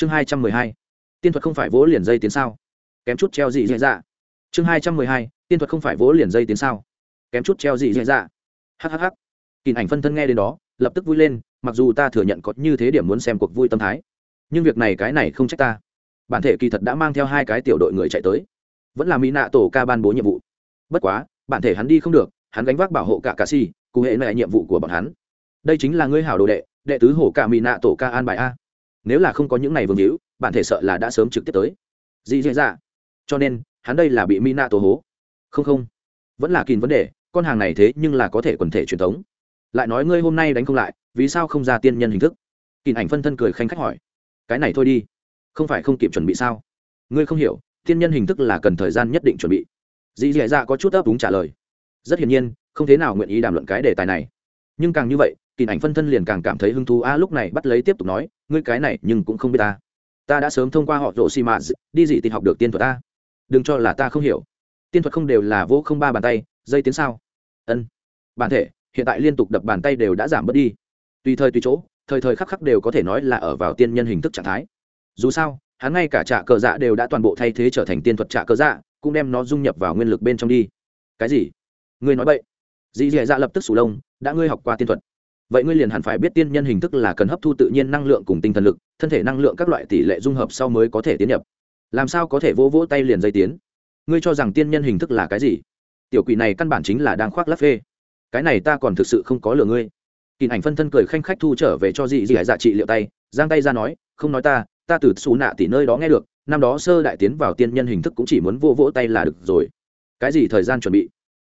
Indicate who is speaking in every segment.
Speaker 1: chương hai trăm mười hai, tiên thuật không phải vỗ liền dây tiến sao? Kém chút treo gì dễ dạ. Chương hai trăm mười hai, tiên thuật không phải vỗ liền dây tiến sao? Kém chút treo gì dễ dạ. Hhh kìm ảnh phân thân nghe đến đó, lập tức vui lên, mặc dù ta thừa nhận có như thế điểm muốn xem cuộc vui tâm thái, nhưng việc này cái này không trách ta. Bản thể kỳ thật đã mang theo hai cái tiểu đội người chạy tới. Vẫn là mỹ nạ tổ ca ban bố nhiệm vụ. Bất quá, bản thể hắn đi không được, hắn gánh vác bảo hộ cả cà si cụ hệ lại nhiệm vụ của bọn hắn. Đây chính là ngươi hảo đồ đệ đệ tứ hổ cả mỹ nạ tổ ca an bài a nếu là không có những này vương hữu bạn thể sợ là đã sớm trực tiếp tới. Dị dạ dạ. Cho nên, hắn đây là bị mina tố tổ hố. Không không. Vẫn là kìm vấn đề, con hàng này thế nhưng là có thể quần thể truyền thống. Lại nói ngươi hôm nay đánh không lại, vì sao không ra tiên nhân hình thức? Kìm ảnh phân thân cười khanh khách hỏi. Cái này thôi đi. Không phải không kịp chuẩn bị sao? Ngươi không hiểu, tiên nhân hình thức là cần thời gian nhất định chuẩn bị. Dì dì dạ có chút ấp đúng trả lời. Rất hiển nhiên, không thế nào nguyện ý đàm luận cái đề tài này. Nhưng càng như vậy kìm ảnh phân thân liền càng cảm thấy hứng thú. A, lúc này bắt lấy tiếp tục nói ngươi cái này nhưng cũng không biết ta. Ta đã sớm thông qua họ rộ xì mã đi dị tìm học được tiên thuật ta. Đừng cho là ta không hiểu. Tiên thuật không đều là vỗ không ba bàn tay, dây tiến sao? Ân. Bản thể, hiện tại liên tục đập bàn tay đều đã giảm bớt đi. Tùy thời tùy chỗ, thời thời khắc khắc đều có thể nói là ở vào tiên nhân hình thức trạng thái. Dù sao, hắn ngay cả trạ cờ dạ đều đã toàn bộ thay thế trở thành tiên thuật trạ cờ dạ cũng đem nó dung nhập vào nguyên lực bên trong đi. Cái gì? Ngươi nói vậy dì dì dạ lập tức sủ lông, đã ngươi học qua tiên thuật vậy ngươi liền hẳn phải biết tiên nhân hình thức là cần hấp thu tự nhiên năng lượng cùng tinh thần lực, thân thể năng lượng các loại tỷ lệ dung hợp sau mới có thể tiến nhập. Làm sao có thể vỗ vỗ tay liền dây tiến? Ngươi cho rằng tiên nhân hình thức là cái gì? Tiểu quỷ này căn bản chính là đang khoác lắp phê. Cái này ta còn thực sự không có lừa ngươi. Kỳ ảnh phân thân cười khanh khách thu trở về cho dị dịải dạ trị liệu tay, giang tay ra nói, không nói ta ta từ xù nạ tỷ nơi đó nghe được, năm đó sơ đại tiến vào tiên nhân hình thức cũng chỉ muốn vô vỗ tay là được rồi. Cái gì thời gian chuẩn bị?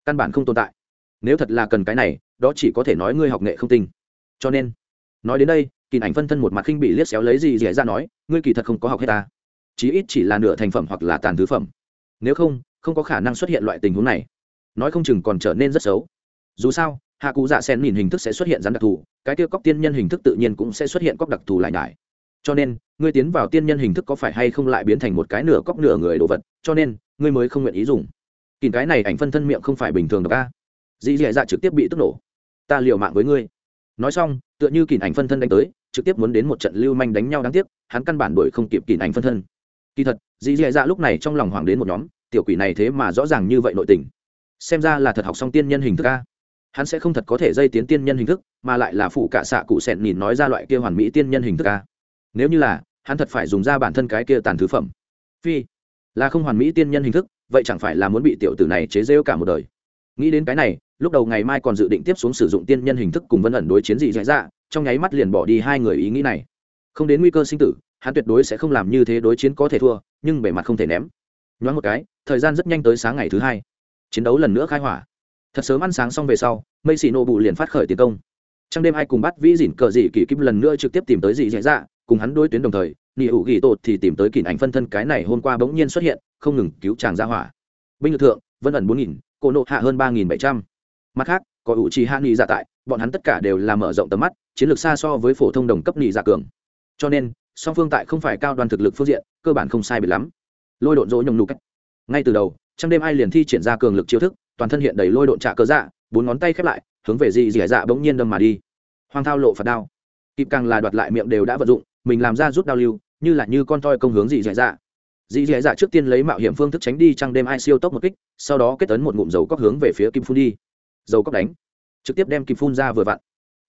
Speaker 1: Căn bản không tồn tại. Nếu thật là cần cái này đó chỉ có thể nói ngươi học nghệ không tinh. Cho nên, nói đến đây kỳ ảnh phân thân một mặt khinh bị liếc xéo lấy gì dễ ra nói, ngươi kỳ thật không có học hết ta. Chí ít chỉ là nửa thành phẩm hoặc là tàn thứ phẩm. Nếu không không có khả năng xuất hiện loại tình huống này. Nói không chừng còn trở nên rất xấu. Dù sao, hạ cụ dạ sen nhìn hình thức sẽ xuất hiện rắn đặc thù, cái kia cóc tiên nhân hình thức tự nhiên cũng sẽ xuất hiện cóc đặc thù lại nhải. Cho nên, ngươi tiến vào tiên nhân hình thức có phải hay không lại biến thành một cái nửa cóc nửa người đồ vật, cho nên, ngươi mới không nguyện ý dùng. Kìm cái này ảnh phân thân miệng không phải bình thường được a dì dì dạ trực tiếp bị tức nổ. Ta liều mạng với ngươi. Nói xong, tựa như kìm ảnh phân thân đánh tới, trực tiếp muốn đến một trận lưu manh đánh nhau đáng tiếc, hắn căn bản đuổi không kịp kìm ảnh phân thân. Kỳ thật, dì dì dạ lúc này trong lòng hoảng đến một nhóm, tiểu quỷ này thế mà rõ ràng như vậy nội tình. Xem ra là thật học xong tiên nhân hình thức a. Hắn sẽ không thật có thể dây tiến tiên nhân hình thức, mà lại là phụ cả xạ cụ sẹn nhìn nói ra loại kia hoàn mỹ tiên nhân hình thức a. Nếu như là, hắn thật phải dùng ra bản thân cái kia tàn thứ phẩm. Phi, là không hoàn mỹ tiên nhân hình thức, vậy chẳng phải là muốn bị tiểu tử này chế rêu cả một đời nghĩ đến cái này, lúc đầu ngày mai còn dự định tiếp xuống sử dụng tiên nhân hình thức cùng vân ẩn đối chiến dị dạy dạ trong nháy mắt liền bỏ đi hai người ý nghĩ này. Không đến nguy cơ sinh tử, hắn tuyệt đối sẽ không làm như thế đối chiến có thể thua, nhưng bề mặt không thể ném. Nhoáng một cái, thời gian rất nhanh tới sáng ngày thứ hai. Chiến đấu lần nữa khai hỏa. Thật sớm ăn sáng xong về sau, mây xì nổ bụ liền phát khởi tiến công. Trong đêm ai cùng bắt vĩ dìn cờ dị kỷ kim lần nữa trực tiếp tìm tới dị dạy dạ cùng hắn đối tuyến đồng thời, nị hữu ghi tột thì tìm tới kỷ ảnh phân thân cái này hôm qua bỗng nhiên xuất hiện, không ngừng cứu chàng ra hỏa. Binh lực thượng vân ẩn bốn nghìn, cô nộ hạ hơn ba nghìn bảy trăm. Mặt khác, có ủ trì hạ nghị dạ tại, bọn hắn tất cả đều là mở rộng tầm mắt, chiến lược xa so với phổ thông đồng cấp nghị dạ cường. Cho nên, song phương tại không phải cao đoàn thực lực phương diện, cơ bản không sai biệt lắm. Lôi độn dỗ nhồng nục ngay từ đầu trong đêm ai liền thi triển ra cường lực chiêu thức, toàn thân hiện đầy lôi độn trạ cơ dạ bốn ngón tay khép lại, hướng về dị dẻ dạ bỗng nhiên đâm mà đi. Hoang thao lộ phạt đao. Kịp càng là đoạt lại miệng đều đã vận dụng, mình làm ra rút đao lưu, như là như con toi công hướng dị dẻ dạ dị dẻ dạ trước tiên lấy mạo hiểm phương thức tránh đi trăng đêm ai siêu tốc một kích, sau đó kết tấn một ngụm dầu cóc hướng về phía kim phun đi. Dầu cóc đánh. Trực tiếp đem kim phun ra vừa vặn.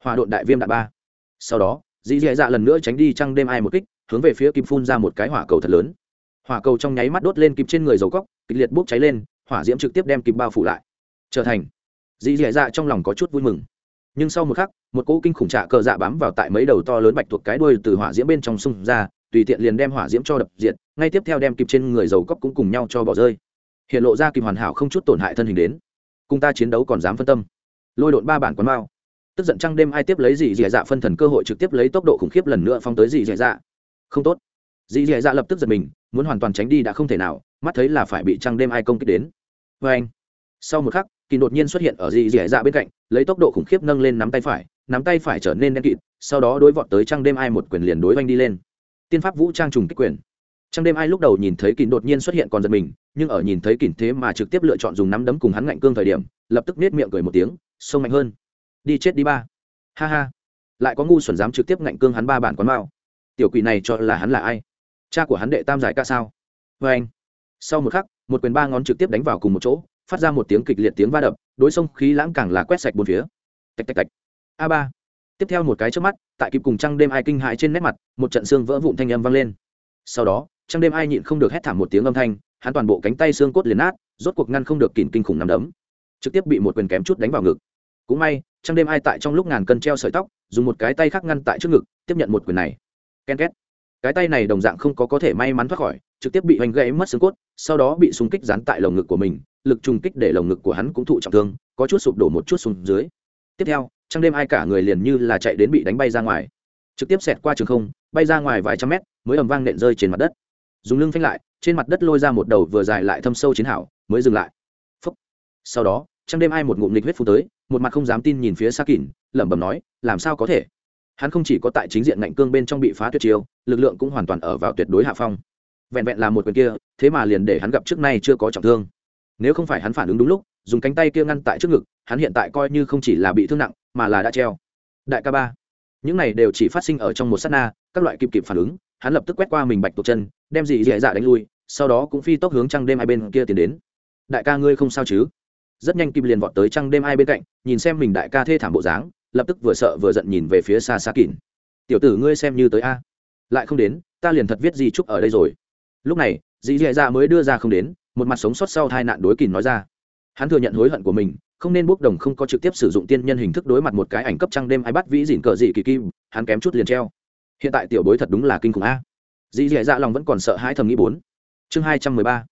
Speaker 1: Hòa độn đại viêm đạn ba. Sau đó dị dẻ dạ lần nữa tránh đi trăng đêm ai một kích, hướng về phía kim phun ra một cái hỏa cầu thật lớn. Hỏa cầu trong nháy mắt đốt lên kịp trên người dầu cóc kịch liệt bốc cháy lên, hỏa diễm trực tiếp đem kịp bao phủ lại. Trở thành. Dị dẻ dạ trong lòng có chút vui mừng. Nhưng sau một khắc, một cỗ kinh khủng trạ cờ dạ bám vào tại mấy đầu to lớn bạch thuộc cái đuôi từ hỏa diễm bên trong sông ra, tùy tiện liền đem hỏa diễm cho đập diệt ngay tiếp theo đem kịp trên người dầu cóc cũng cùng nhau cho bỏ rơi. Hiện lộ ra kịp hoàn hảo không chút tổn hại thân hình đến. Cùng ta chiến đấu còn dám phân tâm. Lôi đột ba bản quán mao tức giận trăng đêm ai tiếp lấy dị dẻ dạ phân thần cơ hội trực tiếp lấy tốc độ khủng khiếp lần nữa phong tới dị dẻ dạ. Không tốt. Dị dẻ dạ lập tức giật mình, muốn hoàn toàn tránh đi đã không thể nào, mắt thấy là phải bị trăng đêm ai công kích đến. Vê anh. Sau một khắc kỳ đột nhiên xuất hiện ở dị dẻ dạ bên cạnh, lấy tốc độ khủng khiếp nâng lên nắm tay phải, nắm tay phải trở nên đen kịt, sau đó đối vọt tới trăng đêm ai một quyền liền đối oanh đi lên. Tiên pháp vũ trang trùng kích quyền trăng đêm ai lúc đầu nhìn thấy kỳ đột nhiên xuất hiện còn giật mình, nhưng ở nhìn thấy kỳ thế mà trực tiếp lựa chọn dùng nắm đấm cùng hắn ngạnh cương thời điểm, lập tức nết miệng cười một tiếng sông mạnh hơn. Đi chết đi ba. Ha ha. Lại có ngu xuẩn dám trực tiếp ngạnh cương hắn ba bản quán mao tiểu quỷ này cho là hắn là ai? Cha của hắn đệ tam giải ca sao? Vê anh. Sau một khắc, một quyền ba ngón trực tiếp đánh vào cùng một chỗ, phát ra một tiếng kịch liệt tiếng va đập, đối sông khí lãng càng là quét sạch bốn phía. Tạch tạch tạch. A ba. Tiếp theo một cái trước mắt, tại kịp cùng trăng đêm ai kinh hại trên nét mặt, một trận xương vỡ vụn thanh âm vang lên. Sau đó trong đêm ai nhịn không được hét thảm một tiếng âm thanh, hắn toàn bộ cánh tay xương cốt liền nát, rốt cuộc ngăn không được kỉnh kinh khủng nằm đấm. Trực tiếp bị một quyền kém chút đánh vào ngực. Cũng may trong đêm ai tại trong lúc ngàn cân treo sợi tóc, dùng một cái tay khác ngăn tại trước ngực, tiếp nhận một quyền này. Ken két. Cái tay này đồng dạng không có có thể may mắn thoát khỏi, trực tiếp bị hoành gãy mất xương cốt, sau đó bị súng kích dán tại lồng ngực của mình, lực trùng kích để lồng ngực của hắn cũng thụ trọng thương, có chút sụp đổ một chút xuống dưới. Tiếp theo trong đêm ai cả người liền như là chạy đến bị đánh bay ra ngoài. Trực tiếp xẹt qua trường không, bay ra ngoài vài trăm mét, mới ầm vang nện rơi trên mặt đất dùng lưng phanh lại, trên mặt đất lôi ra một đầu vừa dài lại thâm sâu chiến hảo mới dừng lại. Phúc. sau đó, trong đêm ai một ngụm nghịch huyết phù tới, một mặt không dám tin nhìn phía xa kỳn, lẩm bẩm nói, làm sao có thể? Hắn không chỉ có tại chính diện ngạnh cương bên trong bị phá tuyệt chiêu, lực lượng cũng hoàn toàn ở vào tuyệt đối hạ phong. Vẹn vẹn là một quyền kia, thế mà liền để hắn gặp trước nay chưa có trọng thương. Nếu không phải hắn phản ứng đúng lúc, dùng cánh tay kia ngăn tại trước ngực, hắn hiện tại coi như không chỉ là bị thương nặng, mà là đã treo. Đại ca ba những này đều chỉ phát sinh ở trong một sát na, các loại kịp kịp phản ứng, hắn lập tức quét qua mình bạch tuộc chân, đem dị dẻ dạ đánh lui, sau đó cũng phi tốc hướng trăng đêm hai bên kia tiến đến. Đại ca ngươi không sao chứ? Rất nhanh kim liền vọt tới trăng đêm hai bên cạnh, nhìn xem mình đại ca thê thảm bộ dáng, lập tức vừa sợ vừa giận nhìn về phía xa xa kỳn tiểu tử ngươi xem như tới a. Lại không đến, ta liền thật viết gì chúc ở đây rồi. Lúc này dì dì dạ mới đưa ra không đến, một mặt sống sót sau tai nạn đối kỳn nói ra. Hắn thừa nhận hối hận của mình không nên bốc đồng không có trực tiếp sử dụng tiên nhân hình thức đối mặt một cái ảnh cấp trăng đêm ai bắt vĩ dỉn cờ dị kỳ kim, hắn kém chút liền treo. Hiện tại tiểu bối thật đúng là kinh khủng a. Dì dì dạ lòng vẫn còn sợ hãi thầm nghĩ bốn. Chương hai trăm mười ba.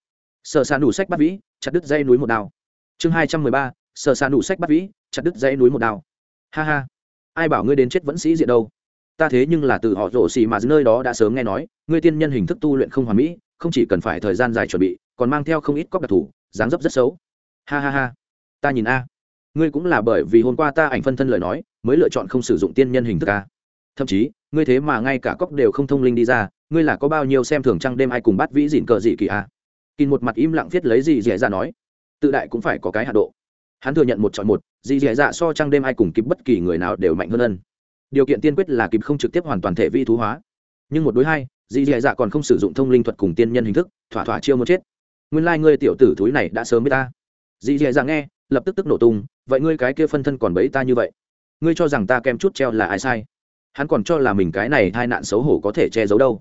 Speaker 1: Sợ xa đủ sách bắt vĩ, chặt đứt dây núi một đao chương hai trăm mười ba. Sợ xa đủ sách bắt vĩ, chặt đứt dây núi một đao ha ha. Ai bảo ngươi đến chết vẫn sĩ diện đâu? Ta thế nhưng là từ họ rổ xì mà nơi đó đã sớm nghe nói, ngươi tiên nhân hình thức tu luyện không hoàn mỹ, không chỉ cần phải thời gian dài chuẩn bị, còn mang theo không ít cóc đặc thù, dáng dấp rất xấu. Ha ha ha ta nhìn a. Ngươi cũng là bởi vì hôm qua ta ảnh phân thân lời nói, mới lựa chọn không sử dụng tiên nhân hình thức a. Thậm chí, ngươi thế mà ngay cả cóc đều không thông linh đi ra, ngươi là có bao nhiêu xem thường trăng đêm ai cùng bắt vĩ dịn cờ dị kỳ a? Kỳ một mặt im lặng viết lấy gì dẻ ra nói, tự đại cũng phải có cái hạ độ. Hắn thừa nhận một chọn một, dì dẻ dạ so trăng đêm ai cùng kịp bất kỳ người nào đều mạnh hơn ân. Điều kiện tiên quyết là kịp không trực tiếp hoàn toàn thể vi thú hóa. Nhưng một đối hai, dì dẻ dạ còn không sử dụng thông linh thuật cùng tiên nhân hình thức, thỏa thỏa chiêu một chết. Nguyên lai、like、ngươi tiểu tử thúi này đã sớm với ta. Dì dẻ dạ nghe lập tức tức nổ tung, vậy ngươi cái kia phân thân còn bấy ta như vậy? Ngươi cho rằng ta kem chút treo là ai sai? Hắn còn cho là mình cái này hai nạn xấu hổ có thể che giấu đâu.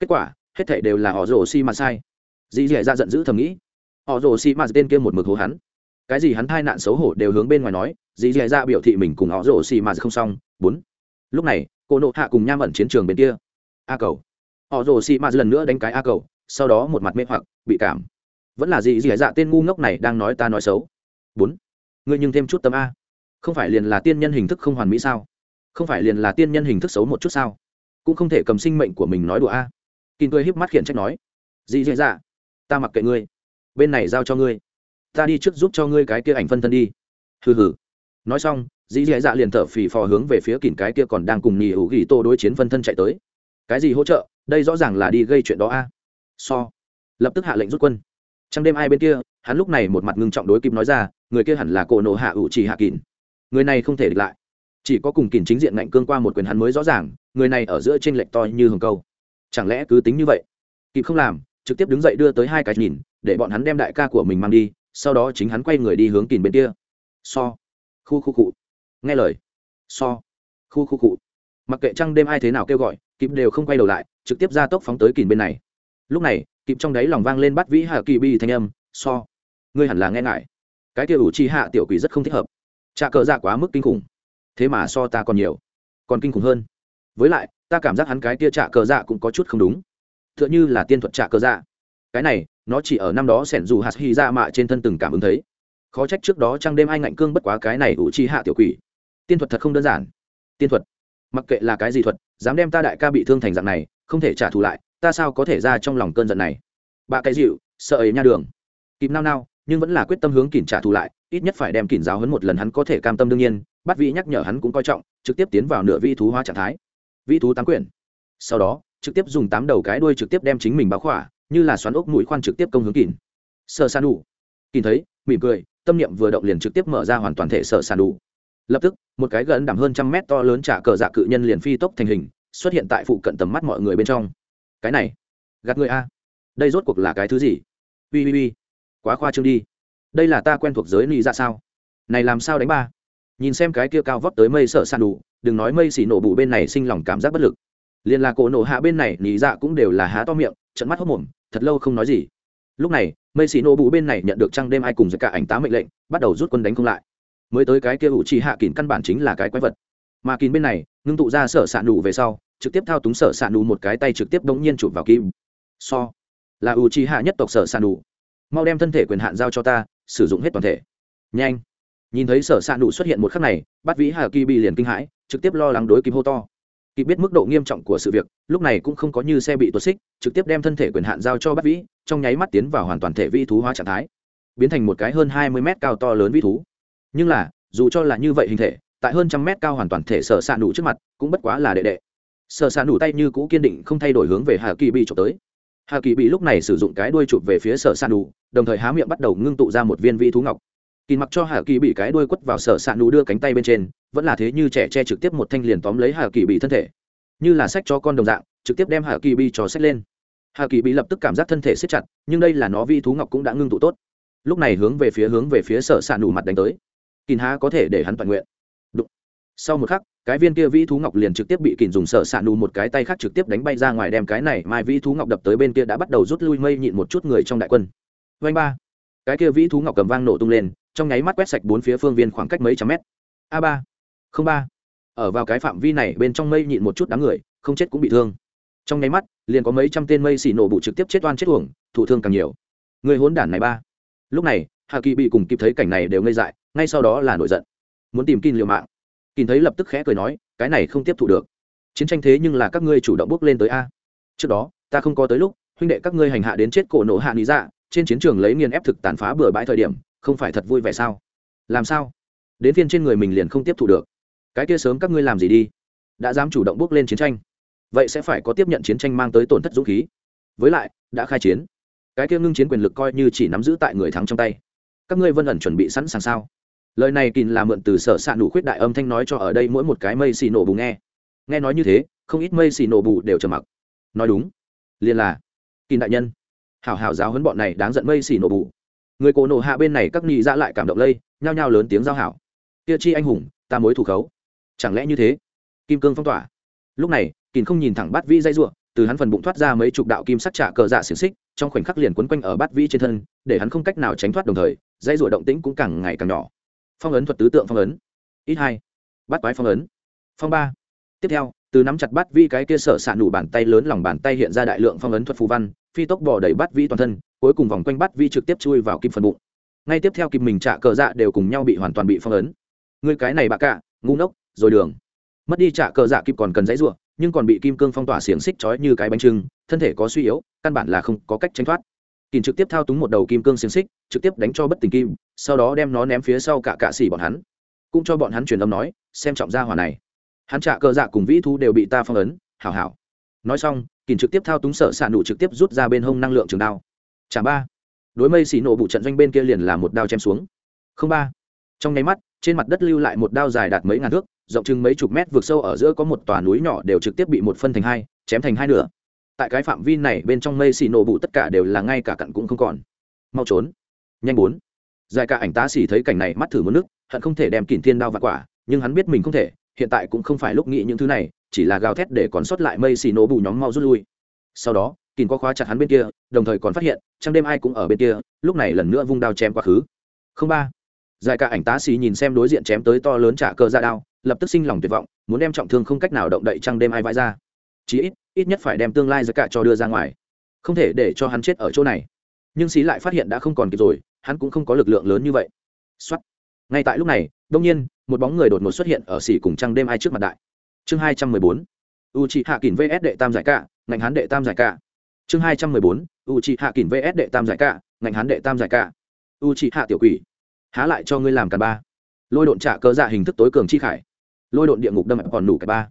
Speaker 1: Kết quả, hết thảy đều là họ rồ xi mà sai. Dì dì dạ giận dữ thầm nghĩ. Họ rồ xi mà tên kia một mực hố hắn. Cái gì hắn hai nạn xấu hổ đều hướng bên ngoài nói dì dì dạ biểu thị mình cùng họ rồ xi mà không xong. Bốn. Lúc này, cô nộ hạ cùng nham ẩn chiến trường bên kia. A cầu. Họ rồ xi mà lần nữa đánh cái a cầu, sau đó một mặt mê hoặc, bị cảm. Vẫn là dì dì dạ tên ngu ngốc này đang nói ta nói xấu bốn. Ngươi nhưng thêm chút tâm a. Không phải liền là tiên nhân hình thức không hoàn mỹ sao? Không phải liền là tiên nhân hình thức xấu một chút sao? Cũng không thể cầm sinh mệnh của mình nói đùa a. Kinh tôi híp mắt khiển trách nói. Dị dạ dạ ta mặc kệ ngươi. Bên này giao cho ngươi. Ta đi trước giúp cho ngươi cái kia ảnh phân thân đi. Hừ hừ. Nói xong, dì dì dạ liền thở phì phò hướng về phía kìn cái kia còn đang cùng nhì hữu ghi tô đối chiến phân thân chạy tới. Cái gì hỗ trợ? Đây rõ ràng là đi gây chuyện đó a. So. Lập tức hạ lệnh rút quân. Trong đêm ai bên kia? Hắn lúc này một mặt ngưng trọng đối kim nói ra người kia hẳn là cổ nổ hạ ủ trì hạ kín, người này không thể địch lại. Chỉ có cùng kín chính diện ngạnh cương qua một quyền hắn mới rõ ràng người này ở giữa t r ê n lệch to như hồng câu. Chẳng lẽ cứ tính như vậy? Kịp không làm trực tiếp đứng dậy đưa tới hai cái nhìn để bọn hắn đem đại ca của mình mang đi sau đó chính hắn quay người đi hướng kín bên kia. So. Khu khu cụ nghe lời. So. Khu khu cụ mặc kệ trăng đêm ai thế nào kêu gọi kịp đều không quay đầu lại trực tiếp ra tốc phóng tới kìn bên này. Lúc này kịp trong đáy lòng vang lên bắt vĩ hạ kỳ bi thanh âm so. Ngươi hẳn là nghe ngại cái kia ủ chi hạ tiểu quỷ rất không thích hợp. Trà cờ dạ quá mức kinh khủng. Thế mà so ta còn nhiều, còn kinh khủng hơn. Với lại, ta cảm giác hắn cái kia trà cờ dạ cũng có chút không đúng. T h ư ợ n h ư là tiên thuật trà cờ dạ. Cái này, nó chỉ ở năm đó sẻn dù hạt hy ra dạ mạ trên thân từng cảm ứng thấy. Khó trách trước đó trăng đêm ai ngạnh cương bất quá cái này ủ chi hạ tiểu quỷ. Tiên thuật thật không đơn giản. Tiên thuật. Mặc kệ là cái gì thuật, dám đem ta đại ca bị thương thành dạng này, không thể trả thù lại, ta sao có thể ra trong lòng cơn giận này? Bà cái dịu, sợ ấy nha đường. Kịp nao nao nhưng vẫn là quyết tâm hướng kỉn trả thù lại, ít nhất phải đem kỉn giáo hấn một lần hắn có thể cam tâm đương nhiên bắt vị nhắc nhở hắn cũng coi trọng, trực tiếp tiến vào nửa vi thú hóa trạng thái. Vi thú tám quyển. Sau đó, trực tiếp dùng tám đầu cái đuôi trực tiếp đem chính mình báo khỏa, như là xoắn ốc mũi khoan trực tiếp công hướng kỉn sơ san đủ kỉn thấy, mỉm cười, tâm niệm vừa động liền trực tiếp mở ra hoàn toàn thể sở san đủ lập tức, một cái gần đảm hơn trăm mét to lớn trả cờ dạ cự nhân liền phi tốc thành hình, xuất hiện tại phụ cận tầm mắt mọi người bên trong. Cái này, gạt người a. Đây rốt cuộc là cái thứ gì? Ui ui ui quá khoa trương đi. Đây là ta quen thuộc giới ly ra dạ sao? Này làm sao đánh ba? Nhìn xem cái kia cao vóc tới mây sợ sàn đủ, đừng nói mây xì nổ bù bên này sinh lòng cảm giác bất lực. Liền là cổ nổ hạ bên này nhị dạ cũng đều là há to miệng trận mắt hốc mồm, thật lâu không nói gì. Lúc này, mây xì nổ bù bên này nhận được trăng đêm ai cùng giật cả ảnh tá mệnh lệnh, bắt đầu rút quân đánh không lại. Mới tới cái kia ủ trì hạ kín căn bản chính là cái quái vật. Mà kín bên này, ngưng tụ ra sở sạn đủ về sau, trực tiếp thao túng sở sạn đủ một cái tay trực tiếp đống nhiên chụp vào kim. So, là ủ trì hạ nhất tộc sở sạn đủ mau đem thân thể quyền hạn giao cho ta, sử dụng hết toàn thể. Nhanh. Nhìn thấy sở s ạ nụ xuất hiện một khắc này bắt vĩ hà kỳ bị liền kinh hãi, trực tiếp lo lắng đối kịp hô to. Kịp biết mức độ nghiêm trọng của sự việc, lúc này cũng không có như xe bị tuột xích, trực tiếp đem thân thể quyền hạn giao cho bắt vĩ, trong nháy mắt tiến vào hoàn toàn thể vi thú hóa trạng thái. Biến thành một cái hơn hai mươi mét cao to lớn vi thú. Nhưng là, dù cho là như vậy hình thể, tại hơn trăm mét cao hoàn toàn thể sở s ạ nụ trước mặt, cũng bất quá là đệ đệ. Sở s ạ nụ tay như cũ kiên định không thay đổi hướng về hà kỳ bị trộm tới hà kỳ bị lúc này sử dụng cái đuôi chụp về phía sở s ạ đồng thời há miệng bắt đầu ngưng tụ ra một viên vi thú ngọc. Kỳ mặc cho hà kỳ bị cái đuôi quất vào sở s ạ đưa cánh tay bên trên, vẫn là thế như trẻ che trực tiếp một thanh liền tóm lấy hà kỳ bị thân thể. Như là sách cho con đồng dạng, trực tiếp đem hà kỳ bị cho sách lên. Hà kỳ bị lập tức cảm giác thân thể siết chặt, nhưng đây là nó vi thú ngọc cũng đã ngưng tụ tốt. Lúc này hướng về phía hướng về phía sở s ạ mặt đánh tới. Kỳ há có thể để hắn toàn nguyện. Đụng. sau một khắc cái viên kia vĩ thú ngọc liền trực tiếp bị kìm dùng sợ sạn nù một cái tay khác trực tiếp đánh bay ra ngoài, đem cái này mai vĩ thú ngọc đập tới bên kia đã bắt đầu rút lui mây nhịn một chút người trong đại quân. Vanh ba. Cái kia vĩ thú ngọc cầm vang nổ tung lên, trong nháy mắt quét sạch bốn phía phương viên khoảng cách mấy trăm mét. A ba. Không ba. Ở vào cái phạm vi này, bên trong mây nhịn một chút đám người, không chết cũng bị thương. Trong nháy mắt, liền có mấy trăm tên mây xì nổ bụ trực tiếp chết oan chết uổng thủ thương càng nhiều. Người hốn đản này ba. Lúc này, hạ kỳ bị cùng kịp thấy cảnh này đều ngây dại, ngay sau đó là nổi giận. Muốn tìm kin liều mạng kìm thấy lập tức khẽ cười nói, cái này không tiếp thu được. Chiến tranh thế nhưng là các ngươi chủ động bước lên tới a. Trước đó, ta không có tới lúc, huynh đệ các ngươi hành hạ đến chết cổ nổ hạ lý dạ trên chiến trường lấy nghiền ép thực tàn phá bừa bãi thời điểm, không phải thật vui vẻ sao? Làm sao? Đến phiên trên người mình liền không tiếp thu được. Cái kia sớm các ngươi làm gì đi? Đã dám chủ động bước lên chiến tranh, vậy sẽ phải có tiếp nhận chiến tranh mang tới tổn thất dũng khí. Với lại, đã khai chiến. Cái kia ngưng chiến quyền lực coi như chỉ nắm giữ tại người thắng trong tay. Các ngươi vân ẩn chuẩn bị sẵn sàng sao? Lời này kín là mượn từ sở s ạ nụ khuyết đại âm thanh nói cho ở đây mỗi một cái mây xì nổ bù nghe. Nghe nói như thế, không ít mây xì nổ bù đều trầm mặc. Nói đúng. Liền là kín đại nhân. Hảo hảo giáo huấn bọn này đáng giận mây xì nổ bù. Người cổ nổ hạ bên này các nghị ra dạ lại cảm động lây, nhao nhao lớn tiếng giao hảo. Kia chi anh hùng, ta mối thủ khấu. Chẳng lẽ như thế? Kim cương phong tỏa. Lúc này kín không nhìn thẳng bát vĩ dây ruộng từ hắn phần bụng thoát ra mấy chục đạo kim sắc trả cờ dạ xiềng xích, trong khoảnh khắc liền quấn quanh ở bát vĩ trên thân, để hắn không cách nào tránh thoát đồng thời, dây rủa động tĩnh cũng càng ngày càng nhỏ phong ấn thuật tứ tượng phong ấn. Ít hai, bắt quái phong ấn. Phong ba, tiếp theo, từ nắm chặt bắt vi cái kia sở s ạ nủ bàn tay lớn lòng bàn tay hiện ra đại lượng phong ấn thuật phù văn, phi tốc bỏ đẩy bắt vi toàn thân, cuối cùng vòng quanh bắt vi trực tiếp chui vào kim phần bụng. Ngay tiếp theo kim mình trả cờ dạ đều cùng nhau bị hoàn toàn bị phong ấn. Người cái này bà cả ngu ngốc, rồi đường. Mất đi trả cờ dạ kịp còn cần dãy ruộng nhưng còn bị kim cương phong tỏa xiềng xích trói như cái bánh trưng, thân thể có suy yếu, căn bản là không có cách tránh thoát kìm trực tiếp thao túng một đầu kim cương xiềng xích, trực tiếp đánh cho bất tình kim, sau đó đem nó ném phía sau cả cạ xỉ bọn hắn. Cũng cho bọn hắn truyền âm nói, xem trọng gia hỏa này. Hắn trả cờ dạ cùng vĩ thu đều bị ta phong ấn, hảo hảo. Nói xong kìm trực tiếp thao túng sợ xạ nụ trực tiếp rút ra bên hông năng lượng trường đao. Chả ba. Đối mây xỉ nổ vụ trận doanh bên kia liền là một đao chém xuống. Không ba. Trong nháy mắt, trên mặt đất lưu lại một đao dài đạt mấy ngàn thước, rộng chừng mấy chục mét vượt sâu ở giữa có một tòa núi nhỏ đều trực tiếp bị một phân thành hai, chém thành hai nửa tại cái phạm vi này bên trong mây xì nổ bụ tất cả đều là ngay cả cặn cũng không còn. Mau trốn. Nhanh bốn. Dài cả ảnh tá xỉ thấy cảnh này mắt thử mất nước, hận không thể đem kìm thiên đao và quả, nhưng hắn biết mình không thể, hiện tại cũng không phải lúc nghĩ những thứ này, chỉ là gào thét để còn sót lại mây xì nổ bù nhóm mau rút lui. Sau đó kìm có khóa chặt hắn bên kia, đồng thời còn phát hiện trong đêm ai cũng ở bên kia, lúc này lần nữa vung đao chém quá khứ. Không ba. Dài cả ảnh tá xì nhìn xem đối diện chém tới to lớn trả cơ ra đao, lập tức sinh lòng tuyệt vọng, muốn đem trọng thương không cách nào động đậy trăng đêm ai vãi ra. Chí ít ít nhất phải đem tương lai ra cả cho đưa ra ngoài. Không thể để cho hắn chết ở chỗ này. Nhưng xí lại phát hiện đã không còn kịp rồi, hắn cũng không có lực lượng lớn như vậy. Xuất ngay tại lúc này đông nhiên, một bóng người đột ngột xuất hiện ở xỉ cùng trăng đêm ai trước mặt đại. Chương hai trăm mười bốn. U chị hạ kín vs đệ tam giải cả, ngành hắn đệ tam giải cả. Chương hai trăm mười bốn. U chị hạ kín vs đệ tam giải cả, ngành hắn đệ tam giải cả. U chị hạ tiểu quỷ. Há lại cho ngươi làm cả ba. Lôi độn trả cơ dạ hình thức tối cường chi khải. Lôi độn địa ngục đâm còn nủ cả ba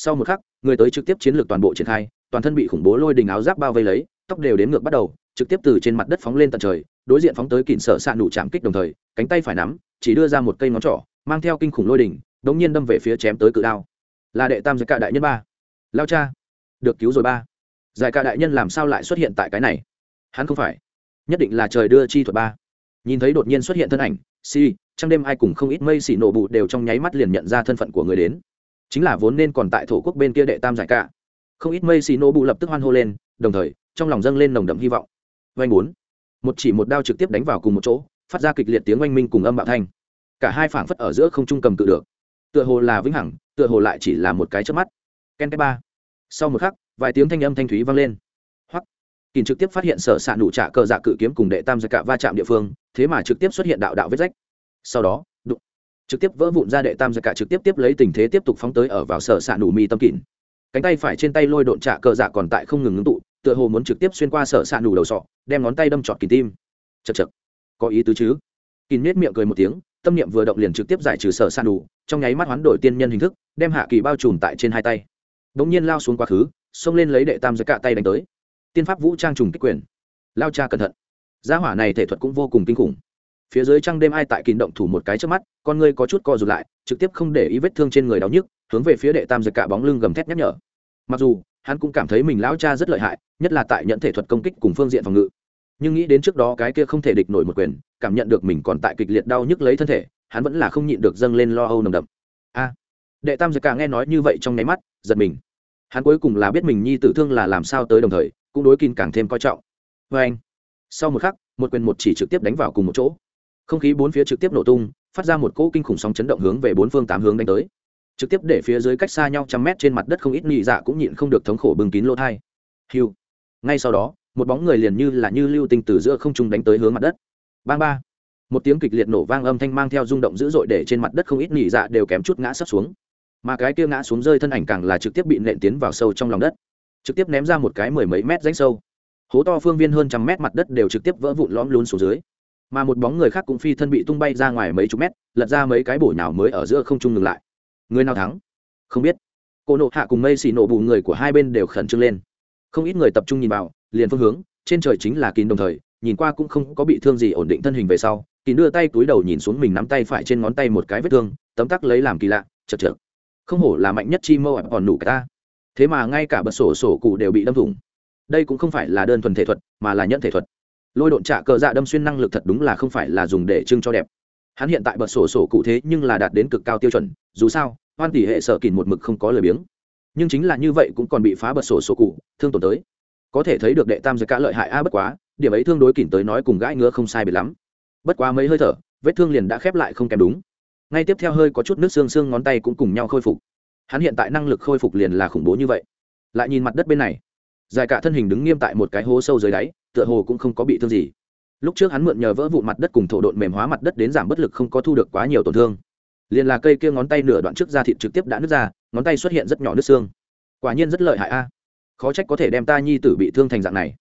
Speaker 1: sau một khắc, người tới trực tiếp chiến lược toàn bộ triển khai, toàn thân bị khủng bố lôi đình áo giáp bao vây lấy, tóc đều đến ngược bắt đầu, trực tiếp từ trên mặt đất phóng lên tận trời, đối diện phóng tới kỉnh sở xạ nụ chạm kích đồng thời, cánh tay phải nắm, chỉ đưa ra một cây ngón trỏ, mang theo kinh khủng lôi đình, đống nhiên đâm về phía chém tới cự đao. Là đệ tam giới cạ đại nhân ba. Lao cha, được cứu rồi ba. Giải cạ đại nhân làm sao lại xuất hiện tại cái này? Hắn không phải. Nhất định là trời đưa chi thuật ba. Nhìn thấy đột nhiên xuất hiện thân ảnh, si trong đêm ai cùng không ít mây xỉ nổ bụ đều trong nháy mắt liền nhận ra thân phận của người đến chính là vốn nên còn tại thổ quốc bên kia đệ tam giải cả. Không ít mây xì nô bụ lập tức hoan hô lên, đồng thời, trong lòng dâng lên nồng đậm hy vọng. Oanh bốn. Một chỉ một đao trực tiếp đánh vào cùng một chỗ, phát ra kịch liệt tiếng oanh minh cùng âm bạo thanh. Cả hai phảng phất ở giữa không trung cầm cự được. Tựa hồ là vĩnh hằng, tựa hồ lại chỉ là một cái chớp mắt. Ken cái ba sau một khắc, vài tiếng thanh âm thanh thúy vang lên. Hoặc kìm trực tiếp phát hiện sở s ạ nụ trả cờ dạ cự kiếm cùng đệ tam giải cả va chạm địa phương, thế mà trực tiếp xuất hiện đạo đạo vết rách. Sau đó trực tiếp vỡ vụn ra đệ tam gia cả trực tiếp tiếp lấy tình thế tiếp tục phóng tới ở vào sở xạ nụ mi tâm kín cánh tay phải trên tay lôi độn trả cờ dạ còn tại không ngừng ngưng tụ, tựa hồ muốn trực tiếp xuyên qua sở xạ nụ đầu sọ, đem ngón tay đâm trọt kín tim. Chật chật có ý tứ chứ? Kìm nết miệng cười một tiếng, tâm niệm vừa động liền trực tiếp giải trừ sở xạ nụ, trong nháy mắt hoán đổi tiên nhân hình thức, đem hạ kỳ bao trùm tại trên hai tay. Bỗng nhiên lao xuống quá khứ, xông lên lấy đệ tam giới cạ tay đánh tới. Tiên pháp vũ trang trùng kích quyền. Lao cha cẩn thận. Gia hỏa này thể thuật cũng vô cùng kinh khủng phía dưới trăng đêm ai tại kín động thủ một cái trước mắt, con ngươi có chút co rụt lại, trực tiếp không để ý vết thương trên người đau nhức, hướng về phía đệ tam giật cả bóng lưng gầm thét nhắc nhở. Mặc dù, hắn cũng cảm thấy mình lão cha rất lợi hại, nhất là tại nhận thể thuật công kích cùng phương diện phòng ngự. Nhưng nghĩ đến trước đó cái kia không thể địch nổi một quyền, cảm nhận được mình còn tại kịch liệt đau nhức lấy thân thể, hắn vẫn là không nhịn được dâng lên lo âu nồng đậm. A! Đệ tam giật cả nghe nói như vậy trong nháy mắt, giật mình. Hắn cuối cùng là biết mình nhi tử thương là làm sao tới đồng thời, cũng đối kín càng thêm coi trọng. Vê anh sau một khắc, một quyền một chỉ trực tiếp đánh vào cùng một chỗ không khí bốn phía trực tiếp nổ tung, phát ra một cỗ kinh khủng sóng chấn động hướng về bốn phương tám hướng đánh tới. Trực tiếp để phía dưới cách xa nhau trăm mét trên mặt đất không ít nhị dạ cũng nhịn không được thống khổ bưng kín lỗ thai. Hiu. Ngay sau đó, một bóng người liền như là như lưu tinh từ giữa không trung đánh tới hướng mặt đất. Bang ba. Một tiếng kịch liệt nổ vang âm thanh mang theo rung động dữ dội để trên mặt đất không ít nhị dạ đều kém chút ngã sấp xuống. Mà cái kia ngã xuống rơi thân ảnh càng là trực tiếp bị nện tiến vào sâu trong lòng đất. Trực tiếp ném ra một cái mười mấy mét rãnh sâu. Hố to phương viên hơn trăm mét mặt đất đều trực tiếp vỡ vụn lõm lún xuống dưới mà một bóng người khác cũng phi thân bị tung bay ra ngoài mấy chục mét, lật ra mấy cái bổ nhào mới ở giữa không trung ngừng lại. Người nào thắng? Không biết. Cô nộ hạ cùng mây xì nổ bù người của hai bên đều khẩn trương lên. Không ít người tập trung nhìn vào, liền phương hướng, trên trời chính là kín đồng thời, nhìn qua cũng không có bị thương gì ổn định thân hình về sau, kín đưa tay túi đầu nhìn xuống mình nắm tay phải trên ngón tay một cái vết thương, tấm tắc lấy làm kỳ lạ, chật chật không hổ là mạnh nhất chi mâu còn nụ cả ta. Thế mà ngay cả bật sổ sổ cụ đều bị đâm thủng. Đây cũng không phải là đơn thuần thể thuật, mà là nhận thể thuật lôi độn trạ cờ dạ đâm xuyên năng lực thật đúng là không phải là dùng để trưng cho đẹp. Hắn hiện tại bật sổ sổ cụ thế nhưng là đạt đến cực cao tiêu chuẩn, dù sao, hoan tỷ hệ sở kìn một mực không có lời biếng. Nhưng chính là như vậy cũng còn bị phá bật sổ sổ cụ, thương tổn tới. Có thể thấy được đệ tam giới cả lợi hại a, bất quá, điểm ấy thương đối kìn tới nói cùng gãi ngứa không sai biệt lắm. Bất quá mấy hơi thở, vết thương liền đã khép lại không kèm đúng. Ngay tiếp theo hơi có chút nước xương xương ngón tay cũng cùng nhau khôi phục. Hắn hiện tại năng lực khôi phục liền là khủng bố như vậy. Lại nhìn mặt đất bên này, dài cả thân hình đứng nghiêm tại một cái hố sâu dưới đáy tựa hồ cũng không có bị thương gì. Lúc trước hắn mượn nhờ vỡ vụ mặt đất cùng thổ độn mềm hóa mặt đất đến giảm bất lực không có thu được quá nhiều tổn thương. Liền là cây kia ngón tay nửa đoạn trước da thịt trực tiếp đã nứt ra, ngón tay xuất hiện rất nhỏ nước xương. Quả nhiên rất lợi hại a. À. Khó trách có thể đem ta nhi tử bị thương thành dạng này.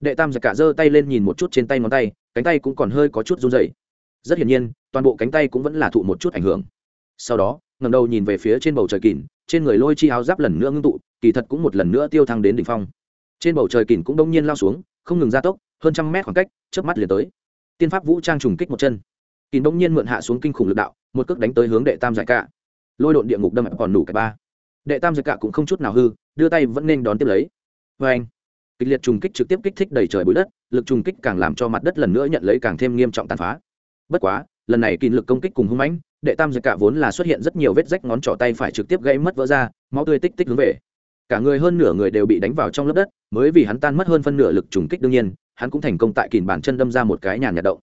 Speaker 1: Đệ tam giật cả giơ tay lên nhìn một chút trên tay ngón tay, cánh tay cũng còn hơi có chút run dày rất hiển nhiên, toàn bộ cánh tay cũng vẫn là thụ một chút ảnh hưởng. Sau đó ngầm đầu nhìn về phía trên bầu trời kỳn trên người lôi chi áo giáp lần nữa ngưng tụ, kỳ thật cũng một lần nữa tiêu thăng đến đỉnh phong. Trên bầu trời kỳn cũng đông nhiên lao xuống không ngừng gia tốc, hơn trăm mét khoảng cách, chớp mắt liền tới. Tiên pháp vũ trang trùng kích một chân. Kỳn đông nhiên mượn hạ xuống kinh khủng lực đạo, một cước đánh tới hướng đệ tam giải cạ. lôi độn địa ngục đâm còn nủ cả ba. Đệ tam giải cạ cũng không chút nào hư, đưa tay vẫn nên đón tiếp lấy. Vê anh, kịch liệt trùng kích trực tiếp kích thích đầy trời bụi đất, lực trùng kích càng làm cho mặt đất lần nữa nhận lấy càng thêm nghiêm trọng tàn phá. Bất quá, lần này kìm lực công kích cùng hung mãnh, đệ tam giải cạ vốn là xuất hiện rất nhiều vết rách ngón trỏ tay phải trực tiếp gãy mất vỡ ra, máu tươi tích tích hướng về cả người hơn nửa người đều bị đánh vào trong lớp đất, mới vì hắn tan mất hơn phân nửa lực trùng kích đương nhiên, hắn cũng thành công tại kìm bàn chân đâm ra một cái nhàn nhạt động.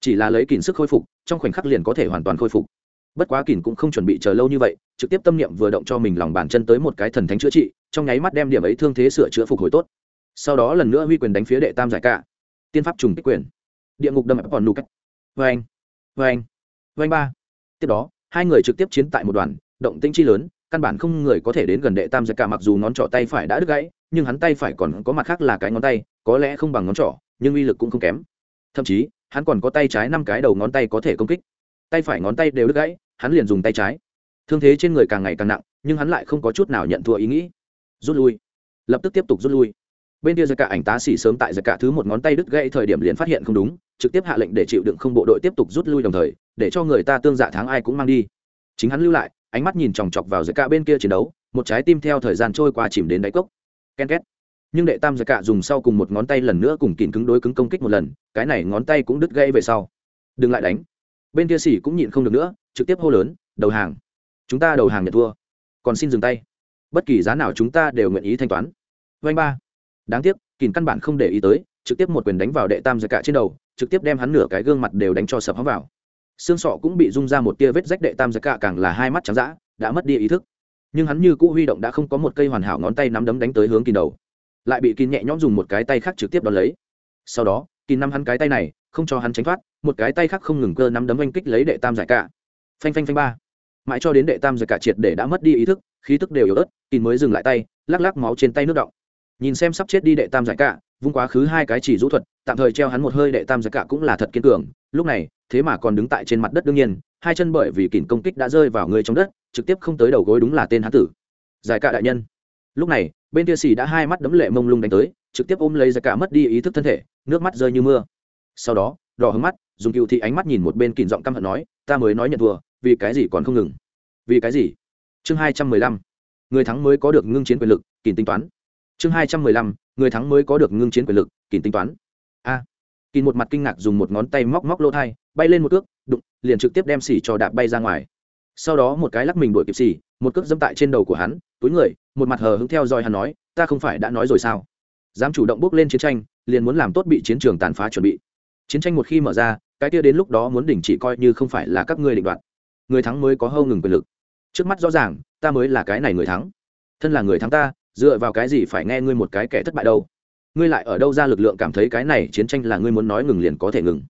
Speaker 1: Chỉ là lấy kìm sức khôi phục, trong khoảnh khắc liền có thể hoàn toàn khôi phục. Bất quá kìm cũng không chuẩn bị chờ lâu như vậy, trực tiếp tâm niệm vừa động cho mình lòng bàn chân tới một cái thần thánh chữa trị, trong nháy mắt đem điểm ấy thương thế sửa chữa phục hồi tốt. Sau đó lần nữa huy quyền đánh phía đệ tam giải cả tiên pháp trùng kích quyền. Địa ngục đâm còn nụ cách vê anh vê anh vê anh ba. Tiếp đó, hai người trực tiếp chiến tại một đoàn, động tĩnh chi lớn căn bản không người có thể đến gần đệ tam giật cả mặc dù ngón trỏ tay phải đã đứt gãy, nhưng hắn tay phải còn có mặt khác là cái ngón tay, có lẽ không bằng ngón trỏ, nhưng uy lực cũng không kém. Thậm chí, hắn còn có tay trái năm cái đầu ngón tay có thể công kích. Tay phải ngón tay đều đứt gãy, hắn liền dùng tay trái. Thương thế trên người càng ngày càng nặng, nhưng hắn lại không có chút nào nhận thua ý nghĩ. Rút lui. Lập tức tiếp tục rút lui. Bên kia giật cả ảnh tá xỉ sớm tại giật cả thứ một ngón tay đứt gãy thời điểm liền phát hiện không đúng, trực tiếp hạ lệnh để chịu đựng không bộ đội tiếp tục rút lui đồng thời, để cho người ta tương dạ tháng ai cũng mang đi. Chính hắn lưu lại ánh mắt nhìn chòng chọc vào giật cả bên kia chiến đấu, một trái tim theo thời gian trôi qua chìm đến đáy cốc. Ken két. Nhưng đệ tam giặc cạ dùng sau cùng một ngón tay lần nữa cùng kìm cứng đối cứng công kích một lần, cái này ngón tay cũng đứt gãy về sau. Đừng lại đánh. Bên kia xỉ cũng nhịn không được nữa, trực tiếp hô lớn, đầu hàng. Chúng ta đầu hàng nhận thua. Còn xin dừng tay. Bất kỳ giá nào chúng ta đều nguyện ý thanh toán. Vanh ba. Đáng tiếc kìm căn bản không để ý tới, trực tiếp một quyền đánh vào đệ tam giặc cạ trên đầu, trực tiếp đem hắn nửa cái gương mặt đều đánh cho sập hóng vào xương sọ cũng bị rung ra một tia vết rách đệ tam giặc cả, càng là hai mắt trắng dã đã mất đi ý thức. Nhưng hắn như cũ huy động đã không có một cây hoàn hảo ngón tay nắm đấm đánh tới hướng kỳ đầu. Lại bị kín nhẹ nhõm dùng một cái tay khác trực tiếp đón lấy. Sau đó kín nắm hắn cái tay này không cho hắn tránh thoát một cái tay khác không ngừng cơ nắm đấm oanh kích lấy đệ tam giải cả phanh phanh phanh ba. Mãi cho đến đệ tam giải cả triệt để đã mất đi ý thức khí tức đều yếu ớt kín mới dừng lại tay lắc lắc máu trên tay nước động. Nhìn xem sắp chết đi đệ tam giải cả vung quá khứ hai cái chỉ rũ thuật, tạm thời treo hắn một hơi đệ tam giải cả cũng là thật kiên cường. Lúc này, thế mà còn đứng tại trên mặt đất đương nhiên, hai chân bởi vì kỉnh công kích đã rơi vào người trong đất, trực tiếp không tới đầu gối đúng là tên hán tử. Giải cả đại nhân. Lúc này, bên kia xì đã hai mắt đấm lệ mông lung đánh tới, trực tiếp ôm lấy giải cả mất đi ý thức thân thể, nước mắt rơi như mưa. Sau đó, đỏ hứng mắt, dùng cựu thị ánh mắt nhìn một bên kìm giọng căm hận nói, ta mới nói nhận thua, vì cái gì còn không ngừng? Vì cái gì? Chương hai trăm mười lăm. Người thắng mới có được ngưng chiến quyền lực kìm tính toán. Chương hai trăm mười lăm người thắng mới có được ngưng chiến quyền lực kỳ tính toán. A. À, một mặt kinh ngạc dùng một ngón tay móc móc lỗ thai bay lên một cước đụng liền trực tiếp đem xỉ cho đạp bay ra ngoài. Sau đó một cái lắc mình đuổi kịp xỉ một cước dẫm tại trên đầu của hắn túi người một mặt hờ hững theo dõi hắn nói ta không phải đã nói rồi sao? Dám chủ động bước lên chiến tranh liền muốn làm tốt bị chiến trường tàn phá chuẩn bị. Chiến tranh một khi mở ra cái kia đến lúc đó muốn đình chỉ coi như không phải là các ngươi định đoạt. Người thắng mới có hâu ngừng quyền lực. Trước mắt rõ ràng ta mới là cái này người thắng. Thân là người thắng ta dựa vào cái gì phải nghe ngươi một cái kẻ thất bại đâu? Ngươi lại ở đâu ra lực lượng cảm thấy cái này chiến tranh là ngươi muốn nói ngừng liền có thể ngừng?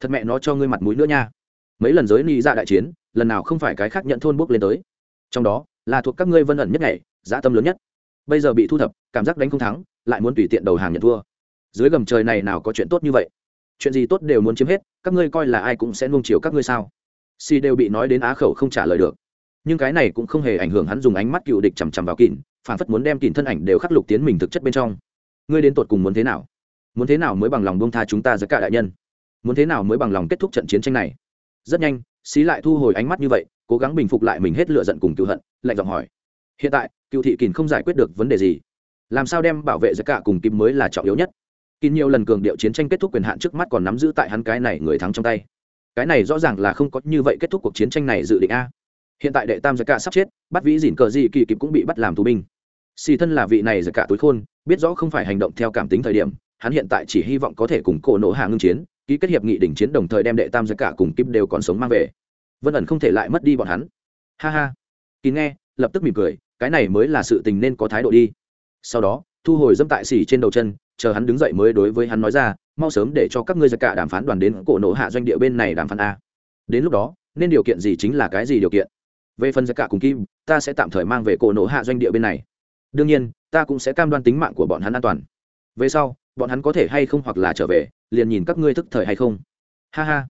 Speaker 1: Thật mẹ nó cho ngươi mặt mũi nữa nha. Mấy lần giới ni ra dạ đại chiến, lần nào không phải cái khác nhận thôn bước lên tới. Trong đó, là thuộc các ngươi vân ẩn nhất ngày, dã tâm lớn nhất. Bây giờ bị thu thập, cảm giác đánh không thắng, lại muốn tùy tiện đầu hàng nhận thua. Dưới gầm trời này nào có chuyện tốt như vậy? Chuyện gì tốt đều muốn chiếm hết, các ngươi coi là ai cũng sẽ nuông chiều các ngươi sao? Si đều bị nói đến á khẩu không trả lời được. Nhưng cái này cũng không hề ảnh hưởng hắn dùng ánh mắt cựu địch chằm chằm vào kỉn phản phất muốn đem kỉn thân ảnh đều khắc lục tiến mình thực chất bên trong. Ngươi đến tột cùng muốn thế nào? Muốn thế nào mới bằng lòng buông tha chúng ta giữa cả đại nhân? Muốn thế nào mới bằng lòng kết thúc trận chiến tranh này? Rất nhanh, xí lại thu hồi ánh mắt như vậy, cố gắng bình phục lại mình hết lựa giận cùng cựu hận, lạnh giọng hỏi. Hiện tại, cựu thị kìn không giải quyết được vấn đề gì. Làm sao đem bảo vệ giữa cả cùng kim mới là trọng yếu nhất? Kìn nhiều lần cường điệu chiến tranh kết thúc quyền hạn trước mắt còn nắm giữ tại hắn cái này người thắng trong tay. Cái này rõ ràng là không có như vậy kết thúc cuộc chiến tranh này dự định a hiện tại đệ tam giải cả sắp chết, bắt vĩ dỉn cờ gì kỳ kịp cũng bị bắt làm tù binh. Xì thân là vị này giải cả túi khôn, biết rõ không phải hành động theo cảm tính thời điểm, hắn hiện tại chỉ hy vọng có thể cùng cổ nổ hạ ngưng chiến, ký kết hiệp nghị đỉnh chiến đồng thời đem đệ tam giải cả cùng kíp đều còn sống mang về. Vân ẩn không thể lại mất đi bọn hắn. Ha ha. Kỳ nghe, lập tức mỉm cười, cái này mới là sự tình nên có thái độ đi. Sau đó, thu hồi dâm tại xỉ trên đầu chân, chờ hắn đứng dậy mới đối với hắn nói ra, mau sớm để cho các ngươi giặc cả đàm phán đoàn đến cổ nổ hạ doanh địa bên này đàm phán a. Đến lúc đó, nên điều kiện gì chính là cái gì điều kiện? Về phần giá cả cùng kim, ta sẽ tạm thời mang về cổ nổ hạ doanh địa bên này. Đương nhiên, ta cũng sẽ cam đoan tính mạng của bọn hắn an toàn. Về sau, bọn hắn có thể hay không hoặc là trở về, liền nhìn các ngươi thức thời hay không. Ha ha.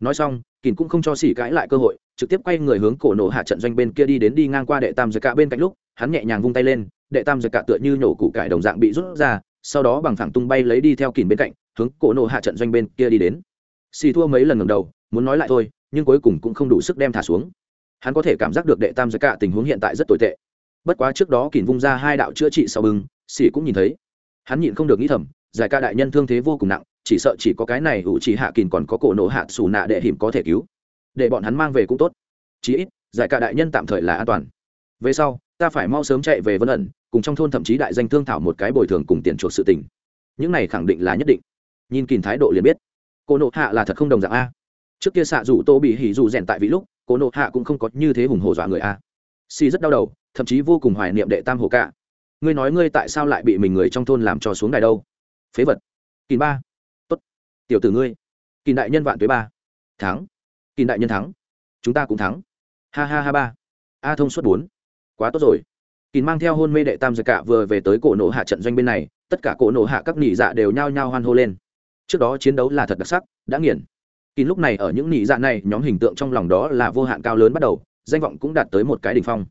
Speaker 1: Nói xong kỳn cũng không cho xỉ cãi lại cơ hội, trực tiếp quay người hướng cổ nổ hạ trận doanh bên kia đi đến đi ngang qua đệ tam giới cả bên cạnh lúc, hắn nhẹ nhàng vung tay lên, đệ tam giới cả tựa như nhổ củ cải đồng dạng bị rút ra, sau đó bằng thẳng tung bay lấy đi theo kỳn bên cạnh, hướng cổ nổ hạ trận doanh bên kia đi đến. Xì thua mấy lần ngầm đầu, muốn nói lại thôi, nhưng cuối cùng cũng không đủ sức đem thả xuống hắn có thể cảm giác được đệ tam giới cả tình huống hiện tại rất tồi tệ. Bất quá trước đó kỳn vung ra hai đạo chữa trị sau bưng xỉ cũng nhìn thấy. Hắn nhịn không được nghĩ thầm, giải ca đại nhân thương thế vô cùng nặng, chỉ sợ chỉ có cái này ủ chỉ hạ kìn còn có cổ nổ hạ xù nạ để hiểm có thể cứu. Để bọn hắn mang về cũng tốt. Chí ít, giải ca đại nhân tạm thời là an toàn. Về sau, ta phải mau sớm chạy về vân ẩn, cùng trong thôn thậm chí đại danh thương thảo một cái bồi thường cùng tiền chuộc sự tình. Những này khẳng định là nhất định. Nhìn kìn thái độ liền biết. Cô nộ hạ là thật không đồng dạng a. Trước kia xạ dù tô bị hỉ dù rèn tại vị lúc cô nộ hạ cũng không có như thế hùng hổ dọa người a. Si rất đau đầu, thậm chí vô cùng hoài niệm đệ tam hồ cả ngươi nói ngươi tại sao lại bị mình người trong thôn làm cho xuống đài đâu? Phế vật. Kỳ ba. Tốt. Tiểu tử ngươi. Kỳ đại nhân vạn tuế ba. Thắng. Kỳ đại nhân thắng. Chúng ta cũng thắng. Ha ha ha ba. A thông suốt bốn. Quá tốt rồi. Kỳ mang theo hôn mê đệ tam giật cả vừa về tới cổ nổ hạ trận doanh bên này, tất cả cổ nổ hạ các nỉ dạ đều nhao nhao hoan hô lên. Trước đó chiến đấu là thật đặc sắc, đã nghiền kỳ lúc này ở những nị dạ này, nhóm hình tượng trong lòng đó là vô hạn cao lớn bắt đầu, danh vọng cũng đạt tới một cái đỉnh phong.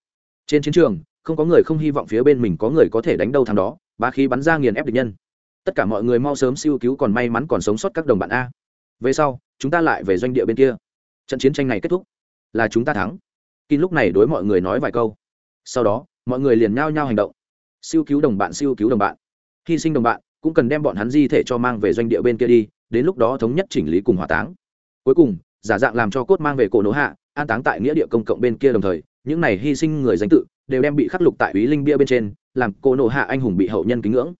Speaker 1: Trên chiến trường, không có người không hy vọng phía bên mình có người có thể đánh đâu thằng đó ba khí bắn ra nghiền ép địch nhân. Tất cả mọi người mau sớm siêu cứu còn may mắn còn sống sót các đồng bạn a. Về sau, chúng ta lại về doanh địa bên kia. Trận chiến tranh này kết thúc. Là chúng ta thắng. Kín lúc này đối mọi người nói vài câu. Sau đó, mọi người liền nhao nhao hành động. Siêu cứu đồng bạn, siêu cứu đồng bạn. Hy sinh đồng bạn, cũng cần đem bọn hắn di thể cho mang về doanh địa bên kia đi, đến lúc đó thống nhất chỉnh lý cùng hỏa táng cuối cùng giả dạng làm cho cốt mang về cổ nỗ hạ an táng tại nghĩa địa công cộng bên kia đồng thời những này hy sinh người danh tự đều đem bị khắc lục tại ý linh bia bên trên làm cổ nỗ hạ anh hùng bị hậu nhân kính ngưỡng.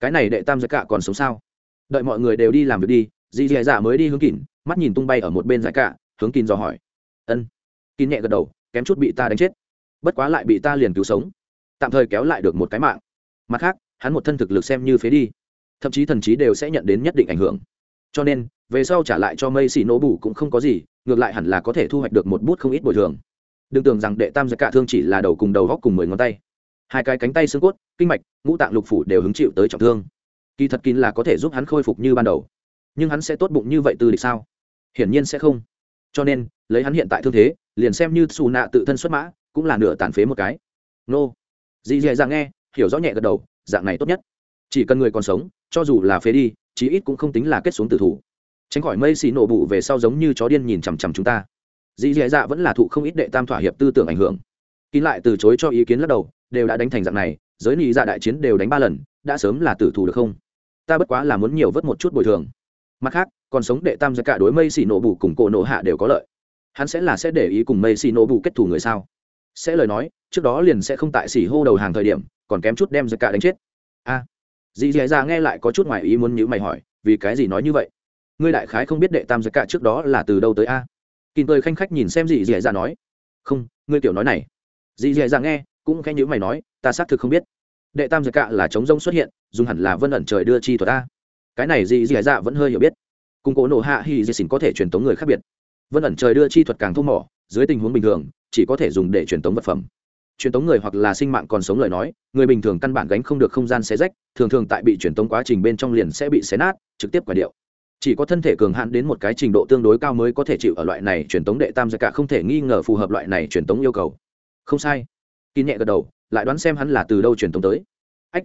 Speaker 1: Cái này đệ tam giải cả còn sống sao? Đợi mọi người đều đi làm việc đi dì dì dạ mới đi hướng kín, mắt nhìn tung bay ở một bên giải cả hướng kín dò hỏi. Ân. Kín nhẹ gật đầu kém chút bị ta đánh chết. Bất quá lại bị ta liền cứu sống. Tạm thời kéo lại được một cái mạng. Mặt khác hắn một thân thực lực xem như phế đi. Thậm chí thần trí đều sẽ nhận đến nhất định ảnh hưởng cho nên, về sau trả lại cho mây xì nổ bù cũng không có gì, ngược lại hẳn là có thể thu hoạch được một bút không ít bồi thường. Đừng tưởng rằng đệ tam giặc cả thương chỉ là đầu cùng đầu góc cùng mười ngón tay. Hai cái cánh tay xương cốt, kinh mạch, ngũ tạng lục phủ đều hứng chịu tới trọng thương. Kỳ thật kín là có thể giúp hắn khôi phục như ban đầu. Nhưng hắn sẽ tốt bụng như vậy từ địch sao? Hiển nhiên sẽ không. Cho nên, lấy hắn hiện tại thương thế, liền xem như xù nạ tự thân xuất mã, cũng là nửa tàn phế một cái. Nô. Dì dè dạ nghe, hiểu rõ nhẹ gật đầu, dạng này tốt nhất. Chỉ cần người còn sống, cho dù là phế đi chí ít cũng không tính là kết xuống tử thủ. Tránh khỏi mây xì nổ bụ về sau giống như chó điên nhìn chằm chằm chúng ta. Dì dì dạ vẫn là thụ không ít đệ tam thỏa hiệp tư tưởng ảnh hưởng. Kín lại từ chối cho ý kiến lắc đầu đều đã đánh thành dạng này giới nị dạ đại chiến đều đánh ba lần đã sớm là tử thủ được không? Ta bất quá là muốn nhiều vớt một chút bồi thường. Mặt khác còn sống đệ tam ra cả đối mây xì nổ bù cùng cổ nổ hạ đều có lợi. Hắn sẽ là sẽ để ý cùng mây xì nổ bù kết thù người sao? Sẽ lời nói trước đó liền sẽ không tại xỉ hô đầu hàng thời điểm còn kém chút đem ra cả đánh chết. A. à, dì dì ra nghe lại có chút ngoài ý muốn nhữ mày hỏi, vì cái gì nói như vậy? Ngươi đại khái không biết đệ tam giới cả trước đó là từ đâu tới a? Kìm cười khanh khách nhìn xem dì dì ra nói, không, ngươi tiểu nói này. Dì dì ra nghe, cũng khẽ nhữ mày nói, ta xác thực không biết. Đệ tam giới cả là chống rông xuất hiện, dùng hẳn là vân ẩn trời đưa chi thuật ta cái này dì dì dạ vẫn hơi hiểu biết. Cùng cố nổ hạ hi dì xỉn có thể truyền tống người khác biệt. Vân ẩn trời đưa chi thuật càng thô mỏ, dưới tình huống bình thường, chỉ có thể dùng để truyền tống vật phẩm truyền tống người hoặc là sinh mạng còn sống lời nói, người bình thường căn bản gánh không được không gian xé rách, thường thường tại bị truyền tống quá trình bên trong liền sẽ bị xé nát, trực tiếp quả điệu. Chỉ có thân thể cường hãn đến một cái trình độ tương đối cao mới có thể chịu ở loại này truyền tống đệ tam gia cả không thể nghi ngờ phù hợp loại này truyền tống yêu cầu. Không sai. Kín nhẹ gật đầu, lại đoán xem hắn là từ đâu truyền tống tới. Ách.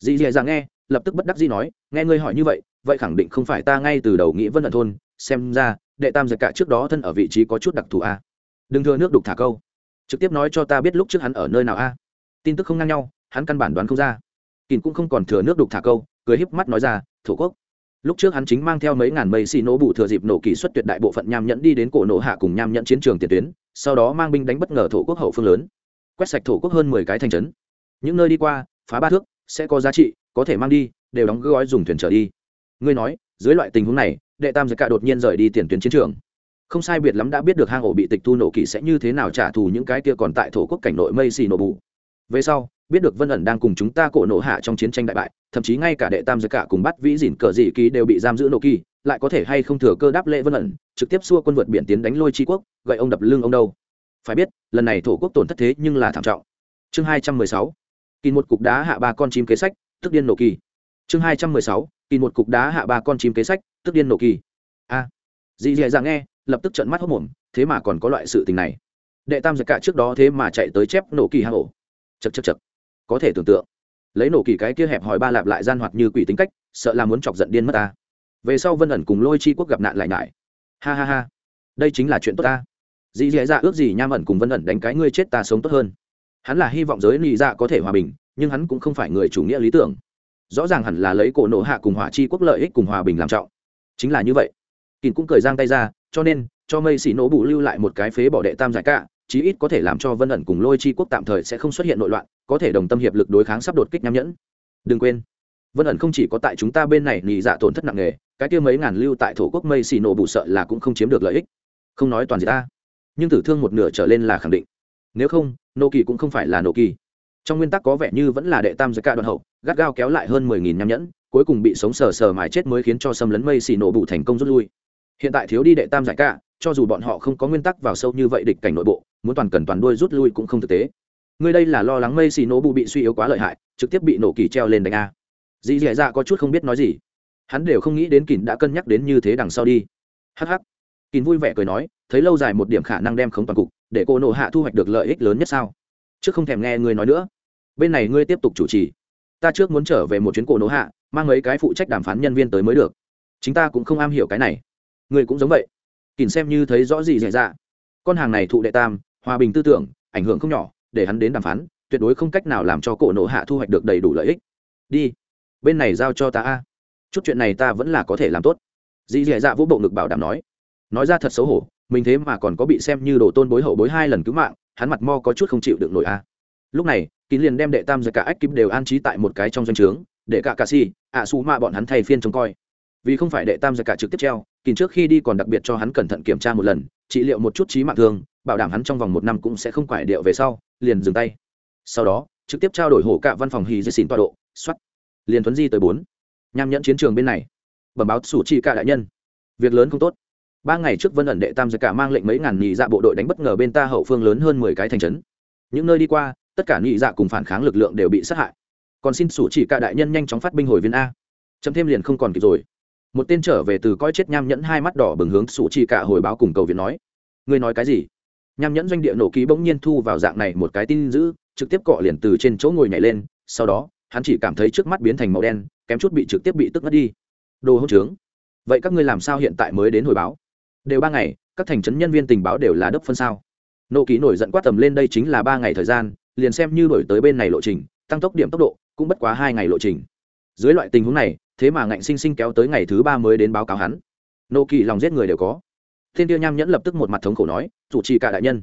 Speaker 1: Dì dì dạ nghe, lập tức bất đắc dĩ nói, nghe ngươi hỏi như vậy vậy khẳng định không phải ta ngay từ đầu nghĩ vân ẩn thôn, xem ra, đệ tam giặc cả trước đó thân ở vị trí có chút đặc thù a đừng thừa nước đục thả câu trực tiếp nói cho ta biết lúc trước hắn ở nơi nào a? Tin tức không ngang nhau, hắn căn bản đoán không ra. Kìn cũng không còn thừa nước đục thả câu, cười híp mắt nói ra, thổ quốc. Lúc trước hắn chính mang theo mấy ngàn mây xì nổ bụ thừa dịp nổ kỳ xuất tuyệt đại bộ phận nham nhẫn đi đến cổ nổ hạ cùng nham nhẫn chiến trường tiền tuyến, sau đó mang binh đánh bất ngờ thổ quốc hậu phương lớn. Quét sạch thổ quốc hơn mười cái thành trấn. Những nơi đi qua, phá ba thước, sẽ có giá trị, có thể mang đi, đều đóng gói dùng thuyền trở đi. Ngươi nói, dưới loại tình huống này, đệ tam giới cả đột nhiên rời đi tiền tuyến chiến trường không sai biệt lắm đã biết được hang ổ bị tịch thu nổ kỵ sẽ như thế nào trả thù những cái kia còn tại thổ quốc cảnh nội mây xì nổ bù. Về sau biết được vân ẩn đang cùng chúng ta cổ nổ hạ trong chiến tranh đại bại thậm chí ngay cả đệ tam giới cả cùng bắt vĩ dìn cờ dị kỳ đều bị giam giữ nổ kỳ lại có thể hay không thừa cơ đáp lễ vân ẩn trực tiếp xua quân vượt biển tiến đánh lôi tri quốc gậy ông đập lưng ông đâu. Phải biết lần này thổ quốc tổn thất thế nhưng là thảm trọng. Chương hai trăm mười sáu kỳ một cục đá hạ ba con chim kế sách tức điên nổ kỳ chương hai trăm mười sáu kỳ một cục đá hạ ba con chim kế sách tức điên nổ kỳ a. À, dì dì dạ nghe lập tức trợn mắt hốc mồm, thế mà còn có loại sự tình này. Đệ tam giật cả trước đó thế mà chạy tới chép nổ kỳ hang ổ. Chật chật chật có thể tưởng tượng. Lấy nổ kỳ cái kia hẹp hòi ba lạp lại gian hoạt như quỷ tính cách, sợ là muốn chọc giận điên mất ta. Về sau vân ẩn cùng lôi chi quốc gặp nạn lại ngại. ha ha ha. Đây chính là chuyện tốt ta. Dì dì dạ ước gì nham ẩn cùng vân ẩn đánh cái ngươi chết ta sống tốt hơn. Hắn là hy vọng giới lì dạ có thể hòa bình, nhưng hắn cũng không phải người chủ nghĩa lý tưởng. Rõ ràng hẳn là lấy cổ nổ hạ cùng hỏa chi quốc lợi ích cùng hòa bình làm trọng. Chính là như vậy kín cũng cười giang tay ra, cho nên, cho mây xỉ nổ bù lưu lại một cái phế bỏ đệ tam giải cả chí ít có thể làm cho vân ẩn cùng lôi chi quốc tạm thời sẽ không xuất hiện nội loạn, có thể đồng tâm hiệp lực đối kháng sắp đột kích nham nhẫn. Đừng quên, vân ẩn không chỉ có tại chúng ta bên này nhị dạ tổn thất nặng nề, cái kia mấy ngàn lưu tại thổ quốc mây xì nổ bù sợ là cũng không chiếm được lợi ích. Không nói toàn gì ta, nhưng tử thương một nửa trở lên là khẳng định. Nếu không, nô kỳ cũng không phải là nô kỳ. Trong nguyên tắc có vẻ như vẫn là đệ tam giới ca đoạn hậu, gắt gao kéo lại hơn mười nghìn nham nhẫn, cuối cùng bị sống sờ sờ mãi chết mới khiến cho xâm lấn mây xì nổ bụ thành công rút lui hiện tại thiếu đi đệ tam giải ca cho dù bọn họ không có nguyên tắc vào sâu như vậy địch cảnh nội bộ, muốn toàn cần toàn đuôi rút lui cũng không thực tế. Người đây là lo lắng mây xì nổ bụ bị suy yếu quá lợi hại, trực tiếp bị nổ kỳ treo lên đánh a. Dì dì dạ có chút không biết nói gì. Hắn đều không nghĩ đến kỳn đã cân nhắc đến như thế đằng sau đi. Hh kỳn vui vẻ cười nói, thấy lâu dài một điểm khả năng đem khống toàn cục, để cô nổ hạ thu hoạch được lợi ích lớn nhất sao? Trước không thèm nghe ngươi nói nữa. Bên này ngươi tiếp tục chủ trì. Ta trước muốn trở về một chuyến cổ nổ hạ, mang mấy cái phụ trách đàm phán nhân viên tới mới được. Chính ta cũng không am hiểu cái này ngươi cũng giống vậy. Kìm xem như thấy rõ gì dễ dạ. Con hàng này thụ đệ tam, hòa bình tư tưởng, ảnh hưởng không nhỏ, để hắn đến đàm phán, tuyệt đối không cách nào làm cho cổ nộ hạ thu hoạch được đầy đủ lợi ích. Đi, bên này giao cho ta a. Chút chuyện này ta vẫn là có thể làm tốt. Dì dì dạ vũ bộ ngực bảo đảm nói. Nói ra thật xấu hổ, mình thế mà còn có bị xem như đồ tôn bối hậu bối hai lần cứu mạng, hắn mặt mo có chút không chịu được nổi a. Lúc này kín liền đem đệ tam giật cả ách kíp đều an trí tại một cái trong doanh trướng, để cả cà si ạ su ma bọn hắn thay phiên trông coi. Vì không phải đệ tam giật cả trực tiếp treo kín trước khi đi còn đặc biệt cho hắn cẩn thận kiểm tra một lần, trị liệu một chút trí mạng thương, bảo đảm hắn trong vòng một năm cũng sẽ không quải điệu về sau, liền dừng tay. Sau đó, trực tiếp trao đổi hổ cả văn phòng hì dây xỉn tọa độ xuất liền thuấn di tới bốn. Nham nhẫn chiến trường bên này. Bẩm báo sủ trị cả đại nhân. Việc lớn không tốt. Ba ngày trước vân ẩn đệ tam giới cả mang lệnh mấy ngàn nhị dạ bộ đội đánh bất ngờ bên ta hậu phương lớn hơn mười cái thành trấn. Những nơi đi qua, tất cả nhị dạ cùng phản kháng lực lượng đều bị sát hại. Còn xin sủ chỉ cả đại nhân nhanh chóng phát binh hồi viên a. Chấm thêm liền không còn kịp rồi một tên trở về từ coi chết nham nhẫn hai mắt đỏ bừng hướng sủ chỉ cả hồi báo cùng cầu viện nói, ngươi nói cái gì? Nham nhẫn doanh địa nổ ký bỗng nhiên thu vào dạng này một cái tin dữ, trực tiếp cọ liền từ trên chỗ ngồi nhảy lên, sau đó, hắn chỉ cảm thấy trước mắt biến thành màu đen, kém chút bị trực tiếp bị tức ngất đi. Đồ hỗn trướng, vậy các ngươi làm sao hiện tại mới đến hồi báo? Đều ba ngày, các thành trấn nhân viên tình báo đều là đốc phân sao? Nộ ký nổi giận quát tầm lên, đây chính là ba ngày thời gian, liền xem như đổi tới bên này lộ trình, tăng tốc điểm tốc độ, cũng bất quá hai ngày lộ trình. Dưới loại tình huống này thế mà ngạnh sinh sinh kéo tới ngày thứ ba mới đến báo cáo hắn. Nộ kỳ lòng giết người đều có. Thiên tiêu nham nhẫn lập tức một mặt thống khổ nói, chủ trì cả đại nhân.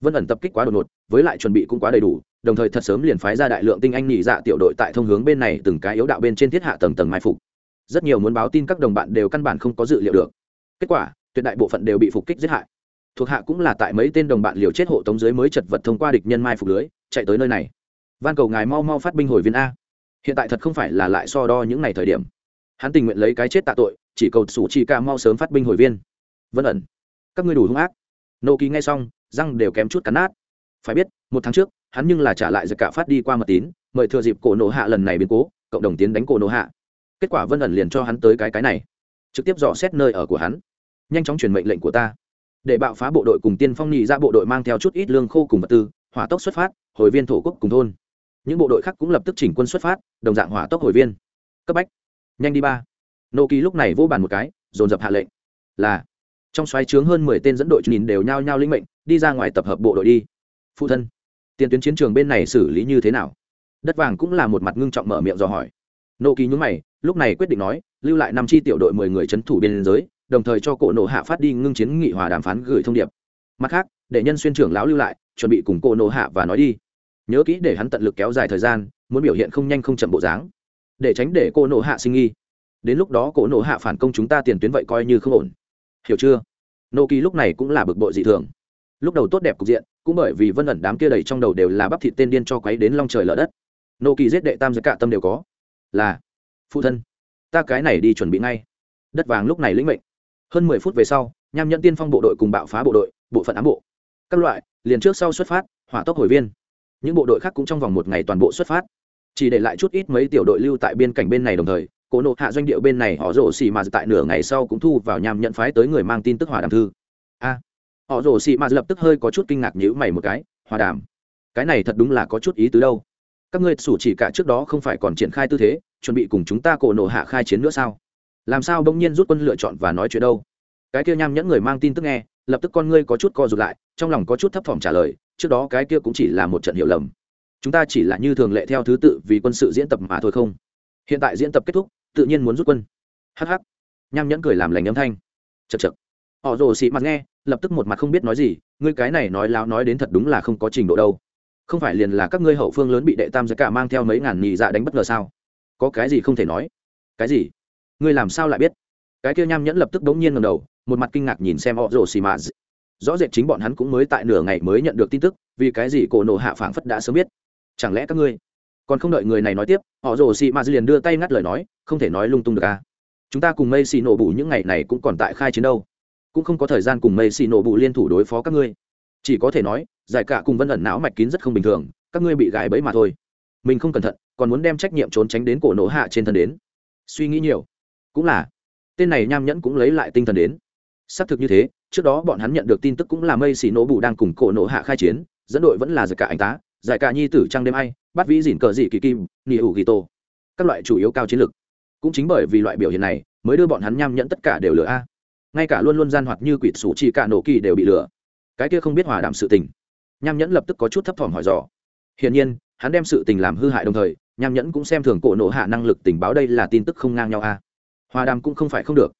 Speaker 1: Vân ẩn tập kích quá đột ngột, với lại chuẩn bị cũng quá đầy đủ, đồng thời thật sớm liền phái ra đại lượng tinh anh nhị dạ tiểu đội tại thông hướng bên này từng cái yếu đạo bên trên thiết hạ tầng tầng mai phục. Rất nhiều muốn báo tin các đồng bạn đều căn bản không có dự liệu được. Kết quả, tuyệt đại bộ phận đều bị phục kích giết hại. Thuộc hạ cũng là tại mấy tên đồng bạn liều chết hộ tống dưới mới chật vật thông qua địch nhân mai phục lưới, chạy tới nơi này. Van cầu ngài mau mau phát binh hồi viên a hiện tại thật không phải là lại so đo những ngày thời điểm. Hắn tình nguyện lấy cái chết tạ tội, chỉ cầu sủ chi ca mau sớm phát binh hồi viên. Vân ẩn, các ngươi đủ hung ác. Nô ký ngay xong, răng đều kém chút cắn nát. Phải biết, một tháng trước, hắn nhưng là trả lại giật cả phát đi qua mật tín, mời thừa dịp cổ nổ hạ lần này biến cố, cộng đồng tiến đánh cổ nổ hạ. Kết quả vân ẩn liền cho hắn tới cái cái này, trực tiếp dò xét nơi ở của hắn. Nhanh chóng truyền mệnh lệnh của ta. Để bạo phá bộ đội cùng tiên phong nhị ra bộ đội mang theo chút ít lương khô cùng vật tư, hỏa tốc xuất phát, hồi viên thổ quốc cùng thôn những bộ đội khác cũng lập tức chỉnh quân xuất phát, đồng dạng hỏa tốc hồi viên. Cấp bách. Nhanh đi ba. Nô kỳ lúc này vô bàn một cái, dồn dập hạ lệnh. Là. Trong xoáy trướng hơn mười tên dẫn đội nhìn đều nhao nhao linh mệnh, đi ra ngoài tập hợp bộ đội đi. Phụ thân. Tiền tuyến chiến trường bên này xử lý như thế nào? Đất vàng cũng là một mặt ngưng trọng mở miệng dò hỏi. Nô kỳ nhúng mày, lúc này quyết định nói, lưu lại năm chi tiểu đội mười người c h ấ n thủ biên giới, đồng thời cho cổ nộ hạ phát đi ngưng chiến nghị hòa đàm phán gửi thông điệp. Mặt khác, để nhân xuyên trưởng lão lưu lại, chuẩn bị cùng cổ nộ hạ và nói đi nhớ kỹ để hắn tận lực kéo dài thời gian, muốn biểu hiện không nhanh không chậm bộ dáng, để tránh để cô nộ hạ sinh nghi. Đến lúc đó cổ nộ hạ phản công chúng ta tiền tuyến vậy coi như không ổn. Hiểu chưa? Nô kỳ lúc này cũng là bực bội dị thường. Lúc đầu tốt đẹp cục diện, cũng bởi vì vân ẩn đám kia đầy trong đầu đều là bắp thịt tên điên cho quấy đến long trời lở đất. Nô kỳ giết đệ tam giới cả tâm đều có. Là, phụ thân, ta cái này đi chuẩn bị ngay. Đất vàng lúc này lĩnh mệnh. Hơn mười phút về sau, nham nhẫn tiên phong bộ đội cùng bạo phá bộ đội, bộ phận ám bộ. Các loại, liền trước sau xuất phát, hỏa tốc hồi viên những bộ đội khác cũng trong vòng một ngày toàn bộ xuất phát. Chỉ để lại chút ít mấy tiểu đội lưu tại biên cảnh bên này đồng thời cổ nộ hạ doanh điệu bên này họ rổ xì mà tại nửa ngày sau cũng thu vào nhằm nhận phái tới người mang tin tức hòa đàm thư. A, họ rổ xì mà lập tức hơi có chút kinh ngạc nhữ mày một cái, hòa đàm. Cái này thật đúng là có chút ý tứ đâu. Các ngươi sủ chỉ cả trước đó không phải còn triển khai tư thế, chuẩn bị cùng chúng ta cổ nộ hạ khai chiến nữa sao? Làm sao bỗng nhiên rút quân lựa chọn và nói chuyện đâu? Cái kia nham nhẫn người mang tin tức nghe, lập tức con ngươi có chút co rụt lại, trong lòng có chút thấp thỏm trả lời trước đó cái kia cũng chỉ là một trận hiểu lầm. Chúng ta chỉ là như thường lệ theo thứ tự vì quân sự diễn tập mà thôi không? Hiện tại diễn tập kết thúc, tự nhiên muốn rút quân. Hh nham nhẫn cười làm lành âm thanh. Chật chật họ rồ xị mặt nghe, lập tức một mặt không biết nói gì, ngươi cái này nói láo nói đến thật đúng là không có trình độ đâu. Không phải liền là các ngươi hậu phương lớn bị đệ tam giới cả mang theo mấy ngàn nhị dạ đánh bất ngờ sao? Có cái gì không thể nói? Cái gì? Ngươi làm sao lại biết? Cái kia nham nhẫn lập tức đống nhiên ngầm đầu, một mặt kinh ngạc nhìn xem họ rồ xì mà rõ rệt chính bọn hắn cũng mới tại nửa ngày mới nhận được tin tức, vì cái gì cổ nổ hạ phảng phất đã sớm biết? Chẳng lẽ các ngươi còn không đợi người này nói tiếp, họ rồ xì mà liền đưa tay ngắt lời nói, không thể nói lung tung được à? Chúng ta cùng mây xì nổ bù những ngày này cũng còn tại khai chiến đâu. Cũng không có thời gian cùng mây xì nổ bù liên thủ đối phó các ngươi. Chỉ có thể nói, giải cả cùng vân ẩn não mạch kín rất không bình thường, các ngươi bị gài bẫy mà thôi. Mình không cẩn thận, còn muốn đem trách nhiệm trốn tránh đến cổ nổ hạ trên thân đến. Suy nghĩ nhiều. Cũng là, tên này nham nhẫn cũng lấy lại tinh thần đến. Xác thực như thế trước đó bọn hắn nhận được tin tức cũng là mây xì nổ bù đang cùng cổ nổ hạ khai chiến, dẫn đội vẫn là giải cả anh tá, giải cả nhi tử trăng đêm ai bắt vĩ dỉn cờ dị kỳ kim nỉ ủ ghi tô. Các loại chủ yếu cao chiến lược. Cũng chính bởi vì loại biểu hiện này, mới đưa bọn hắn nham nhẫn tất cả đều lừa a. Ngay cả luôn luôn gian hoạt như quỷ sủ chỉ cả nổ kỳ đều bị lừa. Cái kia không biết hòa đảm sự tình. Nham nhẫn lập tức có chút thấp thỏm hỏi dò. Hiển nhiên, hắn đem sự tình làm hư hại đồng thời, nham nhẫn cũng xem thường cổ nổ hạ năng lực tình báo đây là tin tức không ngang nhau a. À. hòa đàm cũng không phải không được.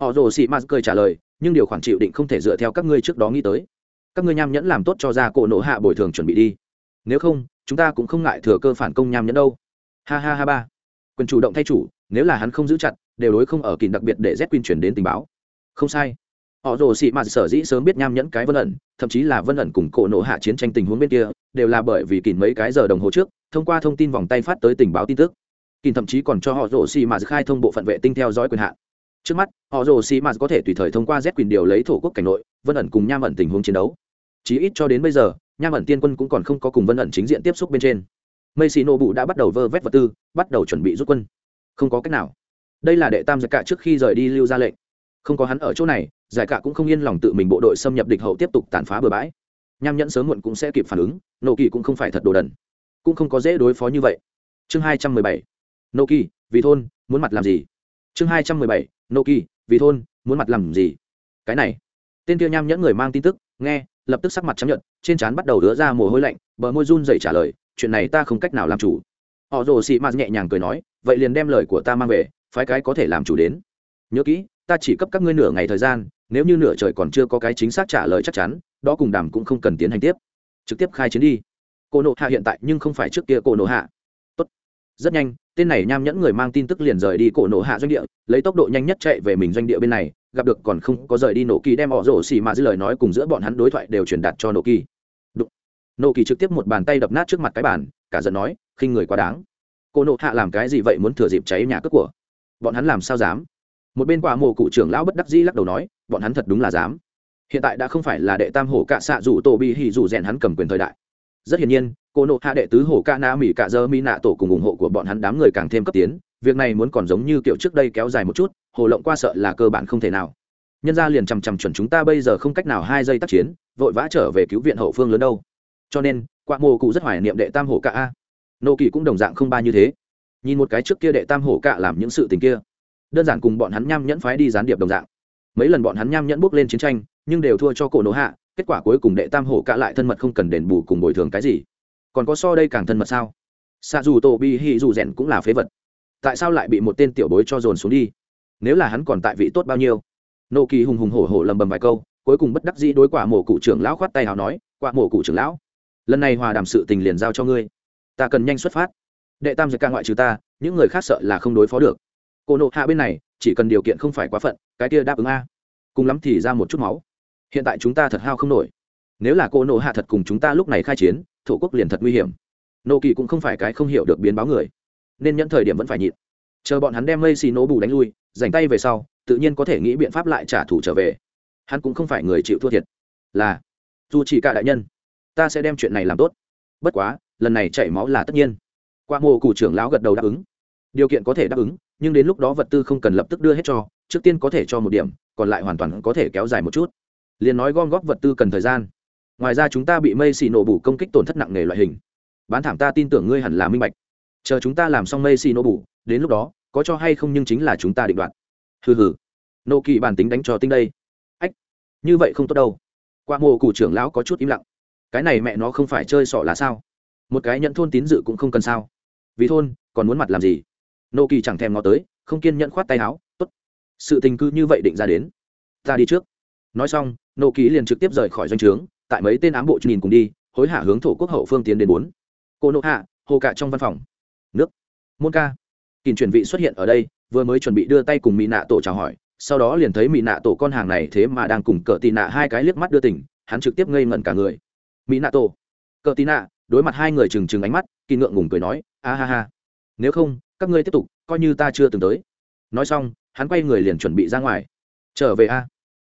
Speaker 1: Họ rồ sĩ mars cười trả lời nhưng điều khoản chịu định không thể dựa theo các ngươi trước đó nghĩ tới. Các ngươi nham nhẫn làm tốt cho ra cổ nộ hạ bồi thường chuẩn bị đi. Nếu không, chúng ta cũng không ngại thừa cơ phản công nham nhẫn đâu. Ha ha ha ba. Quyền chủ động thay chủ, nếu là hắn không giữ chặt, đều đối không ở kỳ đặc biệt để z quyên chuyển đến tình báo. Không sai. Họ rồ xị mạt sở dĩ sớm biết nham nhẫn cái vân ẩn, thậm chí là vân ẩn cùng cổ nộ hạ chiến tranh tình huống bên kia, đều là bởi vì kỳ mấy cái giờ đồng hồ trước, thông qua thông tin vòng tay phát tới tình báo tin tức. Kỳ thậm chí còn cho họ rồ xị mạt khai thông bộ phận vệ tinh theo dõi quyền hạn trước mắt, họ rồ xị mạt có thể tùy thời thông qua z quyền điều lấy thổ quốc cảnh nội, vân ẩn cùng nham ẩn tình huống chiến đấu. Chí ít cho đến bây giờ, nham ẩn tiên quân cũng còn không có cùng vân ẩn chính diện tiếp xúc bên trên. Mây xì nổ bụ đã bắt đầu vơ vét vật tư, bắt đầu chuẩn bị rút quân. Không có cách nào. Đây là đệ tam giải cả trước khi rời đi lưu ra lệnh không có hắn ở chỗ này, giải cả cũng không yên lòng tự mình bộ đội xâm nhập địch hậu tiếp tục tàn phá bừa bãi. Nham nhẫn sớm muộn cũng sẽ kịp phản ứng nộ kỳ cũng không phải thật đồ đần. Cũng không có dễ đối phó như vậy. Chương hai trăm mười bảy. Nộ kỳ, vì thôn, muốn mặt làm gì? Chương hai trăm mười bảy. Nô kỳ, vì thôn, muốn mặt làm gì? Cái này. Tên kia nham nhẫn người mang tin tức, nghe, lập tức sắc mặt chấp nhận trên trán bắt đầu đứa ra mồ hôi lạnh, bờ môi run dậy trả lời, chuyện này ta không cách nào làm chủ. Họ rồ xị mạt nhẹ nhàng cười nói, vậy liền đem lời của ta mang về, phái cái có thể làm chủ đến. Nhớ kỹ, ta chỉ cấp các ngươi nửa ngày thời gian, nếu như nửa trời còn chưa có cái chính xác trả lời chắc chắn, đó cùng đàm cũng không cần tiến hành tiếp. Trực tiếp khai chiến đi. Cô nộ hạ hiện tại nhưng không phải trước kia cô nộ hạ. Tốt. rất nhanh tên này nham nhẫn người mang tin tức liền rời đi cổ nổ hạ doanh địa, lấy tốc độ nhanh nhất chạy về mình doanh địa bên này, gặp được còn không có rời đi nổ kỳ đem họ rổ xì mà dư lời nói cùng giữa bọn hắn đối thoại đều truyền đạt cho nổ kỳ. Đụng. nổ kỳ trực tiếp một bàn tay đập nát trước mặt cái bàn, cả giận nói, khinh người quá đáng. Cô nộ hạ làm cái gì vậy muốn thừa dịp cháy nhà cướp của? Bọn hắn làm sao dám? Một bên quả mộ cụ trưởng lão bất đắc dĩ lắc đầu nói, bọn hắn thật đúng là dám. Hiện tại đã không phải là đệ tam hổ cạ xạ rủ tổ bị hỉ rủ rèn hắn cầm quyền thời đại rất hiển nhiên, cô nộ hạ đệ tứ hổ ca na mỹ cạ dơ mỹ nạ tổ cùng ủng hộ của bọn hắn đám người càng thêm cấp tiến, việc này muốn còn giống như kiểu trước đây kéo dài một chút, hồ lộng qua sợ là cơ bản không thể nào. Nhân ra liền chằm chằm chuẩn chúng ta bây giờ không cách nào hai giây tác chiến, vội vã trở về cứu viện hậu phương lớn đâu. Cho nên, quạ mồ cụ rất hoài niệm đệ tam hổ cạ a. Nô kỳ cũng đồng dạng không ba như thế. Nhìn một cái trước kia đệ tam hổ cạ làm những sự tình kia, đơn giản cùng bọn hắn nham nhẫn phái đi gián điệp đồng dạng. Mấy lần bọn hắn nham nhẫn bước lên chiến tranh, nhưng đều thua cho cổ nổ hạ kết quả cuối cùng đệ tam hổ cạ lại thân mật không cần đền bù cùng bồi thường cái gì. Còn có so đây càng thân mật sao? Xa dù tổ bi hi dù rèn cũng là phế vật. Tại sao lại bị một tên tiểu bối cho dồn xuống đi? Nếu là hắn còn tại vị tốt bao nhiêu? Nô kỳ hùng hùng hổ hổ lầm bầm vài câu, cuối cùng bất đắc dĩ đối quả mổ cụ trưởng lão khoát tay hào nói, quả mổ cụ trưởng lão, lần này hòa đàm sự tình liền giao cho ngươi. Ta cần nhanh xuất phát. Đệ tam giật ca ngoại trừ ta, những người khác sợ là không đối phó được. Cô nộ hạ bên này, chỉ cần điều kiện không phải quá phận, cái kia đáp ứng a. Cùng lắm thì ra một chút máu hiện tại chúng ta thật hao không nổi. Nếu là cô nộ hạ thật cùng chúng ta lúc này khai chiến, thổ quốc liền thật nguy hiểm. Nộ kỳ cũng không phải cái không hiểu được biến báo người. Nên nhận thời điểm vẫn phải nhịn. Chờ bọn hắn đem mây xì nổ bù đánh lui dành tay về sau, tự nhiên có thể nghĩ biện pháp lại trả thù trở về. Hắn cũng không phải người chịu thua thiệt. Là, dù chỉ cả đại nhân, ta sẽ đem chuyện này làm tốt. Bất quá, lần này chảy máu là tất nhiên. Qua mô cụ trưởng lão gật đầu đáp ứng. Điều kiện có thể đáp ứng, nhưng đến lúc đó vật tư không cần lập tức đưa hết cho, trước tiên có thể cho một điểm, còn lại hoàn toàn có thể kéo dài một chút liền nói gom góp vật tư cần thời gian. Ngoài ra chúng ta bị mây xì nổ bù công kích tổn thất nặng nề loại hình. Bán thảm ta tin tưởng ngươi hẳn là minh bạch. Chờ chúng ta làm xong mây xì nổ bù, đến lúc đó, có cho hay không nhưng chính là chúng ta định đoạt. Hừ hừ. Nô kỳ bản tính đánh cho tinh đây. Ách, như vậy không tốt đâu. Qua mồ cụ trưởng lão có chút im lặng. Cái này mẹ nó không phải chơi sọ là sao? Một cái nhận thôn tín dự cũng không cần sao? Vì thôn, còn muốn mặt làm gì? Nô kỳ chẳng thèm ngó tới, không kiên nhẫn khoát tay áo, tốt. Sự tình cư như vậy định ra đến. Ta đi trước nói xong nô ký liền trực tiếp rời khỏi doanh trướng, tại mấy tên ám bộ nhìn cùng đi, hối hả hướng thổ quốc hậu phương tiến đến bốn. Cô nô hạ, hồ cạ trong văn phòng. Nước. Môn ca. Kìm chuyển vị xuất hiện ở đây, vừa mới chuẩn bị đưa tay cùng mỹ nạ tổ chào hỏi, sau đó liền thấy mỹ nạ tổ con hàng này thế mà đang cùng cờ tị nạ hai cái liếc mắt đưa tỉnh hắn trực tiếp ngây ngẩn cả người. Mỹ nạ tổ. Cờ tị nạ, đối mặt hai người trừng trừng ánh mắt, kỳ ngượng ngùng cười nói, a ha ha. Nếu không, các ngươi tiếp tục, coi như ta chưa từng tới. Nói xong, hắn quay người liền chuẩn bị ra ngoài. Trở về a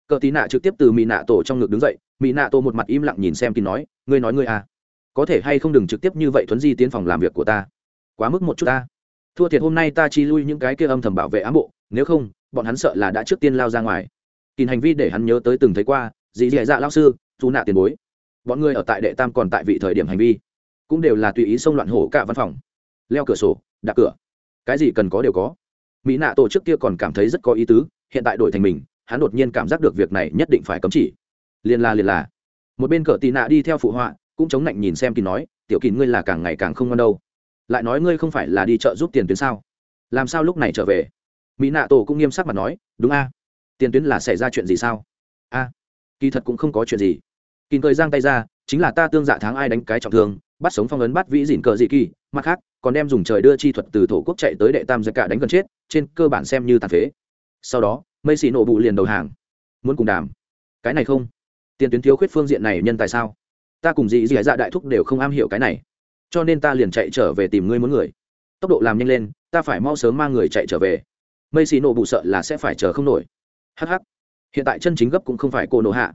Speaker 1: cờ tí nạ trực tiếp từ mỹ nạ tổ trong ngực đứng dậy mỹ nạ tổ một mặt im lặng nhìn xem kín nói, ngươi nói ngươi à? Có thể hay không đừng trực tiếp như vậy thuấn di tiến phòng làm việc của ta? Quá mức một chút ta. Thua thiệt hôm nay ta chi lui những cái kia âm thầm bảo vệ ám bộ, nếu không, bọn hắn sợ là đã trước tiên lao ra ngoài. Kín hành vi để hắn nhớ tới từng thấy qua, dì dì dạ lao sư dù nạ tiền bối. Bọn người ở tại đệ tam còn tại vị thời điểm hành vi, cũng đều là tùy ý xông loạn hổ cả văn phòng. Leo cửa sổ, đạp cửa. Cái gì cần có đều có. Mỹ nạ tổ trước kia còn cảm thấy rất có ý tứ, hiện tại đổi thành mình hắn đột nhiên cảm giác được việc này nhất định phải cấm chỉ. Liền là liền là một bên cờ tì nạ đi theo phụ họa, cũng chống lạnh nhìn xem kỳ nói, tiểu kỳ ngươi là càng ngày càng không ngon đâu. Lại nói ngươi không phải là đi chợ giúp tiền tuyến sao? Làm sao lúc này trở về? Mỹ nạ tổ cũng nghiêm sắc mặt nói, đúng a. Tiền tuyến là xảy ra chuyện gì sao? A, kỳ thật cũng không có chuyện gì. Kỳ cười giang tay ra, chính là ta tương dạ tháng ai đánh cái trọng thương, bắt sống phong ấn bắt vĩ dỉn cờ dị kỳ, mặt khác, còn đem dùng trời đưa chi thuật từ thổ quốc chạy tới đệ tam giặc cả đánh gần chết, trên cơ bản xem như tàn phế. Sau đó mây xì nổ bụ liền đầu hàng. Muốn cùng đàm. Cái này không? Tiền tuyến thiếu khuyết phương diện này nhân tại sao? Ta cùng dị dị dạ đại thúc đều không am hiểu cái này. Cho nên ta liền chạy trở về tìm ngươi muốn người. Tốc độ làm nhanh lên, ta phải mau sớm mang người chạy trở về. Mây xì nổ bụ sợ là sẽ phải chờ không nổi. Hh hiện tại chân chính gấp cũng không phải cô nổ hạ.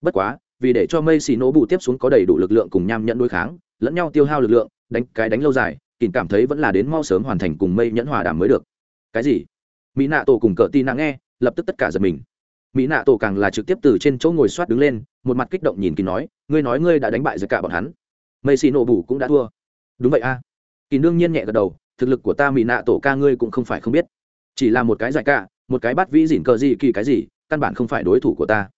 Speaker 1: Bất quá, vì để cho mây xì nổ bụ tiếp xuống có đầy đủ lực lượng cùng nham nhận đối kháng, lẫn nhau tiêu hao lực lượng, đánh cái đánh lâu dài kỳn cảm thấy vẫn là đến mau sớm hoàn thành cùng mây nhẫn hòa đàm mới được. Cái gì? Mỹ nạ tổ cùng cờ tin nặng nghe lập tức tất cả giật mình. Mỹ nạ tổ càng là trực tiếp từ trên chỗ ngồi soát đứng lên, một mặt kích động nhìn kỳ nói, ngươi nói ngươi đã đánh bại giật cả bọn hắn, mây xì nổ bù cũng đã thua. Đúng vậy a. À. kỳ đương nhiên nhẹ gật đầu, thực lực của ta mỹ nạ tổ ca ngươi cũng không phải không biết. Chỉ là một cái giải cả một cái bắt vĩ dỉn cờ gì kỳ cái gì, căn bản không phải đối thủ của ta.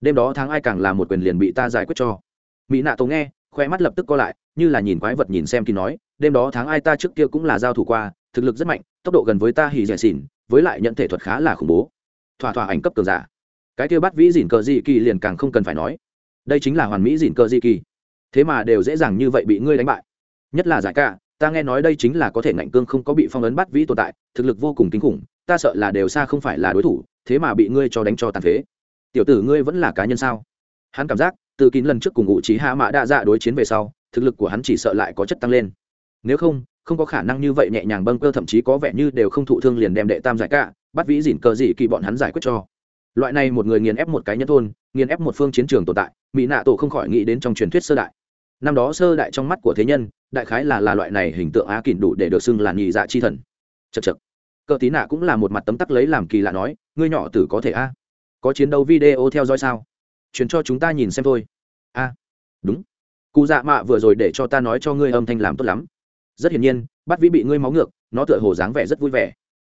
Speaker 1: Đêm đó tháng ai càng là một quyền liền bị ta giải quyết cho. Mỹ nạ tổ nghe, khoe mắt lập tức co lại, như là nhìn quái vật nhìn xem kỳ nói, đêm đó tháng ai ta trước kia cũng là giao thủ qua, thực lực rất mạnh, tốc độ gần với ta hì rẻ xỉn, với lại nhận thể thuật khá là khủng bố thỏa thỏa ảnh cấp cường giả. Cái kia bắt vĩ dỉn cờ dị kỳ liền càng không cần phải nói. Đây chính là hoàn mỹ dỉn cờ dị kỳ. Thế mà đều dễ dàng như vậy bị ngươi đánh bại. Nhất là giải ca, ta nghe nói đây chính là có thể ngạnh cương không có bị phong ấn bắt vĩ tồn tại, thực lực vô cùng kinh khủng, ta sợ là đều xa không phải là đối thủ, thế mà bị ngươi cho đánh cho tàn phế. Tiểu tử ngươi vẫn là cá nhân sao? Hắn cảm giác, từ kín lần trước cùng ngụ trí hạ mã đa dạ đối chiến về sau, thực lực của hắn chỉ sợ lại có chất tăng lên. Nếu không không có khả năng như vậy nhẹ nhàng bâng cơ thậm chí có vẻ như đều không thụ thương liền đem đệ tam giải cả bắt vĩ dỉn cờ dị kỳ bọn hắn giải quyết cho. Loại này một người nghiền ép một cái nhân thôn, nghiền ép một phương chiến trường tồn tại, mỹ nạ tổ không khỏi nghĩ đến trong truyền thuyết sơ đại. Năm đó sơ đại trong mắt của thế nhân, đại khái là là loại này hình tượng á kỳn đủ để được xưng là nhị dạ chi thần. Chật chật cờ tí nạ cũng là một mặt tấm tắc lấy làm kỳ lạ nói, ngươi nhỏ tử có thể a? Có chiến đấu video theo dõi sao? Truyền cho chúng ta nhìn xem thôi. A, đúng. Cụ dạ mạ vừa rồi để cho ta nói cho ngươi âm thanh làm tốt lắm. Rất hiển nhiên, bắt vĩ bị ngươi máu ngược, nó tựa hồ dáng vẻ rất vui vẻ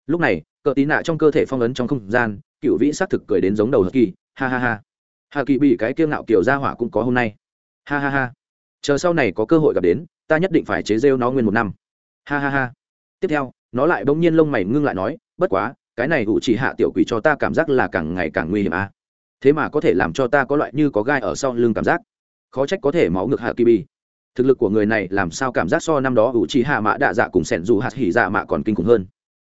Speaker 1: lúc này, cờ tí nạ trong cơ thể phong ấn trong không gian, cựu vĩ xác thực cười đến giống đầu hờ kỳ ha ha ha. Hà kỳ bị cái kiêng ngạo kiểu ra hỏa cũng có hôm nay. Ha ha ha. Chờ sau này có cơ hội gặp đến, ta nhất định phải chế rêu nó nguyên một năm. Ha ha ha. Tiếp theo, nó lại bỗng nhiên lông mày ngưng lại nói, bất quá, cái này ủ chỉ hạ tiểu quỷ cho ta cảm giác là càng ngày càng nguy hiểm à. thế mà có thể làm cho ta có loại như có gai ở sau lưng cảm giác. Khó trách có thể máu ngược hạ kỳ bi thực lực của người này làm sao cảm giác so năm đó ủ chỉ hạ mã đạ dạ cùng sẻn dù hạt hỉ dạ mạ còn kinh khủng hơn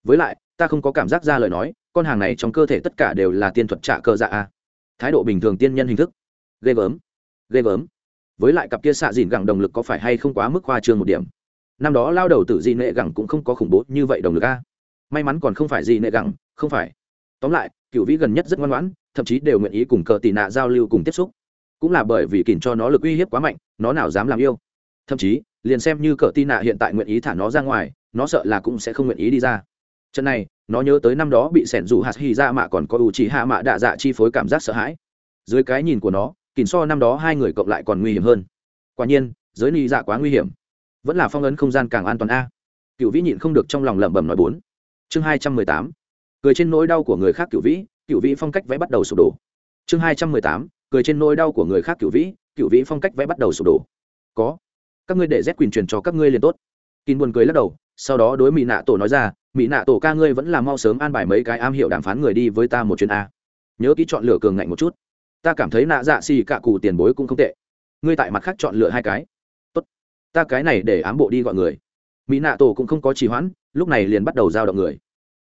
Speaker 1: với lại, ta không có cảm giác ra lời nói, con hàng này trong cơ thể tất cả đều là tiên thuật trạ cơ dạ a. Thái độ bình thường tiên nhân hình thức. Ghê gớm. Ghê gớm. Với lại cặp kia xạ dìn gẳng đồng lực có phải hay không quá mức khoa trương một điểm? Năm đó lao đầu tử dị nệ gẳng cũng không có khủng bố như vậy đồng lực a. May mắn còn không phải dị nệ gẳng, không phải. Tóm lại, cựu vĩ gần nhất rất ngoan ngoãn, thậm chí đều nguyện ý cùng cờ tị nạ giao lưu cùng tiếp xúc. Cũng là bởi vì kìm cho nó lực uy hiếp quá mạnh, nó nào dám làm yêu. Thậm chí, liền xem như cờ tị nạ hiện tại nguyện ý thả nó ra ngoài, nó sợ là cũng sẽ không nguyện ý đi ra trận này, nó nhớ tới năm đó bị sẻn rủ hạt hy ra mạ còn có ủ chỉ hạ mạ đạ dạ chi phối cảm giác sợ hãi. Dưới cái nhìn của nó kìm so năm đó hai người cộng lại còn nguy hiểm hơn. Quả nhiên, giới ni dạ quá nguy hiểm. Vẫn là phong ấn không gian càng an toàn a. Cựu vĩ nhịn không được trong lòng lẩm bẩm nói bốn. Chương hai trăm mười tám. Cười trên nỗi đau của người khác cựu vĩ cựu vĩ phong cách vẽ bắt đầu sụp đổ. Chương hai trăm mười tám. Cười trên nỗi đau của người khác cựu vĩ cựu vĩ phong cách vẽ bắt đầu sụp đổ. Có. Các ngươi để z quyền truyền cho các ngươi liền tốt. Kín buồn cười lắc đầu sau đó đối mỹ nạ tổ nói ra, mỹ nạ tổ ca ngươi vẫn là mau sớm an bài mấy cái am hiểu đàm phán người đi với ta một chuyến a. Nhớ ký chọn lựa cường ngạnh một chút. Ta cảm thấy nạ dạ xì cạ cụ tiền bối cũng không tệ. Ngươi tại mặt khác chọn lựa hai cái. Tốt. Ta cái này để ám bộ đi gọi người. Mỹ nạ tổ cũng không có trì hoãn, lúc này liền bắt đầu giao động người.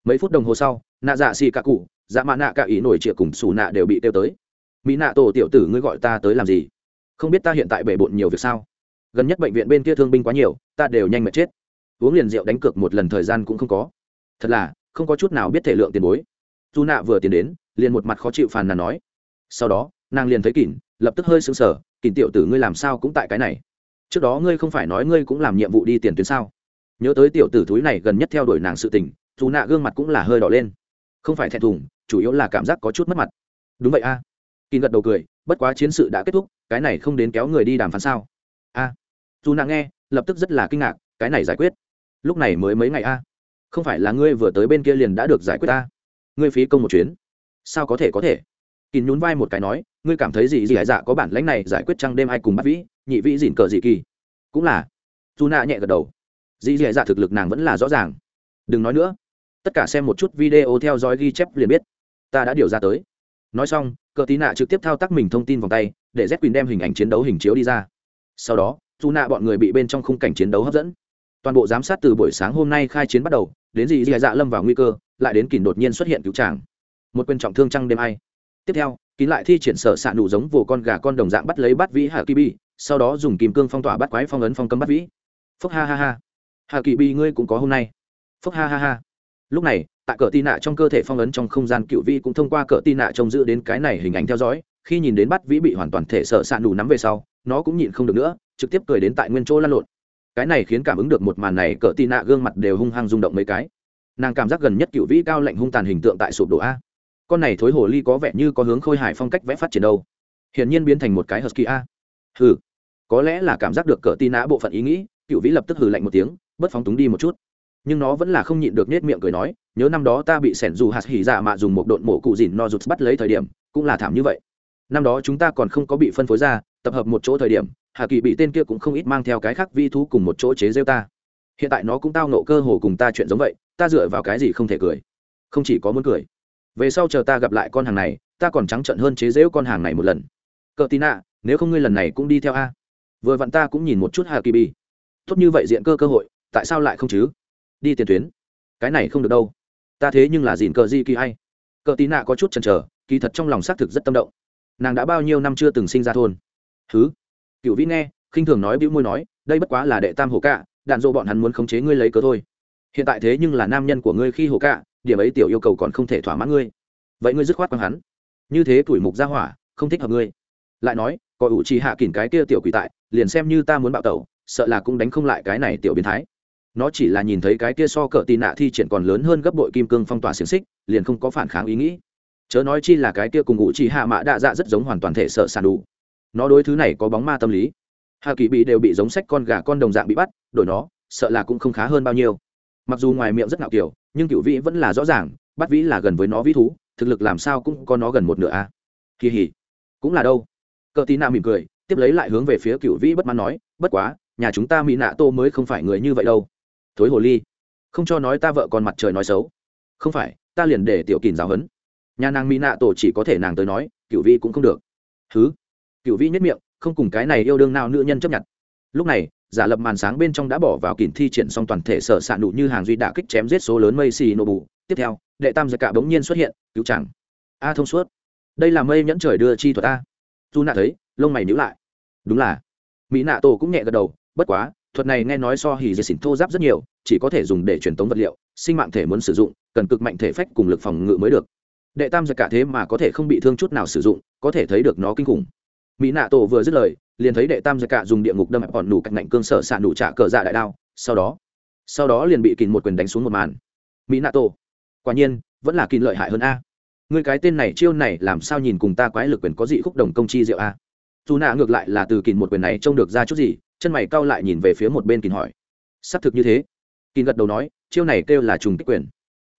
Speaker 1: Mấy phút đồng hồ sau, nạ dạ xì cạ cụ dạ mạ nạ cạ ý nổi trịa cùng xù nạ đều bị tiêu tới. Mỹ nạ tổ tiểu tử ngươi gọi ta tới làm gì? Không biết ta hiện tại bể bộn nhiều việc sao? Gần nhất bệnh viện bên kia thương binh quá nhiều, ta đều nhanh mệt chết uống liền rượu đánh cược một lần thời gian cũng không có. Thật là, không có chút nào biết thể lượng tiền bối. Dù nạ vừa tiến đến, liền một mặt khó chịu phàn nàn nói. Sau đó, nàng liền thấy kỳn lập tức hơi sững sờ kỳn tiểu tử ngươi làm sao cũng tại cái này? Trước đó ngươi không phải nói ngươi cũng làm nhiệm vụ đi tiền tuyến sao? Nhớ tới tiểu tử thúi này gần nhất theo đuổi nàng sự tình dù nạ gương mặt cũng là hơi đỏ lên. Không phải thẹn thùng, chủ yếu là cảm giác có chút mất mặt. Đúng vậy a. À. kỳn gật đầu cười, bất quá chiến sự đã kết thúc, cái này không đến kéo người đi đàm phán sao? A. À. dù nạ nghe, lập tức rất là kinh ngạc, cái này giải quyết lúc này mới mấy ngày a. Không phải là ngươi vừa tới bên kia liền đã được giải quyết ta? Ngươi phí công một chuyến. Sao có thể có thể? Kín nhún vai một cái nói, ngươi cảm thấy gì gì hải dạ có bản lãnh này, giải quyết trăng đêm ai cùng bắt vĩ, nhị vĩ dỉn cờ dị kỳ? Cũng là. Dù nạ nhẹ gật đầu. Dì dì dạ thực lực nàng vẫn là rõ ràng. Đừng nói nữa. Tất cả xem một chút video theo dõi ghi chép liền biết. Ta đã điều ra tới. Nói xong, cờ tí nạ trực tiếp thao tác mình thông tin vòng tay, để z quỳnh đem hình ảnh chiến đấu hình chiếu đi ra. Sau đó dù nạ bọn người bị bên trong khung cảnh chiến đấu hấp dẫn toàn bộ giám sát từ buổi sáng hôm nay khai chiến bắt đầu, đến dị dạ dạ lâm vào nguy cơ, lại đến kỷ đột nhiên xuất hiện cứu tràng một quyền trọng thương trăng đêm ai. Tiếp theo, kín lại thi triển sở xạ nụ giống vồ con gà con đồng dạng bắt lấy bắt vĩ hạ kỳ bi, sau đó dùng kìm cương phong tỏa bắt quái phong ấn phong cấm bắt vĩ. Phúc ha ha ha. Hạ kỳ bi ngươi cũng có hôm nay. Phúc ha ha ha. Lúc này, tại cỡ tị nạ trong cơ thể phong ấn trong không gian cựu vi cũng thông qua cỡ tị nạ trông giữ đến cái này hình ảnh theo dõi, khi nhìn đến bắt vĩ bị hoàn toàn thể sợ xạ nụ nắm về sau, nó cũng nhịn không được nữa, trực tiếp cười đến tại nguyên chỗ lăn lộn cái này khiến cảm ứng được một màn này, cỡ tì nạ gương mặt đều hung hăng rung động mấy cái. Nàng cảm giác gần nhất cựu vĩ cao lạnh hung tàn hình tượng tại sụp đổ a. Con này thối hồ ly có vẻ như có hướng khôi hài phong cách vẽ phát triển đâu. Hiển nhiên biến thành một cái husky a. Hừ, có lẽ là cảm giác được cỡ tì nạ bộ phận ý nghĩ, cựu vĩ lập tức hừ lạnh một tiếng bất phóng túng đi một chút. Nhưng nó vẫn là không nhịn được nết miệng cười nói, nhớ năm đó ta bị sẻn dù hạt hỉ dạ mạ dùng một độn mổ cụ dìn no rụt bắt lấy thời điểm, cũng là thảm như vậy. Năm đó chúng ta còn không có bị phân phối ra, tập hợp một chỗ thời điểm hà kỳ bị tên kia cũng không ít mang theo cái khác vi thú cùng một chỗ chế rêu ta. Hiện tại nó cũng tao nộ cơ hồ cùng ta chuyện giống vậy, ta dựa vào cái gì không thể cười? Không chỉ có muốn cười. Về sau chờ ta gặp lại con hàng này, ta còn trắng trận hơn chế rễu con hàng này một lần. Cờ tin ạ nếu không ngươi lần này cũng đi theo a. Vừa vặn ta cũng nhìn một chút hà kỳ bị tốt như vậy diện cơ cơ hội, tại sao lại không chứ? Đi tiền tuyến. Cái này không được đâu. Ta thế nhưng là dìn cờ di kỳ hay. Cờ tí nạ có chút chần chờ, kỳ thật trong lòng xác thực rất tâm động. Nàng đã bao nhiêu năm chưa từng sinh ra thôn. Thứ cựu vĩ nghe, khinh thường nói bĩu môi nói, đây bất quá là đệ tam hồ cạ, đạn dô bọn hắn muốn khống chế ngươi lấy cớ thôi. Hiện tại thế nhưng là nam nhân của ngươi khi hồ cạ, điểm ấy tiểu yêu cầu còn không thể thỏa mãn ngươi. Vậy ngươi dứt khoát bằng hắn. Như thế tuổi mục ra hỏa, không thích hợp ngươi. Lại nói, có ủ trì hạ kìm cái kia tiểu quỷ tại, liền xem như ta muốn bạo tẩu, sợ là cũng đánh không lại cái này tiểu biến thái. Nó chỉ là nhìn thấy cái kia so cỡ tì nạ thi triển còn lớn hơn gấp bội kim cương phong tỏa xiềng xích, liền không có phản kháng ý nghĩ. Chớ nói chi là cái kia cùng ủ trì hạ mã đạ dạ rất giống hoàn toàn thể sợ sàn đủ nó đối thứ này có bóng ma tâm lý. Hà kỳ bị đều bị giống sách con gà con đồng dạng bị bắt, đổi nó, sợ là cũng không khá hơn bao nhiêu. Mặc dù ngoài miệng rất ngạo kiểu, nhưng cựu vĩ vẫn là rõ ràng, bắt vĩ là gần với nó vĩ thú, thực lực làm sao cũng có nó gần một nửa a. À. kỳ hỉ, cũng là đâu? Cờ tí nạ mỉm cười, tiếp lấy lại hướng về phía cựu vĩ bất mãn nói, bất quá, nhà chúng ta mỹ nạ tô mới không phải người như vậy đâu. Thối hồ ly, không cho nói ta vợ còn mặt trời nói xấu. Không phải, ta liền để tiểu kìn giáo hấn nhà nàng mỹ nạ tổ chỉ có thể nàng tới nói, cựu vĩ cũng không được. Thứ cựu vĩ nhất miệng, không cùng cái này yêu đương nào nữ nhân chấp nhận. Lúc này, giả lập màn sáng bên trong đã bỏ vào kìm thi triển xong toàn thể sở s ạ nụ như hàng duy đã kích chém giết số lớn mây xì nổ bù. Tiếp theo, đệ tam giật cả bỗng nhiên xuất hiện, cứu chẳng a thông suốt. Đây là mây nhẫn trời đưa chi thuật a. Dù nạ thấy, lông mày nhữ lại. Đúng là. Mỹ nạ tổ cũng nhẹ gật đầu, bất quá, thuật này nghe nói so hỉ dệt xỉn thô giáp rất nhiều, chỉ có thể dùng để truyền tống vật liệu, sinh mạng thể muốn sử dụng, cần cực mạnh thể phách cùng lực phòng ngự mới được. Đệ tam giật cả thế mà có thể không bị thương chút nào sử dụng, có thể thấy được nó kinh khủng mỹ nạ tổ vừa dứt lời, liền thấy đệ tam giật cạ dùng địa ngục đâm hẹp còn nủ cạnh ngạnh cương sở xạ nủ trả cờ dạ đại đao. Sau đó sau đó liền bị kìm một quyền đánh xuống một màn. Mỹ nạ tổ, quả nhiên, vẫn là kìm lợi hại hơn a. Người cái tên này, chiêu này làm sao nhìn cùng ta quái lực quyền có dị khúc đồng công chi diệu a? Dù nạ ngược lại là từ kìm một quyền này trông được ra chút gì, chân mày cau lại nhìn về phía một bên kìn hỏi. Xác thực như thế. Kìn gật đầu nói, chiêu này kêu là trùng kích quyền.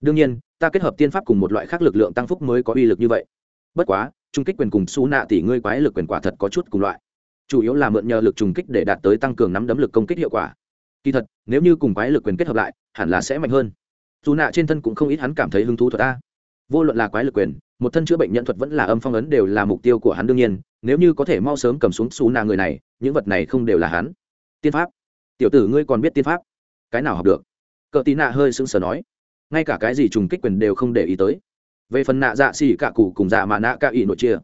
Speaker 1: Đương nhiên, ta kết hợp tiên pháp cùng một loại khác lực lượng tăng phúc mới có uy lực như vậy. Bất quá trung kích quyền cùng xú nạ tỷ ngươi quái lực quyền quả thật có chút cùng loại. Chủ yếu là mượn nhờ lực trùng kích để đạt tới tăng cường nắm đấm lực công kích hiệu quả. Kỳ thật, nếu như cùng quái lực quyền kết hợp lại, hẳn là sẽ mạnh hơn. Dù nạ trên thân cũng không ít hắn cảm thấy hứng thú thuật ta vô luận là quái lực quyền, một thân chữa bệnh nhân thuật vẫn là âm phong ấn đều là mục tiêu của hắn đương nhiên, nếu như có thể mau sớm cầm xuống xú nạ người này, những vật này không đều là hắn. Tiên pháp. Tiểu tử ngươi còn biết tiên pháp? Cái nào học được? Cờ tí nạ hơi sững sờ nói. Ngay cả cái gì trùng kích quyền đều không để ý tới về phần nạ dạ xì cạ cụ cùng dạ mạ nạ ca ỉ nội chia.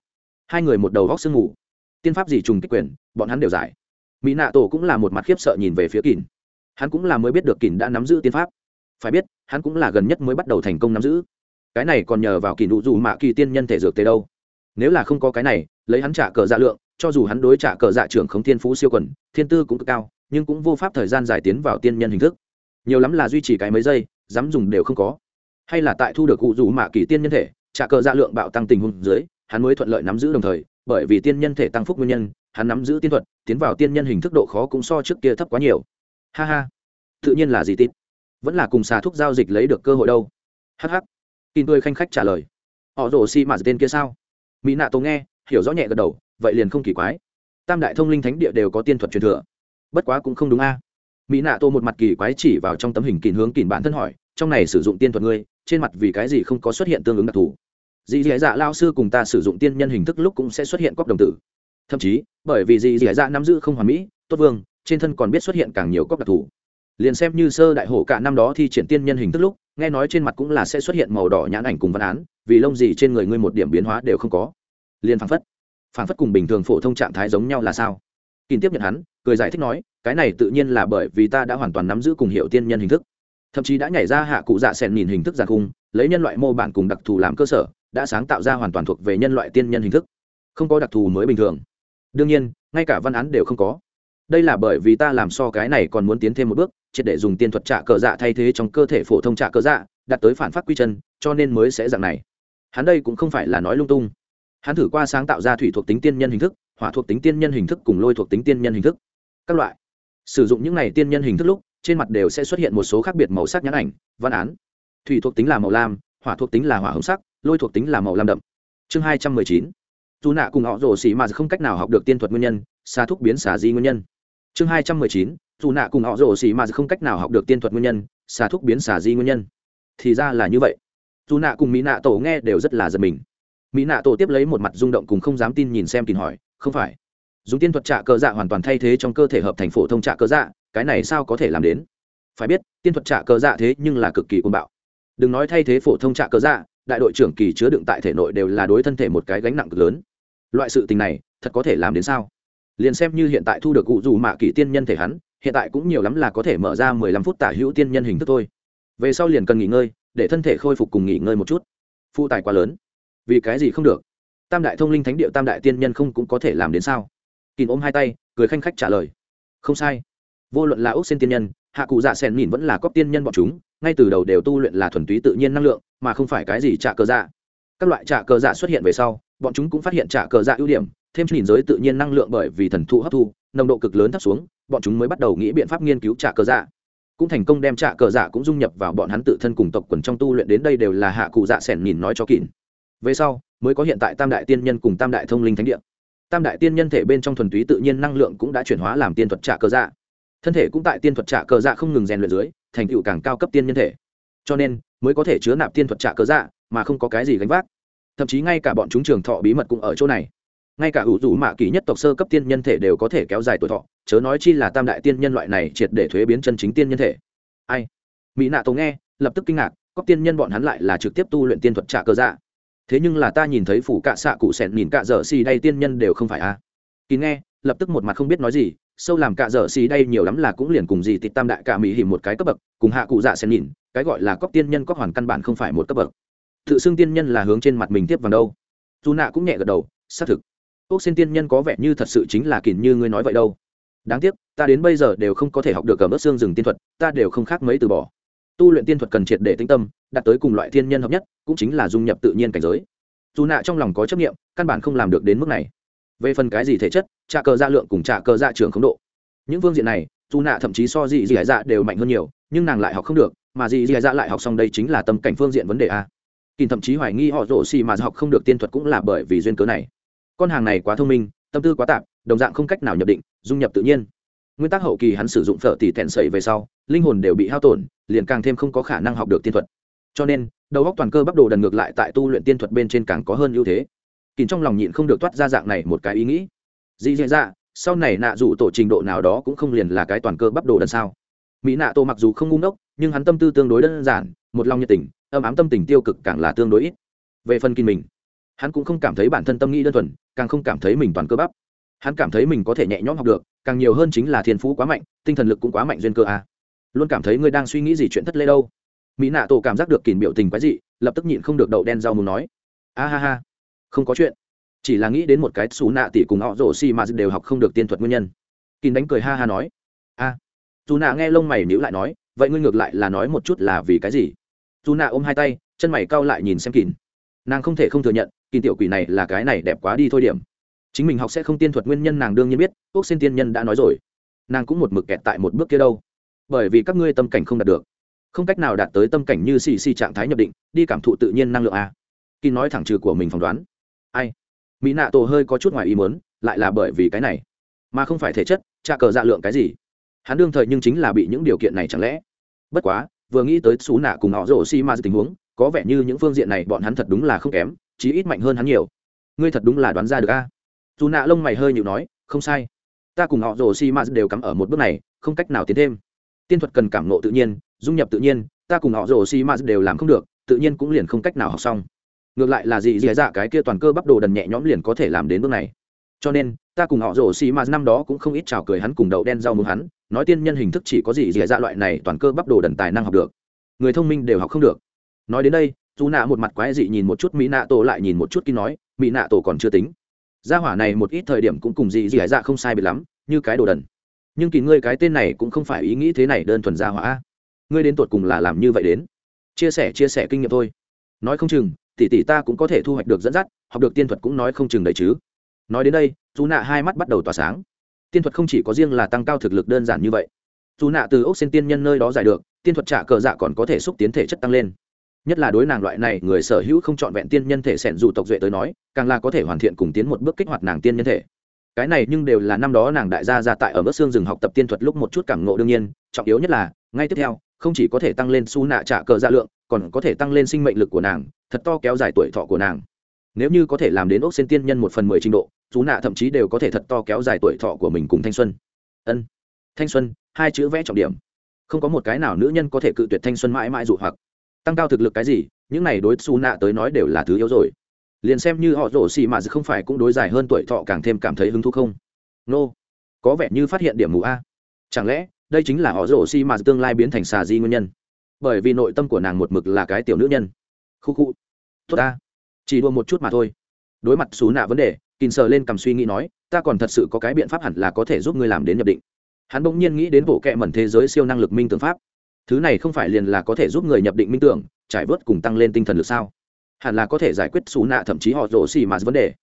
Speaker 1: Hai người một đầu góc sương ngủ tiên pháp gì trùng kích quyền, bọn hắn đều giải. Mỹ nạ tổ cũng là một mặt khiếp sợ nhìn về phía kỳn. Hắn cũng là mới biết được kỳn đã nắm giữ tiên pháp. Phải biết, hắn cũng là gần nhất mới bắt đầu thành công nắm giữ. Cái này còn nhờ vào kỳ nụ dù mạ kỳ tiên nhân thể dược tế đâu. Nếu là không có cái này, lấy hắn trả cờ dạ lượng, cho dù hắn đối trả cờ dạ trưởng khống thiên phú siêu quần, thiên tư cũng cực cao, nhưng cũng vô pháp thời gian giải tiến vào tiên nhân hình thức. Nhiều lắm là duy trì cái mấy giây, dám dùng đều không có hay là tại thu được cụ dù mạ kỳ tiên nhân thể, trả cờ dạ lượng bạo tăng tình huống dưới, hắn mới thuận lợi nắm giữ đồng thời, bởi vì tiên nhân thể tăng phúc nguyên nhân, hắn nắm giữ tiên thuật, tiến vào tiên nhân hình thức độ khó cũng so trước kia thấp quá nhiều. Ha ha. Tự nhiên là gì tít? Vẫn là cùng xà thuốc giao dịch lấy được cơ hội đâu. Hh tin tươi khanh khách trả lời. Họ rồ xi mạt tên kia sao? Mỹ nạ tô nghe, hiểu rõ nhẹ gật đầu, vậy liền không kỳ quái. Tam đại thông linh thánh địa đều có tiên thuật truyền thừa. Bất quá cũng không đúng a. Mỹ nạ tô một mặt kỳ quái chỉ vào trong tấm hình kìn hướng kìn bản thân hỏi, trong này sử dụng tiên thuật ngươi trên mặt vì cái gì không có xuất hiện tương ứng đặc thù. Dì dì dạ lao sư cùng ta sử dụng tiên nhân hình thức lúc cũng sẽ xuất hiện cóc đồng tử. Thậm chí, bởi vì dì dì dạ nắm giữ không hoàn mỹ, tốt vương, trên thân còn biết xuất hiện càng nhiều cóc đặc thù. Liền xem như sơ đại hổ cả năm đó thi triển tiên nhân hình thức lúc, nghe nói trên mặt cũng là sẽ xuất hiện màu đỏ nhãn ảnh cùng văn án, vì lông gì trên người ngươi một điểm biến hóa đều không có. Liền phảng phất phảng phất cùng bình thường phổ thông trạng thái giống nhau là sao? Kín tiếp nhận hắn, cười giải thích nói, cái này tự nhiên là bởi vì ta đã hoàn toàn nắm giữ cùng hiệu tiên nhân hình thức thậm chí đã nhảy ra hạ cụ dạ sèn nhìn hình thức giàn cung lấy nhân loại mô bản cùng đặc thù làm cơ sở, đã sáng tạo ra hoàn toàn thuộc về nhân loại tiên nhân hình thức. Không có đặc thù mới bình thường. Đương nhiên, ngay cả văn án đều không có. Đây là bởi vì ta làm so cái này còn muốn tiến thêm một bước, triệt để dùng tiên thuật trả cờ dạ thay thế trong cơ thể phổ thông trả cờ dạ đạt tới phản phát quy chân, cho nên mới sẽ dạng này. Hắn đây cũng không phải là nói lung tung. Hắn thử qua sáng tạo ra thủy thuộc tính tiên nhân hình thức, hỏa thuộc tính tiên nhân hình thức cùng lôi thuộc tính tiên nhân hình thức. Các loại. Sử dụng những này tiên nhân hình thức lúc trên mặt đều sẽ xuất hiện một số khác biệt màu sắc nhãn ảnh, văn án. Thủy thuộc tính là màu lam, hỏa thuộc tính là hỏa hồng sắc, lôi thuộc tính là màu lam đậm. Chương hai trăm mười chín. Dù nạ cùng họ rồ xì mà không cách nào học được tiên thuật nguyên nhân, xa thúc biến xả di nguyên nhân. Chương hai trăm mười chín. Dù nạ cùng họ rồ xì mà không cách nào học được tiên thuật nguyên nhân, xa thúc biến xả di nguyên nhân. Thì ra là như vậy. Dù nạ cùng mỹ nạ tổ nghe đều rất là giật mình. Mỹ nạ tổ tiếp lấy một mặt rung động cùng không dám tin nhìn xem tìm hỏi, không phải. Dùng tiên thuật trạ cơ dạ hoàn toàn thay thế trong cơ thể hợp thành phổ thông trạ cơ dạ cái này sao có thể làm đến? Phải biết, tiên thuật trả cơ dạ thế nhưng là cực kỳ côn bạo. Đừng nói thay thế phổ thông trả cơ dạ đại đội trưởng kỳ chứa đựng tại thể nội đều là đối thân thể một cái gánh nặng cực lớn. Loại sự tình này, thật có thể làm đến sao? Liền xem như hiện tại thu được cụ dù mạ kỳ tiên nhân thể hắn, hiện tại cũng nhiều lắm là có thể mở ra mười lăm phút tả hữu tiên nhân hình thức thôi. Về sau liền cần nghỉ ngơi, để thân thể khôi phục cùng nghỉ ngơi một chút. Phụ tài quá lớn. Vì cái gì không được? Tam đại thông linh thánh địa tam đại tiên nhân không cũng có thể làm đến sao? Kìm ôm hai tay, cười khanh khách trả lời. Không sai vô luận là ốc xin tiên nhân, hạ cụ dạ sen nhìn vẫn là cóc tiên nhân bọn chúng, ngay từ đầu đều tu luyện là thuần túy tự nhiên năng lượng, mà không phải cái gì trả cờ dạ. Các loại trả cờ dạ xuất hiện về sau, bọn chúng cũng phát hiện trả cờ dạ ưu điểm, thêm nhìn giới tự nhiên năng lượng bởi vì thần thụ hấp thu, nồng độ cực lớn thấp xuống, bọn chúng mới bắt đầu nghĩ biện pháp nghiên cứu trả cờ dạ. Cũng thành công đem trả cờ dạ cũng dung nhập vào bọn hắn tự thân cùng tộc quần trong tu luyện đến đây đều là hạ cụ dạ sẻn nhìn nói cho kín về sau, mới có hiện tại tam đại tiên nhân cùng tam đại thông linh thánh địa. Tam đại tiên nhân thể bên trong thuần túy tự nhiên năng lượng cũng đã chuyển hóa làm tiên thuật trả cờ dạ thân thể cũng tại tiên thuật trả cờ dạ không ngừng rèn luyện dưới, thành tựu càng cao cấp tiên nhân thể. Cho nên, mới có thể chứa nạp tiên thuật trả cờ dạ mà không có cái gì gánh vác. Thậm chí ngay cả bọn chúng trường thọ bí mật cũng ở chỗ này. Ngay cả ủ rủ mạ kỳ nhất tộc sơ cấp tiên nhân thể đều có thể kéo dài tuổi thọ, chớ nói chi là tam đại tiên nhân loại này triệt để thuế biến chân chính tiên nhân thể. Ai? Mỹ nạ tổ nghe, lập tức kinh ngạc, có tiên nhân bọn hắn lại là trực tiếp tu luyện tiên thuật trả cơ dạ. Thế nhưng là ta nhìn thấy phủ cạ xạ cụ sẹn nhìn cạ dở xì đây tiên nhân đều không phải a à. kỳ nghe, lập tức một mặt không biết nói gì sâu làm cạ dở xì đây nhiều lắm là cũng liền cùng gì tịt tam đại cả mỹ hiểm một cái cấp bậc, cùng hạ cụ dạ xen nhìn, cái gọi là cóc tiên nhân cóc hoàn căn bản không phải một cấp bậc. Tự xưng tiên nhân là hướng trên mặt mình tiếp vào đâu. Dù nạ cũng nhẹ gật đầu, xác thực. Ốc xin tiên nhân có vẻ như thật sự chính là kìm như ngươi nói vậy đâu. Đáng tiếc, ta đến bây giờ đều không có thể học được cầm ớt xương rừng tiên thuật, ta đều không khác mấy từ bỏ. Tu luyện tiên thuật cần triệt để tĩnh tâm, đạt tới cùng loại thiên nhân hợp nhất, cũng chính là dung nhập tự nhiên cảnh giới. Dù nạ trong lòng có chấp nghiệm căn bản không làm được đến mức này về phần cái gì thể chất trà cờ gia dạ lượng cùng trà cờ dạ trường khống độ. Những phương diện này, dù nạ thậm chí so dị dị dạ đều mạnh hơn nhiều, nhưng nàng lại học không được, mà dị dị dạ lại học xong đây chính là tâm cảnh phương diện vấn đề a. Kỳ thậm chí hoài nghi họ rổ xì mà học không được tiên thuật cũng là bởi vì duyên cớ này. Con hàng này quá thông minh, tâm tư quá tạp, đồng dạng không cách nào nhập định, dung nhập tự nhiên. Nguyên tắc hậu kỳ hắn sử dụng phở tỷ tẹn sậy về sau, linh hồn đều bị hao tổn, liền càng thêm không có khả năng học được tiên thuật. Cho nên, đầu góc toàn cơ bắp đồ đần ngược lại tại tu luyện tiên thuật bên trên càng có hơn ưu thế kín trong lòng nhịn không được toát ra dạng này một cái ý nghĩ. Dĩ dạ dạ sau này nạ dụ tổ trình độ nào đó cũng không liền là cái toàn cơ bắp đồ đần sao. Mỹ nạ tổ mặc dù không ngu ngốc, nhưng hắn tâm tư tương đối đơn giản, một lòng nhiệt tình âm ám tâm tình tiêu cực càng là tương đối ít. Về phần kinh mình, hắn cũng không cảm thấy bản thân tâm nghĩ đơn thuần, càng không cảm thấy mình toàn cơ bắp. Hắn cảm thấy mình có thể nhẹ nhõm học được, càng nhiều hơn chính là thiên phú quá mạnh, tinh thần lực cũng quá mạnh duyên cơ à. luôn cảm thấy ngươi đang suy nghĩ gì chuyện thất lễ đâu. Mỹ nạ tổ cảm giác được kìm biểu tình quái dị, lập tức nhịn không được đậu đen rau mù nói. A ha ha không có chuyện. Chỉ là nghĩ đến một cái xú nạ tỷ cùng họ rổ xì mà đều học không được tiên thuật nguyên nhân. Kín đánh cười ha ha nói, a. À. dù nạ nghe lông mày nhíu lại nói, vậy ngươi ngược lại là nói một chút là vì cái gì? Dù nạ ôm hai tay, chân mày cau lại nhìn xem kín. Nàng không thể không thừa nhận, kín tiểu quỷ này là cái này đẹp quá đi thôi điểm. Chính mình học sẽ không tiên thuật nguyên nhân nàng đương nhiên biết quốc xin tiên nhân đã nói rồi. Nàng cũng một mực kẹt tại một bước kia đâu. Bởi vì các ngươi tâm cảnh không đạt được. Không cách nào đạt tới tâm cảnh như xì xì trạng thái nhập định, đi cảm thụ tự nhiên năng lượng a. Kín nói thẳng trừ của mình phỏng đoán ai? Mỹ nạ tổ hơi có chút ngoài ý muốn, lại là bởi vì cái này. Mà không phải thể chất trà cờ dạ lượng cái gì? Hắn đương thời nhưng chính là bị những điều kiện này chẳng lẽ. Bất quá, vừa nghĩ tới xú nạ cùng họ rổ xi ma tình huống, có vẻ như những phương diện này bọn hắn thật đúng là không kém, chí ít mạnh hơn hắn nhiều. Ngươi thật đúng là đoán ra được a? Dù nạ lông mày hơi nhịu nói, không sai. Ta cùng họ rổ xi ma đều cắm ở một bước này, không cách nào tiến thêm. Tiên thuật cần cảm nộ tự nhiên, dung nhập tự nhiên, ta cùng họ rổ xi ma đều làm không được, tự nhiên cũng liền không cách nào học xong ngược lại là gì dị dạ cái kia toàn cơ bắp đồ đần nhẹ nhõm liền có thể làm đến bước này. Cho nên, ta cùng họ rổ xi mà năm đó cũng không ít chào cười hắn cùng đậu đen rau mừng hắn, nói tiên nhân hình thức chỉ có gì dì dạ loại này toàn cơ bắp đồ đần tài năng học được. Người thông minh đều học không được. Nói đến đây dù nạ một mặt quái dị nhìn một chút mỹ nạ tổ lại nhìn một chút kinh nói, mỹ nạ tổ còn chưa tính. Gia hỏa này một ít thời điểm cũng cùng gì gì dạ không sai biệt lắm, như cái đồ đần. Nhưng kỳ ngươi cái tên này cũng không phải ý nghĩ thế này đơn thuần gia hỏa. Ngươi đến tột cùng là làm như vậy đến. Chia sẻ chia sẻ kinh nghiệm thôi. Nói không chừng tỷ tỷ ta cũng có thể thu hoạch được dẫn dắt, học được tiên thuật cũng nói không chừng đấy chứ. Nói đến đây dù nạ hai mắt bắt đầu tỏa sáng. Tiên thuật không chỉ có riêng là tăng cao thực lực đơn giản như vậy. Dù nạ từ ốc sen tiên nhân nơi đó giải được, tiên thuật trả cờ dạ còn có thể xúc tiến thể chất tăng lên. Nhất là đối nàng loại này, người sở hữu không trọn vẹn tiên nhân thể sẻn dù tộc duệ tới nói, càng là có thể hoàn thiện cùng tiến một bước kích hoạt nàng tiên nhân thể. Cái này nhưng đều là năm đó nàng đại gia ra tại ở mức xương rừng học tập tiên thuật lúc một chút cảm ngộ đương nhiên, trọng yếu nhất là, ngay tiếp theo, không chỉ có thể tăng lên su nạ trả cờ dạ lượng còn có thể tăng lên sinh mệnh lực của nàng, thật to kéo dài tuổi thọ của nàng. Nếu như có thể làm đến ốc sen tiên nhân một phần mười trình độ chú nạ thậm chí đều có thể thật to kéo dài tuổi thọ của mình cùng thanh xuân. Ân. Thanh xuân, hai chữ vẽ trọng điểm. Không có một cái nào nữ nhân có thể cự tuyệt thanh xuân mãi mãi dụ hoặc. Tăng cao thực lực cái gì, những này đối xù nạ tới nói đều là thứ yếu rồi. Liền xem như họ rổ xì mà không phải cũng đối dài hơn tuổi thọ càng thêm cảm thấy hứng thú không? Nô、no. có vẻ như phát hiện điểm mù a. Chẳng lẽ, đây chính là họ rổ xì mà tương lai biến thành xà di nguyên nhân? Bởi vì nội tâm của nàng một mực là cái tiểu nữ nhân. Khu khu. Tốt ta. Chỉ đua một chút mà thôi. Đối mặt xú nạ vấn đề kìn sờ lên cầm suy nghĩ nói, ta còn thật sự có cái biện pháp hẳn là có thể giúp ngươi làm đến nhập định. Hắn bỗng nhiên nghĩ đến bộ kệ mẩn thế giới siêu năng lực minh tưởng pháp. Thứ này không phải liền là có thể giúp người nhập định minh tưởng, trải vớt cùng tăng lên tinh thần lực sao? Hẳn là có thể giải quyết xú nạ thậm chí họ rổ xì mà vấn đề.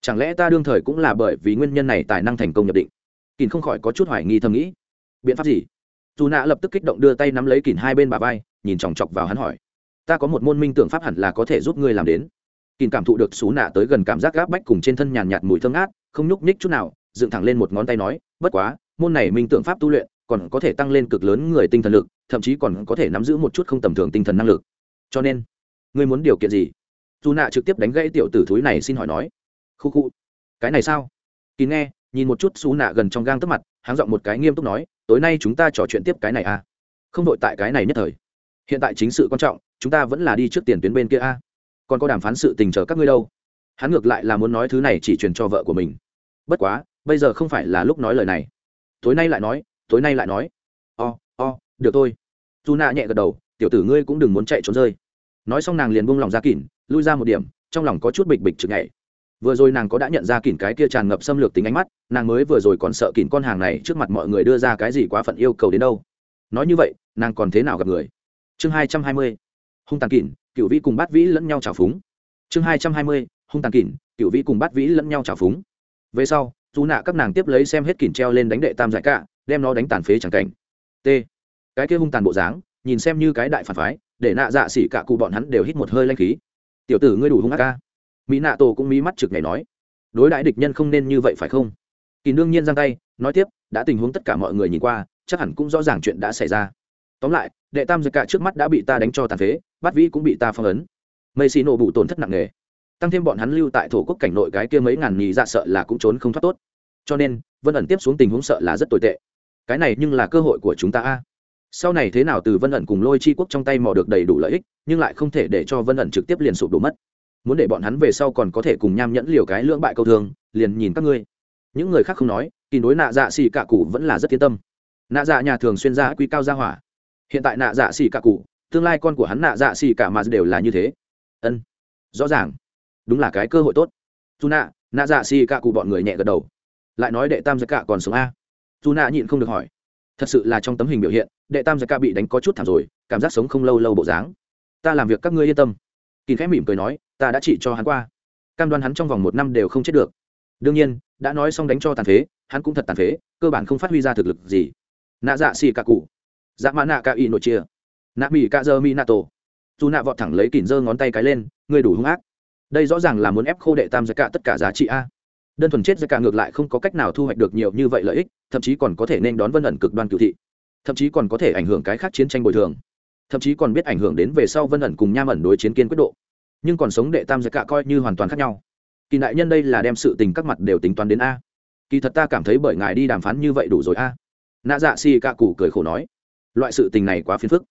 Speaker 1: Chẳng lẽ ta đương thời cũng là bởi vì nguyên nhân này tài năng thành công nhập định? Kìn không khỏi có chút hoài nghi thầm nghĩ. Biện pháp gì? Dù nạ lập tức kích động đưa tay nắm lấy kìn hai bên bà vai nhìn chòng chọc vào hắn hỏi, ta có một môn minh tưởng pháp hẳn là có thể giúp ngươi làm đến. Kìm cảm thụ được xú nạ tới gần cảm giác gáp bách cùng trên thân nhàn nhạt mùi thơm ngát, không nhúc nhích chút nào, dựng thẳng lên một ngón tay nói, bất quá, môn này minh tưởng pháp tu luyện còn có thể tăng lên cực lớn người tinh thần lực, thậm chí còn có thể nắm giữ một chút không tầm thường tinh thần năng lực. Cho nên, ngươi muốn điều kiện gì? Dù nạ trực tiếp đánh gãy tiểu tử thúi này xin hỏi nói, khu khu, cái này sao? Kỳ nghe, nhìn một chút xú nạ gần trong gang tấp mặt, háng giọng một cái nghiêm túc nói, tối nay chúng ta trò chuyện tiếp cái này à? Không đội tại cái này nhất thời hiện tại chính sự quan trọng chúng ta vẫn là đi trước tiền tuyến bên kia a, còn có đàm phán sự tình chờ các ngươi đâu. Hắn ngược lại là muốn nói thứ này chỉ truyền cho vợ của mình. Bất quá bây giờ không phải là lúc nói lời này. Tối nay lại nói tối nay lại nói. O、oh, o、oh, được thôi. Dù nạ nhẹ gật đầu tiểu tử ngươi cũng đừng muốn chạy trốn rơi. Nói xong nàng liền buông lòng ra kỉn lui ra một điểm trong lòng có chút bịch bịch chực nhảy. Vừa rồi nàng có đã nhận ra kỉn cái kia tràn ngập xâm lược tính ánh mắt nàng mới vừa rồi còn sợ kỉn con hàng này trước mặt mọi người đưa ra cái gì quá phận yêu cầu đến đâu. Nói như vậy nàng còn thế nào gặp người? Chương hai trăm hai mươi hung tàn kỉn cựu vĩ cùng bát vĩ lẫn nhau trào phúng. Chương hai trăm hai mươi hung tàn kỉn cựu vĩ cùng bát vĩ lẫn nhau trào phúng. Về sau dù nạ các nàng tiếp lấy xem hết kỉn treo lên đánh đệ tam giải cạ, đem nó đánh tàn phế chẳng cảnh. T. Cái kia hung tàn bộ dáng nhìn xem như cái đại phản phái để nạ dạ xỉ cả cụ bọn hắn đều hít một hơi lanh khí. Tiểu tử ngươi đủ hung ác ca. Mỹ nạ tổ cũng mí mắt trực ngày nói. Đối đãi địch nhân không nên như vậy phải không? Kỳ đương nhiên giang tay nói tiếp đã tình huống tất cả mọi người nhìn qua chắc hẳn cũng rõ ràng chuyện đã xảy ra tóm lại, đệ tam giật cả trước mắt đã bị ta đánh cho tàn phế, bát vĩ cũng bị ta phong ấn. Mây xì nổ bụ tổn thất nặng nề. Tăng thêm bọn hắn lưu tại thổ quốc cảnh nội cái kia mấy ngàn nhì dạ sợ là cũng trốn không thoát tốt. Cho nên, vân ẩn tiếp xuống tình huống sợ là rất tồi tệ. Cái này nhưng là cơ hội của chúng ta a. Sau này thế nào từ vân ẩn cùng lôi chi quốc trong tay mò được đầy đủ lợi ích, nhưng lại không thể để cho vân ẩn trực tiếp liền sụp đổ mất. Muốn để bọn hắn về sau còn có thể cùng nham nhẫn liều cái lưỡng bại câu thương, liền nhìn các ngươi. Những người khác không nói, kỳ đối nạ dạ xì cả cụ vẫn là rất yên tâm. Nạ dạ nhà thường xuyên ra quy cao ra hỏa hiện tại nạ dạ xì cả cụ, tương lai con của hắn nạ dạ xì cả mà đều là như thế. Ân, rõ ràng. Đúng là cái cơ hội tốt. Dù nạ nạ dạ xì cả cụ bọn người nhẹ gật đầu. Lại nói đệ tam giặc cả còn sống a. Dù nạ nhịn không được hỏi. Thật sự là trong tấm hình biểu hiện, đệ tam giặc cả bị đánh có chút thảm rồi, cảm giác sống không lâu lâu bộ dáng. Ta làm việc các ngươi yên tâm. Kỳ khẽ mỉm cười nói, ta đã chỉ cho hắn qua. Cam đoan hắn trong vòng một năm đều không chết được. Đương nhiên, đã nói xong đánh cho tàn phế, hắn cũng thật tàn phế, cơ bản không phát huy ra thực lực gì. Nạ dạ xì cả cụ dạ mã nạ ca y nội chia. Nạ mỹ ca dơ mi nato dù nạ vọt thẳng lấy kỉn dơ ngón tay cái lên, người đủ hung ác. Đây rõ ràng là muốn ép khô đệ tam giới cả tất cả giá trị a. Đơn thuần chết giới cả ngược lại không có cách nào thu hoạch được nhiều như vậy lợi ích, thậm chí còn có thể nên đón vân ẩn cực đoan cựu thị. Thậm chí còn có thể ảnh hưởng cái khác chiến tranh bồi thường. Thậm chí còn biết ảnh hưởng đến về sau vân ẩn cùng nham ẩn đối chiến kiên quyết độ. Nhưng còn sống đệ tam giới cả coi như hoàn toàn khác nhau. Kỳ đại nhân đây là đem sự tình các mặt đều tính toán đến a. Kỳ thật ta cảm thấy bởi ngài đi đàm phán như vậy đủ rồi a. Nạ dạ xì cạ cụ cười khổ nói loại sự tình này quá phiền phức,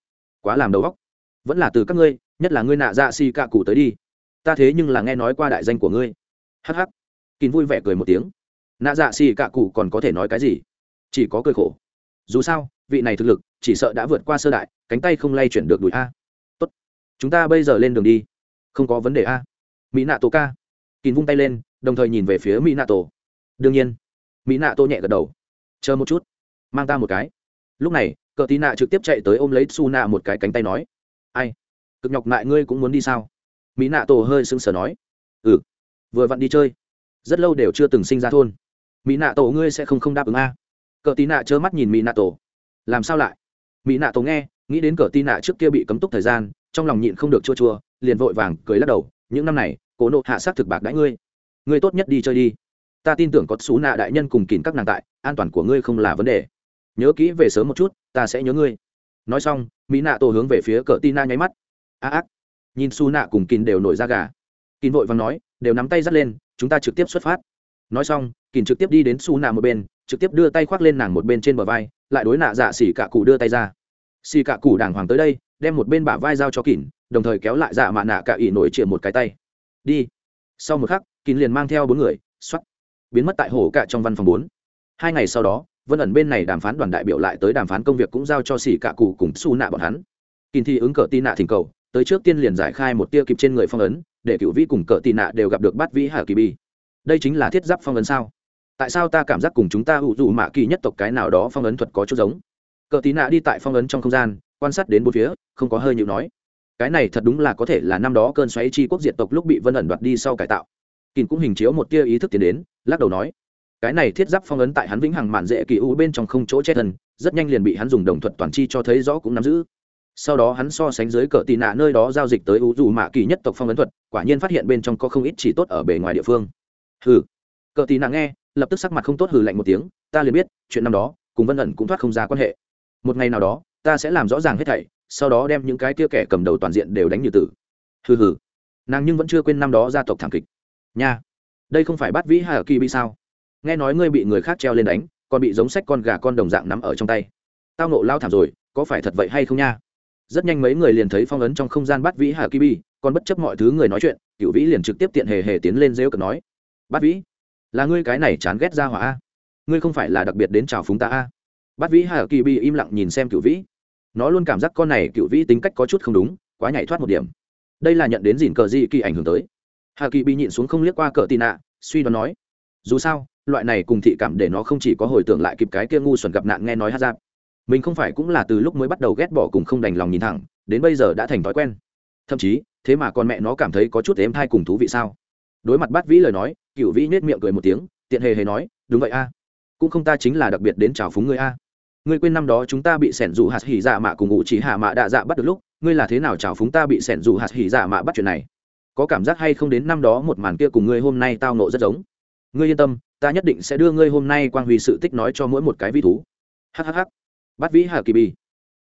Speaker 1: quá làm đầu góc vẫn là từ các ngươi, nhất là ngươi nạ dạ xì cạ cụ tới đi. Ta thế nhưng là nghe nói qua đại danh của ngươi. Hh kín vui vẻ cười một tiếng. Nạ dạ xì cạ cụ còn có thể nói cái gì? Chỉ có cười khổ. Dù sao, vị này thực lực, chỉ sợ đã vượt qua sơ đại, cánh tay không lay chuyển được đùi a. Tốt. Chúng ta bây giờ lên đường đi. Không có vấn đề a. Mỹ nạ tổ ca. Kín vung tay lên, đồng thời nhìn về phía mỹ nạ tổ đương nhiên. Mỹ nạ tô nhẹ gật đầu. Chờ một chút. Mang ta một cái. Lúc này cờ tí nạ trực tiếp chạy tới ôm lấy su nạ một cái cánh tay nói, ai? Cực nhọc mại ngươi cũng muốn đi sao? Mỹ nạ tổ hơi sưng sờ nói ừ vừa vặn đi chơi. Rất lâu đều chưa từng sinh ra thôn. Mỹ nạ tổ ngươi sẽ không không đáp ứng a? Cờ tí nạ trơ mắt nhìn mỹ nạ tổ. Làm sao lại? Mỹ nạ tổ nghe, nghĩ đến cờ tí nạ trước kia bị cấm túc thời gian, trong lòng nhịn không được chua chua, liền vội vàng cười lắc đầu, những năm này, cố nộ hạ s á c thực bạc đãi ngươi. Ngươi tốt nhất đi chơi đi. Ta tin tưởng có xú nạ đại nhân cùng kìm các nàng tại, an toàn của ngươi không là vấn đề. Nhớ kỹ về sớm một chút ta sẽ nhớ ngươi. Nói xong, mỹ nạ tổ hướng về phía cờ tina nháy mắt. A ác. Nhìn su nạ cùng kín đều nổi ra gà. Kín vội và nói, đều nắm tay dắt lên, chúng ta trực tiếp xuất phát. Nói xong kín trực tiếp đi đến su nạ một bên, trực tiếp đưa tay khoác lên nàng một bên trên bờ vai, lại đối nạ dạ xỉ cạ cụ đưa tay ra. Xỉ cạ cụ đàng hoàng tới đây, đem một bên bả vai giao cho kín đồng thời kéo lại dạ mạ nạ cạ ỉ nổi chĩa một cái tay. Đi. Sau một khắc kín liền mang theo bốn người xoắt biến mất tại hồ cạ trong văn phòng bốn. Hai ngày sau đó vân ẩn bên này đàm phán đoàn đại biểu lại tới đàm phán công việc cũng giao cho xỉ cạ cụ cùng su nạ bọn hắn. Kỳ thi ứng cờ tị nạ thỉnh cầu, tới trước tiên liền giải khai một tia kịp trên người phong ấn, để cựu vĩ cùng cờ tị nạ đều gặp được bát vĩ hà kỳ bi. Đây chính là thiết giáp phong ấn sao? Tại sao ta cảm giác cùng chúng ta ủ dù mạ kỳ nhất tộc cái nào đó phong ấn thuật có chút giống? Cờ tị nạ đi tại phong ấn trong không gian, quan sát đến bốn phía, không có hơi nhịu nói. Cái này thật đúng là có thể là năm đó cơn xoáy chi quốc diệt tộc lúc bị vân ẩn đoạt đi sau cải tạo. Kỳ cũng hình chiếu một tia ý thức tiến đến, lắc đầu nói cái này thiết giáp phong ấn tại hắn vĩnh hằng mạn dễ kỳ u bên trong không chỗ chết thân, rất nhanh liền bị hắn dùng đồng thuật toàn chi cho thấy rõ cũng nắm giữ. Sau đó hắn so sánh dưới cờ tị nạ nơi đó giao dịch tới u dù mạ kỳ nhất tộc phong ấn thuật, quả nhiên phát hiện bên trong có không ít chỉ tốt ở bề ngoài địa phương. Hừ. Cờ tị nạ nghe, lập tức sắc mặt không tốt hừ lạnh một tiếng, ta liền biết, chuyện năm đó, cùng vân ẩn cũng thoát không ra quan hệ. Một ngày nào đó, ta sẽ làm rõ ràng hết thảy, sau đó đem những cái kia kẻ cầm đầu toàn diện đều đánh như tử. Hừ hừ. Nàng nhưng vẫn chưa quên năm đó gia tộc thảm kịch. Nha, đây không phải bắt vĩ hà kỳ bi sao? Nghe nói ngươi bị người khác treo lên đánh, còn bị giống sách con gà con đồng dạng nắm ở trong tay. Tao nộ lao thảm rồi, có phải thật vậy hay không nha? Rất nhanh mấy người liền thấy phong ấn trong không gian bắt vĩ hà kibi còn bất chấp mọi thứ người nói chuyện cựu vĩ liền trực tiếp tiện hề hề tiến lên rêu cực nói bắt vĩ, là ngươi cái này chán ghét ra hỏa a? Ngươi không phải là đặc biệt đến chào phúng ta a? Bắt vĩ hà kibi im lặng nhìn xem cựu vĩ. Nó luôn cảm giác con này cựu vĩ tính cách có chút không đúng, quá nhảy thoát một điểm. Đây là nhận đến dìn cờ di kỳ ảnh hưởng tới. Hà kỳ bị nhịn xuống không liếc qua cờ tì nạ, suy đoán nói, dù sao loại này cùng thị cảm để nó không chỉ có hồi tưởng lại kịp cái kia ngu xuẩn gặp nạn nghe nói hát giáp. Mình không phải cũng là từ lúc mới bắt đầu ghét bỏ cùng không đành lòng nhìn thẳng, đến bây giờ đã thành thói quen. Thậm chí, thế mà con mẹ nó cảm thấy có chút êm thai cùng thú vị sao? Đối mặt bát vĩ lời nói cựu vĩ nết miệng cười một tiếng, tiện hề hề nói, đúng vậy a. Cũng không ta chính là đặc biệt đến chào phúng ngươi a. Ngươi quên năm đó chúng ta bị sẻn dù hạt hỉ dạ mạ cùng ngụ chỉ hạ mạ đạ dạ bắt được lúc, ngươi là thế nào chào phúng ta bị sẻn dù hạt hỉ dạ mạ bắt chuyện này? Có cảm giác hay không đến năm đó một màn kia cùng ngươi hôm nay tao nộ rất giống? Ngươi yên tâm, ta nhất định sẽ đưa ngươi hôm nay quang huy sự tích nói cho mỗi một cái vi thú. Hhh bắt vĩ hà kỳ bi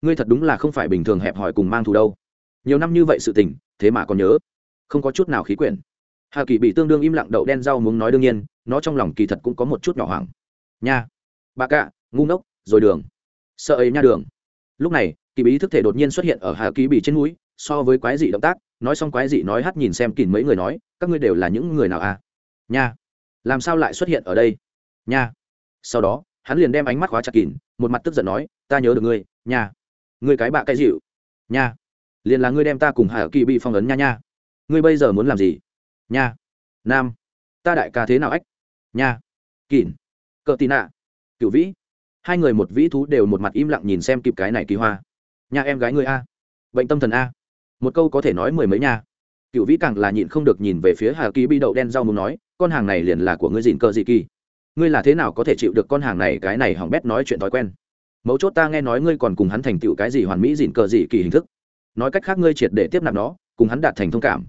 Speaker 1: ngươi thật đúng là không phải bình thường hẹp hòi cùng mang thù đâu. Nhiều năm như vậy sự tình, thế mà còn nhớ. Không có chút nào khí quyển. Hà kỳ bị tương đương im lặng đậu đen rau muốn nói đương nhiên, nó trong lòng kỳ thật cũng có một chút nhỏ hoảng. Nha. Bà cạ, ngu ngốc, rồi đường. Sợ ấy nha đường. Lúc này, kỳ bí thức thể đột nhiên xuất hiện ở hà kỳ bị trên núi, so với quái dị động tác, nói xong quái dị nói hát nhìn xem kìn mấy người nói, các ngươi đều là những người nào à? Nha làm sao lại xuất hiện ở đây? Nha. Sau đó, hắn liền đem ánh mắt khóa chặt kín, một mặt tức giận nói, ta nhớ được ngươi, nha. Ngươi cái bạ cái dịu. Nha. Liền là ngươi đem ta cùng hà kỳ bị phong ấn nha nha. Ngươi bây giờ muốn làm gì? Nha. Nam. Ta đại ca thế nào ách? Nha. Kín cợ tì nạ. Cựu vĩ. Hai người một vĩ thú đều một mặt im lặng nhìn xem kịp cái này kỳ hoa. Nha em gái ngươi a. Bệnh tâm thần a. Một câu có thể nói mười mấy nha. Cựu vĩ càng là nhịn không được nhìn về phía hà kỳ bị đậu đen rau muốn nói con hàng này liền là của ngươi dìn cờ dị kỳ. Ngươi là thế nào có thể chịu được con hàng này? Cái này hỏng bét nói chuyện thói quen. Mấu chốt ta nghe nói ngươi còn cùng hắn thành tựu cái gì hoàn mỹ dìn cờ dị kỳ hình thức. Nói cách khác ngươi triệt để tiếp nạp nó, cùng hắn đạt thành thông cảm.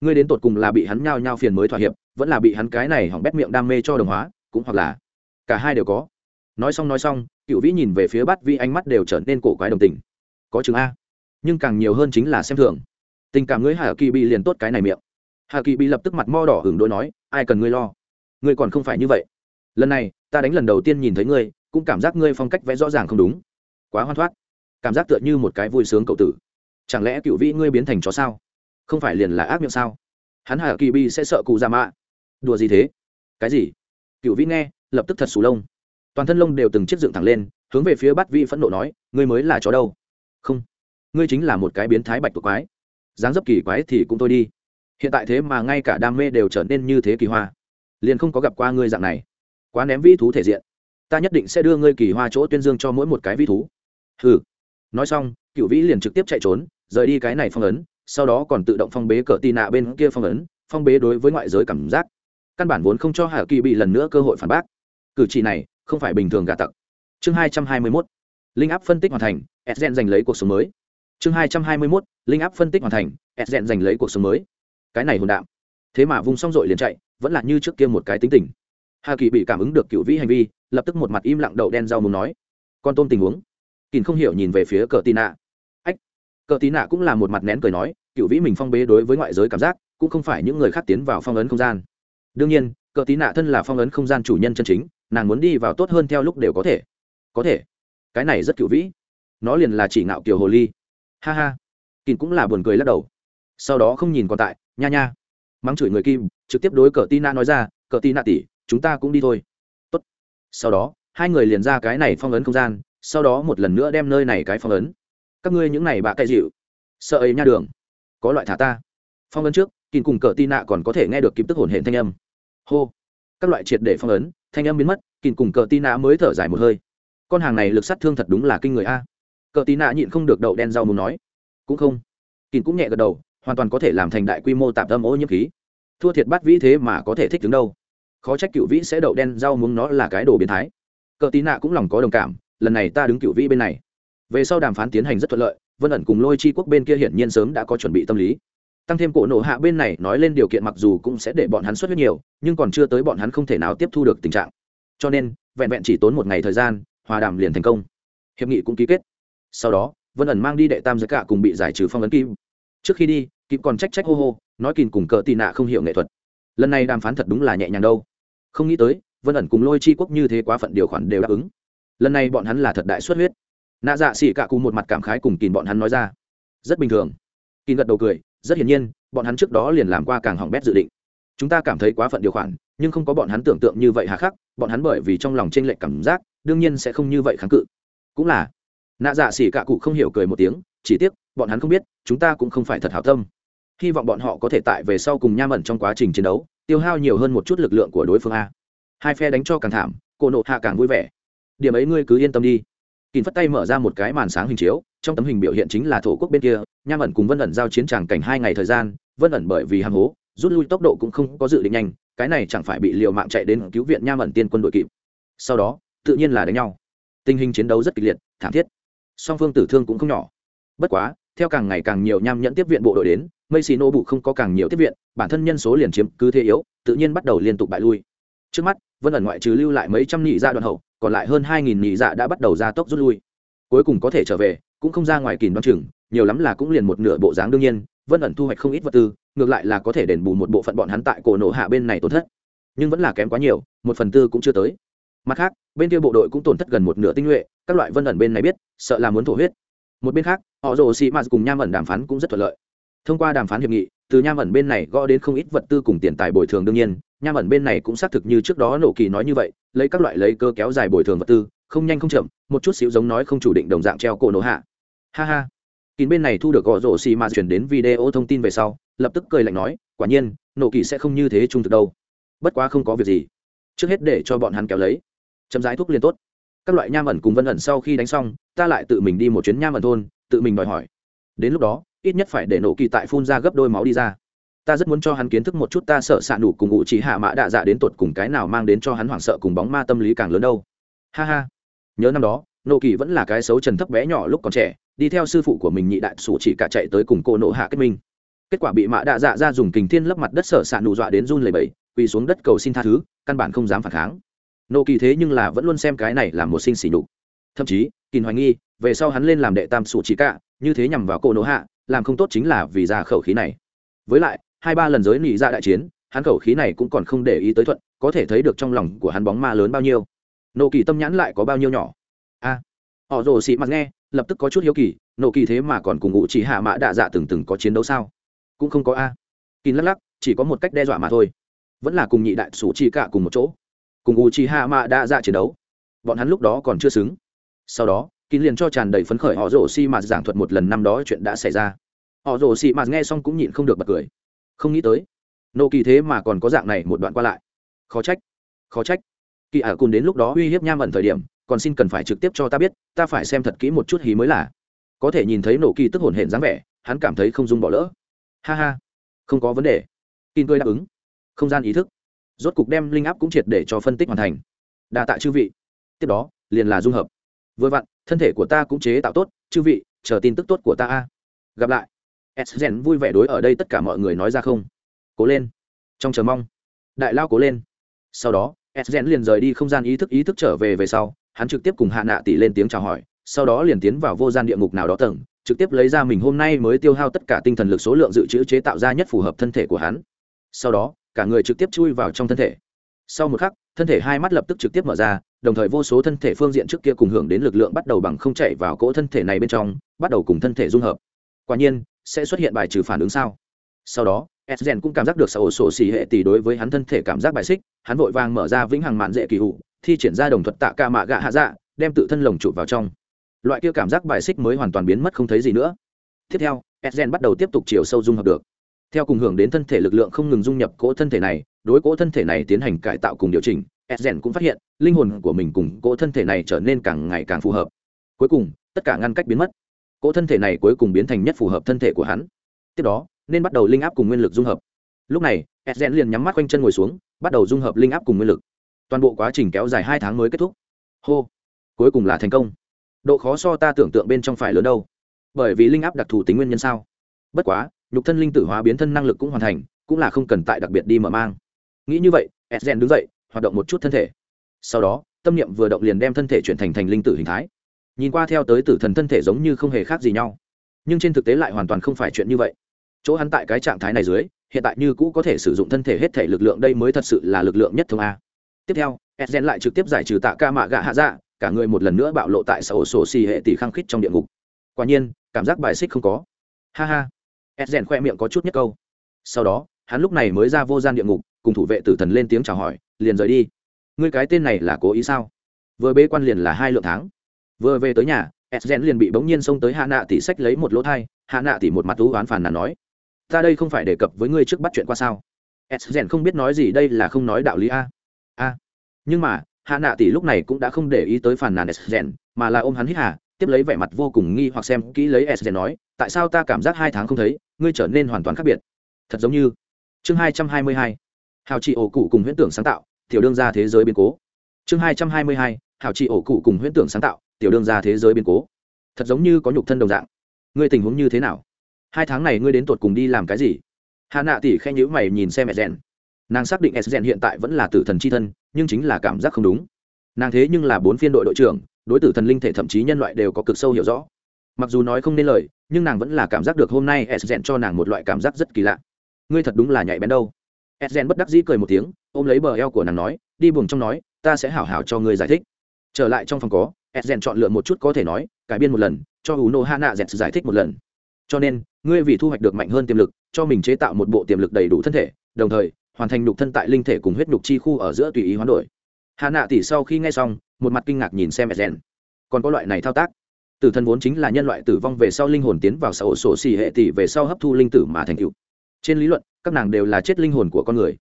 Speaker 1: Ngươi đến tột cùng là bị hắn nhao nhao phiền mới thỏa hiệp, vẫn là bị hắn cái này hỏng bét miệng đam mê cho đồng hóa, cũng hoặc là cả hai đều có. Nói xong nói xong, cựu vĩ nhìn về phía bát vi ánh mắt đều trở nên cổ quái đồng tình. Có chừng a. Nhưng càng nhiều hơn chính là xem thường. Tình cảm ngươi hà kỳ bị liền tốt cái này miệng hà kỳ bị lập tức mặt mo đỏ hưởng đôi nói, ai cần ngươi lo? Ngươi còn không phải như vậy. Lần này, ta đánh lần đầu tiên nhìn thấy ngươi, cũng cảm giác ngươi phong cách vẽ rõ ràng không đúng. Quá hoan thoát. Cảm giác tựa như một cái vui sướng cậu tử. Chẳng lẽ cựu vĩ ngươi biến thành chó sao? Không phải liền là ác miệng sao? Hắn hà kỳ bi sẽ sợ cụ già mạ. Đùa gì thế? Cái gì? Cựu vĩ nghe, lập tức thật sù lông. Toàn thân lông đều từng chiếc dựng thẳng lên, hướng về phía bắt vi phẫn nộ nói, ngươi mới là chó đâu? Không. Ngươi chính là một cái biến thái bạch tuộc quái. Dáng dấp kỳ quái thì cũng thôi đi hiện tại thế mà ngay cả đam mê đều trở nên như thế kỳ hoa. Liền không có gặp qua ngươi dạng này. Quá ném vĩ thú thể diện. Ta nhất định sẽ đưa ngươi kỳ hoa chỗ tuyên dương cho mỗi một cái vĩ thú. Hừ. Nói xong, cựu vĩ liền trực tiếp chạy trốn, rời đi cái này phong ấn, sau đó còn tự động phong bế cờ tì nạ bên kia phong ấn, phong bế đối với ngoại giới cảm giác. Căn bản vốn không cho hà kỳ bị lần nữa cơ hội phản bác. Cử chỉ này, không phải bình thường gà tặc. Chương hai trăm hai mươi mốt. Linh áp phân tích hoàn thành edgen giành lấy cuộc sống mới. Chương hai trăm hai mươi mốt, linh áp phân tích hoàn thành edgen giành lấy cuộc sống mới cái này hồn đạm. Thế mà vùng xong rồi liền chạy, vẫn là như trước kia một cái tính tình. Hà kỳ bị cảm ứng được cựu vĩ hành vi, lập tức một mặt im lặng đậu đen rau muốn nói, con tôm tình huống. Kìn không hiểu nhìn về phía cờ tì nạ. Ách, cờ tì nạ cũng là một mặt nén cười nói, cựu vĩ mình phong bế đối với ngoại giới cảm giác, cũng không phải những người khác tiến vào phong ấn không gian. Đương nhiên, cờ tì nạ thân là phong ấn không gian chủ nhân chân chính, nàng muốn đi vào tốt hơn theo lúc đều có thể. Có thể? Cái này rất cựu vĩ. Nó liền là chỉ ngạo kiểu hồ ly. Ha ha. Kìn cũng là buồn cười lắc đầu. Sau đó không nhìn còn tại nha nha. Mắng chửi người kim, trực tiếp đối cờ Tina nói ra, cờ Tina tỉ chúng ta cũng đi thôi. Tốt. sau đó, hai người liền ra cái này phong ấn không gian, sau đó một lần nữa đem nơi này cái phong ấn. Các ngươi những này bạ cay dịu, sợ ấy nha đường, có loại thả ta. Phong ấn trước, Kim cùng cờ Tina còn có thể nghe được kịp tức hồn hển thanh âm. Hô. Các loại triệt để phong ấn, thanh âm biến mất, Kim cùng cờ Tina mới thở dài một hơi. Con hàng này lực sát thương thật đúng là kinh người a. Cờ Tina nhịn không được đậu đen rau muốn nói. Cũng không. Kim cũng nhẹ gật đầu hoàn toàn có thể làm thành đại quy mô tạm tâm ô nhiễm khí. Thua thiệt bắt vĩ thế mà có thể thích đứng đâu. Khó trách cựu vĩ sẽ đậu đen rau muống nó là cái đồ biến thái. Cờ tí nạ cũng lòng có đồng cảm, lần này ta đứng cựu vĩ bên này. Về sau đàm phán tiến hành rất thuận lợi, vân ẩn cùng lôi chi quốc bên kia hiển nhiên sớm đã có chuẩn bị tâm lý. Tăng thêm cổ nổ hạ bên này nói lên điều kiện mặc dù cũng sẽ để bọn hắn xuất huyết nhiều, nhưng còn chưa tới bọn hắn không thể nào tiếp thu được tình trạng. Cho nên, vẹn vẹn chỉ tốn một ngày thời gian, hòa đàm liền thành công. Hiệp nghị cũng ký kết. Sau đó, vân ẩn mang đi đệ tam giới cả cùng bị giải trừ phong ấn kim trước khi đi, kịp còn trách trách hô hô, nói kìm cùng cờ tị nạ không hiểu nghệ thuật. Lần này đàm phán thật đúng là nhẹ nhàng đâu. Không nghĩ tới, vân ẩn cùng lôi chi quốc như thế quá phận điều khoản đều đáp ứng. Lần này bọn hắn là thật đại xuất huyết. Nạ dạ xỉ cả cùng một mặt cảm khái cùng kìm bọn hắn nói ra. Rất bình thường. Kìm gật đầu cười, rất hiển nhiên, bọn hắn trước đó liền làm qua càng hỏng bét dự định. Chúng ta cảm thấy quá phận điều khoản, nhưng không có bọn hắn tưởng tượng như vậy hà khắc, bọn hắn bởi vì trong lòng t r ê n lệch cảm giác, đương nhiên sẽ không như vậy kháng cự. Cũng là, nạ dạ xỉ cả cụ không hiểu cười một tiếng chỉ tiếc, bọn hắn không biết, chúng ta cũng không phải thật hảo tâm. Hy vọng bọn họ có thể tại về sau cùng nham ẩn trong quá trình chiến đấu, tiêu hao nhiều hơn một chút lực lượng của đối phương a. Hai phe đánh cho càng thảm, cô nộ hạ càng vui vẻ. Điểm ấy ngươi cứ yên tâm đi. Kín phất tay mở ra một cái màn sáng hình chiếu, trong tấm hình biểu hiện chính là thổ quốc bên kia, nham ẩn cùng vân ẩn giao chiến tràng cảnh hai ngày thời gian, vân ẩn bởi vì hàng hố, rút lui tốc độ cũng không có dự định nhanh, cái này chẳng phải bị liều mạng chạy đến cứu viện nham ẩn tiên quân đội kịp. Sau đó, tự nhiên là đánh nhau. Tình hình chiến đấu rất kịch liệt, thảm thiết. Song phương tử thương cũng không nhỏ bất quá, theo càng ngày càng nhiều nham nhẫn tiếp viện bộ đội đến, mây xì nô bụ không có càng nhiều tiếp viện, bản thân nhân số liền chiếm cứ thế yếu, tự nhiên bắt đầu liên tục bại lui. Trước mắt, vân ẩn ngoại trừ lưu lại mấy trăm nhị dạ đoạn hậu, còn lại hơn hai nghìn nhị dạ đã bắt đầu ra tốc rút lui. Cuối cùng có thể trở về, cũng không ra ngoài kìm đoan chừng, nhiều lắm là cũng liền một nửa bộ dáng đương nhiên, vân ẩn thu hoạch không ít vật tư, ngược lại là có thể đền bù một bộ phận bọn hắn tại cổ nổ hạ bên này tổn thất. Nhưng vẫn là kém quá nhiều, một phần tư cũng chưa tới. Mặt khác, bên kia bộ đội cũng tổn thất gần một nửa tinh nhuệ, các loại vân ẩn bên này biết, sợ là muốn thổ huyết một bên khác, họ rồ sĩ mạt cùng nham ẩn đàm phán cũng rất thuận lợi. Thông qua đàm phán hiệp nghị, từ nham ẩn bên này gõ đến không ít vật tư cùng tiền tài bồi thường đương nhiên, nham ẩn bên này cũng xác thực như trước đó nổ kỳ nói như vậy, lấy các loại lấy cơ kéo dài bồi thường vật tư, không nhanh không chậm, một chút xíu giống nói không chủ định đồng dạng treo cổ nổ hạ. Ha ha. Kín bên này thu được gõ rổ xì mà chuyển đến video thông tin về sau, lập tức cười lạnh nói, quả nhiên, nổ kỳ sẽ không như thế trung thực đâu. Bất quá không có việc gì. Trước hết để cho bọn hắn kéo lấy. Chấm rãi thuốc liền tốt các loại nham ẩn cùng vân ẩn sau khi đánh xong, ta lại tự mình đi một chuyến nham ẩn thôn, tự mình đòi hỏi. Đến lúc đó, ít nhất phải để nổ kỳ tại phun ra gấp đôi máu đi ra. Ta rất muốn cho hắn kiến thức một chút ta sợ xạ nụ cùng ngụ chỉ hạ mã đạ dạ đến tột cùng cái nào mang đến cho hắn hoảng sợ cùng bóng ma tâm lý càng lớn đâu. Ha ha. Nhớ năm đó nộ kỳ vẫn là cái xấu trần thấp bé nhỏ lúc còn trẻ, đi theo sư phụ của mình nhị đại sủ chỉ cả chạy tới cùng cô nộ hạ kết minh. Kết quả bị mã đạ dạ ra dùng kình thiên lấp mặt đất sợ xạ nụ dọa đến run lầy bẫy quỳ xuống đất cầu xin tha thứ, căn bản không dám phản kháng nộ kỳ thế nhưng là vẫn luôn xem cái này là một sinh sỉ nhục. Thậm chí kỳ hoài nghi, về sau hắn lên làm đệ tam sủ chỉ cả như thế nhằm vào cô nỗ hạ, làm không tốt chính là vì ra khẩu khí này. Với lại, hai ba lần giới nị ra đại chiến, hắn khẩu khí này cũng còn không để ý tới thuận, có thể thấy được trong lòng của hắn bóng ma lớn bao nhiêu. Nộ kỳ tâm nhãn lại có bao nhiêu nhỏ? A, họ rồ xị mặt nghe, lập tức có chút hiếu kỳ nộ kỳ thế mà còn cùng ngụ chỉ hạ mã đạ dạ từng từng có chiến đấu sao? Cũng không có a. Kín lắc lắc, chỉ có một cách đe dọa mà thôi. Vẫn là cùng nhị đại sủ chỉ cả cùng một chỗ cùng u chi hạ mạ đã ra chiến đấu. Bọn hắn lúc đó còn chưa xứng. Sau đó, kín liền cho tràn đầy phấn khởi họ rổ xị mạt giảng thuật một lần năm đó chuyện đã xảy ra. Họ rổ xị mạt nghe xong cũng nhịn không được bật cười. Không nghĩ tới, nô kỳ thế mà còn có dạng này một đoạn qua lại. Khó trách khó trách. Kỳ ả à cùng đến lúc đó uy hiếp nham ẩn thời điểm, còn xin cần phải trực tiếp cho ta biết, ta phải xem thật kỹ một chút hí mới là. Có thể nhìn thấy nổ kỳ tức hồn hển dáng vẻ, hắn cảm thấy không dung bỏ lỡ. Ha ha, không có vấn đề. Tin tôi đáp ứng. Không gian ý thức rốt cục đem linh áp cũng triệt để cho phân tích hoàn thành. Đa tạ chư vị. Tiếp đó, liền là dung hợp. Vừa vặn, thân thể của ta cũng chế tạo tốt. Chư vị, chờ tin tức tốt của ta a. Gặp lại. S gen vui vẻ đối ở đây tất cả mọi người nói ra không. Cố lên. Trong chờ mong. Đại lao cố lên. Sau đó, s gen liền rời đi không gian ý thức ý thức trở về về sau. Hắn trực tiếp cùng hạ nạ tỷ lên tiếng chào hỏi. Sau đó liền tiến vào vô gian địa ngục nào đó tầng, trực tiếp lấy ra mình hôm nay mới tiêu hao tất cả tinh thần lực số lượng dự trữ chế tạo ra nhất phù hợp thân thể của hắn. Sau đó cả người trực tiếp chui vào trong thân thể sau một khắc thân thể hai mắt lập tức trực tiếp mở ra đồng thời vô số thân thể phương diện trước kia cùng hưởng đến lực lượng bắt đầu bằng không chạy vào cỗ thân thể này bên trong bắt đầu cùng thân thể dung hợp quả nhiên sẽ xuất hiện bài trừ phản ứng sao sau đó Esgen cũng cảm giác được sổ sổ xỉ hệ tỷ đối với hắn thân thể cảm giác bài xích, hắn vội vàng mở ra vĩnh hằng mạn dễ kỳ hụ, thi triển ra đồng thuật tạ ca mạ gạ hạ dạ, đem tự thân lồng chụp vào trong. Loại kia cảm giác bài xích mới hoàn toàn biến mất không thấy gì nữa. Tiếp theo, Esgen bắt đầu tiếp tục chiều sâu dung hợp được. Theo cùng hưởng đến thân thể lực lượng không ngừng dung nhập cỗ thân thể này, đối cỗ thân thể này tiến hành cải tạo cùng điều chỉnh, edgen cũng phát hiện, linh hồn của mình cùng cỗ thân thể này trở nên càng ngày càng phù hợp. Cuối cùng, tất cả ngăn cách biến mất. Cỗ thân thể này cuối cùng biến thành nhất phù hợp thân thể của hắn. Tiếp đó, nên bắt đầu linh áp cùng nguyên lực dung hợp. Lúc này edgen liền nhắm mắt quanh chân ngồi xuống bắt đầu dung hợp linh áp cùng nguyên lực. Toàn bộ quá trình kéo dài hai tháng mới kết thúc. Hô! Cuối cùng là thành công. Độ khó so ta tưởng tượng bên trong phải lớn đâu. Bởi vì linh áp đặc thù tính nguyên nhân sao? Bất quá nhục thân linh tử hóa biến thân năng lực cũng hoàn thành, cũng là không cần tại đặc biệt đi mở mang. Nghĩ như vậy edgen đứng dậy, hoạt động một chút thân thể. Sau đó, tâm niệm vừa động liền đem thân thể chuyển thành thành linh tử hình thái. Nhìn qua theo tới tử thần thân thể giống như không hề khác gì nhau, nhưng trên thực tế lại hoàn toàn không phải chuyện như vậy. Chỗ hắn tại cái trạng thái này dưới, hiện tại như cũ có thể sử dụng thân thể hết thể lực lượng đây mới thật sự là lực lượng nhất thông a. Tiếp theo edgen lại trực tiếp giải trừ tạ ca mạ gạ hạ dạ cả người một lần nữa bạo lộ tại sở sổ xì hệ tỷ khăng khít trong địa ngục. Quả nhiên, cảm giác bài xích không có. Ha ha edgen khoe miệng có chút nhất câu. Sau đó, hắn lúc này mới ra vô gian địa ngục, cùng thủ vệ tử thần lên tiếng chào hỏi, liền rời đi. Ngươi cái tên này là cố ý sao? Vừa bế quan liền là hai lượng tháng. Vừa về tới nhà edgen liền bị bỗng nhiên xông tới hạ nạ tỷ sách lấy một lỗ thai, hạ nạ tỷ một mặt thú oán phàn nàn nói, ta đây không phải đề cập với ngươi trước bắt chuyện qua sao? E rèn không biết nói gì đây là không nói đạo lý a. A. Nhưng mà, hạ nạ tỷ lúc này cũng đã không để ý tới phàn nàn s rèn, mà là ôm hắn hít hà, tiếp lấy vẻ mặt vô cùng nghi hoặc xem kỹ lấy s rèn nói, tại sao ta cảm giác hai tháng không thấy ngươi trở nên hoàn toàn khác biệt. Thật giống như, chương hai trăm hai mươi hai, hào trị ổ cụ cùng huyễn tưởng sáng tạo, tiểu đương ra thế giới biến cố. Chương hai trăm hai mươi hai, hào trị ổ cụ cùng huyễn tưởng sáng tạo, tiểu đương ra thế giới biến cố. Thật giống như có nhục thân đồng dạng. Ngươi tình huống như thế nào? Hai tháng này ngươi đến tột cùng đi làm cái gì? Hà nạ tỷ khen nhữ mày nhìn xem edgen nàng xác định Esen hiện tại vẫn là tử thần c h i thân, nhưng chính là cảm giác không đúng. Nàng thế nhưng là bốn phiên đội đội trưởng, đối tử thần linh thể thậm chí nhân loại đều có cực sâu hiểu rõ. Mặc dù nói không nên lời nhưng nàng vẫn là cảm giác được hôm nay edgen cho nàng một loại cảm giác rất kỳ lạ. Ngươi thật đúng là nhạy bén đâu. Edgen bất đắc dĩ cười một tiếng, ôm lấy bờ eo của nàng nói, đi buồng trong nói, ta sẽ hảo hảo cho ngươi giải thích. Trở lại trong phòng có edgen chọn lựa một chút có thể nói, cải biên một lần, cho u nô hana z giải thích một lần. Cho nên, ngươi vì thu hoạch được mạnh hơn tiềm lực, cho mình chế tạo một bộ tiềm lực đầy đủ thân thể, đồng thời, hoàn thành nhục thân tại linh thể cùng huyết nhục chi khu ở giữa tùy ý hoán đổi. Hà nạ tỷ sau khi nghe xong, một mặt kinh ngạc nhìn xem edgen còn có loại này thao tác tử thân vốn chính là nhân loại tử vong về sau linh hồn tiến vào xã hội sổ xì hệ tỷ về sau hấp thu linh tử mà thành cựu trên lý luận, các nàng đều là chết linh hồn của con người.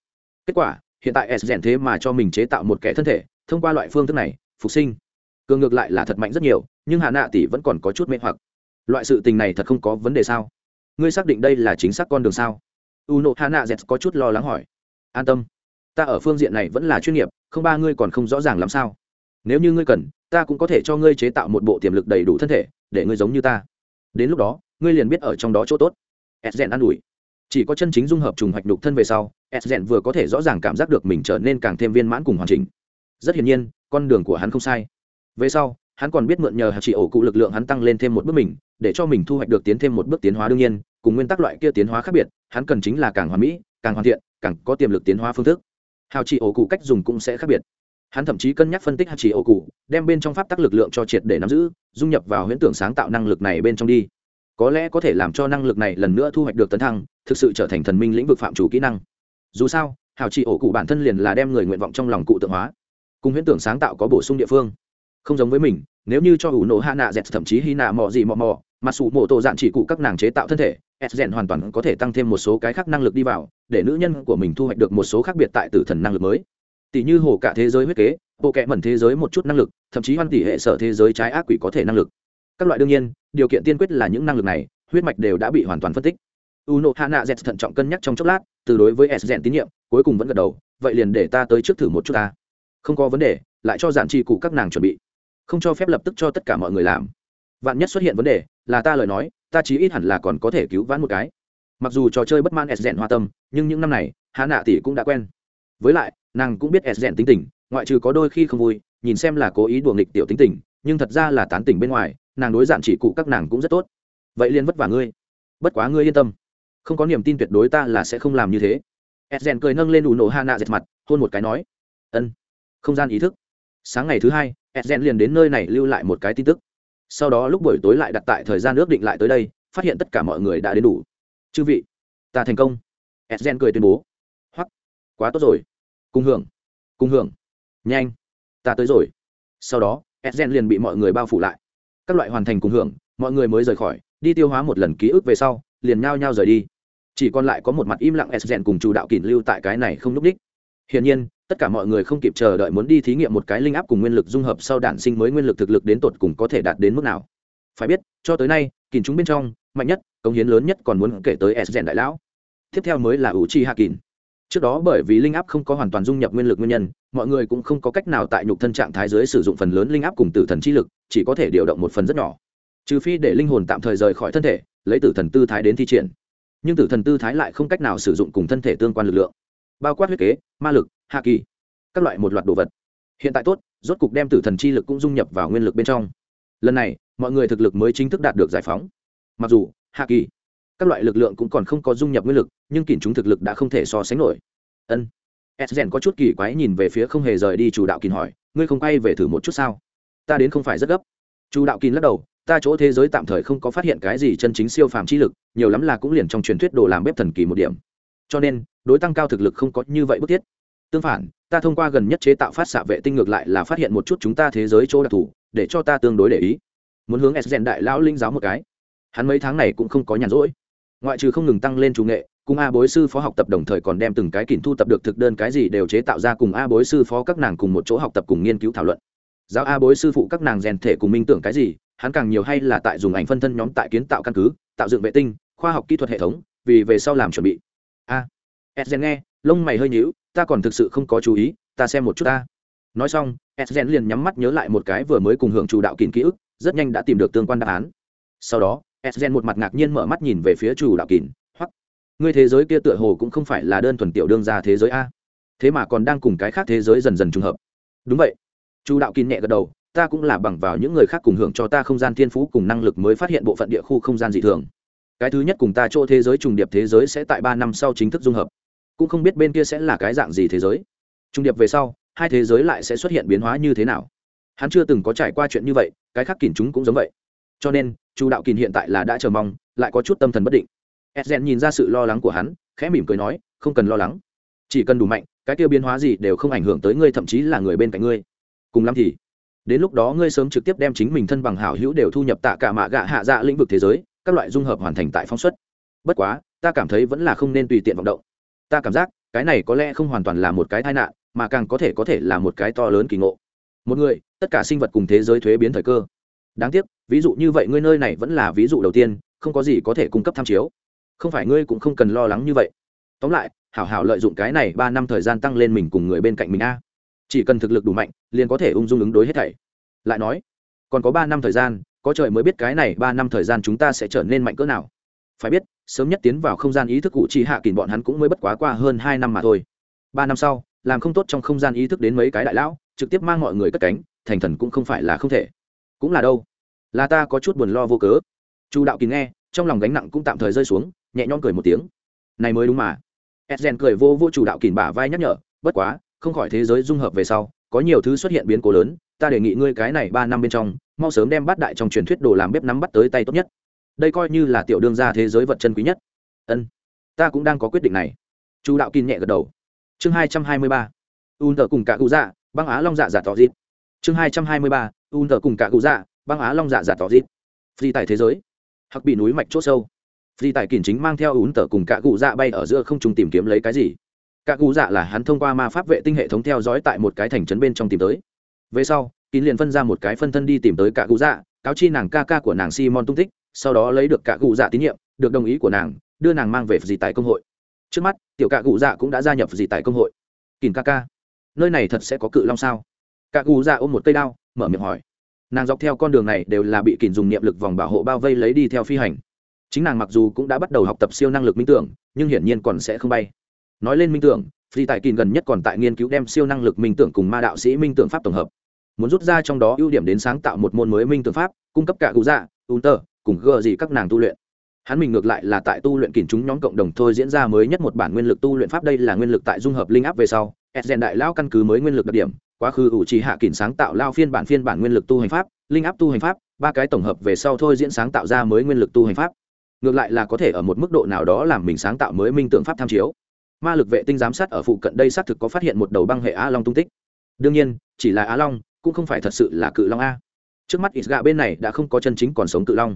Speaker 1: Kết quả, hiện tại edgen thế mà cho mình chế tạo một kẻ thân thể, thông qua loại phương thức này, phục sinh. Cường ngược lại là thật mạnh rất nhiều, nhưng hạ nạ tỷ vẫn còn có chút mê hoặc. Loại sự tình này thật không có vấn đề sao? Ngươi xác định đây là chính xác con đường sao? U nộ hạ nạ z có chút lo lắng hỏi. An tâm. Ta ở phương diện này vẫn là chuyên nghiệp, không ba ngươi còn không rõ ràng làm sao? Nếu như ngươi cần, ta cũng có thể cho ngươi chế tạo một bộ tiềm lực đầy đủ thân thể, để ngươi giống như ta. Đến lúc đó, ngươi liền biết ở trong đó chỗ tốt. Edgen an ủi. Chỉ có chân chính dung hợp trùng hoạch đục thân về sau s rèn vừa có thể rõ ràng cảm giác được mình trở nên càng thêm viên mãn cùng hoàn chỉnh. Rất hiển nhiên, con đường của hắn không sai. Về sau, hắn còn biết mượn nhờ hạt chỉ ổ cụ lực lượng hắn tăng lên thêm một bước mình, để cho mình thu hoạch được tiến thêm một bước tiến hóa đương nhiên, cùng nguyên tắc loại kia tiến hóa khác biệt, hắn cần chính là càng hoàn mỹ, càng hoàn thiện, càng có tiềm lực tiến hóa phương thức. Hào chỉ ổ cụ cách dùng cũng sẽ khác biệt hắn thậm chí cân nhắc phân tích hạt chỉ ổ cụ đem bên trong pháp tắc lực lượng cho triệt để nắm giữ, dung nhập vào huyễn tưởng sáng tạo năng lực này bên trong đi. Có lẽ có thể làm cho năng lực này lần nữa thu hoạch được tấn thăng, thực sự trở thành thần minh lĩnh vực phạm chủ kỹ năng. Dù sao hào chỉ ổ cụ bản thân liền là đem người nguyện vọng trong lòng cụ tượng hóa. Cùng huyễn tưởng sáng tạo có bổ sung địa phương. Không giống với mình, nếu như cho ủ nổ hạ nạ dẹt thậm chí hy nạ mò gì mò mò mà sủ mộ tổ dạn chỉ cụ các nàng chế tạo thân thể, s rèn hoàn toàn có thể tăng thêm một số cái khác năng lực đi vào, để nữ nhân của mình thu hoạch được một số khác biệt tại tử thần năng lực mới tỷ như hồ cả thế giới huyết kế bộ kệ mẩn thế giới một chút năng lực, thậm chí hoan tỷ hệ sở thế giới trái ác quỷ có thể năng lực. Các loại đương nhiên, điều kiện tiên quyết là những năng lực này, huyết mạch đều đã bị hoàn toàn phân tích. U n o hana z thận trọng cân nhắc trong chốc lát, từ đối với s rèn tín nhiệm, cuối cùng vẫn gật đầu, vậy liền để ta tới trước thử một chút ta. Không có vấn đề, lại cho giản trị cụ các nàng chuẩn bị. Không cho phép lập tức cho tất cả mọi người làm. Vạn nhất xuất hiện vấn đề, là ta lời nói, ta chí ít hẳn là còn có thể cứu vãn một cái. Mặc dù trò chơi bất man s rèn hoa tâm, nhưng những năm này hạ nạ tỷ cũng đã quen. Với lại nàng cũng biết s rèn tính tình, ngoại trừ có đôi khi không vui, nhìn xem là cố ý đùa nghịch tiểu tính tình, nhưng thật ra là tán tỉnh bên ngoài, nàng đối dạng chỉ cụ các nàng cũng rất tốt. Vậy liên vất vả ngươi. Bất quá ngươi yên tâm. Không có niềm tin tuyệt đối ta là sẽ không làm như thế. Edgen cười nâng lên ủ nổ hạ nạ dệt mặt, hôn một cái nói. Ân. Không gian ý thức. Sáng ngày thứ hai edgen liền đến nơi này lưu lại một cái tin tức. Sau đó lúc buổi tối lại đặt tại thời gian ước định lại tới đây, phát hiện tất cả mọi người đã đến đủ. Chư vị, ta thành công. Edgen cười tuyên bố. Hoắc, quá tốt rồi cùng hưởng. Cùng hưởng. Nhanh. Ta tới rồi. Sau đó edgen liền bị mọi người bao phủ lại. Các loại hoàn thành cùng hưởng, mọi người mới rời khỏi, đi tiêu hóa một lần ký ức về sau, liền nhao nhao rời đi. Chỉ còn lại có một mặt im lặng edgen cùng chủ đạo kỷ lưu tại cái này không núp đích. Hiển nhiên, tất cả mọi người không kịp chờ đợi muốn đi thí nghiệm một cái linh áp cùng nguyên lực dung hợp sau đản sinh mới nguyên lực thực lực đến tột cùng có thể đạt đến mức nào. Phải biết, cho tới nay kìm chúng bên trong, mạnh nhất công hiến lớn nhất còn muốn kể tới s đại lão. Tiếp theo mới là ủ chi hạ kìm trước đó bởi vì linh áp không có hoàn toàn dung nhập nguyên lực nguyên nhân, mọi người cũng không có cách nào tại nhục thân trạng thái dưới sử dụng phần lớn linh áp cùng tử thần chi lực, chỉ có thể điều động một phần rất nhỏ. Trừ phi để linh hồn tạm thời rời khỏi thân thể, lấy tử thần tư thái đến thi triển. Nhưng tử thần tư thái lại không cách nào sử dụng cùng thân thể tương quan lực lượng. Bao quát huyết kế, ma lực, hạ kỳ, các loại một loạt đồ vật. Hiện tại tốt, rốt cục đem tử thần chi lực cũng dung nhập vào nguyên lực bên trong. Lần này, mọi người thực lực mới chính thức đạt được giải phóng. Mặc dù, hạ kỳ các loại lực lượng cũng còn không có dung nhập nguyên lực, nhưng kìm chúng thực lực đã không thể so sánh nổi. Ân. S rèn có chút kỳ quái nhìn về phía không hề rời đi chủ đạo kín hỏi, ngươi không quay về thử một chút sao? Ta đến không phải rất gấp. Chủ đạo kín lắc đầu, ta chỗ thế giới tạm thời không có phát hiện cái gì chân chính siêu phàm chi lực, nhiều lắm là cũng liền trong truyền thuyết đồ làm bếp thần kỳ một điểm. Cho nên, đối tăng cao thực lực không có như vậy bức thiết. Tương phản, ta thông qua gần nhất chế tạo phát xạ vệ tinh ngược lại là phát hiện một chút chúng ta thế giới chỗ đặc thù, để cho ta tương đối để ý. Muốn hướng s rèn đại lão linh giáo một cái. Hắn mấy tháng này cũng không có nhàn rỗi ngoại trừ không ngừng tăng lên chủ nghệ, cùng a bối sư phó học tập đồng thời còn đem từng cái kỉnh thu tập được thực đơn cái gì đều chế tạo ra cùng a bối sư phó các nàng cùng một chỗ học tập cùng nghiên cứu thảo luận. Giáo a bối sư phụ các nàng rèn thể cùng minh tưởng cái gì, hắn càng nhiều hay là tại dùng ảnh phân thân nhóm tại kiến tạo căn cứ, tạo dựng vệ tinh, khoa học kỹ thuật hệ thống, vì về sau làm chuẩn bị. A edgen nghe, lông mày hơi nhíu, ta còn thực sự không có chú ý, ta xem một chút ta. Nói xong edgen liền nhắm mắt nhớ lại một cái vừa mới cùng hưởng chủ đạo kín ký ức, rất nhanh đã tìm được tương quan đáp án. Sau đó Esgen một mặt ngạc nhiên mở mắt nhìn về phía chủ đạo kình, hoặc ngươi thế giới kia tựa hồ cũng không phải là đơn thuần tiểu đương gia thế giới a. Thế mà còn đang cùng cái khác thế giới dần dần trùng hợp. Đúng vậy. Chủ đạo kình nhẹ gật đầu ta cũng là bằng vào những người khác cùng hưởng cho ta không gian thiên phú cùng năng lực mới phát hiện bộ phận địa khu không gian dị thường. Cái thứ nhất cùng ta chỗ thế giới trùng điệp thế giới sẽ tại ba năm sau chính thức dung hợp. Cũng không biết bên kia sẽ là cái dạng gì thế giới. Trùng điệp về sau hai thế giới lại sẽ xuất hiện biến hóa như thế nào. Hắn chưa từng có trải qua chuyện như vậy cái khác kìm chúng cũng giống vậy. Cho nên chu đạo kìm hiện tại là đã chờ mong, lại có chút tâm thần bất định. Edgen nhìn ra sự lo lắng của hắn, khẽ mỉm cười nói, không cần lo lắng. Chỉ cần đủ mạnh, cái kia biến hóa gì đều không ảnh hưởng tới ngươi, thậm chí là người bên cạnh ngươi. Cùng lắm thì, đến lúc đó ngươi sớm trực tiếp đem chính mình thân bằng hảo hữu đều thu nhập tạ cả mạ gạ hạ dạ lĩnh vực thế giới, các loại dung hợp hoàn thành tại phóng xuất. Bất quá, ta cảm thấy vẫn là không nên tùy tiện vọng động. Ta cảm giác, cái này có lẽ không hoàn toàn là một cái tai nạn, mà càng có thể có thể là một cái to lớn kỳ ngộ. Một người, tất cả sinh vật cùng thế giới thuế biến thời cơ đáng tiếc, ví dụ như vậy ngươi nơi này vẫn là ví dụ đầu tiên, không có gì có thể cung cấp tham chiếu. Không phải ngươi cũng không cần lo lắng như vậy. Tóm lại, hảo hảo lợi dụng cái này ba năm thời gian tăng lên mình cùng người bên cạnh mình a. Chỉ cần thực lực đủ mạnh, liền có thể ung dung ứng đối hết thảy. Lại nói, còn có ba năm thời gian, có trời mới biết cái này ba năm thời gian chúng ta sẽ trở nên mạnh cỡ nào. Phải biết, sớm nhất tiến vào không gian ý thức cụ chỉ hạ kỳ bọn hắn cũng mới bất quá qua hơn hai năm mà thôi. Ba năm sau, làm không tốt trong không gian ý thức đến mấy cái đại lão, trực tiếp mang mọi người cất cánh, thành thần cũng không phải là không thể. Cũng là đâu? Là ta có chút buồn lo vô cớ. Chu đạo kín nghe, trong lòng gánh nặng cũng tạm thời rơi xuống, nhẹ nhõm cười một tiếng. Này mới đúng mà. Edgen cười vô vô chủ đạo kín bả vai nhắc nhở, bất quá, không khỏi thế giới dung hợp về sau, có nhiều thứ xuất hiện biến cố lớn, ta đề nghị ngươi cái này ba năm bên trong, mau sớm đem bát đại trong truyền thuyết đồ làm bếp nắm bắt tới tay tốt nhất. Đây coi như là tiểu đương gia thế giới vật chân quý nhất. Ân, ta cũng đang có quyết định này. Chu đạo kín nhẹ gật đầu. Chương hai trăm hai mươi ba. Un tờ cùng cả cụ dạ băng á long dạ giả tỏ dịp. Chương hai trăm hai mươi ba. Un tờ cùng cả cụ dạ băng á long dạ dạ tỏ dịp phi tại thế giới. Hắc bị núi mạch c h ỗ sâu. Phi tại kỳn chính mang theo ún tờ cùng cả cụ dạ bay ở giữa không trung tìm kiếm lấy cái gì? Cả cụ dạ là hắn thông qua ma pháp vệ tinh hệ thống theo dõi tại một cái thành trấn bên trong tìm tới. Về sau, kín liền phân ra một cái phân thân đi tìm tới cả cụ dạ cáo chi nàng ca ca của nàng simon tung tích, sau đó lấy được cả cụ dạ tín nhiệm, được đồng ý của nàng, đưa nàng mang về dì tại công hội. Trước mắt, tiểu cạ cụ dạ cũng đã gia nhập dì tại công hội. Kìn ca ca, nơi này thật sẽ có cự long sao? Cạ cụ dạ ôm một cây đao, mở miệng hỏi nàng dọc theo con đường này đều là bị kìn dùng niệm lực vòng bảo hộ bao vây lấy đi theo phi hành. Chính nàng mặc dù cũng đã bắt đầu học tập siêu năng lực minh tưởng, nhưng hiển nhiên còn sẽ không bay. Nói lên minh tưởng, phi tại kìn gần nhất còn tại nghiên cứu đem siêu năng lực minh tưởng cùng ma đạo sĩ minh tưởng pháp tổng hợp. Muốn rút ra trong đó ưu điểm đến sáng tạo một môn mới minh tưởng pháp, cung cấp cả cụ dạ ưu tơ cùng gờ gì các nàng tu luyện. Hắn mình ngược lại là tại tu luyện kìm chúng nhóm cộng đồng thôi diễn ra mới nhất một bản nguyên lực tu luyện pháp. Đây là nguyên lực tại dung hợp linh áp về sau edgen đại lao căn cứ mới nguyên lực đặc điểm quá khứ ủ trì hạ kìm sáng tạo lao phiên bản phiên bản nguyên lực tu hành pháp, linh áp tu hành pháp, ba cái tổng hợp về sau thôi diễn sáng tạo ra mới nguyên lực tu hành pháp. Ngược lại là có thể ở một mức độ nào đó làm mình sáng tạo mới minh tượng pháp tham chiếu. Ma lực vệ tinh giám sát ở phụ cận đây xác thực có phát hiện một đầu băng hệ a long tung tích. Đương nhiên, chỉ là a long, cũng không phải thật sự là cự long a. Trước mắt ít gạ bên này đã không có chân chính còn sống cự long.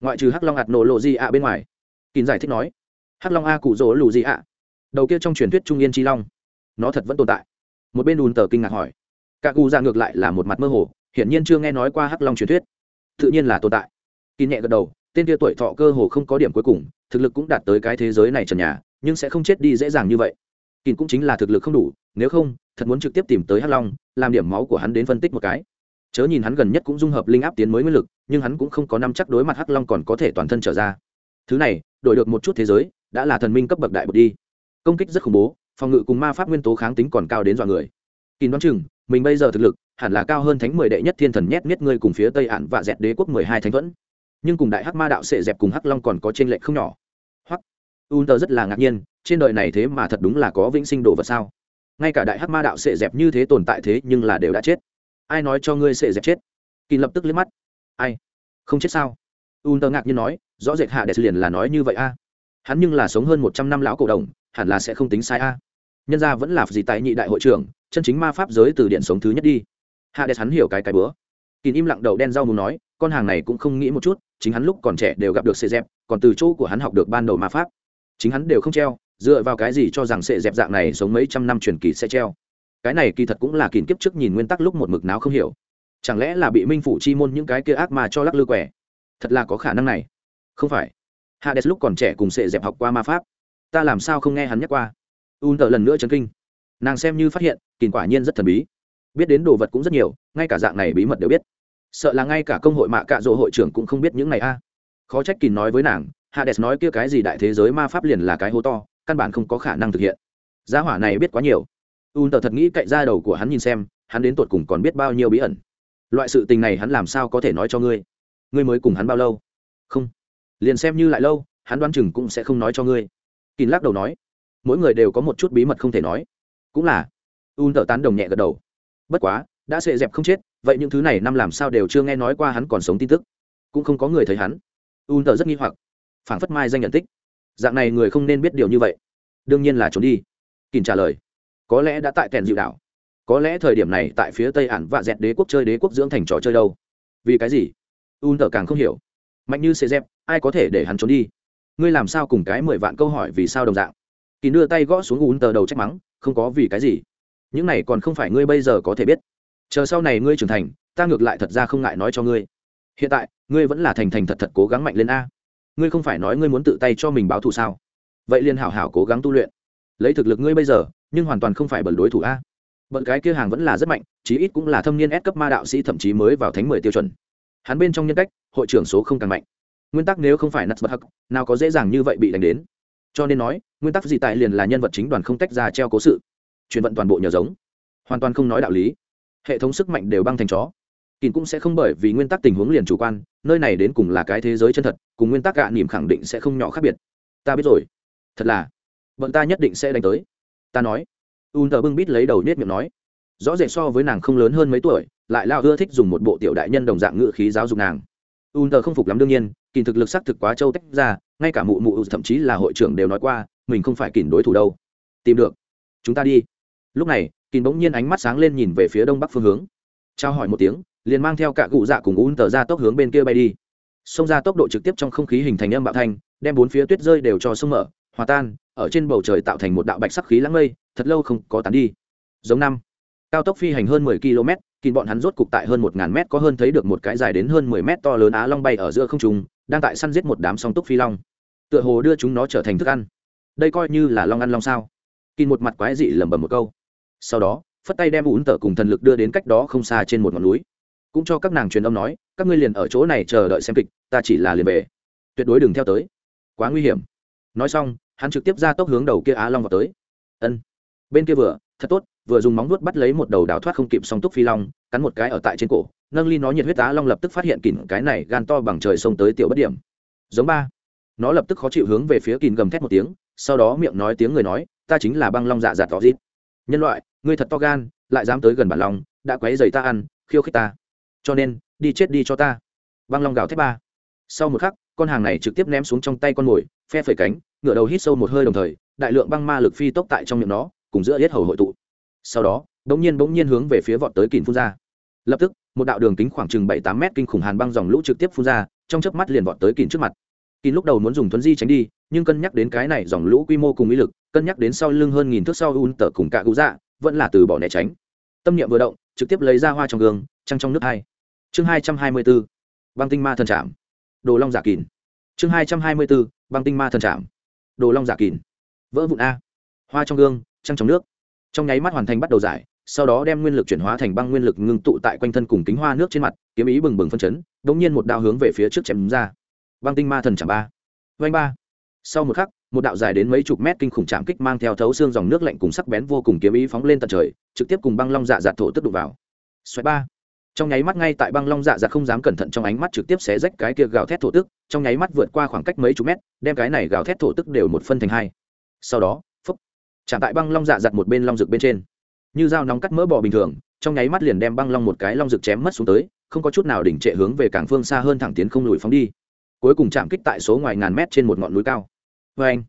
Speaker 1: Ngoại trừ hắc long ạt nổ lộ gì ạ bên ngoài. Kín giải thích nói, hắc long a cụ rỗ lù gì ạ đầu kia trong truyền thuyết trung yên chi long, nó thật vẫn tồn tại. Một bên ùn tờ kinh ngạc hỏi cả cụ ra dạ ngược lại là một mặt mơ hồ, hiển nhiên chưa nghe nói qua hắc long truyền thuyết. Tự nhiên là tồn tại. Kín nhẹ gật đầu, tên kia tuổi thọ cơ hồ không có điểm cuối cùng, thực lực cũng đạt tới cái thế giới này trần nhà, nhưng sẽ không chết đi dễ dàng như vậy. Kín cũng chính là thực lực không đủ, nếu không, thật muốn trực tiếp tìm tới hắc long, làm điểm máu của hắn đến phân tích một cái. Chớ nhìn hắn gần nhất cũng dung hợp linh áp tiến mới nguyên lực, nhưng hắn cũng không có năm chắc đối mặt hắc long còn có thể toàn thân trở ra. Thứ này, đổi được một chút thế giới, đã là thần minh cấp bậc đại bậc đi. Công kích rất khủng bố, phòng ngự cùng ma pháp nguyên tố kháng tính còn cao đến dọa người. Kỳ đoán chừng mình bây giờ thực lực hẳn là cao hơn thánh mười đệ nhất thiên thần nhét miết ngươi cùng phía tây ạn và dẹt đế quốc mười hai thánh thuẫn. Nhưng cùng đại hắc ma đạo sệ dẹp cùng hắc long còn có trên lệch không nhỏ. Hoặc un tờ rất là ngạc nhiên, trên đời này thế mà thật đúng là có vĩnh sinh đồ vật sao? Ngay cả đại hắc ma đạo sệ dẹp như thế tồn tại thế nhưng là đều đã chết. Ai nói cho ngươi sệ dẹp chết? Kỳ lập tức liếc mắt. Ai? Không chết sao? Un tờ ngạc nhiên nói, rõ rệt hạ đẹp liền là nói như vậy a. Hắn nhưng là sống hơn một trăm năm lão cổ đồng, hẳn là sẽ không tính sai a nhân ra vẫn là gì tại nhị đại hội trưởng, chân chính ma pháp giới từ điện sống thứ nhất đi. Hạ đẹp hắn hiểu cái cái bữa. Kín im lặng đầu đen rau muốn nói, con hàng này cũng không nghĩ một chút, chính hắn lúc còn trẻ đều gặp được sệ dẹp, còn từ chỗ của hắn học được ban đầu ma pháp. Chính hắn đều không treo, dựa vào cái gì cho rằng sệ dẹp dạng này sống mấy trăm năm truyền kỳ sẽ treo. Cái này kỳ thật cũng là kìm kiếp trước nhìn nguyên tắc lúc một mực nào không hiểu. Chẳng lẽ là bị minh phủ chi môn những cái kia ác mà cho lắc lư quẻ? Thật là có khả năng này. Không phải. Hades lúc còn trẻ cùng sệ dẹp học qua ma pháp. Ta làm sao không nghe hắn nhắc qua? Un tờ lần nữa chấn kinh. Nàng xem như phát hiện kìm quả nhiên rất thần bí. Biết đến đồ vật cũng rất nhiều, ngay cả dạng này bí mật đều biết. Sợ là ngay cả công hội mạ cạ rỗ hội trưởng cũng không biết những này a. Khó trách kìm nói với nàng, hades nói kia cái gì đại thế giới ma pháp liền là cái hố to, căn bản không có khả năng thực hiện. Gia hỏa này biết quá nhiều. Un tờ thật nghĩ cậy ra đầu của hắn nhìn xem, hắn đến tột cùng còn biết bao nhiêu bí ẩn. Loại sự tình này hắn làm sao có thể nói cho ngươi? Ngươi mới cùng hắn bao lâu? Không. Liền xem như lại lâu, hắn đoán chừng cũng sẽ không nói cho ngươi. Kín lắc đầu nói mỗi người đều có một chút bí mật không thể nói. Cũng là un tờ tán đồng nhẹ gật đầu. Bất quá đã sệ dẹp không chết vậy những thứ này năm làm sao đều chưa nghe nói qua hắn còn sống tin tức. Cũng không có người thấy hắn. Un tờ rất nghi hoặc. Phảng phất mai danh nhận tích. Dạng này người không nên biết điều như vậy. Đương nhiên là trốn đi. Kìm trả lời. Có lẽ đã tại kèn dịu đảo. Có lẽ thời điểm này tại phía tây ản và dẹt đế quốc chơi đế quốc dưỡng thành trò chơi đâu. Vì cái gì? Un tờ càng không hiểu. Mạnh như Sệ Dẹp, ai có thể để hắn trốn đi? Ngươi làm sao cùng cái mười vạn câu hỏi vì sao đồng dạng? Kỳ đưa tay gõ xuống un tờ đầu trách mắng, không có vì cái gì. Những này còn không phải ngươi bây giờ có thể biết. Chờ sau này ngươi trưởng thành, ta ngược lại thật ra không ngại nói cho ngươi. Hiện tại, ngươi vẫn là thành thành thật thật cố gắng mạnh lên a. Ngươi không phải nói ngươi muốn tự tay cho mình báo thù sao? Vậy liền hảo hảo cố gắng tu luyện. Lấy thực lực ngươi bây giờ, nhưng hoàn toàn không phải bẩn đối thủ a. Bận cái kia hàng vẫn là rất mạnh, chí ít cũng là thâm niên S cấp ma đạo sĩ thậm chí mới vào thánh mười tiêu chuẩn. Hắn bên trong nhân cách, hội trưởng số không càng mạnh. Nguyên tắc nếu không phải nặt bật hắc nào có dễ dàng như vậy bị đánh đến cho nên nói, nguyên tắc gì tại liền là nhân vật chính đoàn không tách ra treo cố sự. Chuyển vận toàn bộ nhờ giống. Hoàn toàn không nói đạo lý. Hệ thống sức mạnh đều băng thành chó. Kín cũng sẽ không bởi vì nguyên tắc tình huống liền chủ quan, nơi này đến cùng là cái thế giới chân thật, cùng nguyên tắc gạ nỉm khẳng định sẽ không nhỏ khác biệt. Ta biết rồi. Thật là. Bọn ta nhất định sẽ đánh tới. Ta nói. Un tờ bưng bít lấy đầu nết miệng nói. Rõ rệt so với nàng không lớn hơn mấy tuổi, lại lao ưa thích dùng một bộ tiểu đại nhân đồng dạng ngự khí giáo dục nàng un tờ không phục lắm đương nhiên kìm thực lực xác thực quá châu tách ra, ngay cả mụ mụ thậm chí là hội trưởng đều nói qua, mình không phải kìm đối thủ đâu. Tìm được. Chúng ta đi. Lúc này kìm bỗng nhiên ánh mắt sáng lên nhìn về phía đông bắc phương hướng. Trao hỏi một tiếng, liền mang theo cả cụ dạ cùng un tờ ra tốc hướng bên kia bay đi. Xông ra tốc độ trực tiếp trong không khí hình thành âm bạo thanh, đem bốn phía tuyết rơi đều cho sông mở, hòa tan, ở trên bầu trời tạo thành một đạo bạch sắc khí lãng mây, thật lâu không có tán đi. Giống năm, cao tốc phi hành hơn 10 km kìm bọn hắn rốt cục tại hơn một ngàn mét có hơn thấy được một cái dài đến hơn 10 mét to lớn á long bay ở giữa không trung, đang tại săn giết một đám song túc phi long. Tựa hồ đưa chúng nó trở thành thức ăn. Đây coi như là long ăn long sao? Kìm một mặt quái dị lẩm bẩm một câu. Sau đó, phất tay đem ún tở cùng thần lực đưa đến cách đó không xa trên một ngọn núi. Cũng cho các nàng truyền âm nói, các ngươi liền ở chỗ này chờ đợi xem kịch, ta chỉ là liền về. Tuyệt đối đừng theo tới. Quá nguy hiểm. Nói xong, hắn trực tiếp ra tốc hướng đầu kia á long vào tới. Ân. Bên kia vừa, thật tốt vừa dùng móng nuốt bắt lấy một đầu đào thoát không kịp song túc phi long, cắn một cái ở tại trên cổ, nâng ly nó nhiệt huyết tá long lập tức phát hiện kỉn cái này gan to bằng trời xông tới tiểu bất điểm. Giống ba. Nó lập tức khó chịu hướng về phía kìn gầm thét một tiếng, sau đó miệng nói tiếng người nói, ta chính là băng long dạ dạ tỏ dít nhân loại, ngươi thật to gan, lại dám tới gần bản long, đã quấy dày ta ăn, khiêu khích ta. Cho nên, đi chết đi cho ta. Băng long gào thét ba. Sau một khắc, con hàng này trực tiếp ném xuống trong tay con mồi, phe phẩy cánh ngựa đầu hít sâu một hơi đồng thời, đại lượng băng ma lực phi tốc tại trong miệng nó, cùng giữa hết hầu hội tụ sau đó bỗng nhiên bỗng nhiên hướng về phía vọt tới kìn phun ra. Lập tức, một đạo đường kính khoảng chừng bảy tám mét kinh khủng hàn băng dòng lũ trực tiếp phun ra, trong chớp mắt liền vọt tới kìn trước mặt. Kìn lúc đầu muốn dùng thuấn di tránh đi, nhưng cân nhắc đến cái này dòng lũ quy mô cùng ý lực, cân nhắc đến sau lưng hơn nghìn thước sau un tở cùng cả cụ dạ vẫn là từ bỏ né tránh. Tâm niệm vừa động, trực tiếp lấy ra hoa trong gương, trăng trong nước hai. Chương hai trăm hai mươi bốn, băng tinh ma thần trạm đồ long giả kìn chương hai trăm hai mươi bốn, băng tinh ma thần trạm đồ long giả kìn vỡ vụn a. Hoa trong gương, trăng trong nước trong nháy mắt hoàn thành bắt đầu giải, sau đó đem nguyên lực chuyển hóa thành băng nguyên lực ngưng tụ tại quanh thân cùng kính hoa nước trên mặt, kiếm ý bừng bừng phân chấn đ ỗ n g nhiên một đạo hướng về phía trước chém ra. Băng tinh ma thần chạm ba. Vanh ba. Sau một khắc, một đạo dài đến mấy chục mét kinh khủng chạm kích mang theo thấu xương dòng nước lạnh cùng sắc bén vô cùng kiếm ý phóng lên tận trời, trực tiếp cùng băng long dạ dạt thổ tức đục vào. Xoáy ba. Trong nháy mắt ngay tại băng long dạ dạt không dám cẩn thận trong ánh mắt trực tiếp xé rách cái kia gào thét thổ tức, trong nháy mắt vượt qua khoảng cách mấy chục mét, đem cái này gào thét thổ tức đều một phân thành hai. Sau đó chạm tại băng long dạ giặt một bên long rực bên trên. Như dao nóng cắt mỡ bò bình thường, trong nháy mắt liền đem băng long một cái long rực chém mất xuống tới, không có chút nào đỉnh trệ hướng về cảng phương xa hơn thẳng tiến không lùi phóng đi. Cuối cùng chạm kích tại số ngoài ngàn mét trên một ngọn núi cao. Vê anh,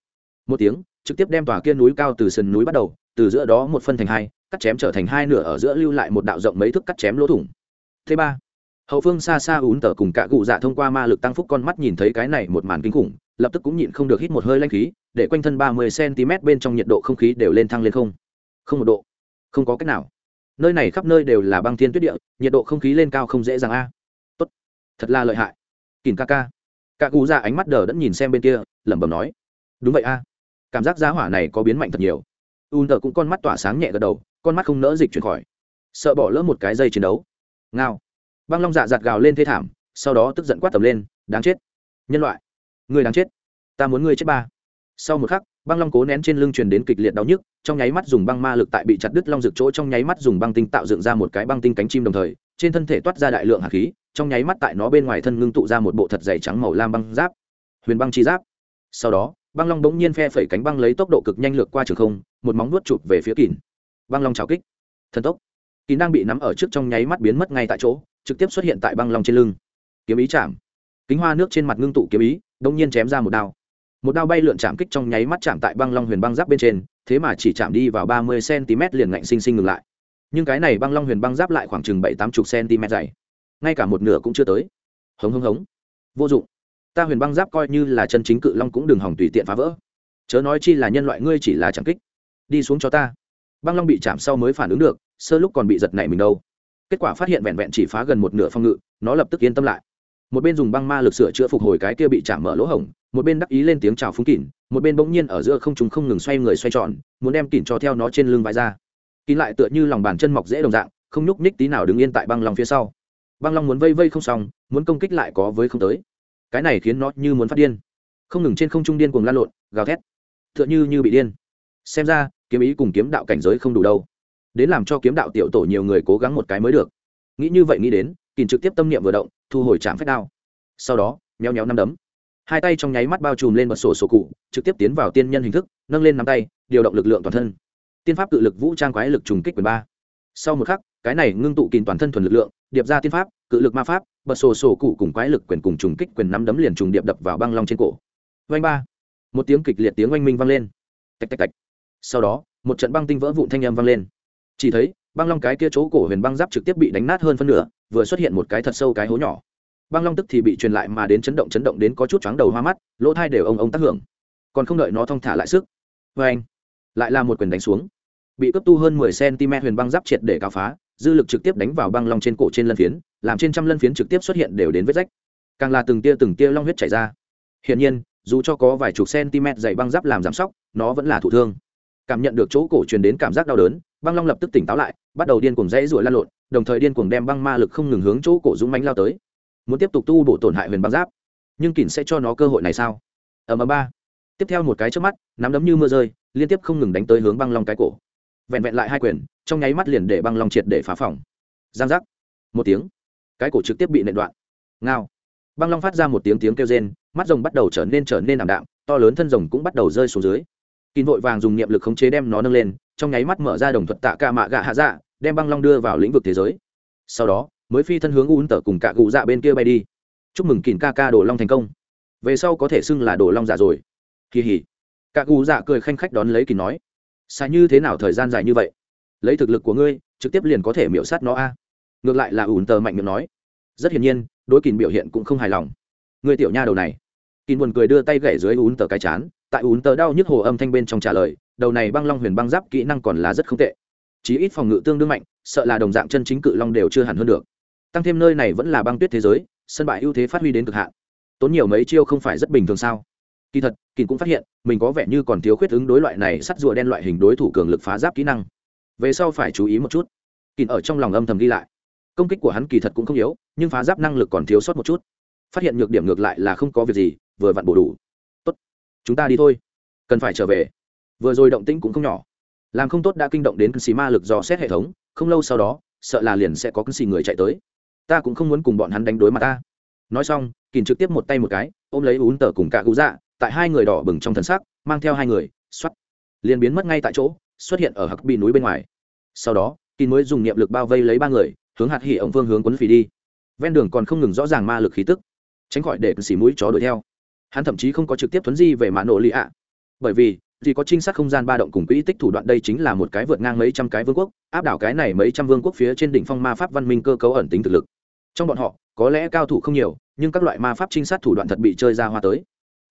Speaker 1: một tiếng, trực tiếp đem tòa kia núi cao từ sườn núi bắt đầu, từ giữa đó một phân thành hai, cắt chém trở thành hai nửa ở giữa lưu lại một đạo rộng mấy thước cắt chém lỗ thủng. Thứ ba, hậu phương xa xa ún tờ cùng cả cụ dạ thông qua ma lực tăng phúc con mắt nhìn thấy cái này một màn kinh khủng lập tức cũng nhịn không được hít một hơi lanh khí, để quanh thân ba mươi cm bên trong nhiệt độ không khí đều lên thăng lên không. Không một độ. Không có cách nào. Nơi này khắp nơi đều là băng thiên tuyết địa, nhiệt độ không khí lên cao không dễ dàng a. Tốt. Thật là lợi hại. Kìm ca ca. Ca cú ra ánh mắt đờ đẫn nhìn xem bên kia, lẩm bẩm nói. Đúng vậy a. Cảm giác giá hỏa này có biến mạnh thật nhiều. Un tờ cũng con mắt tỏa sáng nhẹ gật đầu, con mắt không nỡ dịch chuyển khỏi. Sợ bỏ lỡ một cái dây chiến đấu. Ngao. Băng long dạ giạt gào lên thê thảm, sau đó tức giận quát tầm lên, đáng chết. Nhân loại. Ngươi đáng chết, ta muốn ngươi chết ba. Sau một khắc, băng long cố nén trên lưng truyền đến kịch liệt đau nhức, trong nháy mắt dùng băng ma lực tại bị chặt đứt long rực chỗ trong nháy mắt dùng băng tinh tạo dựng ra một cái băng tinh cánh chim đồng thời, trên thân thể toát ra đại lượng hạt khí, trong nháy mắt tại nó bên ngoài thân ngưng tụ ra một bộ thật dày trắng màu lam băng giáp. Huyền băng chi giáp. Sau đó, băng long bỗng nhiên phe phẩy cánh băng lấy tốc độ cực nhanh lược qua trường không, một móng nuốt chụp về phía kín. băng long trào kích. Thần tốc. Kín đang bị nắm ở trước trong nháy mắt biến mất ngay tại chỗ, trực tiếp xuất hiện tại băng long trên lưng. Kiếm ý chạm. Kính hoa nước trên mặt ngưng tụ kiếm ý đông nhiên chém ra một đao. Một đao bay lượn chạm kích trong nháy mắt chạm tại băng long huyền băng giáp bên trên, thế mà chỉ chạm đi vào ba mươi cm liền ngạnh sinh sinh ngừng lại. Nhưng cái này băng long huyền băng giáp lại khoảng chừng bảy tám chục cm dày. Ngay cả một nửa cũng chưa tới. Hống hống hống. Vô dụng. Ta huyền băng giáp coi như là chân chính cự long cũng đừng hỏng tùy tiện phá vỡ. Chớ nói chi là nhân loại ngươi chỉ là chạm kích. Đi xuống cho ta. Băng long bị chạm sau mới phản ứng được, sơ lúc còn bị giật nảy mình đâu. Kết quả phát hiện vẹn vẹn chỉ phá gần một nửa phong ngự, nó lập tức yên tâm lại một bên dùng băng ma lực sửa chữa phục hồi cái kia bị chạm mở lỗ hổng, một bên đắc ý lên tiếng chào phúng kỉn, một bên bỗng nhiên ở giữa không chúng không ngừng xoay người xoay tròn, muốn đem kỉn cho theo nó trên lưng vai ra. Kín lại tựa như lòng bàn chân mọc dễ đồng dạng, không nhúc nhích tí nào đứng yên tại băng long phía sau. Băng long muốn vây vây không xong, muốn công kích lại có với không tới. Cái này khiến nó như muốn phát điên. Không ngừng trên không trung điên cuồng lan lộn, gào thét. T h ư ợ n h ư như bị điên. Xem ra, kiếm ý cùng kiếm đạo cảnh giới không đủ đâu. Đến làm cho kiếm đạo tiểu tổ nhiều người cố gắng một cái mới được. Nghĩ như vậy nghĩ đến kìm trực tiếp tâm niệm vừa động, thu hồi trạm phép đao. Sau đó, méo nhéo năm đấm. Hai tay trong nháy mắt bao trùm lên bật sổ sổ cụ, trực tiếp tiến vào tiên nhân hình thức, nâng lên nắm tay, điều động lực lượng toàn thân. Tiên pháp tự lực vũ trang quái lực trùng kích quyền ba. Sau một khắc, cái này ngưng tụ kìm toàn thân thuần lực lượng, điệp ra tiên pháp, cự lực ma pháp, bật sổ sổ cụ cùng quái lực quyền cùng trùng kích quyền nắm đấm liền trùng điệp đập vào băng long trên cổ. Oanh ba. Một tiếng kịch liệt tiếng oanh minh vang lên. Tạch tạch tạch. Sau đó, một trận băng tinh vỡ vụn thanh âm vang lên. Chỉ thấy, băng long cái kia chỗ cổ huyền băng giáp trực tiếp bị đánh nát hơn phân nửa vừa xuất hiện một cái thật sâu cái hố nhỏ. Băng long tức thì bị truyền lại mà đến chấn động chấn động đến có chút chóng đầu hoa mắt, lỗ thai đều ông ông tác hưởng. Còn không đợi nó thong thả lại sức. Vê anh, lại là một quyền đánh xuống. Bị cấp tu hơn mười cm huyền băng giáp triệt để cao phá, dư lực trực tiếp đánh vào băng long trên cổ trên lân phiến, làm trên trăm lân phiến trực tiếp xuất hiện đều đến vết rách. Càng là từng tia từng tia long huyết chảy ra. Hiển nhiên, dù cho có vài chục cm dày băng giáp làm giảm sóc, nó vẫn là thụ thương. Cảm nhận được chỗ cổ truyền đến cảm giác đau đớn băng long lập tức tỉnh táo lại, bắt đầu điên cuồng dãy ruổi lan lộn, đồng thời điên cuồng đem băng ma lực không ngừng hướng chỗ cổ dũng mánh lao tới. Muốn tiếp tục tu bổ tổn hại huyền băng giáp, nhưng kỳn sẽ cho nó cơ hội này sao? Ở ầm ba. Tiếp theo một cái trước mắt, nắm đấm như mưa rơi, liên tiếp không ngừng đánh tới hướng băng long cái cổ. Vẹn vẹn lại hai quyền, trong nháy mắt liền để băng long triệt để phá phòng. Giang giác. Một tiếng. Cái cổ trực tiếp bị nện đoạn. Ngao. Băng long phát ra một tiếng tiếng kêu rên, mắt rồng bắt đầu trở nên trở nên ảm đạm, to lớn thân rồng cũng bắt đầu rơi xuống dưới. Kín vội vàng dùng niệm lực khống chế đem nó nâng lên trong nháy mắt mở ra đồng thuật tạ ca mạ gạ hạ dạ đem băng long đưa vào lĩnh vực thế giới. Sau đó, mới phi thân hướng un tở cùng cả cụ dạ bên kia bay đi. Chúc mừng kìn ca ca đồ long thành công. Về sau có thể xưng là đồ long giả rồi. Kỳ hỉ. Cả cụ dạ cười khanh khách đón lấy kín nói sai như thế nào thời gian dài như vậy? Lấy thực lực của ngươi, trực tiếp liền có thể miễu sát nó a. Ngược lại là ủn tờ mạnh miệng nói, rất hiển nhiên, đối kín biểu hiện cũng không hài lòng. Người tiểu nha đầu này. Kín buồn cười đưa tay gậy dưới ủn tờ cái chán, tại ủn tờ đau nhức hồ âm thanh bên trong trả lời đầu này băng long huyền băng giáp kỹ năng còn là rất không tệ. Chí ít phòng ngự tương đương mạnh, sợ là đồng dạng chân chính cự long đều chưa hẳn hơn được. Tăng thêm nơi này vẫn là băng tuyết thế giới, sân bãi ưu thế phát huy đến cực hạn. Tốn nhiều mấy chiêu không phải rất bình thường sao? Kỳ thật kỳ cũng phát hiện, mình có vẻ như còn thiếu khuyết ứng đối loại này sắt rùa đen loại hình đối thủ cường lực phá giáp kỹ năng. Về sau phải chú ý một chút. Kỳ ở trong lòng âm thầm ghi lại. Công kích của hắn kỳ thật cũng không yếu, nhưng phá giáp năng lực còn thiếu sót một chút. Phát hiện nhược điểm ngược lại là không có việc gì, vừa vặn bổ đủ. Tốt, chúng ta đi thôi. Cần phải trở về vừa rồi động tĩnh cũng không nhỏ. Làm không tốt đã kinh động đến cân xì ma lực dò xét hệ thống không lâu sau đó sợ là liền sẽ có cân xì người chạy tới. Ta cũng không muốn cùng bọn hắn đánh đối mà ta. Nói xong kìn trực tiếp một tay một cái ôm lấy ún tờ cùng cả gú dạ tại hai người đỏ bừng trong thần sắc mang theo hai người xuất, liền biến mất ngay tại chỗ xuất hiện ở hắc bị núi bên ngoài. Sau đó kìn mới dùng niệm lực bao vây lấy ba người hướng hạt hỉ ổng vương hướng quấn phì đi. Ven đường còn không ngừng rõ ràng ma lực khí tức tránh khỏi để xỉ mũi chó đuổi theo. Hắn thậm chí không có trực tiếp thuấn di về mã nổ lì ạ. Bởi vì thì có trinh sát không gian ba động cùng quỹ tích thủ đoạn đây chính là một cái vượt ngang mấy trăm cái vương quốc, áp đảo cái này mấy trăm vương quốc phía trên đỉnh phong ma pháp văn minh cơ cấu ẩn tính thực lực. Trong bọn họ, có lẽ cao thủ không nhiều, nhưng các loại ma pháp trinh sát thủ đoạn thật bị chơi ra hoa tới.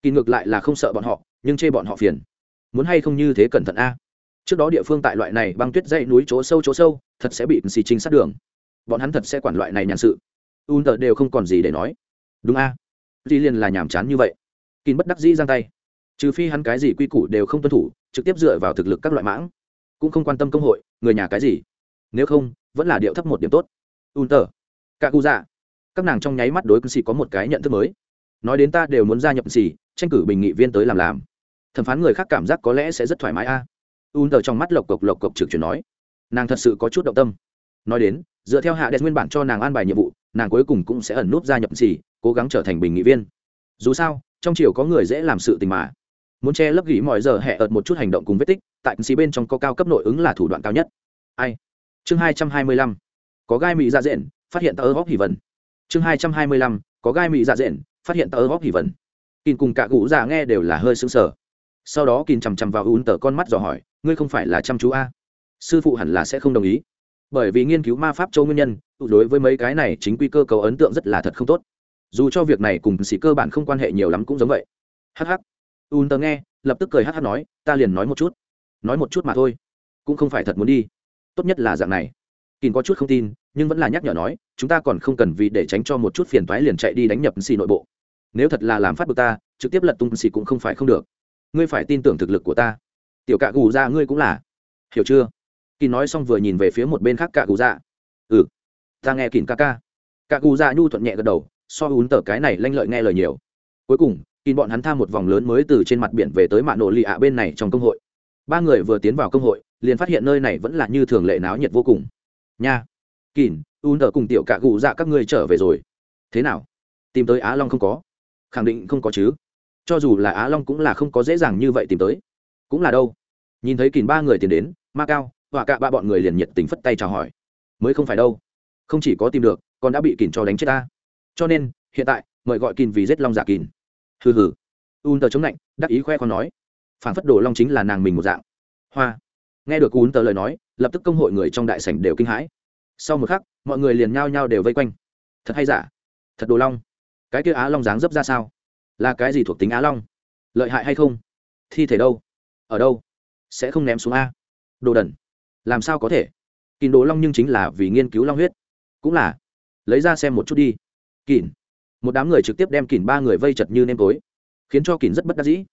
Speaker 1: Kỳ ngược lại là không sợ bọn họ, nhưng chê bọn họ phiền. Muốn hay không như thế cẩn thận a? Trước đó địa phương tại loại này băng tuyết dãy núi chỗ sâu chỗ sâu, thật sẽ bị xì trinh sát đường. Bọn hắn thật sẽ quản loại này nhàn sự. Un tờ đều không còn gì để nói. Đúng a? Di liền là nhàm chán như vậy. Kín bất đắc dĩ giang tay trừ phi hắn cái gì quy củ đều không tuân thủ, trực tiếp dựa vào thực lực các loại mãng. Cũng không quan tâm công hội, người nhà cái gì. Nếu không, vẫn là điệu thấp một điểm tốt. Un tờ. Cả cụ dạ các nàng trong nháy mắt đối cân xì có một cái nhận thức mới. Nói đến ta đều muốn gia nhập xì tranh cử bình nghị viên tới làm làm. Thẩm phán người khác cảm giác có lẽ sẽ rất thoải mái a. Un tờ trong mắt lộc cộc lộc cộc trực chuyển nói. Nàng thật sự có chút động tâm. Nói đến, dựa theo hạ đẹp nguyên bản cho nàng an bài nhiệm vụ, nàng cuối cùng cũng sẽ ẩn nút gia nhập xì cố gắng trở thành bình nghị viên. Dù sao, trong triều có người dễ làm sự tình mà muốn che lấp gỉ mọi giờ hẹ ợt một chút hành động cùng vết tích, tại xì bên trong có cao cấp nội ứng là thủ đoạn cao nhất. Ai? Chương hai trăm hai mươi lăm. Có gai mị dạ dện, phát hiện tờ góc hỉ vần. Chương hai trăm hai mươi lăm. Có gai mị dạ dện, phát hiện tờ góc hỉ vần. Kìn cùng cả gũ già nghe đều là hơi sững sờ. Sau đó kìn chằm chằm vào ún tờ con mắt dò hỏi, ngươi không phải là chăm chú a? Sư phụ hẳn là sẽ không đồng ý. Bởi vì nghiên cứu ma pháp châu nguyên nhân đối với mấy cái này chính quy cơ cấu ấn tượng rất là thật không tốt. Dù cho việc này cùng sĩ cơ bản không quan hệ nhiều lắm cũng giống vậy. Hh un tờ nghe lập tức cười hh nói ta liền nói một chút. Nói một chút mà thôi. Cũng không phải thật muốn đi. Tốt nhất là dạng này. Kín có chút không tin nhưng vẫn là nhắc nhở nói chúng ta còn không cần vì để tránh cho một chút phiền toái liền chạy đi đánh nhập xì nội bộ. Nếu thật là làm phát bực ta trực tiếp lật tung xì cũng không phải không được. Ngươi phải tin tưởng thực lực của ta. Tiểu cạ gù ra ngươi cũng là. Hiểu chưa? Kỳ nói xong vừa nhìn về phía một bên khác cạ gù ra, ừ ta nghe kìn ca ca. Cạ gù ra nhu thuận nhẹ gật đầu so ún tờ cái này lanh lợi nghe lời nhiều. Cuối cùng in bọn hắn tham một vòng lớn mới từ trên mặt biển về tới mạ nổ lì ạ bên này trong công hội. Ba người vừa tiến vào công hội, liền phát hiện nơi này vẫn là như thường lệ náo nhiệt vô cùng. Nha. Kín un nợ cùng tiểu cạ gù dạ các ngươi trở về rồi. Thế nào? Tìm tới á long không có? Khẳng định không có chứ. Cho dù là á long cũng là không có dễ dàng như vậy tìm tới. Cũng là đâu? Nhìn thấy kìm ba người tiến đến, ma cao và cả ba bọn người liền nhiệt tình phất tay chào hỏi. Mới không phải đâu. Không chỉ có tìm được, còn đã bị kìm cho đánh chết ta. Cho nên, hiện tại, mời gọi kìm vì giết long dạ giả kìm hừ hừ. Un tờ chống lạnh, đắc ý khoe con nói. Phản phất đồ long chính là nàng mình một dạng. Hoa. Nghe được un tờ lời nói, lập tức công hội người trong đại sảnh đều kinh hãi. Sau một khắc, mọi người liền nhao nhao đều vây quanh. Thật hay giả? Thật đồ long. Cái kia á long dáng dấp ra sao? Là cái gì thuộc tính á long? Lợi hại hay không? Thi thể đâu? Ở đâu? Sẽ không ném xuống a. Đồ đần. Làm sao có thể? Kìn đồ long nhưng chính là vì nghiên cứu long huyết. Cũng là. Lấy ra xem một chút đi. Kìn một đám người trực tiếp đem kỉn ba người vây chật như nêm tối, khiến cho kỉn rất bất đắc dĩ.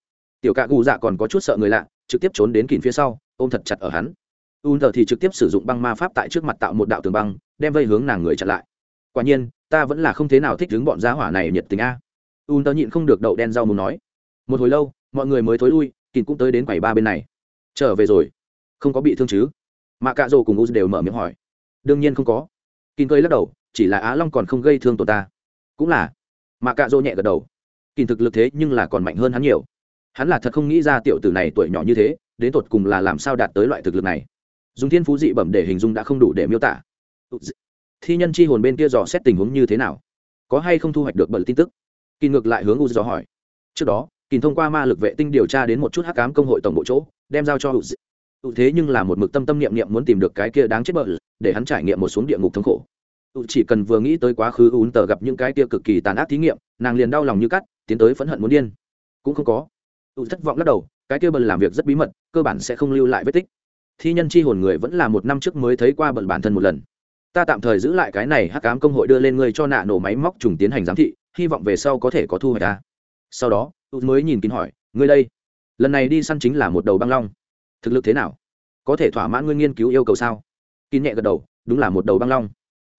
Speaker 1: Tiểu cạ gù dạ còn có chút sợ người lạ, trực tiếp trốn đến kỉn phía sau, ôm thật chặt ở hắn. Un thờ thì trực tiếp sử dụng băng ma pháp tại trước mặt tạo một đạo tường băng, đem vây hướng nàng người chặn lại. Quả nhiên, ta vẫn là không thế nào thích đứng bọn giá hỏa này nhiệt tình a. Un tờ nhịn không được đậu đen rau muốn nói. Một hồi lâu, mọi người mới thối lui, kìn cũng tới đến quầy ba bên này. Trở về rồi. Không có bị thương chứ? Mà cạ rồ cùng u đều mở miệng hỏi. Đương nhiên không có. Kìn cơi lắc đầu, chỉ là á long còn không gây thương tổ ta. Cũng là mà cạ rồ nhẹ gật đầu. Kìn thực lực thế nhưng là còn mạnh hơn hắn nhiều. Hắn là thật không nghĩ ra tiểu tử này tuổi nhỏ như thế, đến tột cùng là làm sao đạt tới loại thực lực này. Dùng thiên phú dị bẩm để hình dung đã không đủ để miêu tả. Thi nhân chi hồn bên kia dò xét tình huống như thế nào? Có hay không thu hoạch được bẩn tin tức? Kỳ ngược lại hướng u dò hỏi. Trước đó kỳ thông qua ma lực vệ tinh điều tra đến một chút hắc cám công hội tổng bộ chỗ, đem giao cho u thế nhưng là một mực tâm tâm niệm niệm muốn tìm được cái kia đáng chết bợ, để hắn trải nghiệm một xuống địa ngục thống khổ u chỉ cần vừa nghĩ tới quá khứ ún tờ gặp những cái kia cực kỳ tàn ác thí nghiệm, nàng liền đau lòng như cắt, tiến tới phẫn hận muốn điên. Cũng không có. U thất vọng lắc đầu, cái kia bần làm việc rất bí mật, cơ bản sẽ không lưu lại vết tích. Thi nhân chi hồn người vẫn là một năm trước mới thấy qua bận bản thân một lần. Ta tạm thời giữ lại cái này hắc cám công hội đưa lên ngươi cho nạ nổ máy móc trùng tiến hành giám thị, hy vọng về sau có thể có thu hoạch ta. Sau đó, u mới nhìn kín hỏi, ngươi đây, lần này đi săn chính là một đầu băng long. Thực lực thế nào? Có thể thỏa mãn ngươi nghiên cứu yêu cầu sao? Kín nhẹ gật đầu, đúng là một đầu băng long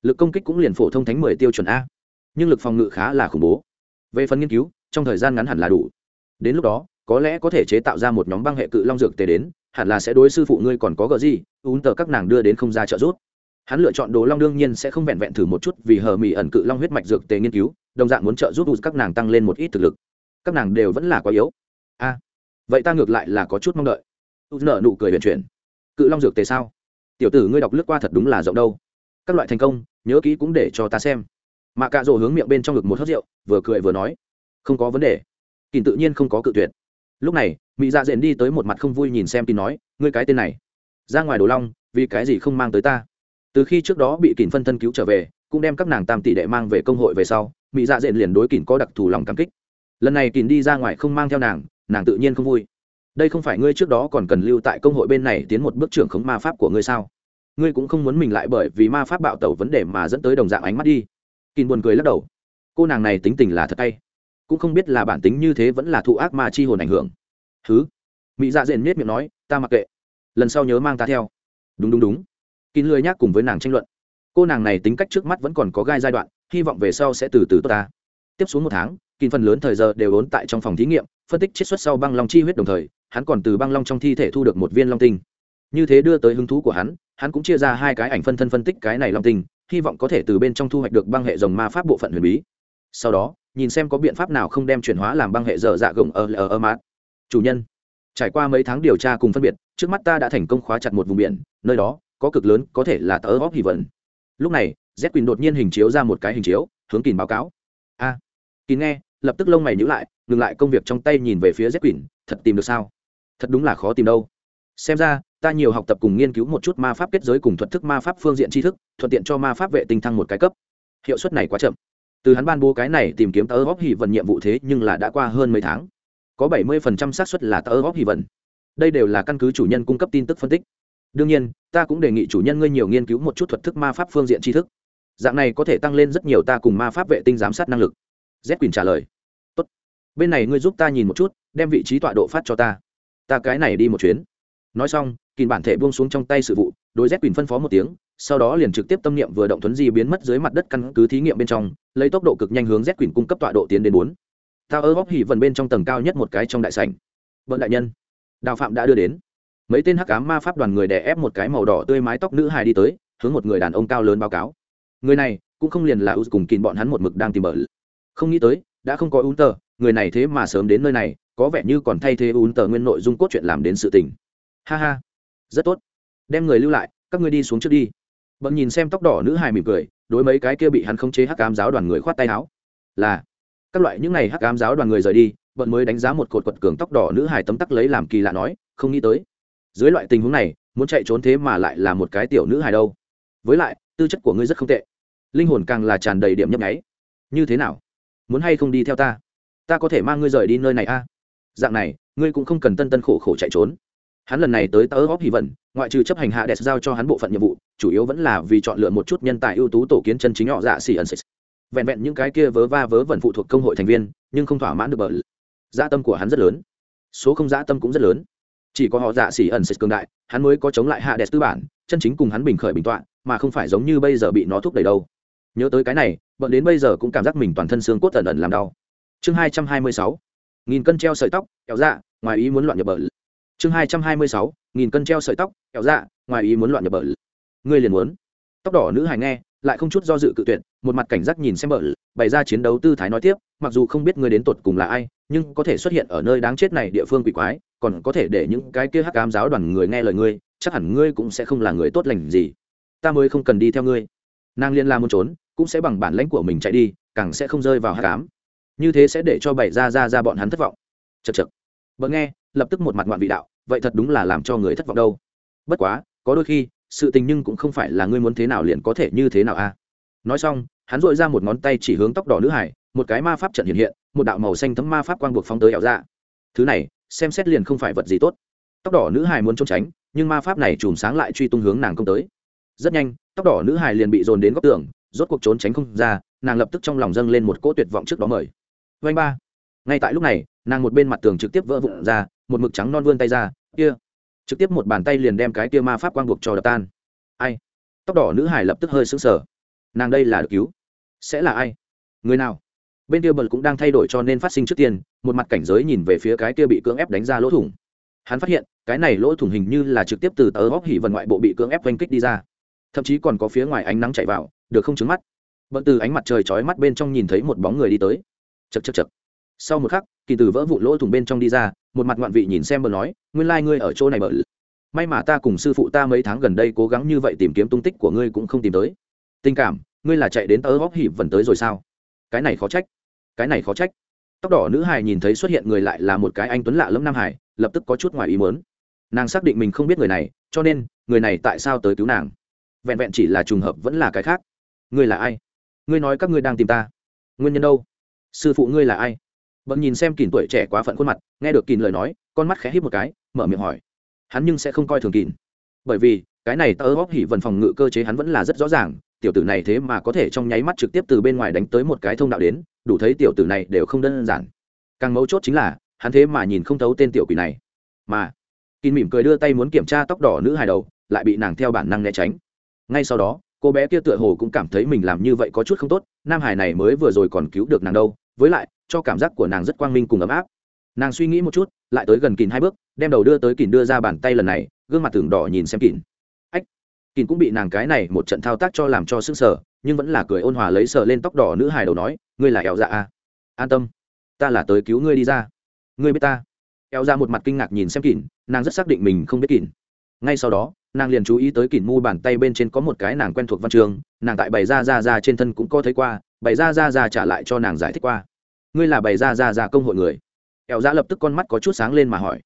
Speaker 1: lực công kích cũng liền phổ thông thánh mười tiêu chuẩn a. Nhưng lực phòng ngự khá là khủng bố. Về phần nghiên cứu, trong thời gian ngắn hẳn là đủ. Đến lúc đó, có lẽ có thể chế tạo ra một nhóm băng hệ cự long dược tề đến, hẳn là sẽ đối sư phụ ngươi còn có gờ gì, ún tờ các nàng đưa đến không ra trợ giúp. Hắn lựa chọn đồ long đương nhiên sẽ không vẹn vẹn thử một chút vì hờ mỹ ẩn cự long huyết mạch dược tề nghiên cứu, đồng dạng muốn trợ giúp các nàng tăng lên một ít thực lực. Các nàng đều vẫn là quá yếu. A, vậy ta ngược lại là có chút mong đợi. U nợ nụ cười huyền chuyển. Cự long dược tề sao? Tiểu tử ngươi đọc lướt qua thật đúng là rộng đâu. Các loại thành công nhớ kỹ cũng để cho ta xem. Mạ cạ rồ hướng miệng bên trong ngực một hớt rượu, vừa cười vừa nói, không có vấn đề. Kỳn tự nhiên không có cự tuyệt. Lúc này mỹ dạ dện đi tới một mặt không vui nhìn xem tin nói, ngươi cái tên này, ra ngoài đồ long, vì cái gì không mang tới ta? Từ khi trước đó bị kỳn phân thân cứu trở về, cũng đem các nàng tam tỷ đệ mang về công hội về sau mỹ dạ dện liền đối kỳn có đặc thù lòng cảm kích. Lần này kỳn đi ra ngoài không mang theo nàng nàng tự nhiên không vui. Đây không phải ngươi trước đó còn cần lưu tại công hội bên này tiến một bước trưởng khống ma pháp của ngươi sao? Ngươi cũng không muốn mình lại bởi vì ma pháp bạo tẩu vấn đề mà dẫn tới đồng dạng ánh mắt đi. Kín buồn cười lắc đầu. Cô nàng này tính tình là thật tay cũng không biết là bản tính như thế vẫn là thụ ác ma chi hồn ảnh hưởng. Thứ mỹ dạ dện miết miệng nói, ta mặc kệ. Lần sau nhớ mang ta theo. Đúng đúng đúng. Kín lười nhác cùng với nàng tranh luận. Cô nàng này tính cách trước mắt vẫn còn có gai giai đoạn, hy vọng về sau sẽ từ từ tốt ta. Tiếp xuống một tháng kín phần lớn thời giờ đều ốn tại trong phòng thí nghiệm, phân tích chiết xuất sau băng long chi huyết đồng thời, hắn còn từ băng long trong thi thể thu được một viên long tinh như thế đưa tới hứng thú của hắn hắn cũng chia ra hai cái ảnh phân thân phân tích cái này long tinh hy vọng có thể từ bên trong thu hoạch được băng hệ dòng ma pháp bộ phận huyền bí. Sau đó nhìn xem có biện pháp nào không đem chuyển hóa làm băng hệ dở dạ gồng ở ở mát chủ nhân trải qua mấy tháng điều tra cùng phân biệt trước mắt ta đã thành công khóa chặt một vùng biển nơi đó có cực lớn có thể là tớ góp hy vận lúc này z quỳnh đột nhiên hình chiếu ra một cái hình chiếu hướng kín báo cáo. A à, kín nghe lập tức lông mày nhữ lại ngừng lại công việc trong tay nhìn về phía z quỳnh thật tìm được sao? Thật đúng là khó tìm đâu. Xem ra ta nhiều học tập cùng nghiên cứu một chút ma pháp kết giới cùng thuật thức ma pháp phương diện tri thức, thuận tiện cho ma pháp vệ tinh thăng một cái cấp. Hiệu suất này quá chậm. Từ hắn ban bố cái này tìm kiếm tớ góp hỷ vận nhiệm vụ thế nhưng là đã qua hơn mấy tháng. Có bảy mươi phần trăm xác suất là tớ góp hỷ vận đây đều là căn cứ chủ nhân cung cấp tin tức phân tích. Đương nhiên, ta cũng đề nghị chủ nhân ngươi nhiều nghiên cứu một chút thuật thức ma pháp phương diện tri thức. Dạng này có thể tăng lên rất nhiều ta cùng ma pháp vệ tinh giám sát năng lực. Z Quỳnh trả lời. Tốt. Bên này ngươi giúp ta nhìn một chút, đem vị trí tọa độ phát cho ta. Ta cái này đi một chuyến. Nói xong kìm bản thể buông xuống trong tay sự vụ, đối z quỳnh phân phó một tiếng, sau đó liền trực tiếp tâm niệm vừa động thuấn di biến mất dưới mặt đất căn cứ thí nghiệm bên trong, lấy tốc độ cực nhanh hướng z quỳnh cung cấp tọa độ tiến đến bốn. Tao ơ góc hỉ vần bên trong tầng cao nhất một cái trong đại sảnh. Vận đại nhân, đào phạm đã đưa đến. Mấy tên hắc ám ma pháp đoàn người đè ép một cái màu đỏ tươi mái tóc nữ hài đi tới, hướng một người đàn ông cao lớn báo cáo. Người này cũng không liền là u cùng kín bọn hắn một mực đang tìm bờ không nghĩ tới, đã không có u tờ, người này thế mà sớm đến nơi này, có vẻ như còn thay thế u tờ nguyên nội dung cốt truyện làm đến sự tình. Ha ha rất tốt. Đem người lưu lại, các ngươi đi xuống trước đi. Bận nhìn xem tóc đỏ nữ hài mỉm cười, đối mấy cái kia bị hắn khống chế hắc ám giáo đoàn người khoát tay áo. Là, các loại những này hắc ám giáo đoàn người rời đi, bận mới đánh giá một cột quật cường tóc đỏ nữ hài tấm tắc lấy làm kỳ lạ nói, không nghĩ tới. Dưới loại tình huống này, muốn chạy trốn thế mà lại là một cái tiểu nữ hài đâu. Với lại, tư chất của ngươi rất không tệ. Linh hồn càng là tràn đầy điểm nhấp nháy. Như thế nào? Muốn hay không đi theo ta? Ta có thể mang ngươi rời đi nơi này a? Dạng này, ngươi cũng không cần tân tân khổ khổ chạy trốn hắn lần này tới tớ góp hy vọng ngoại trừ chấp hành hạ đẹp giao cho hắn bộ phận nhiệm vụ, chủ yếu vẫn là vì chọn lựa một chút nhân tài ưu tú tổ kiến chân chính họ dạ xỉ ẩn xỉ vẹn vẹn những cái kia vớ va vớ vẩn phụ thuộc công hội thành viên, nhưng không thỏa mãn được bởi gia dạ tâm của hắn rất lớn. Số không dạ tâm cũng rất lớn. Chỉ có họ dạ xỉ ẩn xỉ cường đại, hắn mới có chống lại hạ đẹp tư bản, chân chính cùng hắn bình khởi bình tọa, mà không phải giống như bây giờ bị nó thúc đẩy đâu. Nhớ tới cái này bận đến bây giờ cũng cảm giác mình toàn thân xương cốt ẩn ẩn làm đau. Chương hai trăm hai mươi sáu. Nghìn cân treo sợi tóc kéo dạ ngoài ý muốn loạn nhập bờ chương hai trăm hai mươi sáu, nghìn cân treo sợi tóc, kẹo dạ ngoài ý muốn loạn nhập bờ. Ngươi liền muốn. Tóc đỏ nữ hài nghe, lại không chút do dự cự tuyệt, một mặt cảnh giác nhìn xem bờ, bày ra chiến đấu tư thái nói tiếp, mặc dù không biết ngươi đến tột cùng là ai, nhưng có thể xuất hiện ở nơi đáng chết này địa phương quỷ quái, còn có thể để những cái kia hắc cám giáo đoàn người nghe lời ngươi, chắc hẳn ngươi cũng sẽ không là người tốt lành gì. Ta mới không cần đi theo ngươi. Nàng liên la muốn trốn, cũng sẽ bằng bản lãnh của mình chạy đi, càng sẽ không rơi vào hắc cám như thế sẽ để cho bảy ra ra ra bọn hắn thất vọng. Chật chật bỡ nghe, lập tức một mặt ngoạn vị đạo, vậy thật đúng là làm cho người thất vọng đâu. Bất quá, có đôi khi, sự tình nhưng cũng không phải là ngươi muốn thế nào liền có thể như thế nào a nói xong, hắn dội ra một ngón tay chỉ hướng tóc đỏ nữ hải, một cái ma pháp trận hiện hiện, một đạo màu xanh thấm ma pháp quang buộc phóng tới ảo ra thứ này, xem xét liền không phải vật gì tốt. Tóc đỏ nữ hải muốn trốn tránh, nhưng ma pháp này chùm sáng lại truy tung hướng nàng công tới. Rất nhanh, tóc đỏ nữ hải liền bị dồn đến góc tường, rốt cuộc trốn tránh không ra, nàng lập tức trong lòng dâng lên một cỗ tuyệt vọng trước đó mời. Vanh ba. Ngay tại lúc này nàng một bên mặt tường trực tiếp vỡ vụn ra, một mực trắng non vươn tay ra, kia, trực tiếp một bàn tay liền đem cái kia ma pháp quang buộc cho đập tan. Ai? Tóc đỏ nữ hải lập tức hơi sững sờ. Nàng đây là được cứu. Sẽ là ai? Người nào? Bên kia bật cũng đang thay đổi cho nên phát sinh trước tiên, một mặt cảnh giới nhìn về phía cái kia bị cưỡng ép đánh ra lỗ thủng. Hắn phát hiện, cái này lỗ thủng hình như là trực tiếp từ tờ góc hỉ vần ngoại bộ bị cưỡng ép oanh kích đi ra. Thậm chí còn có phía ngoài ánh nắng chạy vào, được không trứng mắt. Bận từ ánh mặt trời chói mắt bên trong nhìn thấy một bóng người đi tới. Chật chật chật sau một khắc, kỳ từ vỡ vụ lỗ thủng bên trong đi ra, một mặt ngoạn vị nhìn xem bờ nói, nguyên lai、like、ngươi ở chỗ này bờ may mà ta cùng sư phụ ta mấy tháng gần đây cố gắng như vậy tìm kiếm tung tích của ngươi cũng không tìm tới. Tình cảm, ngươi là chạy đến tớ góc hỉ vần tới rồi sao? Cái này khó trách. Cái này khó trách. Tóc đỏ nữ hải nhìn thấy xuất hiện người lại là một cái anh tuấn lạ lẫm nam hải lập tức có chút ngoài ý mớn nàng xác định mình không biết người này, cho nên, người này tại sao tới cứu nàng? Vẹn vẹn chỉ là trùng hợp vẫn là cái khác. Ngươi là ai? Ngươi nói các ngươi đang tìm ta. Nguyên nhân đâu? Sư phụ ngươi là ai? Bận nhìn xem kìn tuổi trẻ quá phận khuôn mặt, nghe được kìn lời nói, con mắt khẽ hít một cái, mở miệng hỏi. Hắn nhưng sẽ không coi thường kìn. Bởi vì, cái này tớ góp hỉ vần phòng ngự cơ chế hắn vẫn là rất rõ ràng, tiểu tử này thế mà có thể trong nháy mắt trực tiếp từ bên ngoài đánh tới một cái thông đạo đến, đủ thấy tiểu tử này đều không đơn giản. Càng mấu chốt chính là, hắn thế mà nhìn không thấu tên tiểu quỷ này. Mà kín mỉm cười đưa tay muốn kiểm tra tóc đỏ nữ hài đầu, lại bị nàng theo bản năng né tránh. Ngay sau đó, cô bé kia tựa hồ cũng cảm thấy mình làm như vậy có chút không tốt, nam hải này mới vừa rồi còn cứu được nàng đâu với lại, cho cảm giác của nàng rất quang minh cùng ấm áp. Nàng suy nghĩ một chút, lại tới gần kín hai bước, đem đầu đưa tới kín đưa ra bàn tay lần này, gương mặt tưởng đỏ nhìn xem kín ách kín cũng bị nàng cái này một trận thao tác cho làm cho sức sở nhưng vẫn là cười ôn hòa lấy sờ lên tóc đỏ nữ hài đầu nói, ngươi là éo dạ à an tâm, ta là tới cứu ngươi đi ra. Ngươi biết ta. Éo ra dạ một mặt kinh ngạc nhìn xem kỉn nàng rất xác định mình không biết kỉn ngay sau đó, nàng liền chú ý tới kỉn mu bàn tay bên trên có một cái nàng quen thuộc văn trường nàng tại bày ra ra ra trên thân cũng có thấy qua, bày ra ra ra trả lại cho nàng giải thích qua. Ngươi là bày ra ra ra công hội người. Ẹo ra dạ lập tức con mắt có chút sáng lên mà hỏi.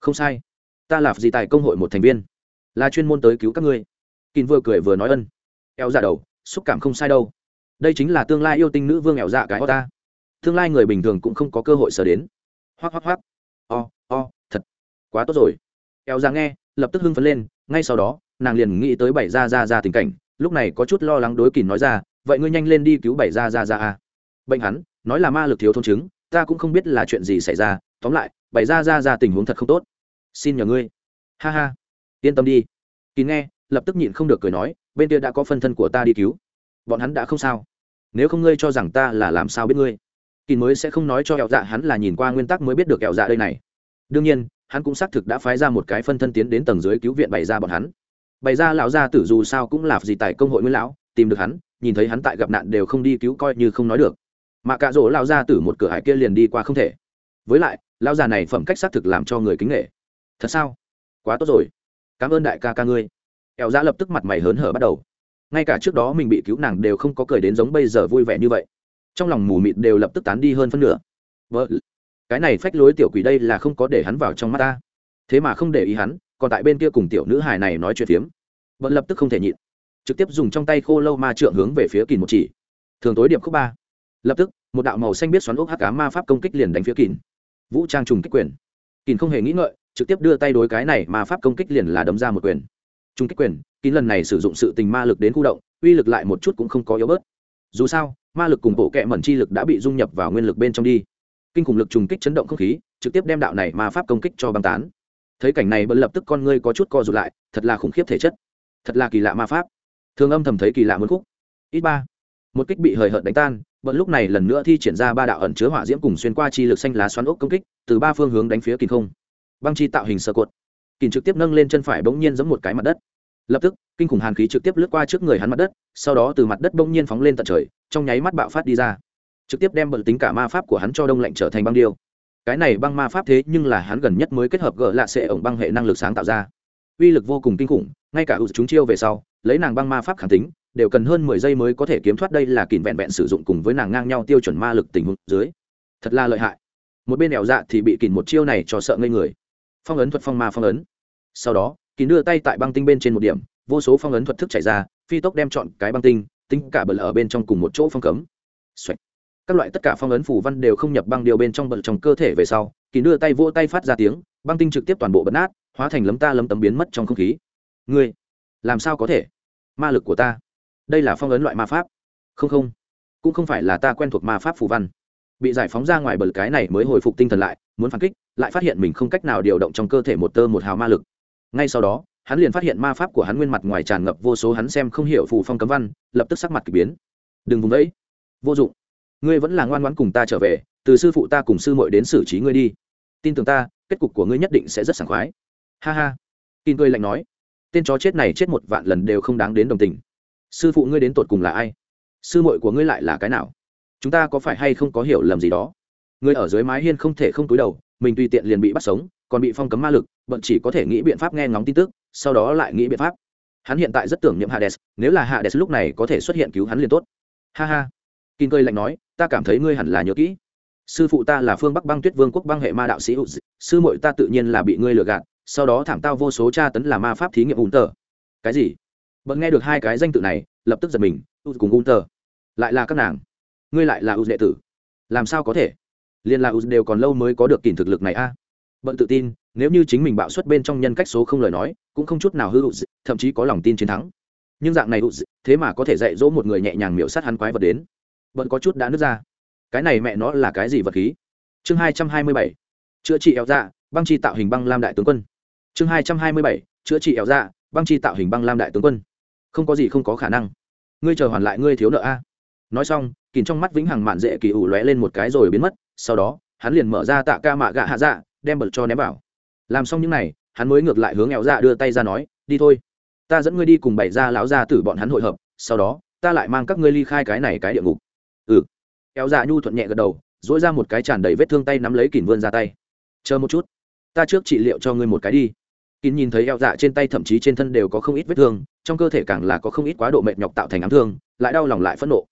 Speaker 1: Không sai. Ta là gì tại công hội một thành viên. Là chuyên môn tới cứu các ngươi. Kỉn vừa cười vừa nói ân. Ẹo ra dạ đầu, xúc cảm không sai đâu. Đây chính là tương lai yêu tinh nữ vương ẹo dạ cái o ta. Tương lai người bình thường cũng không có cơ hội sở đến. Hoác hoác hoác o o, thật. Quá tốt rồi. Ẹo dạ nghe lập tức hưng phấn lên, ngay sau đó, nàng liền nghĩ tới bảy ra ra ra tình cảnh, lúc này có chút lo lắng đối kỳ nói ra, vậy ngươi nhanh lên đi cứu bảy ra ra ra a. Bệnh hắn, nói là ma lực thiếu thôn chứng, ta cũng không biết là chuyện gì xảy ra, tóm lại, bảy ra ra ra tình huống thật không tốt. Xin nhờ ngươi. Ha ha, yên tâm đi. Kín nghe, lập tức nhịn không được cười nói, bên kia đã có phân thân của ta đi cứu. Bọn hắn đã không sao. Nếu không ngươi cho rằng ta là làm sao biết ngươi? Kỳ mới sẽ không nói cho kẹo dạ hắn là nhìn qua nguyên tắc mới biết được kẹo dạ đây này. Đương nhiên hắn cũng xác thực đã phái ra một cái phân thân tiến đến tầng dưới cứu viện bày ra bọn hắn. Bày ra lão gia tử dù sao cũng là gì tại công hội nguyên lão, tìm được hắn, nhìn thấy hắn tại gặp nạn đều không đi cứu coi như không nói được. Mà cả rỗ lão gia tử một cửa hải kia liền đi qua không thể. Với lại, lão già này phẩm cách xác thực làm cho người kính nghệ. Thật sao? Quá tốt rồi. Cảm ơn đại ca ca ngươi. Eo ra lập tức mặt mày hớn hở bắt đầu. Ngay cả trước đó mình bị cứu nàng đều không có cười đến giống bây giờ vui vẻ như vậy. Trong lòng mù mịt đều lập tức tán đi hơn phân nửa. Vợ cái này phách lối tiểu quỷ đây là không có để hắn vào trong mắt ta. Thế mà không để ý hắn, còn tại bên kia cùng tiểu nữ hài này nói chuyện phiếm. Vẫn lập tức không thể nhịn. Trực tiếp dùng trong tay khô lâu ma trượng hướng về phía kìn một chỉ. Thường tối điểm khúc ba. Lập tức, một đạo màu xanh biết xoắn ốc hắc cá ma pháp công kích liền đánh phía kìn vũ trang trùng kích quyền. Kìn không hề nghĩ ngợi, trực tiếp đưa tay đối cái này ma pháp công kích liền là đấm ra một quyền. Trung kích quyền kín lần này sử dụng sự tình ma lực đến khu động, uy lực lại một chút cũng không có yếu bớt. Dù sao, ma lực cùng bộ kệ mẩn chi lực đã bị dung nhập vào nguyên lực bên trong đi kinh khủng lực trùng kích chấn động không khí, trực tiếp đem đạo này ma pháp công kích cho băng tán. Thấy cảnh này bận lập tức con ngươi có chút co rụt lại, thật là khủng khiếp thể chất. Thật là kỳ lạ ma pháp. Thường âm thầm thấy kỳ lạ muốn khúc. Ít ba. Một kích bị hời hợt đánh tan bận lúc này lần nữa thi triển ra ba đạo ẩn chứa hỏa diễm cùng xuyên qua chi lực xanh lá xoắn ốc công kích, từ ba phương hướng đánh phía kỳ không. Băng chi tạo hình sơ cột. Kìn trực tiếp nâng lên chân phải bỗng nhiên giống một cái mặt đất. Lập tức, kinh khủng hàn khí trực tiếp lướt qua trước người hắn mặt đất, sau đó từ mặt đất bỗng nhiên phóng lên tận trời, trong nháy mắt bạo phát đi ra trực tiếp đem bận tính cả ma pháp của hắn cho đông lạnh trở thành băng điêu. Cái này băng ma pháp thế nhưng là hắn gần nhất mới kết hợp gỡ lạ sệ ổng băng hệ năng lực sáng tạo ra. Uy lực vô cùng kinh khủng, ngay cả ưu chúng chiêu về sau, lấy nàng băng ma pháp khẳng tính, đều cần hơn mười giây mới có thể kiếm thoát đây là kìm vẹn vẹn sử dụng cùng với nàng ngang nhau tiêu chuẩn ma lực tình huống dưới. Thật là lợi hại. Một bên ẻo dạ thì bị kìm một chiêu này cho sợ ngây người. Phong ấn thuật phong ma phong ấn. Sau đó kín đưa tay tại băng tinh bên trên một điểm, vô số phong ấn thuật thức chảy ra, phi tốc đem chọn cái băng tinh, tính cả bờ ở bên trong cùng một chỗ phong cấm、Xoạch các loại tất cả phong ấn phủ văn đều không nhập băng điều bên trong bận trong cơ thể về sau kín đưa tay vỗ tay phát ra tiếng, băng tinh trực tiếp toàn bộ bật nát, hóa thành lấm ta lấm tấm biến mất trong không khí. Ngươi, làm sao có thể? Ma lực của ta. Đây là phong ấn loại ma pháp. Không không. Cũng không phải là ta quen thuộc ma pháp phù văn. Bị giải phóng ra ngoài bờ cái này mới hồi phục tinh thần lại, muốn phản kích, lại phát hiện mình không cách nào điều động trong cơ thể một tơ một hào ma lực. Ngay sau đó, hắn liền phát hiện ma pháp của hắn nguyên mặt ngoài tràn ngập vô số hắn xem không hiểu phù phong cấm văn, lập tức sắc mặt k ỳ biến. Đừng vùng đấy vô dụng ngươi vẫn là ngoan ngoãn cùng ta trở về, từ sư phụ ta cùng sư muội đến xử trí ngươi đi. Tin tưởng ta, kết cục của ngươi nhất định sẽ rất sảng khoái. Ha ha. Tin cười lạnh nói, tên chó chết này chết một vạn lần đều không đáng đến đồng tình. Sư phụ ngươi đến tột cùng là ai? Sư muội của ngươi lại là cái nào? Chúng ta có phải hay không có hiểu lầm gì đó? Ngươi ở dưới mái hiên không thể không túi đầu, mình tùy tiện liền bị bắt sống, còn bị phong cấm ma lực bận chỉ có thể nghĩ biện pháp nghe ngóng tin tức, sau đó lại nghĩ biện pháp. Hắn hiện tại rất tưởng niệm hades, nếu là hades lúc này có thể xuất hiện cứu hắn liền tốt. Ha ha kinh cơi lạnh nói, ta cảm thấy ngươi hẳn là nhớ kỹ. Sư phụ ta là phương bắc băng tuyết vương quốc băng hệ ma đạo sĩ sư muội ta tự nhiên là bị ngươi lừa gạt, sau đó thảm tao vô số tra tấn là ma pháp thí nghiệm ùn tờ cái gì? Bận nghe được hai cái danh tự này, lập tức giật mình cùng ùn tờ lại là các nàng? Ngươi lại là ùn đệ tử? Làm sao có thể? Liên là ưu đều còn lâu mới có được kỷ thực lực này a. À? bận tự tin, nếu như chính mình bạo xuất bên trong nhân cách số không lời nói, cũng không chút nào hư ưu thậm chí có lòng tin chiến thắng. Nhưng dạng này ưu thế mà có thể dạy dỗ một người nhẹ nhàng miễu sát hắn quái vật đến vẫn có chút đã nứt ra. Cái này mẹ nó là cái gì vật khí? Chương hai trăm hai mươi bảy, chữa trị éo dạ băng chi tạo hình băng lam đại tướng quân. Chương hai trăm hai mươi bảy, chữa trị éo dạ băng chi tạo hình băng lam đại tướng quân. Không có gì không có khả năng. Ngươi chờ hoàn lại ngươi thiếu nợ a. Nói xong, kìm trong mắt vĩnh hằng mạn dễ kỳ ủ lóe lên một cái rồi biến mất, sau đó, hắn liền mở ra tạ ca mạ gạ hạ dạ đem bật cho ném vào. Làm xong những n à y hắn mới ngược lại hướng éo dạ đưa tay ra nói, đi thôi. Ta dẫn ngươi đi cùng bày ra lão ra từ bọn hắn hội hợp, sau đó, ta lại mang các ngươi ly khai cái này cái địa ngục ừ. Kéo dạ nhu thuận nhẹ gật đầu dỗi ra một cái tràn đầy vết thương tay nắm lấy kìm vươn ra tay. Chờ một chút, ta trước trị liệu cho ngươi một cái đi. Kín nhìn thấy eo dạ trên tay thậm chí trên thân đều có không ít vết thương, trong cơ thể càng là có không ít quá độ mệt nhọc tạo thành ám thương, lại đau lòng lại phẫn nộ.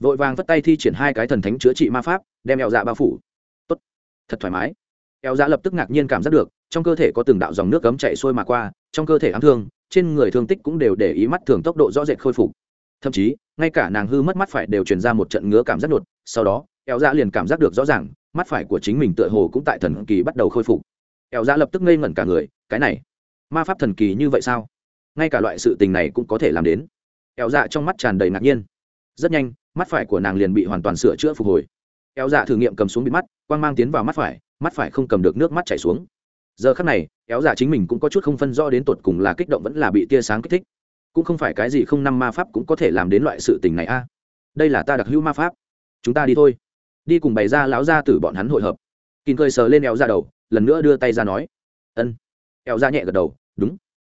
Speaker 1: Vội vàng vất tay thi triển hai cái thần thánh chữa trị ma pháp, đem eo dạ bao phủ. Tốt, thật thoải mái. Eo dạ lập tức ngạc nhiên cảm giác được, trong cơ thể có từng đạo dòng nước cấm chạy xuôi mà qua, trong cơ thể ám thương, trên người thương tích cũng đều để ý mắt thường tốc độ rõ rệt khôi phục thậm chí, ngay cả nàng hư mất mắt phải đều truyền ra một trận ngứa cảm giác đột, sau đó eo dạ liền cảm giác được rõ ràng, mắt phải của chính mình tựa hồ cũng tại thần kỳ bắt đầu khôi phục. Eo dạ lập tức ngây ngẩn cả người, cái này, ma pháp thần kỳ như vậy sao? Ngay cả loại sự tình này cũng có thể làm đến. Eo dạ trong mắt tràn đầy ngạc nhiên. Rất nhanh, mắt phải của nàng liền bị hoàn toàn sửa chữa phục hồi. Eo dạ thử nghiệm cầm xuống bị mắt, quang mang tiến vào mắt phải mắt phải không cầm được nước mắt chảy xuống. Giờ khắc này éo dạ chính mình cũng có chút không phân rõ đến tột cùng là kích động vẫn là bị tia sáng kích thích cũng không phải cái gì không năm ma pháp cũng có thể làm đến loại sự tình này a. Đây là ta đặc hữu ma pháp. Chúng ta đi thôi. Đi cùng bày ra lão ra từ bọn hắn hội hợp. Kín cười sờ lên eo ra đầu, lần nữa đưa tay ra nói. Ân. Eo ra nhẹ gật đầu, đúng.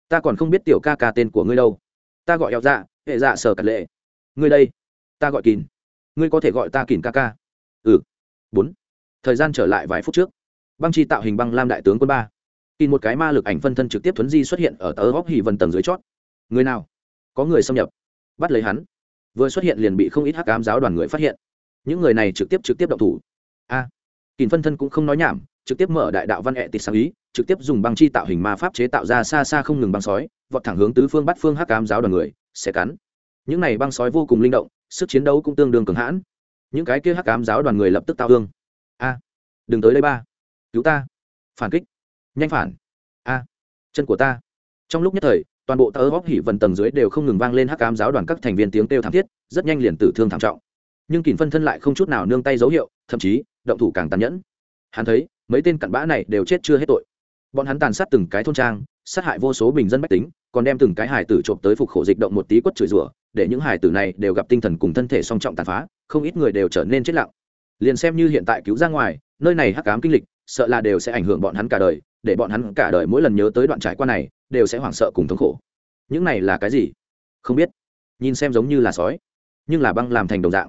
Speaker 1: Ta còn không biết tiểu ca ca tên của ngươi đâu. Ta gọi eo ra, hệ dạ sờ cật lệ. Ngươi đây. Ta gọi kín ngươi có thể gọi ta kín ca ca. Ừ. Bốn. Thời gian trở lại vài phút trước, băng chi tạo hình băng lam đại tướng quân ba. Kín một cái ma lực ảnh phân thân trực tiếp thuấn di xuất hiện ở tờ góc hỉ vần tầng dưới chót người nào? Có người xâm nhập. Bắt lấy hắn. Vừa xuất hiện liền bị không ít hắc ám giáo đoàn người phát hiện. Những người này trực tiếp trực tiếp động thủ. A. À, kìm phân thân cũng không nói nhảm trực tiếp mở đại đạo văn hệ tịt sáng ý trực tiếp dùng băng chi tạo hình ma pháp chế tạo ra xa xa không ngừng băng sói vọt thẳng hướng tứ phương bắt phương hắc ám giáo đoàn người sẽ cắn. Những này băng sói vô cùng linh động sức chiến đấu cũng tương đương cường hãn. Những cái kia hắc ám giáo đoàn người lập tức tao thương. A. Đừng tới đây ba. Cứu ta. Phản kích. Nhanh phản. A. Chân của ta. Trong lúc nhất thời toàn bộ tờ góc hỉ vần tầng dưới đều không ngừng vang lên hắc ám giáo đoàn các thành viên tiếng kêu thảm thiết, rất nhanh liền tử thương thảm trọng. Nhưng kỳn phân thân lại không chút nào nương tay dấu hiệu, thậm chí, động thủ càng tàn nhẫn. Hắn thấy, mấy tên cặn bã này đều chết chưa hết tội. Bọn hắn tàn sát từng cái thôn trang, sát hại vô số bình dân bách tính, còn đem từng cái hải tử trộm tới phục khổ dịch động một tí quất chửi rủa, để những hải tử này đều gặp tinh thần cùng thân thể song trọng tàn phá, không ít người đều trở nên chết lặng. Liền xem như hiện tại cứu ra ngoài, nơi này hắc ám kinh lịch, sợ là đều sẽ ảnh hưởng bọn hắn cả đời, để bọn hắn cả đời mỗi lần nhớ tới đoạn trải qua này đều sẽ hoảng sợ cùng thống khổ. Những này là cái gì? Không biết. Nhìn xem giống như là sói, nhưng là băng làm thành đồng dạng.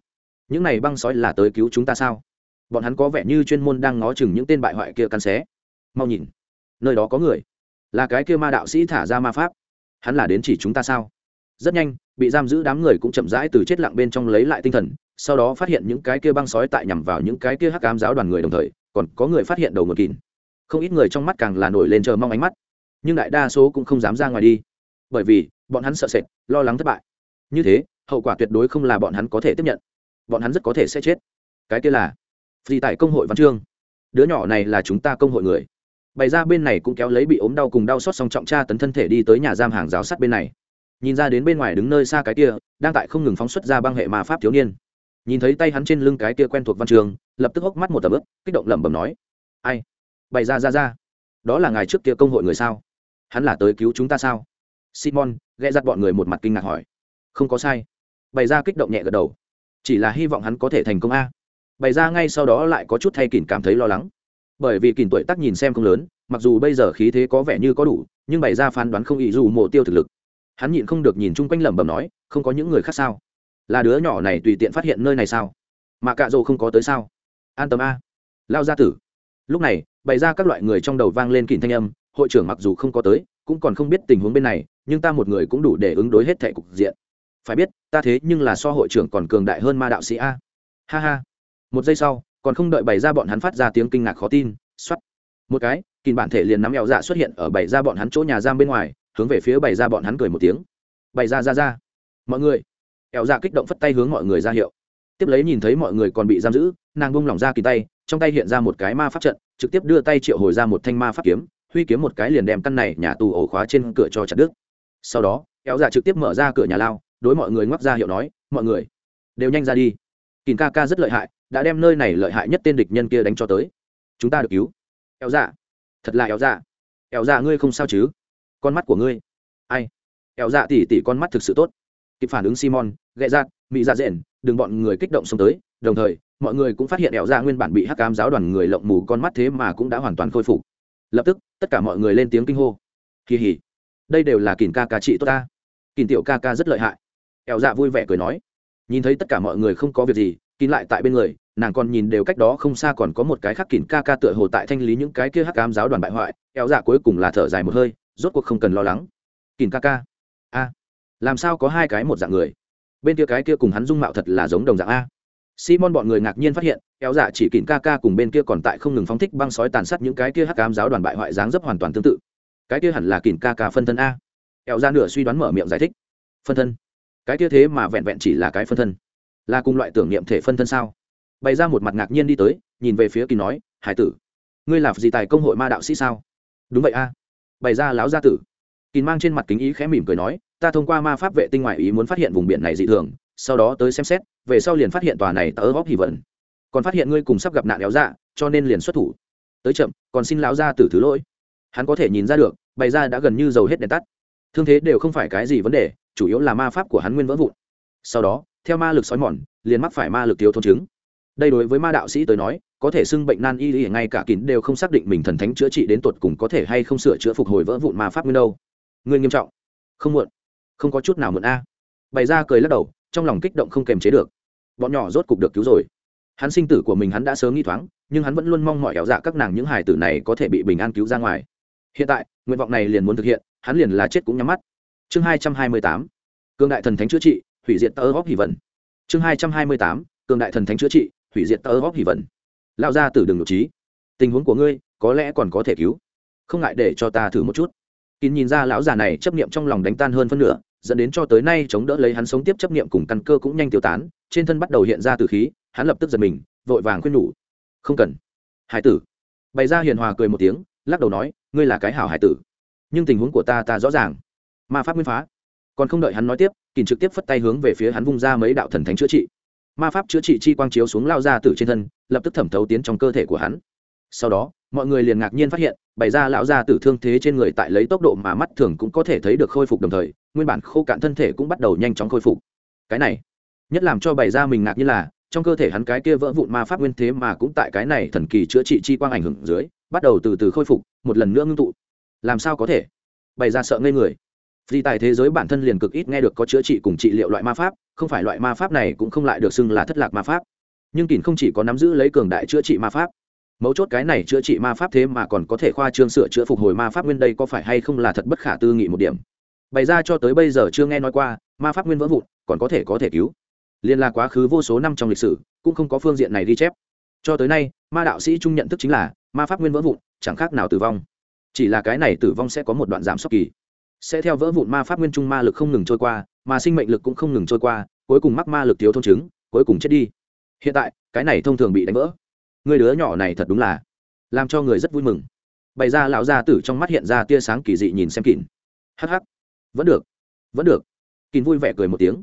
Speaker 1: Những này băng sói là tới cứu chúng ta sao? Bọn hắn có vẻ như chuyên môn đang ngó chừng những tên bại hoại kia cắn xé. Mau nhìn, nơi đó có người. Là cái kia ma đạo sĩ thả ra ma pháp. Hắn là đến chỉ chúng ta sao? Rất nhanh, bị giam giữ đám người cũng chậm rãi từ chết lặng bên trong lấy lại tinh thần, sau đó phát hiện những cái kia băng sói tại nhằm vào những cái kia hắc cám giáo đoàn người đồng thời, còn có người phát hiện đầu ngựa kín không ít người trong mắt càng là nổi lên chờ mong ánh mắt nhưng đại đa số cũng không dám ra ngoài đi. Bởi vì, bọn hắn sợ sệt, lo lắng thất bại. Như thế, hậu quả tuyệt đối không là bọn hắn có thể tiếp nhận. Bọn hắn rất có thể sẽ chết. Cái kia là vì tại công hội văn chương. Đứa nhỏ này là chúng ta công hội người. Bày ra bên này cũng kéo lấy bị ốm đau cùng đau xót song trọng tra tấn thân thể đi tới nhà giam hàng giáo sắt bên này. Nhìn ra đến bên ngoài đứng nơi xa cái kia, đang tại không ngừng phóng xuất ra băng hệ ma pháp thiếu niên. Nhìn thấy tay hắn trên lưng cái kia quen thuộc văn trường lập tức hốc mắt một tầm ướp kích động lẩm bẩm nói, ai? Bày ra ra ra. Đó là ngài trước kia công hội người sao? Hắn là tới cứu chúng ta sao? Simon ghé dắt bọn người một mặt kinh ngạc hỏi. Không có sai. Bày ra kích động nhẹ gật đầu. Chỉ là hy vọng hắn có thể thành công a. Bày ra ngay sau đó lại có chút thay kỳn cảm thấy lo lắng. Bởi vì kỳn tuổi tác nhìn xem không lớn, mặc dù bây giờ khí thế có vẻ như có đủ, nhưng bày ra phán đoán không ý dù mộ tiêu thực lực. Hắn nhịn không được nhìn chung quanh lẩm bẩm nói, không có những người khác sao? Là đứa nhỏ này tùy tiện phát hiện nơi này sao? Mà cạ rô không có tới sao? An tâm a. Lao gia tử. Lúc này, bày ra các loại người trong đầu vang lên kỳn thanh âm hội trưởng mặc dù không có tới, cũng còn không biết tình huống bên này, nhưng ta một người cũng đủ để ứng đối hết thẻ cục diện. Phải biết, ta thế nhưng là so hội trưởng còn cường đại hơn ma đạo sĩ a. Ha ha. Một giây sau, còn không đợi bày ra bọn hắn phát ra tiếng kinh ngạc khó tin x o á t một cái, kìm bản thể liền nắm eo dạ xuất hiện ở bày ra bọn hắn chỗ nhà giam bên ngoài, hướng về phía bày ra bọn hắn cười một tiếng. Bày ra ra ra. Mọi người. Eo dạ kích động phất tay hướng mọi người ra hiệu. Tiếp lấy nhìn thấy mọi người còn bị giam giữ, nàng bung lỏng ra kỳ tay, trong tay hiện ra một cái ma pháp trận, trực tiếp đưa tay triệu hồi ra một thanh ma pháp kiếm huy kiếm một cái liền đem căn này nhà tù ổ khóa trên cửa cho chặt đứt. Sau đó, kéo dạ trực tiếp mở ra cửa nhà lao, đối mọi người ngoắc ra hiệu nói, mọi người, đều nhanh ra đi. Kìn ca ca rất lợi hại, đã đem nơi này lợi hại nhất tên địch nhân kia đánh cho tới. Chúng ta được cứu. Kéo dạ thật là kéo dạ kéo dạ ngươi không sao chứ? Con mắt của ngươi. Ai? Kéo dạ tỉ tỉ con mắt thực sự tốt. Kịp phản ứng simon ghẹ ra mỹ dạ rện, đừng bọn người kích động xông tới. Đồng thời, mọi người cũng phát hiện kéo dạ nguyên bản bị hắc cam giáo đoàn người lộng mù con mắt thế mà cũng đã hoàn toàn khôi phục lập tức, tất cả mọi người lên tiếng kinh hô. Kỳ hỉ, đây đều là kìn ca ca trị tốt ta. Kìn tiểu ca ca rất lợi hại. Ẹo dạ vui vẻ cười nói. Nhìn thấy tất cả mọi người không có việc gì, kín lại tại bên người, nàng còn nhìn đều cách đó không xa còn có một cái khác kìn ca ca tựa hồ tại thanh lý những cái kia hắc cám giáo đoàn bại hoại. Ẹo dạ cuối cùng là thở dài một hơi, rốt cuộc không cần lo lắng. Kìn ca ca. A. Làm sao có hai cái một dạng người? Bên kia cái kia cùng hắn dung mạo thật là giống đồng dạng a simon bọn người ngạc nhiên phát hiện, kéo dạ chỉ kỉnh ca ca cùng bên kia còn tại không ngừng phóng thích băng sói tàn sát những cái kia hắc ám giáo đoàn bại hoại dáng dấp hoàn toàn tương tự. Cái kia hẳn là kỉnh ca ca phân thân a. Kéo ra nửa suy đoán mở miệng giải thích. Phân thân? Cái kia thế mà vẹn vẹn chỉ là cái phân thân. Là cùng loại tưởng niệm thể phân thân sao? Bày ra một mặt ngạc nhiên đi tới, nhìn về phía kỳ nói, hải tử, ngươi là gì tài công hội ma đạo sĩ sao? Đúng vậy a. Bày ra láo gia tử. Kỳ mang trên mặt kính ý khẽ mỉm cười nói, ta thông qua ma pháp vệ tinh ngoại ý muốn phát hiện vùng biển này dị thường sau đó tới xem xét, về sau liền phát hiện tòa này tớ góp hỉ vận. Còn phát hiện ngươi cùng sắp gặp nạn éo dạ cho nên liền xuất thủ. Tới chậm, còn xin lão ra từ thứ lỗi. Hắn có thể nhìn ra được, bày ra đã gần như dầu hết đèn tắt. Thương thế đều không phải cái gì vấn đề, chủ yếu là ma pháp của hắn nguyên vỡ vụn. Sau đó, theo ma lực sói mòn, liền mắc phải ma lực thiếu thôn chứng. Đây đối với ma đạo sĩ tới nói, có thể xưng bệnh nan y y, ngay cả kín đều không xác định mình thần thánh chữa trị đến tột cùng có thể hay không sửa chữa phục hồi vỡ vụn ma pháp nguyên đâu. Ngươi nghiêm trọng. Không muộn. Không có chút nào muộn a. Bày ra cười lắc đầu trong lòng kích động không kềm chế được. Bọn nhỏ rốt cục được cứu rồi. Hắn sinh tử của mình hắn đã sớm nghi thoáng, nhưng hắn vẫn luôn mong mọi éo dạ các nàng những hài tử này có thể bị bình an cứu ra ngoài. Hiện tại, nguyện vọng này liền muốn thực hiện, hắn liền là chết cũng nhắm mắt. Chương hai trăm hai mươi tám cương đại thần thánh chữa trị, hủy diệt tơ góp hỷ vận chương hai trăm hai mươi tám cương đại thần thánh chữa trị, hủy diệt tơ góp hỷ vận lao ra từ đường nội trí. Tình huống của ngươi, có lẽ còn có thể cứu. Không ngại để cho ta thử một chút. Kín nhìn ra lão già này chấp niệm trong lòng đánh tan hơn phân nửa dẫn đến cho tới nay chống đỡ lấy hắn sống tiếp chấp niệm cùng căn cơ cũng nhanh tiêu tán, trên thân bắt đầu hiện ra từ khí, hắn lập tức giật mình, vội vàng khuyên nhủ. Không cần. Hải tử. Bày ra hiền hòa cười một tiếng, lắc đầu nói, ngươi là cái hảo hải tử. Nhưng tình huống của ta ta rõ ràng. Ma pháp nguyên phá. Còn không đợi hắn nói tiếp kỳn trực tiếp phất tay hướng về phía hắn vung ra mấy đạo thần thánh chữa trị. Ma pháp chữa trị chi quang chiếu xuống lao ra từ trên thân, lập tức thẩm thấu tiến trong cơ thể của hắn. Sau đó mọi người liền ngạc nhiên phát hiện, bày ra lão gia tử thương thế trên người tại lấy tốc độ mà mắt thường cũng có thể thấy được khôi phục đồng thời, nguyên bản khô cạn thân thể cũng bắt đầu nhanh chóng khôi phục. Cái này, nhất làm cho bày ra mình ngạc nhiên là, trong cơ thể hắn cái kia vỡ vụn ma pháp nguyên thế mà cũng tại cái này thần kỳ chữa trị chi quang ảnh hưởng dưới, bắt đầu từ từ khôi phục, một lần nữa ngưng tụ. Làm sao có thể? Bày ra sợ ngây người. Vì tại thế giới bản thân liền cực ít nghe được có chữa trị cùng trị liệu loại ma pháp, không phải loại ma pháp này cũng không lại được xưng là thất lạc ma pháp. Nhưng kỳn không chỉ có nắm giữ lấy cường đại chữa trị ma pháp mấu chốt cái này chữa trị ma pháp thế mà còn có thể khoa trương sửa chữa phục hồi ma pháp nguyên đây có phải hay không là thật bất khả tư nghị một điểm? Bày ra cho tới bây giờ chưa nghe nói qua, ma pháp nguyên vỡ vụn, còn có thể có thể cứu. Liên là quá khứ vô số năm trong lịch sử, cũng không có phương diện này ghi chép. Cho tới nay, ma đạo sĩ chung nhận thức chính là, ma pháp nguyên vỡ vụn, chẳng khác nào tử vong. Chỉ là cái này tử vong sẽ có một đoạn giảm sốc kỳ. Sẽ theo vỡ vụn ma pháp nguyên trung ma lực không ngừng trôi qua, mà sinh mệnh lực cũng không ngừng trôi qua, cuối cùng mắc ma lực thiếu thôn chứng, cuối cùng chết đi. Hiện tại, cái này thông thường bị đánh vỡ người đứa nhỏ này thật đúng là làm cho người rất vui mừng. Bày ra lão gia tử trong mắt hiện ra tia sáng kỳ dị nhìn xem kỳn. Hh vẫn được. Vẫn được. Kỳn vui vẻ cười một tiếng.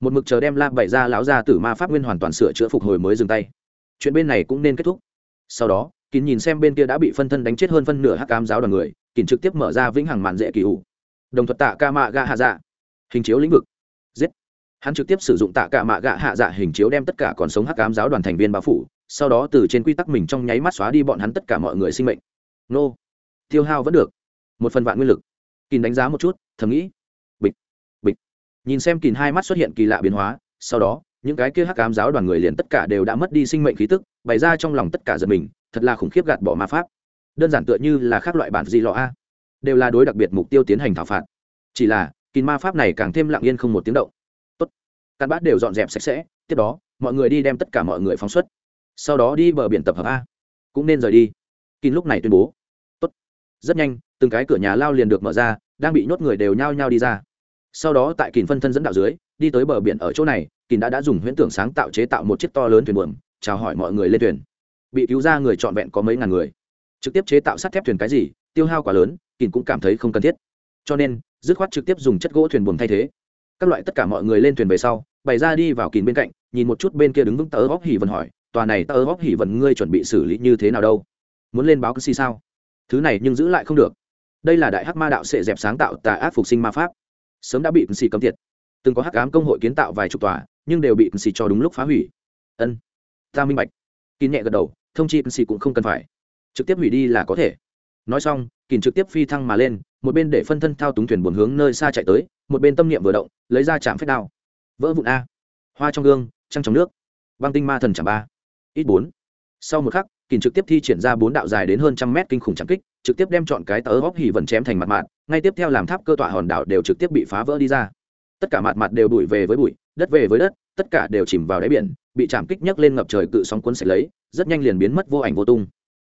Speaker 1: Một mực chờ đem la bày ra lão gia tử ma pháp nguyên hoàn toàn sửa chữa phục hồi mới dừng tay. Chuyện bên này cũng nên kết thúc. Sau đó kín nhìn xem bên kia đã bị phân thân đánh chết hơn phân nửa hắc cam giáo đoàn người kín trực tiếp mở ra vĩnh hằng mạn dễ kỳ hụ đồng thuật tạ ca mạ gạ hạ dạ. Hình chiếu lĩnh vực. Giết. Hắn trực tiếp sử dụng tạ ca mạ gạ hạ dạ hình chiếu đem tất cả còn sống hắc cam giáo đoàn thành viên bao phủ sau đó từ trên quy tắc mình trong nháy mắt xóa đi bọn hắn tất cả mọi người sinh mệnh. Nô, tiêu hao vẫn được. Một phần vạn nguyên lực. Kín đánh giá một chút, thầm nghĩ. Bịch bịch. Nhìn xem kín hai mắt xuất hiện kỳ lạ biến hóa, sau đó, những cái kia hắc cám giáo đoàn người liền tất cả đều đã mất đi sinh mệnh khí tức, bày ra trong lòng tất cả giật mình, thật là khủng khiếp gạt bỏ ma pháp. Đơn giản tựa như là các loại bản gì lọ a. Đều là đối đặc biệt mục tiêu tiến hành thảo phạt. Chỉ là kỳ ma pháp này càng thêm lặng yên không một tiếng động. Tốt. Căn bát đều dọn dẹp sạch sẽ, tiếp đó, mọi người đi đem tất cả mọi người phóng xuất sau đó đi bờ biển tập hợp a. Cũng nên rời đi. Kín lúc này tuyên bố. Tốt. Rất nhanh, từng cái cửa nhà lao liền được mở ra, đang bị nhốt người đều nhao nhao đi ra. Sau đó tại kín phân thân dẫn đạo dưới, đi tới bờ biển ở chỗ này, kín đã đã dùng huyễn tưởng sáng tạo chế tạo một chiếc to lớn thuyền buồm, chào hỏi mọi người lên thuyền. Bị cứu ra người trọn vẹn có mấy ngàn người. Trực tiếp chế tạo sắt thép thuyền cái gì, tiêu hao quá lớn, kín cũng cảm thấy không cần thiết. Cho nên, dứt khoát trực tiếp dùng chất gỗ thuyền buồm thay thế. Các loại tất cả mọi người lên thuyền về sau, bày ra đi vào kín bên cạnh, nhìn một chút bên kia đứng vững tớ góc hỉ vần hỏi tòa này tớ góp hỉ vần ngươi chuẩn bị xử lý như thế nào đâu? Muốn lên báo cứ si sao? Thứ này nhưng giữ lại không được. Đây là đại hắc ma đạo sẽ dẹp sáng tạo tà ác phục sinh ma pháp. Sớm đã bị xì cấm tiệt. Từng có hắc ám công hội kiến tạo vài chục tòa, nhưng đều bị xì cho đúng lúc phá hủy. Ân, ta minh bạch. Kín nhẹ gật đầu, thông chi xì cũng không cần phải. Trực tiếp hủy đi là có thể. Nói xong, kín trực tiếp phi thăng mà lên, một bên để phân thân thao túng thuyền buồn hướng nơi xa chạy tới, một bên tâm niệm vừa động, lấy ra chạm phép đao. Vỡ vụn a. Hoa trong gương, trăng trong nước. Băng tinh ma thần chạm ba ít bốn. Sau một khắc kìm trực tiếp thi triển ra bốn đạo dài đến hơn trăm mét kinh khủng trắng kích, trực tiếp đem chọn cái tớ góc hỉ vần chém thành mặt mạt. ngay tiếp theo làm tháp cơ tọa hòn đảo đều trực tiếp bị phá vỡ đi ra. Tất cả mặt mặt đều đuổi về với bụi, đất về với đất, tất cả đều chìm vào đáy biển, bị chạm kích nhấc lên ngập trời cự sóng cuốn sạch lấy, rất nhanh liền biến mất vô ảnh vô tung.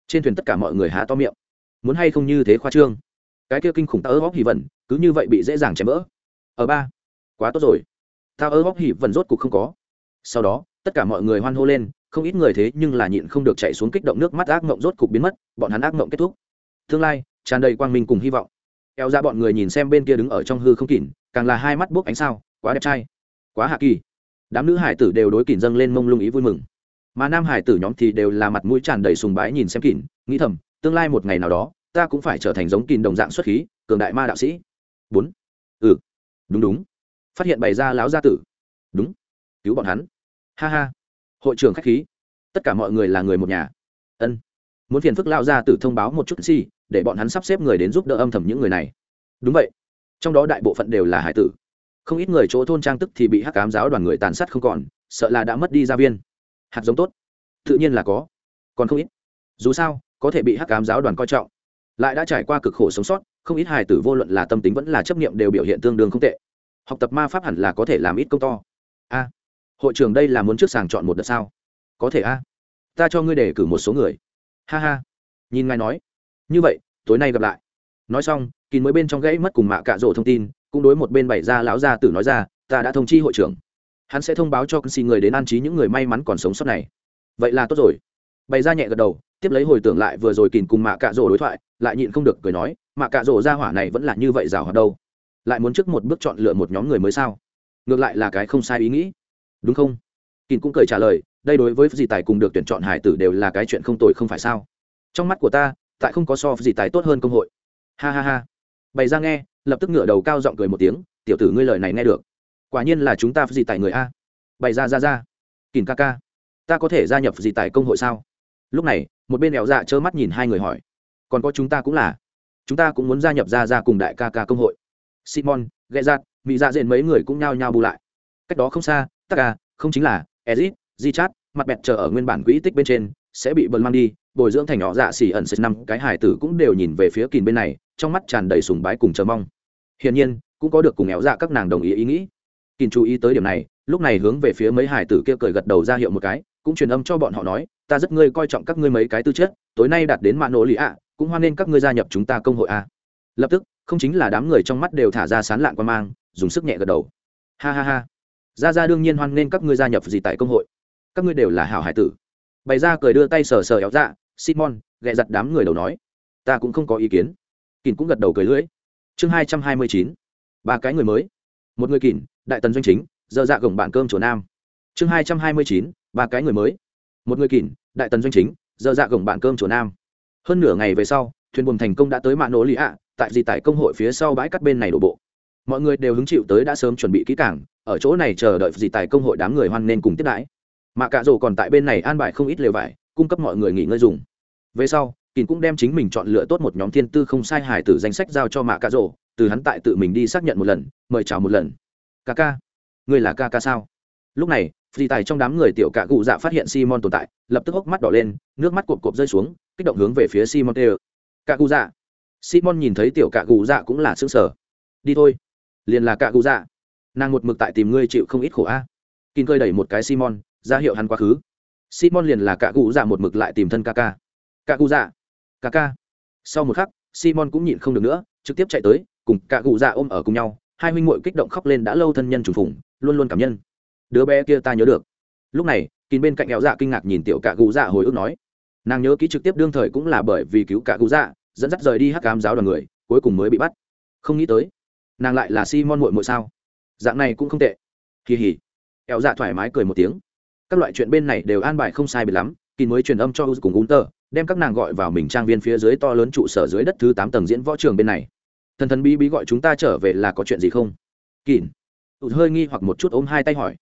Speaker 1: Trên thuyền tất cả mọi người há to miệng. Muốn hay không như thế khoa trương? Cái kia kinh khủng tao ớ góc hỉ vần cứ như vậy bị dễ dàng chém vỡ. Ở ba, quá tốt rồi. Tao ớ góc hỉ vần rốt cục không có. Sau đó, tất cả mọi người hoan hô lên không ít người thế nhưng là nhịn không được chạy xuống kích động nước mắt ác mộng rốt cục biến mất, bọn hắn ác mộng kết thúc. Tương lai, tràn đầy quang minh cùng hy vọng. Eo ra bọn người nhìn xem bên kia đứng ở trong hư không kỉn càng là hai mắt bốc ánh sao, quá đẹp trai, quá hạ kỳ. Đám nữ hải tử đều đối kỉn dâng lên mông lung ý vui mừng. Mà nam hải tử nhóm thì đều là mặt mũi tràn đầy sùng bái nhìn xem kỉn nghĩ thầm, tương lai một ngày nào đó, ta cũng phải trở thành giống kỉn đồng dạng xuất khí, cường đại ma đạo sĩ. Bốn. Ừ. Đúng đúng. Phát hiện bày ra láo gia tử. Đúng. Cứu bọn hắn. Ha ha hội trưởng khách khí. Tất cả mọi người là người một nhà. Ân. Muốn phiền phức lao ra từ thông báo một chút gì, để bọn hắn sắp xếp người đến giúp đỡ âm thầm những người này. Đúng vậy. Trong đó đại bộ phận đều là hải tử. Không ít người chỗ thôn trang tức thì bị hắc cám giáo đoàn người tàn sát không còn, sợ là đã mất đi gia viên. Hạt giống tốt. Tự nhiên là có. Còn không ít. Dù sao, có thể bị hắc cám giáo đoàn coi trọng. Lại đã trải qua cực khổ sống sót, không ít hài tử vô luận là tâm tính vẫn là chấp nghiệm đều biểu hiện tương đương không tệ. Học tập ma pháp hẳn là có thể làm ít công to. A hội trưởng đây là muốn trước sàng chọn một đợt sao? Có thể a. Ta cho ngươi đề cử một số người. Ha ha. Nhìn ngài nói. Như vậy, tối nay gặp lại. Nói xong, kín mới bên trong gãy mất cùng mạ cạ rổ thông tin, cũng đối một bên bày ra lão gia tử nói ra, ta đã thông chi hội trưởng. Hắn sẽ thông báo cho cân xì người đến an trí những người may mắn còn sống sót này. Vậy là tốt rồi. Bày ra nhẹ gật đầu, tiếp lấy hồi tưởng lại vừa rồi kìn cùng mạ cạ rổ đối thoại, lại nhịn không được cười nói, mạ cạ rổ ra hỏa này vẫn là như vậy rào hoạt đâu. Lại muốn trước một bước chọn lựa một nhóm người mới sao? Ngược lại là cái không sai ý nghĩ đúng không? Kín cũng cười trả lời, đây đối với gì tài cùng được tuyển chọn hải tử đều là cái chuyện không tồi không phải sao? Trong mắt của ta, tại không có so gì tài tốt hơn công hội. Ha ha ha. Bày ra nghe, lập tức ngửa đầu cao giọng cười một tiếng, tiểu tử ngươi lời này nghe được. Quả nhiên là chúng ta gì tài người a. Bày ra ra ra. Kín ca ca, ta có thể gia nhập gì tài công hội sao? Lúc này, một bên đèo dạ trơ mắt nhìn hai người hỏi, còn có chúng ta cũng là. Chúng ta cũng muốn gia nhập ra ra cùng đại ca ca công hội. Simon ghẹ giặt dạ, mỹ dạ dện mấy người cũng nhao nhao bù lại. Cách đó không xa tất cả à, không chính là, ezit di chát mặt bẹt chờ ở nguyên bản quỹ tích bên trên, sẽ bị bần mang đi, bồi dưỡng thành nhỏ dạ xỉ ẩn xịt năm, cái hải tử cũng đều nhìn về phía kìn bên này, trong mắt tràn đầy sùng bái cùng chờ mong. Hiển nhiên, cũng có được cùng éo dạ các nàng đồng ý ý nghĩ. Kìn chú ý tới điểm này, lúc này hướng về phía mấy hải tử kia cười gật đầu ra hiệu một cái, cũng truyền âm cho bọn họ nói, ta rất ngươi coi trọng các ngươi mấy cái tư chất, tối nay đạt đến mạng nổ lì ạ, cũng hoan nghênh các ngươi gia nhập chúng ta công hội a. Lập tức, không chính là đám người trong mắt đều thả ra sán lạn quan mang, dùng sức nhẹ gật đầu. Ha ha ha ra ra đương nhiên hoan nghênh các ngươi gia nhập gì tại công hội. Các ngươi đều là hảo hải tử. Bày ra cười đưa tay sờ sờ éo dạ simon, ghẹ giặt đám người đầu nói. Ta cũng không có ý kiến. Kỳn cũng gật đầu cười lưỡi. Chương hai trăm hai mươi chín. Ba cái người mới. Một người kỳn, đại tần doanh chính dơ dạ gồng bạn cơm chùa nam. Chương hai trăm hai mươi chín, ba cái người mới. Một người kỳn, đại tần doanh chính dơ dạ gồng bạn cơm chùa nam. Hơn nửa ngày về sau, thuyền buồm thành công đã tới mạng nổ lì ạ, tại gì tại công hội phía sau bãi cắt bên này đổ bộ. Mọi người đều hứng chịu tới đã sớm chuẩn bị kỹ cảng ở chỗ này chờ đợi gì tài công hội đám người hoan nên cùng tiếp đãi. Mà cả rổ còn tại bên này an bài không ít lều vải, cung cấp mọi người nghỉ ngơi dùng. Về sau kín cũng đem chính mình chọn lựa tốt một nhóm thiên tư không sai hài tử danh sách giao cho mạ cả rổ từ hắn tại tự mình đi xác nhận một lần, mời chào một lần. Ca ca, ngươi là ca ca sao? Lúc này phi tài trong đám người tiểu cạ cụ dạ phát hiện simon tồn tại, lập tức hốc mắt đỏ lên, nước mắt cộp cộp rơi xuống, kích động hướng về phía simon tê cạ cụ dạ. Simon nhìn thấy tiểu cạ cụ dạ cũng là sững sở đi thôi. Liền là cạ cụ dạ nàng một mực tại tìm ngươi chịu không ít khổ a. À. cơi đẩy một cái simon, ra hiệu hắn quá khứ. Simon liền là cạ cụ dạ một mực lại tìm thân ca ca. Cạ cụ dạ. Ca ca. Sau một khắc, simon cũng nhịn không được nữa, trực tiếp chạy tới, cùng cạ cụ dạ ôm ở cùng nhau. Hai huynh muội kích động khóc lên đã lâu thân nhân trùng phủng luôn luôn cảm nhân. Đứa bé kia ta nhớ được. Lúc này, kín bên cạnh éo dạ kinh ngạc nhìn tiểu cạ cụ dạ hồi ức nói. Nàng nhớ ký trực tiếp đương thời cũng là bởi vì cứu cạ cụ dạ dẫn dắt rời đi hắc cám giáo đoàn người, cuối cùng mới bị bắt. Không nghĩ tới, nàng lại là simon muội muội sao? Dạng này cũng không tệ. Kỳ hỉ ẹo dạ thoải mái cười một tiếng. Các loại chuyện bên này đều an bài không sai bị lắm, kỳ mới truyền âm cho u cùng ung tờ đem các nàng gọi vào mình trang viên phía dưới to lớn trụ sở dưới đất thứ tám tầng diễn võ trường bên này. Thần thần bí bí gọi chúng ta trở về là có chuyện gì không? Kín tụt hơi nghi hoặc một chút ôm hai tay hỏi.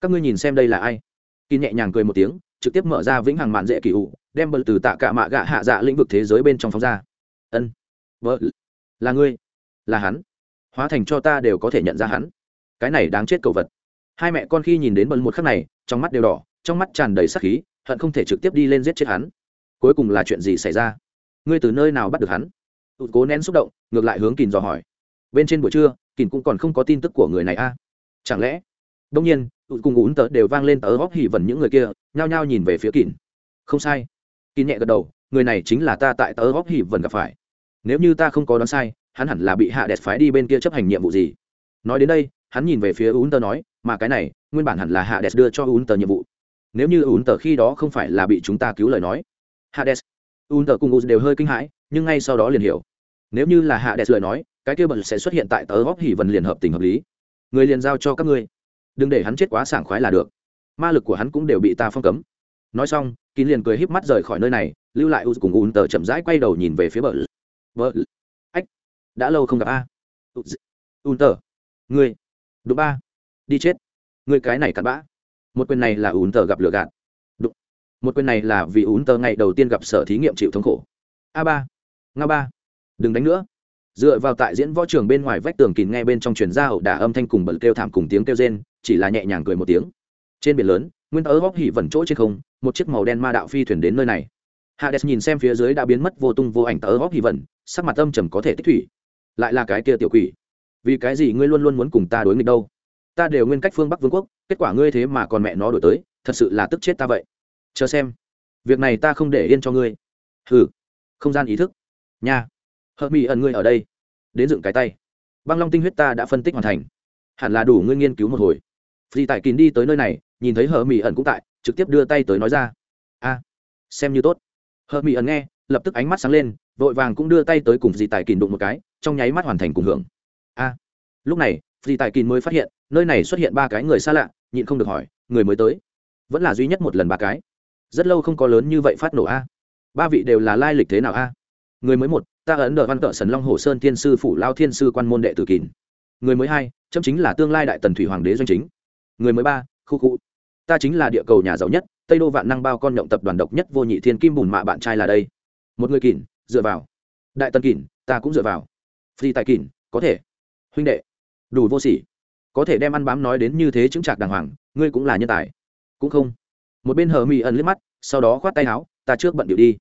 Speaker 1: Các ngươi nhìn xem đây là ai? Kín nhẹ nhàng cười một tiếng, trực tiếp mở ra vĩnh hằng mạn dễ kỳ ụ đem bờ từ tạ cả mạ gạ hạ dạ lĩnh vực thế giới bên trong phóng ra. Ân. Vợ là ngươi. Là hắn. Hóa thành cho ta đều có thể nhận ra hắn cái này đáng chết cầu vật. Hai mẹ con khi nhìn đến bẩn một khắc này, trong mắt đều đỏ, trong mắt tràn đầy sắc khí, hận không thể trực tiếp đi lên giết chết hắn. Cuối cùng là chuyện gì xảy ra? Ngươi từ nơi nào bắt được hắn? Tụt cố nén xúc động, ngược lại hướng kìn dò hỏi. Bên trên buổi trưa kìn cũng còn không có tin tức của người này a. Chẳng lẽ? Đông nhiên, tụt cùng ún tớ đều vang lên tớ góp hỉ vần những người kia, nhao nhao nhìn về phía kìn không sai. Kìn nhẹ gật đầu, người này chính là ta tại tớ góp hỉ vần gặp phải. Nếu như ta không có đoán sai, hắn hẳn là bị hạ đẹp phái đi bên kia chấp hành nhiệm vụ gì? Nói đến đây hắn nhìn về phía ún nói, mà cái này, nguyên bản hẳn là Hades đưa cho ún nhiệm vụ. Nếu như ún khi đó không phải là bị chúng ta cứu lời nói. Hades. Ún cùng ún đều hơi kinh hãi, nhưng ngay sau đó liền hiểu. Nếu như là hades lời nói, cái kia bẩn sẽ xuất hiện tại tớ góp hỉ vần liền hợp tình hợp lý. Người liền giao cho các ngươi. Đừng để hắn chết quá sảng khoái là được. Ma lực của hắn cũng đều bị ta phong cấm. Nói xong, kín liền cười híp mắt rời khỏi nơi này, lưu lại u cùng ún chậm rãi quay đầu nhìn về phía bờ bờ ách. Đã lâu không gặp a. Ún tờ ngươi đúng ba. Đi chết. Người cái này cặn bã. Một quyền này là ủn tờ gặp lửa gạt. Đụng. một quyền này là vì ún tờ ngày đầu tiên gặp sở thí nghiệm chịu thống khổ. A ba. Nga ba. Đừng đánh nữa. Dựa vào tại diễn võ trường bên ngoài vách tường kín nghe bên trong truyền ra ẩu đả âm thanh cùng bật kêu thảm cùng tiếng kêu rên, chỉ là nhẹ nhàng cười một tiếng. Trên biển lớn, nguyên tớ góc hỉ vẩn chỗ trên không, một chiếc màu đen ma đạo phi thuyền đến nơi này. Hades nhìn xem phía dưới đã biến mất vô tung vô ảnh tớ góc hỉ vẩn, sắc mặt âm trầm có thể tích thủy. Lại là cái kia tiểu quỷ vì cái gì ngươi luôn luôn muốn cùng ta đối nghịch đâu? Ta đều nguyên cách phương bắc vương quốc, kết quả ngươi thế mà còn mẹ nó đổi tới, thật sự là tức chết ta vậy. Chờ xem. Việc này ta không để yên cho ngươi. Hừ. Không gian ý thức. Nha. Hợp mỹ ẩn ngươi ở đây. Đến dựng cái tay. Băng long tinh huyết ta đã phân tích hoàn thành. Hẳn là đủ ngươi nghiên cứu một hồi. Vì tại kín đi tới nơi này, nhìn thấy hờ mỹ ẩn cũng tại, trực tiếp đưa tay tới nói ra. A. Xem như tốt. Hờ mỹ ẩn nghe, lập tức ánh mắt sáng lên, vội vàng cũng đưa tay tới cùng dì tài kín đụng một cái, trong nháy mắt hoàn thành cùng hưởng a lúc này Phi tài kín mới phát hiện, nơi này xuất hiện ba cái người xa lạ, nhịn không được hỏi, người mới tới. Vẫn là duy nhất một lần ba cái. Rất lâu không có lớn như vậy phát nổ a. Ba vị đều là lai lịch thế nào a? Người mới một, ta ấn đờ văn cỡ sần long hồ sơn thiên sư phủ lao thiên sư quan môn đệ tử kín người mới hai, chấm chính là tương lai đại tần thủy hoàng đế doanh chính. Người mới ba, khu khu. Ta chính là địa cầu nhà giàu nhất, tây đô vạn năng bao con nhộng tập đoàn độc nhất vô nhị thiên kim bùn mạ bạn trai là đây. Một người kín dựa vào. Đại tần kín ta cũng dựa vào. Phi tài kín có thể huynh đệ, đủ vô sỉ. Có thể đem ăn bám nói đến như thế chứng trạc đàng hoàng, ngươi cũng là nhân tài. Cũng không. Một bên hờ mỹ ẩn liếc mắt, sau đó khoát tay áo, ta trước bận điệu đi.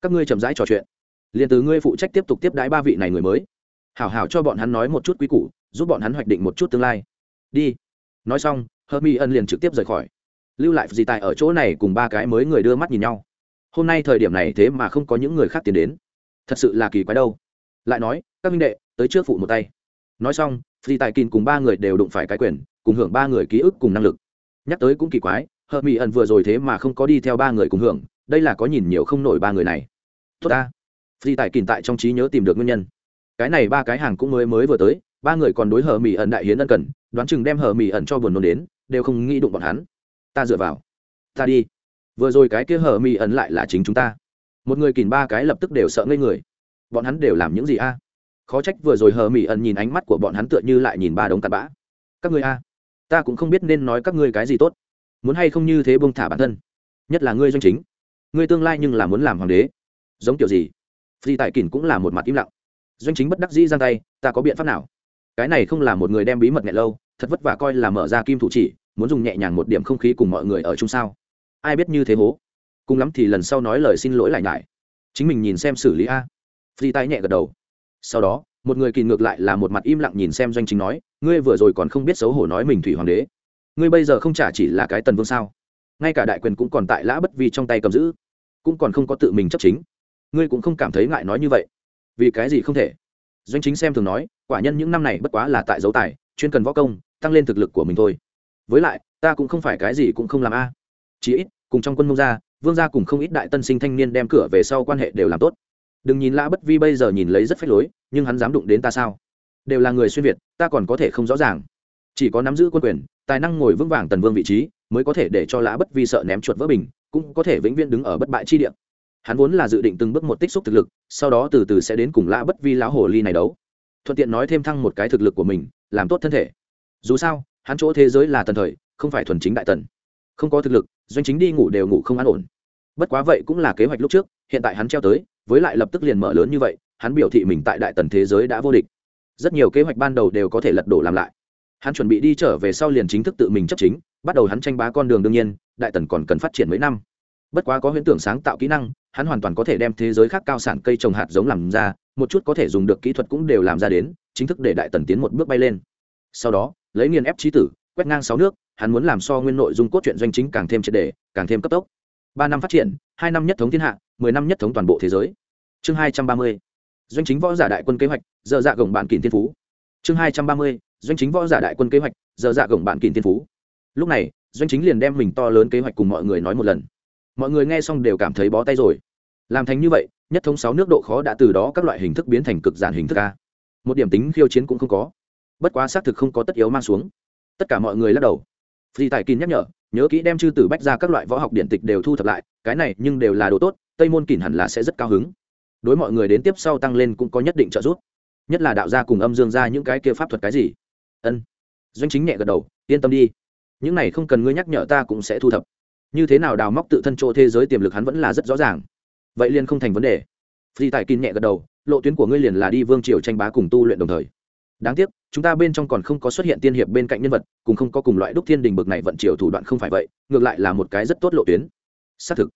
Speaker 1: Các ngươi chậm rãi trò chuyện. Liền từ ngươi phụ trách tiếp tục tiếp đái ba vị này người mới. Hảo hảo cho bọn hắn nói một chút quý củ, giúp bọn hắn hoạch định một chút tương lai. Đi. Nói xong, hờ mỹ ẩn liền trực tiếp rời khỏi. Lưu lại gì tại ở chỗ này cùng ba cái mới người đưa mắt nhìn nhau. Hôm nay thời điểm này thế mà không có những người khác tiến đến. Thật sự là kỳ quái đâu. Lại nói, các minh đệ, tới trước phụ một tay nói xong phi tài kín cùng ba người đều đụng phải cái quyền, cùng hưởng ba người ký ức cùng năng lực. Nhắc tới cũng kỳ quái hờ mỹ ẩn vừa rồi thế mà không có đi theo ba người cùng hưởng, đây là có nhìn nhiều không nổi ba người này. Tốt ta. Phi tài kín tại trong trí nhớ tìm được nguyên nhân. Cái này ba cái hàng cũng mới mới vừa tới, ba người còn đối hờ mỹ ẩn đại hiến ân cần, đoán chừng đem hờ mỹ ẩn cho buồn nôn đến, đều không nghĩ đụng bọn hắn. Ta dựa vào. Ta đi. Vừa rồi cái kia hờ mỹ ẩn lại là chính chúng ta. Một người kìm ba cái lập tức đều sợ ngây người. Bọn hắn đều làm những gì a? Khó trách vừa rồi hờ mỹ ẩn nhìn ánh mắt của bọn hắn tựa như lại nhìn ba đống tạt bã. Các ngươi a, ta cũng không biết nên nói các ngươi cái gì tốt. Muốn hay không như thế bông thả bản thân. Nhất là ngươi doanh chính. Ngươi tương lai nhưng là muốn làm hoàng đế. Giống kiểu gì? Phi tại kỳn cũng là một mặt im lặng. Doanh chính bất đắc dĩ giang tay, ta có biện pháp nào? Cái này không là một người đem bí mật nhẹ lâu, thật vất vả coi là mở ra kim thủ chỉ, muốn dùng nhẹ nhàng một điểm không khí cùng mọi người ở chung sao? Ai biết như thế hố? Cùng lắm thì lần sau nói lời xin lỗi lại ngại chính mình nhìn xem xử lý a. Phi tay nhẹ gật đầu sau đó, một người kỳ ngược lại là một mặt im lặng nhìn xem doanh chính nói, ngươi vừa rồi còn không biết xấu hổ nói mình thủy hoàng đế. Ngươi bây giờ không chả chỉ là cái tần vương sao? Ngay cả đại quyền cũng còn tại lã bất vi trong tay cầm giữ, cũng còn không có tự mình chấp chính. Ngươi cũng không cảm thấy ngại nói như vậy. Vì cái gì không thể? Doanh chính xem thường nói, quả nhân những năm này bất quá là tại dấu tài, chuyên cần võ công, tăng lên thực lực của mình thôi. Với lại, ta cũng không phải cái gì cũng không làm a. À. chỉ ít, cùng trong quân mông gia, vương gia cùng không ít đại tân sinh thanh niên đem cửa về sau quan hệ đều làm tốt đừng nhìn lã bất vi bây giờ nhìn lấy rất phách lối, nhưng hắn dám đụng đến ta sao? Đều là người xuyên việt, ta còn có thể không rõ ràng. Chỉ có nắm giữ quân quyền, tài năng ngồi vững vàng tần vương vị trí, mới có thể để cho lã bất vi sợ ném chuột vỡ bình, cũng có thể vĩnh viễn đứng ở bất bại chi địa. Hắn vốn là dự định từng bước một tích xúc thực lực, sau đó từ từ sẽ đến cùng lã bất vi lão hồ ly này đấu. Thuận tiện nói thêm thăng một cái thực lực của mình, làm tốt thân thể. Dù sao, hắn chỗ thế giới là tần thời, không phải thuần chính đại tần. Không có thực lực, doanh chính đi ngủ đều ngủ không an ổn. Bất quá vậy cũng là kế hoạch lúc trước, hiện tại hắn treo tới với lại lập tức liền mở lớn như vậy, hắn biểu thị mình tại đại tần thế giới đã vô địch. Rất nhiều kế hoạch ban đầu đều có thể lật đổ làm lại. Hắn chuẩn bị đi trở về sau liền chính thức tự mình chấp chính, bắt đầu hắn tranh bá con đường đương nhiên, đại tần còn cần phát triển mấy năm. Bất quá có huyễn tưởng sáng tạo kỹ năng, hắn hoàn toàn có thể đem thế giới khác cao sản cây trồng hạt giống làm ra, một chút có thể dùng được kỹ thuật cũng đều làm ra đến, chính thức để đại tần tiến một bước bay lên. Sau đó, lấy nghiền ép trí tử, quét ngang sáu nước, hắn muốn làm so nguyên nội dung cốt truyện doanh chính càng thêm triệt đề càng thêm cấp tốc ba năm phát triển, hai năm nhất thống thiên hạ, mười năm nhất thống toàn bộ thế giới. Chương hai trăm ba mươi, doanh chính võ giả đại quân kế hoạch, giờ dạ gồng bạn kìm thiên phú. Chương hai trăm ba mươi, doanh chính võ giả đại quân kế hoạch, giờ dạ gồng bạn kìm thiên phú. Lúc này, doanh chính liền đem mình to lớn kế hoạch cùng mọi người nói một lần. Mọi người nghe xong đều cảm thấy bó tay rồi. Làm thành như vậy, nhất thống sáu nước độ khó đã từ đó các loại hình thức biến thành cực giản hình thức a. Một điểm tính khiêu chiến cũng không có. Bất quá xác thực không có tất yếu mang xuống. Tất cả mọi người lắc đầu. Phi tài kín nhắc nhở nhớ kỹ đem chư tử bách ra các loại võ học điện tịch đều thu thập lại, cái này nhưng đều là đồ tốt, tây môn kỷ hẳn là sẽ rất cao hứng. Đối mọi người đến tiếp sau tăng lên cũng có nhất định trợ giúp. Nhất là đạo gia cùng âm dương ra những cái kia pháp thuật cái gì. Ân. Doanh chính nhẹ gật đầu, yên tâm đi. Những này không cần ngươi nhắc nhở ta cũng sẽ thu thập. Như thế nào đào móc tự thân chỗ thế giới tiềm lực hắn vẫn là rất rõ ràng. Vậy liền không thành vấn đề. Phi tài kín nhẹ gật đầu, lộ tuyến của ngươi liền là đi vương triều tranh bá cùng tu luyện đồng thời đáng tiếc, chúng ta bên trong còn không có xuất hiện tiên hiệp bên cạnh nhân vật, cùng không có cùng loại đúc thiên đình bực này vận triều thủ đoạn không phải vậy, ngược lại là một cái rất tốt lộ tuyến. Xác thực,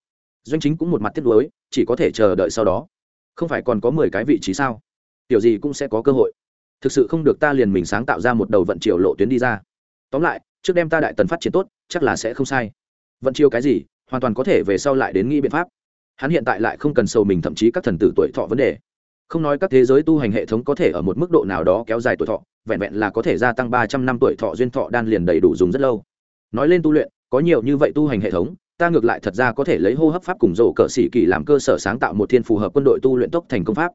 Speaker 1: doanh chính cũng một mặt tiếc nuối, chỉ có thể chờ đợi sau đó. Không phải còn có mười cái vị trí sao? Tiểu gì cũng sẽ có cơ hội. Thực sự không được ta liền mình sáng tạo ra một đầu vận triều lộ tuyến đi ra. Tóm lại, trước đem ta đại tần phát triển tốt, chắc là sẽ không sai. Vận chiều cái gì, hoàn toàn có thể về sau lại đến nghĩ biện pháp. Hắn hiện tại lại không cần sầu mình, thậm chí các thần tử tuổi thọ vấn đề không nói các thế giới tu hành hệ thống có thể ở một mức độ nào đó kéo dài tuổi thọ, vẹn vẹn là có thể gia tăng ba trăm năm tuổi thọ duyên thọ đan liền đầy đủ dùng rất lâu. Nói lên tu luyện, có nhiều như vậy tu hành hệ thống, ta ngược lại thật ra có thể lấy hô hấp pháp cùng rổ cờ sĩ kỳ làm cơ sở sáng tạo một thiên phù hợp quân đội tu luyện tốc thành công pháp.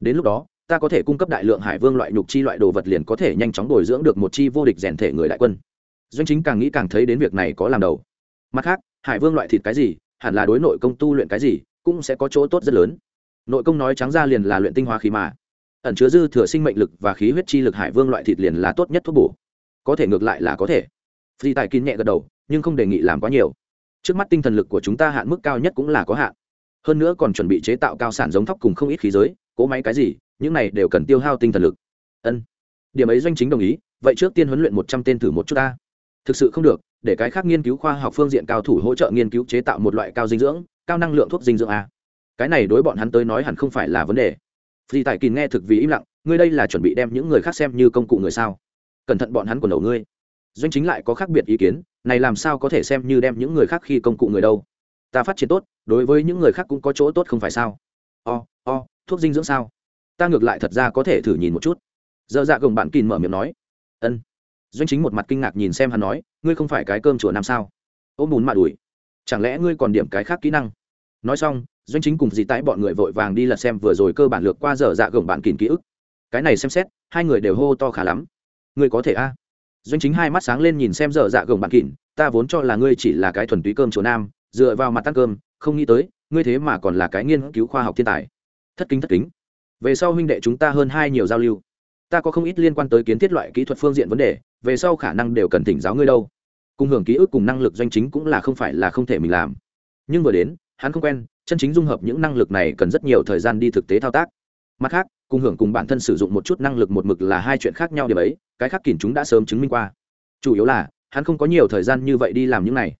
Speaker 1: Đến lúc đó, ta có thể cung cấp đại lượng hải vương loại nhục chi loại đồ vật liền có thể nhanh chóng bồi dưỡng được một chi vô địch rèn thể người đại quân. Doanh chính càng nghĩ càng thấy đến việc này có làm đầu. Mặt khác, hải vương loại thịt cái gì, hẳn là đối nội công tu luyện cái gì, cũng sẽ có chỗ tốt rất lớn nội công nói trắng ra liền là luyện tinh hoa khí mà. Ẩn chứa dư thừa sinh mệnh lực và khí huyết chi lực hải vương loại thịt liền là tốt nhất thuốc bổ. Có thể ngược lại là có thể. Phi tài kín nhẹ gật đầu, nhưng không đề nghị làm quá nhiều. Trước mắt tinh thần lực của chúng ta hạn mức cao nhất cũng là có hạn. Hơn nữa còn chuẩn bị chế tạo cao sản giống thóc cùng không ít khí giới, cỗ máy cái gì, những này đều cần tiêu hao tinh thần lực. Ân. Điểm ấy doanh chính đồng ý, vậy trước tiên huấn luyện một trăm tên thử một chút ta. Thực sự không được, để cái khác nghiên cứu khoa học phương diện cao thủ hỗ trợ nghiên cứu chế tạo một loại cao dinh dưỡng, cao năng lượng thuốc dinh dưỡng a cái này đối bọn hắn tới nói hẳn không phải là vấn đề. Vì tại kỳ nghe thực vì im lặng ngươi đây là chuẩn bị đem những người khác xem như công cụ người sao? Cẩn thận bọn hắn quần đầu ngươi. Doanh chính lại có khác biệt ý kiến này làm sao có thể xem như đem những người khác khi công cụ người đâu? Ta phát triển tốt đối với những người khác cũng có chỗ tốt không phải sao? O, o, thuốc dinh dưỡng sao? Ta ngược lại thật ra có thể thử nhìn một chút. Dơ dạ gồng bạn kìm mở miệng nói. Ân. Doanh chính một mặt kinh ngạc nhìn xem hắn nói ngươi không phải cái cơm chùa nam sao? Ôm bùn mạ đùi chẳng lẽ ngươi còn điểm cái khác kỹ năng? Nói xong doanh chính cùng dị tái bọn người vội vàng đi lật xem vừa rồi cơ bản lược qua dở dạ gồng bạn kín ký ức. Cái này xem xét, hai người đều hô to khá lắm. Ngươi có thể a? Doanh chính hai mắt sáng lên nhìn xem dở dạ gồng bạn kín, ta vốn cho là ngươi chỉ là cái thuần túy cơm chỗ nam, dựa vào mặt tăng cơm, không nghĩ tới, ngươi thế mà còn là cái nghiên cứu khoa học thiên tài. Thất kính thất kính. Về sau huynh đệ chúng ta hơn hai nhiều giao lưu. Ta có không ít liên quan tới kiến thiết loại kỹ thuật phương diện vấn đề, về sau khả năng đều cần thỉnh giáo ngươi đâu. Cùng hưởng ký ức cùng năng lực doanh chính cũng là không phải là không thể mình làm. Nhưng vừa đến, hắn không quen chân chính dung hợp những năng lực này cần rất nhiều thời gian đi thực tế thao tác. Mặt khác, cùng hưởng cùng bản thân sử dụng một chút năng lực một mực là hai chuyện khác nhau điểm ấy, cái khác kìm chúng đã sớm chứng minh qua. Chủ yếu là, hắn không có nhiều thời gian như vậy đi làm những này.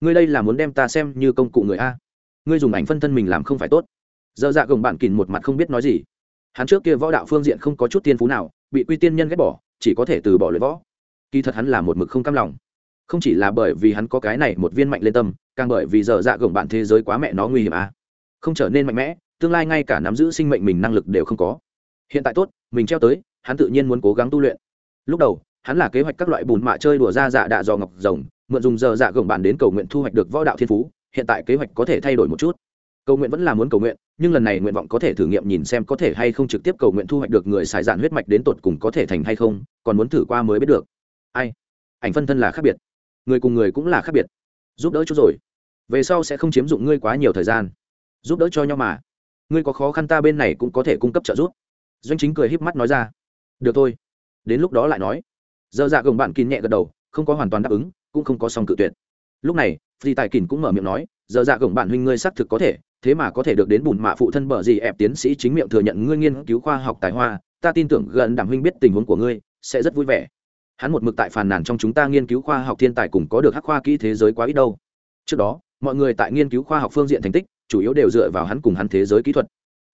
Speaker 1: Ngươi đây là muốn đem ta xem như công cụ người a. Ngươi dùng ảnh phân thân mình làm không phải tốt. Dơ dạ gồng bạn kìm một mặt không biết nói gì. Hắn trước kia võ đạo phương diện không có chút tiên phú nào, bị quy tiên nhân ghét bỏ, chỉ có thể từ bỏ luyện võ. Kỳ thật hắn là một mực không cam lòng. Không chỉ là bởi vì hắn có cái này một viên mạnh lên tâm càng bởi vì giờ dạ gồng bạn thế giới quá mẹ nó nguy hiểm à. không trở nên mạnh mẽ, tương lai ngay cả nắm giữ sinh mệnh mình năng lực đều không có. Hiện tại tốt, mình treo tới, hắn tự nhiên muốn cố gắng tu luyện. Lúc đầu, hắn là kế hoạch các loại bùn mạ chơi đùa ra dạ đạ dò ngọc rồng, mượn dùng giờ dạ gồng bạn đến cầu nguyện thu hoạch được võ đạo thiên phú, hiện tại kế hoạch có thể thay đổi một chút. Cầu nguyện vẫn là muốn cầu nguyện, nhưng lần này nguyện vọng có thể thử nghiệm nhìn xem có thể hay không trực tiếp cầu nguyện thu hoạch được người xài dạn huyết mạch đến tột cùng có thể thành hay không, còn muốn thử qua mới biết được. Ai? Ảnh phân thân là khác biệt. Người cùng người cũng là khác biệt giúp đỡ chút rồi. Về sau sẽ không chiếm dụng ngươi quá nhiều thời gian. Giúp đỡ cho nhau mà. Ngươi có khó khăn ta bên này cũng có thể cung cấp trợ giúp. Doanh chính cười híp mắt nói ra. Được thôi. Đến lúc đó lại nói. Dơ dạ gồng bạn kín nhẹ gật đầu, không có hoàn toàn đáp ứng, cũng không có xong cự tuyệt. Lúc này, phi tài kín cũng mở miệng nói dơ dạ gồng bạn huynh ngươi xác thực có thể, thế mà có thể được đến bùn mạ phụ thân bờ gì ép tiến sĩ chính miệng thừa nhận ngươi nghiên cứu khoa học tài hoa, ta tin tưởng gần đảm huynh biết tình huống của ngươi, sẽ rất vui vẻ hắn một mực tại phàn nàn trong chúng ta nghiên cứu khoa học thiên tài cùng có được hắc khoa kỹ thế giới quá ít đâu. Trước đó, mọi người tại nghiên cứu khoa học phương diện thành tích, chủ yếu đều dựa vào hắn cùng hắn thế giới kỹ thuật.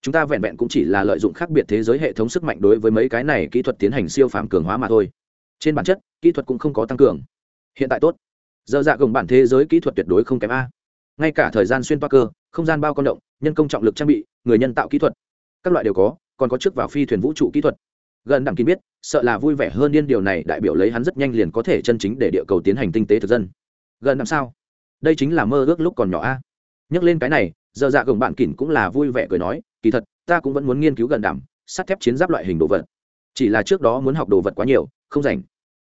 Speaker 1: Chúng ta vẹn vẹn cũng chỉ là lợi dụng khác biệt thế giới hệ thống sức mạnh đối với mấy cái này kỹ thuật tiến hành siêu phàm cường hóa mà thôi. Trên bản chất, kỹ thuật cũng không có tăng cường. Hiện tại tốt. Giờ dạ gồng bản thế giới kỹ thuật tuyệt đối không kém a. Ngay cả thời gian xuyên toa cơ, không gian bao con động, nhân công trọng lực trang bị, người nhân tạo kỹ thuật, các loại đều có, còn có trước vào phi thuyền vũ trụ kỹ thuật gần đẳng kín biết, sợ là vui vẻ hơn điên điều này, đại biểu lấy hắn rất nhanh liền có thể chân chính để địa cầu tiến hành tinh tế thực dân. Gần năm sao? Đây chính là mơ ước lúc còn nhỏ a. Nhắc lên cái này, giờ dạ gồng bạn kỉn cũng là vui vẻ cười nói, kỳ thật, ta cũng vẫn muốn nghiên cứu gần đảm sắt thép chiến giáp loại hình đồ vật. Chỉ là trước đó muốn học đồ vật quá nhiều, không rảnh.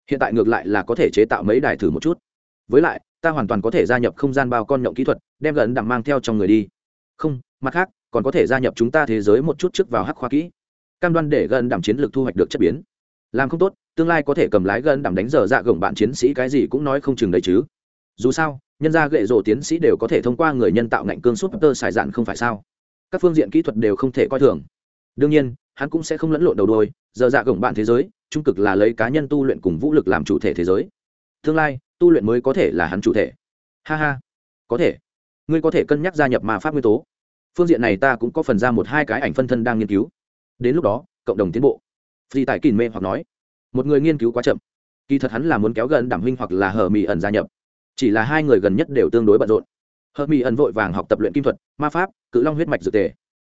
Speaker 1: Hiện tại ngược lại là có thể chế tạo mấy đài thử một chút. Với lại, ta hoàn toàn có thể gia nhập không gian bao con nhộng kỹ thuật, đem gần đảm mang theo trong người đi. Không, mặt khác, còn có thể gia nhập chúng ta thế giới một chút trước vào hắc khoa kỹ cam đoan để gần đảm chiến lược thu hoạch được chất biến. Làm không tốt, tương lai có thể cầm lái gần đảm đánh giờ dạ gồng bạn chiến sĩ cái gì cũng nói không chừng đấy chứ. Dù sao, nhân gia gậy rổ tiến sĩ đều có thể thông qua người nhân tạo ngạnh cương súp tơ xài dạn không phải sao? Các phương diện kỹ thuật đều không thể coi thường. Đương nhiên, hắn cũng sẽ không lẫn lộn đầu đôi giờ dạ gồng bạn thế giới, trung cực là lấy cá nhân tu luyện cùng vũ lực làm chủ thể thế giới. Tương lai, tu luyện mới có thể là hắn chủ thể. Ha ha. Có thể. Ngươi có thể cân nhắc gia nhập ma pháp nguyên tố. Phương diện này ta cũng có phần ra một hai cái ảnh phân thân đang nghiên cứu đến lúc đó, cộng đồng tiến bộ. Phi tại kìm mê hoặc nói, một người nghiên cứu quá chậm. Kỳ thật hắn là muốn kéo gần đảm huynh hoặc là hờ mỹ ẩn gia nhập. Chỉ là hai người gần nhất đều tương đối bận rộn. Hờ mỹ ẩn vội vàng học tập luyện kim thuật, ma pháp, cự long huyết mạch dược tề,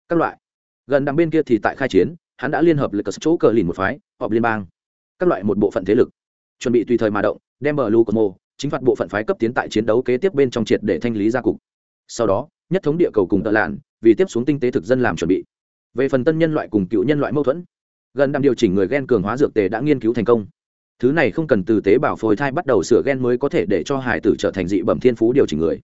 Speaker 1: các loại. Gần đằng bên kia thì tại khai chiến, hắn đã liên hợp lực chỗ cờ lìn một phái, họp liên bang. Các loại một bộ phận thế lực, chuẩn bị tùy thời mà động, đem bờ lu mô, chính phạt bộ phận phái cấp tiến tại chiến đấu kế tiếp bên trong triệt để thanh lý gia cục. Sau đó, nhất thống địa cầu cùng tợ lạn, vì tiếp xuống tinh tế thực dân làm chuẩn bị về phần tân nhân loại cùng cựu nhân loại mâu thuẫn, gần đằng điều chỉnh người gen cường hóa dược tề đã nghiên cứu thành công. Thứ này không cần từ tế bào phôi thai bắt đầu sửa gen mới có thể để cho hải tử trở thành dị bẩm thiên phú điều chỉnh người.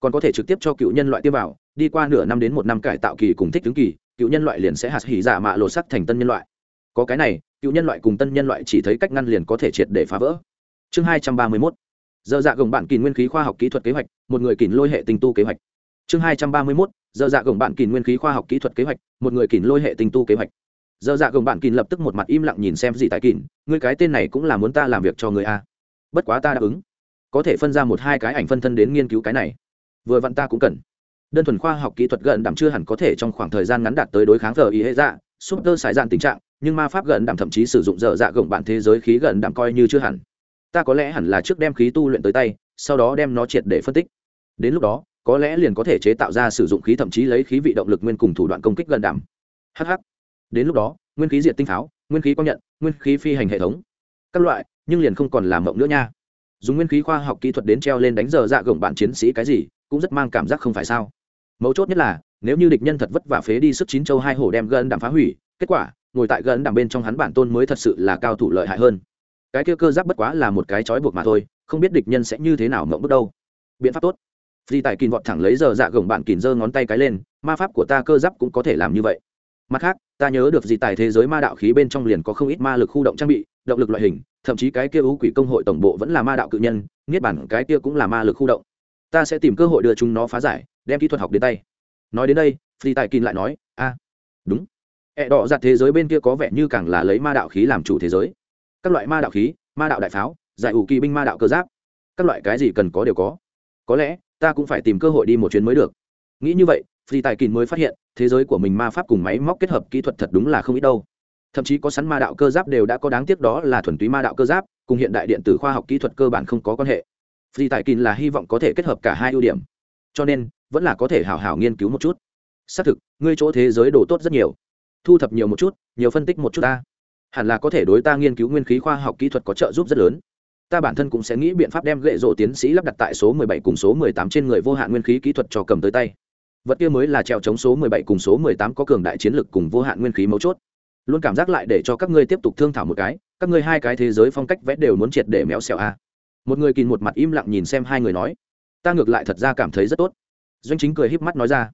Speaker 1: Còn có thể trực tiếp cho cựu nhân loại tiêm vào, đi qua nửa năm đến một năm cải tạo kỳ cùng thích ứng kỳ, cựu nhân loại liền sẽ hạt hỉ giả mạ lột sắc thành tân nhân loại. Có cái này, cựu nhân loại cùng tân nhân loại chỉ thấy cách ngăn liền có thể triệt để phá vỡ. Chương hai trăm ba mươi mốt. Giờ dạ gồng bạn kỳ nguyên khí khoa học kỹ thuật kế hoạch, một người kỳ lôi hệ tinh tu kế hoạch chương hai trăm ba mươi mốt giờ dạ gồng bạn kỉn nguyên khí khoa học kỹ thuật kế hoạch một người kỉn lôi hệ tinh tu kế hoạch. Giờ dạ gồng bạn kỉn lập tức một mặt im lặng nhìn xem gì tại kỉn, ngươi cái tên này cũng là muốn ta làm việc cho người a. Bất quá ta đáp ứng. Có thể phân ra một hai cái ảnh phân thân đến nghiên cứu cái này. Vừa vặn ta cũng cần. Đơn thuần khoa học kỹ thuật gần đảm chưa hẳn có thể trong khoảng thời gian ngắn đạt tới đối kháng giờ ý hệ dạ súp tơ sải dạn tình trạng nhưng ma pháp gần đảm thậm chí sử dụng dở dạ gồng bạn thế giới khí gần đảm coi như chưa hẳn. Ta có lẽ hẳn là trước đem khí tu luyện tới tay sau đó đem nó triệt để phân tích. Đến lúc đó có lẽ liền có thể chế tạo ra sử dụng khí thậm chí lấy khí vị động lực nguyên cùng thủ đoạn công kích gần đảm. Hh đến lúc đó, nguyên khí diệt tinh pháo, nguyên khí công nhận, nguyên khí phi hành hệ thống. Các loại, nhưng liền không còn làm mộng nữa nha. Dùng nguyên khí khoa học kỹ thuật đến treo lên đánh giờ dạ gồng bạn chiến sĩ cái gì, cũng rất mang cảm giác không phải sao. Mấu chốt nhất là, nếu như địch nhân thật vất vả phế đi sức chín châu hai hổ đem gần đảm phá hủy, kết quả, ngồi tại gần đảm bên trong hắn bản tôn mới thật sự là cao thủ lợi hại hơn. Cái kia cơ giáp bất quá là một cái trói buộc mà thôi, không biết địch nhân sẽ như thế nào mộng bước đâu. Biện pháp tốt di tại kìm vọt thẳng lấy giờ dạ gồng bạn kìm giơ ngón tay cái lên, ma pháp của ta cơ giáp cũng có thể làm như vậy. Mặt khác, ta nhớ được gì tại thế giới ma đạo khí bên trong liền có không ít ma lực khu động trang bị, động lực loại hình, thậm chí cái kia ú quỷ công hội tổng bộ vẫn là ma đạo cự nhân, niết bản cái kia cũng là ma lực khu động. Ta sẽ tìm cơ hội đưa chúng nó phá giải, đem kỹ thuật học đến tay. Nói đến đây phi tài kìm lại nói, a, đúng. Ệ đỏ giặt thế giới bên kia có vẻ như càng là lấy ma đạo khí làm chủ thế giới. Các loại ma đạo khí, ma đạo đại pháo, giải ủ kỳ binh ma đạo cơ giáp, các loại cái gì cần có đều có. Có lẽ ta cũng phải tìm cơ hội đi một chuyến mới được. Nghĩ như vậy, phi tài kín mới phát hiện, thế giới của mình ma pháp cùng máy móc kết hợp kỹ thuật thật đúng là không ít đâu. Thậm chí có sẵn ma đạo cơ giáp đều đã có đáng tiếc đó là thuần túy ma đạo cơ giáp, cùng hiện đại điện tử khoa học kỹ thuật cơ bản không có quan hệ. Phi tài kín là hy vọng có thể kết hợp cả hai ưu điểm. Cho nên, vẫn là có thể hào hào nghiên cứu một chút. Xác thực, ngươi chỗ thế giới đồ tốt rất nhiều. Thu thập nhiều một chút, nhiều phân tích một chút ta. Hẳn là có thể đối ta nghiên cứu nguyên khí khoa học kỹ thuật có trợ giúp rất lớn ta bản thân cũng sẽ nghĩ biện pháp đem gậy rộ tiến sĩ lắp đặt tại số 17 cùng số 18 trên người vô hạn nguyên khí kỹ thuật cho cầm tới tay. Vật kia mới là treo chống số 17 cùng số 18 có cường đại chiến lực cùng vô hạn nguyên khí mấu chốt. Luôn cảm giác lại để cho các ngươi tiếp tục thương thảo một cái, các ngươi hai cái thế giới phong cách vẽ đều muốn triệt để méo xẹo a. Một người kìm một mặt im lặng nhìn xem hai người nói, ta ngược lại thật ra cảm thấy rất tốt. Doanh chính cười híp mắt nói ra,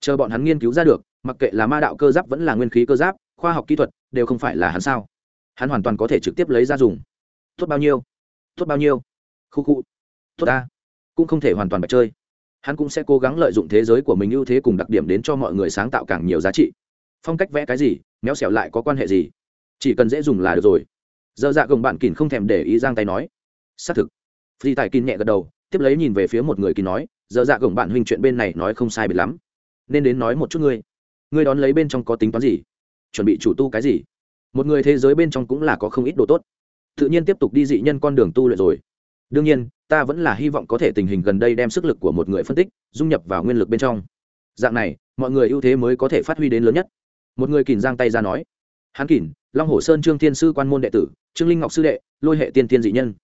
Speaker 1: chờ bọn hắn nghiên cứu ra được, mặc kệ là ma đạo cơ giáp vẫn là nguyên khí cơ giáp, khoa học kỹ thuật đều không phải là hắn sao? Hắn hoàn toàn có thể trực tiếp lấy ra dùng. Tốt bao nhiêu? Tốt bao nhiêu? Khu khu. Tốt ta. Cũng không thể hoàn toàn bạch chơi. Hắn cũng sẽ cố gắng lợi dụng thế giới của mình ưu thế cùng đặc điểm đến cho mọi người sáng tạo càng nhiều giá trị. Phong cách vẽ cái gì, méo xẻo lại có quan hệ gì? Chỉ cần dễ dùng là được rồi. Dơ dạ gồng bạn kìn không thèm để ý giang tay nói. Xác thực. Phi tài kín nhẹ gật đầu, tiếp lấy nhìn về phía một người kín nói, dơ dạ gồng bạn huynh chuyện bên này nói không sai biệt lắm. Nên đến nói một chút ngươi. Ngươi đón lấy bên trong có tính toán gì? Chuẩn bị chủ tu cái gì? Một người thế giới bên trong cũng là có không ít đồ tốt tự nhiên tiếp tục đi dị nhân con đường tu luyện rồi. Đương nhiên, ta vẫn là hy vọng có thể tình hình gần đây đem sức lực của một người phân tích, dung nhập vào nguyên lực bên trong. Dạng này, mọi người ưu thế mới có thể phát huy đến lớn nhất. Một người kìm giang tay ra nói. Hán kìm long hồ sơn trương thiên sư quan môn đệ tử, trương linh ngọc sư đệ, lôi hệ tiên tiên dị nhân.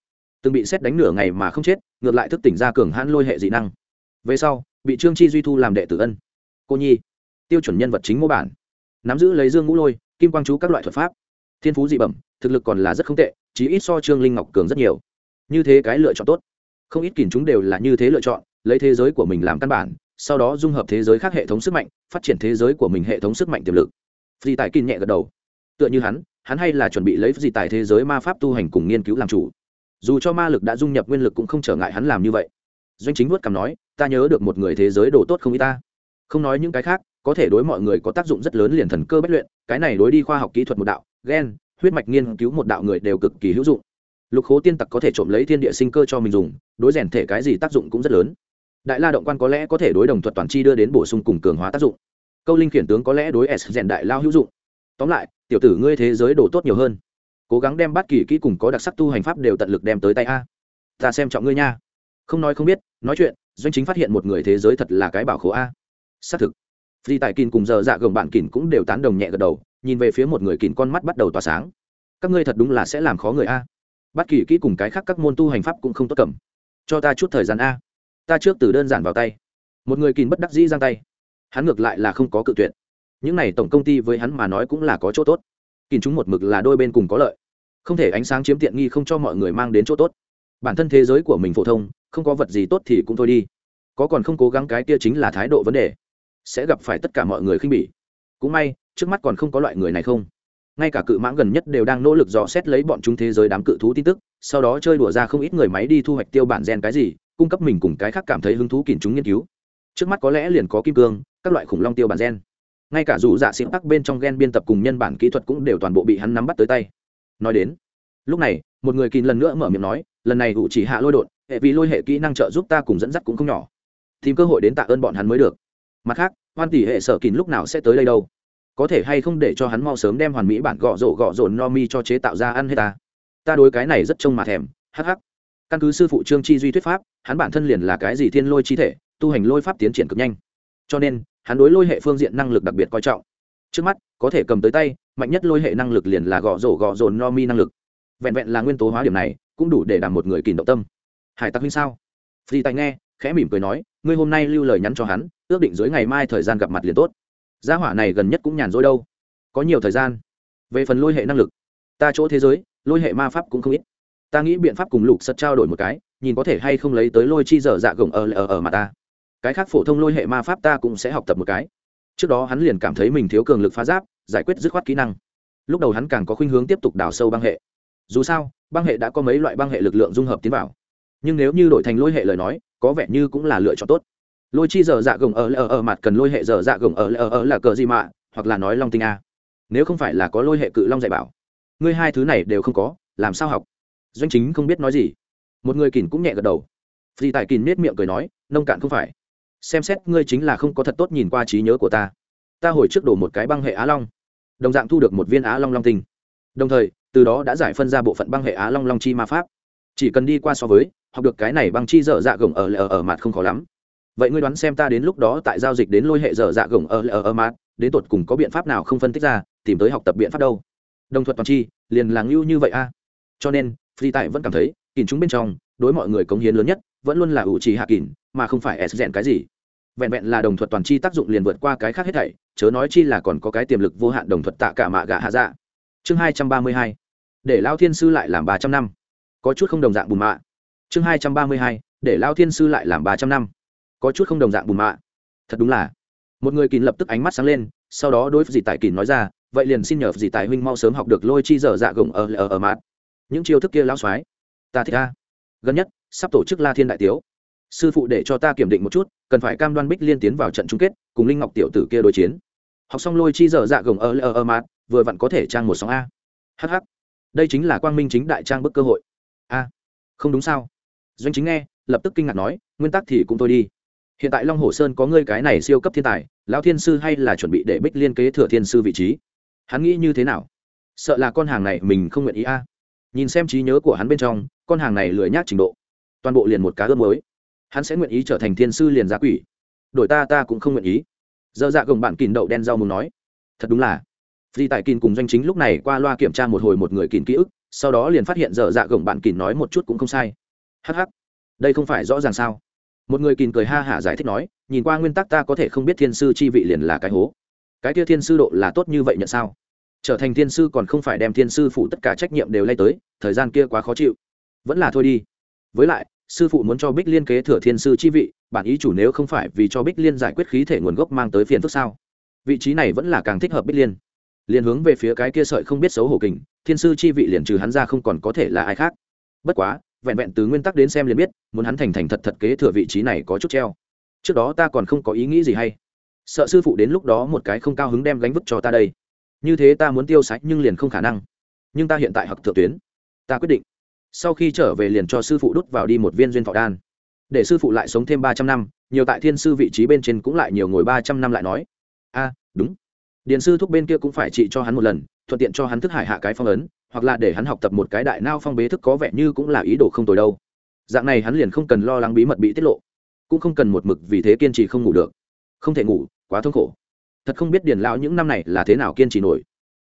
Speaker 1: Từng bị xét đánh nửa ngày mà không chết, ngược lại thức tỉnh ra cường hãn lôi hệ dị năng. Về sau, bị trương chi duy thu làm đệ tử ân. Cô nhi, tiêu chuẩn nhân vật chính mô bản. Nắm giữ lấy dương ngũ lôi, kim quang chú các loại thuật pháp. Thiên phú dị bẩm, thực lực còn là rất không tệ chỉ ít so trương linh ngọc cường rất nhiều. Như thế cái lựa chọn tốt. Không ít kìm chúng đều là như thế lựa chọn, lấy thế giới của mình làm căn bản, sau đó dung hợp thế giới khác hệ thống sức mạnh, phát triển thế giới của mình hệ thống sức mạnh tiềm lực. Phi tài kìm nhẹ gật đầu. Tựa như hắn hắn hay là chuẩn bị lấy gì tài thế giới ma pháp tu hành cùng nghiên cứu làm chủ. Dù cho ma lực đã dung nhập nguyên lực cũng không trở ngại hắn làm như vậy. Doanh chính vuốt cằm nói, ta nhớ được một người thế giới đồ tốt không y ta. Không nói những cái khác, có thể đối mọi người có tác dụng rất lớn liền thần cơ bất luyện, cái này đối đi khoa học kỹ thuật một đạo, gen huyết mạch nghiên cứu một đạo người đều cực kỳ hữu dụng. Lục khố tiên tặc có thể trộm lấy thiên địa sinh cơ cho mình dùng, đối rèn thể cái gì tác dụng cũng rất lớn. Đại la động quan có lẽ có thể đối đồng thuật toàn chi đưa đến bổ sung cùng cường hóa tác dụng. Câu linh khiển tướng có lẽ đối s rèn đại lao hữu dụng. Tóm lại, tiểu tử ngươi thế giới đổ tốt nhiều hơn. Cố gắng đem bắt kỳ kỹ cùng có đặc sắc tu hành pháp đều tận lực đem tới tay a. Ta xem trọng ngươi nha. Không nói không biết, nói chuyện, doanh chính phát hiện một người thế giới thật là cái bảo khố a. Xác thực di tại kín cùng giờ dạ gồng bạn kín cũng đều tán đồng nhẹ gật đầu, nhìn về phía một người kín con mắt bắt đầu tỏa sáng. Các ngươi thật đúng là sẽ làm khó người a. Bắt kỳ kỹ cùng cái khác các môn tu hành pháp cũng không tốt cầm. Cho ta chút thời gian a. Ta trước từ đơn giản vào tay. Một người kín bất đắc dĩ giang tay. Hắn ngược lại là không có cự tuyệt. Những này tổng công ty với hắn mà nói cũng là có chỗ tốt. Kín chúng một mực là đôi bên cùng có lợi. Không thể ánh sáng chiếm tiện nghi không cho mọi người mang đến chỗ tốt. Bản thân thế giới của mình phổ thông, không có vật gì tốt thì cũng thôi đi. Có còn không cố gắng cái kia chính là thái độ vấn đề sẽ gặp phải tất cả mọi người khinh bỉ. Cũng may, trước mắt còn không có loại người này không. Ngay cả cự mãng gần nhất đều đang nỗ lực dò xét lấy bọn chúng thế giới đám cự thú tin tức, sau đó chơi đùa ra không ít người máy đi thu hoạch tiêu bản gen cái gì, cung cấp mình cùng cái khác cảm thấy hứng thú kìm chúng nghiên cứu. Trước mắt có lẽ liền có kim cương, các loại khủng long tiêu bản gen. Ngay cả dù dạ xịn tắc bên trong gen biên tập cùng nhân bản kỹ thuật cũng đều toàn bộ bị hắn nắm bắt tới tay. Nói đến, lúc này, một người kín lần nữa mở miệng nói, lần này ủ chỉ hạ lôi đột, hệ vì lôi hệ kỹ năng trợ giúp ta cùng dẫn dắt cũng không nhỏ. Tìm cơ hội đến tạ ơn bọn hắn mới được. Mặt khác hoan tỷ hệ sở kín lúc nào sẽ tới đây đâu? Có thể hay không để cho hắn mau sớm đem hoàn mỹ bản gọ rổ gọ rổ no mi cho chế tạo ra ăn hết ta? Ta đối cái này rất trông mà thèm, hắc hắc. Căn cứ sư phụ trương chi duy thuyết pháp, hắn bản thân liền là cái gì thiên lôi chi thể, tu hành lôi pháp tiến triển cực nhanh. Cho nên, hắn đối lôi hệ phương diện năng lực đặc biệt coi trọng. Trước mắt, có thể cầm tới tay, mạnh nhất lôi hệ năng lực liền là gọ rổ gọ rổ no mi năng lực. Vẹn vẹn là nguyên tố hóa điểm này, cũng đủ để làm một người kìm động tâm. Hải tặc huynh sao? Phi tài nghe, khẽ mỉm cười nói ngươi hôm nay lưu lời nhắn cho hắn, ước định dưới ngày mai thời gian gặp mặt liền tốt. Gia hỏa này gần nhất cũng nhàn rỗi đâu. Có nhiều thời gian. Về phần lôi hệ năng lực, ta chỗ thế giới, lôi hệ ma pháp cũng không ít. Ta nghĩ biện pháp cùng lục sật trao đổi một cái, nhìn có thể hay không lấy tới lôi chi dở dạ gồng ở ở ở mà ta. Cái khác phổ thông lôi hệ ma pháp ta cũng sẽ học tập một cái. Trước đó hắn liền cảm thấy mình thiếu cường lực phá giáp, giải quyết dứt khoát kỹ năng. Lúc đầu hắn càng có khuynh hướng tiếp tục đào sâu băng hệ. Dù sao, băng hệ đã có mấy loại băng hệ lực lượng dung hợp tiến vào nhưng nếu như đổi thành lôi hệ lời nói, có vẻ như cũng là lựa chọn tốt. Lôi chi giờ dạ gồng ở lờ ở mặt cần lôi hệ giờ dạ gồng ở lờ ở là cờ gì mạ hoặc là nói long tinh a. Nếu không phải là có lôi hệ cự long dạy bảo, ngươi hai thứ này đều không có, làm sao học? Doanh chính không biết nói gì. Một người kìn cũng nhẹ gật đầu. Phi tài kìn nết miệng cười nói, nông cạn không phải. Xem xét ngươi chính là không có thật tốt nhìn qua trí nhớ của ta. Ta hồi trước đổ một cái băng hệ á long. Đồng dạng thu được một viên á long long tinh. Đồng thời, từ đó đã giải phân ra bộ phận băng hệ á long long chi ma pháp chỉ cần đi qua so với, học được cái này băng chi dở dạ gồng ở ở ở mặt không khó lắm. Vậy ngươi đoán xem ta đến lúc đó tại giao dịch đến lôi hệ dở dạ gồng ở ở ở mặt, đến tột cùng có biện pháp nào không phân tích ra, tìm tới học tập biện pháp đâu. Đồng thuật toàn chi, liền làng lưu như vậy a. Cho nên, phi tại vẫn cảm thấy kìm chúng bên trong, đối mọi người cống hiến lớn nhất, vẫn luôn là ủ trì hạ kìm mà không phải s rèn cái gì. Vẹn vẹn là đồng thuật toàn chi tác dụng liền vượt qua cái khác hết thảy, chớ nói chi là còn có cái tiềm lực vô hạn đồng thuật tạ cả mạ gạ hạ dạ. Chương hai trăm ba mươi hai, để lao thiên sư lại làm ba trăm năm có chút không đồng dạng bùn mạ. Chương hai trăm ba mươi hai, để lao thiên sư lại làm ba trăm năm. Có chút không đồng dạng bùn mạ. Thật đúng là. Một người kín lập tức ánh mắt sáng lên, sau đó đối với dì tài kín nói ra, vậy liền xin nhờ dì tài huynh mau sớm học được lôi chi dở dạ gồng ở ở ở mát những chiêu thức kia lao xoái ta thích ta gần nhất, sắp tổ chức la thiên đại tiếu. Sư phụ để cho ta kiểm định một chút, cần phải cam đoan bích liên tiến vào trận chung kết, cùng linh ngọc tiểu tử kia đối chiến. Học xong lôi chi dở dạ gồng ở ở ở mát vừa vặn có thể trang một sóng a. Hh đây chính là quang minh chính đại trang bức cơ hội a không đúng sao? Doanh chính nghe, lập tức kinh ngạc nói, nguyên tắc thì cũng thôi đi. Hiện tại long hồ sơn có ngươi cái này siêu cấp thiên tài, lão thiên sư hay là chuẩn bị để bích liên kế thừa thiên sư vị trí? Hắn nghĩ như thế nào? Sợ là con hàng này mình không nguyện ý a. Nhìn xem trí nhớ của hắn bên trong, con hàng này lười nhác trình độ. Toàn bộ liền một cá ướp mới hắn sẽ nguyện ý trở thành thiên sư liền giá quỷ. Đổi ta ta cũng không nguyện ý. Dơ dạ gồng bạn kìn đậu đen rau mùng nói. Thật đúng là. Di tại kìn cùng doanh chính lúc này qua loa kiểm tra một hồi một người kìn ký ức sau đó liền phát hiện dở dạ gồng bạn kìn nói một chút cũng không sai. Hh đây không phải rõ ràng sao? Một người kìn cười ha hả giải thích nói, nhìn qua nguyên tắc ta có thể không biết thiên sư chi vị liền là cái hố. Cái kia thiên sư độ là tốt như vậy nhận sao? Trở thành thiên sư còn không phải đem thiên sư phụ tất cả trách nhiệm đều lay tới, thời gian kia quá khó chịu. Vẫn là thôi đi. Với lại, sư phụ muốn cho bích liên kế thừa thiên sư chi vị, bản ý chủ nếu không phải vì cho bích liên giải quyết khí thể nguồn gốc mang tới phiền phức sao? Vị trí này vẫn là càng thích hợp bích liên liền hướng về phía cái kia sợi không biết xấu hổ kình, thiên sư chi vị liền trừ hắn ra không còn có thể là ai khác. Bất quá, vẹn vẹn từ nguyên tắc đến xem liền biết, muốn hắn thành thành thật thật kế thừa vị trí này có chút treo. Trước đó ta còn không có ý nghĩ gì hay. Sợ sư phụ đến lúc đó một cái không cao hứng đem gánh vứt cho ta đây. Như thế ta muốn tiêu sạch nhưng liền không khả năng. Nhưng ta hiện tại học thượng tuyến. Ta quyết định. Sau khi trở về liền cho sư phụ đút vào đi một viên duyên thọ đan. Để sư phụ lại sống thêm ba trăm năm, nhiều tại thiên sư vị trí bên trên cũng lại nhiều ngồi ba trăm năm lại nói. A, đúng điền sư thúc bên kia cũng phải trị cho hắn một lần, thuận tiện cho hắn thức hải hạ cái phong ấn, hoặc là để hắn học tập một cái đại nao phong bế thức có vẻ như cũng là ý đồ không tồi đâu. Dạng này hắn liền không cần lo lắng bí mật bị tiết lộ, cũng không cần một mực vì thế kiên trì không ngủ được. Không thể ngủ, quá thương khổ. Thật không biết điền lão những năm này là thế nào kiên trì nổi.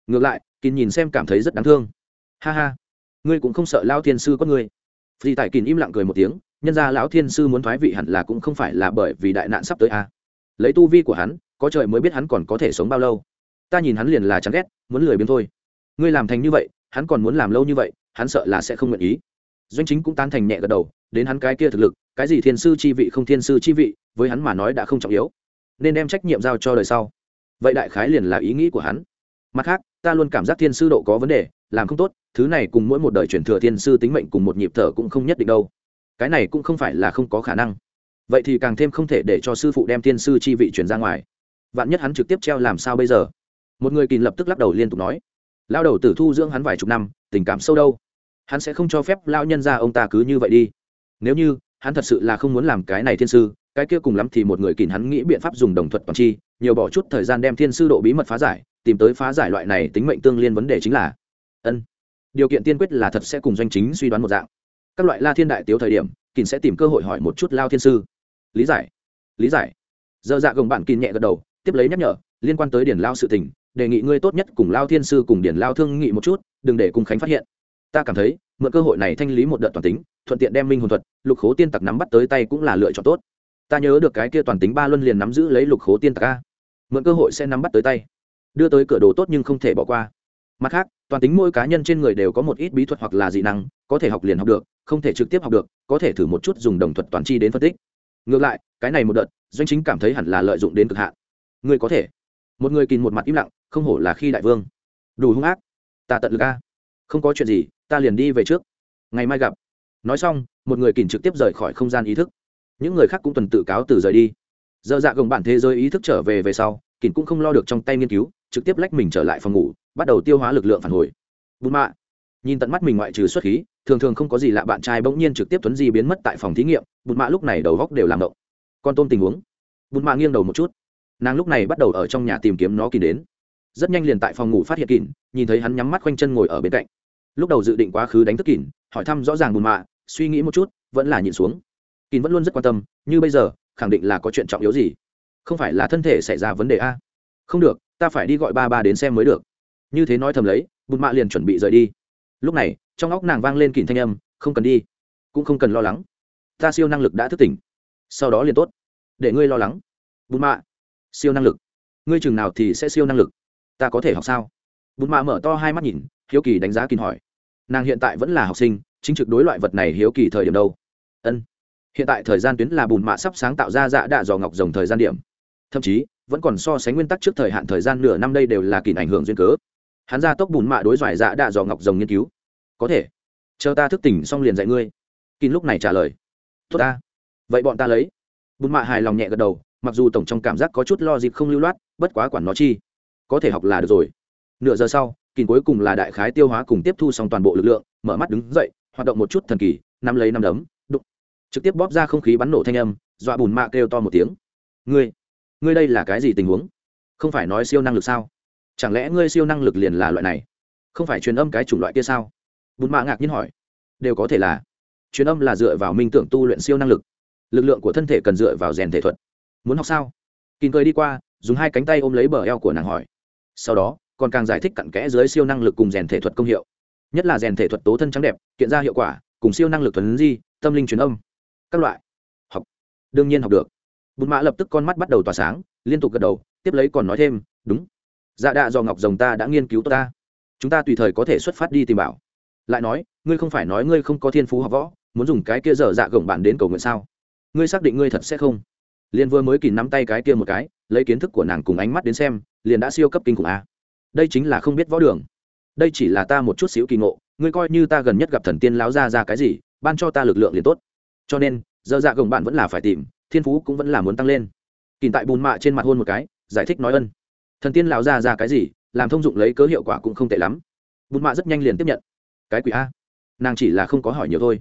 Speaker 1: Ngược lại, kín nhìn xem cảm thấy rất đáng thương. Ha ha, ngươi cũng không sợ lao thiên sư có ngươi. Vì tại kín im lặng cười một tiếng, nhân ra lão thiên sư muốn thoái vị hẳn là cũng không phải là bởi vì đại nạn sắp tới a lấy tu vi của hắn, có trời mới biết hắn còn có thể sống bao lâu ta nhìn hắn liền là chán ghét, muốn lười biếng thôi. Ngươi làm thành như vậy, hắn còn muốn làm lâu như vậy, hắn sợ là sẽ không nguyện ý. Doanh chính cũng tan thành nhẹ gật đầu, đến hắn cái kia thực lực, cái gì thiên sư chi vị không thiên sư chi vị, với hắn mà nói đã không trọng yếu. Nên đem trách nhiệm giao cho đời sau. Vậy đại khái liền là ý nghĩ của hắn. Mặt khác, ta luôn cảm giác thiên sư độ có vấn đề, làm không tốt, thứ này cùng mỗi một đời truyền thừa thiên sư tính mệnh cùng một nhịp thở cũng không nhất định đâu. Cái này cũng không phải là không có khả năng. Vậy thì càng thêm không thể để cho sư phụ đem thiên sư chi vị chuyển ra ngoài. Vạn nhất hắn trực tiếp treo làm sao bây giờ? Một người kìm lập tức lắc đầu liên tục nói lao đầu tử thu dưỡng hắn vài chục năm, tình cảm sâu đâu? Hắn sẽ không cho phép lao nhân ra ông ta cứ như vậy đi. Nếu như hắn thật sự là không muốn làm cái này thiên sư, cái kia cùng lắm thì một người kìm hắn nghĩ biện pháp dùng đồng thuật toàn chi, nhiều bỏ chút thời gian đem thiên sư độ bí mật phá giải, tìm tới phá giải loại này tính mệnh tương liên vấn đề chính là ân, điều kiện tiên quyết là thật sẽ cùng doanh chính suy đoán một dạng. Các loại la thiên đại tiếu thời điểm kìm sẽ tìm cơ hội hỏi một chút lao thiên sư. Lý giải lý giải. Dơ dạ gồng bạn kìm nhẹ gật đầu, tiếp lấy nhắc nhở, liên quan tới điển lao sự tình đề nghị ngươi tốt nhất cùng lao thiên sư cùng điển lao thương nghị một chút, đừng để cùng khánh phát hiện. Ta cảm thấy, mượn cơ hội này thanh lý một đợt toàn tính, thuận tiện đem minh hồn thuật, lục khố tiên tặc nắm bắt tới tay cũng là lựa chọn tốt. Ta nhớ được cái kia toàn tính ba luân liền nắm giữ lấy lục khố tiên tặc a. Mượn cơ hội sẽ nắm bắt tới tay. Đưa tới cửa đồ tốt nhưng không thể bỏ qua. Mặt khác, toàn tính mỗi cá nhân trên người đều có một ít bí thuật hoặc là dị năng, có thể học liền học được, không thể trực tiếp học được, có thể thử một chút dùng đồng thuật toàn chi đến phân tích. Ngược lại, cái này một đợt, doanh chính cảm thấy hẳn là lợi dụng đến cực hạn. Ngươi có thể. Một người kìm một mặt im lặng không hổ là khi đại vương. Đủ hung ác. Ta tận lực a. Không có chuyện gì, ta liền đi về trước. Ngày mai gặp. Nói xong, một người kìm trực tiếp rời khỏi không gian ý thức. Những người khác cũng tuần tự cáo từ rời đi. Dơ dạ gồng bản thế giới ý thức trở về về sau kìm cũng không lo được trong tay nghiên cứu, trực tiếp lách mình trở lại phòng ngủ, bắt đầu tiêu hóa lực lượng phản hồi. Bùn mạ. Nhìn tận mắt mình ngoại trừ xuất khí, thường thường không có gì lạ bạn trai bỗng nhiên trực tiếp tuấn di biến mất tại phòng thí nghiệm, bùn mạ lúc này đầu góc đều làm động. Con tôm tình huống. Bùn mạ nghiêng đầu một chút. Nàng lúc này bắt đầu ở trong nhà tìm kiếm nó kìm đến rất nhanh liền tại phòng ngủ phát hiện kỉn, nhìn thấy hắn nhắm mắt quanh chân ngồi ở bên cạnh. Lúc đầu dự định quá khứ đánh thức kỉn, hỏi thăm rõ ràng bùn mạ suy nghĩ một chút vẫn là nhìn xuống. Kỉn vẫn luôn rất quan tâm như bây giờ khẳng định là có chuyện trọng yếu gì. Không phải là thân thể xảy ra vấn đề a? Không được ta phải đi gọi ba ba đến xem mới được. Như thế nói thầm lấy bùn mạ liền chuẩn bị rời đi. Lúc này trong óc nàng vang lên kỉn thanh âm không cần đi cũng không cần lo lắng. Ta siêu năng lực đã thức tỉnh. Sau đó liền tốt. Để ngươi lo lắng. Bùn mạ siêu năng lực. Ngươi chừng nào thì sẽ siêu năng lực? Ta có thể học sao? Bùn mạ mở to hai mắt nhìn, hiếu kỳ đánh giá kín hỏi. Nàng hiện tại vẫn là học sinh, chính trực đối loại vật này hiếu kỳ thời điểm đâu? Ân. Hiện tại thời gian tuyến là bùn mạ sắp sáng tạo ra dạ đạ dò ngọc rồng thời gian điểm. Thậm chí, vẫn còn so sánh nguyên tắc trước thời hạn thời gian nửa năm đây đều là kỳ ảnh hưởng duyên cớ. Hắn ra tốc bùn mạ đối dòi dạ đạ dò ngọc rồng nghiên cứu. Có thể. Chờ ta thức tỉnh xong liền dạy ngươi. Kín lúc này trả lời. Tốt ta. Vậy bọn ta lấy. Bùn mạ hài lòng nhẹ gật đầu, mặc dù tổng trong cảm giác có chút lo dịp không lưu loát, bất quá quản nó chi có thể học là được rồi. Nửa giờ sau kín cuối cùng là đại khái tiêu hóa cùng tiếp thu xong toàn bộ lực lượng, mở mắt đứng dậy, hoạt động một chút thần kỳ, nắm lấy nắm đấm, đụng. Trực tiếp bóp ra không khí bắn nổ thanh âm, dọa bùn mạ kêu to một tiếng. Ngươi ngươi đây là cái gì tình huống? Không phải nói siêu năng lực sao? Chẳng lẽ ngươi siêu năng lực liền là loại này? Không phải truyền âm cái chủng loại kia sao? Bùn mạ ngạc nhiên hỏi. Đều có thể là. Truyền âm là dựa vào minh tưởng tu luyện siêu năng lực. Lực lượng của thân thể cần dựa vào rèn thể thuật. Muốn học sao? Kín cười đi qua, dùng hai cánh tay ôm lấy bờ eo của nàng hỏi sau đó, còn càng giải thích cặn kẽ dưới siêu năng lực cùng rèn thể thuật công hiệu. Nhất là rèn thể thuật tố thân trắng đẹp, kiện ra hiệu quả, cùng siêu năng lực thuần di, tâm linh truyền âm. Các loại. Học. Đương nhiên học được. Bùn mã lập tức con mắt bắt đầu tỏa sáng, liên tục gật đầu, tiếp lấy còn nói thêm, đúng. Dạ đạ do ngọc rồng ta đã nghiên cứu tốt ta. Chúng ta tùy thời có thể xuất phát đi tìm bảo. Lại nói, ngươi không phải nói ngươi không có thiên phú học võ, muốn dùng cái kia dở dạ gồng bạn đến cầu nguyện sao? Ngươi xác định ngươi thật sẽ không? Liên vừa mới kỳ nắm tay cái kia một cái, lấy kiến thức của nàng cùng ánh mắt đến xem liền đã siêu cấp kinh khủng a. Đây chính là không biết võ đường. Đây chỉ là ta một chút xíu kỳ ngộ, ngươi coi như ta gần nhất gặp thần tiên láo ra ra cái gì, ban cho ta lực lượng liền tốt. Cho nên, giờ dạ gồng bạn vẫn là phải tìm, thiên phú cũng vẫn là muốn tăng lên. Kìm tại bùn mạ trên mặt hôn một cái, giải thích nói ân. Thần tiên lão ra ra cái gì, làm thông dụng lấy cớ hiệu quả cũng không tệ lắm. Bùn mạ rất nhanh liền tiếp nhận. Cái quỷ a. Nàng chỉ là không có hỏi nhiều thôi.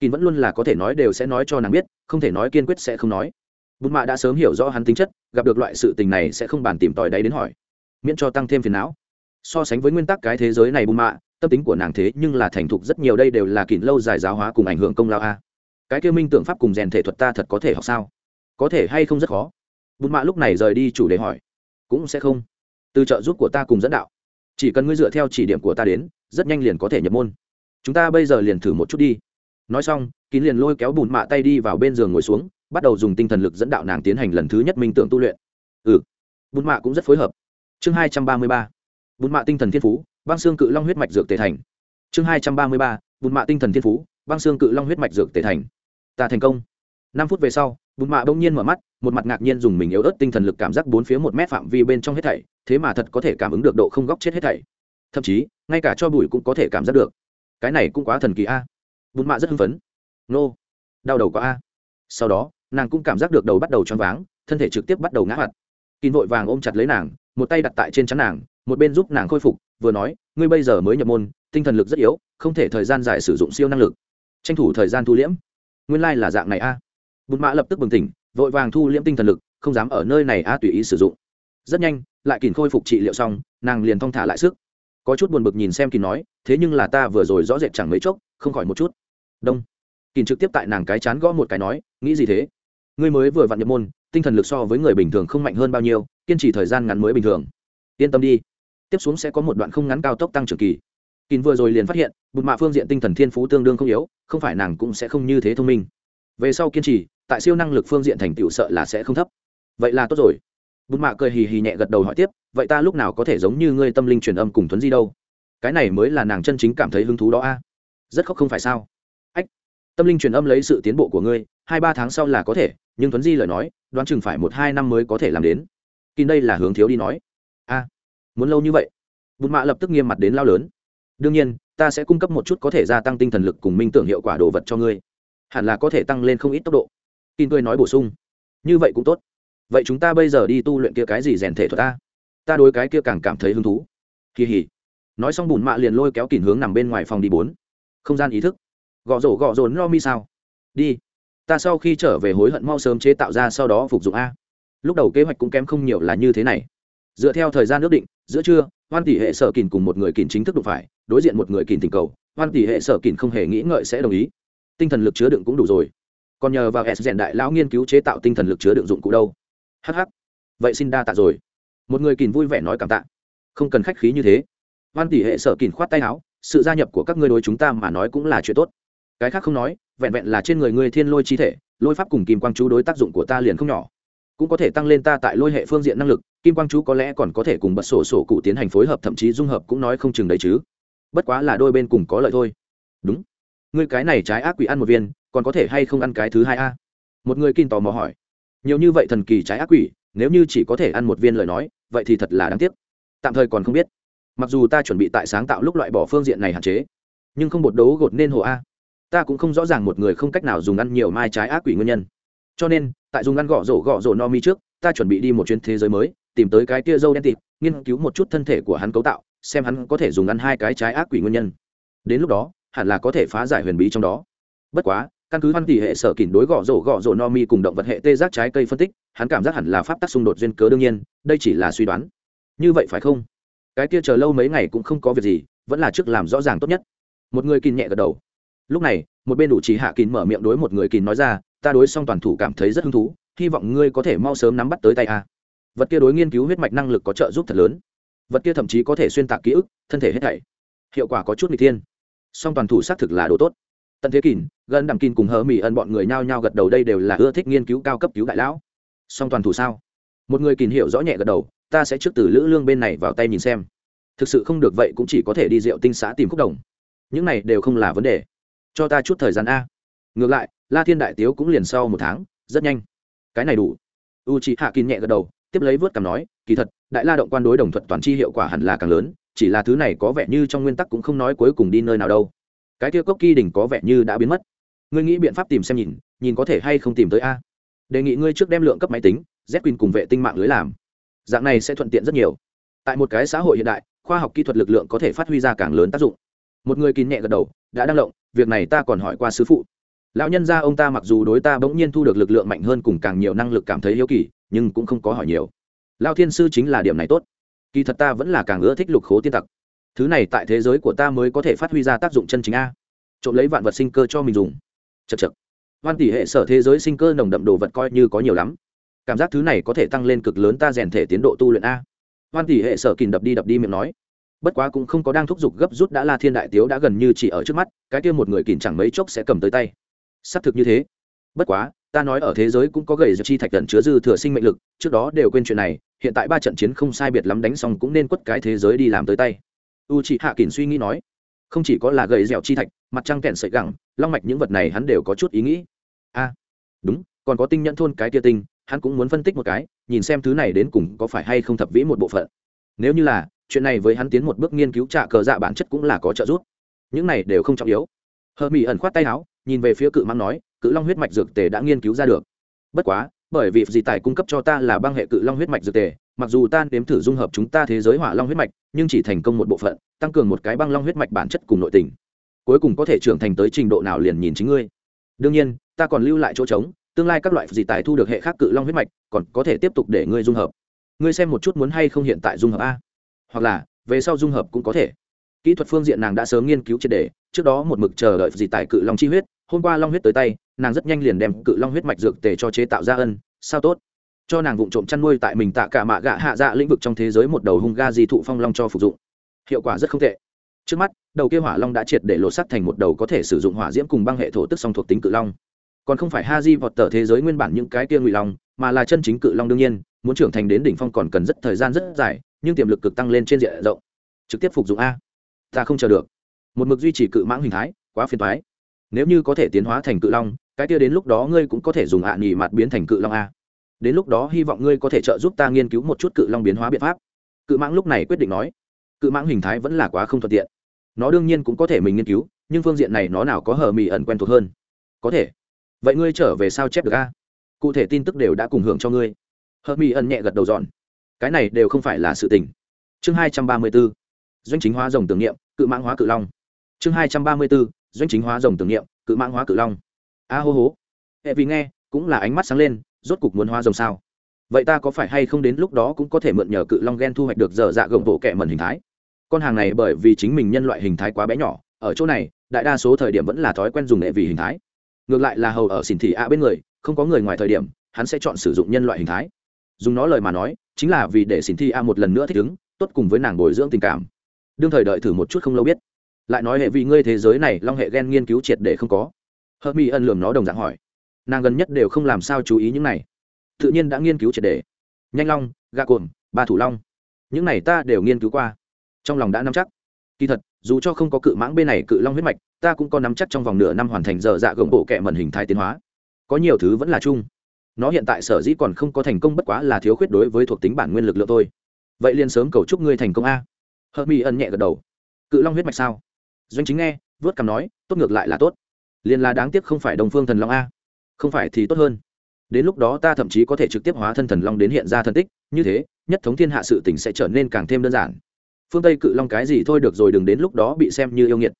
Speaker 1: Kìm vẫn luôn là có thể nói đều sẽ nói cho nàng biết, không thể nói kiên quyết sẽ không nói bùn mạ đã sớm hiểu rõ hắn tính chất, gặp được loại sự tình này sẽ không bàn tìm tòi đáy đến hỏi. Miễn cho tăng thêm phiền não. So sánh với nguyên tắc cái thế giới này bùn mạ, tâm tính của nàng thế nhưng là thành thục rất nhiều, đây đều là kỷ lâu dài giáo hóa cùng ảnh hưởng công lao a. Cái kêu minh tượng pháp cùng rèn thể thuật ta thật có thể học sao? Có thể hay không rất khó? Bùn mạ lúc này rời đi chủ đề hỏi. Cũng sẽ không. Từ trợ giúp của ta cùng dẫn đạo. Chỉ cần ngươi dựa theo chỉ điểm của ta đến, rất nhanh liền có thể nhập môn. Chúng ta bây giờ liền thử một chút đi. Nói xong, kín liền lôi kéo bùn mạ tay đi vào bên giường ngồi xuống bắt đầu dùng tinh thần lực dẫn đạo nàng tiến hành lần thứ nhất minh tưởng tu luyện. Ừ. Bùn mạ cũng rất phối hợp. Chương hai trăm ba mươi ba. Bùn mạ tinh thần thiên phú, băng xương cự long huyết mạch dược tề thành. Chương hai trăm ba mươi ba. Bùn mạ tinh thần thiên phú, băng xương cự long huyết mạch dược tề thành. Ta thành công. Năm phút về sau, bùn mạ bỗng nhiên mở mắt, một mặt ngạc nhiên dùng mình yếu ớt tinh thần lực cảm giác bốn phía một mét phạm vi bên trong hết thảy, thế mà thật có thể cảm ứng được độ không góc chết hết thảy. Thậm chí, ngay cả cho bụi cũng có thể cảm giác được. Cái này cũng quá thần kỳ a. Bùn mạ rất hưng phấn. Nô. Đau đầu quá a. Sau đó nàng cũng cảm giác được đầu bắt đầu choáng váng, thân thể trực tiếp bắt đầu ngã hoạt. kín vội vàng ôm chặt lấy nàng, một tay đặt tại trên chắn nàng, một bên giúp nàng khôi phục, vừa nói, ngươi bây giờ mới nhập môn, tinh thần lực rất yếu, không thể thời gian dài sử dụng siêu năng lực. Tranh thủ thời gian thu liễm. Nguyên lai、like、là dạng này a. À. bùn mã lập tức bừng tỉnh, vội vàng thu liễm tinh thần lực, không dám ở nơi này a tùy ý sử dụng. Rất nhanh, lại kìm khôi phục trị liệu xong, nàng liền thong thả lại sức. Có chút buồn bực nhìn xem kìm nói, thế nhưng là ta vừa rồi rõ rệt chẳng mấy chốc, không khỏi một chút. Đông. Kìm trực tiếp tại nàng cái chán gõ một cái nói, nghĩ gì thế? Ngươi mới vừa vặn nhập môn, tinh thần lực so với người bình thường không mạnh hơn bao nhiêu, kiên trì thời gian ngắn mới bình thường. Yên tâm đi. Tiếp xuống sẽ có một đoạn không ngắn cao tốc tăng trưởng kỳ. Kín vừa rồi liền phát hiện, bụt mạ phương diện tinh thần thiên phú tương đương không yếu, không phải nàng cũng sẽ không như thế thông minh. Về sau kiên trì, tại siêu năng lực phương diện thành tựu sợ là sẽ không thấp. Vậy là tốt rồi. Bụt mạ cười hì hì nhẹ gật đầu hỏi tiếp, vậy ta lúc nào có thể giống như ngươi tâm linh truyền âm cùng thuấn di đâu? Cái này mới là nàng chân chính cảm thấy hứng thú đó a. Rất khóc không phải sao? Ách, tâm linh truyền âm lấy sự tiến bộ của ngươi, hai ba tháng sau là có thể nhưng thuấn di lời nói, đoán chừng phải một hai năm mới có thể làm đến. Kín đây là hướng thiếu đi nói. A, muốn lâu như vậy? Bùn mạ lập tức nghiêm mặt đến lao lớn. Đương nhiên, ta sẽ cung cấp một chút có thể gia tăng tinh thần lực cùng minh tưởng hiệu quả đồ vật cho ngươi. Hẳn là có thể tăng lên không ít tốc độ. Tin tôi nói bổ sung. Như vậy cũng tốt. Vậy chúng ta bây giờ đi tu luyện kia cái gì rèn thể thuật ta? Ta đối cái kia càng cảm thấy hứng thú. Kỳ hỉ nói xong bùn mạ liền lôi kéo kìm hướng nằm bên ngoài phòng đi bốn. Không gian ý thức. Gõ rổ gõ rồn lo mi sao? Đi ta sau khi trở về hối hận mau sớm chế tạo ra sau đó phục dụng a. Lúc đầu kế hoạch cũng kém không nhiều là như thế này. Dựa theo thời gian ước định, giữa trưa, hoan tỷ hệ sở kìn cùng một người kìn chính thức đụng phải, đối diện một người kìn tình cầu, hoan tỷ hệ sở kìn không hề nghĩ ngợi sẽ đồng ý. Tinh thần lực chứa đựng cũng đủ rồi. Còn nhờ vào s rèn đại lão nghiên cứu chế tạo tinh thần lực chứa đựng dụng cụ đâu. Hh vậy xin đa tạ rồi. Một người kìn vui vẻ nói cảm tạ. Không cần khách khí như thế. Hoan tỷ hệ sở kìn khoát tay áo, sự gia nhập của các ngươi đối chúng ta mà nói cũng là chuyện tốt. Cái khác không nói vẹn vẹn là trên người ngươi thiên lôi chi thể, lôi pháp cùng kim quang chú đối tác dụng của ta liền không nhỏ. Cũng có thể tăng lên ta tại lôi hệ phương diện năng lực, kim quang chú có lẽ còn có thể cùng bật sổ sổ cụ tiến hành phối hợp, thậm chí dung hợp cũng nói không chừng đấy chứ. Bất quá là đôi bên cùng có lợi thôi. Đúng. Ngươi cái này trái ác quỷ ăn một viên, còn có thể hay không ăn cái thứ hai a? Một người kinh tò mò hỏi. Nhiều như vậy thần kỳ trái ác quỷ, nếu như chỉ có thể ăn một viên lời nói, vậy thì thật là đáng tiếc. Tạm thời còn không biết. Mặc dù ta chuẩn bị tại sáng tạo lúc loại bỏ phương diện này hạn chế, nhưng không bột đấu gột nên hồ a ta cũng không rõ ràng một người không cách nào dùng ăn nhiều mai trái ác quỷ nguyên nhân. Cho nên, tại dùng ăn gõ rổ gõ rổ no mi trước, ta chuẩn bị đi một chuyến thế giới mới, tìm tới cái tia dâu đen tịt, nghiên cứu một chút thân thể của hắn cấu tạo, xem hắn có thể dùng ăn hai cái trái ác quỷ nguyên nhân. Đến lúc đó, hẳn là có thể phá giải huyền bí trong đó. Bất quá, căn cứ văn tỷ hệ sở kỉnh đối gõ rổ gõ rổ no mi cùng động vật hệ tê giác trái cây phân tích, hắn cảm giác hẳn là pháp tắc xung đột duyên cớ đương nhiên, đây chỉ là suy đoán. Như vậy phải không? Cái kia chờ lâu mấy ngày cũng không có việc gì, vẫn là trước làm rõ ràng tốt nhất. Một người kín nhẹ gật đầu lúc này, một bên đủ chỉ hạ kín mở miệng đối một người kín nói ra, ta đối xong toàn thủ cảm thấy rất hứng thú, hy vọng ngươi có thể mau sớm nắm bắt tới tay a. Vật kia đối nghiên cứu huyết mạch năng lực có trợ giúp thật lớn. Vật kia thậm chí có thể xuyên tạc ký ức, thân thể hết thảy. Hiệu quả có chút n thiên. Song toàn thủ xác thực là đồ tốt. Tận thế kín gần đằng kín cùng hờ mỹ ân bọn người nhao nhao gật đầu đây đều là ưa thích nghiên cứu cao cấp cứu đại lão. Song toàn thủ sao? Một người kín hiểu rõ nhẹ gật đầu, ta sẽ trước từ lữ lương bên này vào tay nhìn xem. Thực sự không được vậy cũng chỉ có thể đi rượu tinh xã tìm khúc đồng. Những này đều không là vấn đề cho ta chút thời gian a. Ngược lại, la thiên đại tiếu cũng liền sau một tháng, rất nhanh. Cái này đủ. U c h ị hạ kín nhẹ gật đầu, tiếp lấy vớt cằm nói, kỳ thật, đại la động quan đối đồng thuận toàn c h i hiệu quả hẳn là càng lớn, chỉ là thứ này có vẻ như trong nguyên tắc cũng không nói cuối cùng đi nơi nào đâu. Cái kia cốc kỳ đỉnh có vẻ như đã biến mất. Ngươi nghĩ biện pháp tìm xem nhìn nhìn có thể hay không tìm tới a. Đề nghị ngươi trước đem lượng cấp máy tính z quỳnh cùng vệ tinh mạng lưới làm. Dạng này sẽ thuận tiện rất nhiều. Tại một cái xã hội hiện đại, khoa học kỹ thuật lực lượng có thể phát huy ra càng lớn tác dụng. Một người kín nhẹ gật đầu, đã đang lộng việc này ta còn hỏi qua sứ phụ. Lão nhân gia ông ta mặc dù đối ta bỗng nhiên thu được lực lượng mạnh hơn cùng càng nhiều năng lực cảm thấy hiếu kỳ, nhưng cũng không có hỏi nhiều. Lao thiên sư chính là điểm này tốt. Kỳ thật ta vẫn là càng ưa thích lục khố tiên tặc. Thứ này tại thế giới của ta mới có thể phát huy ra tác dụng chân chính a. Trộm lấy vạn vật sinh cơ cho mình dùng. Chật chật hoan tỷ hệ sở thế giới sinh cơ nồng đậm đồ vật coi như có nhiều lắm. Cảm giác thứ này có thể tăng lên cực lớn ta rèn thể tiến độ tu luyện a. Hoan tỷ hệ sở kìm đập đi đập đi miệng nói bất quá cũng không có đang thúc giục gấp rút đã la thiên đại tiếu đã gần như chỉ ở trước mắt, cái kia một người kìm chẳng mấy chốc sẽ cầm tới tay. Xác thực như thế. Bất quá, ta nói ở thế giới cũng có gầy chi thạch tần chứa dư thừa sinh mệnh lực, trước đó đều quên chuyện này, hiện tại ba trận chiến không sai biệt lắm đánh xong cũng nên quất cái thế giới đi làm tới tay. U chị hạ kỳn suy nghĩ nói, không chỉ có là gầy dẻo chi thạch, mặt trăng kẹn sợi gẳng, long mạch những vật này hắn đều có chút ý nghĩ. A, đúng, còn có tinh nhẫn thôn cái tia tinh, hắn cũng muốn phân tích một cái, nhìn xem thứ này đến cùng có phải hay không thập vĩ một bộ phận. Nếu như là chuyện này với hắn tiến một bước nghiên cứu trả cờ dạ bản chất cũng là có trợ giúp. Những này đều không trọng yếu. Hờ mỹ ẩn khoát tay áo, nhìn về phía cự mãng nói, cự long huyết mạch dược tề đã nghiên cứu ra được. Bất quá, bởi vì dì tài cung cấp cho ta là băng hệ cự long huyết mạch dược tề, mặc dù ta nếm thử dung hợp chúng ta thế giới hỏa long huyết mạch, nhưng chỉ thành công một bộ phận, tăng cường một cái băng long huyết mạch bản chất cùng nội tình. Cuối cùng có thể trưởng thành tới trình độ nào liền nhìn chính ngươi. Đương nhiên, ta còn lưu lại chỗ trống, tương lai các loại dì tài thu được hệ khác cự long huyết mạch, còn có thể tiếp tục để ngươi dung hợp. Ngươi xem một chút muốn hay không hiện tại dung hợp a hoặc là, về sau dung hợp cũng có thể. Kỹ thuật phương diện nàng đã sớm nghiên cứu triệt đề trước đó một mực chờ đợi dị tài cự long chi huyết, hôm qua long huyết tới tay, nàng rất nhanh liền đem cự long huyết mạch dược tề cho chế tạo ra ân, sao tốt. Cho nàng vụng trộm chăn nuôi tại mình tạ cả mạ gạ hạ dạ lĩnh vực trong thế giới một đầu hung ga di thụ phong long cho phục dụng. Hiệu quả rất không tệ. Trước mắt, đầu kia hỏa long đã triệt để lột sắt thành một đầu có thể sử dụng hỏa diễm cùng băng hệ thổ tức song thuộc tính cự long. Còn không phải ha di vọt tờ thế giới nguyên bản những cái kia ngụy long, mà là chân chính cự long đương nhiên, muốn trưởng thành đến đỉnh phong còn cần rất thời gian rất dài nhưng tiềm lực cực tăng lên trên diện rộng. Trực tiếp phục dụng a. Ta không chờ được. Một mực duy trì cự mãng hình thái, quá phiền toái. Nếu như có thể tiến hóa thành cự long, cái kia đến lúc đó ngươi cũng có thể dùng ạ à nghỉ mặt biến thành cự long a. Đến lúc đó hy vọng ngươi có thể trợ giúp ta nghiên cứu một chút cự long biến hóa biện pháp. Cự mãng lúc này quyết định nói, cự mãng hình thái vẫn là quá không thuận tiện. Nó đương nhiên cũng có thể mình nghiên cứu, nhưng phương diện này nó nào có hờ mì ẩn quen thuộc hơn. Có thể. Vậy ngươi trở về sao chép được a? Cụ thể tin tức đều đã cùng hưởng cho ngươi. Hờ mì ẩn nhẹ gật đầu dọn cái này đều không phải là sự tình. Chương hai trăm ba mươi b ố doanh chính hóa rồng tưởng niệm, cự mãng hóa cự long. Chương hai trăm ba mươi b ố doanh chính hóa rồng tưởng niệm, cự mãng hóa cự long. A hô hố. Hệ vì nghe, cũng là ánh mắt sáng lên, rốt cục muốn hóa rồng sao? Vậy ta có phải hay không đến lúc đó cũng có thể mượn nhờ cự long gen thu hoạch được dở dạ gồng bộ kẻ mần hình thái? Con hàng này bởi vì chính mình nhân loại hình thái quá bé nhỏ, ở chỗ này, đại đa số thời điểm vẫn là thói quen dùng nghệ vì hình thái. Ngược lại là hầu ở xỉn thị a bên người, không có người ngoài thời điểm, hắn sẽ chọn sử dụng nhân loại hình thái. Dùng nó lời mà nói chính là vì để xin thi a một lần nữa thích ứng, tốt cùng với nàng bồi dưỡng tình cảm. Đương thời đợi thử một chút không lâu biết. Lại nói hệ vị ngươi thế giới này, long hệ ghen nghiên cứu triệt để không có. Hợp mỹ ân lườm nó đồng dạng hỏi. Nàng gần nhất đều không làm sao chú ý những này. Tự nhiên đã nghiên cứu triệt đề nhanh long, gà cồn ba thủ long. Những này ta đều nghiên cứu qua. Trong lòng đã nắm chắc. Kỳ thật, dù cho không có cự mãng bên này cự long huyết mạch, ta cũng có nắm chắc trong vòng nửa năm hoàn thành dở dạ gồng bộ kẹ mẩn hình thái tiến hóa. Có nhiều thứ vẫn là chung nó hiện tại sở dĩ còn không có thành công bất quá là thiếu khuyết đối với thuộc tính bản nguyên lực lượng thôi. Vậy liền sớm cầu chúc ngươi thành công a. Hợp mỹ ân nhẹ gật đầu. Cự long huyết mạch sao? Doanh chính nghe, vớt cằm nói, tốt ngược lại là tốt. Liền là đáng tiếc không phải đồng phương thần long a. Không phải thì tốt hơn. Đến lúc đó ta thậm chí có thể trực tiếp hóa thân thần long đến hiện ra thân tích, như thế, nhất thống thiên hạ sự tỉnh sẽ trở nên càng thêm đơn giản. Phương tây cự long cái gì thôi được rồi đừng đến lúc đó bị xem như yêu nghiệt.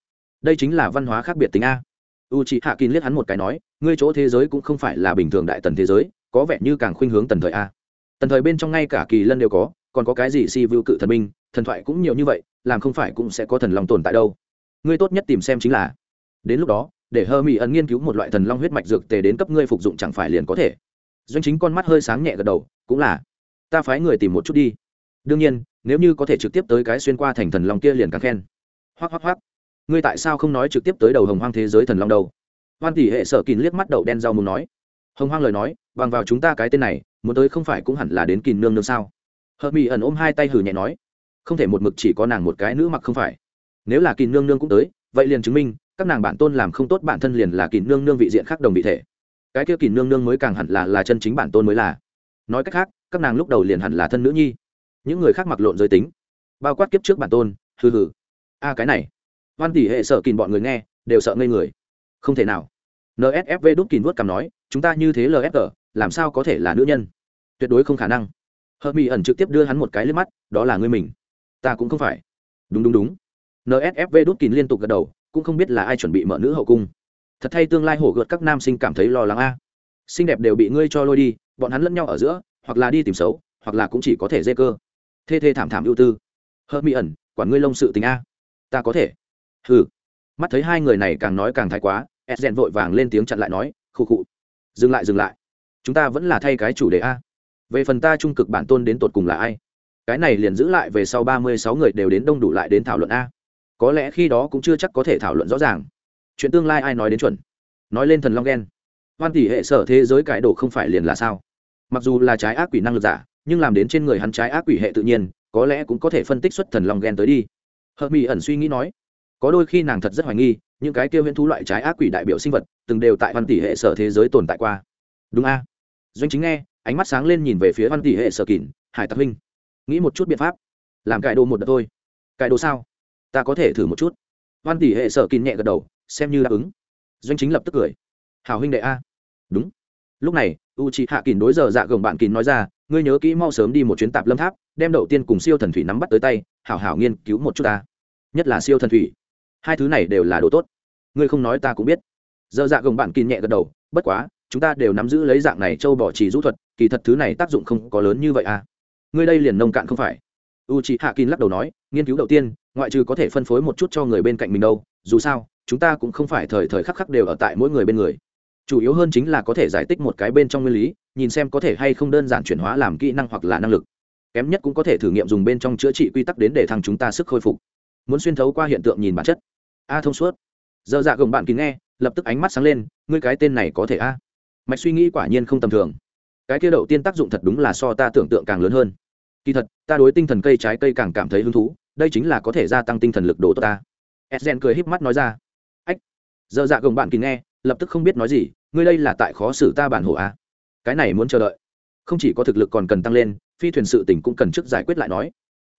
Speaker 1: Đây chính là văn hóa khác biệt tính a u chị hạ kín liếc hắn một cái nói, ngươi chỗ thế giới cũng không phải là bình thường đại tần thế giới, có vẻ như càng khuynh hướng tần thời a. Tần thời bên trong ngay cả kỳ lân đều có, còn có cái gì si vưu cự thần minh thần thoại cũng nhiều như vậy, làm không phải cũng sẽ có thần long tồn tại đâu. Ngươi tốt nhất tìm xem chính là, đến lúc đó, để hơ mỹ ẩn nghiên cứu một loại thần long huyết mạch dược tề đến cấp ngươi phục dụng chẳng phải liền có thể. Doanh chính con mắt hơi sáng nhẹ gật đầu, cũng là, ta phái người tìm một chút đi. Đương nhiên, nếu như có thể trực tiếp tới cái xuyên qua thành thần long kia liền càng khen. Hoác hoác hoác ngươi tại sao không nói trực tiếp tới đầu hồng hoang thế giới thần long đâu? Hoan tỷ hệ sở kín liếc mắt đậu đen rau muốn nói. Hồng hoang lời nói, bằng vào chúng ta cái tên này, muốn tới không phải cũng hẳn là đến kìm nương nương sao? Hợp mỹ ẩn ôm hai tay hử nhẹ nói. Không thể một mực chỉ có nàng một cái nữ mặc không phải. Nếu là kìm nương nương cũng tới, vậy liền chứng minh, các nàng bản tôn làm không tốt bản thân liền là kìm nương nương vị diện khác đồng vị thể. Cái kia kìm nương nương mới càng hẳn là là chân chính bản tôn mới là. Nói cách khác, các nàng lúc đầu liền hẳn là thân nữ nhi. Những người khác mặc lộn giới tính. Bao quát kiếp trước bản tôn, hừ hừ. A cái này hoan tỷ hệ sợ kìm bọn người nghe, đều sợ ngây người. Không thể nào. Nsfv đút kìn vuốt cằm nói, chúng ta như thế lfg làm sao có thể là nữ nhân? Tuyệt đối không khả năng. Hợp mỹ ẩn trực tiếp đưa hắn một cái lên mắt, đó là ngươi mình. Ta cũng không phải. Đúng đúng đúng. Nsfv đút kìn liên tục gật đầu, cũng không biết là ai chuẩn bị mở nữ hậu cung. Thật thay tương lai hổ gợt các nam sinh cảm thấy lo lắng a. Xinh đẹp đều bị ngươi cho lôi đi, bọn hắn lẫn nhau ở giữa, hoặc là đi tìm xấu, hoặc là cũng chỉ có thể dê cơ. Thê thê thảm thảm ưu tư. Hợp mỹ ẩn, quản ngươi lông sự tình a. Ta có thể hừ. Mắt thấy hai người này càng nói càng thái quá edgen vội vàng lên tiếng chặn lại nói, khụ khụ. Dừng lại dừng lại. Chúng ta vẫn là thay cái chủ đề a. Về phần ta trung cực bản tôn đến tột cùng là ai? Cái này liền giữ lại về sau ba mươi sáu người đều đến đông đủ lại đến thảo luận a. Có lẽ khi đó cũng chưa chắc có thể thảo luận rõ ràng. Chuyện tương lai ai nói đến chuẩn? Nói lên thần long ghen hoan tỷ hệ sở thế giới cải đồ không phải liền là sao? Mặc dù là trái ác quỷ năng lực giả, nhưng làm đến trên người hắn trái ác quỷ hệ tự nhiên, có lẽ cũng có thể phân tích xuất thần long ghen tới đi. Hợp mỹ ẩn suy nghĩ nói có đôi khi nàng thật rất hoài nghi, những cái kia huyễn thú loại trái ác quỷ đại biểu sinh vật, từng đều tại văn tỷ hệ sở thế giới tồn tại qua. Đúng a? Doanh chính nghe, ánh mắt sáng lên nhìn về phía văn tỷ hệ sở kỳn hải tặc huynh, nghĩ một chút biện pháp. Làm cải đồ một đợt thôi. Cải đồ sao? Ta có thể thử một chút. Văn tỷ hệ sở kỳn nhẹ gật đầu, xem như đáp ứng. Doanh chính lập tức cười. Hào huynh đệ a. Đúng. Lúc này u chị hạ kỳn đối giờ dạ gồng bạn kín nói ra, ngươi nhớ kỹ mau sớm đi một chuyến tạp lâm tháp, đem đầu tiên cùng siêu thần thủy nắm bắt tới tay, hảo hảo nghiên cứu một chút ta. Nhất là siêu thần thủy hai thứ này đều là đồ tốt. Ngươi không nói ta cũng biết. Dơ dạ gồng bạn kín nhẹ gật đầu, bất quá, chúng ta đều nắm giữ lấy dạng này châu bỏ chỉ rũ thuật, kỳ thật thứ này tác dụng không có lớn như vậy à. Ngươi đây liền nông cạn không phải. U chị hạ kín lắc đầu nói, nghiên cứu đầu tiên, ngoại trừ có thể phân phối một chút cho người bên cạnh mình đâu, dù sao, chúng ta cũng không phải thời thời khắc khắc đều ở tại mỗi người bên người. Chủ yếu hơn chính là có thể giải tích một cái bên trong nguyên lý, nhìn xem có thể hay không đơn giản chuyển hóa làm kỹ năng hoặc là năng lực. Kém nhất cũng có thể thử nghiệm dùng bên trong chữa trị quy tắc đến để thằng chúng ta sức khôi phục. Muốn xuyên thấu qua hiện tượng nhìn bản chất a thông suốt. Giờ dạ gồng bạn kín nghe, lập tức ánh mắt sáng lên, ngươi cái tên này có thể a. Mạch suy nghĩ quả nhiên không tầm thường. Cái kia đầu tiên tác dụng thật đúng là so ta tưởng tượng càng lớn hơn. Kỳ thật, ta đối tinh thần cây trái cây càng cảm thấy hứng thú, đây chính là có thể gia tăng tinh thần lực đồ tốt ta. Edgen cười híp mắt nói ra. Ách. Giờ dạ gồng bạn kín nghe, lập tức không biết nói gì, ngươi đây là tại khó xử ta bản hộ a. Cái này muốn chờ đợi. Không chỉ có thực lực còn cần tăng lên, phi thuyền sự tỉnh cũng cần trước giải quyết lại nói.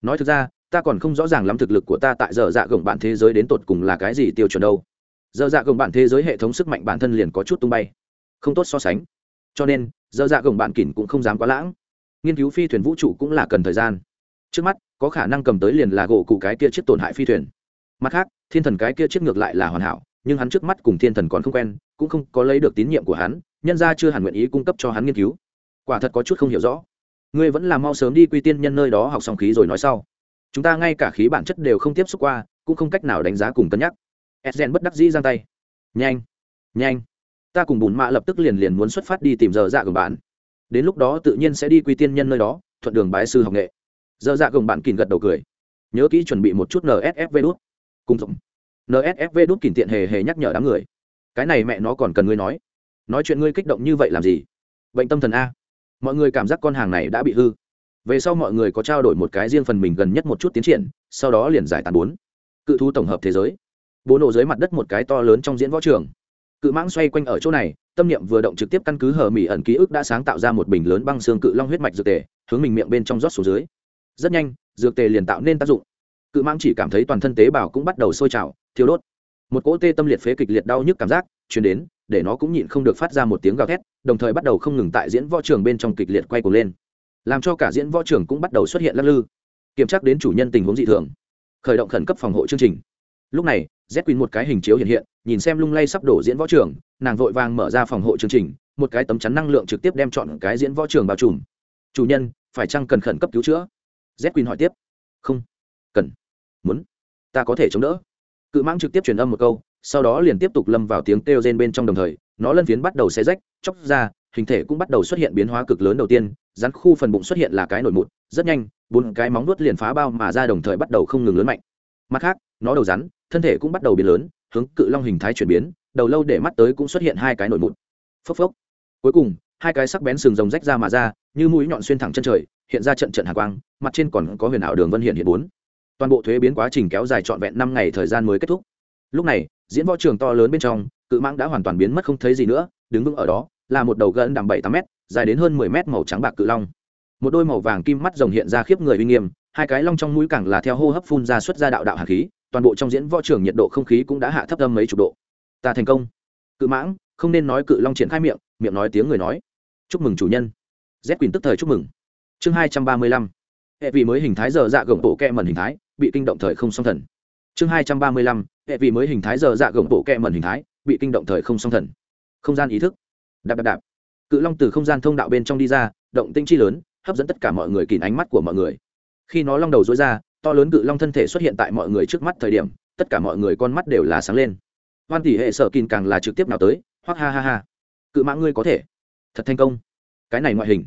Speaker 1: Nói thực ra ta còn không rõ ràng lắm thực lực của ta tại giờ dạ gồng bạn thế giới đến tột cùng là cái gì tiêu chuẩn đâu. Giờ dạ gồng bạn thế giới hệ thống sức mạnh bản thân liền có chút tung bay. Không tốt so sánh. Cho nên, giờ dạ gồng bạn kỉn cũng không dám quá lãng. Nghiên cứu phi thuyền vũ trụ cũng là cần thời gian. Trước mắt, có khả năng cầm tới liền là gỗ cụ cái kia chiếc tổn hại phi thuyền. Mặt khác, thiên thần cái kia chiếc ngược lại là hoàn hảo, nhưng hắn trước mắt cùng thiên thần còn không quen, cũng không có lấy được tín nhiệm của hắn, nhân ra chưa hẳn nguyện ý cung cấp cho hắn nghiên cứu. Quả thật có chút không hiểu rõ. Ngươi vẫn là mau sớm đi quy tiên nhân nơi đó học xong khí rồi nói sau chúng ta ngay cả khí bản chất đều không tiếp xúc qua, cũng không cách nào đánh giá cùng cân nhắc. Edgen bất đắc dĩ giang tay. Nhanh nhanh. Ta cùng bùn mạ lập tức liền liền muốn xuất phát đi tìm giờ dạ gồng bạn. Đến lúc đó tự nhiên sẽ đi quy tiên nhân nơi đó, thuận đường bái sư học nghệ. Giờ dạ gồng bạn kìm gật đầu cười. Nhớ kỹ chuẩn bị một chút nsfv đút. Cùng rộng nsfv đút kìm tiện hề hề nhắc nhở đám người. Cái này mẹ nó còn cần ngươi nói. Nói chuyện ngươi kích động như vậy làm gì? Bệnh tâm thần a. Mọi người cảm giác con hàng này đã bị hư về sau mọi người có trao đổi một cái riêng phần mình gần nhất một chút tiến triển, sau đó liền giải tàn bốn. Cự thu tổng hợp thế giới. Bố nổ dưới mặt đất một cái to lớn trong diễn võ trường. Cự mãng xoay quanh ở chỗ này, tâm niệm vừa động trực tiếp căn cứ hờ mỹ ẩn ký ức đã sáng tạo ra một bình lớn băng xương cự long huyết mạch dược tề, hướng mình miệng bên trong rót xuống dưới. Rất nhanh, dược tề liền tạo nên tác dụng. Cự mãng chỉ cảm thấy toàn thân tế bào cũng bắt đầu sôi trào thiếu đốt. Một cỗ tê tâm liệt phế kịch liệt đau nhức cảm giác chuyển đến, để nó cũng nhịn không được phát ra một tiếng gào thét, đồng thời bắt đầu không ngừng tại diễn võ trường bên trong kịch liệt quay cuồng lên làm cho cả diễn võ trường cũng bắt đầu xuất hiện lắc lư, kiểm tra đến chủ nhân tình huống dị thường, khởi động khẩn cấp phòng hộ chương trình. Lúc này z quỳnh một cái hình chiếu hiện hiện, nhìn xem lung lay sắp đổ diễn võ trường, nàng vội vàng mở ra phòng hộ chương trình, một cái tấm chắn năng lượng trực tiếp đem chọn cái diễn võ trường bao trùm. Chủ nhân, phải chăng cần khẩn cấp cứu chữa? Z quỳnh hỏi tiếp. Không. Cần. Muốn. Ta có thể chống đỡ. Cự mãng trực tiếp truyền âm một câu, sau đó liền tiếp tục lâm vào tiếng kêu rên bên trong đồng thời, nó lân phiến bắt đầu xe rách, chóc ra hình thể cũng bắt đầu xuất hiện biến hóa cực lớn đầu tiên, rắn khu phần bụng xuất hiện là cái nổi mụn, rất nhanh, bốn cái móng nuốt liền phá bao mà ra đồng thời bắt đầu không ngừng lớn mạnh. Mặt khác, nó đầu rắn, thân thể cũng bắt đầu biến lớn, hướng cự long hình thái chuyển biến, đầu lâu để mắt tới cũng xuất hiện hai cái nổi mụn. Phốc phốc. Cuối cùng, hai cái sắc bén sừng rồng rách ra mà ra, như mũi nhọn xuyên thẳng chân trời, hiện ra trận trận hạ quang, mặt trên còn có huyền ảo đường vân hiện hiện bốn. Toàn bộ thuế biến quá trình kéo dài trọn vẹn năm ngày thời gian mới kết thúc. Lúc này, diễn võ trường to lớn bên trong, cự mãng đã hoàn toàn biến mất không thấy gì nữa, đứng vững ở đó là một đầu gân đằng bảy tám m dài đến hơn mười m màu trắng bạc cự long. Một đôi màu vàng kim mắt rồng hiện ra khiếp người uy nghiêm, hai cái long trong mũi càng là theo hô hấp phun ra xuất ra đạo đạo hạt khí, toàn bộ trong diễn võ trường nhiệt độ không khí cũng đã hạ thấp âm mấy chục độ. Ta thành công. Cự mãng, không nên nói cự long triển khai miệng miệng nói tiếng người nói. Chúc mừng chủ nhân. Z Quyền tức thời chúc mừng. Chương hai trăm ba mươi lăm. Hệ vị mới hình thái giờ dạ gồng bộ kẹ mần hình thái, bị kinh động thời không song thần. Chương hai trăm ba mươi lăm. Hệ vị mới hình thái giờ dạ gồng bộ kẹ mần hình thái, bị kinh động thời không song thần. Không gian ý thức đạp đạp đạp. Cự long từ không gian thông đạo bên trong đi ra, động tinh chi lớn, hấp dẫn tất cả mọi người kìm ánh mắt của mọi người. Khi nó long đầu dối ra, to lớn cự long thân thể xuất hiện tại mọi người trước mắt thời điểm, tất cả mọi người con mắt đều là sáng lên. Hoan tỷ hệ sở kìm càng là trực tiếp nào tới hoặc ha ha ha. Cự mã ngươi có thể. Thật thành công. Cái này ngoại hình.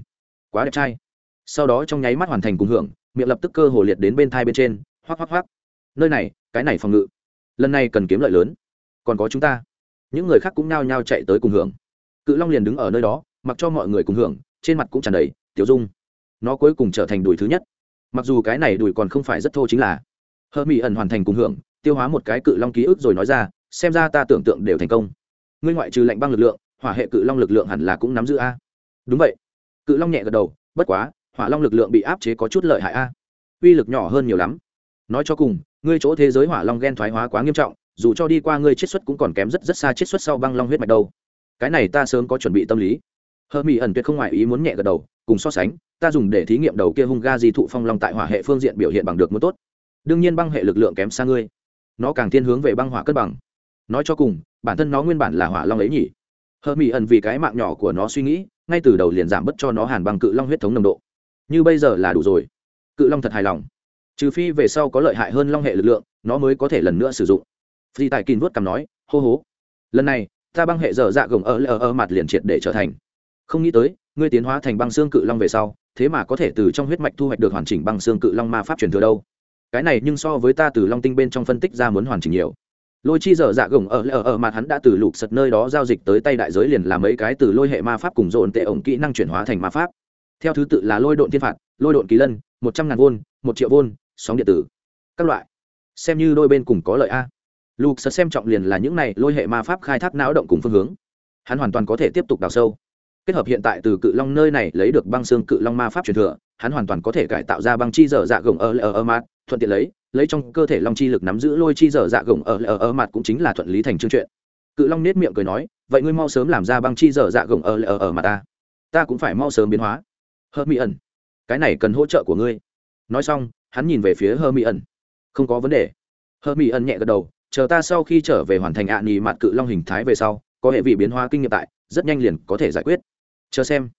Speaker 1: Quá đẹp trai. Sau đó trong nháy mắt hoàn thành cùng hưởng, miệng lập tức cơ hồ liệt đến bên thai bên trên hoác hoác hoác nơi này, cái này phòng ngự. Lần này cần kiếm lợi lớn. Còn có chúng ta. Những người khác cũng nao nhao chạy tới cùng hưởng cự long liền đứng ở nơi đó, mặc cho mọi người cùng hưởng, trên mặt cũng tràn đầy, tiểu dung, nó cuối cùng trở thành đùi thứ nhất. Mặc dù cái này đùi còn không phải rất thô chính là hơ mỹ ẩn hoàn thành cùng hưởng, tiêu hóa một cái cự long ký ức rồi nói ra, xem ra ta tưởng tượng đều thành công. Ngươi ngoại trừ lạnh băng lực lượng, hỏa hệ cự long lực lượng hẳn là cũng nắm giữ a. Đúng vậy. Cự long nhẹ gật đầu, bất quá, hỏa long lực lượng bị áp chế có chút lợi hại a. Uy lực nhỏ hơn nhiều lắm. Nói cho cùng, ngươi chỗ thế giới hỏa long ghen thoái hóa quá nghiêm trọng, dù cho đi qua ngươi chiết xuất cũng còn kém rất rất xa chiết xuất sau băng long huyết mạch đâu cái này ta sớm có chuẩn bị tâm lý. Hơ mỹ ẩn tuyệt không ngoại ý muốn nhẹ gật đầu, cùng so sánh, ta dùng để thí nghiệm đầu kia hung ga di thụ phong long tại hỏa hệ phương diện biểu hiện bằng được muốn tốt. Đương nhiên băng hệ lực lượng kém xa ngươi. Nó càng thiên hướng về băng hỏa cân bằng. Nói cho cùng, bản thân nó nguyên bản là hỏa long ấy nhỉ. Hơ mỹ ẩn vì cái mạng nhỏ của nó suy nghĩ, ngay từ đầu liền giảm bớt cho nó hàn bằng cự long huyết thống nồng độ. Như bây giờ là đủ rồi. Cự long thật hài lòng. Trừ phi về sau có lợi hại hơn long hệ lực lượng, nó mới có thể lần nữa sử dụng. Phi tài kín vuốt cằm nói, hô hố. Lần này ta băng hệ dở dạ gồng ở lờ ở mặt liền triệt để trở thành. Không nghĩ tới, ngươi tiến hóa thành băng xương cự long về sau, thế mà có thể từ trong huyết mạch thu hoạch được hoàn chỉnh băng xương cự long ma pháp truyền thừa đâu. Cái này nhưng so với ta từ long tinh bên trong phân tích ra muốn hoàn chỉnh nhiều. Lôi chi dở dạ gồng ở lờ ở mặt hắn đã từ lục sật nơi đó giao dịch tới tay đại giới liền làm mấy cái từ lôi hệ ma pháp cùng dồn tệ ổng kỹ năng chuyển hóa thành ma pháp. Theo thứ tự là lôi độn thiên phạt, lôi độn kỳ lân, một trăm ngàn vôn một triệu vôn sóng điện tử. Các loại. Xem như đôi bên cùng có lợi a lục sật xem trọng liền là những này lôi hệ ma pháp khai thác não động cùng phương hướng. Hắn hoàn toàn có thể tiếp tục đào sâu. Kết hợp hiện tại từ cự long nơi này lấy được băng xương cự long ma pháp truyền thừa, hắn hoàn toàn có thể cải tạo ra băng chi dở dạ gồng ở ở ở mặt thuận tiện lấy lấy trong cơ thể long chi lực nắm giữ lôi chi dở dạ gồng ở ở ở mặt cũng chính là thuận lý thành chương chuyện. Cự long nết miệng cười nói, vậy ngươi mau sớm làm ra băng chi dở dạ gồng ở ở ở mặt ta. Ta cũng phải mau sớm biến hóa. Hơ mỹ ẩn, cái này cần hỗ trợ của ngươi. Nói xong, hắn nhìn về phía hơ mỹ ẩn. Không có vấn đề. Hơ mỹ ẩn nhẹ gật đầu chờ ta sau khi trở về hoàn thành ạ à nhì mặt cự long hình thái về sau, có hệ vị biến hóa kinh nghiệm tại, rất nhanh liền có thể giải quyết. Chờ xem.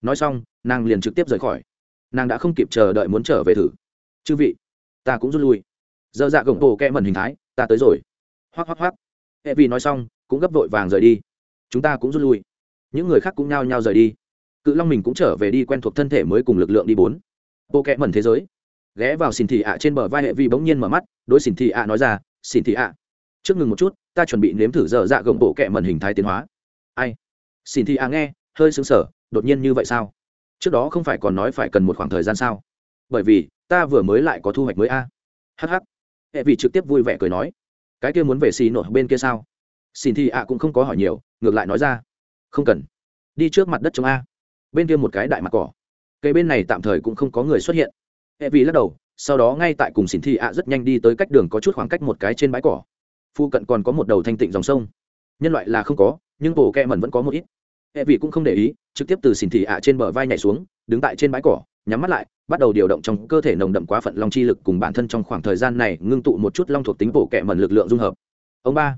Speaker 1: Nói xong, nàng liền trực tiếp rời khỏi. Nàng đã không kịp chờ đợi muốn trở về thử. Chư vị, ta cũng rút lui. Dơ dạ gồng bộ kẽ mần hình thái, ta tới rồi. Hoác hoác hoác hệ vị nói xong, cũng gấp vội vàng rời đi. Chúng ta cũng rút lui. Những người khác cũng nhao nhao rời đi. Cự long mình cũng trở về đi quen thuộc thân thể mới cùng lực lượng đi bốn. Bộ kẽ mần thế giới. Ghé vào xin thị ạ trên bờ vai hệ vi bỗng nhiên mở mắt, đối xin thị ạ nói ra xin thị ạ trước ngừng một chút, ta chuẩn bị nếm thử dở dạ gồng bộ kẹ mần hình thái tiến hóa. Ai? Xin thị a à nghe, hơi xứng sở đột nhiên như vậy sao? Trước đó không phải còn nói phải cần một khoảng thời gian sao? Bởi vì, ta vừa mới lại có thu hoạch mới a. À. hh hệ vị trực tiếp vui vẻ cười nói. Cái kia muốn về xì nổi bên kia sao? Xin thì ạ cũng không có hỏi nhiều, ngược lại nói ra. Không cần. Đi trước mặt đất chống a. Bên kia một cái đại mặt cỏ. Cây bên này tạm thời cũng không có người xuất hiện. Hệ vị lắc đầu, sau đó ngay tại cùng xin thi ạ à rất nhanh đi tới cách đường có chút khoảng cách một cái trên bãi cỏ phu cận còn có một đầu thanh tịnh dòng sông. Nhân loại là không có, nhưng bộ kẹ mẩn vẫn có một ít. Hệ vị cũng không để ý, trực tiếp từ xỉn thị ạ trên bờ vai nhảy xuống, đứng tại trên bãi cỏ, nhắm mắt lại, bắt đầu điều động trong cơ thể nồng đậm quá phận long chi lực cùng bản thân trong khoảng thời gian này ngưng tụ một chút long thuộc tính bộ kẹ mẩn lực lượng dung hợp. Ông ba.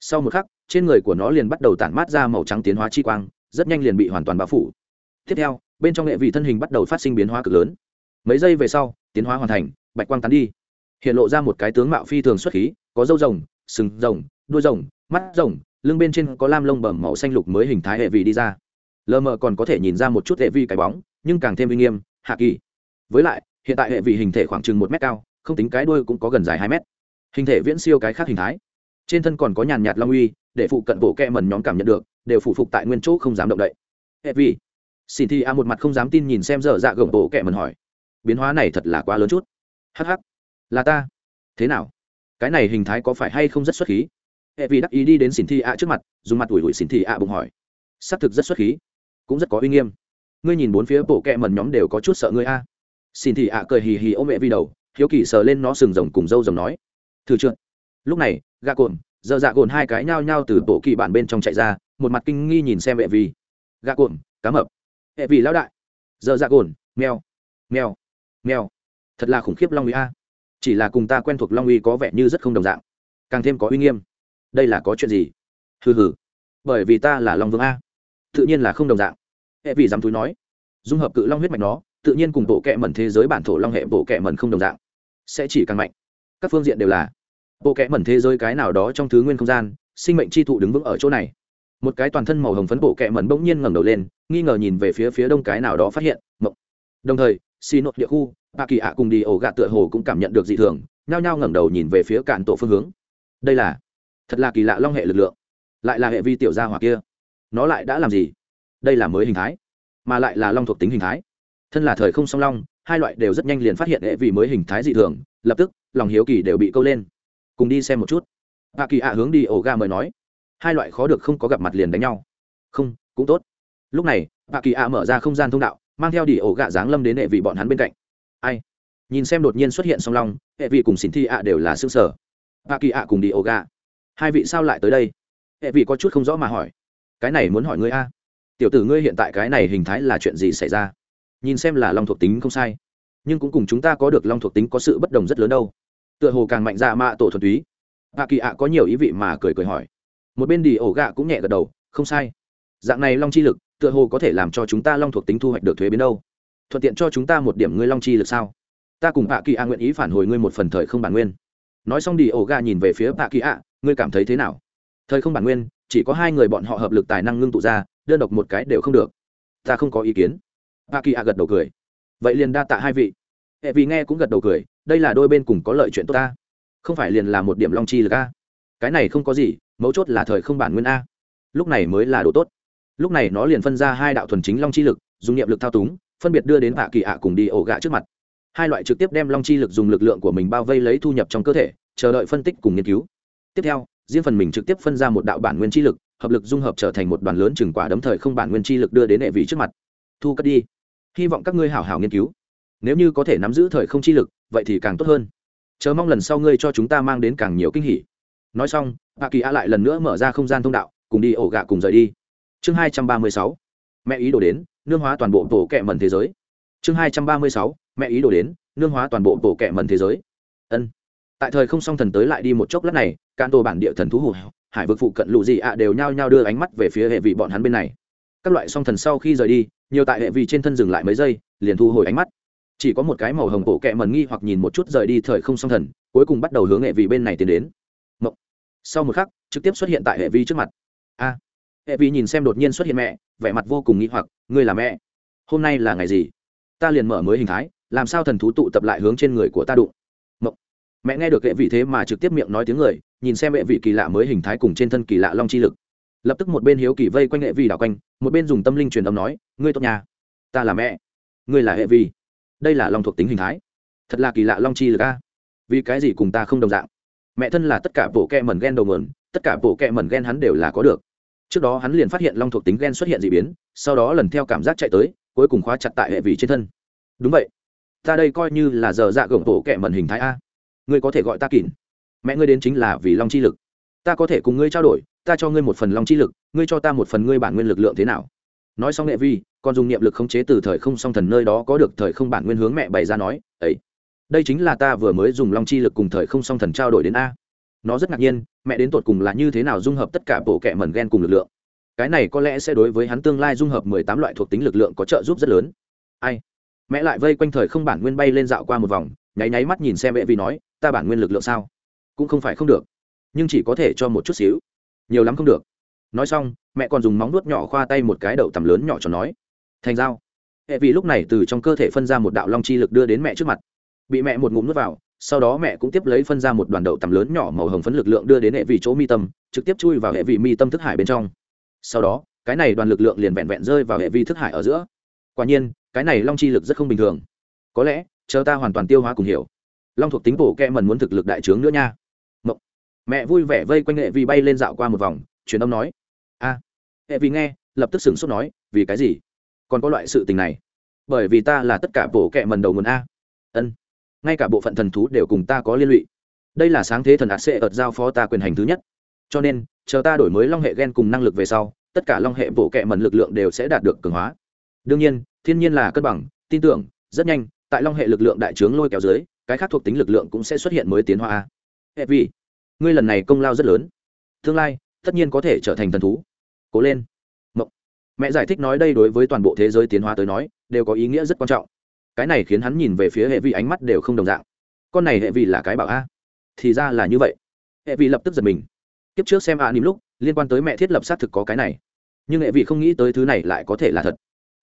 Speaker 1: Sau một khắc, trên người của nó liền bắt đầu tản mát ra màu trắng tiến hóa chi quang, rất nhanh liền bị hoàn toàn bao phủ. Tiếp theo, bên trong hệ vị thân hình bắt đầu phát sinh biến hóa cực lớn. Mấy giây về sau, tiến hóa hoàn thành, bạch quang tán đi. Hiện lộ ra một cái tướng mạo phi thường xuất khí, có dâu rồng sừng rồng, đuôi rồng, mắt rồng, lưng bên trên có lam lông bẩm màu xanh lục mới hình thái hệ vị đi ra. Lờ mờ còn có thể nhìn ra một chút hệ vi cái bóng, nhưng càng thêm uy nghiêm, hạ kỳ. Với lại, hiện tại hệ vị hình thể khoảng chừng một mét cao, không tính cái đuôi cũng có gần dài hai mét. Hình thể viễn siêu cái khác hình thái. Trên thân còn có nhàn nhạt long uy, để phụ cận bộ kẹ mần nhóm cảm nhận được, đều phụ phục tại nguyên chỗ không dám động đậy. Hệ vị. Xin thi a à, một mặt không dám tin nhìn xem dở dạ gồng bộ kẹ mần hỏi. Biến hóa này thật là quá lớn chút. Hh là ta. Thế nào? Cái này hình thái có phải hay không rất xuất khí? Hệ vị đắc ý đi đến xin thi ạ trước mặt, dùng mặt ủi ủi xin thi ạ bụng hỏi. Xác thực rất xuất khí, cũng rất có uy nghiêm. Ngươi nhìn bốn phía bộ kẹ mần nhóm đều có chút sợ ngươi a. Xin thị ạ cười hì hì ôm mẹ vi đầu, hiếu kỳ sờ lên nó sừng rồng cùng râu rồng nói. Thử trượt lúc này, gà cồn, giờ dạ cồn hai cái nhao nhao từ bộ kỳ bản bên trong chạy ra, một mặt kinh nghi nhìn xem mẹ vi. Gạ cồn, cá mập. Hệ vị lão đại. Giờ dạ cồn, mèo. Mèo. Mèo. Thật là khủng khiếp long uy a chỉ là cùng ta quen thuộc long uy có vẻ như rất không đồng dạng. Càng thêm có uy nghiêm. Đây là có chuyện gì? Hừ hừ. Bởi vì ta là long vương a. Tự nhiên là không đồng dạng. Hệ vị dám túi nói. Dung hợp cự long huyết mạch nó, tự nhiên cùng bộ kệ mẩn thế giới bản thổ long hệ bộ kệ mẩn không đồng dạng. Sẽ chỉ càng mạnh. Các phương diện đều là. Bộ kệ mẩn thế giới cái nào đó trong thứ nguyên không gian, sinh mệnh chi thụ đứng vững ở chỗ này. Một cái toàn thân màu hồng phấn bộ kệ mẩn bỗng nhiên ngẩng đầu lên, nghi ngờ nhìn về phía phía đông cái nào đó phát hiện, mộng. Đồng thời xì nội địa khu bà kỳ ạ cùng đi ổ gạ tựa hồ cũng cảm nhận được dị thường, nhao nhao ngẩng đầu nhìn về phía cạn tổ phương hướng. Đây là, thật là kỳ lạ long hệ lực lượng. Lại là hệ vi tiểu gia hỏa kia. Nó lại đã làm gì? Đây là mới hình thái, mà lại là long thuộc tính hình thái. Thân là thời không song long, hai loại đều rất nhanh liền phát hiện hệ vi mới hình thái dị thường, lập tức, lòng hiếu kỳ đều bị câu lên. Cùng đi xem một chút. Bà kỳ ạ hướng đi ổ ga mời nói. Hai loại khó được không có gặp mặt liền đánh nhau. Không, cũng tốt. Lúc này bà kỳ ạ mở ra không gian thông đạo mang theo đi ổ gạ dáng lâm đến hệ vị bọn hắn bên cạnh. Ai? Nhìn xem đột nhiên xuất hiện song long, hệ vị cùng xin thi ạ đều là xương sở A kỳ ạ cùng đi ổ gạ. Hai vị sao lại tới đây? Hệ vị có chút không rõ mà hỏi. Cái này muốn hỏi ngươi a. Tiểu tử ngươi hiện tại cái này hình thái là chuyện gì xảy ra? Nhìn xem là long thuộc tính không sai. Nhưng cũng cùng chúng ta có được long thuộc tính có sự bất đồng rất lớn đâu. Tựa hồ càng mạnh ra mạ tổ thuần túy. A kỳ ạ có nhiều ý vị mà cười cười hỏi. Một bên đi ổ gạ cũng nhẹ gật đầu, không sai. Dạng này long chi lực tựa hồ có thể làm cho chúng ta long thuộc tính thu hoạch được thuế biến đâu. Thuận tiện cho chúng ta một điểm ngươi long chi lực sao? Ta cùng bà kỳ a nguyện ý phản hồi ngươi một phần thời không bản nguyên. Nói xong đi ổ ga nhìn về phía bà kỳ a, ngươi cảm thấy thế nào? Thời không bản nguyên, chỉ có hai người bọn họ hợp lực tài năng ngưng tụ ra, đơn độc một cái đều không được. Ta không có ý kiến. Bà kỳ a gật đầu cười. Vậy liền đa tạ hai vị. Hệ vì nghe cũng gật đầu cười, đây là đôi bên cùng có lợi chuyện tốt ta. Không phải liền là một điểm long chi lực a? Cái này không có gì, mấu chốt là thời không bản nguyên a. Lúc này mới là đồ tốt lúc này nó liền phân ra hai đạo thuần chính long chi lực, dùng niệm lực thao túng, phân biệt đưa đến hạ kỳ ạ cùng đi ổ gạ trước mặt. Hai loại trực tiếp đem long chi lực dùng lực lượng của mình bao vây lấy thu nhập trong cơ thể, chờ đợi phân tích cùng nghiên cứu. Tiếp theo, riêng phần mình trực tiếp phân ra một đạo bản nguyên chi lực, hợp lực dung hợp trở thành một đoàn lớn chừng quả đấm thời không bản nguyên chi lực đưa đến hệ vị trước mặt. Thu cất đi. Hy vọng các ngươi hảo hảo nghiên cứu. Nếu như có thể nắm giữ thời không chi lực, vậy thì càng tốt hơn. Chờ mong lần sau ngươi cho chúng ta mang đến càng nhiều kinh hỉ. Nói xong hạ kỳ a lại lần nữa mở ra không gian thông đạo, cùng đi ổ gạ cùng rời đi chương hai trăm ba mươi sáu. Mẹ ý đồ đến, nương hóa toàn bộ tổ kẹ mần thế giới. Chương hai trăm ba mươi sáu. Mẹ ý đồ đến, nương hóa toàn bộ tổ kẹ mần thế giới. Ân. Tại thời không song thần tới lại đi một chốc lát này can tô bản địa thần thú hụt hải vực phụ cận lụ gì ạ đều nhao nhao đưa ánh mắt về phía hệ vị bọn hắn bên này. Các loại song thần sau khi rời đi, nhiều tại hệ vị trên thân dừng lại mấy giây, liền thu hồi ánh mắt. Chỉ có một cái màu hồng bộ kẹ mần nghi hoặc nhìn một chút rời đi thời không song thần, cuối cùng bắt đầu hướng hệ vị bên này tiến đến. Mộng. sau một khắc, trực tiếp xuất hiện tại hệ vi trước mặt. A hệ vi nhìn xem đột nhiên xuất hiện mẹ, vẻ mặt vô cùng nghi hoặc, ngươi là mẹ? Hôm nay là ngày gì? Ta liền mở mới hình thái, làm sao thần thú tụ tập lại hướng trên người của ta đụng? Mộng. mẹ nghe được hệ vị thế mà trực tiếp miệng nói tiếng người, nhìn xem hệ vị kỳ lạ mới hình thái cùng trên thân kỳ lạ long chi lực. Lập tức một bên hiếu kỳ vây quanh hệ vi đảo quanh, một bên dùng tâm linh truyền âm nói, ngươi tốt nhà, ta là mẹ. Ngươi là hệ vi đây là long thuộc tính hình thái. Thật là kỳ lạ long chi lực a. Vì cái gì cùng ta không đồng dạng? Mẹ thân là tất cả bộ kẹ mẩn ghen đầu mườn tất cả bộ kẹ mẩn ghen hắn đều là có được trước đó hắn liền phát hiện long thuộc tính ghen xuất hiện d ị biến, sau đó lần theo cảm giác chạy tới, cuối cùng khóa chặt tại hệ vị trên thân. Đúng vậy. Ta đây coi như là giờ dạ gồng bộ kẻ mẩn hình thái a. Ngươi có thể gọi ta kỳn mẹ ngươi đến chính là vì long chi lực. Ta có thể cùng ngươi trao đổi, ta cho ngươi một phần long chi lực, ngươi cho ta một phần ngươi bản nguyên lực lượng thế nào? Nói xong nghệ vi, còn dùng niệm lực khống chế từ thời không song thần nơi đó có được thời không bản nguyên hướng mẹ bày ra nói ấy đây chính là ta vừa mới dùng long chi lực cùng thời không song thần trao đổi đến a nó rất ngạc nhiên, mẹ đến tột cùng là như thế nào dung hợp tất cả bộ kẻ mẩn gen cùng lực lượng. Cái này có lẽ sẽ đối với hắn tương lai dung hợp mười tám loại thuộc tính lực lượng có trợ giúp rất lớn. Ai? Mẹ lại vây quanh thời không bản nguyên bay lên dạo qua một vòng, nháy nháy mắt nhìn xem mẹ vì nói, ta bản nguyên lực lượng sao? Cũng không phải không được, nhưng chỉ có thể cho một chút xíu. Nhiều lắm không được. Nói xong, mẹ còn dùng móng nuốt nhỏ khoa tay một cái đậu tầm lớn nhỏ cho nói, thành dao. Hệ vì lúc này từ trong cơ thể phân ra một đạo long chi lực đưa đến mẹ trước mặt. Bị mẹ một ngụm nuốt vào sau đó mẹ cũng tiếp lấy phân ra một đoàn đậu tầm lớn nhỏ màu hồng phấn lực lượng đưa đến hệ vị chỗ mi tâm, trực tiếp chui vào hệ vị mi tâm thức hải bên trong. Sau đó, cái này đoàn lực lượng liền vẹn vẹn rơi vào hệ vi thức hải ở giữa. Quả nhiên, cái này long chi lực rất không bình thường. Có lẽ, chờ ta hoàn toàn tiêu hóa cùng hiểu. Long thuộc tính bổ kẹ mần muốn thực lực đại trướng nữa nha. Mộng. mẹ vui vẻ vây quanh hệ vi bay lên dạo qua một vòng, truyền âm nói. A. Hệ vi nghe, lập tức sửng sốt nói, vì cái gì? Còn có loại sự tình này? Bởi vì ta là tất cả bổ kẹ mần đầu nguồn a. Ân ngay cả bộ phận thần thú đều cùng ta có liên lụy. Đây là sáng thế thần ạt sẽ ợt giao phó ta quyền hành thứ nhất. Cho nên, chờ ta đổi mới long hệ gen cùng năng lực về sau, tất cả long hệ bộ kệ mẩn lực lượng đều sẽ đạt được cường hóa. Đương nhiên, thiên nhiên là cân bằng, tin tưởng, rất nhanh, tại long hệ lực lượng đại trướng lôi kéo dưới, cái khác thuộc tính lực lượng cũng sẽ xuất hiện mới tiến hóa. Hệ vì ngươi lần này công lao rất lớn. Tương lai, tất nhiên có thể trở thành thần thú. Cố lên. Mộng. mẹ giải thích nói đây đối với toàn bộ thế giới tiến hóa tới nói, đều có ý nghĩa rất quan trọng cái này khiến hắn nhìn về phía hệ vị ánh mắt đều không đồng dạng. Con này hệ vị là cái bảo a. Thì ra là như vậy. Hệ vị lập tức giật mình. Kiếp trước xem a à lúc, liên quan tới mẹ thiết lập xác thực có cái này. Nhưng hệ vị không nghĩ tới thứ này lại có thể là thật.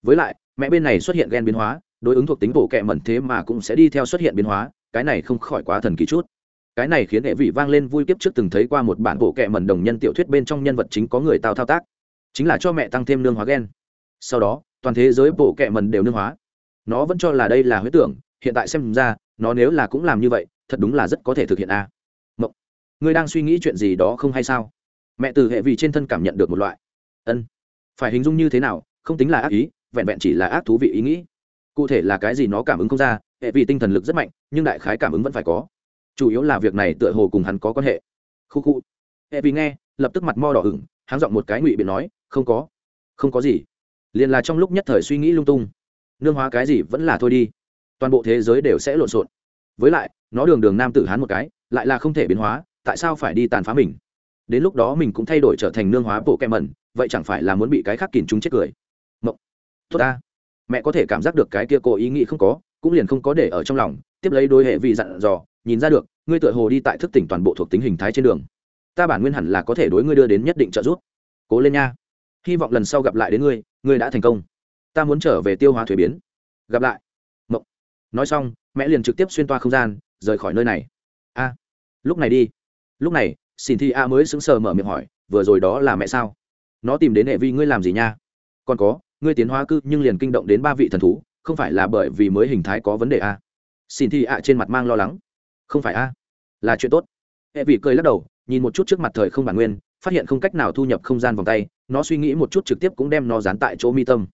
Speaker 1: Với lại, mẹ bên này xuất hiện gen biến hóa, đối ứng thuộc tính bộ kệ mẩn thế mà cũng sẽ đi theo xuất hiện biến hóa, cái này không khỏi quá thần kỳ chút. Cái này khiến hệ vị vang lên vui kiếp trước từng thấy qua một bản bộ kệ mẩn đồng nhân tiểu thuyết bên trong nhân vật chính có người tao thao tác. Chính là cho mẹ tăng thêm nương hóa gen. Sau đó, toàn thế giới bộ kệ mẩn đều nương hóa nó vẫn cho là đây là huyết tưởng hiện tại xem ra nó nếu là cũng làm như vậy thật đúng là rất có thể thực hiện a. À. mộng ngươi đang suy nghĩ chuyện gì đó không hay sao? Mẹ từ hệ vị trên thân cảm nhận được một loại. Ân phải hình dung như thế nào không tính là ác ý vẹn vẹn chỉ là ác thú vị ý nghĩ. Cụ thể là cái gì nó cảm ứng không ra hệ vị tinh thần lực rất mạnh nhưng đại khái cảm ứng vẫn phải có. Chủ yếu là việc này tựa hồ cùng hắn có quan hệ. Khu khu. Hệ vị nghe lập tức mặt mo đỏ hửng, hắn giọng một cái ngụy biện nói không có. Không có gì. Liền là trong lúc nhất thời suy nghĩ lung tung nương hóa cái gì vẫn là thôi đi. Toàn bộ thế giới đều sẽ lộn xộn. Với lại, nó đường đường nam tử hán một cái, lại là không thể biến hóa, tại sao phải đi tàn phá mình? Đến lúc đó mình cũng thay đổi trở thành nương hóa bộ kem mẩn, vậy chẳng phải là muốn bị cái khác kìm chúng chết cười? Mộng. Tốt ta. Mẹ có thể cảm giác được cái kia cô ý nghĩ không có, cũng liền không có để ở trong lòng, tiếp lấy đôi hệ vị dặn dò, nhìn ra được, ngươi tựa hồ đi tại thức tỉnh toàn bộ thuộc tính hình thái trên đường. Ta bản nguyên hẳn là có thể đối ngươi đưa đến nhất định trợ giúp. Cố lên nha. Hy vọng lần sau gặp lại đến ngươi ngươi đã thành công ta muốn trở về tiêu hóa thuế biến. Gặp lại. Mộng. Nói xong, mẹ liền trực tiếp xuyên toa không gian, rời khỏi nơi này. A. Lúc này đi. Lúc này, xin thi a mới sững sờ mở miệng hỏi, vừa rồi đó là mẹ sao? Nó tìm đến hệ vi ngươi làm gì nha? Còn có, ngươi tiến hóa cư nhưng liền kinh động đến ba vị thần thú, không phải là bởi vì mới hình thái có vấn đề a? Xin thi a trên mặt mang lo lắng. Không phải a. Là chuyện tốt. Hệ vị cười lắc đầu, nhìn một chút trước mặt thời không bản nguyên, phát hiện không cách nào thu nhập không gian vòng tay, nó suy nghĩ một chút trực tiếp cũng đem nó dán tại chỗ mi tâm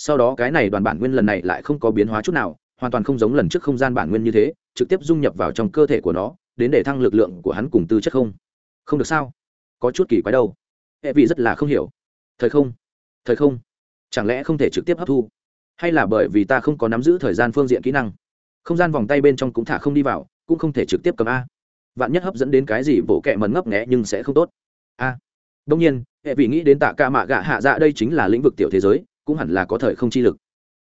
Speaker 1: sau đó cái này đoàn bản nguyên lần này lại không có biến hóa chút nào, hoàn toàn không giống lần trước không gian bản nguyên như thế, trực tiếp dung nhập vào trong cơ thể của nó, đến để thăng lực lượng của hắn cùng tư chất không? Không được sao? Có chút kỳ quái đâu. Hệ vị rất là không hiểu. Thời không? Thời không? Chẳng lẽ không thể trực tiếp hấp thu? Hay là bởi vì ta không có nắm giữ thời gian phương diện kỹ năng? Không gian vòng tay bên trong cũng thả không đi vào, cũng không thể trực tiếp cầm a. Vạn nhất hấp dẫn đến cái gì bộ kẹ mần ngấp nghẽ nhưng sẽ không tốt. A. Đông nhiên, hệ vị nghĩ đến tạ ca mạ gạ hạ dạ đây chính là lĩnh vực tiểu thế giới cũng hẳn là có thời không chi lực.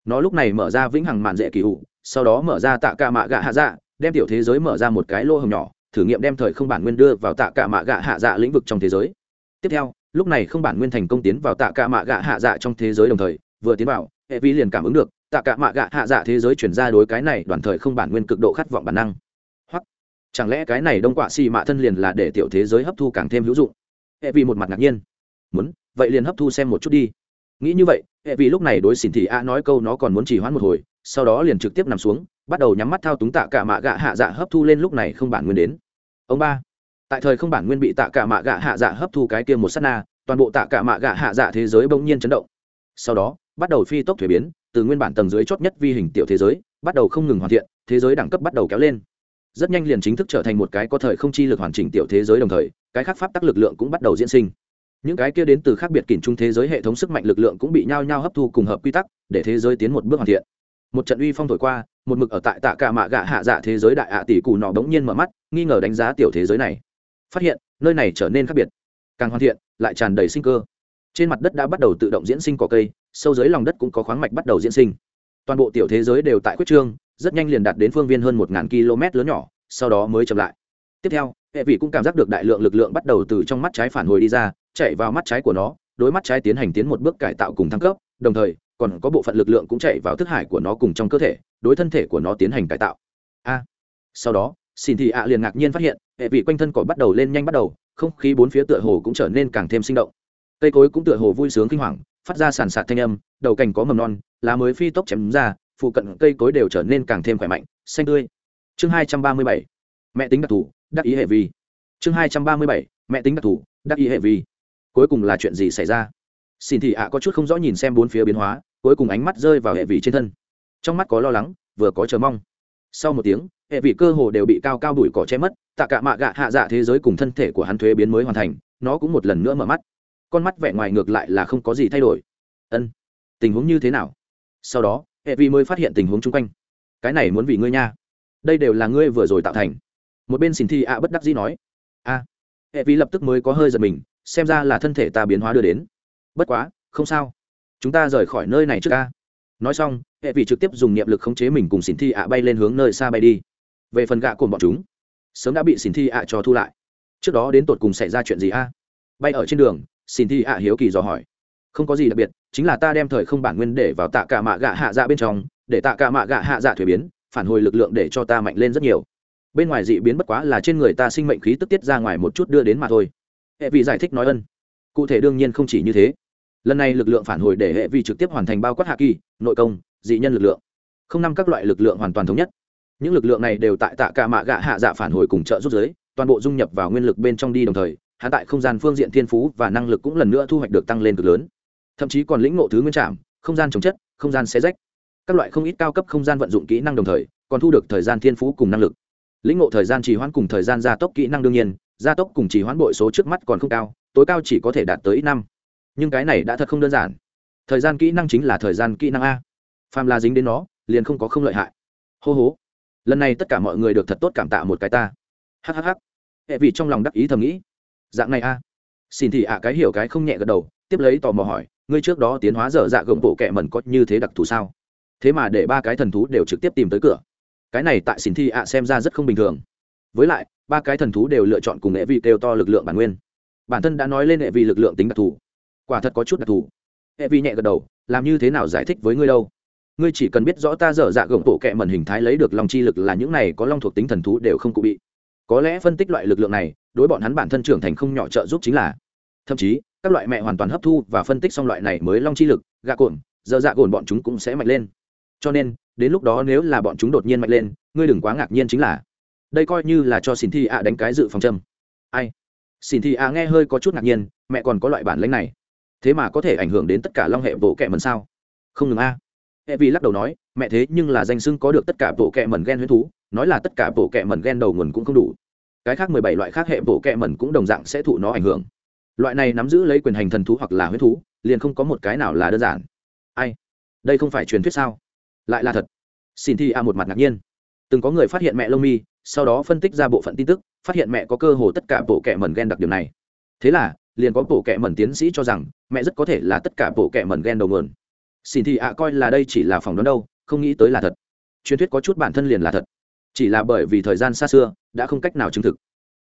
Speaker 1: Nó lúc này mở ra vĩnh hằng mạn dễ kỳ hụ sau đó mở ra tạ cả mạ gạ hạ dạ đem tiểu thế giới mở ra một cái lô hồng nhỏ, thử nghiệm đem thời không bản nguyên đưa vào tạ cả mạ gạ hạ dạ lĩnh vực trong thế giới. Tiếp theo, lúc này không bản nguyên thành công tiến vào tạ cả mạ gạ hạ dạ trong thế giới đồng thời, vừa tiến vào, hệ vi liền cảm ứng được, tạ cả mạ gạ hạ dạ thế giới chuyển ra đối cái này đoàn thời không bản nguyên cực độ khát vọng bản năng. Hoặc, chẳng lẽ cái này đông quạ xì mạ thân liền là để tiểu thế giới hấp thu càng thêm hữu dụng? Hệ vi một mặt ngạc nhiên. Muốn, vậy liền hấp thu xem một chút đi nghĩ như vậy, hệ vì lúc này đối xỉn thị a nói câu nó còn muốn chỉ hoãn một hồi, sau đó liền trực tiếp nằm xuống, bắt đầu nhắm mắt thao túng tạ cả mạ gạ hạ dạ hấp thu lên lúc này không bản nguyên đến. Ông ba, tại thời không bản nguyên bị tạ cả mạ gạ hạ dạ hấp thu cái kia một s á t na, toàn bộ tạ cả mạ gạ hạ dạ thế giới bỗng nhiên chấn động. Sau đó, bắt đầu phi tốc thuế biến, từ nguyên bản tầng dưới chót nhất vi hình tiểu thế giới, bắt đầu không ngừng hoàn thiện, thế giới đẳng cấp bắt đầu kéo lên. Rất nhanh liền chính thức trở thành một cái có thời không chi lực hoàn chỉnh tiểu thế giới đồng thời, cái khác pháp tắc lực lượng cũng bắt đầu diễn sinh những cái kia đến từ khác biệt kỷ trung thế giới hệ thống sức mạnh lực lượng cũng bị nhao nhao hấp thu cùng hợp quy tắc, để thế giới tiến một bước hoàn thiện. Một trận uy phong thổi qua, một mực ở tại tạ cả mạ gạ hạ dạ thế giới đại ạ tỷ cù nọ bỗng nhiên mở mắt, nghi ngờ đánh giá tiểu thế giới này. Phát hiện, nơi này trở nên khác biệt. Càng hoàn thiện, lại tràn đầy sinh cơ. Trên mặt đất đã bắt đầu tự động diễn sinh cỏ cây, sâu dưới lòng đất cũng có khoáng mạch bắt đầu diễn sinh. Toàn bộ tiểu thế giới đều tại quyết trương, rất nhanh liền đạt đến phương viên hơn một ngàn km lớn nhỏ, sau đó mới chậm lại. Tiếp theo, hệ vị cũng cảm giác được đại lượng lực lượng bắt đầu từ trong mắt trái phản hồi đi ra chạy vào mắt trái của nó, đối mắt trái tiến hành tiến một bước cải tạo cùng thăng cấp, đồng thời, còn có bộ phận lực lượng cũng chạy vào thức hải của nó cùng trong cơ thể, đối thân thể của nó tiến hành cải tạo. A. Sau đó xin thị ạ liền ngạc nhiên phát hiện, hệ vị quanh thân cỏ bắt đầu lên nhanh bắt đầu, không khí bốn phía tựa hồ cũng trở nên càng thêm sinh động. Cây cối cũng tựa hồ vui sướng kinh hoàng, phát ra sàn sạt thanh âm, đầu cành có mầm non, lá mới phi tốc chém ra, phụ cận cây cối đều trở nên càng thêm khỏe mạnh, xanh tươi. Chương hai trăm ba mươi bảy, mẹ tính đặc thù, đắc ý hệ vi. Chương hai trăm ba mươi bảy, mẹ tính đặc thù, đắc ý hệ vi cuối cùng là chuyện gì xảy ra? Xin thị ạ có chút không rõ nhìn xem bốn phía biến hóa, cuối cùng ánh mắt rơi vào hệ vị trên thân. Trong mắt có lo lắng, vừa có chờ mong. Sau một tiếng, hệ vị cơ hồ đều bị cao cao đùi cỏ che mất, tạ cả mạ gạ hạ dạ thế giới cùng thân thể của hắn thuế biến mới hoàn thành, nó cũng một lần nữa mở mắt. Con mắt vẻ ngoài ngược lại là không có gì thay đổi. Ân, tình huống như thế nào? Sau đó, hệ vị mới phát hiện tình huống chung quanh. Cái này muốn vì ngươi nha. Đây đều là ngươi vừa rồi tạo thành. Một bên xin thi ạ bất đắc dĩ nói. A. Hệ vị lập tức mới có hơi giật mình xem ra là thân thể ta biến hóa đưa đến. Bất quá, không sao. Chúng ta rời khỏi nơi này trước ca. Nói xong, hệ vị trực tiếp dùng niệm lực khống chế mình cùng xin thi ạ bay lên hướng nơi xa bay đi. Về phần gạ cồn bọn chúng, sớm đã bị xin thi ạ cho thu lại. Trước đó đến tột cùng xảy ra chuyện gì a? Bay ở trên đường xin thi ạ hiếu kỳ dò hỏi. Không có gì đặc biệt, chính là ta đem thời không bản nguyên để vào tạ cả mạ gạ hạ dạ bên trong, để tạ cả mạ gạ hạ dạ thuế biến, phản hồi lực lượng để cho ta mạnh lên rất nhiều. Bên ngoài dị biến bất quá là trên người ta sinh mệnh khí tức tiết ra ngoài một chút đưa đến mà thôi hệ vị giải thích nói ân. Cụ thể đương nhiên không chỉ như thế. Lần này lực lượng phản hồi để hệ vị trực tiếp hoàn thành bao quát hạ kỳ, nội công, dị nhân lực lượng. Không năm các loại lực lượng hoàn toàn thống nhất. Những lực lượng này đều tại tạ cả mạ gạ hạ dạ phản hồi cùng trợ rút giới, toàn bộ dung nhập vào nguyên lực bên trong đi đồng thời hạ tại không gian phương diện thiên phú và năng lực cũng lần nữa thu hoạch được tăng lên cực lớn. Thậm chí còn lĩnh ngộ thứ nguyên trạm không gian chống chất, không gian xé rách. Các loại không ít cao cấp không gian vận dụng kỹ năng đồng thời, còn thu được thời gian thiên phú cùng năng lực. Lĩnh ngộ thời gian trì hoãn cùng thời gian gia tốc kỹ năng đương nhiên gia tốc cùng trì hoãn bội số trước mắt còn không cao, tối cao chỉ có thể đạt tới ít năm. Nhưng cái này đã thật không đơn giản. Thời gian kỹ năng chính là thời gian kỹ năng a. Phàm là dính đến nó, liền không có không lợi hại. Hô hố lần này tất cả mọi người được thật tốt cảm tạ một cái ta. Hhh hệ vị trong lòng đắc ý thầm nghĩ. Dạng này a. Xin thì ạ, cái hiểu cái không nhẹ gật đầu, tiếp lấy tò mò hỏi, ngươi trước đó tiến hóa dở dạ gồng bộ kẹ mẩn có như thế đặc thù sao? Thế mà để ba cái thần thú đều trực tiếp tìm tới cửa. Cái này tại xin thi ạ xem ra rất không bình thường. Với lại ba cái thần thú đều lựa chọn cùng hệ vị kêu to lực lượng bản nguyên. Bản thân đã nói lên hệ vị lực lượng tính đặc thù. Quả thật có chút đặc thù. Hệ vị nhẹ gật đầu, làm như thế nào giải thích với ngươi đâu? Ngươi chỉ cần biết rõ ta dở dạ gồng bộ kẹ mẩn hình thái lấy được lòng chi lực là những này có long thuộc tính thần thú đều không cụ bị. Có lẽ phân tích loại lực lượng này, đối bọn hắn bản thân trưởng thành không nhỏ trợ giúp chính là. Thậm chí, các loại mẹ hoàn toàn hấp thu và phân tích xong loại này mới long chi lực, gạ cồn, dở dạ cồn bọn chúng cũng sẽ mạnh lên. Cho nên, đến lúc đó nếu là bọn chúng đột nhiên mạnh lên, ngươi đừng quá ngạc nhiên chính là đây coi như là cho xin thi ạ đánh cái dự phòng châm. Ai? Xin thi ạ nghe hơi có chút ngạc nhiên, mẹ còn có loại bản lãnh này. Thế mà có thể ảnh hưởng đến tất cả long hệ bộ kệ mần sao? Không ngừng a. À. hệ vì lắc đầu nói, mẹ thế nhưng là danh xưng có được tất cả bộ kệ mần ghen huyết thú, nói là tất cả bộ kệ mần ghen đầu nguồn cũng không đủ. Cái khác mười bảy loại khác hệ bộ kệ mần cũng đồng dạng sẽ thụ nó ảnh hưởng. Loại này nắm giữ lấy quyền hành thần thú hoặc là huyết thú, liền không có một cái nào là đơn giản. Ai? Đây không phải truyền thuyết sao? Lại là thật. Xin thi a một mặt ngạc nhiên. Từng có người phát hiện mẹ lông mi sau đó phân tích ra bộ phận tin tức, phát hiện mẹ có cơ hồ tất cả bộ kệ mẩn gen đặc điểm này. Thế là, liền có bộ kệ mẩn tiến sĩ cho rằng, mẹ rất có thể là tất cả bộ kệ mẩn gen đầu nguồn. Xin thì ạ coi là đây chỉ là phòng đoán đâu, không nghĩ tới là thật. Truyền thuyết có chút bản thân liền là thật. Chỉ là bởi vì thời gian xa xưa, đã không cách nào chứng thực.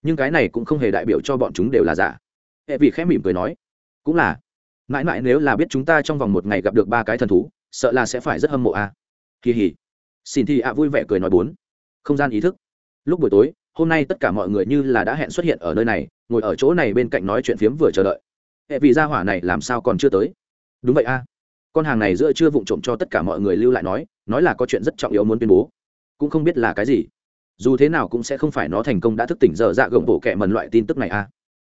Speaker 1: Nhưng cái này cũng không hề đại biểu cho bọn chúng đều là giả. Hệ vị khẽ mỉm cười nói, cũng là. Mãi mãi nếu là biết chúng ta trong vòng một ngày gặp được ba cái thần thú, sợ là sẽ phải rất hâm mộ a. À. kỳ hỉ. Xin thì ạ vui vẻ cười nói bốn. Không gian ý thức lúc buổi tối, hôm nay tất cả mọi người như là đã hẹn xuất hiện ở nơi này, ngồi ở chỗ này bên cạnh nói chuyện phiếm vừa chờ đợi. Hệ vì gia hỏa này làm sao còn chưa tới? Đúng vậy a. Con hàng này giữa chưa vụng trộm cho tất cả mọi người lưu lại nói nói là có chuyện rất trọng yếu muốn tuyên bố. Cũng không biết là cái gì. Dù thế nào cũng sẽ không phải nó thành công đã thức tỉnh dở dạ gồng bộ kẻ mần loại tin tức này a.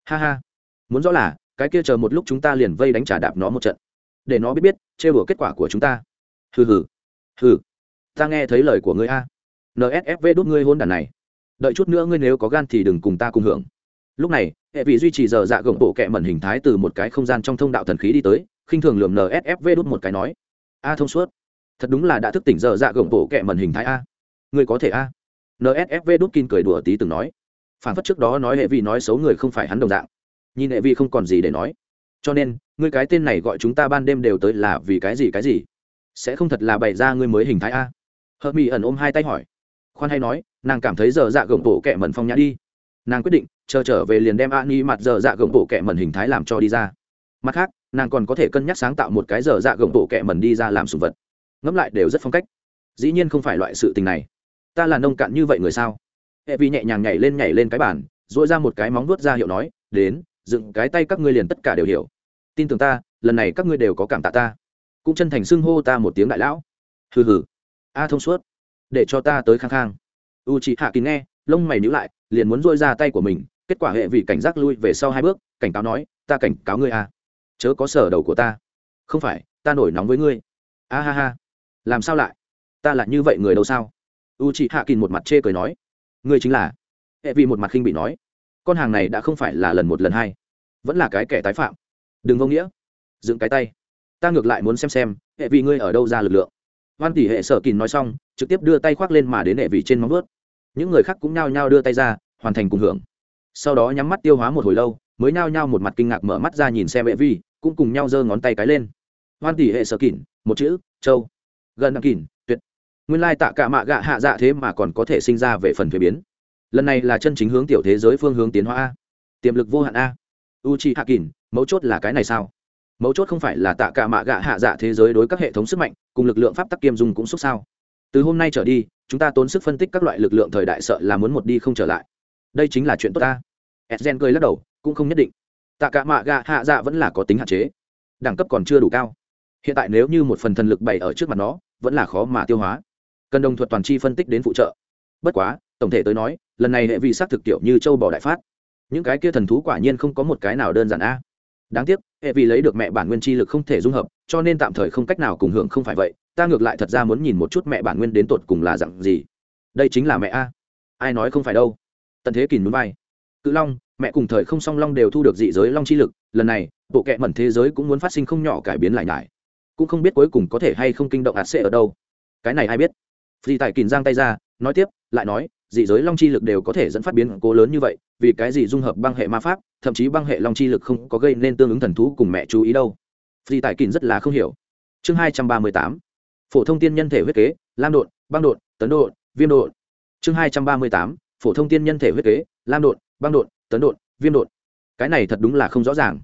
Speaker 1: Ha ha. Muốn rõ là, cái kia chờ một lúc chúng ta liền vây đánh trả đạp nó một trận. Để nó biết biết chê bửa kết quả của chúng ta. Hừ hừ. Hừ. Ta nghe thấy lời của ngươi a. Nsfv đốt ngươi hôn đàn này đợi chút nữa ngươi nếu có gan thì đừng cùng ta cùng hưởng. Lúc này, hệ vị duy trì giờ dạ gồng bộ kẹ mẩn hình thái từ một cái không gian trong thông đạo thần khí đi tới, khinh thường lườm nsfv đút một cái nói. A thông suốt. Thật đúng là đã thức tỉnh giờ dạ gồng bộ kẹ mẩn hình thái a. Ngươi có thể a. Nsfv đút kin cười đùa tí từng nói. Phản phất trước đó nói hệ vị nói xấu người không phải hắn đồng dạng. Nhìn hệ vị không còn gì để nói. Cho nên, ngươi cái tên này gọi chúng ta ban đêm đều tới là vì cái gì cái gì? Sẽ không thật là bày ra ngươi mới hình thái a. Hợp mỹ ẩn ôm hai tay hỏi. Khoan hay nói nàng cảm thấy giờ dạ gồng bộ kẹ mẩn phong nhã đi. Nàng quyết định, chờ trở về liền đem a ni mặt giờ dạ gồng bộ kẹ mẩn hình thái làm cho đi ra. Mặt khác, nàng còn có thể cân nhắc sáng tạo một cái giờ dạ gồng bộ kẹ mẩn đi ra làm sùng vật. Ngẫm lại đều rất phong cách. Dĩ nhiên không phải loại sự tình này. Ta là nông cạn như vậy người sao? Hệ vi nhẹ nhàng nhảy lên nhảy lên cái bàn dội ra một cái móng vuốt ra hiệu nói, đến, dựng cái tay các ngươi liền tất cả đều hiểu. Tin tưởng ta, lần này các ngươi đều có cảm tạ ta. Cũng chân thành xưng hô ta một tiếng đại lão. Hừ hừ. A thông suốt. Để cho ta tới khang khang u chị hạ kín nghe lông mày nhữ lại liền muốn dôi ra tay của mình kết quả hệ vì cảnh giác lui về sau hai bước cảnh cáo nói ta cảnh cáo ngươi à, chớ có sở đầu của ta. Không phải ta nổi nóng với ngươi. A ha ha làm sao lại? Ta là như vậy người đâu sao? U chị hạ kín một mặt chê cười nói. Ngươi chính là. Hệ vì một mặt khinh bị nói. Con hàng này đã không phải là lần một lần hai vẫn là cái kẻ tái phạm. Đừng vô nghĩa. Dựng cái tay. Ta ngược lại muốn xem xem hệ vị ngươi ở đâu ra lực lượng? Hoan tỷ hệ sở kín nói xong, trực tiếp đưa tay khoác lên mà đến hệ vị trên móng vuốt. Những người khác cũng nhao nhao đưa tay ra, hoàn thành cùng hưởng. Sau đó nhắm mắt tiêu hóa một hồi lâu, mới nhao nhao một mặt kinh ngạc mở mắt ra nhìn xem hệ vi, cũng cùng nhau giơ ngón tay cái lên. Hoan tỷ hệ sở kín một chữ, châu. Gần đăng kín tuyệt. Nguyên lai tạ cả mạ gạ hạ dạ thế mà còn có thể sinh ra về phần thuế biến. Lần này là chân chính hướng tiểu thế giới phương hướng tiến hóa a. Tiềm lực vô hạn a. U chi hạ kín mấu chốt là cái này sao? Mấu chốt không phải là tạ cả mạ gạ hạ dạ thế giới đối các hệ thống sức mạnh, cùng lực lượng pháp tắc kiêm dung cũng xúc sao. Từ hôm nay trở đi, chúng ta tốn sức phân tích các loại lực lượng thời đại sợ là muốn một đi không trở lại. Đây chính là chuyện tốt ta. Edgen cười lắc đầu, cũng không nhất định. Tạ cả mạ gạ hạ dạ vẫn là có tính hạn chế. Đẳng cấp còn chưa đủ cao. Hiện tại nếu như một phần thần lực bày ở trước mặt nó, vẫn là khó mà tiêu hóa. Cần đồng thuật toàn chi phân tích đến phụ trợ. Bất quá, tổng thể tới nói, lần này hệ vi xác thực tiểu như châu bò đại phát. Những cái kia thần thú quả nhiên không có một cái nào đơn giản a đáng tiếc, hệ vì lấy được mẹ bản nguyên chi lực không thể dung hợp, cho nên tạm thời không cách nào cùng hưởng không phải vậy, ta ngược lại thật ra muốn nhìn một chút mẹ bản nguyên đến tột cùng là dặn gì. Đây chính là mẹ a. Ai nói không phải đâu. Tận thế kìm muốn vai. Cự long, mẹ cùng thời không song long đều thu được dị giới long chi lực, lần này, bộ kệ mẩn thế giới cũng muốn phát sinh không nhỏ cải biến lại nhải. Cũng không biết cuối cùng có thể hay không kinh động ạt xệ ở đâu. Cái này ai biết? Vì tài kìm giang tay ra, nói tiếp, lại nói dị giới long chi lực đều có thể dẫn phát biến cố lớn như vậy, vì cái gì dung hợp băng hệ ma pháp, thậm chí băng hệ long chi lực không có gây nên tương ứng thần thú cùng mẹ chú ý đâu? Vì tài kín rất là không hiểu. Chương hai trăm ba mươi tám. Phổ thông tiên nhân thể huyết kế, lam đột băng đột tấn đột viêm đột chương hai trăm ba mươi tám. Phổ thông tiên nhân thể huyết kế, lam đột băng đột tấn đột viêm đột cái này thật đúng là không rõ ràng.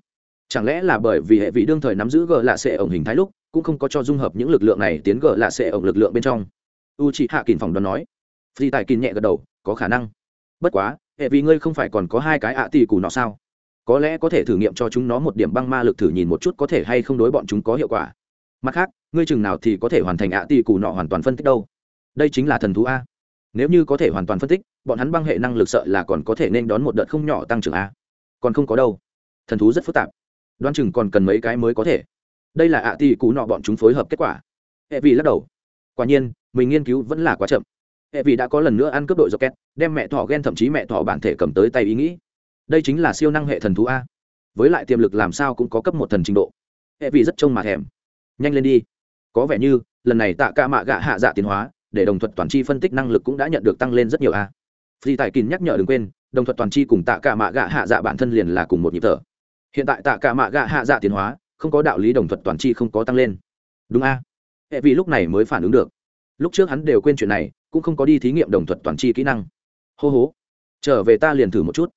Speaker 1: Chẳng lẽ là bởi vì hệ vị đương thời nắm giữ gờ lạ sệ ổng hình thái lúc, cũng không có cho dung hợp những lực lượng này tiến gờ lạ sệ ổng lực lượng bên trong? U chị hạ kỳn phòng đoán nói phi tài kín nhẹ gật đầu, có khả năng. Bất quá, hệ vì ngươi không phải còn có hai cái ạ tỷ cù nọ sao? Có lẽ có thể thử nghiệm cho chúng nó một điểm băng ma lực thử nhìn một chút có thể hay không đối bọn chúng có hiệu quả. Mặt khác, ngươi chừng nào thì có thể hoàn thành ạ tỷ cù nọ hoàn toàn phân tích đâu. Đây chính là thần thú a. Nếu như có thể hoàn toàn phân tích, bọn hắn băng hệ năng lực sợ là còn có thể nên đón một đợt không nhỏ tăng trưởng a. Còn không có đâu. Thần thú rất phức tạp. Đoán chừng còn cần mấy cái mới có thể. Đây là ạ tỷ cù nọ bọn chúng phối hợp kết quả. Hệ vì lắc đầu. Quả nhiên, mình nghiên cứu vẫn là quá chậm hệ vì đã có lần nữa ăn cướp đội rocket, đem mẹ thỏ ghen thậm chí mẹ thỏ bản thể cầm tới tay ý nghĩ. Đây chính là siêu năng hệ thần thú a. Với lại tiềm lực làm sao cũng có cấp một thần trình độ. Hệ vì rất trông mà thèm. Nhanh lên đi. Có vẻ như, lần này tạ ca mạ gạ hạ dạ tiến hóa, để đồng thuật toàn c h i phân tích năng lực cũng đã nhận được tăng lên rất nhiều a. Vì tài kín nhắc nhở đừng quên, đồng thuật toàn c h i cùng tạ ca mạ gạ hạ dạ bản thân liền là cùng một nhịp thở. Hiện tại tạ ca mạ gạ hạ dạ tiến hóa, không có đạo lý đồng thuật toàn c h i không có tăng lên. Đúng a. Hệ vì lúc này mới phản ứng được. Lúc trước hắn đều quên chuyện này cũng không có đi thí nghiệm đồng thuật toàn chi kỹ năng. Hô hố. Trở về ta liền thử một chút.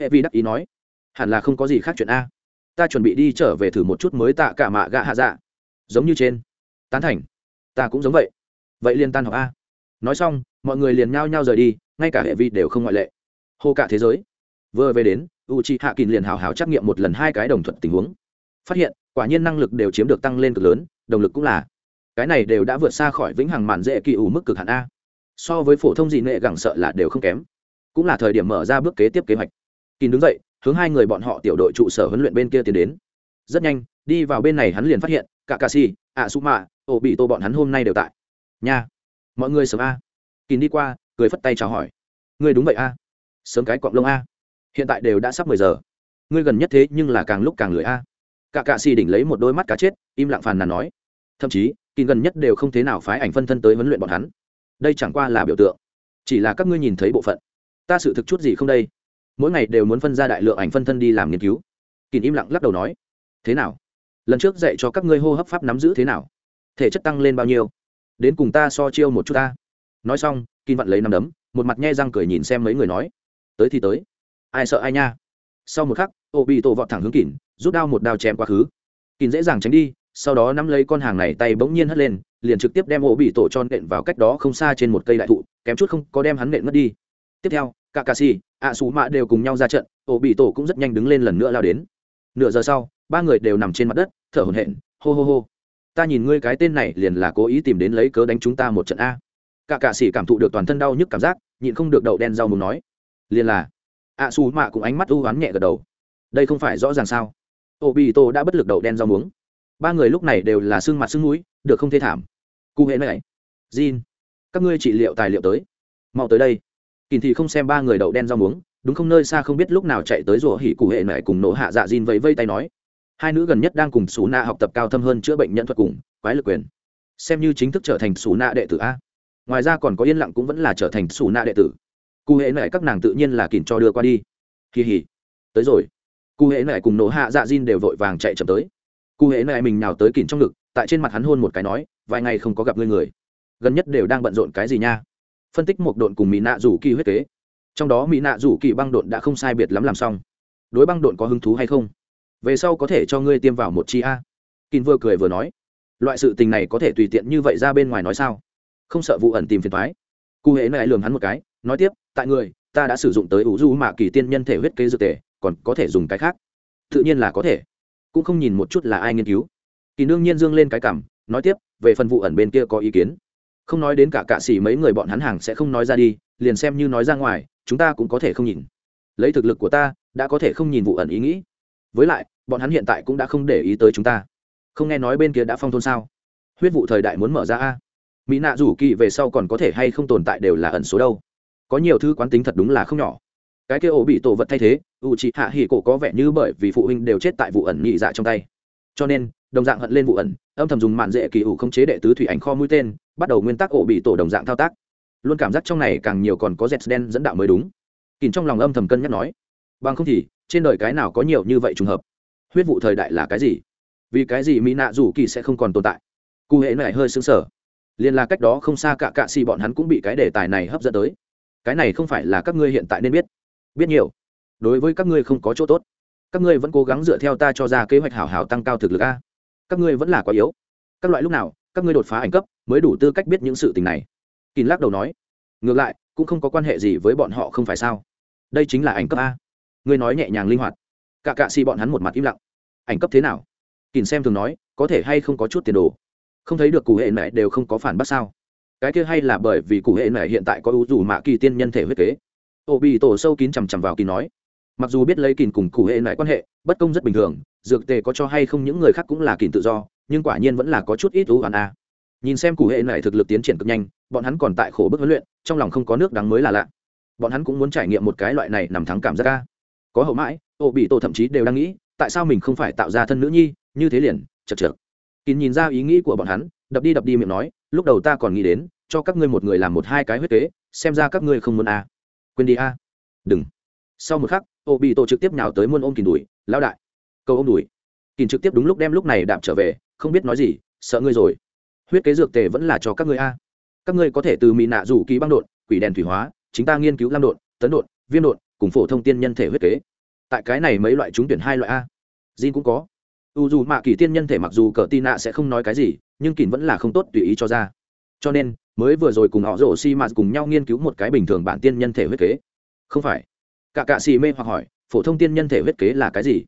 Speaker 1: Hệ vi đắc ý nói. Hẳn là không có gì khác chuyện a. Ta chuẩn bị đi trở về thử một chút mới tạ cả mạ gạ hạ dạ. Giống như trên. Tán thành. Ta cũng giống vậy. Vậy liền tan học a. Nói xong, mọi người liền nhao nhao rời đi, ngay cả hệ vi đều không ngoại lệ. Hô cả thế giới. Vừa về đến u c h i hạ kín liền hào hào trắc nghiệm một lần hai cái đồng thuận tình huống. Phát hiện, quả nhiên năng lực đều chiếm được tăng lên cực lớn đồng lực cũng là. Cái này đều đã vượt xa khỏi vĩnh hằng mạn dễ kỳ ủ mức cực hạn a so với phổ thông dị nệ gẳng sợ là đều không kém. Cũng là thời điểm mở ra bước kế tiếp kế hoạch. Kín đứng dậy, hướng hai người bọn họ tiểu đội trụ sở huấn luyện bên kia tiến đến. Rất nhanh, đi vào bên này hắn liền phát hiện cả cà si ạ su mạ ổ bị tô bọn hắn hôm nay đều tại. Nha, mọi người sớm a. Kín đi qua, cười phất tay chào hỏi. Ngươi đúng vậy a. Sớm cái cọng lông a. Hiện tại đều đã sắp mười giờ. Ngươi gần nhất thế nhưng là càng lúc càng lười a. Cả cạ xì đỉnh lấy một đôi mắt cá chết, im lặng phàn nàn nói. Thậm chí kín gần nhất đều không thế nào phái ảnh phân thân tới huấn luyện bọn hắn đây chẳng qua là biểu tượng. Chỉ là các ngươi nhìn thấy bộ phận. Ta sự thực chút gì không đây? Mỗi ngày đều muốn phân ra đại lượng ảnh phân thân đi làm nghiên cứu. Kỳ im lặng lắc đầu nói, thế nào? Lần trước dạy cho các ngươi hô hấp pháp nắm giữ thế nào? Thể chất tăng lên bao nhiêu? Đến cùng ta so chiêu một chút ta. Nói xong kỳ vặn lấy nắm đấm, một mặt nhe răng cười nhìn xem mấy người nói, tới thì tới. Ai sợ ai nha? Sau một khắc ô bị tổ vọt thẳng hướng kín rút đao một đao chém quá khứ. Kín dễ dàng tránh đi sau đó nắm lấy con hàng này tay bỗng nhiên hất lên, liền trực tiếp đem ổ bị tổ cho nện vào cách đó không xa trên một cây đại thụ, kém chút không có đem hắn nện mất đi. Tiếp theo cả cà xì ạ xù mạ đều cùng nhau ra trận, ổ bị tổ cũng rất nhanh đứng lên lần nữa lao đến. Nửa giờ sau, ba người đều nằm trên mặt đất, thở hổn hển, hô hô hô. Ta nhìn ngươi cái tên này liền là cố ý tìm đến lấy cớ đánh chúng ta một trận a. Cả cà xì cảm thụ được toàn thân đau nhức cảm giác, nhịn không được đậu đen rau mùng nói. Liền là ạ xù mạ cũng ánh mắt u oán nhẹ gật đầu. Đây không phải rõ ràng sao? Ổ bị tổ đã bất lực đậu đen rau muống ba người lúc này đều là xương mặt xương mũi, được không thê thảm. Cụ hệ này jin, các ngươi trị liệu tài liệu tới. Mau tới đây. Kỳ thì không xem ba người đậu đen rau muống, đúng không nơi xa không biết lúc nào chạy tới rủa hỉ cụ hệ này cùng nổ hạ dạ jin vẫy vây tay nói. Hai nữ gần nhất đang cùng xú na học tập cao thâm hơn chữa bệnh nhân thuật cùng, quái lực quyền. Xem như chính thức trở thành xú na đệ tử a. Ngoài ra còn có yên lặng cũng vẫn là trở thành xù nạ đệ tử. Cụ hệ này các nàng tự nhiên là kìm cho đưa qua đi. Kỳ hỉ. Tới rồi. Cụ hệ này cùng nổ hạ dạ diên đều vội vàng chạy chậm tới cụ hệ này mình nào tới kìm trong ngực, tại trên mặt hắn hôn một cái nói, vài ngày không có gặp ngươi người. Gần nhất đều đang bận rộn cái gì nha? Phân tích một độn cùng mỹ nạ rủ kỳ huyết kế. Trong đó mỹ nạ rủ kỳ băng độn đã không sai biệt lắm làm xong. Đối băng độn có hứng thú hay không? Về sau có thể cho ngươi tiêm vào một chi a. Kín vừa cười vừa nói, loại sự tình này có thể tùy tiện như vậy ra bên ngoài nói sao? Không sợ vụ ẩn tìm phiền thoái cụ hệ này lường hắn một cái, nói tiếp, tại người, ta đã sử dụng tới ủ du mạ kỳ tiên nhân thể huyết kế dược tề, còn có thể dùng cái khác. Tự nhiên là có thể cũng không nhìn một chút là ai nghiên cứu. Kỳ đương nhiên dương lên cái cảm, nói tiếp, về phần vụ ẩn bên kia có ý kiến. Không nói đến cả cạ xỉ mấy người bọn hắn hàng sẽ không nói ra đi, liền xem như nói ra ngoài, chúng ta cũng có thể không nhìn. Lấy thực lực của ta, đã có thể không nhìn vụ ẩn ý nghĩ. Với lại, bọn hắn hiện tại cũng đã không để ý tới chúng ta. Không nghe nói bên kia đã phong thôn sao? Huyết vụ thời đại muốn mở ra a. Mỹ nạ rủ kỳ về sau còn có thể hay không tồn tại đều là ẩn số đâu. Có nhiều thứ quán tính thật đúng là không nhỏ. Cái kia ổ bị tổ vật thay thế u chị hạ hỉ cổ có vẻ như bởi vì phụ huynh đều chết tại vụ ẩn nhị dạ trong tay. Cho nên, đồng dạng hận lên vụ ẩn, âm thầm dùng mạn dễ kỳ ủ không chế đệ tứ thủy ảnh kho mũi tên, bắt đầu nguyên tắc ổ bị tổ đồng dạng thao tác. Luôn cảm giác trong này càng nhiều còn có dẹt đen dẫn đạo mới đúng. Kìm trong lòng âm thầm cân nhắc nói, bằng không thì, trên đời cái nào có nhiều như vậy trùng hợp? Huyết vụ thời đại là cái gì? Vì cái gì mỹ nạ rủ kỳ sẽ không còn tồn tại? Cụ hệ này hơi xứng sở liên là cách đó không xa cả cạ xì bọn hắn cũng bị cái đề tài này hấp dẫn tới. Cái này không phải là các ngươi hiện tại nên biết. Biết nhiều đối với các ngươi không có chỗ tốt. Các ngươi vẫn cố gắng dựa theo ta cho ra kế hoạch hảo hảo tăng cao thực lực a. Các ngươi vẫn là quá yếu. Các loại lúc nào, các ngươi đột phá ảnh cấp mới đủ tư cách biết những sự tình này. Kín lắc đầu nói. Ngược lại, cũng không có quan hệ gì với bọn họ không phải sao? Đây chính là ảnh cấp a. Ngươi nói nhẹ nhàng linh hoạt. Cả cạ xì bọn hắn một mặt im lặng. Ảnh cấp thế nào? Kín xem thường nói, có thể hay không có chút tiền đồ? Không thấy được cụ hệ mẹ đều không có phản bác sao? Cái kia hay là bởi vì cụ hệ mẹ hiện tại có ưu dù mạ kỳ tiên nhân thể huyết kế. Ô bị tổ sâu kín chằm chằm vào kín nói mặc dù biết lấy kìn cùng cụ hệ lại quan hệ, bất công rất bình thường, dược tề có cho hay không những người khác cũng là kìn tự do, nhưng quả nhiên vẫn là có chút ít ưu hoàn a. Nhìn xem cụ hệ này thực lực tiến triển cực nhanh, bọn hắn còn tại khổ bức huấn luyện, trong lòng không có nước đắng mới là lạ. Bọn hắn cũng muốn trải nghiệm một cái loại này nằm thắng cảm giác ca có hậu mãi, ô bị tổ thậm chí đều đang nghĩ, tại sao mình không phải tạo ra thân nữ nhi, như thế liền, chật chật kín nhìn ra ý nghĩ của bọn hắn, đập đi đập đi miệng nói, lúc đầu ta còn nghĩ đến, cho các ngươi một người làm một hai cái huyết kế, xem ra các ngươi không muốn a. À. quên đi a. À. đừng. Sau một khắc ô bị tổ trực tiếp nhào tới muôn ôm kìm đùi, lão đại câu m đùi. Kìm trực tiếp đúng lúc đem lúc này đạp trở về, không biết nói gì, sợ ngươi rồi. Huyết kế dược tề vẫn là cho các ngươi a. Các ngươi có thể từ mỹ nạ rủ ký băng đột quỷ đèn thủy hóa, chính ta nghiên cứu lam đột tấn đột viêm đột cùng phổ thông tiên nhân thể huyết kế. Tại cái này mấy loại trúng tuyển hai loại a. Jin cũng có. U dù mạ kỳ tiên nhân thể mặc dù cờ tin nạ sẽ không nói cái gì, nhưng kỳn vẫn là không tốt tùy ý cho ra. Cho nên, mới vừa rồi cùng họ rổ xi mạt cùng nhau nghiên cứu một cái bình thường bản tiên nhân thể huyết kế. Không phải cả cạ xì mê hoặc hỏi, phổ thông tiên nhân thể huyết kế là cái gì?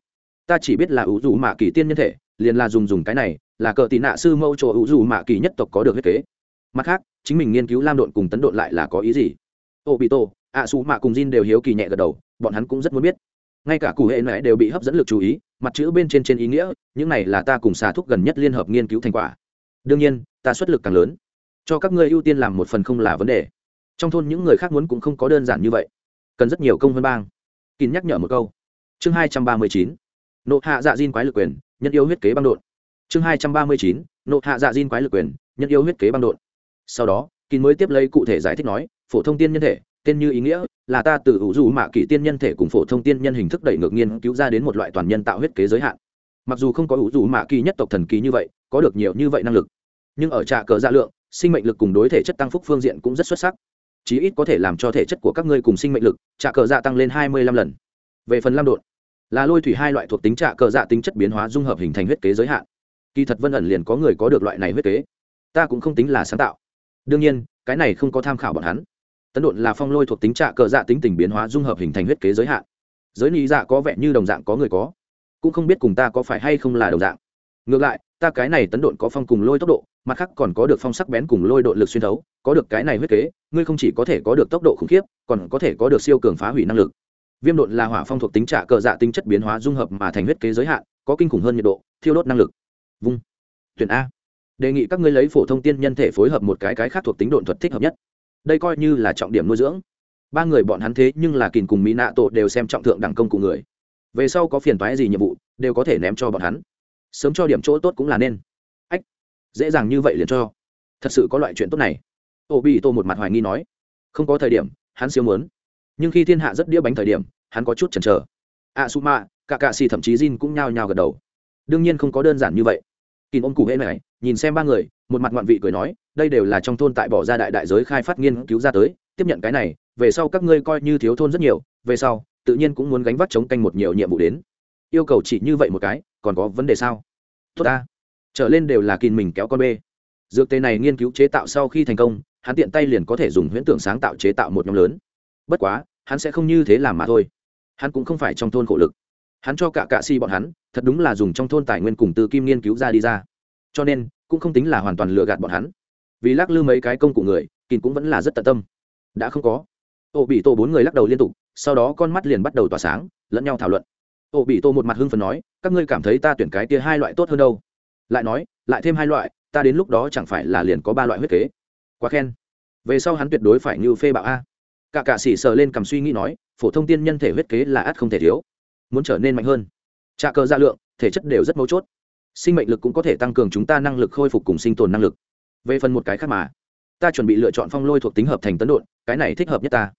Speaker 1: Ta chỉ biết là ủ dù mạ kỳ tiên nhân thể, liền là dùng dùng cái này, là cờ tị nạ sư mâu chỗ ủ dù mạ kỳ nhất tộc có được huyết kế. Mặt khác, chính mình nghiên cứu lam độn cùng tấn độn lại là có ý gì? Ô, bị tô, ạ xù mạ cùng Jin đều hiếu kỳ nhẹ gật đầu, bọn hắn cũng rất muốn biết. Ngay cả cụ hệ mẹ đều bị hấp dẫn lực chú ý, mặt chữ bên trên trên ý nghĩa, những này là ta cùng xà thúc gần nhất liên hợp nghiên cứu thành quả. Đương nhiên, ta xuất lực càng lớn. Cho các ngươi ưu tiên làm một phần không là vấn đề. Trong thôn những người khác muốn cũng không có đơn giản như vậy cần rất nhiều công hơn bang. Kín nhắc nhở một câu. Chương hai trăm ba mươi chín, nộ hạ dạ diên quái lực quyền, nhân yêu huyết kế băng đột chương hai trăm ba mươi chín, nộ hạ dạ diên quái lực quyền, nhân yêu huyết kế băng đột sau đó, kín mới tiếp lấy cụ thể giải thích nói, phổ thông tiên nhân thể, tên như ý nghĩa, là ta từ ủ dù mạ kỷ tiên nhân thể cùng phổ thông tiên nhân hình thức đẩy ngược nghiên cứu ra đến một loại toàn nhân tạo huyết kế giới hạn. Mặc dù không có ủ dù mạ kỳ nhất tộc thần kỳ như vậy, có được nhiều như vậy năng lực, nhưng ở trạ cờ dạ lượng, sinh mệnh lực cùng đối thể chất tăng phúc phương diện cũng rất xuất sắc chí ít có thể làm cho thể chất của các ngươi cùng sinh mệnh lực trả cờ dạ tăng lên hai mươi lăm lần. Về phần lam đột là lôi thủy hai loại thuộc tính trả cờ dạ tính chất biến hóa dung hợp hình thành huyết kế giới hạn. Kỳ thật vân ẩn liền có người có được loại này huyết kế. Ta cũng không tính là sáng tạo. Đương nhiên, cái này không có tham khảo bọn hắn. Tấn độn là phong lôi thuộc tính trạ cờ dạ tính tình biến hóa dung hợp hình thành huyết kế giới hạn. Giới lý dạ có vẻ như đồng dạng có người có. Cũng không biết cùng ta có phải hay không là đồng dạng. Ngược lại, ta cái này tấn độn có phong cùng lôi tốc độ mặt khác còn có được phong sắc bén cùng lôi độ lực xuyên thấu, có được cái này huyết kế, ngươi không chỉ có thể có được tốc độ khủng khiếp, còn có thể có được siêu cường phá hủy năng lực. Viêm độn là hỏa phong thuộc tính trả cờ dạ tính chất biến hóa dung hợp mà thành huyết kế giới hạn, có kinh khủng hơn nhiệt độ, thiêu đốt năng lực. Vung. Tuyển a. Đề nghị các ngươi lấy phổ thông tiên nhân thể phối hợp một cái cái khác thuộc tính độn thuật thích hợp nhất. Đây coi như là trọng điểm nuôi dưỡng. Ba người bọn hắn thế nhưng là kìn cùng mỹ nạ tổ đều xem trọng thượng đẳng công cụ người. Về sau có phiền toái gì nhiệm vụ, đều có thể ném cho bọn hắn. Sớm cho điểm chỗ tốt cũng là nên dễ dàng như vậy liền cho. Thật sự có loại chuyện tốt này. Ô bị tô một mặt hoài nghi nói. Không có thời điểm, hắn siêu muốn. Nhưng khi thiên hạ rất đĩa bánh thời điểm, hắn có chút chần chờ. A su ma cả cạ xì thậm chí jin cũng nhao nhao gật đầu. Đương nhiên không có đơn giản như vậy. Kìm ôm cụ hễ này nhìn xem ba người, một mặt ngoạn vị cười nói, đây đều là trong thôn tại bỏ ra đại đại giới khai phát nghiên cứu ra tới, tiếp nhận cái này, về sau các ngươi coi như thiếu thôn rất nhiều, về sau, tự nhiên cũng muốn gánh vác chống canh một nhiều nhiệm vụ đến. Yêu cầu chỉ như vậy một cái, còn có vấn đề sao? Tốt ta trở lên đều là kìm mình kéo con bê. Dược tê này nghiên cứu chế tạo sau khi thành công, hắn tiện tay liền có thể dùng huyễn tưởng sáng tạo chế tạo một nhóm lớn. Bất quá, hắn sẽ không như thế làm mà thôi. Hắn cũng không phải trong thôn khổ lực. Hắn cho cả cạ si bọn hắn, thật đúng là dùng trong thôn tài nguyên cùng từ kim nghiên cứu ra đi ra. Cho nên, cũng không tính là hoàn toàn lừa gạt bọn hắn. Vì lắc lư mấy cái công cụ người kín cũng vẫn là rất tận tâm. Đã không có. Ô bị tô bốn người lắc đầu liên tục, sau đó con mắt liền bắt đầu tỏa sáng, lẫn nhau thảo luận. Ô bị tô một mặt hưng phần nói, các ngươi cảm thấy ta tuyển cái tia hai loại tốt hơn đâu? Lại nói, lại thêm hai loại, ta đến lúc đó chẳng phải là liền có ba loại huyết kế. Quá khen. Về sau hắn tuyệt đối phải như phê bạo a. Cả cạ xỉ sờ lên cầm suy nghĩ nói, phổ thông tiên nhân thể huyết kế là ắt không thể thiếu. Muốn trở nên mạnh hơn. Trà cờ gia lượng, thể chất đều rất mấu chốt. Sinh mệnh lực cũng có thể tăng cường chúng ta năng lực khôi phục cùng sinh tồn năng lực. Về phần một cái khác mà, ta chuẩn bị lựa chọn phong lôi thuộc tính hợp thành tấn độn, cái này thích hợp nhất ta.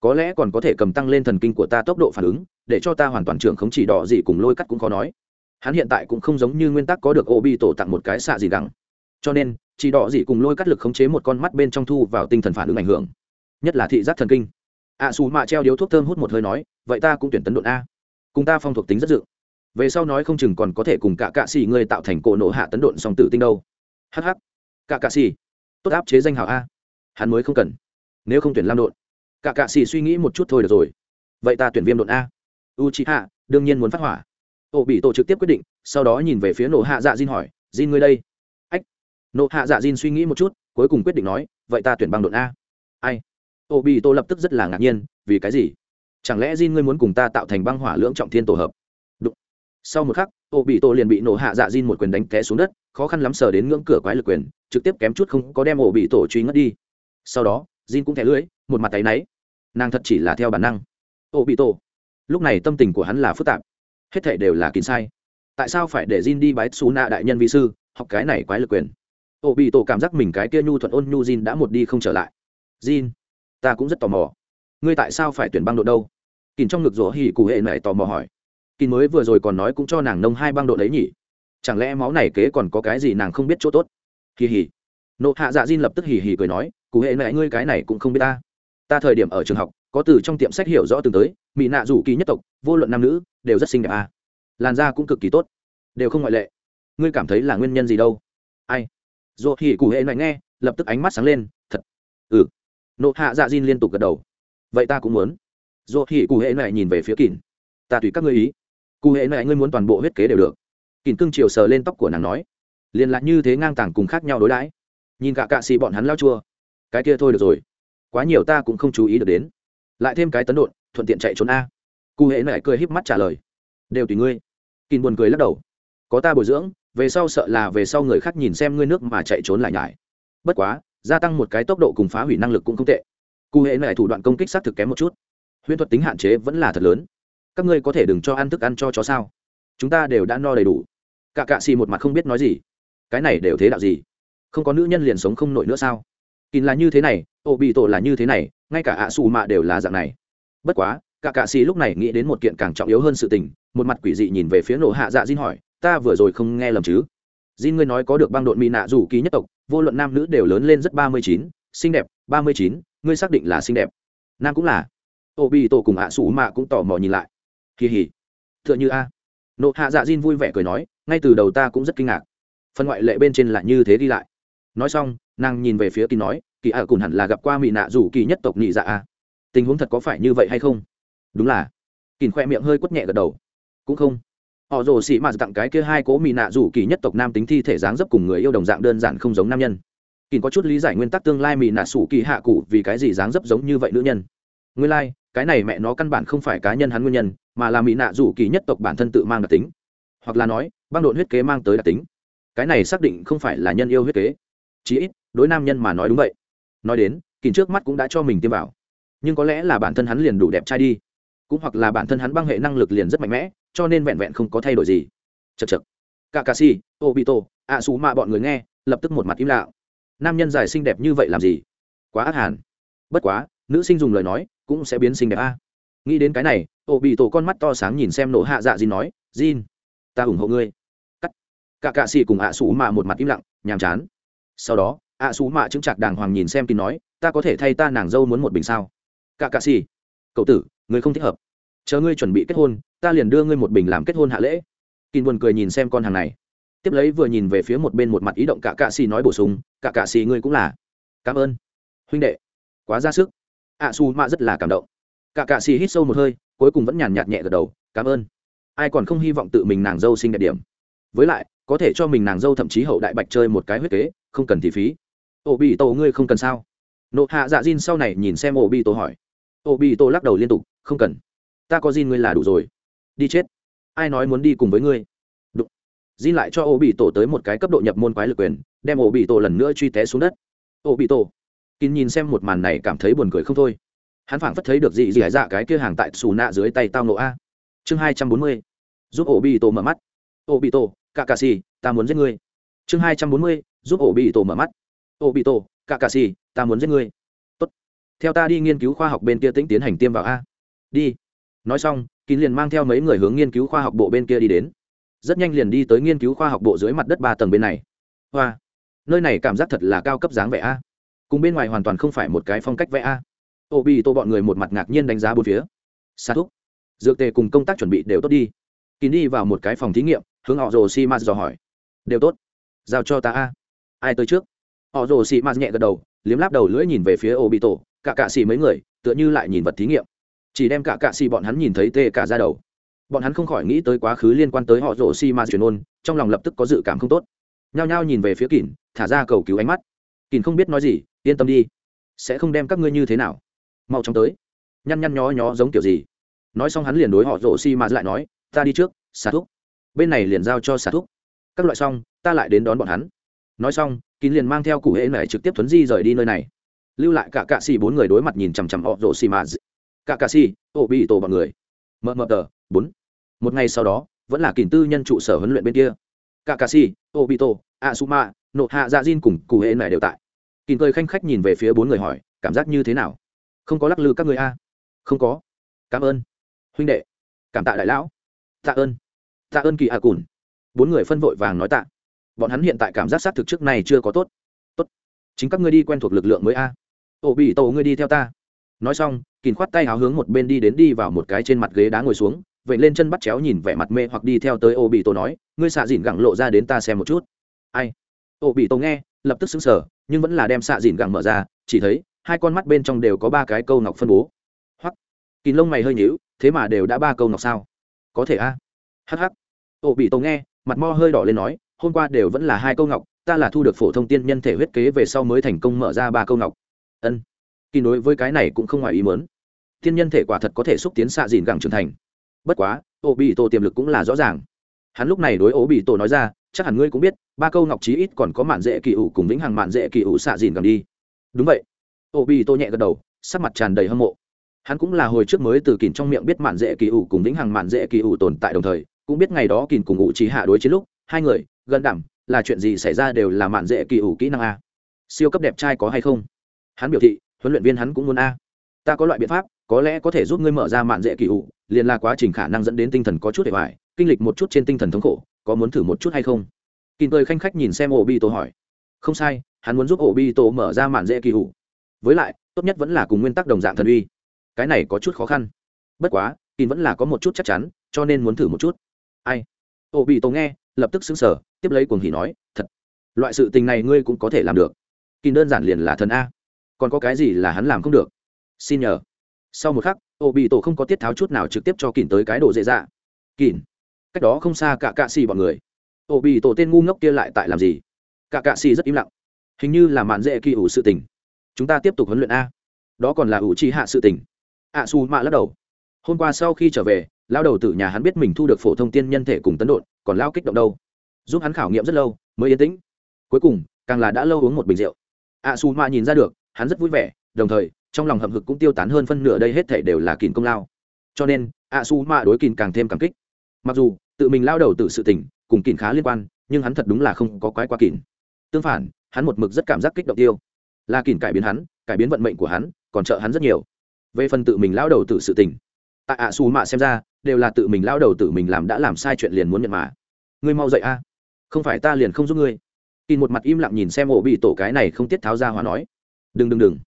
Speaker 1: Có lẽ còn có thể cầm tăng lên thần kinh của ta tốc độ phản ứng, để cho ta hoàn toàn trưởng không chỉ đỏ gì cùng lôi cắt cũng khó nói hắn hiện tại cũng không giống như nguyên tắc có được ô bi tổ tặng một cái xạ gì đẳng cho nên chỉ đỏ gì cùng lôi cắt lực khống chế một con mắt bên trong thu vào tinh thần phản ứng ảnh hưởng. Nhất là thị giác thần kinh. Ạ à, xù mạ treo điếu thuốc thơm hút một hơi nói vậy ta cũng tuyển tấn độn a. Cùng ta phong thuộc tính rất dự. Về sau nói không chừng còn có thể cùng cả cạ xì ngươi tạo thành cổ nổ hạ tấn độn song tử tinh đâu. Hh cả cạ xì. Tốt áp chế danh hào a. Hắn mới không cần. Nếu không tuyển lam độn. Cả cạ xì suy nghĩ một chút thôi được rồi. Vậy ta tuyển viêm độn a. U chị hạ đương nhiên muốn phát hỏa ô bị tổ trực tiếp quyết định, sau đó nhìn về phía Nộ hạ dạ diên hỏi diên ngươi đây? Ách. Nộ hạ dạ diên suy nghĩ một chút, cuối cùng quyết định nói, vậy ta tuyển băng đột a. Ai? Ô bị tổ lập tức rất là ngạc nhiên, vì cái gì? Chẳng lẽ diên ngươi muốn cùng ta tạo thành băng hỏa lưỡng trọng thiên tổ hợp? Đúng. sau một khắc ô bị tổ liền bị nổ hạ dạ diên một quyền đánh té xuống đất, khó khăn lắm sờ đến ngưỡng cửa quái lực quyền, trực tiếp kém chút không có đem ổ bị tổ truy ngất đi. Sau đó diên cũng thẻ lưỡi, một mặt tay náy. Nàng thật chỉ là theo bản năng. Ô bị tổ. Lúc này tâm tình của hắn là phức tạp hết thể đều là kín sai. Tại sao phải để Jin đi bái xú nạ đại nhân vi sư, học cái này quái lực quyền? Ô bị tổ cảm giác mình cái kia nhu thuận ôn nhu Jin đã một đi không trở lại. Jin, ta cũng rất tò mò. Ngươi tại sao phải tuyển băng độ đâu? Kín trong ngực rủa hỉ cụ hệ này tò mò hỏi. Kín mới vừa rồi còn nói cũng cho nàng nông hai băng độ đấy nhỉ? Chẳng lẽ máu này kế còn có cái gì nàng không biết chỗ tốt? Hì hì. Nộ hạ dạ Jin lập tức hì hì cười nói, cụ hệ mẹ ngươi cái này cũng không biết ta. Ta thời điểm ở trường học có từ trong tiệm sách hiểu rõ từng tới mỹ nạ rủ kỳ nhất tộc, vô luận nam nữ, đều rất xinh đẹp à. làn da cũng cực kỳ tốt, đều không ngoại lệ. Ngươi cảm thấy là nguyên nhân gì đâu? Ai? Dù thì cụ hệ này nghe, lập tức ánh mắt sáng lên, thật. Ừ. Nộ hạ dạ diên liên tục gật đầu. Vậy ta cũng muốn. Dù thì cụ hệ này nhìn về phía kỳn. Ta tùy các ngươi ý. Cụ hệ này ngươi muốn toàn bộ huyết kế đều được. Kỳn cưng chiều sờ lên tóc của nàng nói. Liền lại như thế ngang tàng cùng khác nhau đối đãi. Nhìn cả cạ xì bọn hắn lao chua. Cái kia thôi được rồi. Quá nhiều ta cũng không chú ý được đến lại thêm cái tấn độn, thuận tiện chạy trốn a. Cụ hệ này cười híp mắt trả lời. Đều tùy ngươi. Kỳn buồn cười lắc đầu. Có ta bồi dưỡng về sau sợ là về sau người khác nhìn xem ngươi nước mà chạy trốn lại nhải. Bất quá gia tăng một cái tốc độ cùng phá hủy năng lực cũng không tệ. Cụ hệ này thủ đoạn công kích xác thực kém một chút. Huyễn thuật tính hạn chế vẫn là thật lớn. Các ngươi có thể đừng cho ăn thức ăn cho chó sao? Chúng ta đều đã no đầy đủ. Cả cạ xì một mặt không biết nói gì. Cái này đều thế đạo gì? Không có nữ nhân liền sống không nổi nữa sao? Kín là như thế này ô bị tổ là như thế này, ngay cả ạ xù mạ đều là dạng này. Bất quá, cả cạ xì lúc này nghĩ đến một kiện càng trọng yếu hơn sự tình, một mặt quỷ dị nhìn về phía nổ hạ dạ diên hỏi, ta vừa rồi không nghe lầm chứ? Diên ngươi nói có được băng độn mỹ nạ dù ký nhất tộc, vô luận nam nữ đều lớn lên rất ba mươi chín, xinh đẹp, ba mươi chín, ngươi xác định là xinh đẹp. Nam cũng là. Ô bị tổ cùng ạ xù mạ cũng tò mò nhìn lại. Kỳ hỉ. T h ư ợ n h ư a. Nộ hạ dạ diên vui vẻ cười nói, ngay từ đầu ta cũng rất kinh ngạc. Phần ngoại lệ bên trên là như thế đi lại. Nói xong nàng nhìn về phía kỳ nói kỳ ạ à hẳn là gặp qua mỹ nạ rủ kỳ nhất tộc nhị dạ a tình huống thật có phải như vậy hay không? Đúng là. Kỳ khoe miệng hơi quất nhẹ gật đầu. Cũng không. Họ rồ xị mạt tặng cái kia hai cố mỹ nạ rủ kỳ nhất tộc nam tính thi thể dáng dấp cùng người yêu đồng dạng đơn giản không giống nam nhân. Kỳ có chút lý giải nguyên tắc tương lai mỹ nạ sủ kỳ hạ cụ vì cái gì dáng dấp giống như vậy nữ nhân. Nguyên lai、like, cái này mẹ nó căn bản không phải cá nhân hắn nguyên nhân mà là mỹ nạ rủ kỳ nhất tộc bản thân tự mang đặc tính. Hoặc là nói băng độn huyết kế mang tới đặc tính. Cái này xác định không phải là nhân yêu huyết kế. Chí ít đối nam nhân mà nói đúng vậy. Nói đến kỳ trước mắt cũng đã cho mình tiêm vào. Nhưng có lẽ là bản thân hắn liền đủ đẹp trai đi. Cũng hoặc là bản thân hắn băng hệ năng lực liền rất mạnh mẽ, cho nên vẹn vẹn không có thay đổi gì. Chật chật cả cà si ô bị ạ xù mạ bọn người nghe, lập tức một mặt im lặng. Nam nhân dài xinh đẹp như vậy làm gì? Quá ác hàn. Bất quá, nữ sinh dùng lời nói cũng sẽ biến xinh đẹp a. Nghĩ đến cái này ô bị tổ con mắt to sáng nhìn xem nổ hạ dạ Jin nói, Jin, ta ủng hộ ngươi. Cắt. Cả cạ xì cùng ạ xù mạ một mặt im lặng, nhàm chán. Sau đó ạ xú mạ chứng chặt đàng hoàng nhìn xem kín nói, ta có thể thay ta nàng dâu muốn một bình sao? Cả cạ xì. Cậu tử, người không thích hợp. Chờ ngươi chuẩn bị kết hôn, ta liền đưa ngươi một bình làm kết hôn hạ lễ. Kín buồn cười nhìn xem con hàng này. Tiếp lấy vừa nhìn về phía một bên một mặt ý động cả cạ xì nói bổ sung, cả cạ xì ngươi cũng là. Cảm ơn. Huynh đệ. Quá ra sức. ạ xù mạ rất là cảm động. Cả cạ xì hít sâu một hơi, cuối cùng vẫn nhàn nhạt nhẹ gật đầu, cảm ơn. Ai còn không hy vọng tự mình nàng dâu sinh đẹp điểm. Với lại, có thể cho mình nàng dâu thậm chí hậu đại bạch chơi một cái huyết kế, không cần thì phí ổ bị tổ ngươi không cần sao? Nộ hạ dạ Jin sau này nhìn xem ổ bị tổ hỏi. Ổ bị tổ lắc đầu liên tục, không cần. Ta có Jin ngươi là đủ rồi. Đi chết. Ai nói muốn đi cùng với ngươi? Đụng. Jin lại cho ổ bị tổ tới một cái cấp độ nhập môn quái lực quyền, đem ổ bị tổ lần nữa truy té xuống đất. Ổ bị tổ kín nhìn xem một màn này cảm thấy buồn cười không thôi. Hắn phảng phất thấy được gì dị dạ cái kia hàng tại xù nạ dưới tay tao nộ a. Chương hai trăm bốn mươi. Giúp ổ bị tổ mở mắt. Ổ bị tổ cả cà xì ta muốn giết ngươi. Chương hai trăm bốn mươi. Giúp ổ bị tổ mở mắt ô bị tổ, cả cà xì, ta muốn giết ngươi. Tốt. theo ta đi nghiên cứu khoa học bên kia tĩnh tiến hành tiêm vào a. Đi. Nói xong, kín liền mang theo mấy người hướng nghiên cứu khoa học bộ bên kia đi đến. Rất nhanh liền đi tới nghiên cứu khoa học bộ dưới mặt đất ba tầng bên này. Hoa. Nơi này cảm giác thật là cao cấp dáng vẻ a. Cùng bên ngoài hoàn toàn không phải một cái phong cách vẽ a. Ô bị tô bọn người một mặt ngạc nhiên đánh giá bốn phía. Xa thúc. Dược tề cùng công tác chuẩn bị đều tốt đi. Kín đi vào một cái phòng thí nghiệm, hướng họ rồ si ma dò hỏi. Đều tốt. Giao cho ta a. Ai tới trước? Họ rồ xì mạt nhẹ gật đầu, liếm láp đầu lưỡi nhìn về phía ô bị tổ cả cạ xì mấy người, tựa như lại nhìn vật thí nghiệm. Chỉ đem cả cạ xì bọn hắn nhìn thấy tê cả ra đầu. Bọn hắn không khỏi nghĩ tới quá khứ liên quan tới họ rồ xì mạt truyền ôn, trong lòng lập tức có dự cảm không tốt. Nhao nhao nhìn về phía kỳn, thả ra cầu cứu ánh mắt. Kỳn không biết nói gì, yên tâm đi. Sẽ không đem các ngươi như thế nào. Mau chóng tới. Nhăn nhăn nhó nhó giống kiểu gì. Nói xong hắn liền đối họ rồ xì mà lại nói, ta đi trước, xả thúc bên này liền giao cho xả thúc các loại xong, ta lại đến đón bọn hắn nói xong, kín liền mang theo cụ hệ này trực tiếp thuấn di rời đi nơi này. Lưu lại cả cạ xì bốn người đối mặt nhìn chằm chằm họ rổ xì mà cả cạ xì ổ bị tổ bọn người. Mờ mờ tờ, bốn. Một ngày sau đó, vẫn là kín tư nhân trụ sở huấn luyện bên kia. Cả cạ xì ổ bị tổ a suma nộ hạ dạ diên cùng cụ hệ này đều tại. Kín cười khanh khách nhìn về phía bốn người hỏi, cảm giác như thế nào? Không có lắc lư các người a. Không có. Cảm ơn. Huynh đệ. Cảm tạ đại lão. Tạ ơn. Tạ ơn kỳ a cùn. Bốn người phân vội vàng nói tạ bọn hắn hiện tại cảm giác xác thực trước này chưa có tốt. Tốt. Chính các ngươi đi quen thuộc lực lượng mới a. Ổ bị tổ ngươi đi theo ta. Nói xong kìn khoát tay háo hướng một bên đi đến đi vào một cái trên mặt ghế đá ngồi xuống vậy lên chân bắt chéo nhìn vẻ mặt mê hoặc đi theo tới ô, bị tổ nói, ngươi xạ dìn gẳng lộ ra đến ta xem một chút. Ai? Ô, bị tổ nghe, lập tức xứng sở nhưng vẫn là đem xạ dìn gẳng mở ra, chỉ thấy hai con mắt bên trong đều có ba cái câu ngọc phân bố. Hoặc kín lông mày hơi nhíu, thế mà đều đã ba câu ngọc sao? Có thể a. À? hh ô, bị tổ nghe, mặt mo hơi đỏ lên nói hôm qua đều vẫn là hai câu ngọc, ta là thu được phổ thông tiên nhân thể huyết kế về sau mới thành công mở ra ba câu ngọc. Ân. Kỳ đối với cái này cũng không ngoài ý mớn tiên nhân thể quả thật có thể xúc tiến xạ dìn gẳng trưởng thành. Bất quá, ô bị tổ tiềm lực cũng là rõ ràng. Hắn lúc này đối ô bị tổ nói ra, chắc hẳn ngươi cũng biết, ba câu ngọc chí ít còn có mạn dễ kỳ ủ cùng vĩnh hằng mạn dễ kỳ ủ xạ dìn gẳng đi. Đúng vậy. Ô bị tổ nhẹ gật đầu, sắc mặt tràn đầy hâm mộ. Hắn cũng là hồi trước mới từ kìn trong miệng biết mạn dễ kỳ ủ cùng vĩnh hằng mạn dễ kỳ ủ tồn tại đồng thời, cũng biết ngày đó kìn cùng ủ trí hạ đối chiến lúc hai người, gần đảm, là chuyện gì xảy ra đều là mạn dễ kỳ ủ kỹ năng a. Siêu cấp đẹp trai có hay không? Hắn biểu thị, huấn luyện viên hắn cũng muốn a. Ta có loại biện pháp, có lẽ có thể giúp ngươi mở ra mạn dễ kỳ ủ, liền là quá trình khả năng dẫn đến tinh thần có chút để hoài kinh lịch một chút trên tinh thần thống khổ, có muốn thử một chút hay không? Kìm cười khanh khách nhìn xem ổ bi tổ hỏi. Không sai, hắn muốn giúp ổ bi tổ mở ra mạn dễ kỳ ủ. Với lại, tốt nhất vẫn là cùng nguyên tắc đồng dạng thần uy. Cái này có chút khó khăn. Bất quá kìm vẫn là có một chút chắc chắn, cho nên muốn thử một chút. Ai? Ổ bị tổ nghe lập tức xứng sở, tiếp lấy cuồng hỉ nói, thật, loại sự tình này ngươi cũng có thể làm được. Kỳ đơn giản liền là thần a. Còn có cái gì là hắn làm không được? Xin nhờ. Sau một khắc ô bị tổ không có tiết tháo chút nào trực tiếp cho kỳn tới cái đồ dễ dạ. Kỳn, cách đó không xa cả cạ xì bọn người. Ô bị tổ tên ngu ngốc kia lại tại làm gì? Cả cạ xì rất im lặng. Hình như là mạn dễ kỳ ủ sự tình. Chúng ta tiếp tục huấn luyện a. Đó còn là ủ trì hạ sự tình. Ạ su mạ lắc đầu. Hôm qua sau khi trở về lao đầu tử nhà hắn biết mình thu được phổ thông tiên nhân thể cùng tấn độn, còn lao kích động đâu. Giúp hắn khảo nghiệm rất lâu mới yên tĩnh. Cuối cùng càng là đã lâu uống một bình rượu. Ạ su mạ nhìn ra được hắn rất vui vẻ đồng thời trong lòng hậm hực cũng tiêu tán hơn phân nửa đây hết thể đều là kìn công lao. Cho nên ạ su mạ đối kìn càng thêm cảm kích. Mặc dù tự mình lao đầu tự sự tỉnh cùng kìn khá liên quan nhưng hắn thật đúng là không có quái qua kìn. Tương phản hắn một mực rất cảm giác kích động tiêu. Là kìn cải biến hắn cải biến vận mệnh của hắn còn trợ hắn rất nhiều. Về phần tự mình lao đầu tự sự tỉnh tại ạ xù mạ xem ra, đều là tự mình lao đầu tự mình làm đã làm sai chuyện liền muốn nhận mà. Ngươi mau dậy a. Không phải ta liền không giúp ngươi. Kìn một mặt im lặng nhìn xem ổ bị tổ cái này không tiết tháo ra hóa nói. Đừng đừng đừng.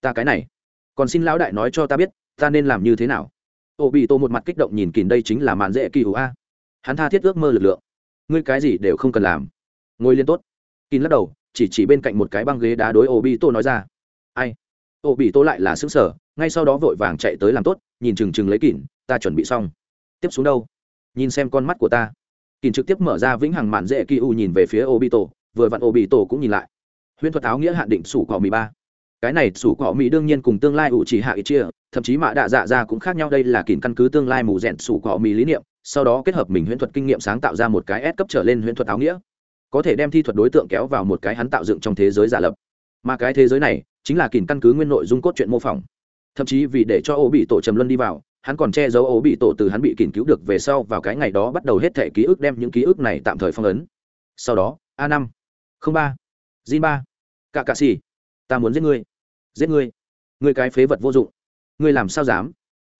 Speaker 1: Ta cái này. Còn xin lão đại nói cho ta biết, ta nên làm như thế nào? Ổ bị tổ một mặt kích động nhìn kìn đây chính là màn dễ kỳ hữu a. Hắn tha thiết ước mơ lực lượng. Ngươi cái gì đều không cần làm. Ngồi liên tốt. Kín lắc đầu, chỉ chỉ bên cạnh một cái băng ghế đá đối ổ bị tổ nói ra. Ai? Ổ bị tổ lại là xứng sở ngay sau đó vội vàng chạy tới làm tốt nhìn chừng chừng lấy kỉn ta chuẩn bị xong. Tiếp xuống đâu? Nhìn xem con mắt của ta. Kỉn trực tiếp mở ra vĩnh hằng mạn dễ kỳ u nhìn về phía Obito, bị tổ vừa vặn Obito bị tổ cũng nhìn lại. Huyễn thuật áo nghĩa hạn định sủ cỏ mì ba. Cái này sủ cỏ mì đương nhiên cùng tương lai ủ chỉ hạ ít chia thậm chí mạ đạ dạ ra cũng khác nhau đây là kỉn căn cứ tương lai mù rẽn sủ cỏ mì lý niệm sau đó kết hợp mình huyễn thuật kinh nghiệm sáng tạo ra một cái S cấp trở lên huyễn thuật áo nghĩa. Có thể đem thi thuật đối tượng kéo vào một cái hắn tạo dựng trong thế giới giả lập. Mà cái thế giới này chính là kìm căn cứ nguyên nội dung cốt truyện mô phỏng thậm chí vì để cho ô bị tổ trầm luân đi vào, hắn còn che giấu ố bị tổ từ hắn bị kìm cứu được về sau vào cái ngày đó bắt đầu hết thẻ ký ức đem những ký ức này tạm thời phong ấn. Sau đó, a năm, không ba, Jin ba cả cạ xì ta muốn giết ngươi giết ngươi ngươi cái phế vật vô dụng, ngươi làm sao dám,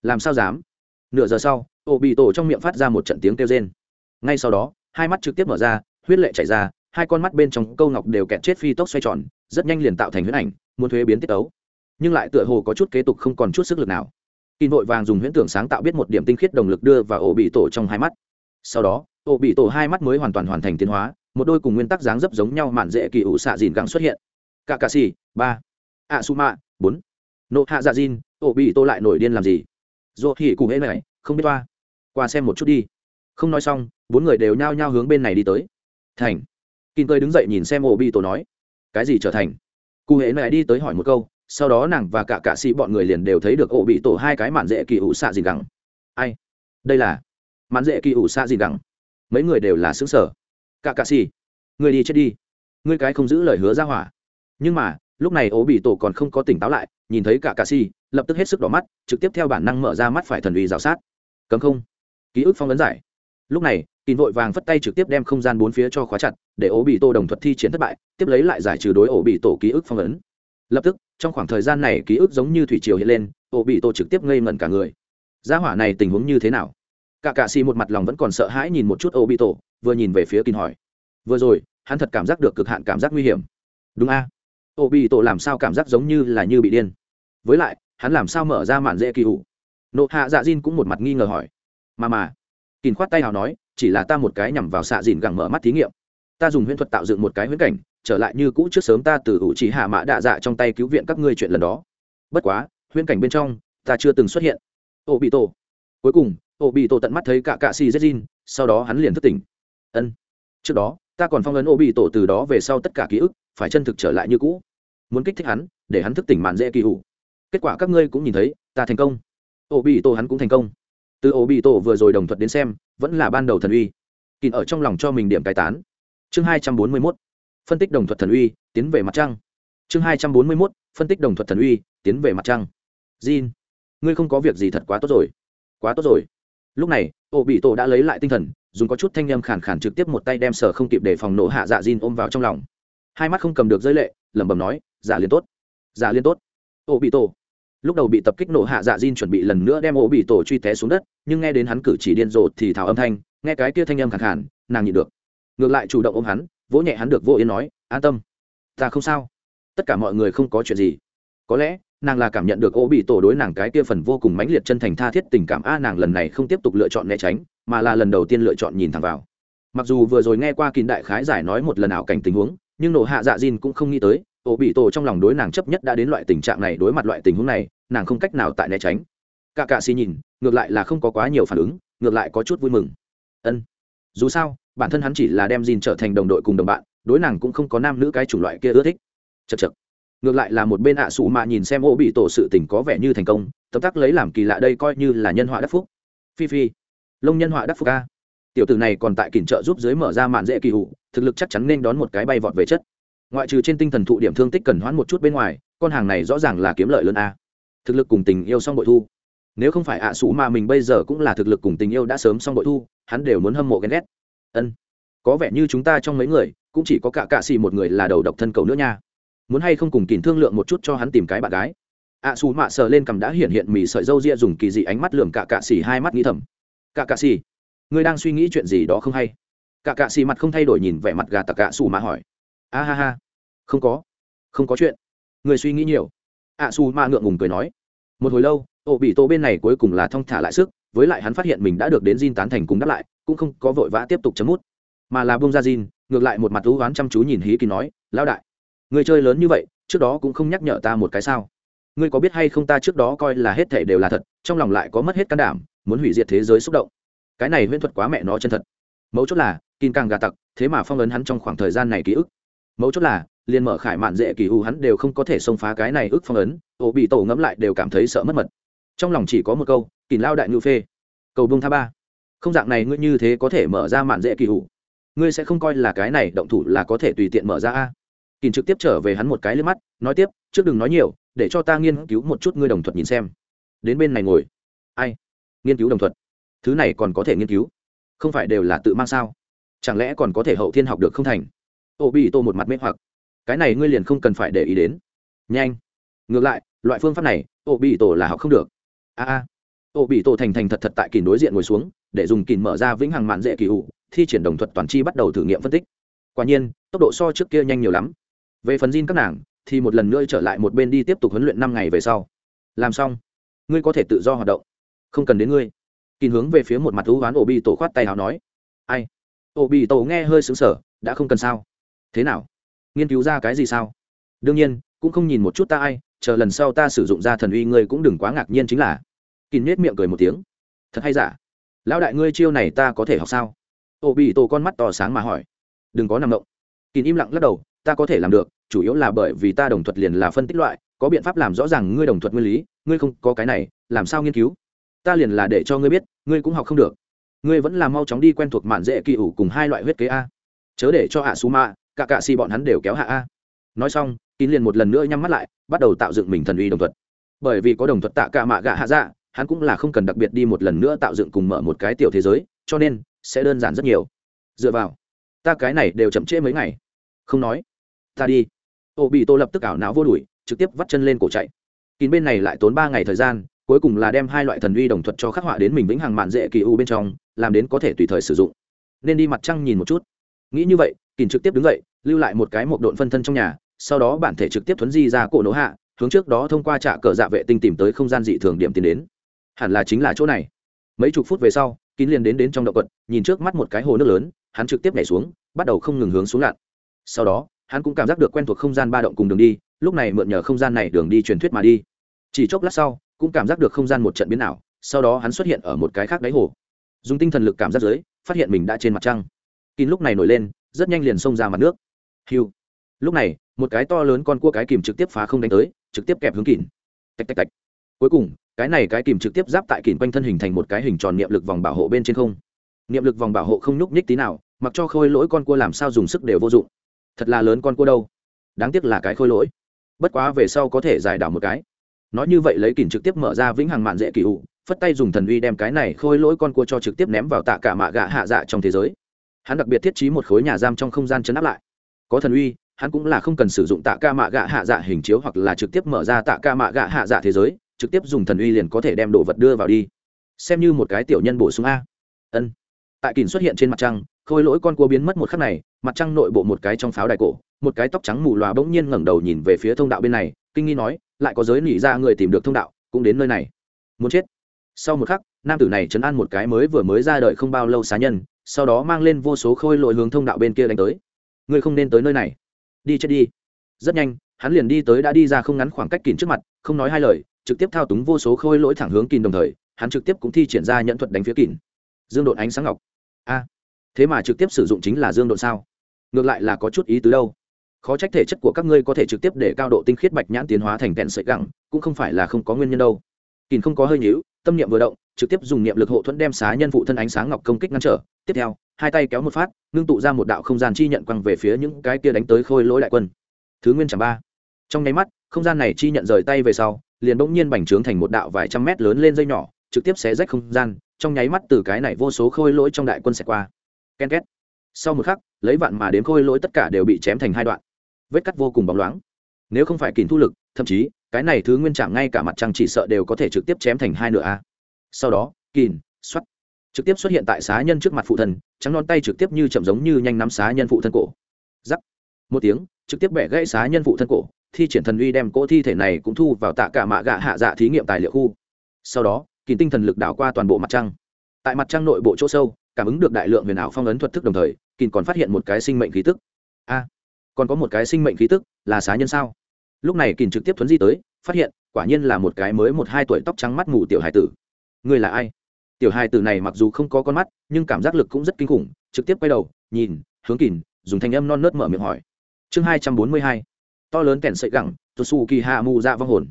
Speaker 1: làm sao dám. Nửa giờ sau ổ bị tổ trong miệng phát ra một trận tiếng kêu rên. Ngay sau đó, hai mắt trực tiếp mở ra, huyết lệ chảy ra, hai con mắt bên trong câu ngọc đều kẹt chết phi tốc xoay tròn, rất nhanh liền tạo thành huyết ảnh, muốn thuế biến tiết ấu nhưng lại tựa hồ có chút kế tục không còn chút sức lực nào. Kỳ vội vàng dùng huyễn tưởng sáng tạo biết một điểm tinh khiết đồng lực đưa vào ổ bị tổ trong hai mắt. Sau đó, ổ bị tổ hai mắt mới hoàn toàn hoàn thành tiến hóa, một đôi cùng nguyên tắc dáng dấp giống nhau mạn dễ kỳ ủ xạ dìn gắng xuất hiện. Cả cà xì ba. A su ma bốn. Nộ hạ dạ dìn, ổ bị tổ lại nổi điên làm gì? Dỗ hỉ cùng hễ này không biết toa. Qua xem một chút đi. Không nói xong, bốn người đều nhao nhao hướng bên này đi tới. Thành. Kim cười đứng dậy nhìn xem ổ bị tổ nói. Cái gì trở thành? Cụ hễ này đi tới hỏi một câu sau đó nàng và cả cạ sĩ bọn người liền đều thấy được ổ bị tổ hai cái mạn dễ kỳ ủ xạ gì gắng ai? Đây là mạn dễ kỳ ủ xạ gì gắng mấy người đều là xứng sở cả cạ sĩ, người đi chết đi. Ngươi cái không giữ lời hứa ra hỏa. Nhưng mà, lúc này ổ bị tổ còn không có tỉnh táo lại, nhìn thấy cả cạ sĩ, lập tức hết sức đỏ mắt, trực tiếp theo bản năng mở ra mắt phải thần uy rào sát. Cấm không. Ký ức phong ấn giải. Lúc này kỳ vội vàng phất tay trực tiếp đem không gian bốn phía cho khóa chặt, để ổ bị tổ đồng thuật thi chiến thất bại, tiếp lấy lại giải trừ đối ổ bị tổ ký ức phong ấn lập tức, trong khoảng thời gian này ký ức giống như thủy triều hiện lên ô bị tổ trực tiếp ngây ngẩn cả người. Gia hỏa này tình huống như thế nào? Cả cạ xì một mặt lòng vẫn còn sợ hãi nhìn một chút ô bị tổ, vừa nhìn về phía kín hỏi. Vừa rồi, hắn thật cảm giác được cực hạn cảm giác nguy hiểm. Đúng a. À? bị tổ làm sao cảm giác giống như là như bị điên? Với lại, hắn làm sao mở ra màn dễ kỳ ủ nộ hạ dạ diên cũng một mặt nghi ngờ hỏi. Mà mà kín khoát tay nào nói, chỉ là ta một cái nhằm vào xạ dìn gẳng mở mắt thí nghiệm. Ta dùng huyễn thuật tạo dựng một cái huyễn cảnh trở lại như cũ trước sớm ta từ ủ chỉ hạ mã đạ dạ trong tay cứu viện các ngươi chuyện lần đó. Bất quá, huyễn cảnh bên trong, ta chưa từng xuất hiện. Ô bị tổ. Cuối cùng, ô bị tổ tận mắt thấy cả cạ xì Jin. sau đó hắn liền thức tỉnh. Ân. Trước đó, ta còn phong ấn ô bị tổ từ đó về sau tất cả ký ức, phải chân thực trở lại như cũ. Muốn kích thích hắn, để hắn thức tỉnh màn dễ kỳ hủ. kết quả các ngươi cũng nhìn thấy, ta thành công. Ô bị tổ hắn cũng thành công. Từ ô bị tổ vừa rồi đồng thuận đến xem, vẫn là ban đầu thần uy. Kìn ở trong lòng cho mình điểm cai tán. Chương hai trăm bốn mươi mốt phân tích đồng thuật thần uy, tiến về mặt trăng. Chương hai trăm bốn mươi mốt, phân tích đồng thuật thần uy, tiến về mặt trăng. Jin, ngươi không có việc gì thật quá tốt rồi. Quá tốt rồi. Lúc này, ô bị tổ đã lấy lại tinh thần, dùng có chút thanh â m khàn khàn trực tiếp một tay đem sở không kịp để phòng nổ hạ dạ Jin ôm vào trong lòng. Hai mắt không cầm được rơi lệ, lẩm bẩm nói giả liên tốt. Giả liên tốt. Ô bị tổ lúc đầu bị tập kích nổ hạ dạ Jin chuẩn bị lần nữa đem ô bị tổ truy té xuống đất, nhưng nghe đến hắn cử chỉ điên rồ thì thảo âm thanh, nghe cái kia thanh âm khẳng khàn, nàng nhịn được. Ngược lại chủ động ôm hắn vỗ nhẹ hắn được vô yên nói, an tâm, ta không sao. Tất cả mọi người không có chuyện gì. Có lẽ, nàng là cảm nhận được ô bị tổ đối nàng cái kia phần vô cùng mãnh liệt chân thành tha thiết tình cảm, a, nàng lần này không tiếp tục lựa chọn né tránh, mà là lần đầu tiên lựa chọn nhìn thẳng vào. Mặc dù vừa rồi nghe qua kín đại khái giải nói một lần ảo cảnh tình huống, nhưng nổ hạ dạ diên cũng không nghĩ tới, ô bị tổ trong lòng đối nàng chấp nhất đã đến loại tình trạng này, đối mặt loại tình huống này, nàng không cách nào tại né tránh. Cả cạ xì nhìn, ngược lại là không có quá nhiều phản ứng, ngược lại có chút vui mừng. Ân. Dù sao bản thân hắn chỉ là đem Jin trở thành đồng đội cùng đồng bạn, đối nàng cũng không có nam nữ cái chủng loại kia ưa thích. Chật chật ngược lại là một bên ạ à mà mạ nhìn xem ô bị tổ sự tình có vẻ như thành công, tấm tắc lấy làm kỳ lạ đây coi như là nhân họa đắc phúc. Phi phi. Lông nhân họa đắc phúc ca tiểu tử này còn tại kỉnh trợ giúp dưới mở ra màn dễ kỳ hụ thực lực chắc chắn nên đón một cái bay vọt về chất. Ngoại trừ trên tinh thần thụ điểm thương tích cần hoãn một chút bên ngoài, con hàng này rõ ràng là kiếm lợi lớn a. Thực lực cùng tình yêu xong bội thu. Nếu không phải ạ à mà mình bây giờ cũng là thực lực cùng tình yêu đã sớm xong bội thu, hắn đều muốn hâm mộ ghen ghét ân. Có vẻ như chúng ta trong mấy người cũng chỉ có cả cạ xì một người là đầu độc thân cầu nữa nha. Muốn hay không cùng kìm thương lượng một chút cho hắn tìm cái bạn gái. Ạ à mạ sờ lên cằm đã hiện hiện mì sợi dâu ria dùng kỳ dị ánh mắt lườm cả cạ xì hai mắt nghĩ thầm. Cả cạ xì ngươi đang suy nghĩ chuyện gì đó không hay? Cả cạ xì mặt không thay đổi nhìn vẻ mặt gà tặc cạ xù mà hỏi. A ha ha không có không có chuyện. Người suy nghĩ nhiều. Ạ à, su ma ngượng ngùng cười nói. Một hồi lâu ổ bị tổ bên này cuối cùng là thong thả lại sức với lại hắn phát hiện mình đã được đến Jin tán thành cùng đáp lại cũng không có vội vã tiếp tục chấm mút, mà là bông ra Jin, ngược lại một mặt thú oán chăm chú nhìn hí kỳ nói, lão đại, người chơi lớn như vậy, trước đó cũng không nhắc nhở ta một cái sao? Ngươi có biết hay không ta trước đó coi là hết thể đều là thật, trong lòng lại có mất hết can đảm, muốn hủy diệt thế giới xúc động. Cái này huyễn thuật quá mẹ nó chân thật. Mấu chốt là, kin càng gà tặc, thế mà phong ấn hắn trong khoảng thời gian này ký ức. Mấu chốt là, liền mở khải mạn dễ kỳ hù hắn đều không có thể xông phá cái này ức phong ấn, ổ bị tổ ngẫm lại đều cảm thấy sợ mất mật. Trong lòng chỉ có một câu kìm lao đại ngự phê, cầu bông tha ba không dạng này ngươi như thế có thể mở ra mạn dễ kỳ hủ. Ngươi sẽ không coi là cái này động thủ là có thể tùy tiện mở ra a. Kìm trực tiếp trở về hắn một cái lên mắt, nói tiếp, trước đừng nói nhiều, để cho ta nghiên cứu một chút ngươi đồng thuật nhìn xem. Đến bên này ngồi. Ai? Nghiên cứu đồng thuật. Thứ này còn có thể nghiên cứu. Không phải đều là tự mang sao? Chẳng lẽ còn có thể hậu thiên học được không thành? Ô bị tô một mặt mê hoặc. Cái này ngươi liền không cần phải để ý đến. Nhanh. Ngược lại, loại phương pháp này ô bị tổ là học không được. A a. Ô bị tổ thành thành thật thật tại kìm đối diện ngồi xuống để dùng kìm mở ra vĩnh hằng mạn dễ kỳ ủ, thi triển đồng thuật toàn chi bắt đầu thử nghiệm phân tích. Quả nhiên, tốc độ so trước kia nhanh nhiều lắm. Về phần Jin các nàng, thì một lần nữa trở lại một bên đi tiếp tục huấn luyện năm ngày về sau. Làm xong, ngươi có thể tự do hoạt động. Không cần đến ngươi. Kín hướng về phía một mặt thú ván ổ bị tổ khoát tay hào nói. Ai? Ổ bị tổ nghe hơi xứng sở đã không cần sao? Thế nào? Nghiên cứu ra cái gì sao? Đương nhiên, cũng không nhìn một chút ta ai, chờ lần sau ta sử dụng ra thần uy ngươi cũng đừng quá ngạc nhiên chính là. Kín nết miệng cười một tiếng. Thật hay giả? Lão đại ngươi chiêu này ta có thể học sao? Ô bị tổ con mắt tỏ sáng mà hỏi. Đừng có nằm động. Kín im lặng lắc đầu, ta có thể làm được, chủ yếu là bởi vì ta đồng thuật liền là phân tích loại, có biện pháp làm rõ ràng ngươi đồng thuật nguyên lý, ngươi không có cái này, làm sao nghiên cứu? Ta liền là để cho ngươi biết, ngươi cũng học không được. Ngươi vẫn là mau chóng đi quen thuộc mạn dễ kỳ ủ cùng hai loại huyết kế a. Chớ để cho hạ su ma cả cạ si bọn hắn đều kéo hạ a. Nói xong, kín liền một lần nữa nhắm mắt lại, bắt đầu tạo dựng mình thần uy đồng thuật. Bởi vì có đồng thuật tạ cả mạ gạ hạ dạ hắn cũng là không cần đặc biệt đi một lần nữa tạo dựng cùng mở một cái tiểu thế giới, cho nên sẽ đơn giản rất nhiều. Dựa vào, ta cái này đều chậm trễ mấy ngày. Không nói, ta đi. Ô bị tô lập tức ảo não vô đuổi, trực tiếp vắt chân lên cổ chạy. Kín bên này lại tốn ba ngày thời gian, cuối cùng là đem hai loại thần uy đồng thuật cho khắc họa đến mình vĩnh hằng mạn dễ kỳ u bên trong, làm đến có thể tùy thời sử dụng. Nên đi mặt trăng nhìn một chút. Nghĩ như vậy, kín trực tiếp đứng dậy, lưu lại một cái một độn phân thân trong nhà, sau đó bản thể trực tiếp thuấn di ra cổ nỗ hạ, hướng trước đó thông qua trạ cờ dạ vệ tinh tìm tới không gian dị thường điểm tiến đến hẳn là chính là chỗ này. Mấy chục phút về sau, kín liền đến đến trong động quật, nhìn trước mắt một cái hồ nước lớn, hắn trực tiếp nhảy xuống, bắt đầu không ngừng hướng xuống lặn. Sau đó, hắn cũng cảm giác được quen thuộc không gian ba động cùng đường đi, lúc này mượn nhờ không gian này đường đi truyền thuyết mà đi. Chỉ chốc lát sau, cũng cảm giác được không gian một trận biến ảo, sau đó hắn xuất hiện ở một cái khác đáy hồ. Dùng tinh thần lực cảm giác dưới, phát hiện mình đã trên mặt trăng. Kín lúc này nổi lên, rất nhanh liền xông ra mặt nước. Hiu. Lúc này, một cái to lớn con cua cái kìm trực tiếp phá không đánh tới, trực tiếp kẹp hướng kìm tạch tạch tạch. Cuối cùng cái này cái kìm trực tiếp giáp tại kìm quanh thân hình thành một cái hình tròn niệm lực vòng bảo hộ bên trên không. Niệm lực vòng bảo hộ không nhúc nhích tí nào, mặc cho khôi lỗi con cua làm sao dùng sức đều vô dụng. Thật là lớn con cua đâu. Đáng tiếc là cái khôi lỗi. Bất quá về sau có thể giải đảo một cái. Nói như vậy lấy kìm trực tiếp mở ra vĩnh hằng mạn dễ kỳ ụ phất tay dùng thần uy đem cái này khôi lỗi con cua cho trực tiếp ném vào tạ cả mạ gạ hạ dạ trong thế giới. Hắn đặc biệt thiết trí một khối nhà giam trong không gian chấn áp lại. Có thần uy, hắn cũng là không cần sử dụng tạ ca mạ gạ hạ dạ hình chiếu hoặc là trực tiếp mở ra tạ ca mạ gạ hạ dạ thế giới trực tiếp dùng thần uy liền có thể đem đồ vật đưa vào đi. Xem như một cái tiểu nhân bổ sung a. Ân. Tại kìm xuất hiện trên mặt trăng, khôi lỗi con cua biến mất một khắc này, mặt trăng nội bộ một cái trong pháo đài cổ, một cái tóc trắng mù loà bỗng nhiên ngẩng đầu nhìn về phía thông đạo bên này, kinh nghi nói, lại có giới nỉ ra người tìm được thông đạo, cũng đến nơi này. Muốn chết. Sau một khắc, nam tử này chấn an một cái mới vừa mới ra đời không bao lâu xá nhân, sau đó mang lên vô số khôi lỗi hướng thông đạo bên kia đánh tới. Ngươi không nên tới nơi này. Đi chết đi. Rất nhanh, hắn liền đi tới đã đi ra không ngắn khoảng cách kín trước mặt, không nói hai lời trực tiếp thao túng vô số khôi lỗi thẳng hướng kín đồng thời, hắn trực tiếp cũng thi triển ra nhận thuật đánh phía kín. Dương độn ánh sáng ngọc. A. Thế mà trực tiếp sử dụng chính là dương độn sao? Ngược lại là có chút ý tứ đâu. Khó trách thể chất của các ngươi có thể trực tiếp để cao độ tinh khiết bạch nhãn tiến hóa thành tẹn sợi gẳng, cũng không phải là không có nguyên nhân đâu. Kín không có hơi nhíu, tâm niệm vừa động, trực tiếp dùng niệm lực hộ thuẫn đem xá nhân phụ thân ánh sáng ngọc công kích ngăn trở. Tiếp theo, hai tay kéo một phát, ngưng tụ ra một đạo không gian chi nhận quăng về phía những cái kia đánh tới khôi lỗi đại quân. Thứ nguyên chẳng ba. Trong nháy mắt, không gian này chi nhận rời tay về sau liền bỗng nhiên bành trướng thành một đạo vài trăm mét lớn lên dây nhỏ trực tiếp xé rách không gian trong nháy mắt từ cái này vô số khôi lỗi trong đại quân xẻ qua. Ken két. Sau một khắc lấy vạn mà đến khôi lỗi tất cả đều bị chém thành hai đoạn. Vết cắt vô cùng bóng loáng. Nếu không phải kìm thu lực thậm chí cái này thứ nguyên chạm ngay cả mặt trăng chỉ sợ đều có thể trực tiếp chém thành hai nửa a. Sau đó kìm xoắt trực tiếp xuất hiện tại xá nhân trước mặt phụ thần, trắng non tay trực tiếp như chậm giống như nhanh nắm xá nhân phụ thân cổ. Giắc một tiếng trực tiếp bẻ gãy xá nhân phụ thân cổ thi triển thần uy đem cỗ thi thể này cũng thu vào tạ cả mạ gạ hạ dạ thí nghiệm tài liệu khu. Sau đó, kỳ tinh thần lực đảo qua toàn bộ mặt trăng. Tại mặt trăng nội bộ chỗ sâu, cảm ứng được đại lượng huyền ảo phong ấn thuật thức đồng thời, kỳ còn phát hiện một cái sinh mệnh khí tức. A, còn có một cái sinh mệnh khí tức, là xá nhân sao? Lúc này kỳ trực tiếp thuấn di tới, phát hiện, quả nhiên là một cái mới một hai tuổi tóc trắng mắt ngủ tiểu hải tử. Người là ai? Tiểu hài tử này mặc dù không có con mắt, nhưng cảm giác lực cũng rất kinh khủng, trực tiếp quay đầu, nhìn, hướng kìn dùng thanh âm non nớt mở miệng hỏi. Chương hai trăm bốn mươi hai to lớn kẻn sợi gẳng tuột xù kỳ hạ mù dạ vong hồn.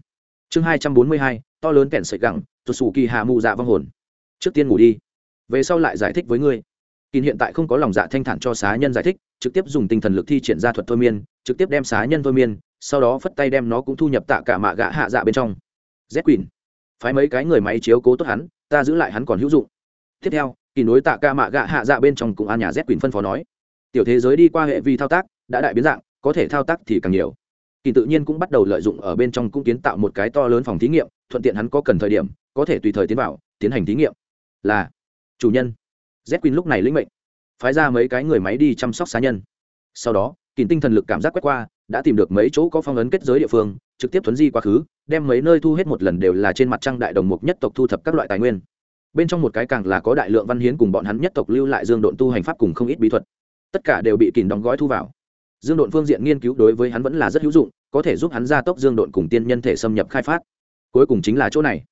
Speaker 1: Chương hai trăm bốn mươi hai, to lớn kẻn sợi gẳng tuột xù kỳ hạ mù dạ vong hồn. Trước tiên ngủ đi. Về sau lại giải thích với ngươi. Kìn hiện tại không có lòng dạ thanh thản cho xá nhân giải thích, trực tiếp dùng tinh thần lực thi triển ra thuật thôi miên, trực tiếp đem xá nhân thôi miên, sau đó phất tay đem nó cũng thu nhập tạ cả mạ gã hạ dạ bên trong. Z quỳnh. Phái mấy cái người máy chiếu cố tốt hắn, ta giữ lại hắn còn hữu dụng. Tiếp theo kỳ nối tạ ca mạ gạ hạ dạ bên trong cùng an nhà z quyền phân phó nói. Tiểu thế giới đi qua hệ vi thao tác, đã đại biến dạng, có thể thao tác thì càng nhiều kỳ tự nhiên cũng bắt đầu lợi dụng ở bên trong cũng kiến tạo một cái to lớn phòng thí nghiệm, thuận tiện hắn có cần thời điểm, có thể tùy thời tiến vào, tiến hành thí nghiệm. Là, chủ nhân. Z quyền lúc này lĩnh mệnh. Phái ra mấy cái người máy đi chăm sóc xá nhân. Sau đó, kỳ tinh thần lực cảm giác quét qua, đã tìm được mấy chỗ có phong ấn kết giới địa phương, trực tiếp thuấn di quá khứ, đem mấy nơi thu hết một lần đều là trên mặt trăng đại đồng mục nhất tộc thu thập các loại tài nguyên. Bên trong một cái càng là có đại lượng văn hiến cùng bọn hắn nhất tộc lưu lại dương độn tu hành pháp cùng không ít bí thuật. Tất cả đều bị kìm đóng gói thu vào dương độn phương diện nghiên cứu đối với hắn vẫn là rất hữu dụng, có thể giúp hắn gia tốc dương độn cùng tiên nhân thể xâm nhập khai phát. Cuối cùng chính là chỗ này.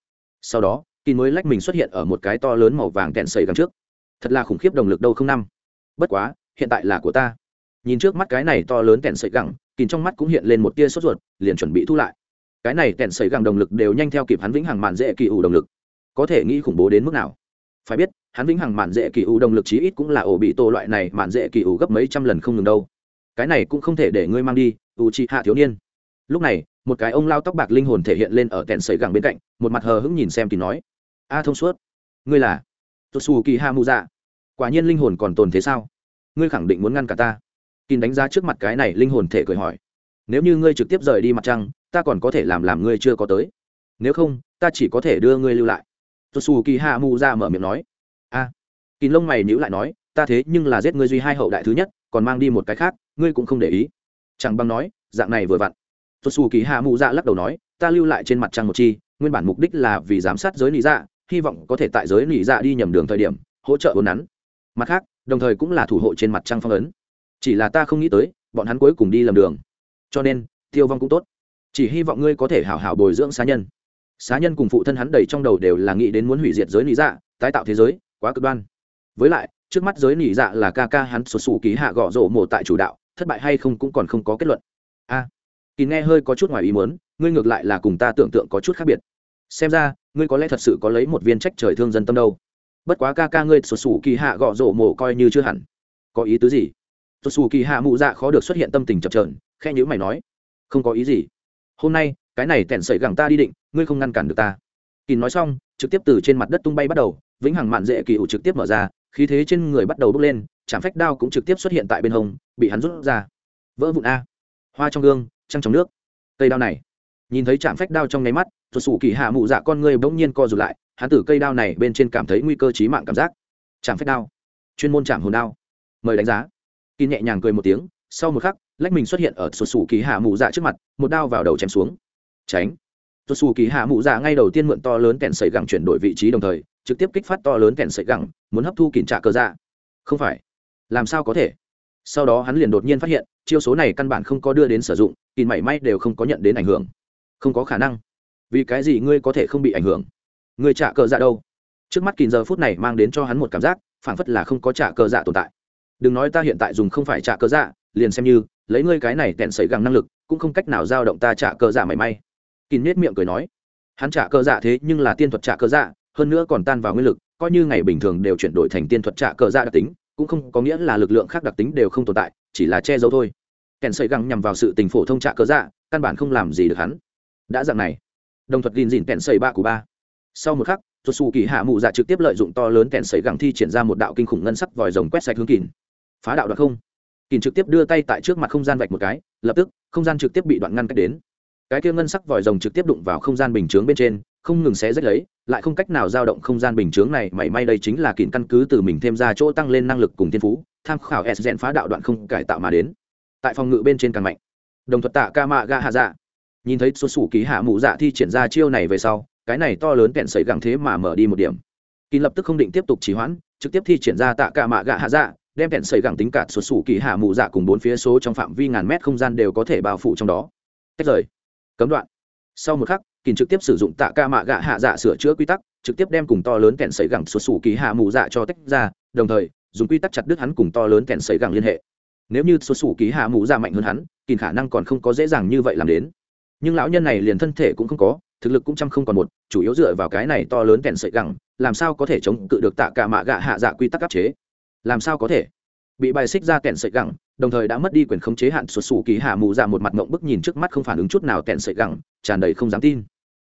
Speaker 1: Sau đó kỳ mới lách mình xuất hiện ở một cái to lớn màu vàng kẹn sầy gắn trước. Thật là khủng khiếp đồng lực đâu không năm. Bất quá, hiện tại là của ta. Nhìn trước mắt cái này to lớn kẹn sầy gẳng kỳ trong mắt cũng hiện lên một tia sốt ruột, liền chuẩn bị thu lại. Cái này kẹn sầy gẳng đồng lực đều nhanh theo kịp hắn vĩnh hằng mạn dễ kỳ ủ đồng lực. Có thể nghĩ khủng bố đến mức nào? Phải biết, hắn vĩnh hằng mạn dễ kỳ ủ đồng lực chí ít cũng là ổ bị tô loại này mạn dễ kỳ ủ gấp mấy trăm lần không ngừng đâu cái này cũng không thể để ngươi mang đi ủ trị hạ thiếu niên. Lúc này một cái ông lao tóc bạc linh hồn thể hiện lên ở kẹn sậy gẳng bên cạnh một mặt hờ hững nhìn xem thì nói a thông suốt ngươi là tốt xù kỳ ha mu dạ quả nhiên linh hồn còn tồn thế sao? Ngươi khẳng định muốn ngăn cả ta. Kín đánh giá trước mặt cái này linh hồn thể cười hỏi nếu như ngươi trực tiếp rời đi mặt trăng ta còn có thể làm làm ngươi chưa có tới. Nếu không ta chỉ có thể đưa ngươi lưu lại. Tôi xù kỳ hạ mù dạ mở miệng nói a. À, kín lông mày nhữ lại nói ta thế nhưng là giết ngươi duy hai hậu đại thứ nhất còn mang đi một cái khác ngươi cũng không để ý. Chẳng bằng nói, dạng này vừa vặn. Tôi xù kỳ hạ mụ ra lắc đầu nói, ta lưu lại trên mặt trăng một chi, nguyên bản mục đích là vì giám sát giới lý dạ hy vọng có thể tại giới lý dạ đi nhầm đường thời điểm, hỗ trợ vốn nắn. Mặt khác, đồng thời cũng là thủ hộ trên mặt trăng phong ấn. Chỉ là ta không nghĩ tới, bọn hắn cuối cùng đi lầm đường. Cho nên, tiêu vong cũng tốt. Chỉ hy vọng ngươi có thể hảo hảo bồi dưỡng xá nhân. Xá nhân cùng phụ thân hắn đầy trong đầu đều là nghĩ đến muốn hủy diệt giới lý dạ tái tạo thế giới, quá cực đoan. Với lại, trước mắt giới nị dạ là ca ca hắn sụt sù ký hạ gõ rổ mồ tại chủ đạo thất bại hay không cũng còn không có kết luận. A à, kỳ nghe hơi có chút ngoài ý muốn ngươi ngược lại là cùng ta tưởng tượng có chút khác biệt. Xem ra ngươi có lẽ thật sự có lấy một viên trách trời thương dân tâm đâu. Bất quá ca ca ngươi sụt sủ kỳ hạ gõ rổ mồ coi như chưa hẳn. Có ý tứ gì? Sụt sủ kỳ hạ mụ dạ khó được xuất hiện tâm tình chập trờn khe nhữ mày nói. Không có ý gì. Hôm nay cái này tẻn sẩy gẳng ta đi định ngươi không ngăn cản được ta. Kỳ nói xong trực tiếp từ trên mặt đất tung bay bắt đầu vĩnh hằng mạn dễ kỳ ủ trực tiếp mở ra khí thế trên người bắt đầu bốc lên chạm phách đao cũng trực tiếp xuất hiện tại bên hông, bị hắn rút ra. Vỡ vụn a. Hoa trong gương, trăng trong nước. Cây đao này. Nhìn thấy chạm phách đao trong nháy mắt, tuột sủ kỳ hạ mụ dạ con ngươi bỗng nhiên co rụt lại, hắn từ cây đao này bên trên cảm thấy nguy cơ chí mạng cảm giác. Chạm phách đao. Chuyên môn chạm hồn đao. Mời đánh giá. Kỳ nhẹ nhàng cười một tiếng, sau một khắc, lách mình xuất hiện ở sụt sủ kỳ hạ mụ dạ trước mặt, một đao vào đầu chém xuống. Tránh. Sụt sủ kỳ hạ mụ dạ ngay đầu tiên mượn to lớn kẹn sẩy gẳng chuyển đổi vị trí đồng thời, trực tiếp kích phát to lớn kẹn sẩy gẳng, muốn hấp thu kỉnh trả cơ dạ. Không phải làm sao có thể? Sau đó hắn liền đột nhiên phát hiện, chiêu số này căn bản không có đưa đến sử dụng kỳ mảy may đều không có nhận đến ảnh hưởng. Không có khả năng. Vì cái gì ngươi có thể không bị ảnh hưởng? Ngươi trả cờ dạ đâu? Trước mắt kìm giờ phút này mang đến cho hắn một cảm giác, phảng phất là không có trả cờ dạ tồn tại. Đừng nói ta hiện tại dùng không phải trả cờ dạ liền xem như, lấy ngươi cái này tẹn sẩy găng năng lực, cũng không cách nào giao động ta trả cờ dạ mảy may. Kín nết miệng cười nói, hắn trả cờ dạ thế nhưng là tiên thuật trả cờ dạ hơn nữa còn tan vào nguyên lực, coi như ngày bình thường đều chuyển đổi thành tiên thuật trả cờ dạ đặc tính cũng không có nghĩa là lực lượng khác đặc tính đều không tồn tại, chỉ là che giấu thôi. Kèn sợi găng nhằm vào sự tình phổ thông trạ cớ dạ căn bản không làm gì được hắn. Đã dạng này, đồng thuật gìn dìn kẹn sầy ba của ba. Sau một khắc tuột xù kỳ hạ mụ dạ trực tiếp lợi dụng to lớn kẹn sầy găng thi triển ra một đạo kinh khủng ngân sắc vòi rồng quét sạch hướng kìn. Phá đạo đoạn không. Kìn trực tiếp đưa tay tại trước mặt không gian vạch một cái, lập tức, không gian trực tiếp bị đoạn ngăn cách đến. Cái kia ngân sắc vòi rồng trực tiếp đụng vào không gian bình chướng bên trên không ngừng xé rách lấy, lại không cách nào dao động không gian bình chướng này, mảy may đây chính là kìm căn cứ từ mình thêm ra chỗ tăng lên năng lực cùng thiên phú, tham khảo s rèn phá đạo đoạn không cải tạo mà đến. Tại phòng ngự bên trên càng mạnh. Đồng thuật tạ ca mạ ga hạ dạ nhìn thấy số sủ ký hạ mụ dạ thi triển ra chiêu này về sau, cái này to lớn kẹn sấy gẳng thế mà mở đi một điểm. Kỳ lập tức không định tiếp tục trì hoãn, trực tiếp thi triển ra tạ ca mạ gạ hạ dạ đem kẹn sấy gẳng tính cả số sủ ký hạ mụ dạ cùng bốn phía số trong phạm vi ngàn mét không gian đều có thể bao phủ trong đó. Tách rời. Cấm đoạn. Sau một khắc kìn trực tiếp sử dụng tạ ca mạ gạ hạ dạ sửa chữa quy tắc, trực tiếp đem cùng to lớn kẹn sấy gẳng xuất sủ ký hạ mù dạ cho tách ra, đồng thời, dùng quy tắc chặt đứt hắn cùng to lớn kẹn sấy gẳng liên hệ. Nếu như số sủ ký hạ mù dạ mạnh hơn hắn, kìn khả năng còn không có dễ dàng như vậy làm đến. Nhưng lão nhân này liền thân thể cũng không có, thực lực cũng chăm không còn một, chủ yếu dựa vào cái này to lớn kẹn sợi gẳng, làm sao có thể chống cự được tạ ca mạ gạ hạ dạ quy tắc áp chế? Làm sao có thể? Bị bài xích ra kẹn sợi gẳng, đồng thời đã mất đi quyền khống chế hạn xuất xù kỳ hạ mù dạ một mặt ngộng bức nhìn trước mắt không phản ứng chút nào kẹn sợi gẳng, tràn đầy không dám tin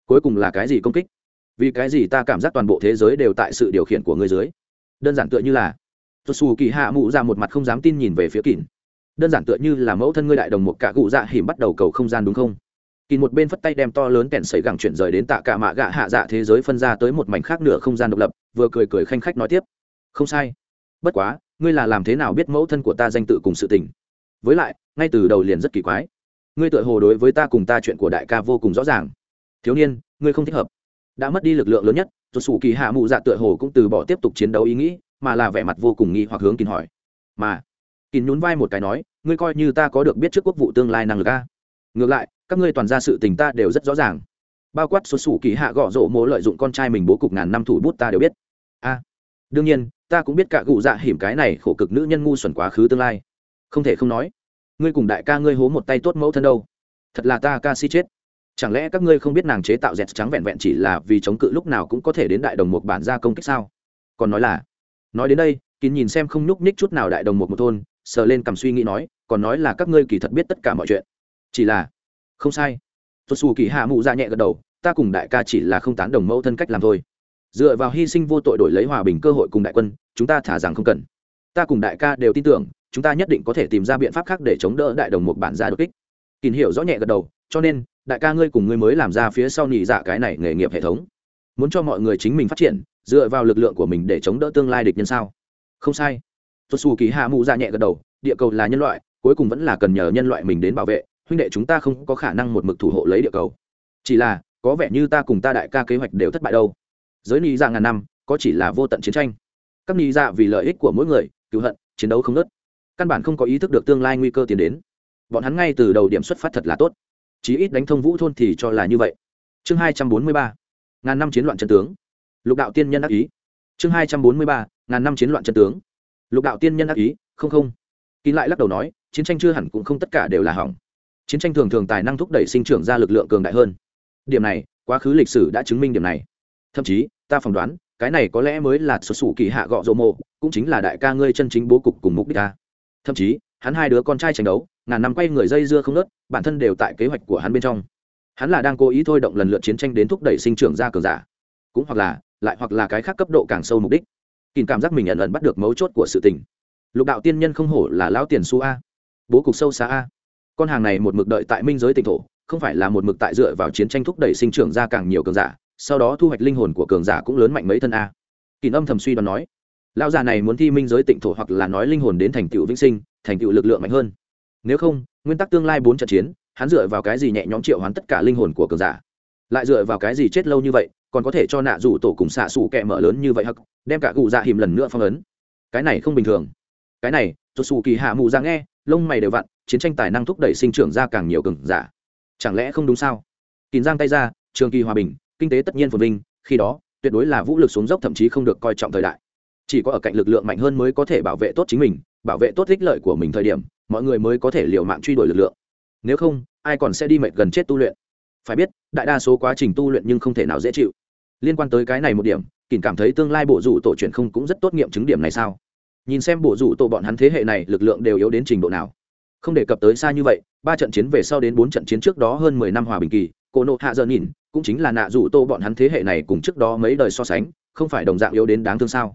Speaker 1: cuối cùng là cái gì công kích? Vì cái gì ta cảm giác toàn bộ thế giới đều tại sự điều khiển của người dưới? Đơn giản tựa như là xuất xù kỳ hạ mụ ra một mặt không dám tin nhìn về phía kỳn đơn giản tựa như là mẫu thân ngươi đại đồng một cả cụ dạ hiểm bắt đầu cầu không gian đúng không? Kỳ một bên phất tay đem to lớn kẹn sấy gẳng chuyển rời đến tạ cả mạ gạ hạ dạ thế giới phân ra tới một mảnh khác nửa không gian độc lập, vừa cười cười khanh khách nói tiếp. Không sai. Bất quá, ngươi là làm thế nào biết mẫu thân của ta danh tự cùng sự tình? Với lại, ngay từ đầu liền rất kỳ quái. Ngươi tự hồ đối với ta cùng ta chuyện của đại ca vô cùng rõ ràng thiếu niên, ngươi không thích hợp. Đã mất đi lực lượng lớn nhất rồi sủ kỳ hạ mụ dạ tựa hồ cũng từ bỏ tiếp tục chiến đấu ý nghĩ, mà là vẻ mặt vô cùng nghi hoặc hướng kín hỏi. Mà kín nhún vai một cái nói, ngươi coi như ta có được biết trước quốc vụ tương lai năng lực a. Ngược lại, các ngươi toàn ra sự tình ta đều rất rõ ràng. Bao quát số sủ kỳ hạ gõ rộ mỗ lợi dụng con trai mình bố cục ngàn năm thủ bút ta đều biết. A, đương nhiên, ta cũng biết cả cụ dạ hiểm cái này khổ cực nữ nhân ngu xuẩn quá khứ tương lai. Không thể không nói, ngươi cùng đại ca ngươi hố một tay tốt mẫu thân đâu. Thật là ta ca si chết chẳng lẽ các ngươi không biết nàng chế tạo dẹt trắng vẹn vẹn chỉ là vì chống cự lúc nào cũng có thể đến đại đồng một bản ra công kích sao? Còn nói là, nói đến đây, kín nhìn xem không nhúc nhích chút nào đại đồng một một thôn, sờ lên cầm suy nghĩ nói, còn nói là các ngươi kỳ thật biết tất cả mọi chuyện. Chỉ là, không sai. Tuột xù kỳ hạ mụ ra nhẹ gật đầu, ta cùng đại ca chỉ là không tán đồng mẫu thân cách làm thôi. Dựa vào hy sinh vô tội đổi lấy hòa bình cơ hội cùng đại quân, chúng ta thả rằng không cần. Ta cùng đại ca đều tin tưởng, chúng ta nhất định có thể tìm ra biện pháp khác để chống đỡ đại đồng một bản gia đột kích. Kín hiểu rõ nhẹ gật đầu, cho nên đại ca ngươi cùng ngươi mới làm ra phía sau nhị dạ cái này nghề nghiệp hệ thống. Muốn cho mọi người chính mình phát triển, dựa vào lực lượng của mình để chống đỡ tương lai địch nhân sao? Không sai. Tuột xù kỳ hạ mụ ra nhẹ gật đầu, địa cầu là nhân loại, cuối cùng vẫn là cần nhờ nhân loại mình đến bảo vệ, huynh đệ chúng ta không có khả năng một mực thủ hộ lấy địa cầu. Chỉ là, có vẻ như ta cùng ta đại ca kế hoạch đều thất bại đâu. Giới ni dạ ngàn năm, có chỉ là vô tận chiến tranh. Các ni dạ vì lợi ích của mỗi người, cứu hận, chiến đấu không nớt căn bản không có ý thức được tương lai nguy cơ tiến đến. Bọn hắn ngay từ đầu điểm xuất phát thật là tốt chí ít đánh thông vũ thôn thì cho là như vậy. Chương hai trăm bốn mươi ba, ngàn năm chiến loạn chân tướng. Lục đạo tiên nhân ác ý. Chương hai trăm bốn mươi ba, ngàn năm chiến loạn chân tướng. Lục đạo tiên nhân ác ý, không không. Kín lại lắc đầu nói, chiến tranh chưa hẳn cũng không tất cả đều là hỏng. Chiến tranh thường thường tài năng thúc đẩy sinh trưởng ra lực lượng cường đại hơn. Điểm này, quá khứ lịch sử đã chứng minh điểm này. Thậm chí, ta phỏng đoán, cái này có lẽ mới là xuất xù kỳ hạ gọ rộ mộ, cũng chính là đại ca ngươi chân chính bố cục cùng mục đích ta. Thậm chí, hắn hai đứa con trai tranh đấu ngàn năm quay người dây dưa không nớt, bản thân đều tại kế hoạch của hắn bên trong. Hắn là đang cố ý thôi động lần lượt chiến tranh đến thúc đẩy sinh trưởng ra cường giả. Cũng hoặc là, lại hoặc là cái khác cấp độ càng sâu mục đích. Kìm cảm giác mình ẩn ẩn bắt được mấu chốt của sự tình. Lục đạo tiên nhân không hổ là lão tiền su a. Bố cục sâu xa a. Con hàng này một mực đợi tại minh giới tỉnh thổ, không phải là một mực tại dựa vào chiến tranh thúc đẩy sinh trưởng ra càng nhiều cường giả, sau đó thu hoạch linh hồn của cường giả cũng lớn mạnh mấy thân a. Kỳ âm thầm suy đoán nói, lão già này muốn thi minh giới tịnh thổ hoặc là nói linh hồn đến thành tựu vĩnh sinh, thành tựu lực lượng mạnh hơn nếu không, nguyên tắc tương lai bốn trận chiến, hắn dựa vào cái gì nhẹ nhõm triệu hoán tất cả linh hồn của cường giả? Lại dựa vào cái gì chết lâu như vậy, còn có thể cho nạ rủ tổ cùng xạ xù kẹ mở lớn như vậy hắc, đem cả cụ dạ hiểm lần nữa phong ấn? Cái này không bình thường. Cái này cho xù kỳ hạ mù ra nghe, lông mày đều vặn, chiến tranh tài năng thúc đẩy sinh trưởng ra càng nhiều cường giả. Chẳng lẽ không đúng sao? Kín giang tay ra, trường kỳ hòa bình, kinh tế tất nhiên phồn vinh, khi đó, tuyệt đối là vũ lực xuống dốc thậm chí không được coi trọng thời đại. Chỉ có ở cạnh lực lượng mạnh hơn mới có thể bảo vệ tốt chính mình, bảo vệ tốt ích lợi của mình thời điểm mọi người mới có thể liều mạng truy đuổi lực lượng. Nếu không, ai còn sẽ đi mệt gần chết tu luyện? Phải biết, đại đa số quá trình tu luyện nhưng không thể nào dễ chịu. Liên quan tới cái này một điểm kỳn cảm thấy tương lai bộ rủ tổ truyền không cũng rất tốt nghiệm chứng điểm này sao? Nhìn xem bộ rủ tổ bọn hắn thế hệ này, lực lượng đều yếu đến trình độ nào. Không đề cập tới xa như vậy, ba trận chiến về sau đến bốn trận chiến trước đó hơn mười năm hòa bình kỳ cô nộ hạ dơ nhìn cũng chính là nạ rủ tô bọn hắn thế hệ này cùng trước đó mấy đời so sánh, không phải đồng dạng yếu đến đáng thương sao?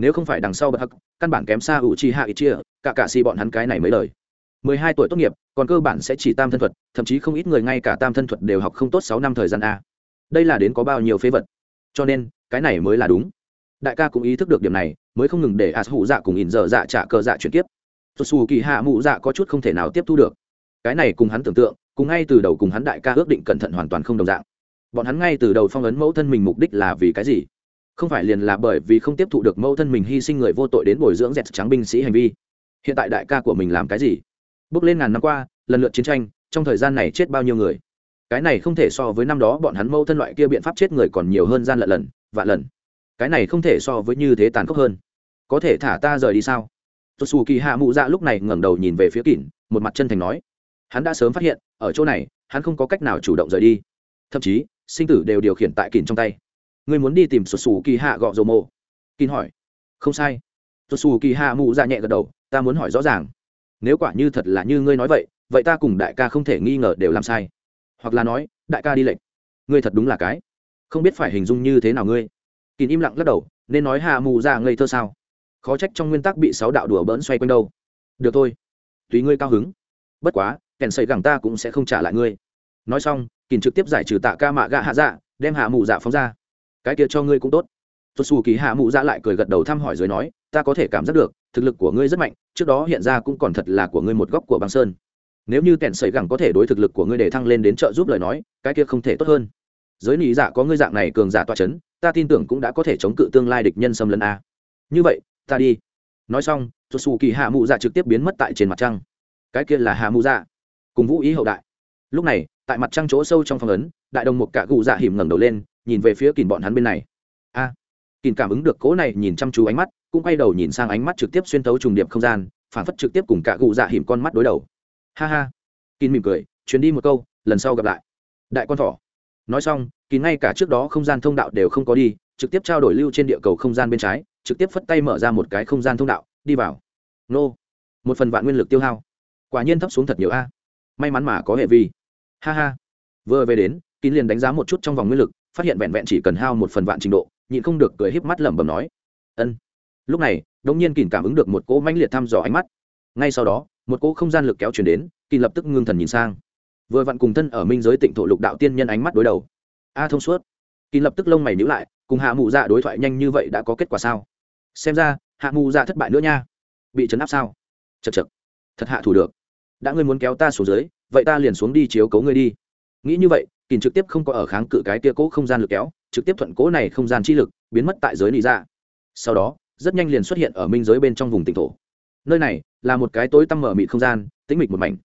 Speaker 1: Nếu không phải đằng sau bậc hắc, căn bản kém xa ủ chi hạ ít chia, cả cả si bọn hắn cái này mới đời. Mười hai tuổi tốt nghiệp, còn cơ bản sẽ chỉ tam thân thuật, thậm chí không ít người ngay cả tam thân thuật đều học không tốt sáu năm thời gian a. Đây là đến có bao nhiêu phế vật? Cho nên, cái này mới là đúng. Đại ca cũng ý thức được điểm này, mới không ngừng để as hụ dạ cùng ỉn dở dạ trả cờ dạ chuyển tiếp xuất xù kỳ hạ mụ dạ có chút không thể nào tiếp thu được. Cái này cùng hắn tưởng tượng, cùng ngay từ đầu cùng hắn đại ca ước định cẩn thận hoàn toàn không đồng dạng. Bọn hắn ngay từ đầu phong ấn mẫu thân mình mục đích là vì cái gì? Không phải liền là bởi vì không tiếp thụ được mâu thân mình hy sinh người vô tội đến bồi dưỡng dẹt trắng binh sĩ hành vi. Hiện tại đại ca của mình làm cái gì? Bước lên ngàn năm qua, lần lượt chiến tranh, trong thời gian này chết bao nhiêu người? Cái này không thể so với năm đó bọn hắn mâu thân loại kia biện pháp chết người còn nhiều hơn gian lận lần, vạn lần. Cái này không thể so với như thế tàn khốc hơn. Có thể thả ta rời đi sao? Tôi xù kỳ hạ mụ dạ lúc này ngẩng đầu nhìn về phía kỷ một mặt chân thành nói. Hắn đã sớm phát hiện, ở chỗ này, hắn không có cách nào chủ động rời đi. Thậm chí, sinh tử đều điều khiển tại kỷ trong tay ngươi muốn đi tìm xuất xù kỳ hạ gọ dầu mộ. Kín hỏi. Không sai. Xuất xù kỳ hạ mụ ra nhẹ gật đầu, ta muốn hỏi rõ ràng. Nếu quả như thật là như ngươi nói vậy vậy ta cùng đại ca không thể nghi ngờ đều làm sai. Hoặc là nói, đại ca đi lệnh. Ngươi thật đúng là cái. Không biết phải hình dung như thế nào ngươi. Kín im lặng lắc đầu, nên nói hạ mù ra dạ ngây thơ sao? Khó trách trong nguyên tắc bị sáu đạo đùa bỡn xoay quanh đâu. Được thôi. Tùy ngươi cao hứng. Bất quá, kèn xây gẳng ta cũng sẽ không trả lại ngươi. Nói xong, kín trực tiếp giải trừ tạ ca mạ gạ hạ dạ đem hạ mù dạ phóng ra cái kia cho ngươi cũng tốt. Tuột xù kỳ hạ mụ dạ lại cười gật đầu thăm hỏi dưới nói, ta có thể cảm giác được, thực lực của ngươi rất mạnh, trước đó hiện ra cũng còn thật là của ngươi một góc của băng sơn. Nếu như tèn sẩy gẳng có thể đối thực lực của ngươi để thăng lên đến trợ giúp lời nói, cái kia không thể tốt hơn. Giới lý dạ có ngươi dạng này cường giả toa c h ấ n ta tin tưởng cũng đã có thể chống cự tương lai địch nhân xâm lấn a. Như vậy, ta đi. Nói xong tuột xù kỳ hạ mụ dạ trực tiếp biến mất tại trên mặt trăng. Cái kia là hạ mụ dạ. Cùng vũ ý hậu đại. Lúc này, tại mặt trăng chỗ sâu trong phong ấn, đại đồng một cạ cụ dạ hiểm ngẩng đầu lên nhìn về phía kìn bọn hắn bên này. A, kìn cảm ứng được cố này nhìn chăm chú ánh mắt, cũng quay đầu nhìn sang ánh mắt trực tiếp xuyên tấu trùng điệp không gian, phản phất trực tiếp cùng cả cụ dạ hiểm con mắt đối đầu. Ha ha kín mỉm cười, chuyến đi một câu, lần sau gặp lại. Đại con thỏ. Nói xong kín ngay cả trước đó không gian thông đạo đều không có đi, trực tiếp trao đổi lưu trên địa cầu không gian bên trái, trực tiếp phất tay mở ra một cái không gian thông đạo, đi vào. Nô. Một phần vạn nguyên lực tiêu hao. Quả nhiên thấp xuống thật nhiều a. May mắn mà có hệ vi. Ha ha. Vừa về đến kín liền đánh giá một chút trong vòng nguyên lực phát hiện vẹn vẹn chỉ cần hao một phần vạn trình độ, nhịn không được cười híp mắt lẩm bẩm nói, ân. Lúc này, đống nhiên kìm cảm ứng được một cỗ mãnh liệt thăm dò ánh mắt. Ngay sau đó, một cỗ không gian lực kéo chuyển đến kìm lập tức ngưng thần nhìn sang. Vừa vặn cùng thân ở minh giới tịnh thổ lục đạo tiên nhân ánh mắt đối đầu. A thông suốt. Kìm lập tức lông mày nhữ lại, cùng hạ mụ dạ đối thoại nhanh như vậy đã có kết quả sao? Xem ra, hạ mụ dạ thất bại nữa nha. Bị chấn áp sao? Chật chật thật hạ thủ được. Đã ngươi muốn kéo ta xuống dưới, vậy ta liền xuống đi chiếu cấu ngươi đi. Nghĩ như vậy kìm trực tiếp không có ở kháng cự cái tia cỗ không gian lực kéo, trực tiếp thuận cỗ này không gian chi lực, biến mất tại giới lý ra dạ. sau đó, rất nhanh liền xuất hiện ở minh giới bên trong vùng tỉnh thổ. Nơi này là một cái tối tăm mở mịt không gian, tĩnh mịch một mảnh.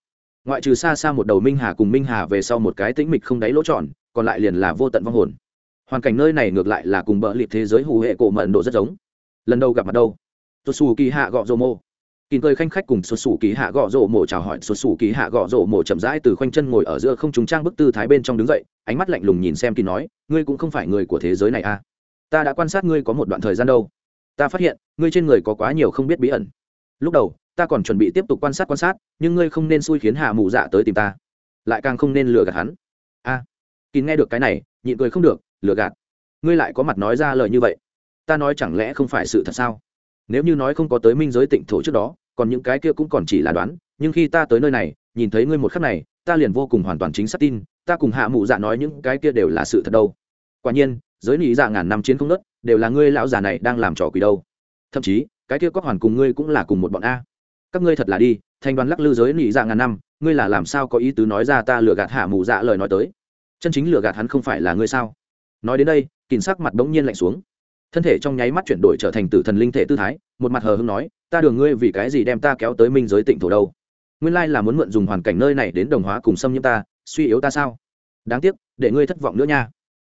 Speaker 1: Ngoại trừ xa xa một đầu minh hà cùng minh hà về sau một cái tĩnh mịch không đáy lỗ tròn, còn lại liền là vô tận vong hồn. Hoàn cảnh nơi này ngược lại là cùng bỡ liệt thế giới hù hệ cổ mận độ rất giống. Lần đầu gặp mặt đâu? Xuất xù kỳ hạ gọ dô mô kín cười khanh khách cùng xuất xù kỳ hạ gõ rổ mổ chào hỏi. Xuất xù kỳ hạ gõ rổ mổ chậm rãi từ khoanh chân ngồi ở giữa không trùng trang bức tư thái bên trong đứng dậy ánh mắt lạnh lùng nhìn xem kín nói ngươi cũng không phải người của thế giới này à? Ta đã quan sát ngươi có một đoạn thời gian đâu. Ta phát hiện ngươi trên người có quá nhiều không biết bí ẩn. Lúc đầu ta còn chuẩn bị tiếp tục quan sát quan sát nhưng ngươi không nên xui khiến hạ mù dạ tới tìm ta. Lại càng không nên lừa gạt hắn. A. À, kín nghe được cái này nhịn cười không được lừa gạt? Ngươi lại có mặt nói ra lời như vậy? Ta nói chẳng lẽ không phải sự thật sao? Nếu như nói không có tới minh giới tịnh thổ trước đó, còn những cái kia cũng còn chỉ là đoán, nhưng khi ta tới nơi này, nhìn thấy ngươi một khắc này, ta liền vô cùng hoàn toàn chính xác tin, ta cùng hạ mụ dạ nói những cái kia đều là sự thật đâu. Quả nhiên, giới lý dạ ngàn năm chiến không nớt, đều là ngươi lão già này đang làm trò quỷ đâu. Thậm chí, cái kia có hoàn cùng ngươi cũng là cùng một bọn a. Các ngươi thật là đi, thành đoàn lắc lư giới nị dạ ngàn năm, ngươi là làm sao có ý tứ nói ra ta lừa gạt hạ mụ dạ lời nói tới? Chân chính lừa gạt hắn không phải là ngươi sao? Nói đến đây kìm sắc mặt bỗng nhiên lạnh xuống thân thể trong nháy mắt chuyển đổi trở thành tử thần linh thể tư thái, một mặt hờ hưng nói, ta đường ngươi vì cái gì đem ta kéo tới minh giới tịnh thổ đâu? Nguyên lai là muốn mượn dùng hoàn cảnh nơi này đến đồng hóa cùng xâm nhiễm ta, suy yếu ta sao? Đáng tiếc, để ngươi thất vọng nữa nha.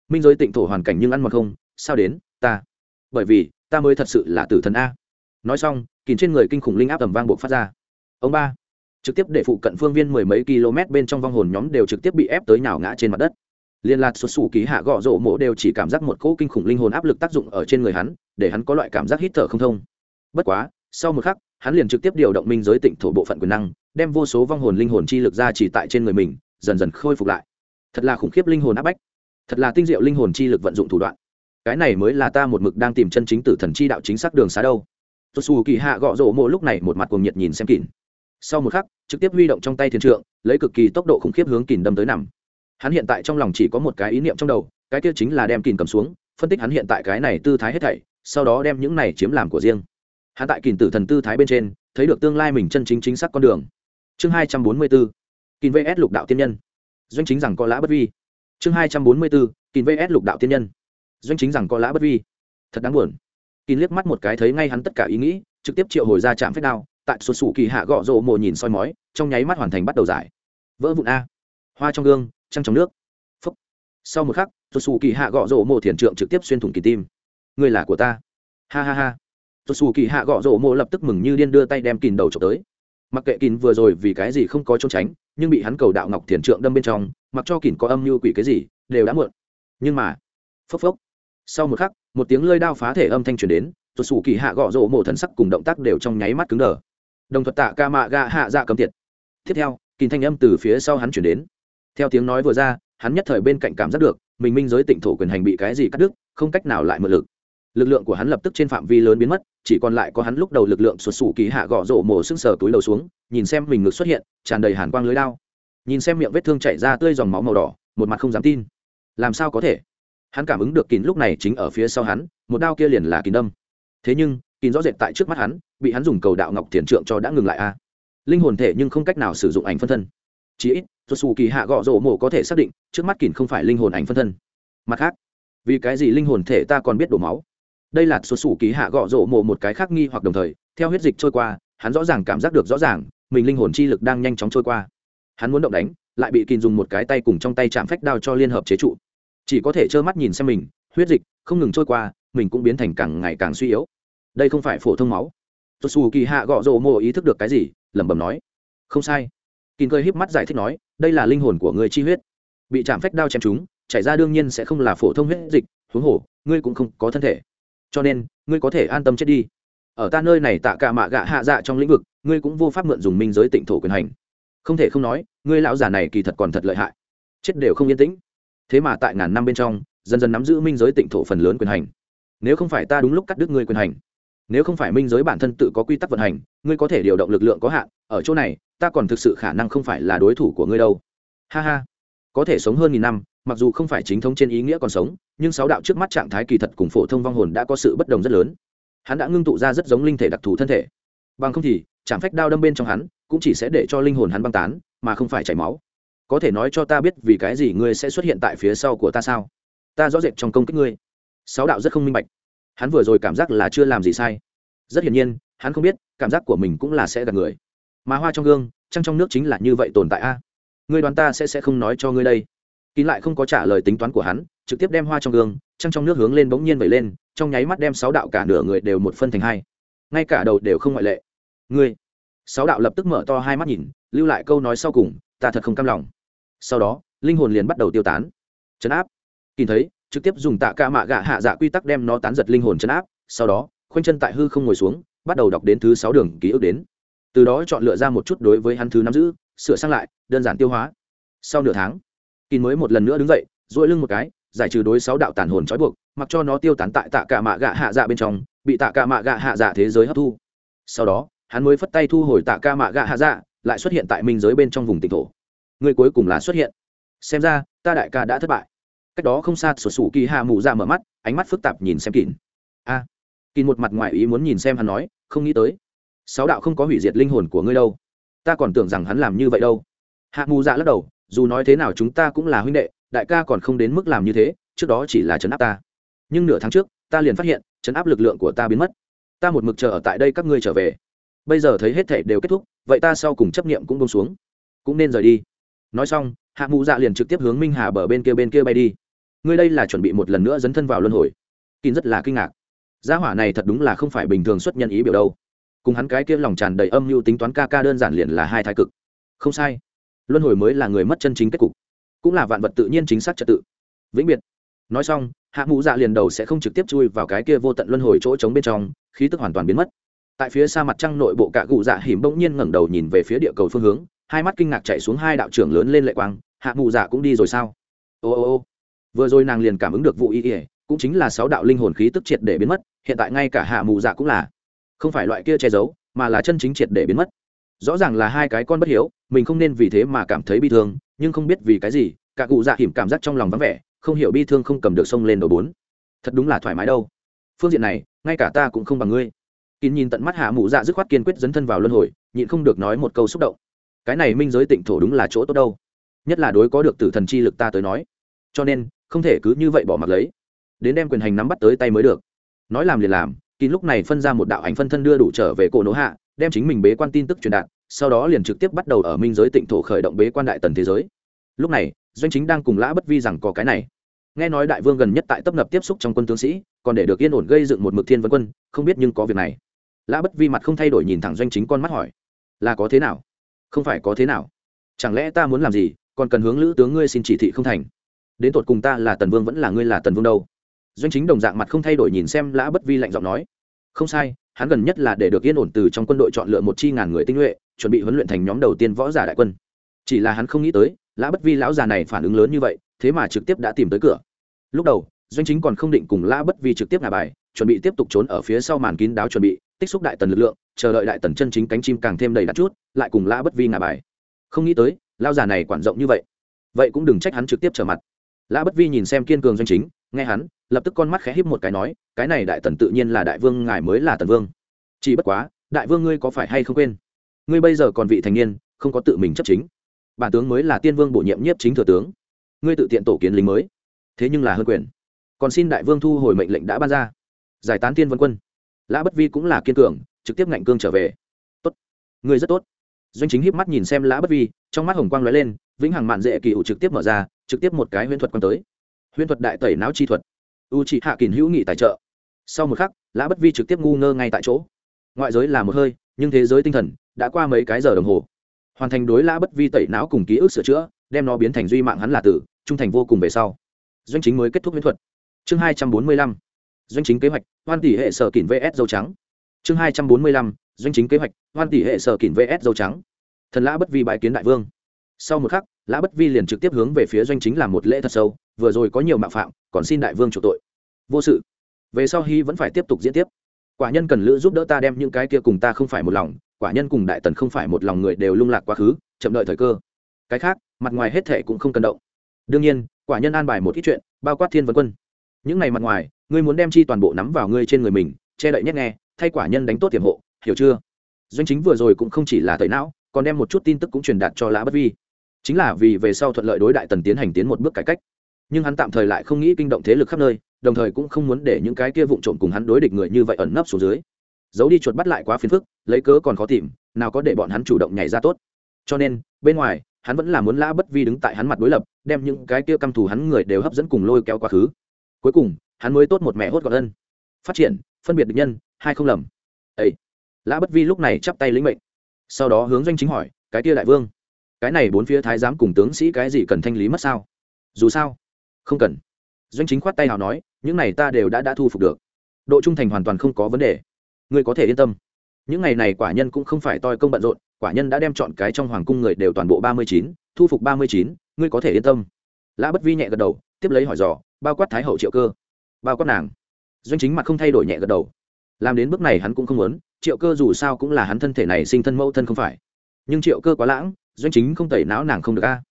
Speaker 1: Minh giới tịnh thổ hoàn cảnh nhưng ăn mặc không, sao đến, ta? Bởi vì, ta mới thật sự là tử thần a. Nói xong, kìm trên người kinh khủng linh áp tầm vang buộc phát ra. Ông ba, trực tiếp để phụ cận phương viên mười mấy km bên trong vong hồn nhóm đều trực tiếp bị ép tới nhào ngã trên mặt đất liên lạc xuất xù ký hạ gõ rộ mộ đều chỉ cảm giác một cỗ kinh khủng linh hồn áp lực tác dụng ở trên người hắn, để hắn có loại cảm giác hít thở không thông. Bất quá, sau một khắc, hắn liền trực tiếp điều động minh giới tịnh thổ bộ phận quyền năng, đem vô số vong hồn linh hồn chi lực ra chỉ tại trên người mình, dần dần khôi phục lại. Thật là khủng khiếp linh hồn áp bách. Thật là tinh diệu linh hồn chi lực vận dụng thủ đoạn. Cái này mới là ta một mực đang tìm chân chính tử thần chi đạo chính xác đường xá đâu. Tốt xù kỳ hạ gõ rộ mộ lúc này một mặt cuồng nhiệt nhìn xem kỉn sau một khắc, trực tiếp huy động trong tay thiên trượng, lấy cực kỳ tốc độ khủng khiếp hướng kỉn đâm tới nằm hắn hiện tại trong lòng chỉ có một cái ý niệm trong đầu, cái kia chính là đem kìn cầm xuống, phân tích hắn hiện tại cái này tư thái hết thảy, sau đó đem những này chiếm làm của riêng. Hắn tại kìn tử thần tư thái bên trên, thấy được tương lai mình chân chính chính xác con đường. Chương hai trăm bốn mươi bốn, kìn vs lục đạo tiên nhân. Doanh chính rằng có lã bất vi. Chương hai trăm bốn mươi bốn, kìn vs lục đạo tiên nhân. Doanh chính rằng có lã bất vi. Thật đáng buồn. Kìn liếc mắt một cái thấy ngay hắn tất cả ý nghĩ, trực tiếp triệu hồi ra trạm phép đao, tại xuất xù kỳ hạ gõ rộ mồ nhìn soi mói, trong nháy mắt hoàn thành bắt đầu giải. Vỡ vụn a. Hoa trong gương trăng trong nước. Phúc. Sau một khắc xuất xù kỳ hạ gõ rổ mộ thiền trượng trực tiếp xuyên thủng kỳ tim. Người là của ta. Ha ha ha. Xuất xù kỳ hạ gõ rổ mộ lập tức mừng như điên đưa tay đem kìn đầu trộm tới. Mặc kệ kìn vừa rồi vì cái gì không có trốn tránh, nhưng bị hắn cầu đạo ngọc thiền trượng đâm bên trong, mặc cho kìn có âm như quỷ cái gì, đều đã muộn. Nhưng mà, phốc phốc. Sau một khắc, một tiếng lơi đao phá thể âm thanh truyền đến tuột sủ kỳ hạ gõ rổ mộ thần sắc cùng động tác đều trong nháy mắt cứng đờ. Đồng thuật tạ ca mạ gạ hạ dạ cầm tiệt. Tiếp theo kỳ thanh âm từ phía sau hắn chuyển đến theo tiếng nói vừa ra, hắn nhất thời bên cạnh cảm giác được, mình minh giới tịnh thổ quyền hành bị cái gì cắt đứt, không cách nào lại mượn lực. Lực lượng của hắn lập tức trên phạm vi lớn biến mất, chỉ còn lại có hắn lúc đầu lực lượng sụt sủ kỳ hạ gõ rổ mổ sưng sờ túi đầu xuống, nhìn xem mình ngực xuất hiện, tràn đầy hàn quang lưới đao. Nhìn xem miệng vết thương chảy ra tươi dòng máu màu đỏ, một mặt không dám tin. Làm sao có thể? Hắn cảm ứng được kín lúc này chính ở phía sau hắn, một đao kia liền là kín đâm. Thế nhưng, kín rõ rệt tại trước mắt hắn, bị hắn dùng cầu đạo ngọc thiền trượng cho đã ngừng lại a. Linh hồn thể nhưng không cách nào sử dụng ảnh phân thân chí ít do xù kỳ hạ gõ rổ mổ có thể xác định, trước mắt kín không phải linh hồn ảnh phân thân. Mặt khác, vì cái gì linh hồn thể ta còn biết đổ máu? Đây là số xù kỳ hạ gõ rổ mổ một cái khác nghi hoặc đồng thời, theo huyết dịch trôi qua, hắn rõ ràng cảm giác được rõ ràng, mình linh hồn chi lực đang nhanh chóng trôi qua. Hắn muốn động đánh, lại bị kín dùng một cái tay cùng trong tay chạm phách đao cho liên hợp chế trụ. Chỉ có thể trơ mắt nhìn xem mình, huyết dịch không ngừng trôi qua, mình cũng biến thành càng ngày càng suy yếu. Đây không phải phổ thông máu. Tôi xù kỳ hạ gõ rổ mộ ý thức được cái gì, lẩm bẩm nói. Không sai kín cười híp mắt giải thích nói, đây là linh hồn của người chi huyết. Bị chạm phách đao chém chúng chảy ra đương nhiên sẽ không là phổ thông huyết dịch, huống hồ, ngươi cũng không có thân thể. Cho nên, ngươi có thể an tâm chết đi. Ở ta nơi này tạ cả mạ gạ hạ dạ trong lĩnh vực, ngươi cũng vô pháp mượn dùng minh giới tịnh thổ quyền hành. Không thể không nói, ngươi lão già này kỳ thật còn thật lợi hại. Chết đều không yên tĩnh. Thế mà tại ngàn năm bên trong, dần dần nắm giữ minh giới tịnh thổ phần lớn quyền hành. Nếu không phải ta đúng lúc cắt đứt ngươi quyền hành nếu không phải minh giới bản thân tự có quy tắc vận hành, ngươi có thể điều động lực lượng có hạn, ở chỗ này, ta còn thực sự khả năng không phải là đối thủ của ngươi đâu. Ha ha. Có thể sống hơn nghìn năm, mặc dù không phải chính thống trên ý nghĩa còn sống, nhưng sáu đạo trước mắt trạng thái kỳ thật cùng phổ thông vong hồn đã có sự bất đồng rất lớn. Hắn đã ngưng tụ ra rất giống linh thể đặc thù thân thể. Bằng không thì, chạm phách đao đâm bên trong hắn, cũng chỉ sẽ để cho linh hồn hắn băng tán, mà không phải chảy máu. Có thể nói cho ta biết vì cái gì ngươi sẽ xuất hiện tại phía sau của ta sao? Ta rõ rệt trong công kích ngươi. Sáu đạo rất không minh bạch hắn vừa rồi cảm giác là chưa làm gì sai. Rất hiển nhiên, hắn không biết, cảm giác của mình cũng là sẽ gạt người. Mà hoa trong gương, trăng trong nước chính là như vậy tồn tại a. Ngươi đoán ta sẽ sẽ không nói cho ngươi đây. Kín lại không có trả lời tính toán của hắn, trực tiếp đem hoa trong gương, trăng trong nước hướng lên bỗng nhiên vẩy lên, trong nháy mắt đem sáu đạo cả nửa người đều một phân thành hai. Ngay cả đầu đều không ngoại lệ. Ngươi! Sáu đạo lập tức mở to hai mắt nhìn, lưu lại câu nói sau cùng, ta thật không cam lòng. Sau đó, linh hồn liền bắt đầu tiêu tán. Chấn áp. Kín thấy trực tiếp dùng tạ ca mạ gạ hạ dạ quy tắc đem nó tán giật linh hồn chấn áp, sau đó, khoanh chân tại hư không ngồi xuống, bắt đầu đọc đến thứ sáu đường ký ức đến. Từ đó chọn lựa ra một chút đối với hắn thứ nắm giữ, sửa sang lại, đơn giản tiêu hóa. Sau nửa tháng kỳ mới một lần nữa đứng dậy, duỗi lưng một cái, giải trừ đối sáu đạo tàn hồn trói buộc, mặc cho nó tiêu tán tại tạ cả mạ gạ hạ dạ bên trong, bị tạ cả mạ gạ hạ dạ thế giới hấp thu. Sau đó, hắn mới phất tay thu hồi tạ ca mạ gạ hạ dạ lại xuất hiện tại minh giới bên trong vùng tỉnh thổ. Người cuối cùng là xuất hiện. Xem ra, ta đại ca đã thất bại cách đó không xa sổ sủ kỳ hạ mù ra mở mắt ánh mắt phức tạp nhìn xem kín a à, kín một mặt ngoài ý muốn nhìn xem hắn nói không nghĩ tới sáu đạo không có hủy diệt linh hồn của ngươi đâu. Ta còn tưởng rằng hắn làm như vậy đâu. Hạ mù dạ lắc đầu dù nói thế nào chúng ta cũng là huynh đệ đại ca còn không đến mức làm như thế trước đó chỉ là chấn áp ta. Nhưng nửa tháng trước ta liền phát hiện chấn áp lực lượng của ta biến mất. Ta một mực chờ ở tại đây các ngươi trở về. Bây giờ thấy hết thể đều kết thúc vậy ta sau cùng chấp nghiệm cũng bông xuống. Cũng nên rời đi. Nói xong hạ mụ dạ liền trực tiếp hướng minh hà bờ bên kia bên kia bay đi ngươi đây là chuẩn bị một lần nữa dấn thân vào luân hồi. Kín rất là kinh ngạc. Gia hỏa này thật đúng là không phải bình thường xuất nhân ý biểu đâu. Cùng hắn cái kia lòng tràn đầy âm mưu tính toán ca ca đơn giản liền là hai thái cực. Không sai. Luân hồi mới là người mất chân chính kết cục. Cũng là vạn vật tự nhiên chính xác trật tự. Vĩnh biệt. Nói xong, hạ mũ dạ liền đầu sẽ không trực tiếp chui vào cái kia vô tận luân hồi chỗ trống bên trong, khí tức hoàn toàn biến mất. Tại phía xa mặt trăng nội bộ cả cụ dạ hiểm bỗng nhiên ngẩng đầu nhìn về phía địa cầu phương hướng, hai mắt kinh ngạc chạy xuống hai đạo trưởng lớn lên lệ quang, hạ mù dạ cũng đi rồi sao? Ô ô ô vừa rồi nàng liền cảm ứng được vụ y ỉa cũng chính là sáu đạo linh hồn khí tức triệt để biến mất, hiện tại ngay cả hạ mù dạ cũng là. Không phải loại kia che giấu, mà là chân chính triệt để biến mất. Rõ ràng là hai cái con bất hiếu, mình không nên vì thế mà cảm thấy bi thương, nhưng không biết vì cái gì, cả cụ dạ hiểm cảm giác trong lòng vắng vẻ, không hiểu bi thương không cầm được sông lên đầu bốn. Thật đúng là thoải mái đâu. Phương diện này, ngay cả ta cũng không bằng ngươi. Kín nhìn tận mắt hạ mụ dạ dứt khoát kiên quyết dấn thân vào luân hồi, nhịn không được nói một câu xúc động. Cái này minh giới tịnh thổ đúng là chỗ tốt đâu. Nhất là đối có được tử thần chi lực ta tới nói. Cho nên không thể cứ như vậy bỏ mặc lấy. Đến đem quyền hành nắm bắt tới tay mới được. Nói làm liền làm, kín lúc này phân ra một đạo ảnh phân thân đưa đủ trở về cổ nỗ hạ, đem chính mình bế quan tin tức truyền đạt, sau đó liền trực tiếp bắt đầu ở minh giới tịnh thổ khởi động bế quan đại tần thế giới. Lúc này, doanh chính đang cùng lã bất vi rằng có cái này. Nghe nói đại vương gần nhất tại tấp nập tiếp xúc trong quân tướng sĩ, còn để được yên ổn gây dựng một mực thiên vân quân, không biết nhưng có việc này. Lã bất vi mặt không thay đổi nhìn thẳng doanh chính con mắt hỏi, là có thế nào? Không phải có thế nào. Chẳng lẽ ta muốn làm gì, còn cần hướng lữ tướng ngươi xin chỉ thị không thành? Đến tột cùng ta là tần vương vẫn là ngươi là tần vương đâu? Doanh chính đồng dạng mặt không thay đổi nhìn xem lã bất vi lạnh giọng nói. Không sai, hắn gần nhất là để được yên ổn từ trong quân đội chọn lựa một chi ngàn người tinh nhuệ, chuẩn bị huấn luyện thành nhóm đầu tiên võ giả đại quân. Chỉ là hắn không nghĩ tới, lã bất vi lão già này phản ứng lớn như vậy, thế mà trực tiếp đã tìm tới cửa. Lúc đầu, doanh chính còn không định cùng lã bất vi trực tiếp ngả bài, chuẩn bị tiếp tục trốn ở phía sau màn kín đáo chuẩn bị, tích xúc đại tần lực lượng, chờ đợi đại tần chân chính cánh chim càng thêm đầy đắt chút, lại cùng lã bất vi ngả bài. Không nghĩ tới lao già này quản rộng như vậy. Vậy cũng đừng trách hắn trực tiếp trở mặt lã bất vi nhìn xem kiên cường doanh chính, nghe hắn, lập tức con mắt khẽ híp một cái nói, cái này đại tần tự nhiên là đại vương, ngài mới là tần vương. Chỉ bất quá, đại vương ngươi có phải hay không quên? Ngươi bây giờ còn vị thành niên, không có tự mình chấp chính. Bản tướng mới là tiên vương bổ nhiệm nhiếp chính thừa tướng. Ngươi tự tiện tổ kiến lính mới. Thế nhưng là hơn quyền. Còn xin đại vương thu hồi mệnh lệnh đã ban ra. Giải tán tiên vân quân. Lã bất vi cũng là kiên cường, trực tiếp ngạnh cương trở về. Tốt. Ngươi rất tốt. Doanh chính hiếp mắt nhìn xem lã bất vi, trong mắt hồng quang lóe lên vĩnh hằng mạn dễ kỳ ủ trực tiếp mở ra, trực tiếp một cái huyễn thuật quan tới. Huyễn thuật đại tẩy não chi thuật. U trị hạ kỳn hữu nghị tài trợ. Sau một khắc, lã bất vi trực tiếp ngu ngơ ngay tại chỗ. Ngoại giới là một hơi, nhưng thế giới tinh thần đã qua mấy cái giờ đồng hồ. Hoàn thành đối lã bất vi tẩy não cùng ký ức sửa chữa, đem nó biến thành duy mạng hắn là tử, trung thành vô cùng về sau. Doanh chính mới kết thúc huyễn thuật. Chương hai trăm bốn mươi lăm. Doanh chính kế hoạch, hoan tỷ hệ sở kỉn vs dâu trắng. Chương hai trăm bốn mươi lăm, doanh chính kế hoạch, hoan tỷ hệ sở kỉn vs dâu trắng. Thần lã bất vi bãi kiến đại vương sau một khắc, lã bất vi liền trực tiếp hướng về phía doanh chính làm một lễ thật sâu, vừa rồi có nhiều mạo phạm, còn xin đại vương chủ tội. Vô sự. Về sau hy vẫn phải tiếp tục diễn tiếp. Quả nhân cần lữ giúp đỡ ta đem những cái kia cùng ta không phải một lòng, quả nhân cùng đại tần không phải một lòng người đều lung lạc quá khứ, chậm đợi thời cơ. Cái khác, mặt ngoài hết thệ cũng không cần động. Đương nhiên, quả nhân an bài một ít chuyện, bao quát thiên vân quân. Những ngày mặt ngoài, ngươi muốn đem chi toàn bộ nắm vào ngươi trên người mình, che đậy nhét nghe, thay quả nhân đánh tốt tiềm hộ, hiểu chưa? Doanh chính vừa rồi cũng không chỉ là tẩy não, còn đem một chút tin tức cũng truyền đạt cho lã bất vi chính là vì về sau thuận lợi đối đại tần tiến hành tiến một bước cải cách. Nhưng hắn tạm thời lại không nghĩ kinh động thế lực khắp nơi, đồng thời cũng không muốn để những cái kia vụng trộm cùng hắn đối địch người như vậy ẩn nấp xuống dưới. Giấu đi chuột bắt lại quá phiền phức, lấy cớ còn khó tìm, nào có để bọn hắn chủ động nhảy ra tốt. Cho nên, bên ngoài, hắn vẫn là muốn lã bất vi đứng tại hắn mặt đối lập, đem những cái kia căm thù hắn người đều hấp dẫn cùng lôi kéo quá khứ. Cuối cùng, hắn mới tốt một mẹ hốt gọn ân. Phát triển, phân biệt được nhân, hai không lầm. Ấy lã bất vi lúc này chắp tay lĩnh mệnh. Sau đó hướng doanh chính hỏi, cái kia đại vương cái này bốn phía thái giám cùng tướng sĩ cái gì cần thanh lý mất sao? Dù sao, không cần. Doanh chính khoát tay nào nói, những này ta đều đã đã thu phục được. Độ trung thành hoàn toàn không có vấn đề. Ngươi có thể yên tâm. Những ngày này quả nhân cũng không phải toi công bận rộn, quả nhân đã đem chọn cái trong hoàng cung người đều toàn bộ ba mươi chín, thu phục ba mươi chín, ngươi có thể yên tâm. Lã bất vi nhẹ gật đầu, tiếp lấy hỏi dò, bao quát thái hậu triệu cơ. Bao quát nàng. Doanh chính mặt không thay đổi nhẹ gật đầu. Làm đến bước này hắn cũng không muốn, triệu cơ dù sao cũng là hắn thân thể này sinh thân mẫu thân không phải. Nhưng triệu cơ quá lãng doanh chính không tẩy não nàng không được a.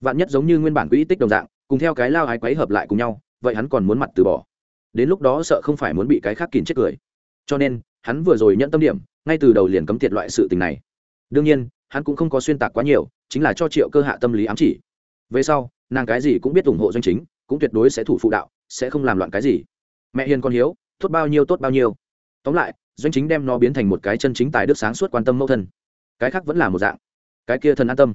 Speaker 1: Vạn nhất giống như nguyên bản quỹ tích đồng dạng, cùng theo cái lao ái quấy hợp lại cùng nhau, vậy hắn còn muốn mặt từ bỏ. Đến lúc đó sợ không phải muốn bị cái khác kìm chết cười. Cho nên, hắn vừa rồi nhận tâm điểm, ngay từ đầu liền cấm tiệt loại sự tình này. Đương nhiên, hắn cũng không có xuyên tạc quá nhiều, chính là cho triệu cơ hạ tâm lý ám chỉ. Về sau, nàng cái gì cũng biết ủng hộ doanh chính, cũng tuyệt đối sẽ thủ phụ đạo, sẽ không làm loạn cái gì. Mẹ hiền con hiếu, tốt bao nhiêu tốt bao nhiêu. Tóm lại, doanh chính đem nó biến thành một cái chân chính tài đức sáng suốt quan tâm mẫu thân. Cái khác vẫn là một dạng cái kia thần an tâm.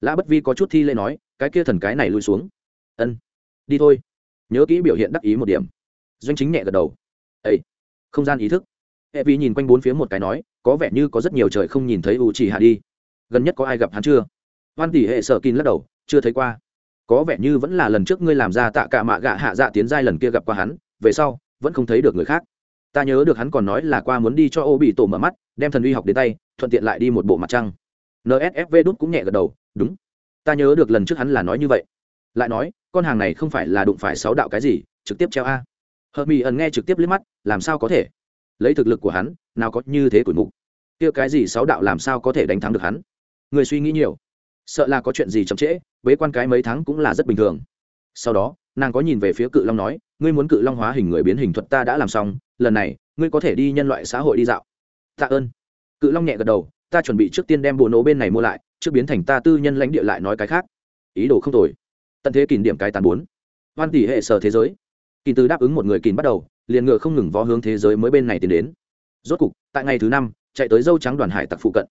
Speaker 1: Lã bất vi có chút thi lễ nói, cái kia thần cái này lui xuống. Ân, đi thôi. Nhớ kỹ biểu hiện đắc ý một điểm. Doanh chính nhẹ gật đầu. Ây không gian ý thức. Hệ vi nhìn quanh bốn phía một cái nói, có vẻ như có rất nhiều trời không nhìn thấy u chỉ hạ đi. Gần nhất có ai gặp hắn chưa? Hoan tỷ hệ sợ kín lắc đầu, chưa thấy qua. Có vẻ như vẫn là lần trước ngươi làm ra tạ cả mạ gạ hạ dạ tiến giai lần kia gặp qua hắn, về sau, vẫn không thấy được người khác. Ta nhớ được hắn còn nói là qua muốn đi cho ô bị tổ mở mắt, đem thần uy học đến tay, thuận tiện lại đi một bộ mặt trăng nsfv đút cũng nhẹ gật đầu, đúng. Ta nhớ được lần trước hắn là nói như vậy. Lại nói, con hàng này không phải là đụng phải sáu đạo cái gì, trực tiếp treo a. Hợp mỹ ẩn nghe trực tiếp liếc mắt, làm sao có thể? Lấy thực lực của hắn, nào có như thế tuổi mục. Kia cái gì sáu đạo làm sao có thể đánh thắng được hắn? Người suy nghĩ nhiều. Sợ là có chuyện gì chậm trễ, bế quan cái mấy tháng cũng là rất bình thường. Sau đó, nàng có nhìn về phía cự long nói, ngươi muốn cự long hóa hình người biến hình thuật ta đã làm xong, lần này, ngươi có thể đi nhân loại xã hội đi dạo. Tạ ơn. Cự long nhẹ gật đầu ta chuẩn bị trước tiên đem bộ nổ bên này mua lại, trước biến thành ta tư nhân lãnh địa lại nói cái khác. Ý đồ không tồi. Tận thế kìm điểm cái tàn bốn. Hoan tỷ hệ sở thế giới. Kỳ từ đáp ứng một người kìm bắt đầu, liền ngựa không ngừng vó hướng thế giới mới bên này tiến đến. Rốt cục, tại ngày thứ năm, chạy tới dâu trắng đoàn hải tặc phụ cận.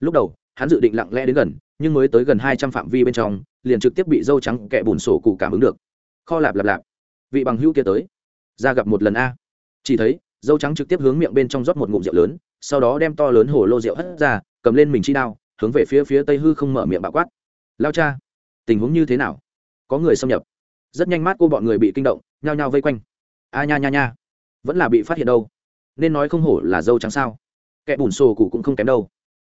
Speaker 1: Lúc đầu, hắn dự định lặng lẽ đến gần, nhưng mới tới gần hai trăm phạm vi bên trong, liền trực tiếp bị dâu trắng kẹ bùn sổ cụ cảm ứng được. Kho lạp lạp lạp. Vị bằng hữu kia tới. Ra gặp một lần a. Chỉ thấy, dâu trắng trực tiếp hướng miệng bên trong rót một ngụm rượu lớn sau đó đem to lớn hồ lô rượu hất ra, cầm lên mình chi đao, hướng về phía phía tây hư không mở miệng bạo quát. Lao cha, tình huống như thế nào? Có người xâm nhập. Rất nhanh mát cô bọn người bị kinh động, nhao nhao vây quanh. A nha nha nha, vẫn là bị phát hiện đâu? Nên nói không hổ là dâu trắng sao? Kẻ bùn xô cụ cũng không kém đâu.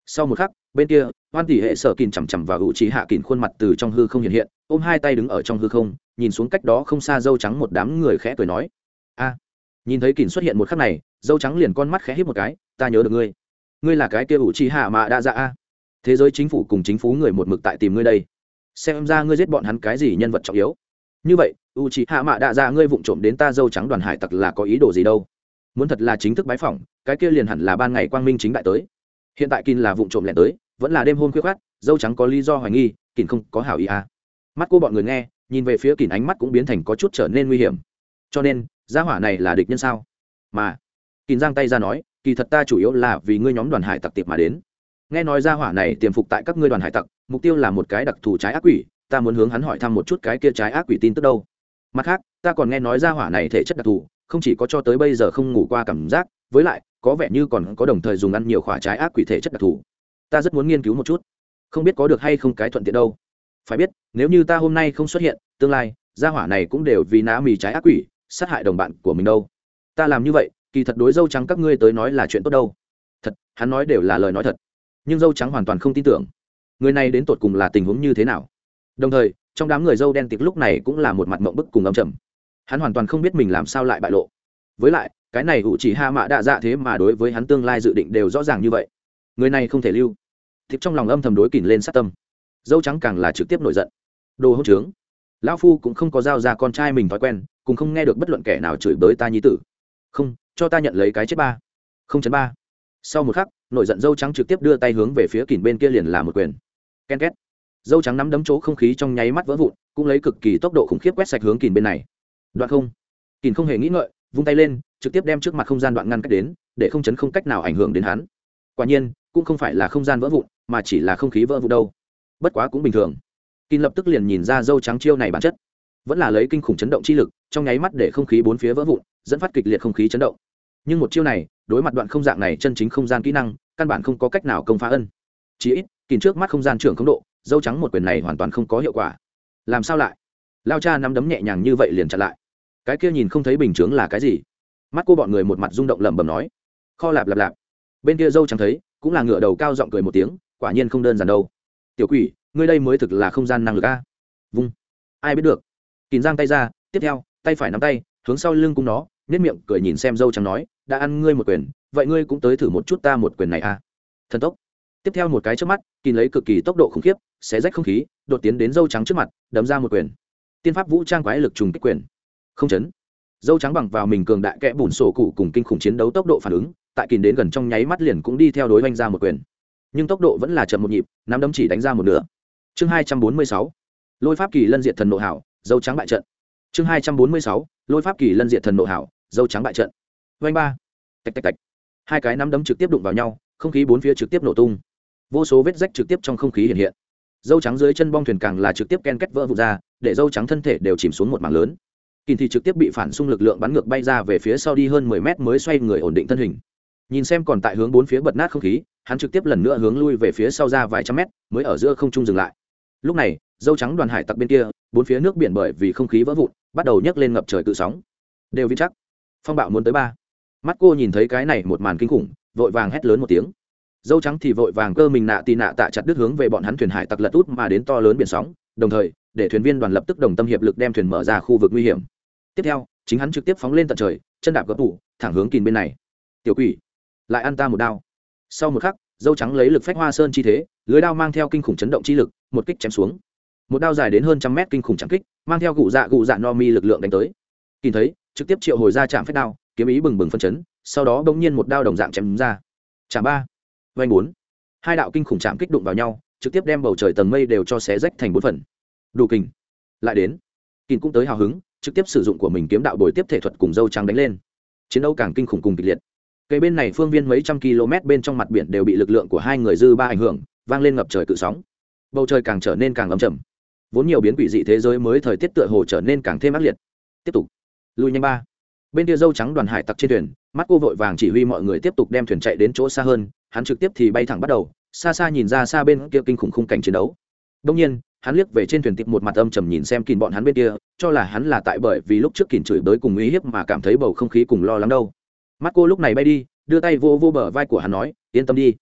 Speaker 1: Sau một khắc, bên kia, hoan tỷ hệ sở kìn chằm chằm và hữu trí hạ kìn khuôn mặt từ trong hư không hiện hiện, ôm hai tay đứng ở trong hư không, nhìn xuống cách đó không xa dâu trắng một đám người khẽ cười nói. A nhìn thấy kìn xuất hiện một khắc này, dâu trắng liền con mắt khẽ hít một cái, ta nhớ được ngươi. Ngươi là cái kia ủ trì hạ mạ đa dạ a. Thế giới chính phủ cùng chính phủ người một mực tại tìm ngươi đây. Xem ra ngươi giết bọn hắn cái gì nhân vật trọng yếu. Như vậy u c hạ mạ đa dạ ngươi vụng trộm đến ta dâu trắng đoàn hải tặc là có ý đồ gì đâu? Muốn thật là chính thức bái phỏng, cái kia liền hẳn là ban ngày quang minh chính đại tới. Hiện tại kín là vụng trộm lẻ tới, vẫn là đêm hôn khuyết khát dâu trắng có lý do hoài nghi kín không có hảo ý à. mắt cô bọn người nghe, nhìn về phía kín ánh mắt cũng biến thành có chút trở nên nguy hiểm. Cho nên gia hỏa này là địch nhân sao? Mà kín giang tay ra nói, kỳ thật ta chủ yếu là vì ngươi nhóm đoàn hải tặc tiệp mà đến. Nghe nói gia hỏa này tiềm phục tại các ngươi đoàn hải tặc, mục tiêu là một cái đặc thù trái ác quỷ, ta muốn hướng hắn hỏi thăm một chút cái kia trái ác quỷ tin tức đâu. Mặt khác, ta còn nghe nói gia hỏa này thể chất đặc thù, không chỉ có cho tới bây giờ không ngủ qua cảm giác, với lại, có vẻ như còn có đồng thời dùng ăn nhiều khỏa trái ác quỷ thể chất đặc thù. Ta rất muốn nghiên cứu một chút. Không biết có được hay không cái thuận tiện đâu. Phải biết, nếu như ta hôm nay không xuất hiện, tương lai, gia hỏa này cũng đều vì ná mì trái ác quỷ sát hại đồng bạn của mình đâu. Ta làm như vậy, kỳ thật đối dâu trắng các ngươi tới nói là chuyện tốt đâu. Thật, hắn nói đều là lời nói thật. Nhưng dâu trắng hoàn toàn không tin tưởng. Người này đến tột cùng là tình huống như thế nào? Đồng thời, trong đám người dâu đen tiệc lúc này cũng là một mặt mộng bức cùng âm trầm. Hắn hoàn toàn không biết mình làm sao lại bại lộ. Với lại, cái này ủ chỉ hạ mạ đạ dạ thế mà đối với hắn tương lai dự định đều rõ ràng như vậy. Người này không thể lưu. Thiệp trong lòng âm thầm đối kỉnh lên sát tâm. Dâu trắng càng là trực tiếp nổi giận. Đồ hỗn trướng. Lão phu cũng không có giao ra con trai mình thói quen cùng không nghe được bất luận kẻ nào chửi bới ta nhi tử. Không, cho ta nhận lấy cái chết ba. Không chấn ba. Sau một khắc, nổi giận dâu trắng trực tiếp đưa tay hướng về phía kỉnh bên kia liền là một quyền. Ken két. Dâu trắng nắm đấm chỗ không khí trong nháy mắt vỡ vụn, cũng lấy cực kỳ tốc độ khủng khiếp quét sạch hướng kìn bên này. Đoạn không. Kìn không hề nghĩ ngợi, vung tay lên, trực tiếp đem trước mặt không gian đoạn ngăn cách đến, để không chấn không cách nào ảnh hưởng đến hắn. Quả nhiên, cũng không phải là không gian vỡ vụn, mà chỉ là không khí vỡ vụn đâu. Bất quá cũng bình thường. Kìn lập tức liền nhìn ra dâu trắng chiêu này bản chất vẫn là lấy kinh khủng chấn động chi lực, trong nháy mắt để không khí bốn phía vỡ vụn, dẫn phát kịch liệt không khí chấn động. Nhưng một chiêu này, đối mặt đoạn không dạng này chân chính không gian kỹ năng, căn bản không có cách nào công phá ân. Chỉ ít, kìm trước mắt không gian trưởng không độ, dâu trắng một quyền này hoàn toàn không có hiệu quả. Làm sao lại? Lao cha nắm đấm nhẹ nhàng như vậy liền chặn lại. Cái kia nhìn không thấy bình chướng là cái gì? Mắt cô bọn người một mặt rung động lẩm bẩm nói. Kho lạp lạp lạp. Bên kia dâu trắng thấy, cũng là ngựa đầu cao giọng cười một tiếng, quả nhiên không đơn giản đâu. Tiểu quỷ, ngươi đây mới thực là không gian năng lực a. Vung. Ai biết được kín giang tay ra, tiếp theo, tay phải nắm tay, hướng sau lưng cung nó nếp miệng cười nhìn xem dâu trắng nói, đã ăn ngươi một quyền, vậy ngươi cũng tới thử một chút ta một quyền này a thần tốc. Tiếp theo một cái trước mắt kín lấy cực kỳ tốc độ khủng khiếp, xé rách không khí, đột tiến đến dâu trắng trước mặt, đấm ra một quyền. Tiên pháp vũ trang quái lực trùng kích quyền. Không chấn. Dâu trắng bằng vào mình cường đại kẽ bùn sổ cụ cùng kinh khủng chiến đấu tốc độ phản ứng, tại kín đến gần trong nháy mắt liền cũng đi theo đối oanh ra một quyền. Nhưng tốc độ vẫn là chậm một nhịp, nắm đấm chỉ đánh ra một nửa. Chương hai trăm bốn mươi sáu. Lôi pháp kỳ lân diệt thần nội hảo dâu trắng bại trận. Chương hai trăm bốn mươi sáu, lôi pháp kỳ lân diệt thần nộ hảo dâu trắng bại trận. Oanh ba. Tạch tạch tạch. Hai cái nắm đấm trực tiếp đụng vào nhau, không khí bốn phía trực tiếp nổ tung. Vô số vết rách trực tiếp trong không khí hiện hiện. Dâu trắng dưới chân bong thuyền càng là trực tiếp ken kết vỡ vụt ra, để dâu trắng thân thể đều chìm xuống một mảng lớn. Kình thì trực tiếp bị phản xung lực lượng bắn ngược bay ra về phía sau đi hơn mười mét mới xoay người ổn định thân hình. Nhìn xem còn tại hướng bốn phía bật nát không khí, hắn trực tiếp lần nữa hướng lui về phía sau ra vài trăm mét, mới ở giữa không trung dừng lại. Lúc này dâu trắng đoàn hải tặc bên kia, bốn phía nước biển bởi vì không khí vỡ vụn, bắt đầu nhấc lên ngập trời cự sóng. Đều vững chắc. Phong bạo muốn tới ba. Mắt cô nhìn thấy cái này một màn kinh khủng, vội vàng hét lớn một tiếng. Dâu trắng thì vội vàng cơ mình nạ tì nạ tạ chặt đứt hướng về bọn hắn thuyền hải tặc lật út mà đến to lớn biển sóng, đồng thời, để thuyền viên đoàn lập tức đồng tâm hiệp lực đem thuyền mở ra khu vực nguy hiểm. Tiếp theo, chính hắn trực tiếp phóng lên tận trời, chân đạp gấp tủ, thẳng hướng kìn bên này. Tiểu quỷ, lại ăn ta một đao. Sau một khắc, dâu trắng lấy lực phách hoa sơn chi thế, lưới đao mang theo kinh khủng chấn động chi lực, một kích chém xuống một đao dài đến hơn trăm mét kinh khủng trắng kích, mang theo cụ dạ cụ dạ no mi lực lượng đánh tới. Nhìn thấy, trực tiếp triệu hồi ra chạm phép đao, kiếm ý bừng bừng phân chấn, sau đó bỗng nhiên một đao đồng dạng chém ra. Chạm ba vanh bốn. Hai đạo kinh khủng chạm kích đụng vào nhau, trực tiếp đem bầu trời tầng mây đều cho xé rách thành bốn phần. Đủ kình. Lại đến, kình cũng tới hào hứng, trực tiếp sử dụng của mình kiếm đạo bồi tiếp thể thuật cùng dâu trắng đánh lên. Chiến đấu càng kinh khủng cùng kịch liệt. Cây bên này phương viên mấy trăm km bên trong mặt biển đều bị lực lượng của hai người dư ba ảnh hưởng, vang lên ngập trời cự sóng. Bầu trời càng trở nên càng ấm chầm vốn nhiều biến quỷ dị thế giới mới thời tiết tựa hồ trở nên càng thêm ác liệt. Tiếp tục. Lui nhanh ba. Bên kia dâu trắng đoàn hải tặc trên thuyền, mắt cô vội vàng chỉ huy mọi người tiếp tục đem thuyền chạy đến chỗ xa hơn, hắn trực tiếp thì bay thẳng bắt đầu, xa xa nhìn ra xa bên kia kinh khủng khung cảnh chiến đấu. Đông nhiên, hắn liếc về trên thuyền tịp một mặt âm trầm nhìn xem kìn bọn hắn bên kia, cho là hắn là tại bởi vì lúc trước kìn chửi bới cùng uy hiếp mà cảm thấy bầu không khí cùng lo lắng đâu. Mắt cô lúc này bay đi, đưa tay vô vô bờ vai của hắn nói, yên tâm đi.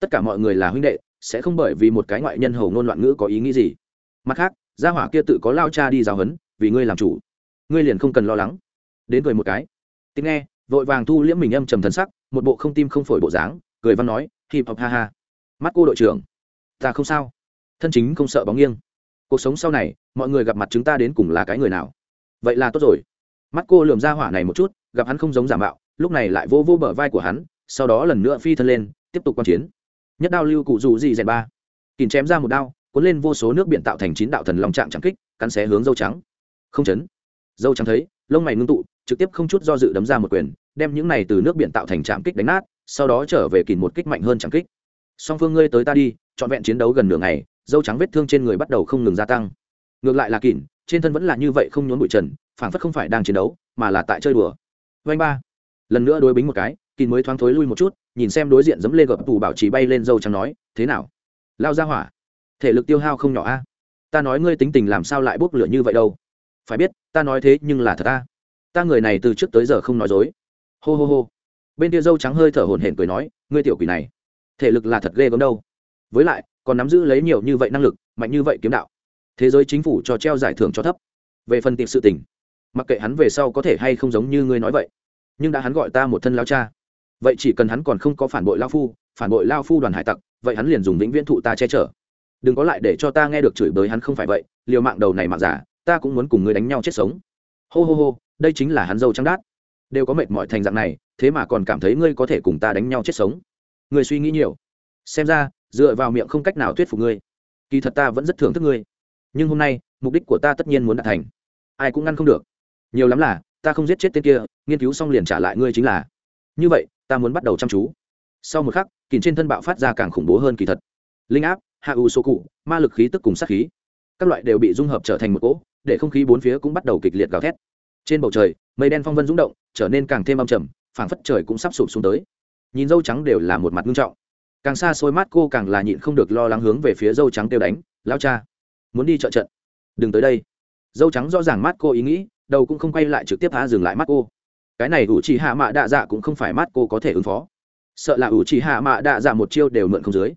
Speaker 1: Tất cả mọi người là huynh đệ, sẽ không bởi vì một cái ngoại nhân hầu ngôn loạn ngữ có ý nghĩ gì mặt khác, gia hỏa kia tự có lao cha đi giáo huấn, vì ngươi làm chủ. Ngươi liền không cần lo lắng. Đến cười một cái. Tiếng nghe, vội vàng thu liễm mình âm trầm thần sắc, một bộ không tim không phổi bộ dáng, cười văn nói hip hop ha ha. Mắt cô đội trưởng. Ta không sao. Thân chính không sợ bóng nghiêng. Cuộc sống sau này, mọi người gặp mặt chúng ta đến cùng là cái người nào? Vậy là tốt rồi. Mắt cô lườm ra hỏa này một chút, gặp hắn không giống giả mạo, lúc này lại vô vô bờ vai của hắn, sau đó lần nữa phi thân lên, tiếp tục quan chiến. Nhất đao lưu cụ dù gì dẹn ba. Kìm chém ra một đao cuốn lên vô số nước biển tạo thành chín đạo thần long trạng trắng kích, cắn xé hướng dâu trắng. Không chấn. Dâu trắng thấy, lông mày ngưng tụ, trực tiếp không chút do dự đấm ra một quyền, đem những này từ nước biển tạo thành trạng kích đánh nát, sau đó trở về kìm một kích mạnh hơn trạng kích. Song phương ngươi tới ta đi, trọn vẹn chiến đấu gần nửa ngày, dâu trắng vết thương trên người bắt đầu không ngừng gia tăng. Ngược lại là kìm, trên thân vẫn là như vậy không nhốn bụi trần, phảng phất không phải đang chiến đấu, mà là tại chơi đùa. Vanh ba. Lần nữa đối bính một cái, kìm mới thoáng thối lui một chút, nhìn xem đối diện dẫm lên gập tù bảo trì bay lên dâu trắng nói, thế nào? Lao ra hỏa thể lực tiêu hao không nhỏ a. Ta nói ngươi tính tình làm sao lại bốc lửa như vậy đâu? Phải biết, ta nói thế nhưng là thật ta ta người này từ trước tới giờ không nói dối. Hô hô hô. Bên tia dâu trắng hơi thở hổn hển cười nói, ngươi tiểu quỷ này, thể lực là thật ghê gớm đâu. Với lại, còn nắm giữ lấy nhiều như vậy năng lực, mạnh như vậy kiếm đạo. Thế giới chính phủ cho treo giải thưởng cho thấp. Về phần tiệp sự tình, mặc kệ hắn về sau có thể hay không giống như ngươi nói vậy, nhưng đã hắn gọi ta một thân lao cha. Vậy chỉ cần hắn còn không có phản bội lao phu, phản bội lao phu đoàn hải tặc, vậy hắn liền dùng vĩnh viễn thụ ta che chở đừng có lại để cho ta nghe được chửi bới hắn không phải vậy, liều mạng đầu này mạng giả, ta cũng muốn cùng ngươi đánh nhau chết sống. Hô hô hô, đây chính là hắn dâu trắng đát. Đều có mệt mỏi thành dạng này, thế mà còn cảm thấy ngươi có thể cùng ta đánh nhau chết sống. Ngươi suy nghĩ nhiều. Xem ra, dựa vào miệng không cách nào thuyết phục ngươi. Kỳ thật ta vẫn rất thưởng thức ngươi. Nhưng hôm nay, mục đích của ta tất nhiên muốn đạt thành. Ai cũng ngăn không được. Nhiều lắm là, ta không giết chết tên kia, nghiên cứu xong liền trả lại ngươi chính là. Như vậy, ta muốn bắt đầu chăm chú. Sau một khắc kìm trên thân bạo phát ra càng khủng bố hơn kỳ thật. Linh áp hạ u số cụ, ma lực khí tức cùng sát khí. Các loại đều bị dung hợp trở thành một cỗ, để không khí bốn phía cũng bắt đầu kịch liệt gào thét. Trên bầu trời, mây đen phong vân rung động, trở nên càng thêm âm trầm, phảng phất trời cũng sắp sụp xuống tới. Nhìn dâu trắng đều là một mặt nghiêm trọng. Càng xa xôi mắt cô càng là nhịn không được lo lắng hướng về phía dâu trắng kêu đánh lao cha, muốn đi trợ trận. Đừng tới đây. Dâu trắng rõ ràng mắt cô ý nghĩ, đầu cũng không quay lại trực tiếp há dừng lại mắt cô. Cái này ủ trì hạ mạ đạ dạ cũng không phải mắt cô có thể ứng phó. Sợ là ủ trì hạ mạ đạ dạ một chiêu đều mượn không dưới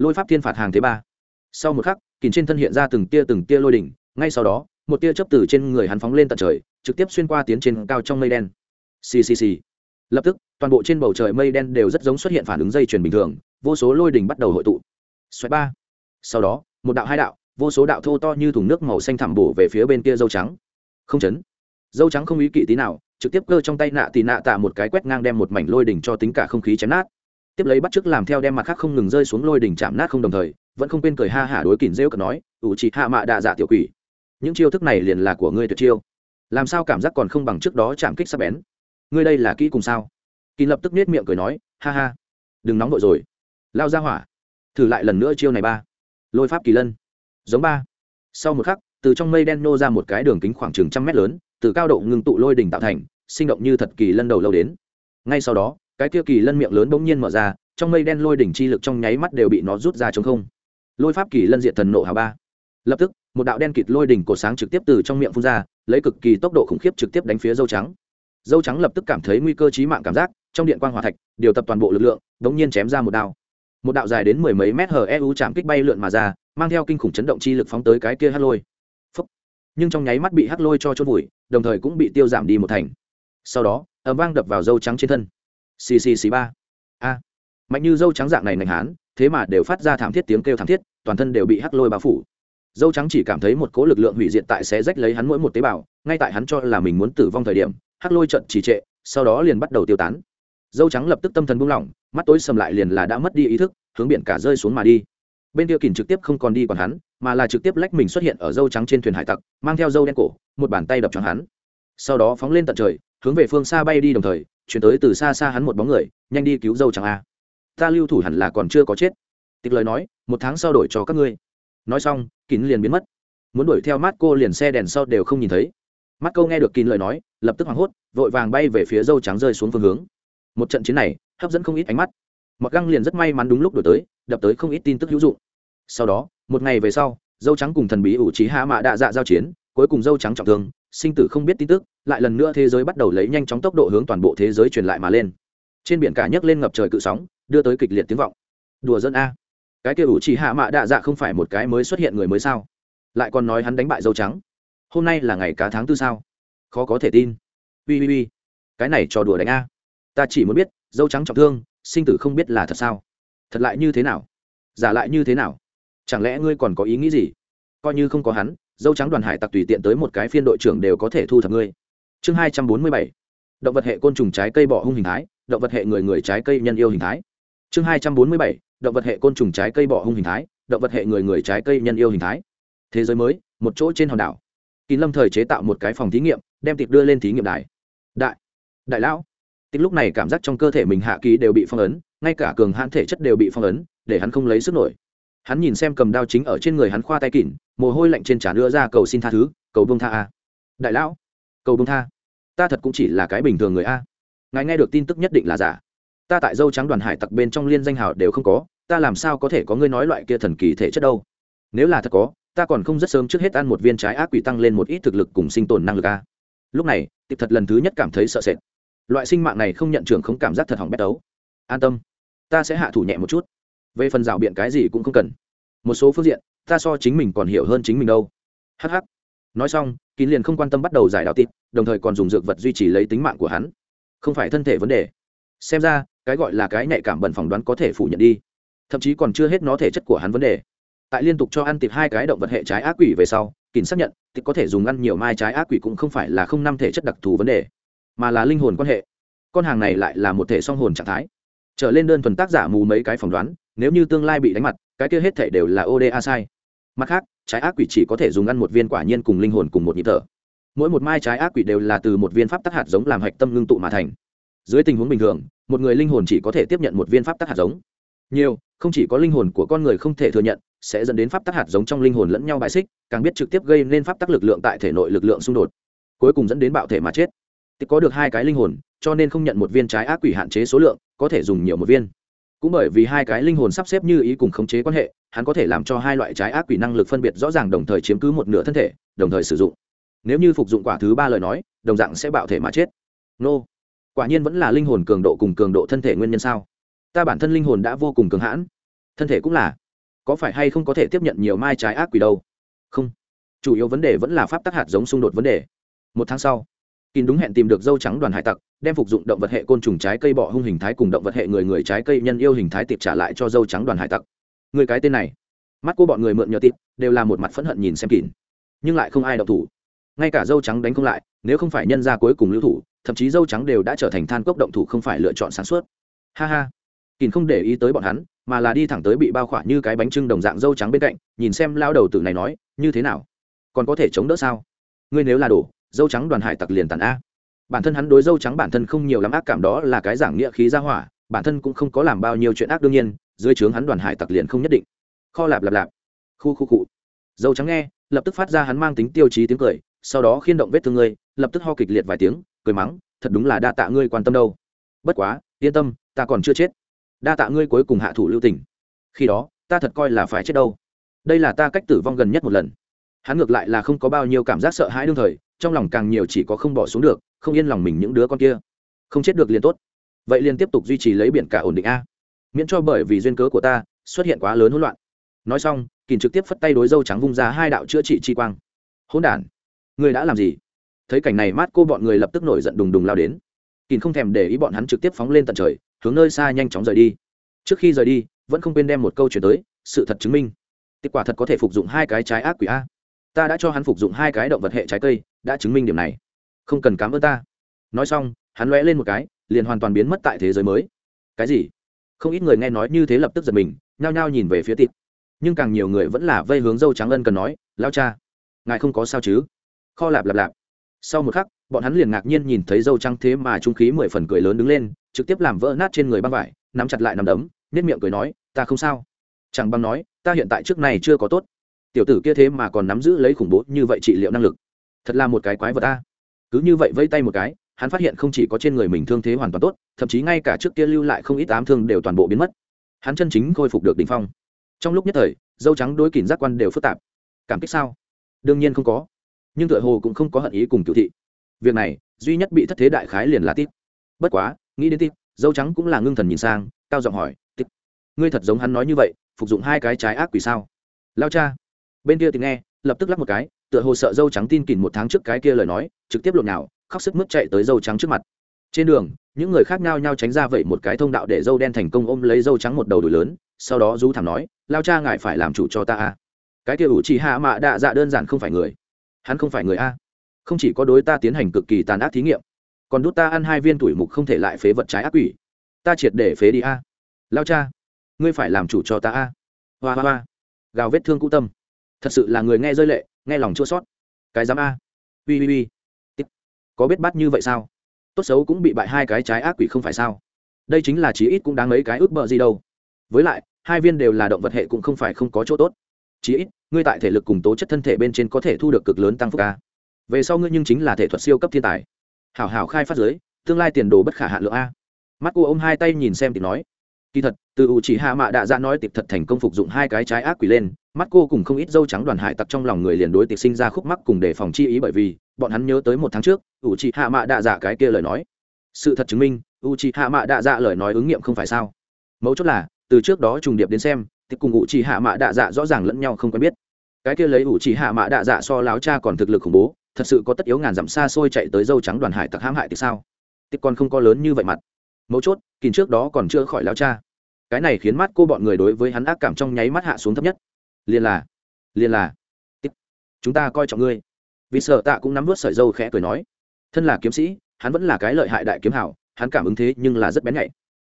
Speaker 1: lôi pháp thiên phạt hàng thế ba. Sau một khắc kìm trên thân hiện ra từng tia từng tia lôi đỉnh, ngay sau đó, một tia chớp từ trên người hắn phóng lên tận trời, trực tiếp xuyên qua tiến trên cao trong mây đen. Ccc lập tức, toàn bộ trên bầu trời mây đen đều rất giống xuất hiện phản ứng dây chuyền bình thường, vô số lôi đỉnh bắt đầu hội tụ. Xoáy ba. Sau đó, một đạo hai đạo, vô số đạo thô to như thùng nước màu xanh thẳm bổ về phía bên kia dâu trắng. Không chấn. Dâu trắng không ý kỵ tí nào, trực tiếp cơ trong tay nạ tì nạ tạ một cái quét ngang đem một mảnh lôi đỉnh cho tính cả không khí chém nát tiếp lấy bắt chước làm theo đem mặt khác không ngừng rơi xuống lôi đỉnh chạm nát không đồng thời, vẫn không quên cười ha hả đối kỉnh rêu cờ nói, ủ chị hạ mạ đạ dạ tiểu quỷ, những chiêu thức này liền là của ngươi tuyệt chiêu. Làm sao cảm giác còn không bằng trước đó chạm kích sắp bén? Ngươi đây là kỹ cùng sao? Kỳ lập tức nết miệng cười nói, ha ha, đừng nóng vội rồi. Lao ra hỏa, thử lại lần nữa chiêu này ba. Lôi pháp kỳ lân, giống ba. Sau một khắc, từ trong mây đen nô ra một cái đường kính khoảng chừng trăm mét lớn, từ cao độ ngưng tụ lôi đỉnh tạo thành, sinh động như thật kỳ lân đầu lâu đến. Ngay sau đó cái kia kỳ lân miệng lớn bỗng nhiên mở ra, trong mây đen lôi đỉnh chi lực trong nháy mắt đều bị nó rút ra chống không. Lôi pháp kỳ lân diện thần nộ hào ba. Lập tức, một đạo đen kịt lôi đỉnh cổ sáng trực tiếp từ trong miệng phun ra, lấy cực kỳ tốc độ khủng khiếp trực tiếp đánh phía dâu trắng. Dâu trắng lập tức cảm thấy nguy cơ chí mạng cảm giác, trong điện quan hòa thạch, điều tập toàn bộ lực lượng đống nhiên chém ra một đao. Một đạo dài đến mười mấy mét hờ eu chạm kích bay lượn mà ra, mang theo kinh khủng chấn động chi lực phóng tới cái kia hắc lôi. Phúc. nhưng trong nháy mắt bị hắc lôi cho chốt vùi, đồng thời cũng bị tiêu giảm đi một thành. Sau đó ấm vang đập vào dâu trắng trên thân ccc ba. A. Mạnh như dâu trắng dạng này nành hán, thế mà đều phát ra thảm thiết tiếng kêu thảm thiết, toàn thân đều bị hắc lôi bao phủ. Dâu trắng chỉ cảm thấy một cỗ lực lượng hủy diệt tại sẽ rách lấy hắn mỗi một tế bào, ngay tại hắn cho là mình muốn tử vong thời điểm, hắc lôi trận trì trệ, sau đó liền bắt đầu tiêu tán. Dâu trắng lập tức tâm thần buông lỏng, mắt tối sầm lại liền là đã mất đi ý thức, hướng biển cả rơi xuống mà đi. Bên kia kìm trực tiếp không còn đi còn hắn, mà là trực tiếp lách mình xuất hiện ở dâu trắng trên thuyền hải tặc, mang theo dâu đen cổ, một bàn tay đập cho hắn. Sau đó phóng lên tận trời, hướng về phương xa bay đi đồng thời chuyển tới từ xa xa hắn một bóng người, nhanh đi cứu dâu trắng a. Ta lưu thủ hẳn là còn chưa có chết. Tịch lời nói, một tháng sau đổi cho các ngươi. Nói xong, kín liền biến mất. Muốn đuổi theo mắt cô liền xe đèn sau đều không nhìn thấy. Mắt câu nghe được kín lời nói, lập tức hoảng hốt, vội vàng bay về phía dâu trắng rơi xuống phương hướng. Một trận chiến này, hấp dẫn không ít ánh mắt. Mặc găng liền rất may mắn đúng lúc đổi tới, đập tới không ít tin tức hữu dụng. Sau đó, một ngày về sau, dâu trắng cùng thần bí ủ trí hạ mạ đạ dạ giao chiến, cuối cùng dâu trắng trọng thương sinh tử không biết tin tức, lại lần nữa thế giới bắt đầu lấy nhanh chóng tốc độ hướng toàn bộ thế giới truyền lại mà lên. Trên biển cả nhấc lên ngập trời cự sóng, đưa tới kịch liệt tiếng vọng. Đùa dân a. Cái kia ủ chỉ hạ mạ đạ dạ không phải một cái mới xuất hiện người mới sao? Lại còn nói hắn đánh bại dâu trắng. Hôm nay là ngày cá tháng tư sao? Khó có thể tin. Ui ui ui. Cái này trò đùa đánh a. Ta chỉ muốn biết, dâu trắng trọng thương, sinh tử không biết là thật sao? Thật lại như thế nào? Giả lại như thế nào? Chẳng lẽ ngươi còn có ý nghĩ gì? Coi như không có hắn dâu trắng đoàn hải tặc tùy tiện tới một cái phiên đội trưởng đều có thể thu thập ngươi. Chương hai trăm bốn mươi bảy, động vật hệ côn trùng trái cây bỏ hung hình thái, động vật hệ người người trái cây nhân yêu hình thái. Chương hai trăm bốn mươi bảy, động vật hệ côn trùng trái cây bỏ hung hình thái, động vật hệ người người trái cây nhân yêu hình thái. Thế giới mới, một chỗ trên hòn đảo. Kín lâm thời chế tạo một cái phòng thí nghiệm, đem tiệp đưa lên thí nghiệm đài. Đại đại lão. Tích lúc này cảm giác trong cơ thể mình hạ ký đều bị phong ấn, ngay cả cường hãn thể chất đều bị phong ấn, để hắn không lấy sức nổi hắn nhìn xem cầm đao chính ở trên người hắn khoa tay kỉn, mồ hôi lạnh trên trán đưa ra, cầu xin tha thứ, cầu bông tha a. Đại lão, cầu bông tha. Ta thật cũng chỉ là cái bình thường người a. Ngài nghe được tin tức nhất định là giả. Ta tại dâu trắng đoàn hải tặc bên trong liên danh hào đều không có, ta làm sao có thể có ngươi nói loại kia thần kỳ thể chất đâu? Nếu là thật có, ta còn không rất sớm trước hết ăn một viên trái ác quỷ tăng lên một ít thực lực cùng sinh tồn năng lực a. Lúc này, tiệp thật lần thứ nhất cảm thấy sợ sệt. Loại sinh mạng này không nhận trưởng không cảm giác thật hỏng bét đấu. An tâm, ta sẽ hạ thủ nhẹ một chút về phần rào biện cái gì cũng không cần. Một số phương diện, ta so chính mình còn hiểu hơn chính mình đâu. Hh nói xong, kín liền không quan tâm bắt đầu giải đào tịp đồng thời còn dùng dược vật duy trì lấy tính mạng của hắn. Không phải thân thể vấn đề. Xem ra, cái gọi là cái nhạy cảm bẩn phỏng đoán có thể phủ nhận đi. Thậm chí còn chưa hết nó thể chất của hắn vấn đề. Tại liên tục cho ăn tịp hai cái động vật hệ trái ác quỷ về sau, kín xác nhận tịp có thể dùng ăn nhiều mai trái ác quỷ cũng không phải là không năm thể chất đặc thù vấn đề, mà là linh hồn quan hệ. Con hàng này lại là một thể song hồn trạng thái trở lên đơn thuần tác giả mù mấy cái phỏng đoán, nếu như tương lai bị đánh mặt, cái kia hết thể đều là oda sai. Mặt khác, trái ác quỷ chỉ có thể dùng ăn một viên quả nhiên cùng linh hồn cùng một nhịp thở. Mỗi một mai trái ác quỷ đều là từ một viên pháp tắc hạt giống làm hạch tâm ngưng tụ mà thành. Dưới tình huống bình thường, một người linh hồn chỉ có thể tiếp nhận một viên pháp tắc hạt giống. Nhiều, không chỉ có linh hồn của con người không thể thừa nhận, sẽ dẫn đến pháp tắc hạt giống trong linh hồn lẫn nhau bại xích, càng biết trực tiếp gây nên pháp tắc lực lượng tại thể nội lực lượng xung đột. Cuối cùng dẫn đến bạo thể mà chết. Thì có được hai cái linh hồn cho nên không nhận một viên trái ác quỷ hạn chế số lượng, có thể dùng nhiều một viên. Cũng bởi vì hai cái linh hồn sắp xếp như ý cùng khống chế quan hệ, hắn có thể làm cho hai loại trái ác quỷ năng lực phân biệt rõ ràng đồng thời chiếm cứ một nửa thân thể, đồng thời sử dụng. Nếu như phục dụng quả thứ ba lời nói, đồng dạng sẽ bạo thể mà chết. Nô, quả nhiên vẫn là linh hồn cường độ cùng cường độ thân thể nguyên nhân sao? Ta bản thân linh hồn đã vô cùng cường hãn. Thân thể cũng là. Có phải hay không có thể tiếp nhận nhiều mai trái ác quỷ đâu? Không. Chủ yếu vấn đề vẫn là pháp tắc hạt giống xung đột vấn đề. Một tháng sau kín đúng hẹn tìm được dâu trắng đoàn hải tặc, đem phục dụng động vật hệ côn trùng trái cây bọ hung hình thái cùng động vật hệ người người trái cây nhân yêu hình thái tiệp trả lại cho dâu trắng đoàn hải tặc. Người cái tên này, mắt cô bọn người mượn nhờ tiệp đều là một mặt phẫn hận nhìn xem kín. Nhưng lại không ai động thủ. Ngay cả dâu trắng đánh không lại, nếu không phải nhân ra cuối cùng lưu thủ, thậm chí dâu trắng đều đã trở thành than cốc động thủ không phải lựa chọn sáng suốt. Ha ha. Kín không để ý tới bọn hắn, mà là đi thẳng tới bị bao khỏa như cái bánh trưng đồng dạng dâu trắng bên cạnh, nhìn xem lao đầu tử này nói, như thế nào? Còn có thể chống đỡ sao? Ngươi nếu là đổ dâu trắng đoàn hải tặc liền tàn a bản thân hắn đối dâu trắng bản thân không nhiều lắm ác cảm đó là cái giảng nghĩa khí ra hỏa, bản thân cũng không có làm bao nhiêu chuyện ác đương nhiên, dưới trướng hắn đoàn hải tặc liền không nhất định. Kho lạp lạp lạp. Khu khu cụ dâu trắng nghe, lập tức phát ra hắn mang tính tiêu chí tiếng cười, sau đó khiên động vết thương ngươi, lập tức ho kịch liệt vài tiếng, cười mắng, thật đúng là đa tạ ngươi quan tâm đâu. Bất quá, yên tâm, ta còn chưa chết. Đa tạ ngươi cuối cùng hạ thủ lưu tình. Khi đó, ta thật coi là phải chết đâu. Đây là ta cách tử vong gần nhất một lần. Hắn ngược lại là không có bao nhiêu cảm giác sợ hãi đương thời trong lòng càng nhiều chỉ có không bỏ xuống được, không yên lòng mình những đứa con kia. Không chết được liền tốt. Vậy liền tiếp tục duy trì lấy biển cả ổn định a. Miễn cho bởi vì duyên cớ của ta, xuất hiện quá lớn hỗn loạn. Nói xong kỳn trực tiếp phất tay đối dâu trắng vung ra hai đạo chữa trị chi quang. Hỗn đản, người đã làm gì? Thấy cảnh này mát cô bọn người lập tức nổi giận đùng đùng lao đến. Kỳn không thèm để ý bọn hắn trực tiếp phóng lên tận trời, hướng nơi xa nhanh chóng rời đi. Trước khi rời đi, vẫn không quên đem một câu chuyển tới, sự thật chứng minh. Kết quả thật có thể phục dụng hai cái trái ác quỷ a ta đã cho hắn phục dụng hai cái động vật hệ trái cây, đã chứng minh điểm này. Không cần cám ơn ta. Nói xong, hắn lóe lên một cái, liền hoàn toàn biến mất tại thế giới mới. Cái gì? Không ít người nghe nói như thế lập tức giật mình, nhao nhao nhìn về phía tịt. Nhưng càng nhiều người vẫn là vây hướng dâu trắng ân cần nói lao cha, ngài không có sao chứ? Kho lạp lạp lạp. Sau một khắc, bọn hắn liền ngạc nhiên nhìn thấy dâu trắng thế mà trung khí mười phần cười lớn đứng lên, trực tiếp làm vỡ nát trên người băng vải, nắm chặt lại nằm đấm nếp miệng cười nói, ta không sao. Chẳng băng nói, ta hiện tại trước này chưa có tốt tiểu tử kia thế mà còn nắm giữ lấy khủng bố như vậy trị liệu năng lực. Thật là một cái quái vật ta. Cứ như vậy vây tay một cái, hắn phát hiện không chỉ có trên người mình thương thế hoàn toàn tốt, thậm chí ngay cả trước kia lưu lại không ít ám thương đều toàn bộ biến mất. Hắn chân chính khôi phục được đ ỉ n h phong. Trong lúc nhất thời, dâu trắng đối kìm giác quan đều phức tạp. Cảm kích sao? Đương nhiên không có. Nhưng tựa hồ cũng không có hận ý cùng cựu thị. Việc này, duy nhất bị thất thế đại khái liền là tít. Bất quá, nghĩ đến tít, dâu trắng cũng là ngưng thần nhìn sang, cao giọng hỏi, tít, ngươi thật giống hắn nói như vậy, phục dụng hai cái trái ác quỷ sao? Lao cha bên kia thì nghe, lập tức lắc một cái, tựa hồ sợ dâu trắng tin kỉnh một tháng trước cái kia lời nói, trực tiếp lộn nào, khóc sức mướt chạy tới dâu trắng trước mặt. Trên đường, những người khác nhau nhau tránh ra vậy một cái thông đạo để dâu đen thành công ôm lấy dâu trắng một đầu đùi lớn, sau đó du thảm nói, lao cha ngài phải làm chủ cho ta a cái kia ủ chỉ hạ mạ đạ dạ đơn giản không phải người. Hắn không phải người a. Không chỉ có đối ta tiến hành cực kỳ tàn ác thí nghiệm, còn đút ta ăn hai viên tuổi mục không thể lại phế vật trái ác quỷ. Ta triệt để phế đi a. Lao cha, ngươi phải làm chủ cho ta a. Hoa hoa hoa. Gào vết thương cũ tâm thật sự là người nghe rơi lệ, nghe lòng chua sót cái dám a. Ui ui ui có biết bắt như vậy sao? Tốt xấu cũng bị bại hai cái trái ác quỷ không phải sao? Đây chính là chí ít cũng đáng mấy cái ước bợ gì đâu. Với lại, hai viên đều là động vật hệ cũng không phải không có chỗ tốt. Chí ít, ngươi tại thể lực cùng tố chất thân thể bên trên có thể thu được cực lớn tăng phúc a. Về sau ngươi nhưng chính là thể thuật siêu cấp thiên tài. Hảo hảo khai phát giới, tương lai tiền đồ bất khả hạ lượng a. Mắt cô ôm hai tay nhìn xem thì nói kỳ thật, từ ủ chỉ hạ mạ đạ dạ nói tiệp thật thành công phục dụng hai cái trái ác quỷ lên, mắt cô cùng không ít dâu trắng đoàn hải tặc trong lòng người liền đối tiệp sinh ra khúc mắc cùng đề phòng chi ý bởi vì, bọn hắn nhớ tới một tháng trước, ủ chỉ hạ mạ đạ dạ cái kia lời nói. Sự thật chứng minh u chỉ hạ mạ đạ dạ lời nói ứng nghiệm không phải sao. Mấu chốt là, từ trước đó trùng điệp đến xem thì cùng ủ chỉ hạ mạ đạ dạ rõ ràng lẫn nhau không quen biết. Cái kia lấy ủ chỉ hạ mạ đạ dạ so láo cha còn thực lực khủng bố, thật sự có tất yếu ngàn dặm xa xôi chạy tới dâu trắng đoàn hải tặc hãm hại thì sao? Thì còn không có lớn như vậy mặt mấu chốt kìm trước đó còn chưa khỏi lao cha. Cái này khiến mắt cô bọn người đối với hắn ác cảm trong nháy mắt hạ xuống thấp nhất. Liền là liền là chúng ta coi trọng ngươi. Vì sợ tạ cũng nắm vớt sợi dâu khẽ cười nói, thân là kiếm sĩ, hắn vẫn là cái lợi hại đại kiếm hảo, hắn cảm ứng thế nhưng là rất bén nhạy.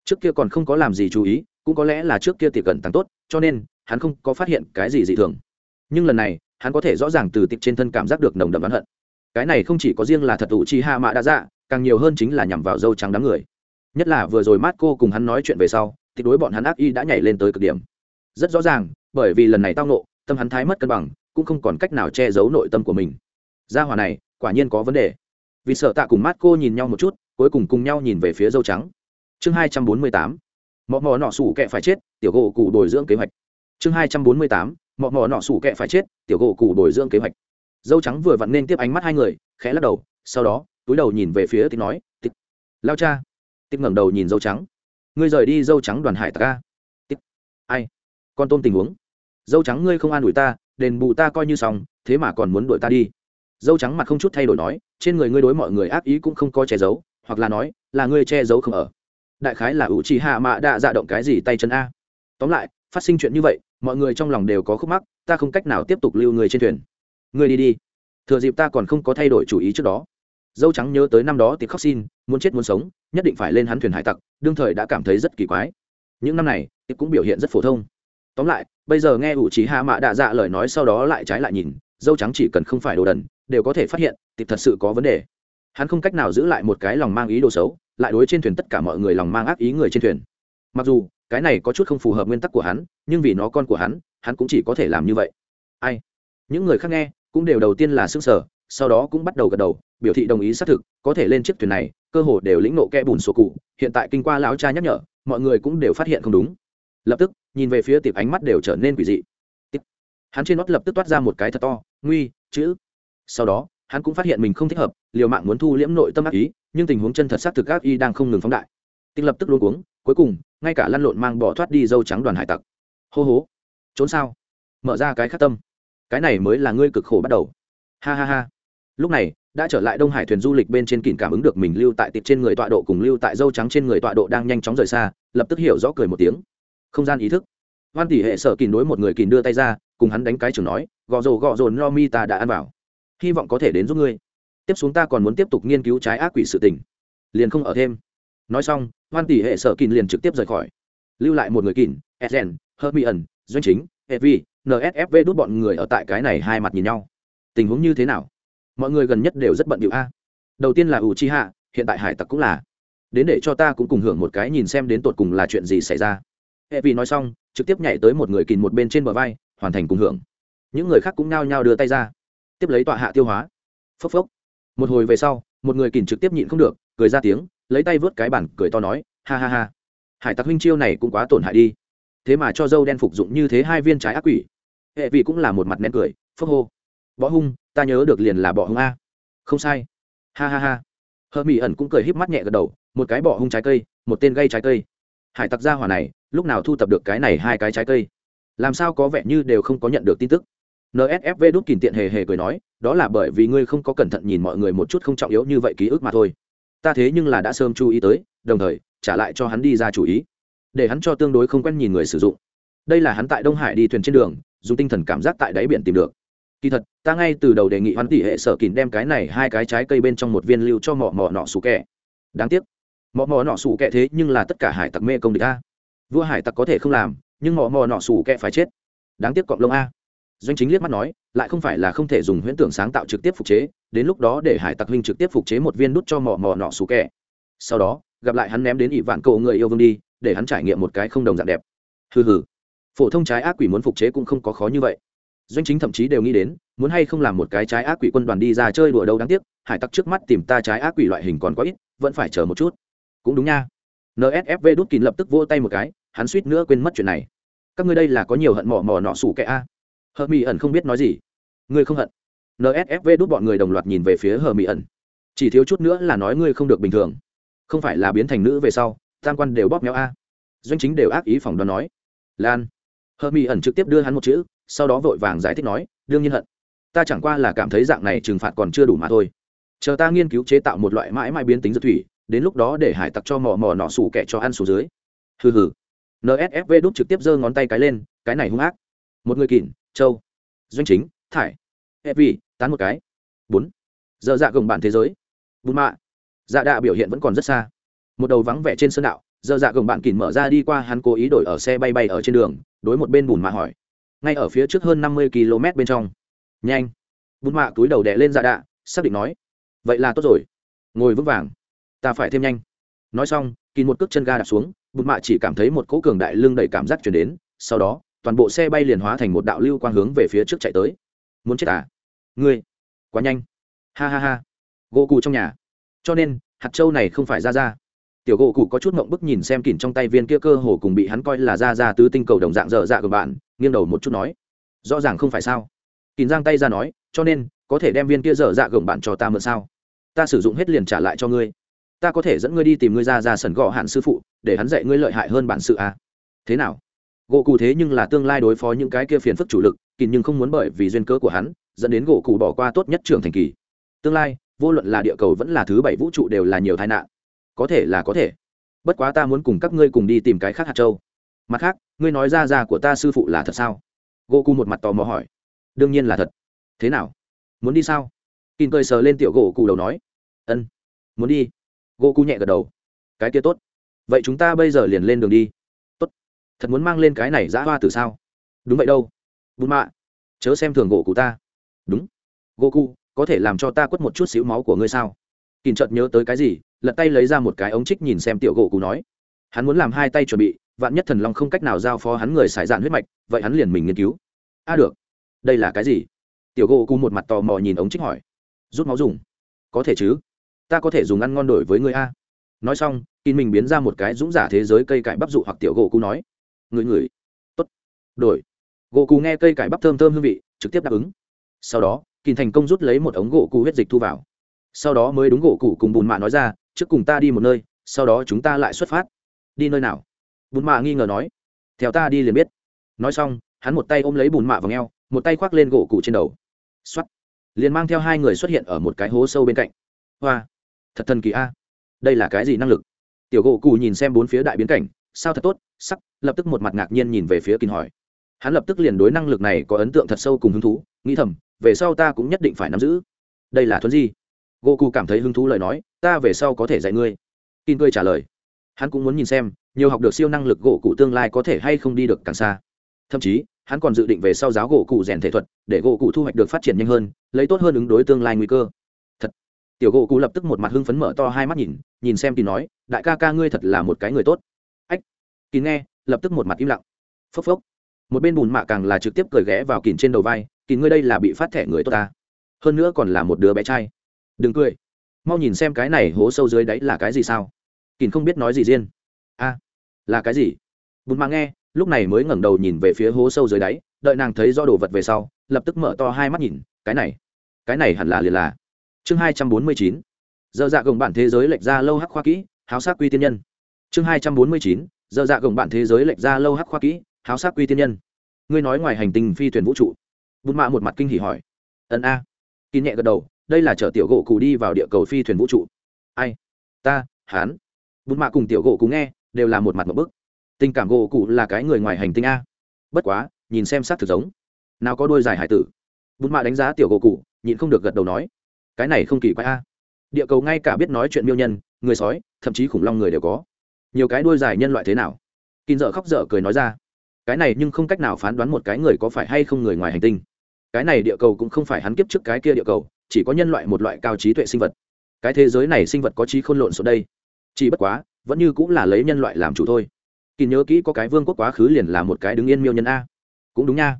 Speaker 1: Trước kia còn không có làm gì chú ý, cũng có lẽ là trước kia tiệc gần tăng tốt, cho nên, hắn không có phát hiện cái gì dị thường. Nhưng lần này, hắn có thể rõ ràng từ tiệc trên thân cảm giác được nồng đậm oán hận. Cái này không chỉ có riêng là thật ủ chi hạ mạ đã dạ càng nhiều hơn chính là nhằm vào dâu trắng đám người nhất là vừa rồi mát cô cùng hắn nói chuyện về sau, thì đối bọn hắn ác y đã nhảy lên tới cực điểm. Rất rõ ràng, bởi vì lần này tao nộ tâm hắn thái mất cân bằng, cũng không còn cách nào che giấu nội tâm của mình. Gia hỏa này, quả nhiên có vấn đề. Vì sợ tạ cùng mát cô nhìn nhau một chút, cuối cùng cùng nhau nhìn về phía dâu trắng. Chương hai trăm bốn mươi tám, mọ mò nọ sủ kẹ phải chết, tiểu gỗ cụ đổi dưỡng kế hoạch. Chương hai trăm bốn mươi tám, mọ mò nọ sủ kẹ phải chết, tiểu gỗ cụ đổi dưỡng kế hoạch. Dâu trắng vừa vặn nên tiếp ánh mắt hai người, khẽ lắc đầu, sau đó, túi đầu nhìn về phía tịch nói, tịch, lao cha tiếp ngẩng đầu nhìn dâu trắng. Ngươi rời đi dâu trắng đoàn hải tặc a. Tiếp ai? Con tôm tình huống. Dâu trắng ngươi không an ủi ta, đền bù ta coi như xong, thế mà còn muốn đuổi ta đi. Dâu trắng mặt không chút thay đổi nói, trên người ngươi đối mọi người ác ý cũng không có che giấu, hoặc là nói, là ngươi che giấu không ở. Đại khái là ủ trì hạ mạ đã dạ động cái gì tay chân a. Tóm lại, phát sinh chuyện như vậy, mọi người trong lòng đều có khúc mắc, ta không cách nào tiếp tục lưu người trên thuyền. Ngươi đi đi. Thừa dịp ta còn không có thay đổi chủ ý trước đó dâu trắng nhớ tới năm đó thì khóc xin, muốn chết muốn sống, nhất định phải lên hắn thuyền hải tặc, đương thời đã cảm thấy rất kỳ quái. Những năm này thì cũng biểu hiện rất phổ thông. Tóm lại, bây giờ nghe ủ trí hạ mạ đạ dạ lời nói sau đó lại trái lại nhìn, dâu trắng chỉ cần không phải đồ đần, đều có thể phát hiện, tịch thật sự có vấn đề. Hắn không cách nào giữ lại một cái lòng mang ý đồ xấu, lại đối trên thuyền tất cả mọi người lòng mang ác ý người trên thuyền. Mặc dù, cái này có chút không phù hợp nguyên tắc của hắn, nhưng vì nó con của hắn hắn cũng chỉ có thể làm như vậy. Ai? Những người khác nghe, cũng đều đầu tiên là s ư n g sở sau đó cũng bắt đầu gật đầu, biểu thị đồng ý xác thực, có thể lên chiếc thuyền này, cơ hồ đều lĩnh nộ kẽ bùn sổ cụ, hiện tại kinh qua lão cha nhắc nhở, mọi người cũng đều phát hiện không đúng. Lập tức, nhìn về phía tiệp ánh mắt đều trở nên quỷ dị. Hắn trên nót lập tức toát ra một cái thật to, nguy, chữ. Sau đó, hắn cũng phát hiện mình không thích hợp, liều mạng muốn thu liễm nội tâm ác ý, nhưng tình huống chân thật xác thực ác y đang không ngừng phóng đại. Tinh lập tức luôn cuống, cuối cùng, ngay cả lăn lộn mang bỏ thoát đi dâu trắng đoàn hải tặc. Hô hố trốn sao? Mở ra cái khát tâm. Cái này mới là ngươi cực khổ bắt đầu. Ha ha ha lúc này, đã trở lại đông hải thuyền du lịch bên trên kìm cảm ứng được mình lưu tại tiệp trên người tọa độ cùng lưu tại dâu trắng trên người tọa độ đang nhanh chóng rời xa, lập tức hiểu rõ cười một tiếng. Không gian ý thức. Hoan tỷ hệ sở kìm đối một người kìm đưa tay ra, cùng hắn đánh cái chừng nói, gò rồ, gò rồn no mi ta đã ăn vào. Hy vọng có thể đến giúp ngươi. Tiếp xuống ta còn muốn tiếp tục nghiên cứu trái ác quỷ sự tình. Liền không ở thêm. Nói xong, hoan tỷ hệ sở kìm liền trực tiếp rời khỏi. Lưu lại một người kìm edgen hermion doanh chính evi nsfv đút bọn người ở tại cái này hai mặt nhìn nhau. Tình huống như thế nào? Mọi người gần nhất đều rất bận điệu a. Đầu tiên là u chi hạ hiện tại hải tặc cũng là. Đến để cho ta cũng cùng hưởng một cái nhìn xem đến tột cùng là chuyện gì xảy ra. Hệ vì nói xong, trực tiếp nhảy tới một người kìm một bên trên bờ vai, hoàn thành cùng hưởng. Những người khác cũng nao nhao đưa tay ra. Tiếp lấy tọa hạ tiêu hóa. Phốc phốc. Một hồi về sau, một người kìm trực tiếp nhịn không được, cười ra tiếng, lấy tay vớt cái bản cười to nói, ha ha ha. Hải tặc huynh chiêu này cũng quá tổn hại đi. Thế mà cho dâu đen phục dụng như thế hai viên trái ác quỷ. Hệ vị cũng là một mặt nén cười, phốc hô võ hung, ta nhớ được liền là bỏ hung a. Không sai. Ha ha ha. Hờ mỹ ẩn cũng cười híp mắt nhẹ gật đầu, một cái bỏ hung trái cây, một tên gây trái cây. Hải tặc gia hỏa này, lúc nào thu tập được cái này hai cái trái cây? Làm sao có vẻ như đều không có nhận được tin tức? Nsfv đút kìm tiện hề hề cười nói, đó là bởi vì ngươi không có cẩn thận nhìn mọi người một chút không trọng yếu như vậy ký ức mà thôi. Ta thế nhưng là đã sớm chú ý tới, đồng thời, trả lại cho hắn đi ra chủ ý. Để hắn cho tương đối không quen nhìn người sử dụng. Đây là hắn tại đông hải đi thuyền trên đường, dùng tinh thần cảm giác tại đáy biển tìm được kỳ thật, ta ngay từ đầu đề nghị hoán tỷ hệ sở kín đem cái này hai cái trái cây bên trong một viên lưu cho mỏ mỏ nọ sủ kẹ. Đáng tiếc mỏ mỏ nọ sủ kẹ thế nhưng là tất cả hải tặc mê công địch a. Vua hải tặc có thể không làm, nhưng mỏ mỏ nọ sủ kẹ phải chết. Đáng tiếc cọng lông a. Doanh chính liếc mắt nói, lại không phải là không thể dùng huyễn tưởng sáng tạo trực tiếp phục chế, đến lúc đó để hải tặc huynh trực tiếp phục chế một viên đút cho mỏ mỏ nọ sủ kẹ. Sau đó, gặp lại hắn ném đến ỷ vạn cậu người yêu vương đi, để hắn trải nghiệm một cái không đồng dạng đẹp. Hừ hừ. Phổ thông trái ác quỷ muốn phục chế cũng không có khó như vậy doanh chính thậm chí đều nghĩ đến, muốn hay không làm một cái trái ác quỷ quân đoàn đi ra chơi đùa đâu đáng tiếc, hải tặc trước mắt tìm ta trái ác quỷ loại hình còn quá ít, vẫn phải chờ một chút. Cũng đúng nha. Nsfv đút kín lập tức vỗ tay một cái, hắn suýt nữa quên mất chuyện này. Các ngươi đây là có nhiều hận mỏ mỏ nọ sủ kệ a. Hờ mỹ ẩn không biết nói gì. Ngươi không hận. Nsfv đút bọn người đồng loạt nhìn về phía hờ mỹ ẩn. Chỉ thiếu chút nữa là nói ngươi không được bình thường. Không phải là biến thành nữ về sau, tam quan đều bóp méo a. Doanh chính đều ác ý phỏng đoán nói. Lan. Hờ mỹ ẩn trực tiếp đưa hắn một chữ sau đó vội vàng giải thích nói, đương nhiên hận. Ta chẳng qua là cảm thấy dạng này trừng phạt còn chưa đủ mà thôi. Chờ ta nghiên cứu chế tạo một loại mãi mãi biến tính dược thủy, đến lúc đó để hải tặc cho mò mò nọ sủ kẻ cho ăn xuống dưới. Hừ hừ. Nsfv đút trực tiếp giơ ngón tay cái lên, cái này hung ác. Một người kỉn châu, doanh chính, thải ép tán một cái. Bốn. Giờ dạ gồng bản thế giới, bùn mạ. Dạ đạ biểu hiện vẫn còn rất xa. Một đầu vắng vẻ trên sơn đạo, giờ dạ gồng bạn kỉn mở ra đi qua hắn cố ý đổi ở xe bay bay ở trên đường, đối một bên bùn mạ hỏi ngay ở phía trước hơn năm mươi km bên trong. Nhanh. Bút mạ túi đầu đè lên dạ đạ, xác định nói, vậy là tốt rồi. Ngồi vững vàng. Ta phải thêm nhanh. Nói xong, kín một cước chân ga đạp xuống bùn mạ chỉ cảm thấy một cỗ cường đại lưng đầy cảm giác chuyển đến, sau đó, toàn bộ xe bay liền hóa thành một đạo lưu quang hướng về phía trước chạy tới. Muốn chết à? Ngươi, quá nhanh. Ha ha ha. Gỗ cụ trong nhà. Cho nên, hạt châu này không phải ra ra tiểu gỗ cụ có chút mộng bức nhìn xem kỉn trong tay viên kia cơ hồ cùng bị hắn coi là ra ra tứ tinh cầu đồng dạng dở dạ của bạn nghiêng đầu một chút nói, rõ ràng không phải sao? Kín giang tay ra nói, cho nên, có thể đem viên kia dở dạ gồng bạn cho ta mượn sao? Ta sử dụng hết liền trả lại cho ngươi. Ta có thể dẫn ngươi đi tìm ngươi ra ra sần gõ hạn sư phụ, để hắn dạy ngươi lợi hại hơn bản sự à. thế nào? Gỗ cụ thế nhưng là tương lai đối phó những cái kia phiền phức chủ lực kín nhưng không muốn bởi vì duyên cớ của hắn, dẫn đến gỗ cụ bỏ qua tốt nhất trưởng thành kỳ. Tương lai, vô luận là địa cầu vẫn là thứ bảy vũ trụ đều là nhiều tai nạn. Có thể là có thể. Bất quá ta muốn cùng các ngươi cùng đi tìm cái khác hạt châu mặt khác, ngươi nói ra ra của ta sư phụ là thật sao? Gỗ cụ một mặt tò mò hỏi. Đương nhiên là thật. Thế nào? Muốn đi sao? Kìm cười sờ lên tiểu gỗ cụ đầu nói. Ân. Muốn đi. Gỗ cụ nhẹ gật đầu. Cái kia tốt. Vậy chúng ta bây giờ liền lên đường đi. Tốt. Thật muốn mang lên cái này giã hoa từ sao? Đúng vậy đâu. Bùn mạ. Chớ xem thường gỗ cụ ta. Đúng. Gỗ cụ có thể làm cho ta quất một chút xíu máu của ngươi sao? Kìm chợt nhớ tới cái gì, lật tay lấy ra một cái ống trích nhìn xem tiểu gỗ cụ nói. Hắn muốn làm hai tay chuẩn bị vạn nhất thần long không cách nào giao phó hắn người xài dạn huyết mạch, vậy hắn liền mình nghiên cứu. A à được. Đây là cái gì? Tiểu gỗ cụ một mặt tò mò nhìn ống trích hỏi. Rút máu dùng. Có thể chứ? Ta có thể dùng ăn ngon đổi với ngươi a. Nói xong in mình biến ra một cái dũng giả thế giới cây cải bắp dụ hoặc tiểu gỗ cụ nói. Người người tốt. Đổi. Gỗ cụ nghe cây cải bắp thơm thơm hương vị, trực tiếp đáp ứng. Sau đó kìn thành công rút lấy một ống gỗ cụ huyết dịch thu vào. Sau đó mới đúng gỗ cụ cùng bùn mạ nói ra, trước cùng ta đi một nơi, sau đó chúng ta lại xuất phát. Đi nơi nào? Bùn mạ nghi ngờ nói, theo ta đi liền biết. Nói xong, hắn một tay ôm lấy bùn mạ vào ngheo một tay khoác lên gỗ cụ trên đầu. X o á t liền mang theo hai người xuất hiện ở một cái hố sâu bên cạnh. Hoa, thật thần kỳ a. Đây là cái gì năng lực? Tiểu gỗ cụ nhìn xem bốn phía đại biến cảnh, sao thật tốt? Sắc, lập tức một mặt ngạc nhiên nhìn về phía kín hỏi. Hắn lập tức liền đối năng lực này có ấn tượng thật sâu cùng hứng thú, nghĩ thầm, về sau ta cũng nhất định phải nắm giữ. Đây là thuấn gì gỗ cụ cảm thấy hứng thú lời nói, ta về sau có thể dạy ngươi. Kín cười trả lời. Hắn cũng muốn nhìn xem nhiều học được siêu năng lực gỗ cụ tương lai có thể hay không đi được càng xa. Thậm chí, hắn còn dự định về sau giáo gỗ cụ rèn thể thuật, để gỗ cụ thu hoạch được phát triển nhanh hơn, lấy tốt hơn ứng đối tương lai nguy cơ. Thật. Tiểu gỗ cụ lập tức một mặt hưng phấn mở to hai mắt nhìn nhìn xem kỳ nói, đại ca ca ngươi thật là một cái người tốt. Ách. Kỳ nghe, lập tức một mặt im lặng. Phốc phốc. Một bên bùn mạ càng là trực tiếp cười ghé vào kìn trên đầu vai, kỳ ngươi đây là bị phát thẻ người tốt ta. Hơn nữa còn là một đứa bé trai. Đừng cười. Mau nhìn xem cái này hố sâu dưới đáy là cái gì sao? Kìn không biết nói gì riêng. A là cái gì? Bùn mạ nghe, lúc này mới ngẩng đầu nhìn về phía hố sâu dưới đáy, đợi nàng thấy do đồ vật về sau, lập tức mở to hai mắt nhìn, cái này cái này hẳn là liền là chương hai trăm bốn mươi chín. Dơ dạ gồng bản thế giới lệch ra lâu hắc khoa kỹ, háo sắc quy tiên nhân. Chương hai trăm bốn mươi chín dơ dạ gồng bản thế giới lệch ra lâu hắc khoa kỹ, háo sắc quy tiên nhân. Ngươi nói ngoài hành tinh phi thuyền vũ trụ. Bùn mạ một mặt kinh hỉ hỏi. Ân a. Kỳ nhẹ gật đầu, đây là chở tiểu gỗ cụ đi vào địa cầu phi thuyền vũ trụ. Ai? Ta hán bùn mạ cùng tiểu gỗ cụ nghe đều là một mặt một bức. Tình cảm gỗ cụ là cái người ngoài hành tinh a. Bất quá, nhìn xem sát thực giống. Nào có đôi dài hải tử. Bùn mạ đánh giá tiểu gỗ cụ, nhịn không được gật đầu nói. Cái này không kỳ quái a. Địa cầu ngay cả biết nói chuyện miêu nhân, người sói, thậm chí khủng long người đều có. Nhiều cái đôi dài nhân loại thế nào? Kinh dợ khóc dở cười nói ra. Cái này nhưng không cách nào phán đoán một cái người có phải hay không người ngoài hành tinh. Cái này địa cầu cũng không phải hắn kiếp trước cái kia địa cầu, chỉ có nhân loại một loại cao trí tuệ sinh vật. Cái thế giới này sinh vật có trí khôn lộn số đây. Chỉ bất quá vẫn như cũng là lấy nhân loại làm chủ thôi. Kỳ nhớ kỹ có cái vương quốc quá khứ liền là một cái đứng yên miêu nhân a. Cũng đúng nha.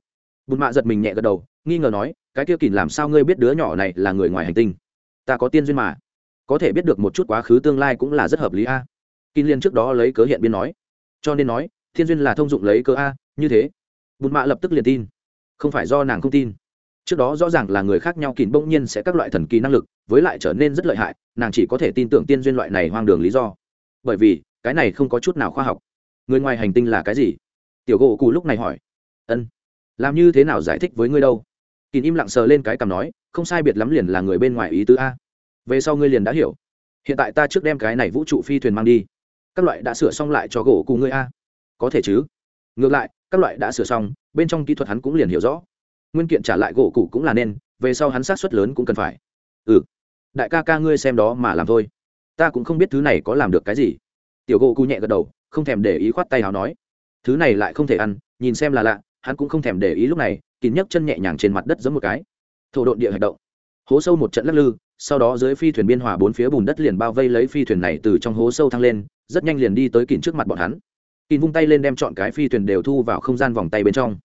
Speaker 1: Bùn mạ giật mình nhẹ gật đầu, nghi ngờ nói, cái kia kỳ làm sao ngươi biết đứa nhỏ này là người ngoài hành tinh? Ta có tiên duyên mà. Có thể biết được một chút quá khứ tương lai cũng là rất hợp lý a. Kỳ liên trước đó lấy cớ hiện biên nói. Cho nên nói, thiên duyên là thông dụng lấy cớ a, như thế. Bùn mạ lập tức liền tin. Không phải do nàng không tin. Trước đó rõ ràng là người khác nhau kìm bỗng nhiên sẽ các loại thần kỳ năng lực, với lại trở nên rất lợi hại, nàng chỉ có thể tin tưởng tiên duyên loại này hoang đường lý do bởi vì cái này không có chút nào khoa học. Người ngoài hành tinh là cái gì? Tiểu gỗ cụ lúc này hỏi. Ân, làm như thế nào giải thích với ngươi đâu? Kỳ im lặng sờ lên cái cằm nói, không sai biệt lắm liền là người bên ngoài ý tứ a. Về sau ngươi liền đã hiểu. Hiện tại ta trước đem cái này vũ trụ phi thuyền mang đi. Các loại đã sửa xong lại cho gỗ cụ ngươi a. Có thể chứ? Ngược lại, các loại đã sửa xong, bên trong kỹ thuật hắn cũng liền hiểu rõ. Nguyên kiện trả lại gỗ cụ cũng là nên, về sau hắn sát xuất lớn cũng cần phải. Ừ. Đại ca ca ngươi xem đó mà làm thôi ta cũng không biết thứ này có làm được cái gì. Tiểu gỗ cụ nhẹ gật đầu, không thèm để ý khoát tay hào nói, thứ này lại không thể ăn, nhìn xem là lạ, hắn cũng không thèm để ý lúc này, kín nhấc chân nhẹ nhàng trên mặt đất giống một cái. Thổ độn địa hạch động. Hố sâu một trận lắc lư, sau đó dưới phi thuyền biên hòa bốn phía bùn đất liền bao vây lấy phi thuyền này từ trong hố sâu thăng lên, rất nhanh liền đi tới kín trước mặt bọn hắn. Kín vung tay lên đem chọn cái phi thuyền đều thu vào không gian vòng tay bên trong.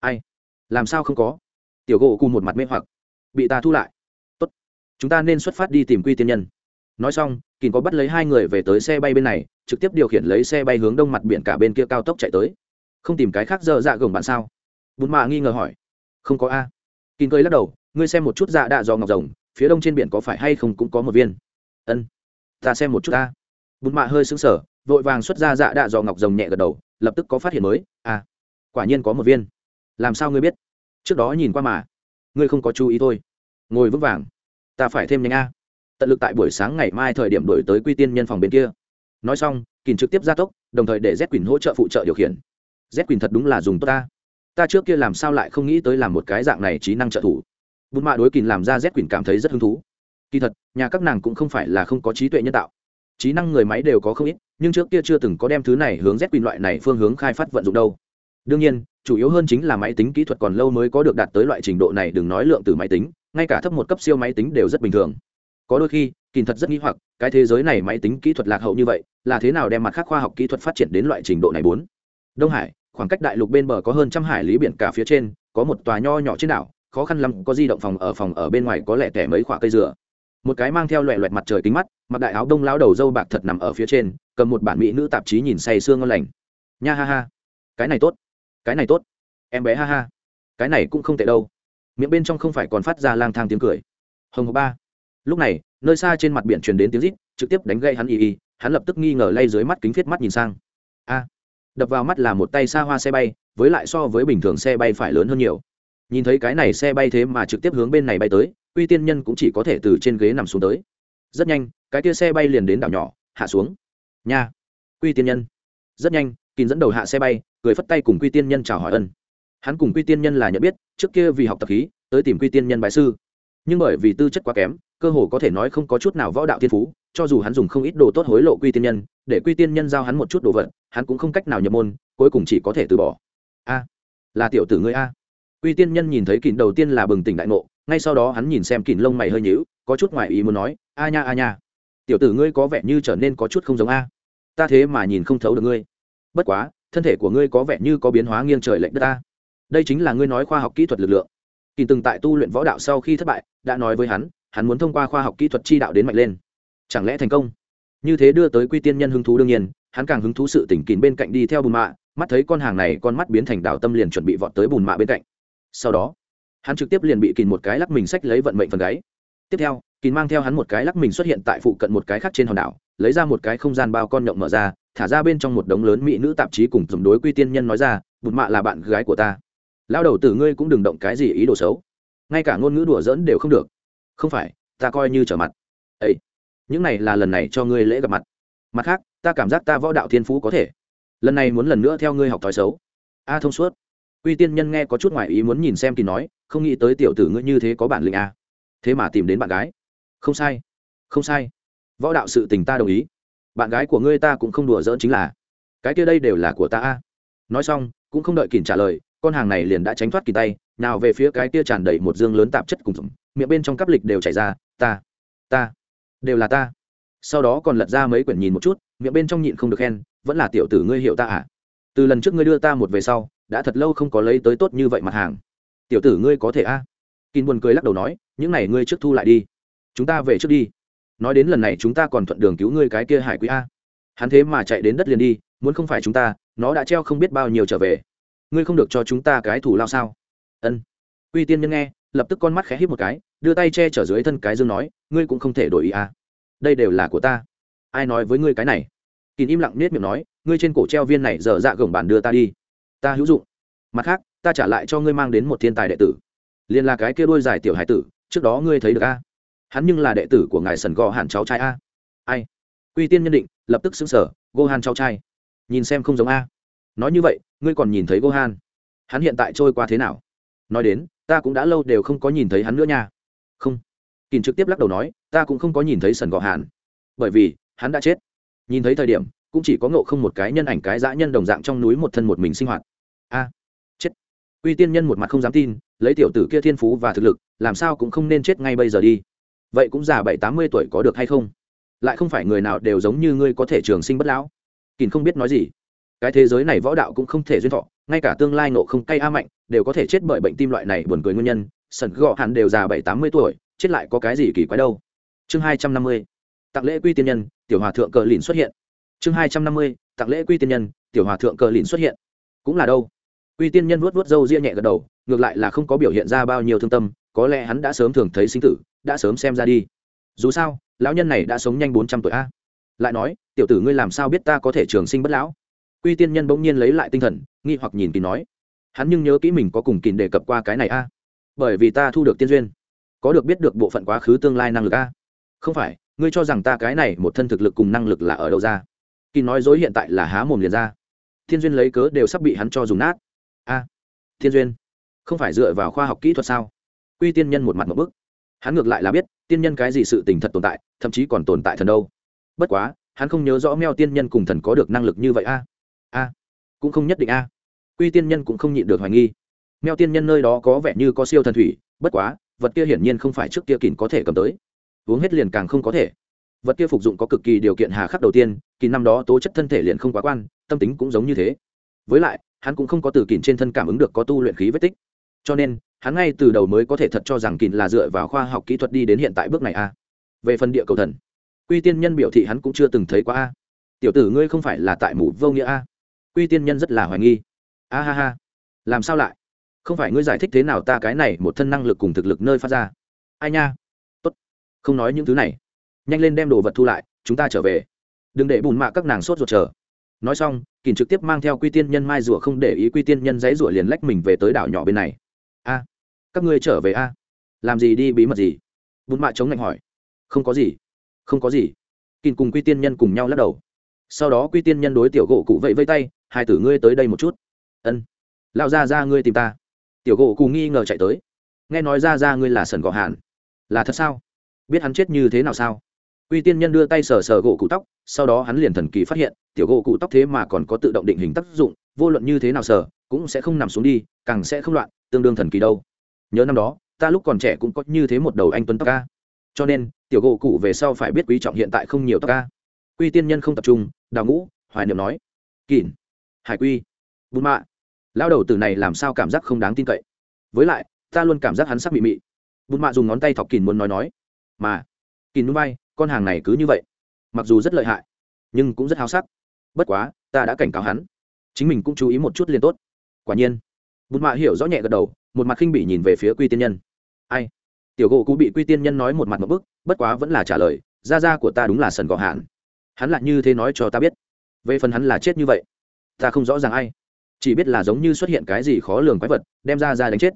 Speaker 1: Ai? Làm sao không có? Tiểu gỗ cụ một mặt mê hoặc. Bị ta thu lại. Tốt. Chúng ta nên xuất phát đi tìm quy tiên nhân nói xong kín có bắt lấy hai người về tới xe bay bên này, trực tiếp điều khiển lấy xe bay hướng đông mặt biển cả bên kia cao tốc chạy tới. Không tìm cái khác dơ dạ gồng bạn sao? Bùn mạ nghi ngờ hỏi. Không có a. Kín cười lắc đầu, ngươi xem một chút dạ đạ do ngọc rồng, phía đông trên biển có phải hay không cũng có một viên. Ân, ta xem một chút ta. Bùn mạ hơi sững sờ, vội vàng xuất ra dạ đạ do ngọc rồng nhẹ gật đầu, lập tức có phát hiện mới à quả nhiên có một viên. Làm sao ngươi biết? Trước đó nhìn qua mà. Ngươi không có chú ý thôi. Ngồi vững vàng. Ta phải thêm nhanh a tận lực tại buổi sáng ngày mai thời điểm đổi tới quy tiên nhân phòng bên kia. Nói xong kỳn trực tiếp gia tốc, đồng thời để z quỳnh hỗ trợ phụ trợ điều khiển. Z quỳnh thật đúng là dùng tốt ta. Ta trước kia làm sao lại không nghĩ tới làm một cái dạng này trí năng trợ thủ. Bùn mạ đối kỳn làm ra z quỳnh cảm thấy rất hứng thú. Kỳ thật, nhà các nàng cũng không phải là không có trí tuệ nhân tạo. Trí năng người máy đều có không ít, nhưng trước kia chưa từng có đem thứ này hướng z quỳnh loại này phương hướng khai phát vận dụng đâu. Đương nhiên, chủ yếu hơn chính là máy tính kỹ thuật còn lâu mới có được đạt tới loại trình độ này, đừng nói lượng từ máy tính, ngay cả thấp một cấp siêu máy tính đều rất bình thường có đôi khi, kỳ thật rất nghĩ hoặc, cái thế giới này máy tính kỹ thuật lạc hậu như vậy, là thế nào đem mặt khác khoa học kỹ thuật phát triển đến loại trình độ này bốn? Đông hải, khoảng cách đại lục bên bờ có hơn trăm hải lý biển cả phía trên, có một tòa nho nhỏ trên đảo, khó khăn lắm có di động phòng ở phòng ở bên ngoài có lẻ tẻ mấy khoả cây dừa. Một cái mang theo loẹ loẹt mặt trời kính mắt, mặc đại áo đông lao đầu dâu bạc thật nằm ở phía trên, cầm một bản mỹ nữ tạp chí nhìn say sương ngon lành. Nha ha ha. Cái này tốt. Cái này tốt. Em bé ha ha. Cái này cũng không tệ đâu. Miệng bên trong không phải còn phát ra lang thang tiếng cười. Hồng ba lúc này, nơi xa trên mặt biển truyền đến tiếng rít, trực tiếp đánh gây hắn y y, hắn lập tức nghi ngờ lay dưới mắt kính viết mắt nhìn sang. A, đập vào mắt là một tay xa hoa xe bay, với lại so với bình thường xe bay phải lớn hơn nhiều. Nhìn thấy cái này xe bay thế mà trực tiếp hướng bên này bay tới quy tiên nhân cũng chỉ có thể từ trên ghế nằm xuống tới. Rất nhanh, cái kia xe bay liền đến đảo nhỏ, hạ xuống. Nha quy tiên nhân. Rất nhanh kín dẫn đầu hạ xe bay, cười phất tay cùng quy tiên nhân chào hỏi ân. Hắn cùng quy tiên nhân là nhận biết, trước kia vì học tập khí, tới tìm quy tiên nhân bài sư. Nhưng bởi vì tư chất quá kém cơ hồ có thể nói không có chút nào võ đạo thiên phú, cho dù hắn dùng không ít đồ tốt hối lộ quy tiên nhân, để quy tiên nhân giao hắn một chút đồ vật, hắn cũng không cách nào nhập môn, cuối cùng chỉ có thể từ bỏ. A, là tiểu tử ngươi a. Quy tiên nhân nhìn thấy kín đầu tiên là bừng tỉnh đại ngộ, ngay sau đó hắn nhìn xem kín lông mày hơi nhíu, có chút ngoài ý muốn nói, a nha a nha, tiểu tử ngươi có vẻ như trở nên có chút không giống a. Ta thế mà nhìn không thấu được ngươi. Bất quá, thân thể của ngươi có vẻ như có biến hóa nghiêng trời lệch đất ta đây chính là ngươi nói khoa học kỹ thuật lực lượng. Kỳ từng tại tu luyện võ đạo sau khi thất bại, đã nói với hắn hắn muốn thông qua khoa học kỹ thuật chi đạo đến mạnh lên. Chẳng lẽ thành công? Như thế đưa tới quy tiên nhân hứng thú đương nhiên, hắn càng hứng thú sự tỉnh kín bên cạnh đi theo bùn mạ, mắt thấy con hàng này con mắt biến thành đảo tâm liền chuẩn bị vọt tới bùn mạ bên cạnh. Sau đó, hắn trực tiếp liền bị kín một cái lắc mình sách lấy vận mệnh phần gáy. Tiếp theo, kín mang theo hắn một cái lắc mình xuất hiện tại phụ cận một cái khác trên hòn đảo, lấy ra một cái không gian bao con nhộng mở ra, thả ra bên trong một đống lớn mỹ nữ tạp chí cùng dùng đối quy tiên nhân nói ra, bùn mạ là bạn gái của ta. Lao đầu tử ngươi cũng đừng động cái gì ý đồ xấu. Ngay cả ngôn ngữ đùa dỡn đều không được không phải, ta coi như trở mặt. Ấy những này là lần này cho ngươi lễ gặp mặt. Mặt khác, ta cảm giác ta võ đạo thiên phú có thể. Lần này muốn lần nữa theo ngươi học thói xấu. A thông suốt. Uy tiên nhân nghe có chút ngoại ý muốn nhìn xem kỳ nói, không nghĩ tới tiểu tử ngươi như thế có bản lĩnh a. Thế mà tìm đến bạn gái. Không sai không sai. Võ đạo sự tình ta đồng ý. Bạn gái của ngươi ta cũng không đùa giỡn chính là. Cái kia đây đều là của ta a. Nói xong, cũng không đợi kỳn trả lời, con hàng này liền đã tránh thoát kỳ tay, nào về phía cái kia tràn đầy một dương lớn tạp chất cùng dùng miệng bên trong cắp lịch đều chảy ra, ta ta, đều là ta. Sau đó còn lật ra mấy quyển nhìn một chút, miệng bên trong nhịn không được khen, vẫn là tiểu tử ngươi hiểu ta à? Từ lần trước ngươi đưa ta một về sau, đã thật lâu không có lấy tới tốt như vậy mặt hàng. Tiểu tử ngươi có thể a à? kín buồn cười lắc đầu nói, những này ngươi trước thu lại đi. Chúng ta về trước đi. Nói đến lần này chúng ta còn thuận đường cứu ngươi cái kia hải quý a. Hắn thế mà chạy đến đất liền đi, muốn không phải chúng ta, nó đã treo không biết bao nhiêu trở về. Ngươi không được cho chúng ta cái thủ lao sao? Ân. Uy tiên nhân nghe lập tức con mắt khẽ hít một cái, đưa tay che chở dưới thân cái dương nói, ngươi cũng không thể đổi ý à? Đây đều là của ta. Ai nói với ngươi cái này? Kín im lặng nết miệng nói, ngươi trên cổ treo viên này dở dạ gồng bản đưa ta đi. Ta hữu dụng. Mặt khác, ta trả lại cho ngươi mang đến một thiên tài đệ tử. Liền là cái kia đôi dài tiểu hải tử, trước đó ngươi thấy được a hắn nhưng là đệ tử của ngài sần gò hàn cháu trai a ai? Uy tiên nhân định, lập tức xứng sở gohan cháu trai. Nhìn xem không giống a. Nói như vậy, ngươi còn nhìn thấy gohan? Hắn hiện tại trôi qua thế nào? Nói đến ta cũng đã lâu đều không có nhìn thấy hắn nữa nha. Không. Kỳn trực tiếp lắc đầu nói, ta cũng không có nhìn thấy sần gò hàn. Bởi vì, hắn đã chết. Nhìn thấy thời điểm, cũng chỉ có ngộ không một cái nhân ảnh cái dã nhân đồng dạng trong núi một thân một mình sinh hoạt. A. Chết. Uy tiên nhân một mặt không dám tin, lấy tiểu tử kia thiên phú và thực lực, làm sao cũng không nên chết ngay bây giờ đi. Vậy cũng già bảy tám mươi tuổi có được hay không? Lại không phải người nào đều giống như ngươi có thể trường sinh bất lão. Kỳn không biết nói gì cái thế giới này võ đạo cũng không thể duyên thọ, ngay cả tương lai nộ không cay a mạnh, đều có thể chết bởi bệnh tim loại này buồn cười nguyên nhân. Sẩn gọ hẳn đều già bảy tám mươi tuổi, chết lại có cái gì kỳ quái đâu. Chương hai trăm năm mươi, tặng lễ quy tiên nhân, tiểu hòa thượng cờ lìn xuất hiện. Chương hai trăm năm mươi, tặng lễ quy tiên nhân, tiểu hòa thượng cờ lìn xuất hiện. Cũng là đâu? Quy tiên nhân vuốt vuốt râu ria nhẹ gật đầu, ngược lại là không có biểu hiện ra bao nhiêu thương tâm, có lẽ hắn đã sớm thường thấy sinh tử, đã sớm xem ra đi. Dù sao, lão nhân này đã sống nhanh bốn trăm tuổi a. Lại nói, tiểu tử ngươi làm sao biết ta có thể trường sinh bất lão? Quy tiên nhân bỗng nhiên lấy lại tinh thần, nghi hoặc nhìn kín nói. Hắn nhưng nhớ kỹ mình có cùng kín đề cập qua cái này a. Bởi vì ta thu được tiên duyên. Có được biết được bộ phận quá khứ tương lai năng lực a. Không phải, ngươi cho rằng ta cái này một thân thực lực cùng năng lực là ở đâu ra? Kín nói dối hiện tại là há mồm liền ra. Thiên duyên lấy cớ đều sắp bị hắn cho dùng nát. A, thiên duyên. Không phải dựa vào khoa học kỹ thuật sao? Quy tiên nhân một mặt một bức. Hắn ngược lại là biết, tiên nhân cái gì sự tình thật tồn tại, thậm chí còn tồn tại thần đâu. Bất quá, hắn không nhớ rõ meo tiên nhân cùng thần có được năng lực như vậy a. a cũng không nhất định a. Quy tiên nhân cũng không nhịn được hoài nghi. Meo tiên nhân nơi đó có vẻ như có siêu thần thủy, bất quá, vật kia hiển nhiên không phải trước kia kín có thể cầm tới. Uống hết liền càng không có thể. Vật kia phục dụng có cực kỳ điều kiện hà khắc đầu tiên, kỳ năm đó tố chất thân thể liền không quá quan, tâm tính cũng giống như thế. Với lại, hắn cũng không có từ kìn trên thân cảm ứng được có tu luyện khí vết tích. Cho nên, hắn ngay từ đầu mới có thể thật cho rằng kìn là dựa vào khoa học kỹ thuật đi đến hiện tại bước này a. Về phần địa cầu thần, quy tiên nhân biểu thị hắn cũng chưa từng thấy qua a. Tiểu tử ngươi không phải là tại mù vô nghĩa a quy tiên nhân rất là hoài nghi. A ha ha. Làm sao lại? Không phải ngươi giải thích thế nào ta cái này một thân năng lực cùng thực lực nơi phát ra. Ai nha? Tốt. Không nói những thứ này. Nhanh lên đem đồ vật thu lại, chúng ta trở về. Đừng để bùn mạ các nàng sốt ruột chờ. Nói xong kỳn trực tiếp mang theo quy tiên nhân mai rùa không để ý quy tiên nhân dãy rùa liền lách mình về tới đảo nhỏ bên này. A. Các ngươi trở về a. Làm gì đi bí mật gì? Bùn mạ chống lạnh hỏi. Không có gì. Không có gì. Kỳn cùng quy tiên nhân cùng nhau lắc đầu sau đó quy tiên nhân đối tiểu gỗ cụ vẫy vây tay, hai tử ngươi tới đây một chút. Ân lao ra ra ngươi tìm ta. Tiểu gỗ cụ nghi ngờ chạy tới. Nghe nói ra ra ngươi là sần gò hàn là thật sao? Biết hắn chết như thế nào sao? Quy tiên nhân đưa tay sờ sờ gỗ cụ tóc, sau đó hắn liền thần kỳ phát hiện, tiểu gỗ cụ tóc thế mà còn có tự động định hình tác dụng, vô luận như thế nào sờ, cũng sẽ không nằm xuống đi, càng sẽ không loạn, tương đương thần kỳ đâu. Nhớ năm đó, ta lúc còn trẻ cũng có như thế một đầu anh tuấn tóc ca. Cho nên, tiểu gỗ cụ về sau phải biết quý trọng hiện tại không nhiều tóc ca quy tiên nhân không tập trung, đào ngũ, hoài niệm nói. Kỳn hải quy bùn mạ. Lao đầu từ này làm sao cảm giác không đáng tin cậy? Với lại, ta luôn cảm giác hắn sắc bị mị. Bùn mạ dùng ngón tay thọc kỳn muốn nói nói. Mà kỳn núi bay con hàng này cứ như vậy. Mặc dù rất lợi hại, nhưng cũng rất háo sắc. Bất quá, ta đã cảnh cáo hắn. Chính mình cũng chú ý một chút liền tốt. Quả nhiên bùn mạ hiểu rõ nhẹ gật đầu, một mặt khinh bỉ nhìn về phía quy tiên nhân. Ai? Tiểu gỗ cũ bị quy tiên nhân nói một mặt một bức, bất quá vẫn là trả lời, gia gia của ta đúng là sần gò hạn hắn lại như thế nói cho ta biết. Về phần hắn là chết như vậy, ta không rõ ràng ai. Chỉ biết là giống như xuất hiện cái gì khó lường quái vật, đem ra ra đánh chết.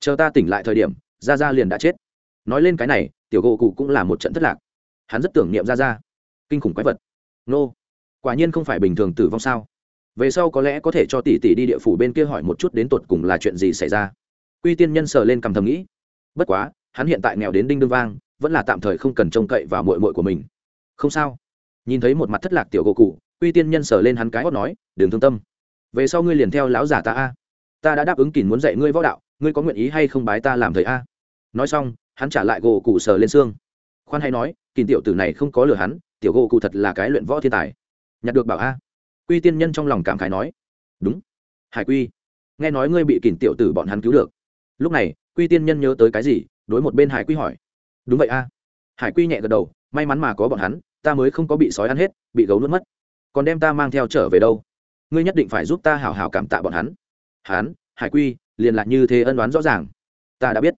Speaker 1: Chờ ta tỉnh lại thời điểm, ra ra liền đã chết. Nói lên cái này, tiểu gỗ cụ cũng là một trận thất lạc. Hắn rất tưởng niệm ra ra. Kinh khủng quái vật. Nô. Quả nhiên không phải bình thường tử vong sao? Về sau có lẽ có thể cho tỷ tỷ đi địa phủ bên kia hỏi một chút đến tột cùng là chuyện gì xảy ra. Quy tiên nhân sờ lên cầm thầm nghĩ. Bất quá, hắn hiện tại nghèo đến đinh đương vang, vẫn là tạm thời không cần trông cậy vào mội mội của mình. Không sao nhìn thấy một mặt thất lạc tiểu gỗ cụ, quy tiên nhân sờ lên hắn cái hót nói đừng thương tâm, về sau ngươi liền theo lão giả ta a. Ta đã đáp ứng kỳn muốn dạy ngươi võ đạo, ngươi có nguyện ý hay không bái ta làm thầy a? Nói xong, hắn trả lại gỗ cụ sờ lên xương. Khoan hay nói kỳn tiểu tử này không có lừa hắn, tiểu gỗ cụ thật là cái luyện võ thiên tài. Nhặt được bảo a. Quy tiên nhân trong lòng cảm khái nói, đúng. Hải quy, nghe nói ngươi bị kỳn tiểu tử bọn hắn cứu được. Lúc này, quy tiên nhân nhớ tới cái gì, đối một bên hải quy hỏi, đúng vậy a. Hải quy nhẹ gật đầu, may mắn mà có bọn hắn ta mới không có bị sói ăn hết, bị gấu nuốt mất. Còn đem ta mang theo trở về đâu? Ngươi nhất định phải giúp ta hảo hảo cảm tạ bọn hắn. Hắn, hải quy, liền lạc như thế ân đoán rõ ràng. Ta đã biết.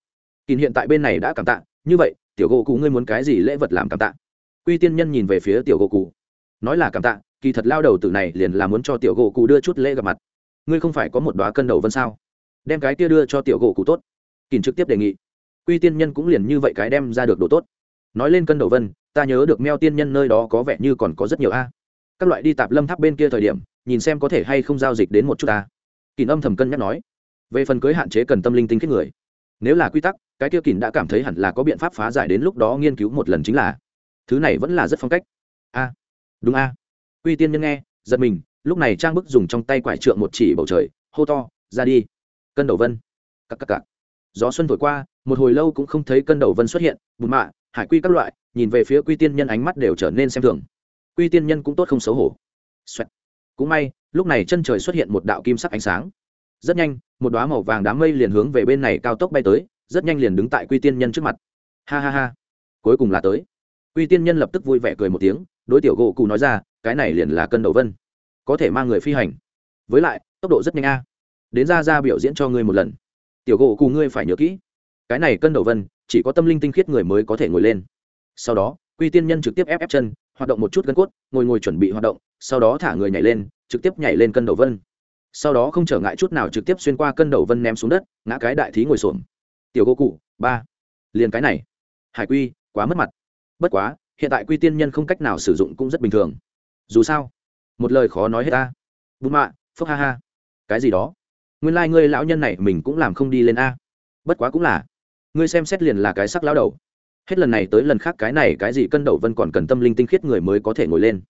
Speaker 1: Kín hiện tại bên này đã cảm tạ. Như vậy, tiểu gỗ cụ ngươi muốn cái gì lễ vật làm cảm tạ? Quy tiên nhân nhìn về phía tiểu gỗ cụ. Nói là cảm tạ, kỳ thật lao đầu tử này liền là muốn cho tiểu gỗ cụ đưa chút lễ gặp mặt. Ngươi không phải có một đoá cân đầu vân sao? Đem cái kia đưa cho tiểu gỗ cụ tốt. Kín trực tiếp đề nghị. Quy tiên nhân cũng liền như vậy cái đem ra được đồ tốt nói lên cân đầu vân, ta nhớ được meo tiên nhân nơi đó có vẻ như còn có rất nhiều a. Các loại đi tạp lâm tháp bên kia thời điểm, nhìn xem có thể hay không giao dịch đến một chút ta kỳn âm thầm cân nhắc nói. Về phần cưới hạn chế cần tâm linh tinh kết người. Nếu là quy tắc, cái kia kỳn đã cảm thấy hẳn là có biện pháp phá giải đến lúc đó nghiên cứu một lần chính là. Thứ này vẫn là rất phong cách. A. Đúng a. Quy tiên nhân nghe, giật mình, lúc này trang bức dùng trong tay quải trượng một chỉ bầu trời, hô to, ra đi. Cân đầu vân. Cặp cặp cặp gió xuân thổi qua, một hồi lâu cũng không thấy cân đầu vân xuất hiện bùn mạ hải quy các loại, nhìn về phía quy tiên nhân ánh mắt đều trở nên xem thường. Quy tiên nhân cũng tốt không xấu hổ、Xoẹt. cũng may, lúc này chân trời xuất hiện một đạo kim sắc ánh sáng. Rất nhanh, một đoá màu vàng đám mây liền hướng về bên này cao tốc bay tới, rất nhanh liền đứng tại quy tiên nhân trước mặt. Ha ha ha. Cuối cùng là tới. Quy tiên nhân lập tức vui vẻ cười một tiếng, đối tiểu gỗ cụ nói ra, cái này liền là cân đầu vân. Có thể mang người phi hành. Với lại, tốc độ rất nhanh a. Đến ra ra biểu diễn cho ngươi một lần. Tiểu gỗ cụ ngươi phải nhớ kỹ. Cái này cân đầu vân chỉ có tâm linh tinh khiết người mới có thể ngồi lên. Sau đó, quy tiên nhân trực tiếp ép ép chân, hoạt động một chút gân cốt, ngồi ngồi chuẩn bị hoạt động, sau đó thả người nhảy lên, trực tiếp nhảy lên cân đầu vân. Sau đó không trở ngại chút nào trực tiếp xuyên qua cân đầu vân ném xuống đất, ngã cái đại thí ngồi xổm. Tiểu cô cụ, ba. Liền cái này. Hải quy, quá mất mặt. Bất quá, hiện tại quy tiên nhân không cách nào sử dụng cũng rất bình thường. Dù sao, một lời khó nói hết ta. Bùn mạ, phúc ha ha. Cái gì đó? Nguyên lai、like、ngươi lão nhân này mình cũng làm không đi lên a. Bất quá cũng là ngươi xem xét liền là cái sắc lão đầu. Hết lần này tới lần khác cái này cái gì cân đầu vân còn cần tâm linh tinh khiết người mới có thể ngồi lên.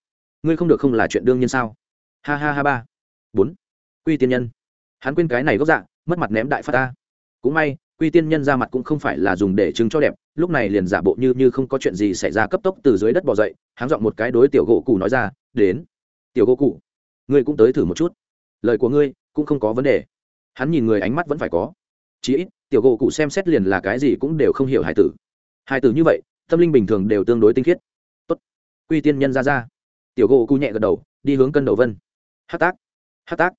Speaker 1: Ngươi không được không là chuyện đương nhiên sao? Ha ha ha ba. Bốn. Quy tiên nhân. Hắn quên cái này gốc dạ mất mặt ném đại phát ta. Cũng may, quy tiên nhân ra mặt cũng không phải là dùng để chứng cho đẹp, lúc này liền giả bộ như như không có chuyện gì xảy ra cấp tốc từ dưới đất bỏ dậy hắn giọng một cái đối tiểu gỗ cụ nói ra, đến. Tiểu gỗ cụ, ngươi cũng tới thử một chút. Lời của ngươi cũng không có vấn đề. Hắn nhìn người ánh mắt vẫn phải có. Chí ít tiểu gỗ cụ xem xét liền là cái gì cũng đều không hiểu hải tử. Hải tử như vậy, tâm linh bình thường đều tương đối tinh khiết. Tốt. Quy tiên nhân ra ra. Tiểu gỗ cụ nhẹ gật đầu, đi hướng cân đầu vân. Hát tác. Hát tác.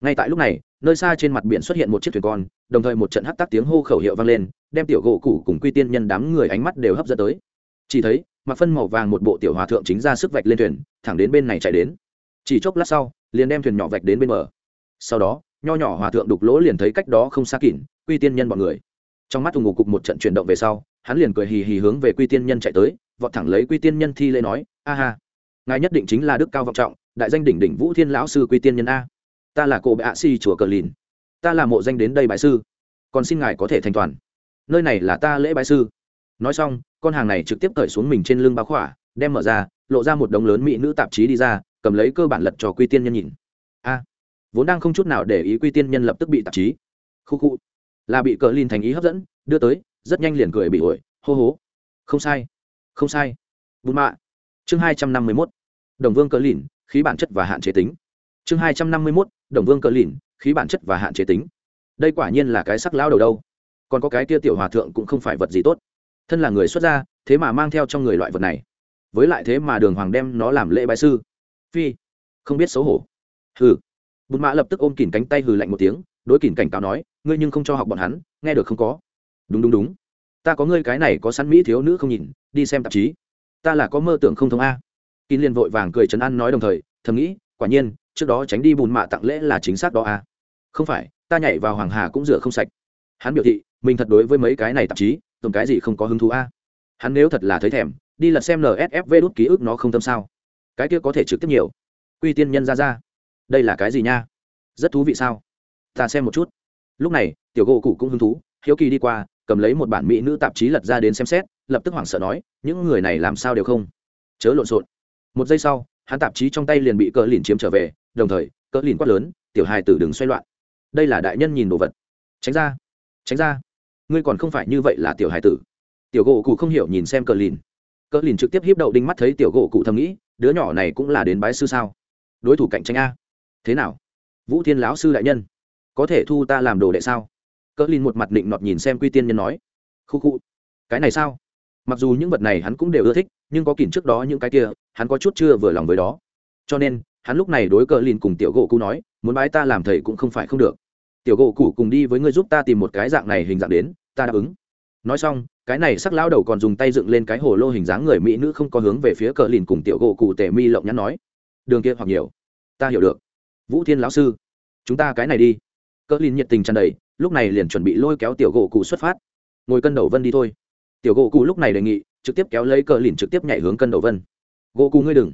Speaker 1: Ngay tại lúc này, nơi xa trên mặt biển xuất hiện một chiếc thuyền con, đồng thời một trận hát tác tiếng hô khẩu hiệu vang lên, đem tiểu gỗ cụ cùng quy tiên nhân đám người ánh mắt đều hấp dẫn tới. Chỉ thấy, mặc phân màu vàng một bộ tiểu hòa thượng chính ra sức vạch lên thuyền, thẳng đến bên này chạy đến. Chỉ chốc lát sau, liền đem thuyền nhỏ vạch đến bên bờ. Sau đó nho nhỏ hòa thượng đục lỗ liền thấy cách đó không xa kỉn, quy tiên nhân bọn người. Trong mắt thùng ngục cục một trận chuyển động về sau, hắn liền cười hì hì hướng về quy tiên nhân chạy tới, vọt thẳng lấy quy tiên nhân thi lễ nói, a ha, ngài nhất định chính là đức cao vọng trọng, đại danh đỉnh đỉnh vũ thiên lão sư quy tiên nhân a. Ta là cô bệ si chùa cờ lìn. Ta là mộ danh đến đây bãi sư. Còn xin ngài có thể thành toàn. Nơi này là ta lễ bãi sư. Nói xong, con hàng này trực tiếp cởi xuống mình trên lưng báo khỏa, đem mở ra, lộ ra một đống lớn mỹ nữ tạp chí đi ra, cầm lấy cơ bản lật cho quy tiên nhân nhìn vốn đang không chút nào để ý quy tiên nhân lập tức bị tạp chí. Khu khu. Là bị cờ lìn thành ý hấp dẫn, đưa tới, rất nhanh liền cười bị ổi, hô hố. Không sai. Không sai. Bùn mạ. Chương hai trăm năm mươi mốt. Đồng vương cờ lìn khí bản chất và hạn chế tính. Chương hai trăm năm mươi mốt, đồng vương cờ lìn khí bản chất và hạn chế tính. Đây quả nhiên là cái sắc lao đầu đâu. Còn có cái tia tiểu hòa thượng cũng không phải vật gì tốt. Thân là người xuất gia, thế mà mang theo trong người loại vật này. Với lại thế mà đường hoàng đem nó làm lễ bại sư. Phi. Không biết xấu hổ. Hừ bùn mã lập tức ôm kỉn cánh tay hừ lạnh một tiếng, đối kỉn cảnh cáo nói, ngươi nhưng không cho học bọn hắn, nghe được không có? Đúng đúng đúng. Ta có ngươi cái này có sẵn mỹ thiếu nữ không nhìn, đi xem tạp chí. Ta là có mơ tưởng không thông a. Kín liền vội vàng cười trấn an nói đồng thời, thầm nghĩ, quả nhiên, trước đó tránh đi bùn mạ tặng lễ là chính xác đó a. Không phải, ta nhảy vào hoàng hà cũng rửa không sạch. Hắn biểu thị, mình thật đối với mấy cái này tạp chí tầm cái gì không có hứng thú a. Hắn nếu thật là thấy thèm, đi lật xem nsfv đút ký ức nó không tâm sao. Cái kia có thể trực tiếp nhiều. Quy tiên nhân ra ra đây là cái gì nha? Rất thú vị sao? Ta xem một chút. Lúc này, tiểu gỗ cụ cũng hứng thú, hiếu kỳ đi qua, cầm lấy một bản mỹ nữ tạp chí lật ra đến xem xét, lập tức hoảng sợ nói, những người này làm sao đều không? Chớ lộn xộn. Một giây sau, hắn tạp chí trong tay liền bị cỡ lìn chiếm trở về, đồng thời cỡ lìn quát lớn, tiểu hài tử đừng xoay loạn. Đây là đại nhân nhìn đồ vật. Tránh ra. Tránh ra. Ngươi còn không phải như vậy là tiểu hài tử. Tiểu gỗ cụ không hiểu nhìn xem cỡ lìn. Cỡ lìn trực tiếp hiếp đậu đinh mắt thấy tiểu gỗ cụ thầm nghĩ, đứa nhỏ này cũng là đến bái sư sao? Đối thủ cạnh tranh a thế nào? Vũ thiên lão sư đại nhân, có thể thu ta làm đồ đệ sao? Cỡ linh một mặt định nọt nhìn xem quy tiên nhân nói. Khu khu cái này sao? Mặc dù những vật này hắn cũng đều ưa thích, nhưng có kìm trước đó những cái kia, hắn có chút chưa vừa lòng với đó. Cho nên, hắn lúc này đối cỡ lìn cùng tiểu gỗ cụ nói, muốn bái ta làm thầy cũng không phải không được. Tiểu gỗ cụ cùng đi với ngươi giúp ta tìm một cái dạng này hình dạng đến, ta đáp ứng. Nói xong, cái này sắc lao đầu còn dùng tay dựng lên cái hồ lô hình dáng người mỹ nữ không có hướng về phía cờ lìn cùng tiểu gỗ cụ tể mi lộng nhắn nói. Đường kia hoặc nhiều. Ta hiểu được vũ thiên lão sư, chúng ta cái này đi. Cỡ lìn nhiệt tình tràn đầy, lúc này liền chuẩn bị lôi kéo tiểu gỗ cụ xuất phát. Ngồi cân đầu vân đi thôi. Tiểu gỗ cụ lúc này đề nghị, trực tiếp kéo lấy cờ lìn trực tiếp nhảy hướng cân đầu vân. Gỗ cụ ngươi đừng.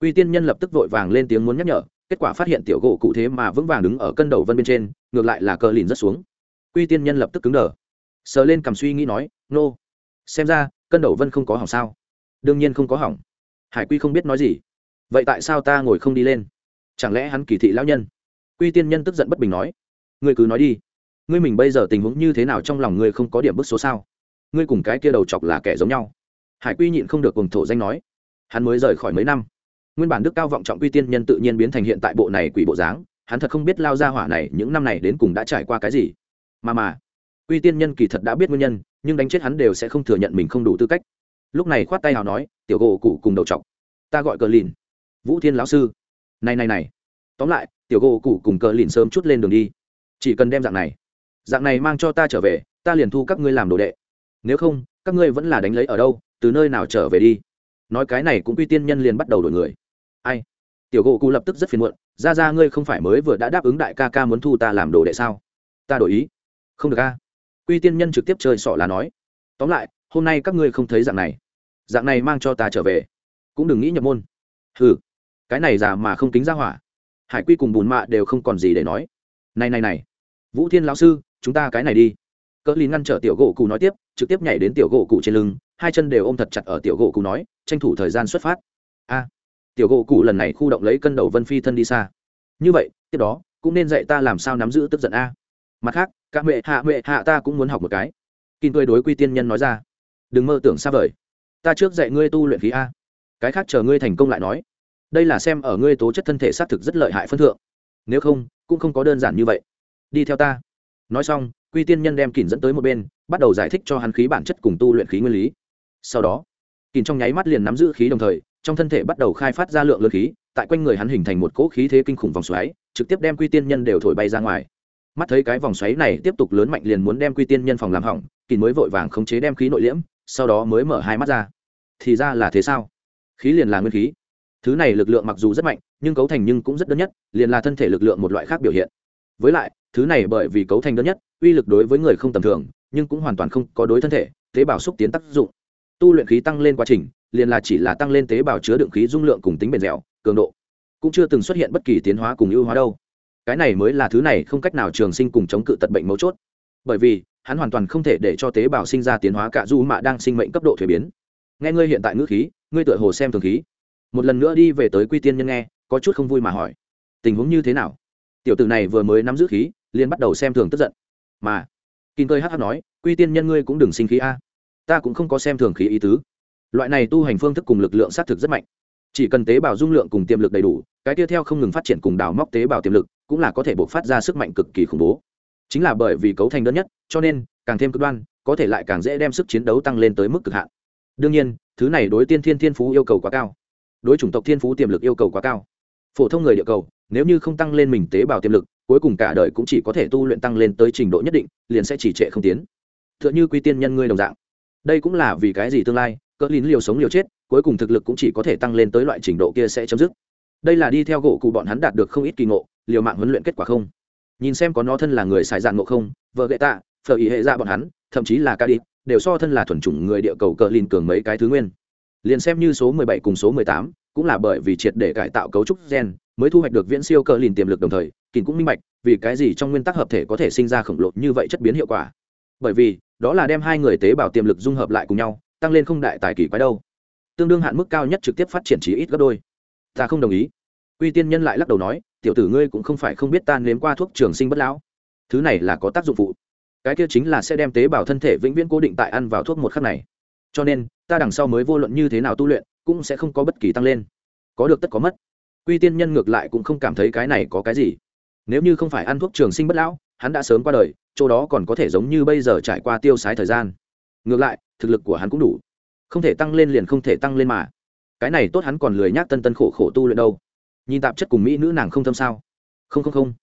Speaker 1: Uy tiên nhân lập tức vội vàng lên tiếng muốn nhắc nhở, kết quả phát hiện tiểu gỗ cụ thế mà vững vàng đứng ở cân đầu vân bên trên, ngược lại là cờ lìn rất xuống. Uy tiên nhân lập tức cứng đờ. Sờ lên cầm suy nghĩ nói, nô、no. xem ra, cân đầu vân không có hỏng sao? Đương nhiên không có hỏng. Hải quy không biết nói gì. Vậy tại sao ta ngồi không đi lên? Chẳng lẽ hắn kỳ thị lão nhân? Quy tiên nhân tức giận bất bình nói. Ngươi cứ nói đi. Ngươi mình bây giờ tình huống như thế nào trong lòng ngươi không có điểm bức số sao? Ngươi cùng cái kia đầu chọc là kẻ giống nhau. Hải quy nhịn không được cùng thổ danh nói. Hắn mới rời khỏi mấy năm. Nguyên bản đức cao vọng trọng quy tiên nhân tự nhiên biến thành hiện tại bộ này quỷ bộ dáng. Hắn thật không biết lao ra hỏa này những năm này đến cùng đã trải qua cái gì. Mà mà, quy tiên nhân kỳ thật đã biết nguyên nhân, nhưng đánh chết hắn đều sẽ không thừa nhận mình không đủ tư cách. Lúc này khoát tay hào nói, tiểu gỗ cụ cùng đầu t ta gọi cờ lìn, vũ thiên lão sư này này này. Tóm lại, tiểu gỗ cụ cùng cờ lìn sớm chút lên đường đi. Chỉ cần đem dạng này. Dạng này mang cho ta trở về, ta liền thu các ngươi làm đồ đệ. Nếu không, các ngươi vẫn là đánh lấy ở đâu, từ nơi nào trở về đi. Nói cái này cũng quy tiên nhân liền bắt đầu đổi người. Ai? Tiểu gỗ cụ lập tức rất phiền muộn. Ra ra, ngươi không phải mới vừa đã đáp ứng đại ca ca muốn thu ta làm đồ đệ sao? Ta đổi ý. Không được ca quy tiên nhân trực tiếp chơi sọ là nói. Tóm lại, hôm nay các ngươi không thấy dạng này. Dạng này mang cho ta trở về. Cũng đừng nghĩ nhập môn. Hừ cái này già mà không kính ra hỏa. Hải quy cùng bùn mạ đều không còn gì để nói. Này này này, vũ thiên lão sư, chúng ta cái này đi. Cỡ lìn ngăn trở tiểu gỗ cụ nói tiếp, trực tiếp nhảy đến tiểu gỗ cụ trên lưng, hai chân đều ôm thật chặt ở tiểu gỗ cụ nói, tranh thủ thời gian xuất phát. A, tiểu gỗ cụ lần này khu động lấy cân đầu vân phi thân đi xa. Như vậy, tiếp đó, cũng nên dạy ta làm sao nắm giữ tức giận a. Mặt khác các mẹ hạ mẹ hạ ta cũng muốn học một cái. Kinh cười đối quy tiên nhân nói ra. Đừng mơ tưởng xa vời. Ta trước dạy ngươi tu luyện khí a. Cái khác chờ ngươi thành công lại nói đây là xem ở ngươi tố chất thân thể xác thực rất lợi hại phân thượng. Nếu không, cũng không có đơn giản như vậy. Đi theo ta. Nói xong, quy tiên nhân đem kỳn dẫn tới một bên, bắt đầu giải thích cho hắn khí bản chất cùng tu luyện khí nguyên lý. Sau đó kỳn trong nháy mắt liền nắm giữ khí đồng thời, trong thân thể bắt đầu khai phát ra lượng lớn khí, tại quanh người hắn hình thành một cỗ khí thế kinh khủng vòng xoáy, trực tiếp đem quy tiên nhân đều thổi bay ra ngoài. Mắt thấy cái vòng xoáy này tiếp tục lớn mạnh liền muốn đem quy tiên nhân phòng làm hỏng kỳn mới vội vàng khống chế đem khí nội liễm, sau đó mới mở hai mắt ra. Thì ra là thế sao? Khí liền là nguyên khí thứ này lực lượng mặc dù rất mạnh, nhưng cấu thành nhưng cũng rất đơn nhất, liền là thân thể lực lượng một loại khác biểu hiện. Với lại, thứ này bởi vì cấu thành đơn nhất, uy lực đối với người không tầm thường, nhưng cũng hoàn toàn không có đối thân thể, tế bào xúc tiến tác dụng. Tu luyện khí tăng lên quá trình, liền là chỉ là tăng lên tế bào chứa đựng khí dung lượng cùng tính bền dẻo, cường độ. Cũng chưa từng xuất hiện bất kỳ tiến hóa cùng ưu hóa đâu. Cái này mới là thứ này không cách nào trường sinh cùng chống cự tật bệnh mấu chốt. Bởi vì, hắn hoàn toàn không thể để cho tế bào sinh ra tiến hóa cả du mạ đang sinh mệnh cấp độ thuế biến. Nghe ngươi hiện tại ngữ khí, ngươi tựa hồ xem thường khí một lần nữa đi về tới quy tiên nhân nghe, có chút không vui mà hỏi, tình huống như thế nào? Tiểu tử này vừa mới nắm giữ khí, liền bắt đầu xem thường tức giận. Mà, kinh cơi hh nói, quy tiên nhân ngươi cũng đừng sinh khí a. Ta cũng không có xem thường khí ý tứ. Loại này tu hành phương thức cùng lực lượng xác thực rất mạnh. Chỉ cần tế bào dung lượng cùng tiềm lực đầy đủ, cái tiếp theo không ngừng phát triển cùng đào móc tế bào tiềm lực cũng là có thể bộc phát ra sức mạnh cực kỳ khủng bố. Chính là bởi vì cấu thành đơn nhất, cho nên, càng thêm cực đoan, có thể lại càng dễ đem sức chiến đấu tăng lên tới mức cực hạn. Đương nhiên, thứ này đối tiên thiên thiên phú yêu cầu quá cao đối chủng tộc thiên phú tiềm lực yêu cầu quá cao. Phổ thông người địa cầu, nếu như không tăng lên mình tế bào tiềm lực, cuối cùng cả đời cũng chỉ có thể tu luyện tăng lên tới trình độ nhất định, liền sẽ chỉ trệ không tiến. T h ư ợ n h ư quy tiên nhân ngươi đồng dạng. Đây cũng là vì cái gì tương lai, cỡ lín liều sống liều chết, cuối cùng thực lực cũng chỉ có thể tăng lên tới loại trình độ kia sẽ chấm dứt. Đây là đi theo gỗ cụ bọn hắn đạt được không ít kỳ ngộ, liều mạng huấn luyện kết quả không. Nhìn xem có nó thân là người xài dạn ngộ không, vợ gậy tạ, phở ý hệ ra bọn hắn, thậm chí là ca đi, đều so thân là thuần chủng người địa cầu cờ lìn cường mấy cái thứ nguyên liền xem như số 17 cùng số 18, cũng là bởi vì triệt để cải tạo cấu trúc gen mới thu hoạch được viễn siêu cờ lìn tiềm lực đồng thời kìn cũng minh bạch vì cái gì trong nguyên tắc hợp thể có thể sinh ra khổng lồ như vậy chất biến hiệu quả. Bởi vì đó là đem hai người tế bào tiềm lực dung hợp lại cùng nhau tăng lên không đại tài kỳ quái đâu. Tương đương hạn mức cao nhất trực tiếp phát triển chỉ ít gấp đôi. Ta không đồng ý. Uy tiên nhân lại lắc đầu nói tiểu tử ngươi cũng không phải không biết ta nếm qua thuốc trường sinh bất lão. Thứ này là có tác dụng phụ. Cái kia chính là sẽ đem tế bào thân thể vĩnh viễn cố định tại ăn vào thuốc một khắc này cho nên, ta đằng sau mới vô luận như thế nào tu luyện, cũng sẽ không có bất kỳ tăng lên. Có được tất có mất. Quy tiên nhân ngược lại cũng không cảm thấy cái này có cái gì. Nếu như không phải ăn thuốc trường sinh bất lão, hắn đã sớm qua đời, chỗ đó còn có thể giống như bây giờ trải qua tiêu sái thời gian. Ngược lại, thực lực của hắn cũng đủ. Không thể tăng lên liền không thể tăng lên mà. Cái này tốt hắn còn lười nhác tân tân khổ khổ tu luyện đâu. Nhìn tạp chất cùng mỹ nữ nàng không thâm sao? Không không không.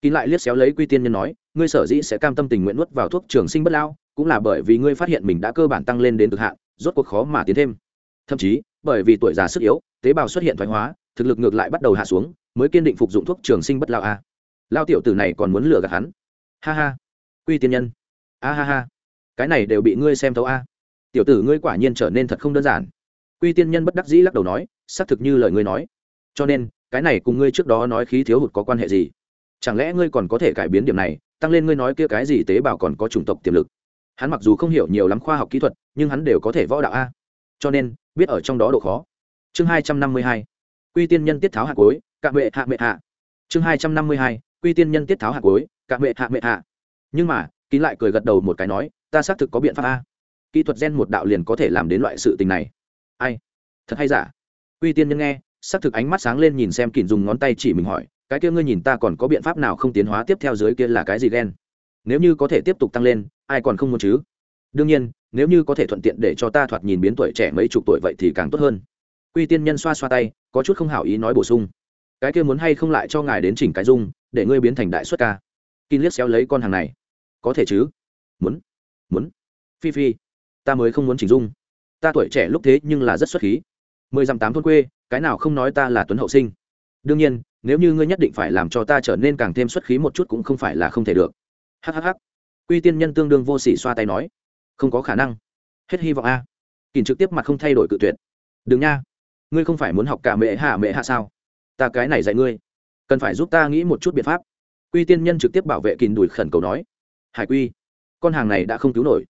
Speaker 1: Kín lại liếc xéo lấy quy tiên nhân nói, ngươi sở dĩ sẽ cam tâm tình nguyện nuốt vào thuốc trường sinh bất lao cũng là bởi vì ngươi phát hiện mình đã cơ bản tăng lên đến cực hạn rốt cuộc khó mà tiến thêm. Thậm chí, bởi vì tuổi già sức yếu, tế bào xuất hiện thoái hóa, thực lực ngược lại bắt đầu hạ xuống, mới kiên định phục dụng thuốc trường sinh bất lao a. Lao tiểu tử này còn muốn lừa gạt hắn. Ha ha. Quy tiên nhân. A ha ha. Cái này đều bị ngươi xem thấu a. Tiểu tử ngươi quả nhiên trở nên thật không đơn giản. Quy tiên nhân bất đắc dĩ lắc đầu nói, xác thực như lời ngươi nói. Cho nên, cái này cùng ngươi trước đó nói khí thiếu hụt có quan hệ gì? Chẳng lẽ ngươi còn có thể cải biến điểm này, tăng lên ngươi nói kia cái gì tế bào còn có chủng tộc tiềm lực? Hắn mặc dù không hiểu nhiều lắm khoa học kỹ thuật, nhưng hắn đều có thể võ đạo a. Cho nên, biết ở trong đó độ khó. Chương hai trăm năm mươi hai. Quy tiên nhân tiết tháo hạ cối cạ mệ hạ mệ hạ. Chương hai trăm năm mươi hai, quy tiên nhân tiết tháo hạ cối cạ mệ hạ mệ hạ. Nhưng mà, kín lại cười gật đầu một cái nói, ta xác thực có biện pháp a. Kỹ thuật gen một đạo liền có thể làm đến loại sự tình này. Ai? Thật hay giả? Quy tiên nhân nghe, xác thực ánh mắt sáng lên nhìn xem kín dùng ngón tay chỉ mình hỏi, cái kia ngươi nhìn ta còn có biện pháp nào không tiến hóa tiếp theo dưới kia là cái gì gen? Nếu như có thể tiếp tục tăng lên, ai còn không muốn chứ? Đương nhiên, nếu như có thể thuận tiện để cho ta thoạt nhìn biến tuổi trẻ mấy chục tuổi vậy thì càng tốt hơn. Quy tiên nhân xoa xoa tay, có chút không hảo ý nói bổ sung. Cái kia muốn hay không lại cho ngài đến chỉnh cái dung, để ngươi biến thành đại xuất ca. Kin liếc xéo lấy con hàng này. Có thể chứ? Muốn. Muốn. Phi phi. Ta mới không muốn chỉnh dung. Ta tuổi trẻ lúc thế nhưng là rất xuất khí. Mười dặm tám thôn quê, cái nào không nói ta là tuấn hậu sinh. Đương nhiên, nếu như ngươi nhất định phải làm cho ta trở nên càng thêm xuất khí một chút cũng không phải là không thể được hhh quy tiên nhân tương đương vô s ỉ xoa tay nói. Không có khả năng. Hết hy vọng a. À. kỳn trực tiếp mặt không thay đổi cự tuyệt. Đừng nha. Ngươi không phải muốn học cả mẹ hạ mẹ hạ sao? Ta cái này dạy ngươi. Cần phải giúp ta nghĩ một chút biện pháp. Quy tiên nhân trực tiếp bảo vệ kỳn đùi khẩn cầu nói. Hải quy, con hàng này đã không cứu nổi.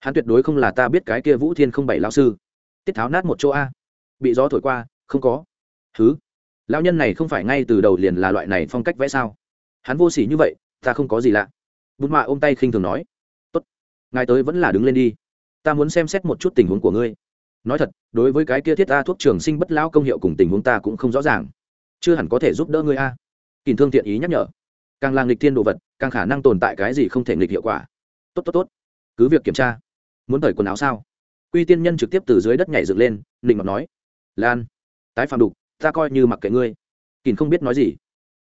Speaker 1: Hắn tuyệt đối không là ta biết cái kia vũ thiên không bảy lao sư. Tiết tháo nát một chỗ a. Bị gió thổi qua, không có. Thứ lão nhân này không phải ngay từ đầu liền là loại này phong cách vẽ sao? Hắn vô s ỉ như vậy, ta không có gì lạ bút mạ ôm tay khinh thường nói, tốt, ngài tới vẫn là đứng lên đi. Ta muốn xem xét một chút tình huống của ngươi. Nói thật, đối với cái kia thiết ta thuốc trường sinh bất lão công hiệu cùng tình huống ta cũng không rõ ràng. Chưa hẳn có thể giúp đỡ ngươi a. Kìm thương tiện ý nhắc nhở. Càng là nghịch thiên đồ vật, càng khả năng tồn tại cái gì không thể nghịch hiệu quả. Tốt tốt tốt. Cứ việc kiểm tra. Muốn thời quần áo sao? Quy tiên nhân trực tiếp từ dưới đất nhảy dựng lên, nịnh ngọc nói, lan, tái phạm đục, ta coi như mặc kệ ngươi. Kỳn không biết nói gì.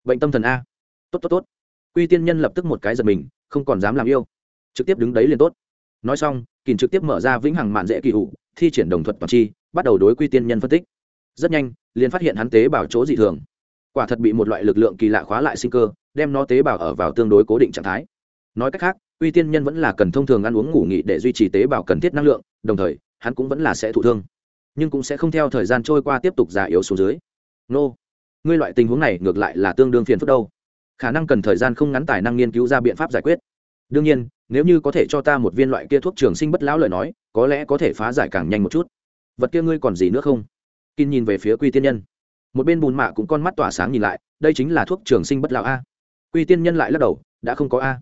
Speaker 1: Bệnh tâm thần a. Tốt tốt tốt. Quy tiên nhân lập tức một cái giật mình không còn dám làm yêu. Trực tiếp đứng đấy liền tốt. Nói xong kỳn trực tiếp mở ra vĩnh hằng mạn dễ kỳ hụ thi triển đồng thuật toàn chi, bắt đầu đối quy tiên nhân phân tích. Rất nhanh, liền phát hiện hắn tế bảo chỗ dị thường. Quả thật bị một loại lực lượng kỳ lạ khóa lại sinh cơ, đem nó tế bào ở vào tương đối cố định trạng thái. Nói cách khác uy tiên nhân vẫn là cần thông thường ăn uống ngủ nghỉ để duy trì tế bào cần thiết năng lượng, đồng thời, hắn cũng vẫn là sẽ thụ thương. Nhưng cũng sẽ không theo thời gian trôi qua tiếp tục già yếu xuống dưới. Nô, ngươi loại tình huống này ngược lại là tương đương phiền phức đâu khả năng cần thời gian không ngắn tài năng nghiên cứu ra biện pháp giải quyết. Đương nhiên, nếu như có thể cho ta một viên loại kia thuốc trường sinh bất lão lời nói, có lẽ có thể phá giải càng nhanh một chút. Vật kia ngươi còn gì nữa không? Kin nhìn về phía quy tiên nhân. Một bên bùn mạ cũng con mắt tỏa sáng nhìn lại, đây chính là thuốc trường sinh bất lão a. Quy tiên nhân lại lắc đầu, đã không có a.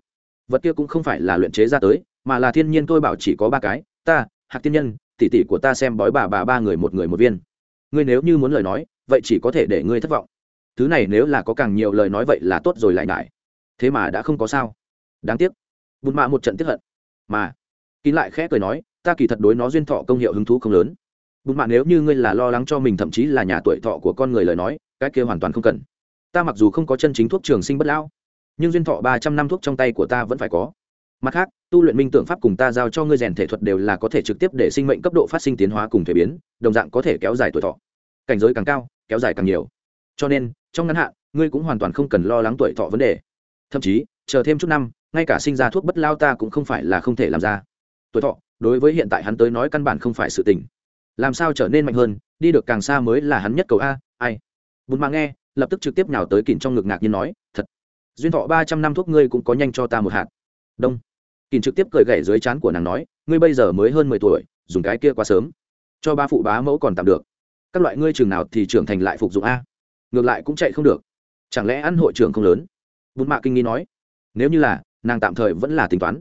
Speaker 1: Vật kia cũng không phải là luyện chế ra tới, mà là thiên nhiên tôi bảo chỉ có ba cái, ta, hạc tiên nhân, tỷ tỷ của ta xem bói bà bà ba người một người một viên. Ngươi nếu như muốn lời nói, vậy chỉ có thể để ngươi thất vọng thứ này nếu là có càng nhiều lời nói vậy là tốt rồi lại ngại. Thế mà đã không có sao. Đáng tiếc. Bùn mạ một trận tiếp hận. Mà, kín lại khẽ cười nói, ta kỳ thật đối nó duyên thọ công hiệu hứng thú không lớn. Bùn mạ nếu như ngươi là lo lắng cho mình thậm chí là nhà tuổi thọ của con người lời nói, cái kia hoàn toàn không cần. Ta mặc dù không có chân chính thuốc trường sinh bất lão, nhưng duyên thọ ba trăm năm thuốc trong tay của ta vẫn phải có. Mặt khác, tu luyện minh tượng pháp cùng ta giao cho ngươi rèn thể thuật đều là có thể trực tiếp để sinh mệnh cấp độ phát sinh tiến hóa cùng thể biến, đồng dạng có thể kéo dài tuổi thọ. Cảnh giới càng cao, kéo dài càng nhiều. Cho nên trong ngắn hạn, ngươi cũng hoàn toàn không cần lo lắng tuổi thọ vấn đề. Thậm chí, chờ thêm chút năm, ngay cả sinh ra thuốc bất lao ta cũng không phải là không thể làm ra. Tuổi thọ, đối với hiện tại hắn tới nói căn bản không phải sự tình. Làm sao trở nên mạnh hơn, đi được càng xa mới là hắn nhất cầu a, ai? Bùn mà nghe, lập tức trực tiếp nhào tới kìm trong ngực ngạc nhiên nói, thật, duyên thọ ba trăm năm thuốc ngươi cũng có nhanh cho ta một hạt. Đông. Kìm trực tiếp cười gậy dưới trán của nàng nói, ngươi bây giờ mới hơn mười tuổi, dùng cái kia quá sớm. Cho ba phụ bá mẫu còn tạm được. Các loại ngươi trường nào thì trưởng thành lại phục dụng a ngược lại cũng chạy không được. Chẳng lẽ ăn hội trưởng không lớn? Bùn mạ kinh nghi nói. Nếu như là, nàng tạm thời vẫn là tính toán.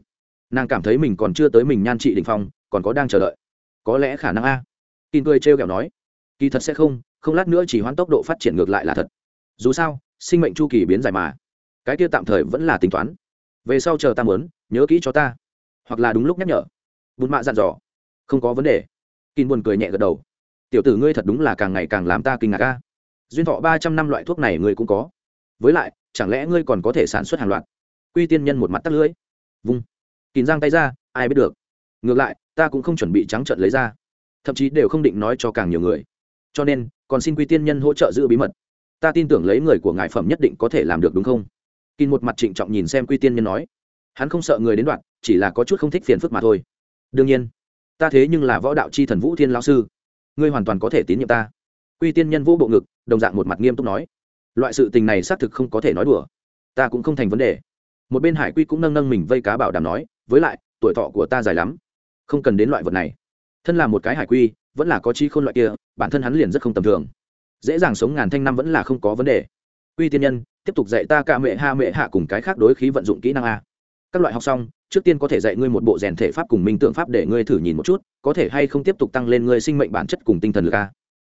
Speaker 1: Nàng cảm thấy mình còn chưa tới mình nhan trị đình phong, còn có đang chờ đợi. Có lẽ khả năng a. Kin cười trêu kẹo nói. Kỳ thật sẽ không không lát nữa chỉ hoãn tốc độ phát triển ngược lại là thật. Dù sao, sinh mệnh chu kỳ biến dài mà. Cái kia tạm thời vẫn là tính toán. Về sau chờ ta muốn, nhớ kỹ cho ta. Hoặc là đúng lúc nhắc nhở. Bùn mạ dặn dò. Không có vấn đề. Kin buồn cười nhẹ gật đầu. Tiểu tử ngươi thật đúng là càng ngày càng làm ta kinh ngạc ca duyên thọ ba trăm năm loại thuốc này ngươi cũng có. Với lại, chẳng lẽ ngươi còn có thể sản xuất hàng loạt? Quy tiên nhân một mặt tắt lưỡi. Vung. Kín giang tay ra, ai biết được. Ngược lại, ta cũng không chuẩn bị trắng trợn lấy ra. Thậm chí đều không định nói cho càng nhiều người. Cho nên, còn xin quy tiên nhân hỗ trợ giữ bí mật. Ta tin tưởng lấy người của ngài phẩm nhất định có thể làm được đúng không? Kín một mặt trịnh trọng nhìn xem quy tiên nhân nói. Hắn không sợ người đến đoạn, chỉ là có chút không thích phiền phức mà thôi. Đương nhiên, ta thế nhưng là võ đạo c h i thần vũ thiên lao sư. Ngươi hoàn toàn có thể tín nhiệm ta quy tiên nhân vũ bộ ngực, đồng dạng một mặt nghiêm túc nói. Loại sự tình này xác thực không có thể nói đùa. Ta cũng không thành vấn đề. Một bên hải quy cũng nâng nâng mình vây cá bảo đảm nói, với lại, tuổi thọ của ta dài lắm. Không cần đến loại vật này. Thân là một cái hải quy, vẫn là có chi khôn loại kia, bản thân hắn liền rất không tầm thường. Dễ dàng sống ngàn thanh năm vẫn là không có vấn đề. Quy tiên nhân, tiếp tục dạy ta cả mẹ ha mẹ hạ cùng cái khác đối khí vận dụng kỹ năng a. Các loại học xong, trước tiên có thể dạy ngươi một bộ rèn thể pháp cùng minh tượng pháp để ngươi thử nhìn một chút, có thể hay không tiếp tục tăng lên ngươi sinh mệnh bản chất cùng tinh thần lực a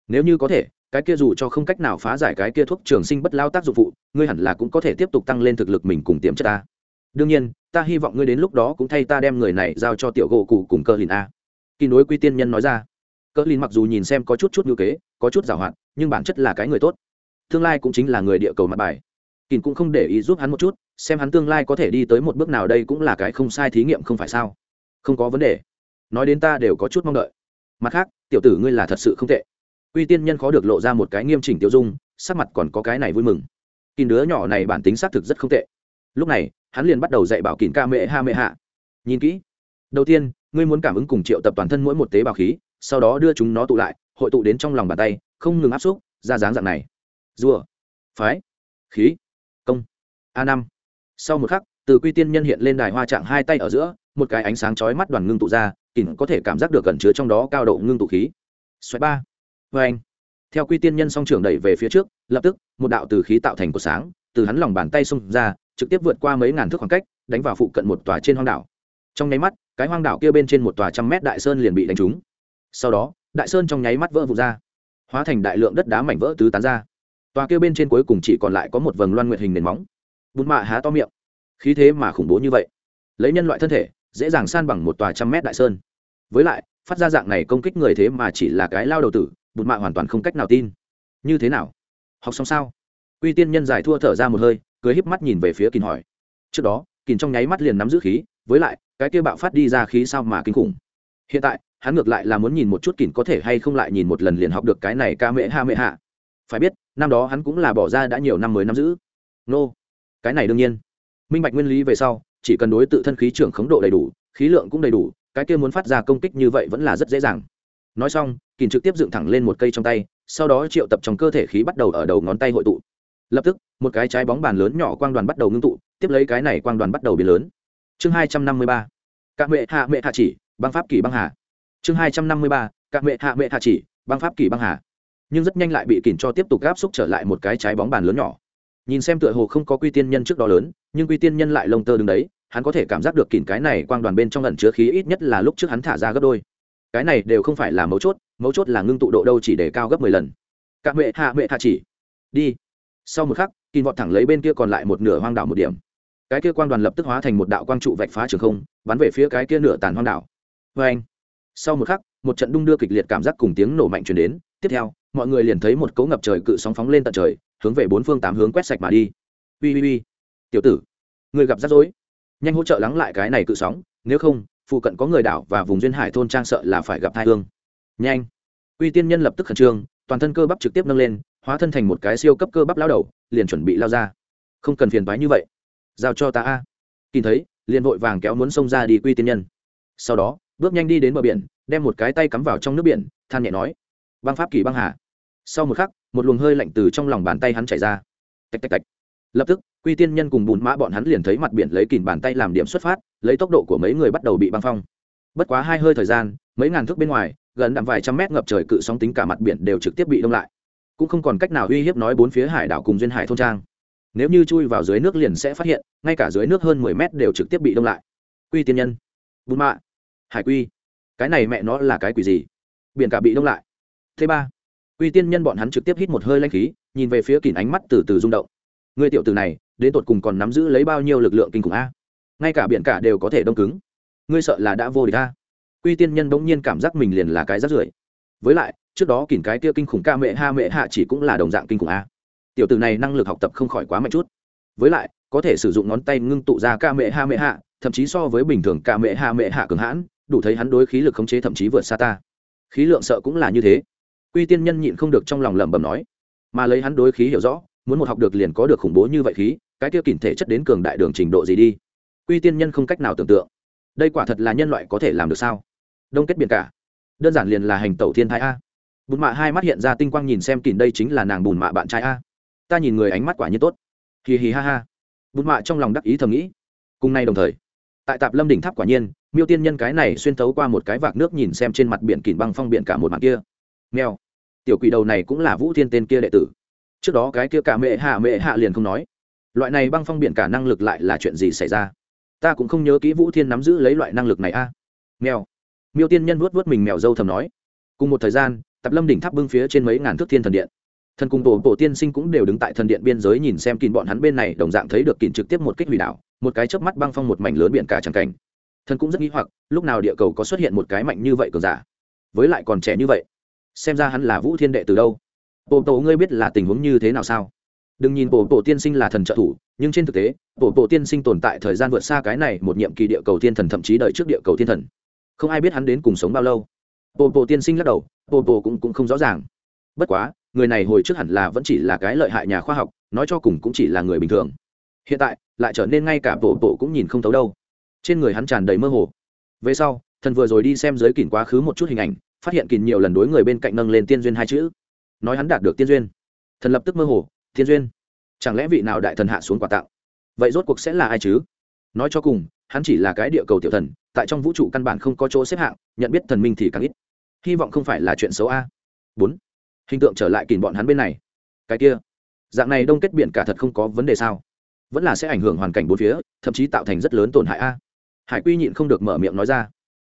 Speaker 1: nếu như có thể, cái kia dù cho không cách nào phá giải cái kia thuốc trường sinh bất lao tác dụng phụ, ngươi hẳn là cũng có thể tiếp tục tăng lên thực lực mình cùng tiềm chất ta. Đương nhiên, ta hy vọng ngươi đến lúc đó cũng thay ta đem người này giao cho tiểu gỗ cụ cùng cơ lìn a. Kỳ nối quy tiên nhân nói ra. Cơ lìn mặc dù nhìn xem có chút chút ngữ kế, có chút giảo hoạt, nhưng bản chất là cái người tốt. Tương lai cũng chính là người địa cầu mặt bài. Kỳ cũng không để ý giúp hắn một chút, xem hắn tương lai có thể đi tới một bước nào đây cũng là cái không sai thí nghiệm không phải sao? Không có vấn đề. Nói đến ta đều có chút mong đợi. Mặt khác, tiểu tử ngươi là thật sự không tệ. Quy tiên nhân khó được lộ ra một cái nghiêm chỉnh tiêu dung, sắc mặt còn có cái này vui mừng. Kìn đứa nhỏ này bản tính xác thực rất không tệ. Lúc này, hắn liền bắt đầu dạy bảo Kìn ca mẹ ha mẹ hạ. Nhìn kỹ. Đầu tiên, ngươi muốn cảm ứng cùng triệu tập toàn thân mỗi một tế bào khí, sau đó đưa chúng nó tụ lại, hội tụ đến trong lòng bàn tay, không ngừng áp xúc, ra dáng dạng này. Rùa, phái, khí, công. a năm. Sau một khắc, từ quy tiên nhân hiện lên đài hoa trạng hai tay ở giữa, một cái ánh sáng chói mắt đoàn ngưng tụ ra, Kìn có thể cảm giác được gần chứa trong đó cao độ ngưng tụ khí. Xoáy ba vê anh. Theo quy tiên nhân song trưởng đẩy về phía trước, lập tức, một đạo từ khí tạo thành của sáng, từ hắn lòng bàn tay xông ra, trực tiếp vượt qua mấy ngàn thước khoảng cách, đánh vào phụ cận một tòa trên hoang đảo. Trong nháy mắt, cái hoang đảo kia bên trên một tòa trăm mét đại sơn liền bị đánh trúng. Sau đó, đại sơn trong nháy mắt vỡ vụt ra, hóa thành đại lượng đất đá mảnh vỡ tứ tán ra. Tòa kia bên trên cuối cùng chỉ còn lại có một vầng loan nguyệt hình nền móng. Bùn mạ há to miệng. Khí thế mà khủng bố như vậy. Lấy nhân loại thân thể, dễ dàng san bằng một tòa trăm mét đại sơn. Với lại, phát ra dạng này công kích người thế mà chỉ là cái lao đầu tử bụt mạ hoàn toàn không cách nào tin. Như thế nào? Học xong sao? Uy tiên nhân giải thua thở ra một hơi, cười híp mắt nhìn về phía kín hỏi. Trước đó kín trong nháy mắt liền nắm giữ khí, với lại, cái kia bạo phát đi ra khí sao mà kinh khủng. Hiện tại, hắn ngược lại là muốn nhìn một chút kín có thể hay không lại nhìn một lần liền học được cái này ca mễ ha mễ hạ. Phải biết, năm đó hắn cũng là bỏ ra đã nhiều năm mới nắm giữ. Nô. Cái này đương nhiên. Minh bạch nguyên lý về sau, chỉ cần đối tự thân khí trưởng khống độ đầy đủ, khí lượng cũng đầy đủ, cái kia muốn phát ra công kích như vậy vẫn là rất dễ dàng nói xong kìm trực tiếp dựng thẳng lên một cây trong tay, sau đó triệu tập trong cơ thể khí bắt đầu ở đầu ngón tay hội tụ. Lập tức, một cái trái bóng bàn lớn nhỏ quang đoàn bắt đầu ngưng tụ, tiếp lấy cái này quang đoàn bắt đầu biến lớn. Chương hai trăm năm mươi ba. Các mẹ hạ mẹ hạ chỉ, băng pháp kỳ băng hà. Chương hai trăm năm mươi ba. Các mẹ hạ mẹ hạ chỉ, băng pháp kỳ băng hà. Nhưng rất nhanh lại bị kìm cho tiếp tục gáp xúc trở lại một cái trái bóng bàn lớn nhỏ. Nhìn xem tựa hồ không có quy tiên nhân trước đó lớn, nhưng quy tiên nhân lại lông tơ đứng đấy, hắn có thể cảm giác được kìm cái này quang đoàn bên trong lần chứa khí ít nhất là lúc trước hắn thả ra gấp đôi cái này đều không phải là mấu chốt mấu chốt là ngưng tụ độ đâu chỉ để cao gấp mười lần. Các mẹ hạ mẹ hạ chỉ. Đi. Sau một khắc kìm vọt thẳng lấy bên kia còn lại một nửa hoang đảo một điểm. Cái kia quang đoàn lập tức hóa thành một đạo quang trụ vạch phá trường không, bắn về phía cái kia nửa tàn hoang đảo. Vê anh. Sau một khắc, một trận đung đưa kịch liệt cảm giác cùng tiếng nổ mạnh chuyển đến. Tiếp theo, mọi người liền thấy một cấu ngập trời cự sóng phóng lên tận trời, hướng về bốn phương tám hướng quét sạch mà đi. Ui ui ui tiểu tử, người gặp rắc rối. Nhanh hỗ trợ lắng lại cái này cự sóng, nếu không phụ cận có người đảo và vùng duyên hải thôn trang sợ là phải gặp thai thương nhanh. Uy tiên nhân lập tức khẩn trương, toàn thân cơ bắp trực tiếp nâng lên, hóa thân thành một cái siêu cấp cơ bắp lao đầu, liền chuẩn bị lao ra. Không cần phiền toái như vậy. Giao cho ta a. Kín thấy, liền vội vàng kéo muốn xông ra đi quy tiên nhân. Sau đó, bước nhanh đi đến bờ biển, đem một cái tay cắm vào trong nước biển, than nhẹ nói. Băng pháp kỳ băng hà. Sau một khắc, một luồng hơi lạnh từ trong lòng bàn tay hắn chảy ra. Tạch tạch tạch lập tức, quy tiên nhân cùng bùn mã bọn hắn liền thấy mặt biển lấy kìm bàn tay làm điểm xuất phát, lấy tốc độ của mấy người bắt đầu bị băng phong. Bất quá hai hơi thời gian, mấy ngàn thước bên ngoài, gần đạm vài trăm mét ngập trời cự sóng tính cả mặt biển đều trực tiếp bị đông lại. Cũng không còn cách nào uy hiếp nói bốn phía hải đảo cùng duyên hải thôn trang. Nếu như chui vào dưới nước liền sẽ phát hiện, ngay cả dưới nước hơn mười mét đều trực tiếp bị đông lại. Quy tiên nhân, bùn mạ hải quy, cái này mẹ nó là cái quỷ gì? Biển cả bị đông lại. Thứ ba, quy tiên nhân bọn hắn trực tiếp hít một hơi lanh khí, nhìn về phía kìm ánh mắt từ từ rung động người tiểu tử này, đến tột cùng còn nắm giữ lấy bao nhiêu lực lượng kinh khủng a? Ngay cả biển cả đều có thể đông cứng. Ngươi sợ là đã vô địch a? Quy tiên nhân bỗng nhiên cảm giác mình liền là cái rát rưởi. Với lại, trước đó kìm cái kia kinh khủng ca mẹ ha mẹ hạ chỉ cũng là đồng dạng kinh khủng a. Tiểu tử này năng lực học tập không khỏi quá mạnh chút. Với lại, có thể sử dụng ngón tay ngưng tụ ra ca mẹ ha mẹ hạ, thậm chí so với bình thường ca mẹ ha mẹ hạ cường hãn, đủ thấy hắn đối khí lực khống chế thậm chí vượt xa ta. Khí lượng sợ cũng là như thế. Quy tiên nhân nhịn không được trong lòng lẩm bẩm nói, mà lấy hắn đối khí hiểu rõ muốn một học được liền có được khủng bố như vậy khí, cái tiêu kỉnh thể chất đến cường đại đường trình độ gì đi? Quy tiên nhân không cách nào tưởng tượng. Đây quả thật là nhân loại có thể làm được sao? Đông kết biển cả. Đơn giản liền là hành tẩu thiên thái a. Bùn mạ hai mắt hiện ra tinh quang nhìn xem kỉnh đây chính là nàng bùn mạ bạn trai a. Ta nhìn người ánh mắt quả như tốt. Hì hì ha ha. Bùn mạ trong lòng đắc ý thầm nghĩ. Cùng nay đồng thời, tại tạp lâm đỉnh tháp quả nhiên, miêu tiên nhân cái này xuyên tấu qua một cái vạc nước nhìn xem trên mặt biển kìm băng phong biển cả một mặt kia. Mèo. Tiểu quỷ đầu này cũng là vũ thiên tên kia đệ tử trước đó cái kia cả mẹ hạ mẹ hạ liền không nói. Loại này băng phong biển cả năng lực lại là chuyện gì xảy ra? Ta cũng không nhớ kỹ vũ thiên nắm giữ lấy loại năng lực này a. À. mèo. Miêu tiên nhân vuốt vuốt mình mèo dâu thầm nói. Cùng một thời gian, tập lâm đỉnh tháp bưng phía trên mấy ngàn thước thiên thần điện. Thần cùng tổ bộ tiên sinh cũng đều đứng tại thần điện biên giới nhìn xem kín bọn hắn bên này, đồng dạng thấy được kín trực tiếp một kích hủy đảo, một cái chớp mắt băng phong một mảnh lớn biển cả tràng cảnh. Thần cũng rất nghĩ hoặc, lúc nào địa cầu có xuất hiện một cái mạnh như vậy cường giả? Với lại còn trẻ như vậy, xem ra hắn là vũ thiên đệ từ đâu? Bộ tổ ngươi biết là tình huống như thế nào sao? Đừng nhìn bộ bộ tiên sinh là thần trợ thủ nhưng trên thực tế bộ bộ tiên sinh tồn tại thời gian vượt xa cái này một nhiệm kỳ địa cầu thiên thần thậm chí đợi trước địa cầu thiên thần. Không ai biết hắn đến cùng sống bao lâu. Bộ bộ tiên sinh lắc đầu bộ bộ cũng, cũng không rõ ràng. Bất quá người này hồi trước hẳn là vẫn chỉ là cái lợi hại nhà khoa học nói cho cùng cũng chỉ là người bình thường. Hiện tại lại trở nên ngay cả bộ bộ cũng nhìn không thấu đâu. Trên người hắn tràn đầy mơ hồ. Về sau thần vừa rồi đi xem giới kỉnh quá khứ một chút hình ảnh phát hiện kìn nhiều lần đối người bên cạnh nâng lên tiên duyên hai chữ nói hắn đạt được tiên duyên. Thần lập tức mơ hồ, tiên duyên. Chẳng lẽ vị nào đại thần hạ xuống quà tặng vậy rốt cuộc sẽ là ai chứ? Nói cho cùng, hắn chỉ là cái địa cầu tiểu thần, tại trong vũ trụ căn bản không có chỗ xếp hạng, nhận biết thần minh thì càng ít. Hy vọng không phải là chuyện xấu a. Bốn. Hình tượng trở lại kìm bọn hắn bên này. Cái kia. Dạng này đông kết biển cả thật không có vấn đề sao? Vẫn là sẽ ảnh hưởng hoàn cảnh bốn phía, thậm chí tạo thành rất lớn tổn hại a. Hải quy nhịn không được mở miệng nói ra.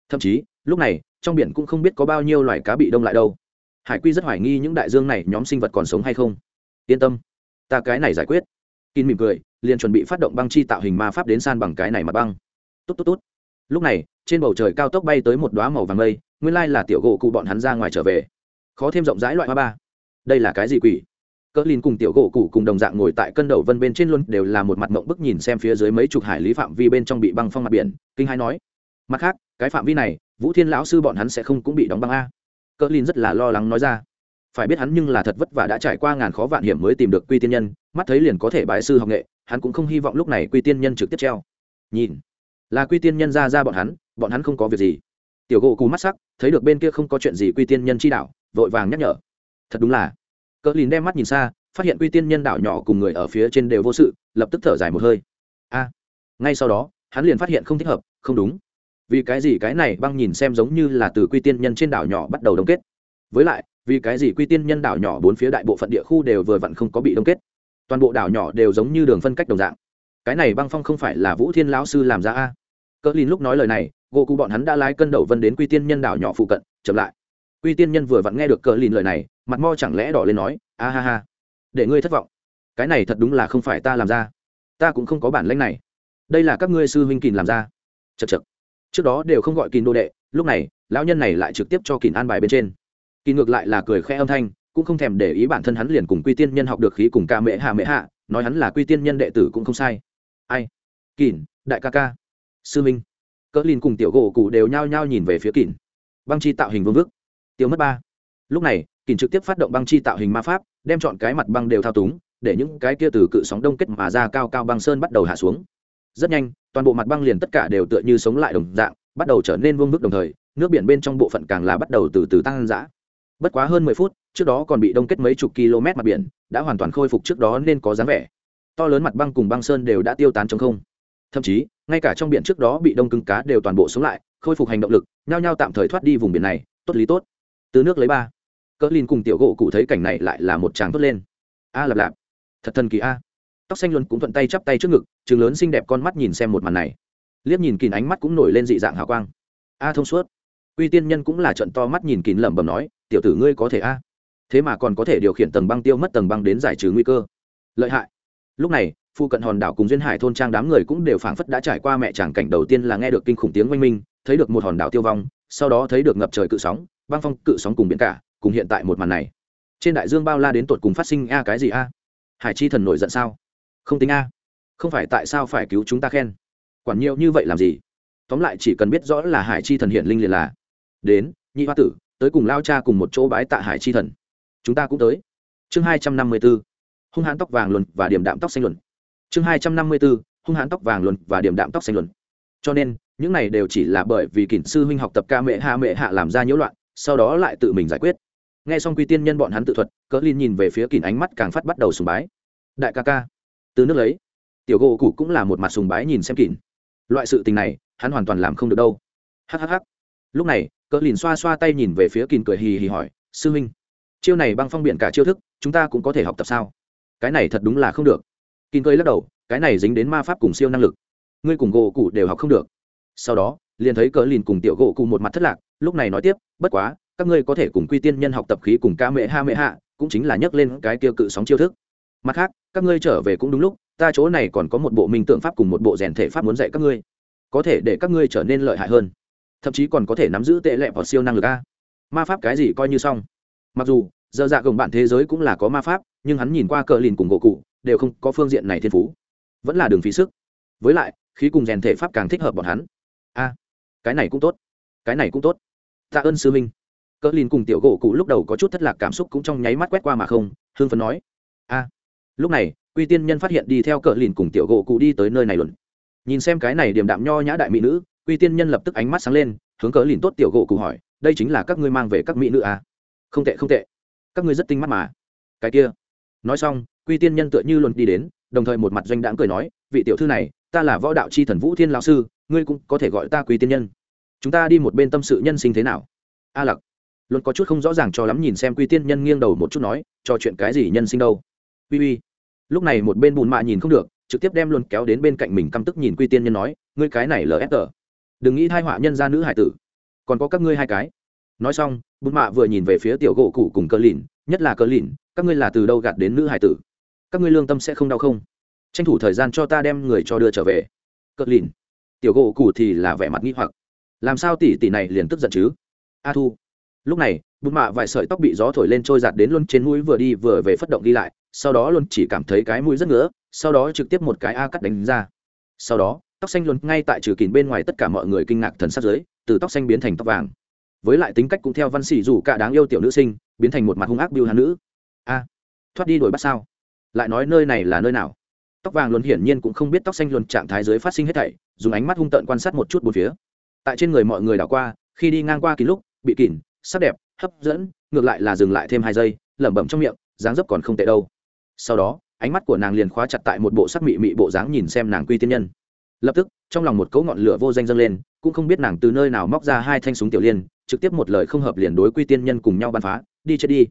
Speaker 1: Thậm chí, lúc này, trong biển cũng không biết có bao nhiêu loài cá bị đông lại đâu hải quy rất hoài nghi những đại dương này nhóm sinh vật còn sống hay không. Yên tâm, ta cái này giải quyết. Kín mỉm cười, liền chuẩn bị phát động băng chi tạo hình ma pháp đến san bằng cái này mặt băng. Tốt tốt tốt. Lúc này, trên bầu trời cao tốc bay tới một đoá màu vàng mây, nguyên lai là tiểu gỗ cụ bọn hắn ra ngoài trở về. Khó thêm rộng rãi loại hoa ba. Đây là cái gì quỷ? Cỡ lìn cùng tiểu gỗ cụ cùng đồng dạng ngồi tại cân đầu vân bên trên luôn đều là một mặt mộng bức nhìn xem phía dưới mấy chục hải lý phạm vi bên trong bị băng phong mặt biển, kinh hai nói. Mặt khác, cái phạm vi này, vũ thiên lão sư bọn hắn sẽ không cũng bị đóng băng a cỡ lin rất là lo lắng nói ra. Phải biết hắn nhưng là thật vất vả đã trải qua ngàn khó vạn hiểm mới tìm được quy tiên nhân, mắt thấy liền có thể bại sư học nghệ, hắn cũng không hy vọng lúc này quy tiên nhân trực tiếp treo. Nhìn, là quy tiên nhân ra ra bọn hắn bọn hắn không có việc gì. Tiểu gỗ cù mắt sắc, thấy được bên kia không có chuyện gì quy tiên nhân chi đạo, vội vàng nhắc nhở. Thật đúng là. Cỡ lìn đem mắt nhìn xa, phát hiện quy tiên nhân đảo nhỏ cùng người ở phía trên đều vô sự, lập tức thở dài một hơi. A, ngay sau đó, hắn liền phát hiện không thích hợp, không đúng vì cái gì cái này băng nhìn xem giống như là từ quy tiên nhân trên đảo nhỏ bắt đầu đông kết. Với lại, vì cái gì quy tiên nhân đảo nhỏ bốn phía đại bộ phận địa khu đều vừa vặn không có bị đông kết. Toàn bộ đảo nhỏ đều giống như đường phân cách đồng dạng. Cái này băng phong không phải là vũ thiên lão sư làm ra a? Cỡ lìn lúc nói lời này, gỗ cụ bọn hắn đã lái cân đầu vân đến quy tiên nhân đảo nhỏ phụ cận, chậm lại. Quy tiên nhân vừa vặn nghe được cỡ lìn lời này, mặt mo chẳng lẽ đỏ lên nói, a ha ha, để ngươi thất vọng. Cái này thật đúng là không phải ta làm ra. Ta cũng không có bản lãnh này. Đây là các ngươi sư huynh kìn làm ra. Chật chật trước đó đều không gọi kìn đô đệ, lúc này, lão nhân này lại trực tiếp cho kìn an bài bên trên. Kỳ ngược lại là cười khẽ âm thanh, cũng không thèm để ý bản thân hắn liền cùng quy tiên nhân học được khí cùng ca mễ hạ mễ hạ, nói hắn là quy tiên nhân đệ tử cũng không sai. Ai? Kỳn đại ca ca. Sư minh. Cỡ lìn cùng tiểu gỗ cụ đều nhao nhao nhìn về phía kỳn băng chi tạo hình vương vức. Tiêu mất ba. Lúc này kỳn trực tiếp phát động băng chi tạo hình ma pháp, đem chọn cái mặt băng đều thao túng, để những cái kia từ cự sóng đông kết mà ra cao cao băng sơn bắt đầu hạ xuống rất nhanh, toàn bộ mặt băng liền tất cả đều tựa như sống lại đồng dạng, bắt đầu trở nên vương vức đồng thời, nước biển bên trong bộ phận càng là bắt đầu từ từ tăng dã. Bất quá hơn mười phút, trước đó còn bị đông kết mấy chục km mặt biển, đã hoàn toàn khôi phục trước đó nên có dáng vẻ. To lớn mặt băng cùng băng sơn đều đã tiêu tán trong không. Thậm chí, ngay cả trong biển trước đó bị đông cứng cá đều toàn bộ sống lại, khôi phục hành động lực, nhao nhao tạm thời thoát đi vùng biển này, tốt lý tốt. Từ nước lấy ba. Cỡ lin cùng tiểu gỗ cụ thấy cảnh này lại là một tràng tốt lên. A lạp lạp. Thật thần kỳ a tóc xanh luôn cũng thuận tay chắp tay trước ngực chừng lớn xinh đẹp con mắt nhìn xem một màn này. Liếc nhìn kín ánh mắt cũng nổi lên dị dạng hào quang. A thông suốt. Uy tiên nhân cũng là trận to mắt nhìn kín lẩm bẩm nói, tiểu tử ngươi có thể a? Thế mà còn có thể điều khiển tầng băng tiêu mất tầng băng đến giải trừ nguy cơ. Lợi hại. Lúc này, phu cận hòn đảo cùng duyên hải thôn trang đám người cũng đều phảng phất đã trải qua mẹ tràng cảnh đầu tiên là nghe được kinh khủng tiếng oanh minh, thấy được một hòn đảo tiêu vong, sau đó thấy được ngập trời cự sóng, băng phong cự sóng cùng biển cả, cùng hiện tại một màn này. Trên đại dương bao la đến tột cùng phát sinh a cái gì a? Hải chi thần nổi giận sao? Không tính a. Không phải tại sao phải cứu chúng ta khen? Quản nhiều như vậy làm gì? Tóm lại chỉ cần biết rõ là hải chi thần hiện linh liền là. Đến, nhị hoa tử, tới cùng lao cha cùng một chỗ bái tạ hải chi thần. Chúng ta cũng tới. Chương hai trăm năm mươi b ố hung hãn tóc vàng luận và điểm đạm tóc xanh luận chương hai trăm năm mươi b ố hung hãn tóc vàng luận và điểm đạm tóc xanh luận cho nên, những này đều chỉ là bởi vì kỳnh sư huynh học tập ca mệ hạ mệ hạ làm ra nhiễu loạn, sau đó lại tự mình giải quyết. Nghe xong quy tiên nhân bọn hắn tự thuật, cỡ linh nhìn về phía kỳnh ánh mắt càng phát bắt đầu sùng bái. Đại ca ca từ nước lấy tiểu gỗ cụ cũng là một mặt sùng bái nhìn xem kỳnh loại sự tình này, hắn hoàn toàn làm không được đâu. Hhh lúc này, cỡ lìn xoa xoa tay nhìn về phía kìn cười hì hì hỏi, sư huynh, chiêu này băng phong biện cả chiêu thức, chúng ta cũng có thể học tập sao? Cái này thật đúng là không được. Kìn cười lắc đầu, cái này dính đến ma pháp cùng siêu năng lực. Ngươi cùng gỗ cụ đều học không được. Sau đó, liền thấy cỡ lìn cùng tiểu gỗ cụ một mặt thất lạc, lúc này nói tiếp, bất quá, các ngươi có thể cùng quy tiên nhân học tập khí cùng ca mệ ha mệ hạ cũng chính là nhấc lên cái tiêu cự sóng chiêu thức mặt khác, các ngươi trở về cũng đúng lúc, ta chỗ này còn có một bộ minh tượng pháp cùng một bộ rèn thể pháp muốn dạy các ngươi. Có thể để các ngươi trở nên lợi hại hơn. Thậm chí còn có thể nắm giữ tệ lẹ vào siêu năng lực a. Ma pháp cái gì coi như xong. Mặc dù, giờ dạ gồng bạn thế giới cũng là có ma pháp, nhưng hắn nhìn qua cờ lìn cùng gỗ cụ, đều không có phương diện này thiên phú. Vẫn là đường phí sức. Với lại, khí cùng rèn thể pháp càng thích hợp bọn hắn. A, cái này cũng tốt. Cái này cũng tốt. Tạ ơn sư minh. Cờ lìn cùng tiểu gỗ cụ lúc đầu có chút thất lạc cảm xúc cũng trong nháy mắt quét qua mà không hương phấn nói. A lúc này quy tiên nhân phát hiện đi theo cờ lìn cùng tiểu gỗ cụ đi tới nơi này luôn, nhìn xem cái này điểm đạm nho nhã đại mỹ nữ quy tiên nhân lập tức ánh mắt sáng lên hướng cờ lìn tốt tiểu gỗ cụ hỏi đây chính là các ngươi mang về các mỹ nữ à? không tệ không tệ. Các ngươi rất tinh mắt mà. Cái kia. Nói xong quy tiên nhân tựa như luôn đi đến đồng thời một mặt doanh đãng cười nói vị tiểu thư này ta là võ đạo c h i thần vũ thiên lão sư ngươi cũng có thể gọi ta quy tiên nhân. Chúng ta đi một bên tâm sự nhân sinh thế nào? A lặc. Luôn có chút không rõ ràng cho lắm nhìn xem quy tiên nhân nghiêng đầu một chút nói cho chuyện cái gì nhân sinh đâu? Uy uy. Lúc này một bên bùn mạ nhìn không được, trực tiếp đem luôn kéo đến bên cạnh mình căm tức nhìn quy tiên nhân nói, ngươi cái này lờ ép tờ. Đừng nghĩ hai họa nhân ra nữ hải tử. Còn có các ngươi hai cái. Nói xong, bùn mạ vừa nhìn về phía tiểu gỗ cụ cùng cờ lìn, nhất là cờ lìn, các ngươi là từ đâu gạt đến nữ hải tử? Các ngươi lương tâm sẽ không đau không? Tranh thủ thời gian cho ta đem người cho đưa trở về. Cờ lìn. Tiểu gỗ cụ thì là vẻ mặt nghi hoặc. Làm sao tỷ tỷ này liền tức giận chứ? A thu. Lúc này, bùn mạ vài sợi tóc bị gió thổi lên trôi giạt đến luôn trên mũi vừa đi vừa về phất động đi lại sau đó luôn chỉ cảm thấy cái mũi rất ngứa, sau đó trực tiếp một cái a cắt đánh ra. Sau đó, tóc xanh luôn ngay tại trừ kín bên ngoài tất cả mọi người kinh ngạc thần sắc dưới, từ tóc xanh biến thành tóc vàng. Với lại tính cách cũng theo văn sĩ dù cả đáng yêu tiểu nữ sinh, biến thành một mặt hung ác biêu hàn nữ. A, thoát đi đuổi bắt sao? Lại nói nơi này là nơi nào? Tóc vàng luôn hiển nhiên cũng không biết tóc xanh luôn trạng thái dưới phát sinh hết thảy, dùng ánh mắt hung tợn quan sát một chút bốn phía. Tại trên người mọi người đảo qua, khi đi ngang qua kín lúc, bị kỉn sắc đẹp, hấp dẫn, ngược lại là dừng lại thêm hai giây, lẩm bẩm trong miệng, dáng dấp còn không tệ đâu sau đó, ánh mắt của nàng liền khóa chặt tại một bộ sắc mị mị bộ dáng nhìn xem nàng quy tiên nhân. Lập tức, trong lòng một cấu ngọn lửa vô danh dâng lên, cũng không biết nàng từ nơi nào móc ra hai thanh súng tiểu liên, trực tiếp một lời không hợp liền đối quy tiên nhân cùng nhau bắn phá. Đi chết đi.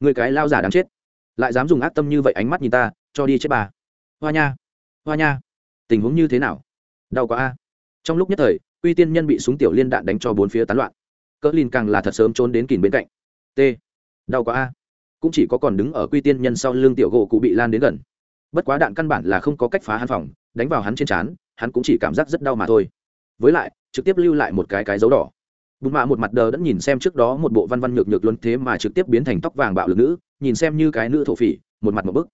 Speaker 1: Người cái lao giả đáng chết. Lại dám dùng ác tâm như vậy ánh mắt nhìn ta, cho đi chết bà. Hoa nha. Hoa nha. Tình huống như thế nào? Đau quá a. Trong lúc nhất thời, quy tiên nhân bị súng tiểu liên đạn đánh cho bốn phía tán loạn. Cỡ lin càng là thật sớm trốn đến kìn bên cạnh. T. Đau quá a cũng chỉ có còn đứng ở quy tiên nhân sau lưng tiểu gỗ cụ bị lan đến gần. Bất quá đạn căn bản là không có cách phá hắn phòng, đánh vào hắn trên trán, hắn cũng chỉ cảm giác rất đau mà thôi. Với lại, trực tiếp lưu lại một cái cái dấu đỏ. Bùn mạ một mặt đờ đẫn nhìn xem trước đó một bộ văn văn nhược nhược luôn thế mà trực tiếp biến thành tóc vàng bạo lực nữ, nhìn xem như cái nữ thổ phỉ, một mặt một bức.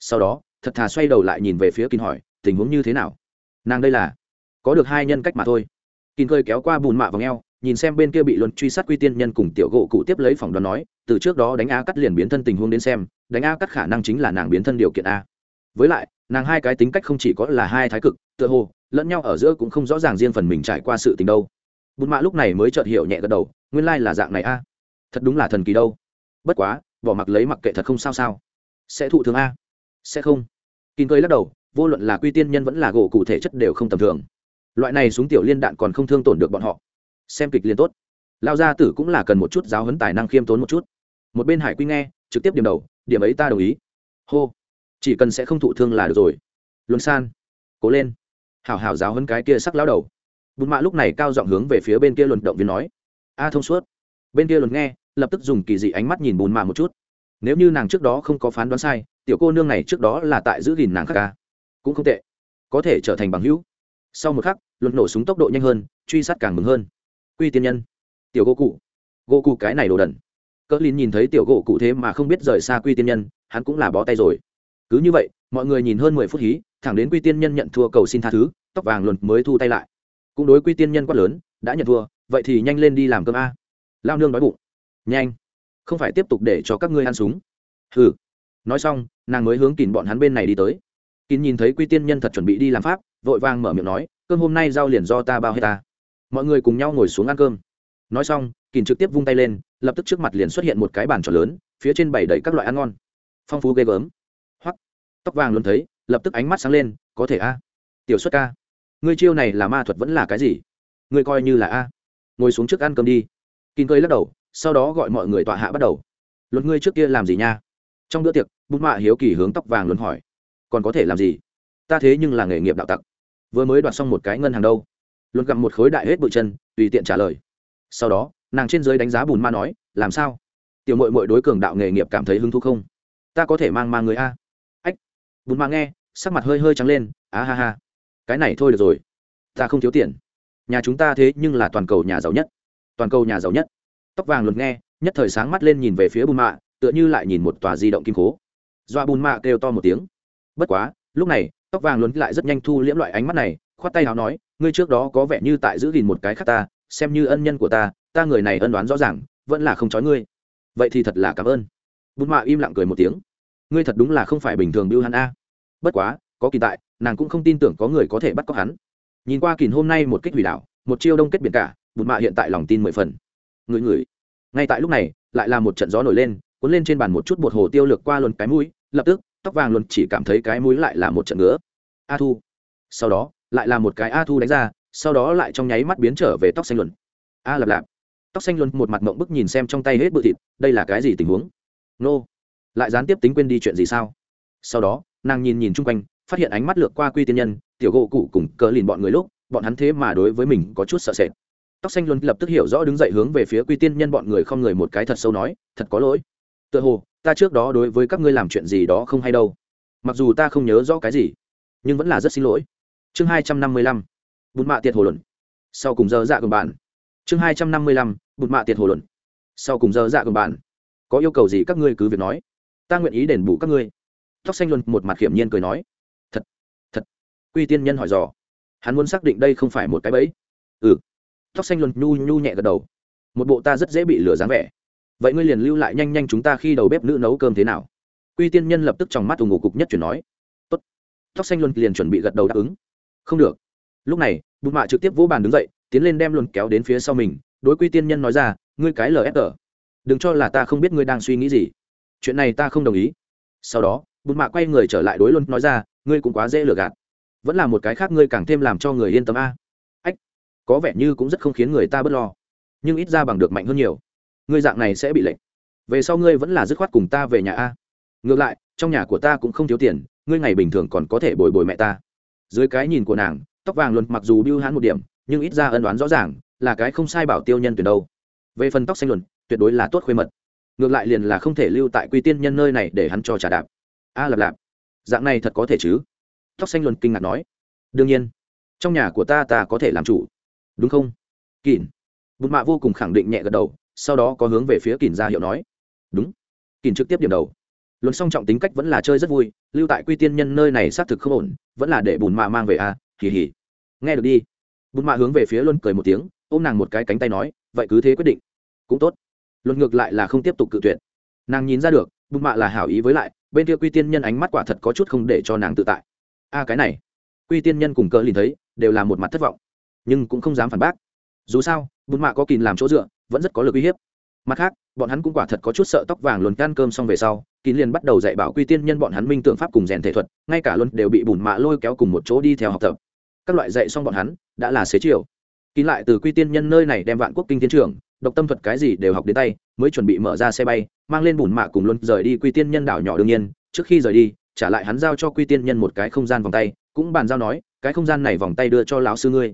Speaker 1: Sau đó, thật thà xoay đầu lại nhìn về phía kín hỏi, tình huống như thế nào? Nàng đây là, có được hai nhân cách mà thôi. Kín cơi kéo qua bùn mạ vào ngheo nhìn xem bên kia bị luân truy sát quy tiên nhân cùng tiểu gỗ cụ tiếp lấy phỏng đoán nói, từ trước đó đánh a cắt liền biến thân tình huống đến xem, đánh a cắt khả năng chính là nàng biến thân điều kiện a. Với lại, nàng hai cái tính cách không chỉ có là hai thái cực, tựa hồ, lẫn nhau ở giữa cũng không rõ ràng riêng phần mình trải qua sự tình đâu. Bùn mạ lúc này mới chợt hiểu nhẹ gật đầu, nguyên lai là dạng này a. Thật đúng là thần kỳ đâu. Bất quá, bỏ mặc lấy mặc kệ thật không sao sao. Sẽ thụ thường a. Sẽ không. Kín cười lắc đầu, vô luận là quy tiên nhân vẫn là gỗ cụ thể chất đều không tầm thường. Loại này xuống tiểu liên đạn còn không thương tổn được bọn họ xem kịch liên tốt. Lao gia tử cũng là cần một chút giáo huấn tài năng khiêm tốn một chút. Một bên hải quy nghe, trực tiếp điểm đầu, điểm ấy ta đồng ý. Hô. Chỉ cần sẽ không thụ thương là được rồi. Luân san. Cố lên. Hảo hảo giáo huấn cái kia sắc lao đầu. Bùn mạ lúc này cao giọng hướng về phía bên kia luận động viên nói. A thông suốt. Bên kia luận nghe, lập tức dùng kỳ dị ánh mắt nhìn bùn mạ một chút. Nếu như nàng trước đó không có phán đoán sai, tiểu cô nương này trước đó là tại giữ gìn nàng khắc ca. Cũng không tệ. Có thể trở thành bằng hữu. Sau một khắc, luận nổ súng tốc độ nhanh hơn, truy sát càng mừng hơn quy tiên nhân. Tiểu gỗ cụ. Gỗ cụ cái này đồ đần. Cỡ lìn nhìn thấy tiểu gỗ cụ thế mà không biết rời xa quy tiên nhân, hắn cũng là bó tay rồi. Cứ như vậy, mọi người nhìn hơn mười phút hí, thẳng đến quy tiên nhân nhận thua cầu xin tha thứ, tóc vàng luồn mới thu tay lại. Cũng đối quy tiên nhân quát lớn, đã nhận thua, vậy thì nhanh lên đi làm cơm a. Lao nương đói bụng. Nhanh, không phải tiếp tục để cho các ngươi ăn súng. Ừ nói xong, nàng mới hướng kìn bọn hắn bên này đi tới. Kín nhìn thấy quy tiên nhân thật chuẩn bị đi làm pháp, vội vàng mở miệng nói, cơm hôm nay giao liền do ta bao hết ta mọi người cùng nhau ngồi xuống ăn cơm. Nói xong kín trực tiếp vung tay lên, lập tức trước mặt liền xuất hiện một cái bàn tròn lớn, phía trên bày đầy các loại ăn ngon. Phong phú ghê gớm. Hoắc. Tóc vàng luôn thấy, lập tức ánh mắt sáng lên, có thể a. Tiểu xuất ca, ngươi chiêu này là ma thuật vẫn là cái gì? Ngươi coi như là a. Ngồi xuống trước ăn cơm đi. Kín cơi lắc đầu, sau đó gọi mọi người tọa hạ bắt đầu. Luật ngươi trước kia làm gì nha? Trong bữa tiệc bút mạ hiếu kỳ hướng tóc vàng luôn hỏi. Còn có thể làm gì? Ta thế nhưng là nghề nghiệp đạo tặc. Vừa mới đoạt xong một cái ngân hàng đâu? Luôn gặm một khối đại hết bụi chân, tùy tiện trả lời. Sau đó, nàng trên giới đánh giá bùn ma nói, làm sao? Tiểu mội mội đối cường đạo nghề nghiệp cảm thấy hứng thú không? Ta có thể mang mang người a. Ách. Bùn ma nghe, sắc mặt hơi hơi trắng lên, á ha ha, cái này thôi được rồi. Ta không thiếu tiền. Nhà chúng ta thế nhưng là toàn cầu nhà giàu nhất. Toàn cầu nhà giàu nhất. Tóc vàng luật nghe, nhất thời sáng mắt lên nhìn về phía bùn mạ tựa như lại nhìn một tòa di động kim cố doa bùn mạ kêu to một tiếng. Bất quá, lúc này, tóc vàng luật lại rất nhanh thu liễm loại ánh mắt này khoát tay áo nói, ngươi trước đó có vẻ như tại giữ gìn một cái khác ta, xem như ân nhân của ta ta người này ân đoán rõ ràng, vẫn là không trói ngươi. Vậy thì thật là cảm ơn. Bút mạ im lặng cười một tiếng. Ngươi thật đúng là không phải bình thường biêu hắn a. Bất quá, có kỳ tại, nàng cũng không tin tưởng có người có thể bắt cóc hắn. Nhìn qua kỳ hôm nay một kích hủy đảo, một chiêu đông kết biển cả bùn mạ hiện tại lòng tin mười phần. Người người ngay tại lúc này, lại là một trận gió nổi lên, cuốn lên trên bàn một chút bột hồ tiêu lược qua luồn cái mũi, lập tức, tóc vàng luôn chỉ cảm thấy cái mũi lại là một trận ngứa. A thu. Sau đó lại là một cái a thu đánh ra, sau đó lại trong nháy mắt biến trở về tóc xanh luận a lạp lạp. Tóc xanh luận một mặt mộng bức nhìn xem trong tay hết bự thịt, đây là cái gì tình huống? Nô. Lại gián tiếp tính quên đi chuyện gì sao? Sau đó, nàng nhìn nhìn chung quanh, phát hiện ánh mắt lược qua quy tiên nhân, tiểu gỗ cụ cùng cờ lìn bọn người lúc, bọn hắn thế mà đối với mình có chút sợ sệt. Tóc xanh luân lập tức hiểu rõ đứng dậy hướng về phía quy tiên nhân bọn người không người một cái thật sâu nói, thật có lỗi. Tựa hồ, ta trước đó đối với các ngươi làm chuyện gì đó không hay đâu. Mặc dù ta không nhớ rõ cái gì, nhưng vẫn là rất xin lỗi chương hai trăm năm mươi lăm, bụt mạ tiệt hồ luận. Sau cùng giờ dạ cùng bạn chương hai trăm năm mươi lăm, bụt mạ tiệt hồ luận. Sau cùng giờ dạ cùng bạn có yêu cầu gì các ngươi cứ việc nói. Ta nguyện ý đền bù các ngươi. Tóc xanh luân một mặt hiểm nhiên cười nói. Thật thật. Quy tiên nhân hỏi dò. Hắn muốn xác định đây không phải một cái bẫy. Ừ. Tóc xanh luân nhu nhu nhẹ gật đầu. Một bộ ta rất dễ bị lừa dáng vẻ. Vậy ngươi liền lưu lại nhanh nhanh chúng ta khi đầu bếp nữ nấu cơm thế nào? Quy tiên nhân lập tức trong mắt ủng ngủ cục nhất chuyển nói. Tốt. Tóc xanh luân liền chuẩn bị gật đầu đáp ứng không được. Lúc này, bụt mạ trực tiếp vỗ bàn đứng dậy, tiến lên đem luân kéo đến phía sau mình, đối quy tiên nhân nói ra, ngươi cái lfg đừng cho là ta không biết ngươi đang suy nghĩ gì. Chuyện này ta không đồng ý. Sau đó, bụt mạ quay người trở lại đối luân nói ra, ngươi cũng quá dễ lừa gạt. Vẫn là một cái khác ngươi càng thêm làm cho người yên tâm a. Ách, có vẻ như cũng rất không khiến người ta bớt lo. Nhưng ít ra bằng được mạnh hơn nhiều. Ngươi dạng này sẽ bị lệnh. Về sau ngươi vẫn là dứt khoát cùng ta về nhà a. Ngược lại, trong nhà của ta cũng không thiếu tiền, ngươi ngày bình thường còn có thể bồi bồi mẹ ta dưới cái nhìn của nàng tóc vàng luận mặc dù biêu hãn một điểm nhưng ít ra ân đoán rõ ràng là cái không sai bảo tiêu nhân tuyển đâu. Về phần tóc xanh luận tuyệt đối là tốt khuê mật. Ngược lại liền là không thể lưu tại quy tiên nhân nơi này để hắn cho trả đạp. A à, lạp lạp dạng này thật có thể chứ? Tóc xanh luận kinh ngạc nói. Đương nhiên trong nhà của ta ta có thể làm chủ. Đúng không? Kỳn bụt mạ vô cùng khẳng định nhẹ gật đầu sau đó có hướng về phía kỳn ra hiệu nói. Đúng. Kỳn trực tiếp điểm đầu luận song trọng tính cách vẫn là chơi rất vui, lưu tại quy tiên nhân nơi này xác thực không ổn, vẫn là để bùn mạ mang về à hì hì. Nghe được đi. Bùn mạ hướng về phía luân cười một tiếng, ôm nàng một cái cánh tay nói, vậy cứ thế quyết định. Cũng tốt. Luân ngược lại là không tiếp tục cự tuyệt. Nàng nhìn ra được, bùn mạ là hảo ý với lại, bên kia quy tiên nhân ánh mắt quả thật có chút không để cho nàng tự tại. A cái này. Quy tiên nhân cùng cờ liền thấy, đều là một mặt thất vọng, nhưng cũng không dám phản bác. Dù sao, bùn mạ có kìm làm chỗ dựa, vẫn rất có lực uy hiếp mặt khác, bọn hắn cũng quả thật có chút sợ tóc vàng luồn can cơm xong về sau, kín liền bắt đầu dạy bảo quy tiên nhân bọn hắn minh tượng pháp cùng rèn thể thuật, ngay cả luân đều bị bùn mạ lôi kéo cùng một chỗ đi theo học tập. Các loại dạy xong bọn hắn, đã là xế chiều. Kín lại từ quy tiên nhân nơi này đem vạn quốc kinh tiến trưởng độc tâm thuật cái gì đều học đến tay, mới chuẩn bị mở ra xe bay, mang lên bùn mạ cùng luân rời đi quy tiên nhân đảo nhỏ đương nhiên. Trước khi rời đi, trả lại hắn giao cho quy tiên nhân một cái không gian vòng tay, cũng bàn giao nói, cái không gian này vòng tay đưa cho lão sư ngươi.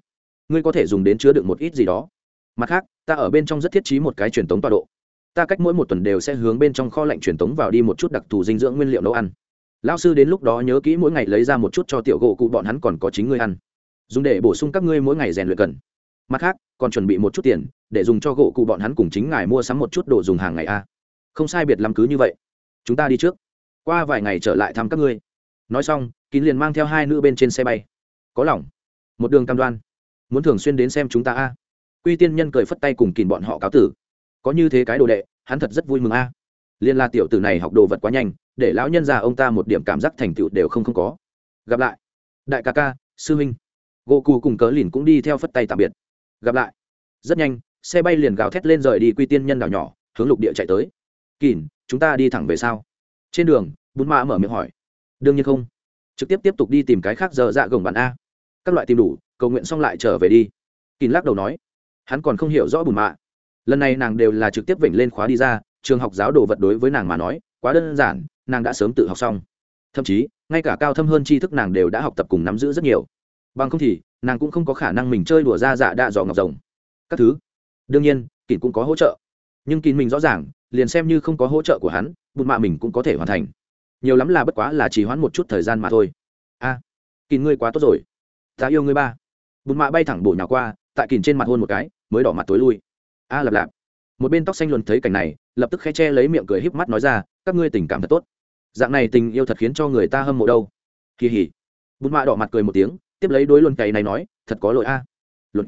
Speaker 1: Ngươi có thể dùng đến chứa đựng một ít gì đó mặt khác, ta ở bên trong rất thiết trí một cái truyền tống tọa độ. Ta cách mỗi một tuần đều sẽ hướng bên trong kho lạnh truyền tống vào đi một chút đặc thù dinh dưỡng nguyên liệu nấu ăn. Lao sư đến lúc đó nhớ kỹ mỗi ngày lấy ra một chút cho tiểu gỗ cụ bọn hắn còn có chính ngươi ăn. Dùng để bổ sung các ngươi mỗi ngày rèn luyện cần. Mặt khác, còn chuẩn bị một chút tiền để dùng cho gỗ cụ bọn hắn cùng chính ngài mua sắm một chút đồ dùng hàng ngày a. Không sai biệt lắm cứ như vậy. Chúng ta đi trước. Qua vài ngày trở lại thăm các ngươi. Nói xong, kín liền mang theo hai nữ bên trên xe bay. Có lòng. Một đường cam đoan. Muốn thường xuyên đến xem chúng ta a quy tiên nhân cười phất tay cùng kìm bọn họ cáo tử. Có như thế cái đồ đệ, hắn thật rất vui mừng a. À. Liên la tiểu tử này học đồ vật quá nhanh, để lão nhân già ông ta một điểm cảm giác thành tựu đều không không có. Gặp lại. Đại ca ca, sư huynh. Gỗ cù cùng cớ lìn cũng đi theo phất tay tạm biệt. Gặp lại. Rất nhanh, xe bay liền gào thét lên rời đi quy tiên nhân đảo nhỏ, hướng lục địa chạy tới. Kỳn chúng ta đi thẳng về sao? Trên đường, bún mã mở miệng hỏi. Đương nhiên không. Trực tiếp tiếp tục đi tìm cái khác giờ dạ gồng bạn a. Các loại tìm đủ, cầu nguyện xong lại trở về đi. Kín lắc đầu nói hắn còn không hiểu rõ bùn mạ. Lần này nàng đều là trực tiếp vểnh lên khóa đi ra trường học giáo đồ vật đối với nàng mà nói quá đơn giản nàng đã sớm tự học xong. Thậm chí ngay cả cao thâm hơn tri thức nàng đều đã học tập cùng nắm giữ rất nhiều. Bằng không thì nàng cũng không có khả năng mình chơi đùa ra dạ đa dọ ngọc rồng. Các thứ. Đương nhiên kín cũng có hỗ trợ. Nhưng kín mình rõ ràng liền xem như không có hỗ trợ của hắn bùn mạ mình cũng có thể hoàn thành. Nhiều lắm là bất quá là chỉ hoãn một chút thời gian mà thôi. A à, kín ngươi quá tốt rồi. Ta yêu ngươi ba. Bùn mạ bay thẳng bổ nhào qua tại kín trên mặt hôn một cái mới đỏ mặt tối lui. A à, lạp lạp. Một bên tóc xanh luồn thấy cảnh này lập tức khe che lấy miệng cười híp mắt nói ra các ngươi tình cảm thật tốt. Dạng này tình yêu thật khiến cho người ta hâm mộ đâu. Kỳ hỉ. Bùn mạ đỏ mặt cười một tiếng tiếp lấy đối luân cày này nói thật có lỗi a. À. luận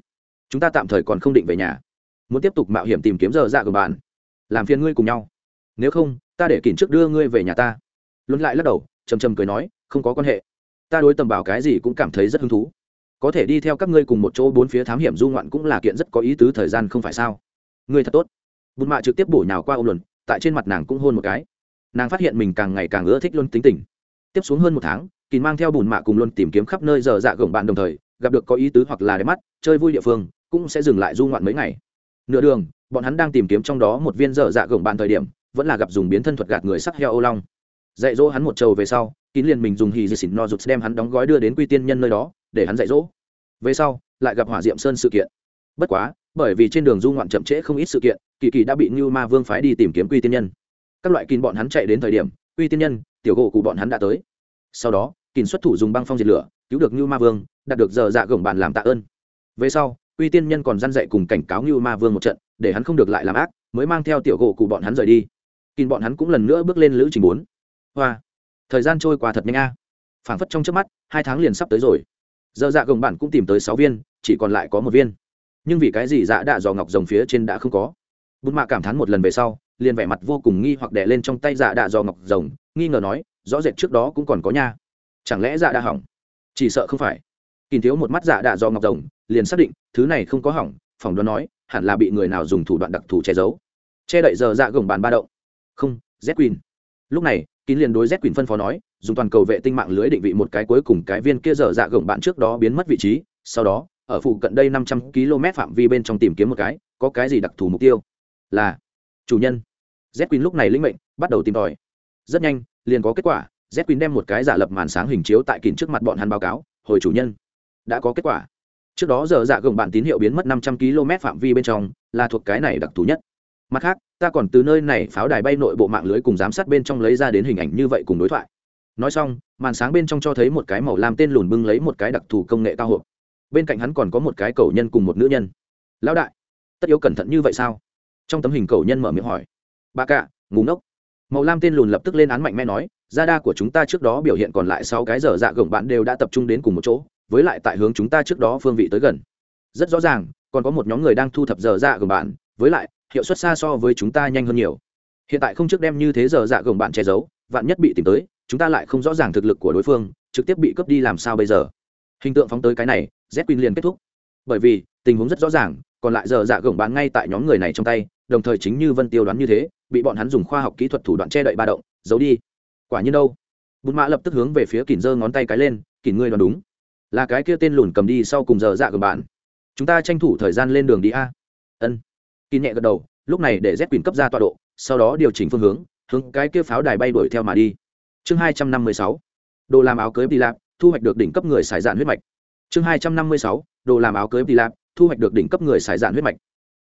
Speaker 1: chúng ta tạm thời còn không định về nhà. Muốn tiếp tục mạo hiểm tìm kiếm giờ dạ của bạn. Làm phiền ngươi cùng nhau. Nếu không ta để kỉnh trước đưa ngươi về nhà ta. Luân lại lắc đầu chầm chầm cười nói không có quan hệ. Ta đối tầm bảo cái gì cũng cảm thấy rất hứng thú có thể đi theo các ngươi cùng một chỗ, bốn phía thám hiểm du ngoạn cũng là kiện rất có ý tứ, thời gian không phải sao? Ngươi thật tốt. Bùn mạ trực tiếp bổ nhào qua ô luận, tại trên mặt nàng cũng hôn một cái. Nàng phát hiện mình càng ngày càng ưa thích luôn tính tình. Tiếp xuống hơn một tháng kín mang theo bùn mạ cùng luôn tìm kiếm khắp nơi giờ dạ gồng bạn đồng thời, gặp được có ý tứ hoặc là đẹp mắt, chơi vui địa phương, cũng sẽ dừng lại du ngoạn mấy ngày. Nửa đường, bọn hắn đang tìm kiếm trong đó một viên dở dạ gồng bạn thời điểm, vẫn là gặp dùng biến thân thuật gạt người sắc heo ô long. Dạy dỗ hắn một trầu về sau, kín liền mình dùng hì dì xịn no rụt đem hắn đóng gói đưa đến quy tiên nhân nơi đó để hắn dạy dỗ. Về sau, lại gặp hỏa diệm sơn sự kiện. Bất quá, bởi vì trên đường du ngoạn chậm trễ không ít sự kiện, kỳ kỳ đã bị như ma vương phái đi tìm kiếm quy tiên nhân. Các loại kín bọn hắn chạy đến thời điểm, quy tiên nhân, tiểu gỗ của bọn hắn đã tới. Sau đó, kín xuất thủ dùng băng phong diệt lửa, cứu được như ma vương, đạt được giờ dạ gồng bàn làm tạ ơn. Về sau, quy tiên nhân còn dăn dậy cùng cảnh cáo như ma vương một trận, để hắn không được lại làm ác, mới mang theo tiểu gỗ của bọn hắn rời đi. Kín bọn hắn cũng lần nữa bước lên lữ trình bốn. Hoa, thời gian trôi qua thật nhanh a. Phảng phất trong trước mắt, hai tháng liền sắp tới rồi giờ dạ gồng bản cũng tìm tới sáu viên, chỉ còn lại có một viên. Nhưng vì cái gì dạ đạ dò ngọc rồng phía trên đã không có? Bút mạ cảm thán một lần về sau, liền vẻ mặt vô cùng nghi hoặc đè lên trong tay dạ đạ do ngọc rồng, nghi ngờ nói, rõ rệt trước đó cũng còn có nha. Chẳng lẽ dạ đã hỏng? Chỉ sợ không phải. Kìm thiếu một mắt dạ đạ do ngọc rồng, liền xác định, thứ này không có hỏng. Phỏng đoán nói, hẳn là bị người nào dùng thủ đoạn đặc thù che giấu. Che đậy giờ dạ gồng bàn ba động. Không, z queen. Lúc này, kín liền đối z queen phân phó nói dùng toàn cầu vệ tinh mạng lưới định vị một cái cuối cùng cái viên kia dở dạ gồng bạn trước đó biến mất vị trí, sau đó, ở phụ cận đây năm trăm km phạm vi bên trong tìm kiếm một cái, có cái gì đặc thù mục tiêu? Là, chủ nhân. Z queen lúc này linh mệnh, bắt đầu tìm tòi. Rất nhanh, liền có kết quả z queen đem một cái giả lập màn sáng hình chiếu tại kín trước mặt bọn hắn báo cáo, hồi chủ nhân, đã có kết quả. Trước đó giờ dạ gồng bạn tín hiệu biến mất năm trăm km phạm vi bên trong, là thuộc cái này đặc thù nhất. Mặt khác, ta còn từ nơi này pháo đài bay nội bộ mạng lưới cùng giám sát bên trong lấy ra đến hình ảnh như vậy cùng đối thoại nói xong, màn sáng bên trong cho thấy một cái màu lam tên lùn bưng lấy một cái đặc thù công nghệ cao hộp. Bên cạnh hắn còn có một cái cầu nhân cùng một nữ nhân. Lão đại, tất yếu cẩn thận như vậy sao? Trong tấm hình cầu nhân mở miệng hỏi. Bà cạ ngủ ngốc. Màu lam tên lùn lập tức lên án mạnh mẽ nói gia đa của chúng ta trước đó biểu hiện còn lại sáu cái giờ dạ gồng bạn đều đã tập trung đến cùng một chỗ, với lại tại hướng chúng ta trước đó phương vị tới gần. Rất rõ ràng, còn có một nhóm người đang thu thập giờ dạ gồng bạn, với lại, hiệu suất xa so với chúng ta nhanh hơn nhiều. Hiện tại không trước đem như thế giờ dạ gồng bạn che giấu, vạn nhất bị tìm tới chúng ta lại không rõ ràng thực lực của đối phương, trực tiếp bị cướp đi làm sao bây giờ? Hình tượng phóng tới cái này, z queen liền kết thúc. Bởi vì, tình huống rất rõ ràng, còn lại giờ dạ gồng bạn ngay tại nhóm người này trong tay, đồng thời chính như vân tiêu đoán như thế, bị bọn hắn dùng khoa học kỹ thuật thủ đoạn che đậy ba động, giấu đi. Quả nhiên đâu? Bùn mã lập tức hướng về phía kỳn giơ ngón tay cái lên kỳn ngươi đoán đúng. Là cái kia tên lùn cầm đi sau cùng giờ dạ gồng bạn. Chúng ta tranh thủ thời gian lên đường đi a. Ân. Kỳn nhẹ gật đầu, lúc này để z quyền cấp ra tọa độ, sau đó điều chỉnh phương hướng hướng cái kia pháo đài bay đuổi theo mà đi chương hai trăm năm mươi sáu, đồ làm áo cưới đi lạp, thu hoạch được đỉnh cấp người xài dạn huyết mạch. Chương hai trăm năm mươi sáu, đồ làm áo cưới đi lạp, thu hoạch được đỉnh cấp người xài dạn huyết mạch.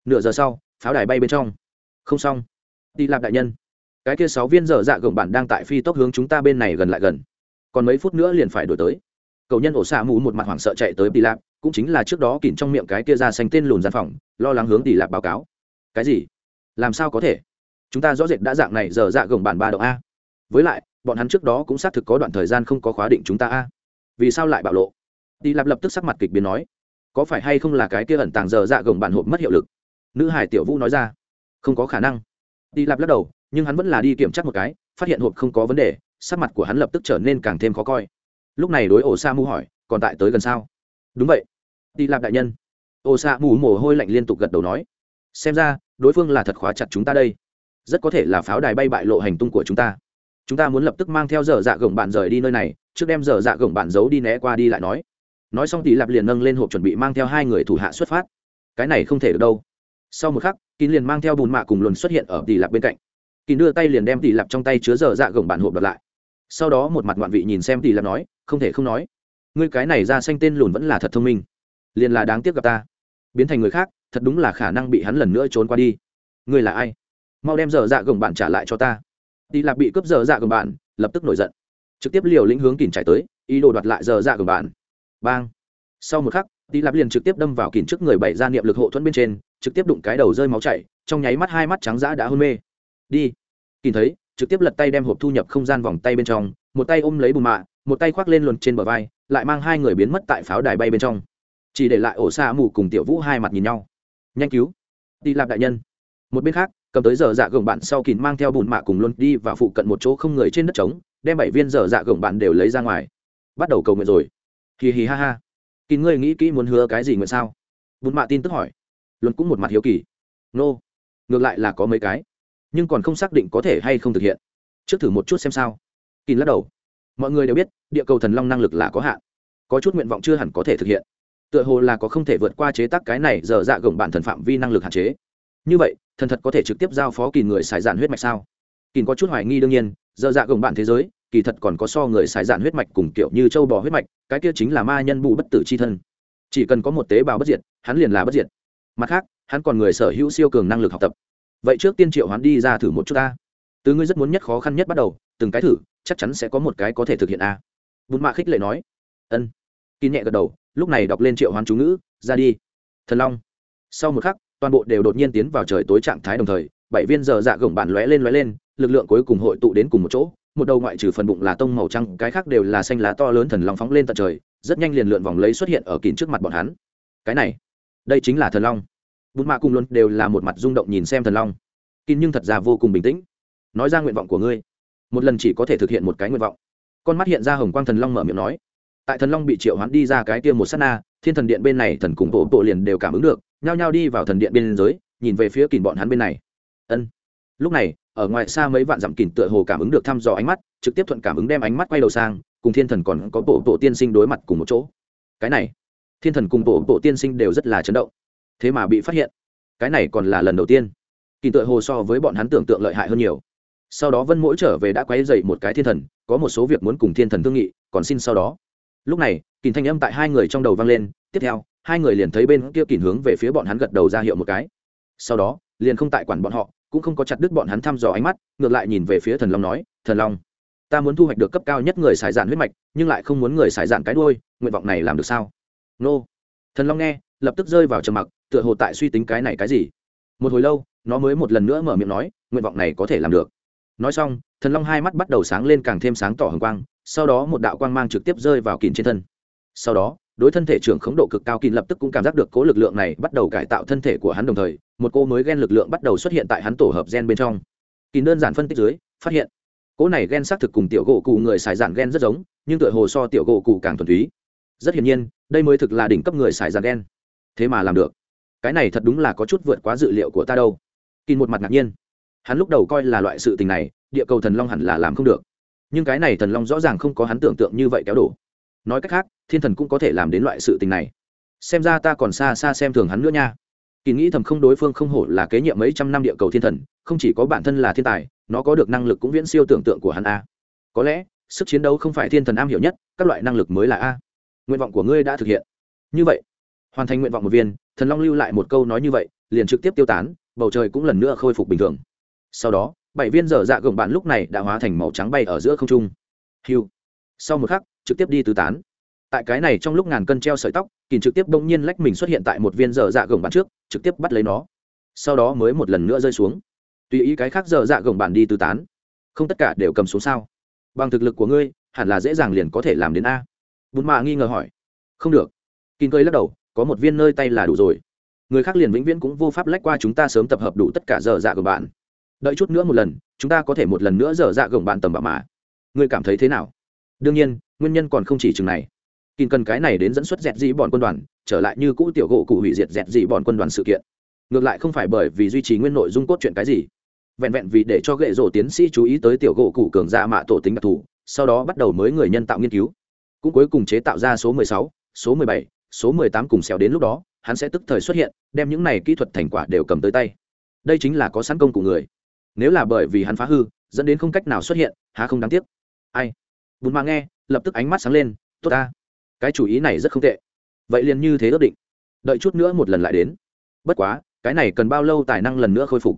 Speaker 1: Nửa giờ sau, pháo đài bay bên trong. Không xong. Đi lạp đại nhân, cái kia sáu viên dở dạ gồng bản đang tại phi tốc hướng chúng ta bên này gần lại gần. Còn mấy phút nữa liền phải đổi tới. Cầu nhân ổ xạ mù một mặt hoảng sợ chạy tới đi lạp, cũng chính là trước đó kìm trong miệng cái kia ra xanh tên lùn gian phòng, lo lắng hướng tỷ lạp báo cáo. Cái gì? Làm sao có thể? Chúng ta rõ rệt đã dạng này giờ dạ gồng bản ba độ a. Với lại bọn hắn trước đó cũng xác thực có đoạn thời gian không có khóa định chúng ta a. Vì sao lại bạo lộ? Đi lạp lập tức sắc mặt kịch biến nói. Có phải hay không là cái kia ẩn tàng giờ dạ gồng bản hộp mất hiệu lực? Nữ hải tiểu vũ nói ra. Không có khả năng. Đi lạp lắc đầu, nhưng hắn vẫn là đi kiểm tra một cái, phát hiện hộp không có vấn đề, sắc mặt của hắn lập tức trở nên càng thêm khó coi. Lúc này đối ổ sa mu hỏi, còn tại tới gần sao? Đúng vậy. Đi lạp đại nhân. Ổ sa mu mồ hôi lạnh liên tục gật đầu nói. Xem ra, đối phương là thật khóa chặt chúng ta đây. Rất có thể là pháo đài bay bại lộ hành tung của chúng ta chúng ta muốn lập tức mang theo dở dạ gồng bạn rời đi nơi này, trước đem dở dạ gồng bạn giấu đi né qua đi lại nói. Nói xong tỷ lạp liền nâng lên hộp chuẩn bị mang theo hai người thủ hạ xuất phát. Cái này không thể được đâu. Sau một khắc, kín liền mang theo bùn mạ cùng luồn xuất hiện ở tỷ lạp bên cạnh. Kín đưa tay liền đem tỷ lạp trong tay chứa dở dạ gồng bạn hộp đợt lại. Sau đó một mặt ngoạn vị nhìn xem tỷ lạp nói, không thể không nói, ngươi cái này ra xanh tên lùn vẫn là thật thông minh. Liền là đáng tiếc gặp ta. Biến thành người khác, thật đúng là khả năng bị hắn lần nữa trốn qua đi. Ngươi là ai? Mau đem dở dạ gồng bạn trả lại cho ta đi lạp bị cướp dở dạ gồng bạn, lập tức nổi giận. Trực tiếp liều lĩnh hướng kìm chạy tới, ý đồ đoạt lại dở dạ gồng bạn. Bang. Sau một khắc đi lạp liền trực tiếp đâm vào kìm trước người bảy ra niệm lực hộ thuẫn bên trên, trực tiếp đụng cái đầu rơi máu chảy, trong nháy mắt hai mắt trắng dã đã hôn mê. Đi. Kìm thấy, trực tiếp lật tay đem hộp thu nhập không gian vòng tay bên trong, một tay ôm lấy bùn mạ, một tay khoác lên luồn trên bờ vai, lại mang hai người biến mất tại pháo đài bay bên trong. Chỉ để lại ổ xa mù cùng tiểu vũ hai mặt nhìn nhau. Nhanh cứu. Đi lạp đại nhân. Một bên khác cầm tới giờ dạ gồng bạn sau kín mang theo bùn mạ cùng luôn đi và phụ cận một chỗ không người trên đất trống, đem bảy viên giờ dạ gồng bạn đều lấy ra ngoài. Bắt đầu cầu nguyện rồi. Hì hì ha ha. Kín ngươi nghĩ kỹ muốn hứa cái gì nguyện sao? Bùn mạ tin tức hỏi. Luôn cũng một mặt hiếu kỳ. Nô、no. ngược lại là có mấy cái. Nhưng còn không xác định có thể hay không thực hiện. Trước thử một chút xem sao. Kín lắc đầu. Mọi người đều biết, địa cầu thần long năng lực là có hạn. Có chút nguyện vọng chưa hẳn có thể thực hiện. Tựa hồ là có không thể vượt qua chế tác cái này giờ dạ gồng bản thần phạm vi năng lực hạn chế như vậy, thần thật có thể trực tiếp giao phó kỳ người xài dạn huyết mạch sao? Kỳ có chút hoài nghi đương nhiên dơ dạ gồng bạn thế giới, kỳ thật còn có so người xài dạn huyết mạch cùng kiểu như châu bò huyết mạch, cái kia chính là ma nhân bù bất tử c h i thân. Chỉ cần có một tế bào bất diệt, hắn liền là bất diệt. Mặt khác, hắn còn người sở hữu siêu cường năng lực học tập. Vậy trước tiên triệu hắn đi ra thử một chút ta. Từ ngươi rất muốn nhất khó khăn nhất bắt đầu, từng cái thử, chắc chắn sẽ có một cái có thể thực hiện a. Bùn mạ khích lệ nói. Ân. Kỳ nhẹ gật đầu, lúc này đọc lên triệu hoán chú ngữ, ra đi. Thần long. Sau một khắc toàn bộ đều đột nhiên tiến vào trời tối trạng thái đồng thời, bảy viên giờ dạ gồng bản lóe lên lóe lên, lực lượng cuối cùng hội tụ đến cùng một chỗ, một đầu ngoại trừ phần bụng là tông màu trắng, cái khác đều là xanh lá to lớn thần long phóng lên tận trời, rất nhanh liền lượn vòng lấy xuất hiện ở kín trước mặt bọn hắn. Cái này, đây chính là thần long. Bùn mạ cùng luôn đều là một mặt rung động nhìn xem thần long. Kín nhưng thật ra vô cùng bình tĩnh. Nói ra nguyện vọng của ngươi. Một lần chỉ có thể thực hiện một cái nguyện vọng. Con mắt hiện ra hồng quang thần long mở miệng nói. Tại thần long bị triệu hoán đi ra cái kia một s á t na, thiên thần điện bên này thần cùng bộ bộ liền đều cảm ứng được nhao nhao đi vào thần điện bên giới, nhìn về phía kìm bọn hắn bên này. Ân. Lúc này, ở ngoài xa mấy vạn dặm kìm tựa hồ cảm ứng được thăm dò ánh mắt, trực tiếp thuận cảm ứng đem ánh mắt quay đầu sang, cùng thiên thần còn có bộ bộ tiên sinh đối mặt cùng một chỗ. Cái này, thiên thần cùng bộ bộ tiên sinh đều rất là chấn động. Thế mà bị phát hiện. Cái này còn là lần đầu tiên. Kỳ tựa hồ so với bọn hắn tưởng tượng lợi hại hơn nhiều. Sau đó vân mỗi trở về đã quay dậy một cái thiên thần, có một số việc muốn cùng thiên thần thương nghị, còn xin sau đó. Lúc này kìm thanh âm tại hai người trong đầu vang lên, tiếp theo hai người liền thấy bên kia kìm hướng về phía bọn hắn gật đầu ra hiệu một cái. Sau đó, liền không tại quản bọn họ, cũng không có chặt đứt bọn hắn thăm dò ánh mắt, ngược lại nhìn về phía thần long nói, thần long, ta muốn thu hoạch được cấp cao nhất người xài dạn huyết mạch, nhưng lại không muốn người xài dạn cái đôi nguyện vọng này làm được sao? Nô. Thần long nghe, lập tức rơi vào trầm mặc, tựa hồ tại suy tính cái này cái gì. Một hồi lâu, nó mới một lần nữa mở miệng nói, nguyện vọng này có thể làm được. Nói xong, thần long hai mắt bắt đầu sáng lên càng thêm sáng tỏ hồng quang, sau đó một đạo quang mang trực tiếp rơi vào kìn trên thân. Sau đó đối thân thể trưởng khống độ cực cao kín lập tức cũng cảm giác được cố lực lượng này bắt đầu cải tạo thân thể của hắn đồng thời, một cô mới gen lực lượng bắt đầu xuất hiện tại hắn tổ hợp gen bên trong. Kín đơn giản phân tích dưới, phát hiện, cỗ này gen xác thực cùng tiểu gỗ cụ người xài giản gen rất giống, nhưng tựa hồ so tiểu gỗ cụ càng thuần túy. Rất hiển nhiên, đây mới thực là đỉnh cấp người xài giản gen. Thế mà làm được. Cái này thật đúng là có chút vượt quá dự liệu của ta đâu. Kín một mặt ngạc nhiên. Hắn lúc đầu coi là loại sự tình này, địa cầu thần long hẳn là làm không được. Nhưng cái này thần long rõ ràng không có hắn tưởng tượng như vậy kéo đổ nói cách khác, thiên thần cũng có thể làm đến loại sự tình này. Xem ra ta còn xa xa xem thường hắn nữa nha. Kỳ nghĩ thầm không đối phương không hổ là kế nhiệm mấy trăm năm địa cầu thiên thần, không chỉ có bản thân là thiên tài, nó có được năng lực cũng viễn siêu tưởng tượng của hắn a. Có lẽ, sức chiến đấu không phải thiên thần am hiểu nhất, các loại năng lực mới là a. Nguyện vọng của ngươi đã thực hiện. Như vậy, hoàn thành nguyện vọng một viên, thần long lưu lại một câu nói như vậy, liền trực tiếp tiêu tán, bầu trời cũng lần nữa khôi phục bình thường. Sau đó, bảy viên dở dạ gồng bạn lúc này đã hóa thành màu trắng bay ở giữa không trung. Hiu. Sau một khắc trực tiếp đi tứ tán. Tại cái này trong lúc ngàn cân treo sợi tóc kìm trực tiếp bỗng nhiên lách mình xuất hiện tại một viên dở dạ gồng bạn trước, trực tiếp bắt lấy nó. Sau đó mới một lần nữa rơi xuống. Tùy ý cái khác dở dạ gồng bạn đi tứ tán. Không tất cả đều cầm xuống sao? Bằng thực lực của ngươi, hẳn là dễ dàng liền có thể làm đến a. Bùn mạ nghi ngờ hỏi. Không được. Kìm cơi lắc đầu, có một viên nơi tay là đủ rồi. Người khác liền vĩnh viễn cũng vô pháp lách qua chúng ta sớm tập hợp đủ tất cả dở dạ của bạn đợi chút nữa một lần, chúng ta có thể một lần nữa dở dạ gồng bạn tầm bạo mà. Ngươi cảm thấy thế nào? Đương nhiên nguyên nhân còn không chỉ chừng này. Kìm cần cái này đến dẫn xuất dẹt dị bọn quân đoàn trở lại như cũ tiểu gỗ cụ hủy diệt dẹt dị bọn quân đoàn sự kiện. Ngược lại không phải bởi vì duy trì nguyên nội dung cốt truyện cái gì. Vẹn vẹn vì để cho gậy rổ tiến sĩ chú ý tới tiểu gỗ cụ cường ra mạ tổ tính đặc thù sau đó bắt đầu mới người nhân tạo nghiên cứu. Cũng cuối cùng chế tạo ra số 16, số 17, số 18 cùng xéo đến lúc đó hắn sẽ tức thời xuất hiện đem những này kỹ thuật thành quả đều cầm tới tay. Đây chính là có sẵn công của người. Nếu là bởi vì hắn phá hư dẫn đến không cách nào xuất hiện há không đáng tiếc. Ai? Bùn mà nghe, lập tức ánh mắt sáng lên, tốt ta, cái chủ ý này rất không tệ. Vậy liền như thế ước định. Đợi chút nữa một lần lại đến. Bất quá, cái này cần bao lâu tài năng lần nữa khôi phục?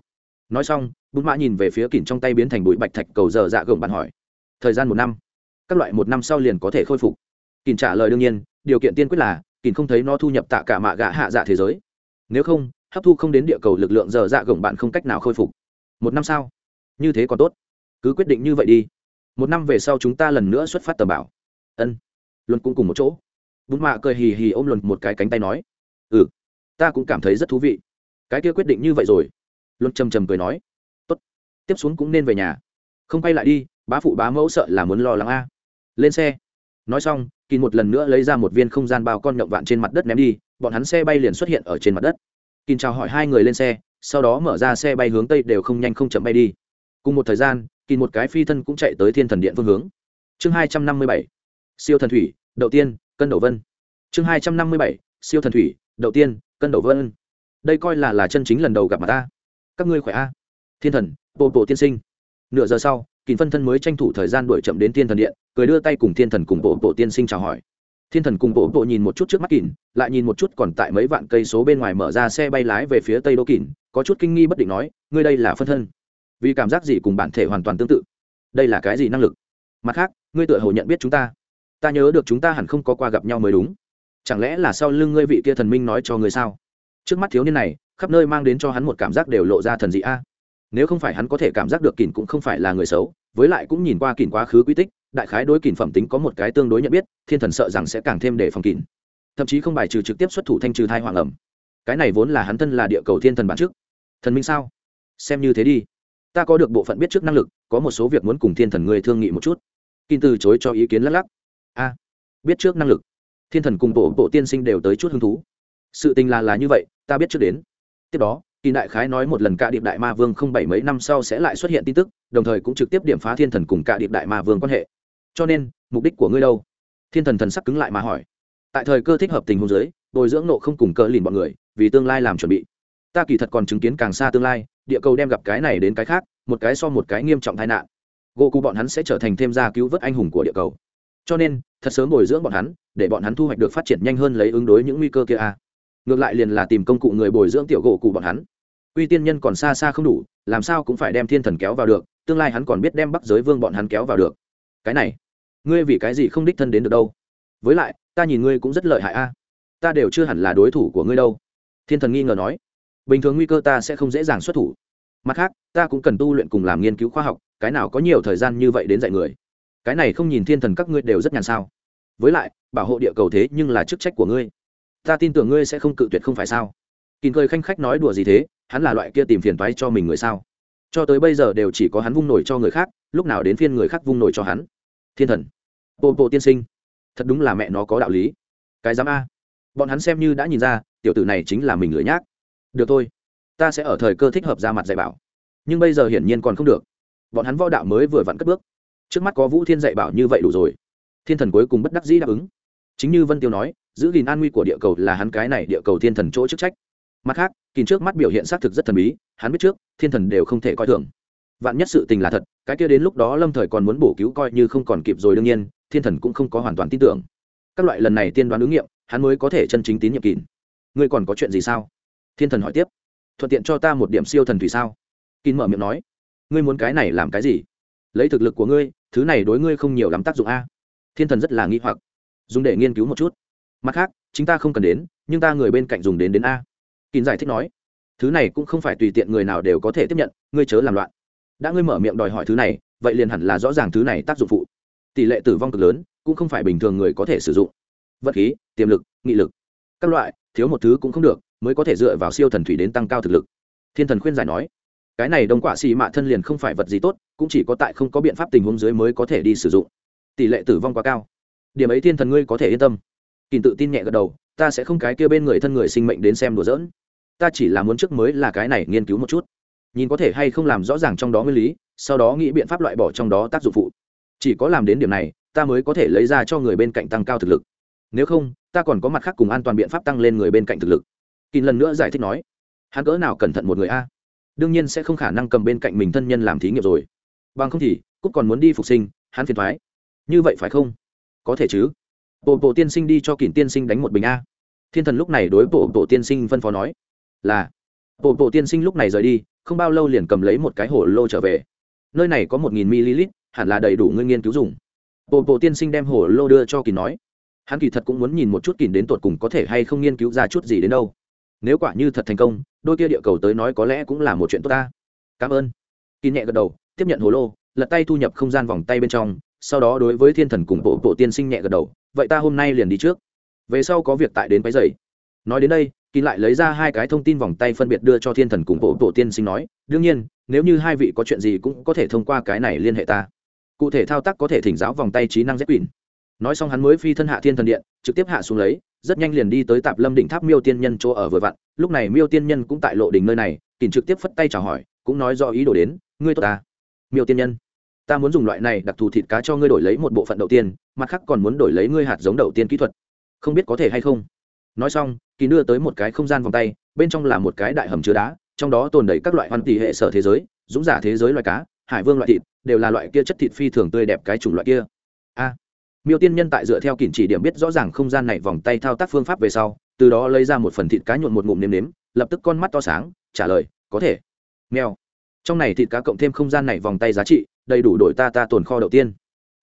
Speaker 1: Nói xong, bùn mã nhìn về phía kỉn trong tay biến thành bụi bạch thạch cầu giờ dạ gồng bạn hỏi, thời gian một năm, các loại một năm sau liền có thể khôi phục? Kỉn trả lời đương nhiên, điều kiện tiên quyết là kỉn không thấy nó thu nhập tạ cả mạ gạ hạ dạ thế giới. Nếu không, hấp thu không đến địa cầu lực lượng giờ dạ gồng bạn không cách nào khôi phục. Một năm sau, như thế còn tốt. Cứ quyết định như vậy đi một năm về sau chúng ta lần nữa xuất phát tầm bảo. Ân. Luân cũng cùng một chỗ. Bún mạ cười hì hì ôm luân một cái cánh tay nói ừ ta cũng cảm thấy rất thú vị. Cái kia quyết định như vậy rồi. Luân trầm trầm cười nói, tốt, tiếp xuống cũng nên về nhà. Không quay lại đi, bá phụ bá mẫu sợ là muốn lo lắng a. Lên xe. Nói xong kỳ một lần nữa lấy ra một viên không gian bao con nhậu vạn trên mặt đất ném đi, bọn hắn xe bay liền xuất hiện ở trên mặt đất. Kỳ chào hỏi hai người lên xe, sau đó mở ra xe bay hướng tây đều không nhanh không chậm bay đi. Cùng một thời gian kỳ một cái phi thân cũng chạy tới thiên thần điện phương hướng. Chương hai trăm năm mươi bảy, siêu thần thủy, đầu tiên, cân đầu vân. Chương hai trăm năm mươi bảy, siêu thần thủy, đầu tiên, cân đầu vân. Đây coi là là chân chính lần đầu gặp mặt ta. Các ngươi khỏe a? Thiên thần bộ bộ tiên sinh. Nửa giờ sau, kỳ phân thân mới tranh thủ thời gian đuổi chậm đến thiên thần điện, cười đưa tay cùng thiên thần cùng bộ bộ tiên sinh chào hỏi. Thiên thần cùng bộ bộ nhìn một chút trước mắt kỳn lại nhìn một chút còn tại mấy vạn cây số bên ngoài mở ra xe bay lái về phía tây đô kỳn có chút kinh nghi bất định nói, ngươi đây là phân thân? Vì cảm giác gì cùng bản thể hoàn toàn tương tự. Đây là cái gì năng lực? Mặt khác, ngươi tựa hồ nhận biết chúng ta. Ta nhớ được chúng ta hẳn không có qua gặp nhau mới đúng. Chẳng lẽ là sau lưng ngươi vị kia thần minh nói cho ngươi sao? Trước mắt thiếu niên này, khắp nơi mang đến cho hắn một cảm giác đều lộ ra thần dị a. Nếu không phải hắn có thể cảm giác được kỳn cũng không phải là người xấu, với lại cũng nhìn qua kỳn quá khứ quy tích, đại khái đối kỳn phẩm tính có một cái tương đối nhận biết, thiên thần sợ rằng sẽ càng thêm để phòng kỳn thậm chí không bài trừ trực tiếp xuất thủ thanh trừ thai hoàng ẩm. Cái này vốn là hắn thân là địa cầu thiên thần bản trước. Thần minh sao? Xem như thế đi ta có được bộ phận biết trước năng lực, có một số việc muốn cùng thiên thần người thương nghị một chút. Kinh từ chối cho ý kiến lắc lắc. A, biết trước năng lực. Thiên thần cùng bộ bộ tiên sinh đều tới chút hứng thú. Sự tình là là như vậy, ta biết trước đến. Tiếp đó, kỳ đại khái nói một lần cả điệp đại ma vương không bảy mấy năm sau sẽ lại xuất hiện tin tức, đồng thời cũng trực tiếp điểm phá thiên thần cùng cả điệp đại ma vương quan hệ. Cho nên, mục đích của ngươi đâu? Thiên thần thần sắc cứng lại mà hỏi. Tại thời cơ thích hợp tình huống giới bồi dưỡng nộ không cùng cỡ lìn bọn người, vì tương lai làm chuẩn bị. Ta kỳ thật còn chứng kiến càng xa tương lai địa cầu đem gặp cái này đến cái khác, một cái so một cái nghiêm trọng tai nạn. Gỗ cụ bọn hắn sẽ trở thành thêm gia cứu vớt anh hùng của địa cầu. Cho nên, thật sớm bồi dưỡng bọn hắn, để bọn hắn thu hoạch được phát triển nhanh hơn lấy ứng đối những nguy cơ kia a. Ngược lại liền là tìm công cụ người bồi dưỡng tiểu gỗ cụ bọn hắn. Uy tiên nhân còn xa xa không đủ, làm sao cũng phải đem thiên thần kéo vào được, tương lai hắn còn biết đem bắc giới vương bọn hắn kéo vào được. Cái này, ngươi vì cái gì không đích thân đến được đâu? Với lại, ta nhìn ngươi cũng rất lợi hại a. Ta đều chưa hẳn là đối thủ của ngươi đâu. Thiên thần nghi ngờ nói bình thường nguy cơ ta sẽ không dễ dàng xuất thủ. Mặt khác, ta cũng cần tu luyện cùng làm nghiên cứu khoa học, cái nào có nhiều thời gian như vậy đến dạy người? Cái này không nhìn thiên thần các ngươi đều rất nhàn sao? Với lại, bảo hộ địa cầu thế nhưng là chức trách của ngươi. Ta tin tưởng ngươi sẽ không cự tuyệt không phải sao? Kín cười khanh khách nói đùa gì thế, hắn là loại kia tìm phiền toái cho mình người sao? Cho tới bây giờ đều chỉ có hắn vung nổi cho người khác, lúc nào đến phiên người khác vung nổi cho hắn? Thiên thần. Bộ bộ tiên sinh. Thật đúng là mẹ nó có đạo lý. Cái dám a. Bọn hắn xem như đã nhìn ra, tiểu tử này chính là mình lưỡi nhác được thôi, ta sẽ ở thời cơ thích hợp ra mặt dạy bảo. Nhưng bây giờ hiển nhiên còn không được. Bọn hắn võ đạo mới vừa vặn cất bước. Trước mắt có vũ thiên dạy bảo như vậy đủ rồi. Thiên thần cuối cùng bất đắc dĩ đáp ứng. Chính như vân tiêu nói, giữ gìn an nguy của địa cầu là hắn cái này địa cầu thiên thần chỗ chức trách. Mặt khác kìm trước mắt biểu hiện xác thực rất thần bí, hắn biết trước, thiên thần đều không thể coi thường. Vạn nhất sự tình là thật, cái kia đến lúc đó lâm thời còn muốn bổ cứu coi như không còn kịp rồi đương nhiên, thiên thần cũng không có hoàn toàn tin tưởng. Các loại lần này tiên đoán ứng nghiệm, hắn mới có thể chân chính tín nhiệm kín ngươi còn có chuyện gì sao? Thiên thần hỏi tiếp. Thuận tiện cho ta một điểm siêu thần thủy sao? Kín mở miệng nói. Ngươi muốn cái này làm cái gì? Lấy thực lực của ngươi, thứ này đối ngươi không nhiều lắm tác dụng a. Thiên thần rất là nghi hoặc. Dùng để nghiên cứu một chút. Mặt khác, chính ta không cần đến, nhưng ta người bên cạnh dùng đến đến a. Kín giải thích nói. Thứ này cũng không phải tùy tiện người nào đều có thể tiếp nhận, ngươi chớ làm loạn. Đã ngươi mở miệng đòi hỏi thứ này, vậy liền hẳn là rõ ràng thứ này tác dụng phụ. Tỷ lệ tử vong cực lớn, cũng không phải bình thường người có thể sử dụng. Vật khí, tiềm lực, nghị lực. Các loại, thiếu một thứ cũng không được mới có thể dựa vào siêu thần thủy đến tăng cao thực lực. Thiên thần khuyên giải nói, cái này đông quả xì mạ thân liền không phải vật gì tốt, cũng chỉ có tại không có biện pháp tình huống dưới mới có thể đi sử dụng. Tỷ lệ tử vong quá cao. Điểm ấy thiên thần ngươi có thể yên tâm. Kìm tự tin nhẹ gật đầu, ta sẽ không cái kia bên người thân người sinh mệnh đến xem đùa dỡn ta chỉ là muốn trước mới là cái này nghiên cứu một chút. Nhìn có thể hay không làm rõ ràng trong đó nguyên lý, sau đó nghĩ biện pháp loại bỏ trong đó tác dụng phụ. Chỉ có làm đến điểm này, ta mới có thể lấy ra cho người bên cạnh tăng cao thực lực. Nếu không, ta còn có mặt khác cùng an toàn biện pháp tăng lên người bên cạnh thực lực kỳ lần nữa giải thích nói, hắn cỡ nào cẩn thận một người a? Đương nhiên sẽ không khả năng cầm bên cạnh mình thân nhân làm thí nghiệm rồi. Bằng không thì cúc còn muốn đi phục sinh, hắn phiền thoái như vậy phải không? Có thể chứ. Bộ bộ tiên sinh đi cho kỷ tiên sinh đánh một bình a. Thiên thần lúc này đối bộ bộ tiên sinh phân phó nói, là. Bộ bộ tiên sinh lúc này rời đi, không bao lâu liền cầm lấy một cái hồ lô trở về. Nơi này có một nghìn ml hẳn là đầy đủ ngươi nghiên cứu dùng. Bộ bộ tiên sinh đem hồ lô đưa cho kỳ nói, hắn kỳ thật cũng muốn nhìn một chút kỳ đến tột cùng có thể hay không nghiên cứu ra chút gì đến đâu nếu quả như thật thành công, đôi kia địa cầu tới nói có lẽ cũng là một chuyện tốt ta. Cảm ơn. Kỳ nhẹ gật đầu, tiếp nhận hồ lô, lật tay thu nhập không gian vòng tay bên trong, sau đó đối với thiên thần cùng bộ bộ tiên sinh nhẹ gật đầu, vậy ta hôm nay liền đi trước. Về sau có việc tại đến váy dày nói đến đây, kỳ lại lấy ra hai cái thông tin vòng tay phân biệt đưa cho thiên thần cùng bộ bộ tiên sinh nói, đương nhiên, nếu như hai vị có chuyện gì cũng có thể thông qua cái này liên hệ ta. Cụ thể thao tác có thể thỉnh giáo vòng tay trí năng z quỷ nói xong hắn mới phi thân hạ thiên thần điện, trực tiếp hạ xuống lấy, rất nhanh liền đi tới tạp lâm đỉnh tháp miêu tiên nhân chỗ ở vừa vặn. Lúc này miêu tiên nhân cũng tại lộ đỉnh nơi này kỳn trực tiếp phất tay chào hỏi, cũng nói do ý đồ đến, ngươi tốt ta. Miêu tiên nhân, ta muốn dùng loại này đặc thù thịt cá cho ngươi đổi lấy một bộ phận đầu tiên, mặt khác còn muốn đổi lấy ngươi hạt giống đầu tiên kỹ thuật. Không biết có thể hay không? Nói xong kỳ đưa tới một cái không gian vòng tay, bên trong là một cái đại hầm chứa đá, trong đó tồn đầy các loại hoàn tỷ hệ sở thế giới, dũng giả thế giới loài cá, hải vương loại thịt, đều là loại kia chất thịt phi thường tươi đẹp cái chủng loại kia. A miêu tiên nhân tại dựa theo kỉnh chỉ điểm biết rõ ràng không gian này vòng tay thao tác phương pháp về sau, từ đó lấy ra một phần thịt cá nhuộn một ngụm nếm nếm, lập tức con mắt to sáng, trả lời, có thể. Mèo. Trong này thịt cá cộng thêm không gian này vòng tay giá trị, đầy đủ đổi ta ta tồn kho đầu tiên.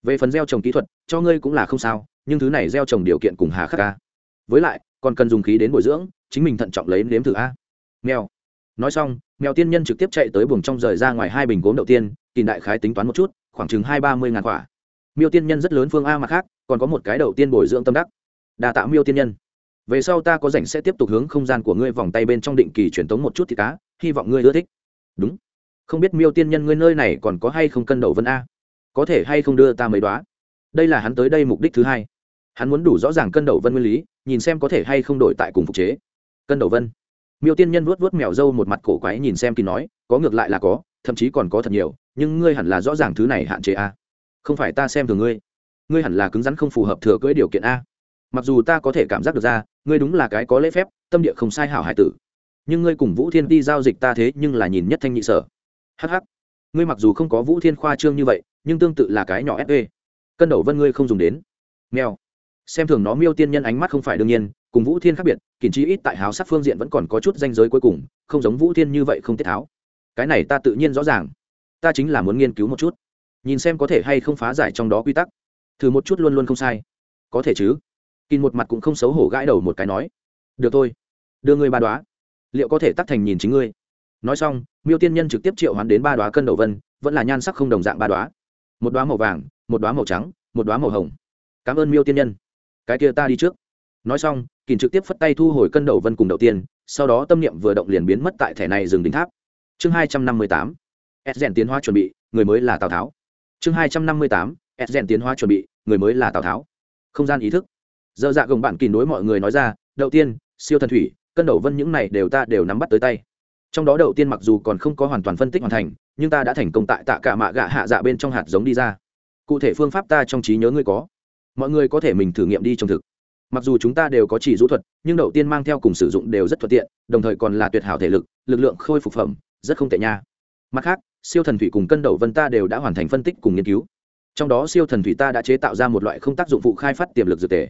Speaker 1: Về phần gieo trồng kỹ thuật, cho ngươi cũng là không sao, nhưng thứ này gieo trồng điều kiện cùng hà khắc ca. Với lại, còn cần dùng khí đến bồi dưỡng, chính mình thận trọng lấy nếm thử a. Mèo. Nói xong, mèo tiên nhân trực tiếp chạy tới buồng trong rời ra ngoài hai bình gốm đầu tiên kỳ đại khái tính toán một chút, khoảng chừng hai ba mươi ngàn quả miêu tiên nhân rất lớn phương a mặt khác, còn có một cái đầu tiên bồi dưỡng tâm đắc. Đa tạo miêu tiên nhân. Về sau ta có rảnh sẽ tiếp tục hướng không gian của ngươi vòng tay bên trong định kỳ truyền tống một chút thì cá, hy vọng ngươi ưa thích. Đúng. Không biết miêu tiên nhân ngươi nơi này còn có hay không cân đầu vân a? Có thể hay không đưa ta mấy đoá đây là hắn tới đây mục đích thứ hai. Hắn muốn đủ rõ ràng cân đầu vân nguyên lý, nhìn xem có thể hay không đổi tại cùng phục chế. Cân đầu vân. Miêu tiên nhân vuốt vuốt mèo râu một mặt cổ quái nhìn xem kỳ nói, có ngược lại là có, thậm chí còn có thật nhiều, nhưng ngươi hẳn là rõ ràng thứ này hạn chế a không phải ta xem thường ngươi. Ngươi hẳn là cứng rắn không phù hợp thừa cưỡi điều kiện a. Mặc dù ta có thể cảm giác được ra, ngươi đúng là cái có lễ phép, tâm địa không sai hảo hải tử. Nhưng ngươi cùng vũ thiên đi giao dịch ta thế nhưng là nhìn nhất thanh nhị sở. Hh ngươi mặc dù không có vũ thiên khoa trương như vậy, nhưng tương tự là cái nhỏ fv cân đầu vân ngươi không dùng đến. Mèo. Xem thường nó miêu tiên nhân ánh mắt không phải đương nhiên, cùng vũ thiên khác biệt, kiển trí ít tại háo sắc phương diện vẫn còn có chút danh giới cuối cùng, không giống vũ thiên như vậy không tiết tháo. Cái này ta tự nhiên rõ ràng. Ta chính là muốn nghiên cứu một chút nhìn xem có thể hay không phá giải trong đó quy tắc. Thử một chút luôn luôn không sai. Có thể chứ. Kín một mặt cũng không xấu hổ gãi đầu một cái nói. Được thôi. Đưa ngươi ba đoá liệu có thể tắt thành nhìn chính ngươi? Nói xong, miêu tiên nhân trực tiếp triệu hoán đến ba đoá cân đầu vân, vẫn là nhan sắc không đồng dạng ba đoá một đoá màu vàng, một đoá màu trắng, một đoá màu hồng. Cảm ơn miêu tiên nhân. Cái kia ta đi trước. Nói xong kín trực tiếp phất tay thu hồi cân đầu vân cùng đầu tiên, sau đó tâm niệm vừa động liền biến mất tại thẻ này dừng đỉnh tháp. Chương hai trăm năm mươi tám. S rèn tiến hóa chuẩn bị, người mới là tào tháo chương hai trăm năm mươi tám s rèn tiến hóa chuẩn bị, người mới là tào tháo. Không gian ý thức. Dơ dạ gồng bạn kỳ đối mọi người nói ra, đầu tiên, siêu thần thủy, cân đầu vân những này đều ta đều nắm bắt tới tay. Trong đó đầu tiên mặc dù còn không có hoàn toàn phân tích hoàn thành, nhưng ta đã thành công tại tạ cả mạ gạ hạ dạ bên trong hạt giống đi ra. Cụ thể phương pháp ta trong trí nhớ ngươi có. Mọi người có thể mình thử nghiệm đi trong thực. Mặc dù chúng ta đều có chỉ rũ thuật, nhưng đầu tiên mang theo cùng sử dụng đều rất thuận tiện, đồng thời còn là tuyệt hảo thể lực lực lượng khôi phục phẩm, rất không tệ nha. Mặt khác siêu thần thủy cùng cân đầu vân ta đều đã hoàn thành phân tích cùng nghiên cứu. Trong đó siêu thần thủy ta đã chế tạo ra một loại không tác dụng phụ khai phát tiềm lực dược tề.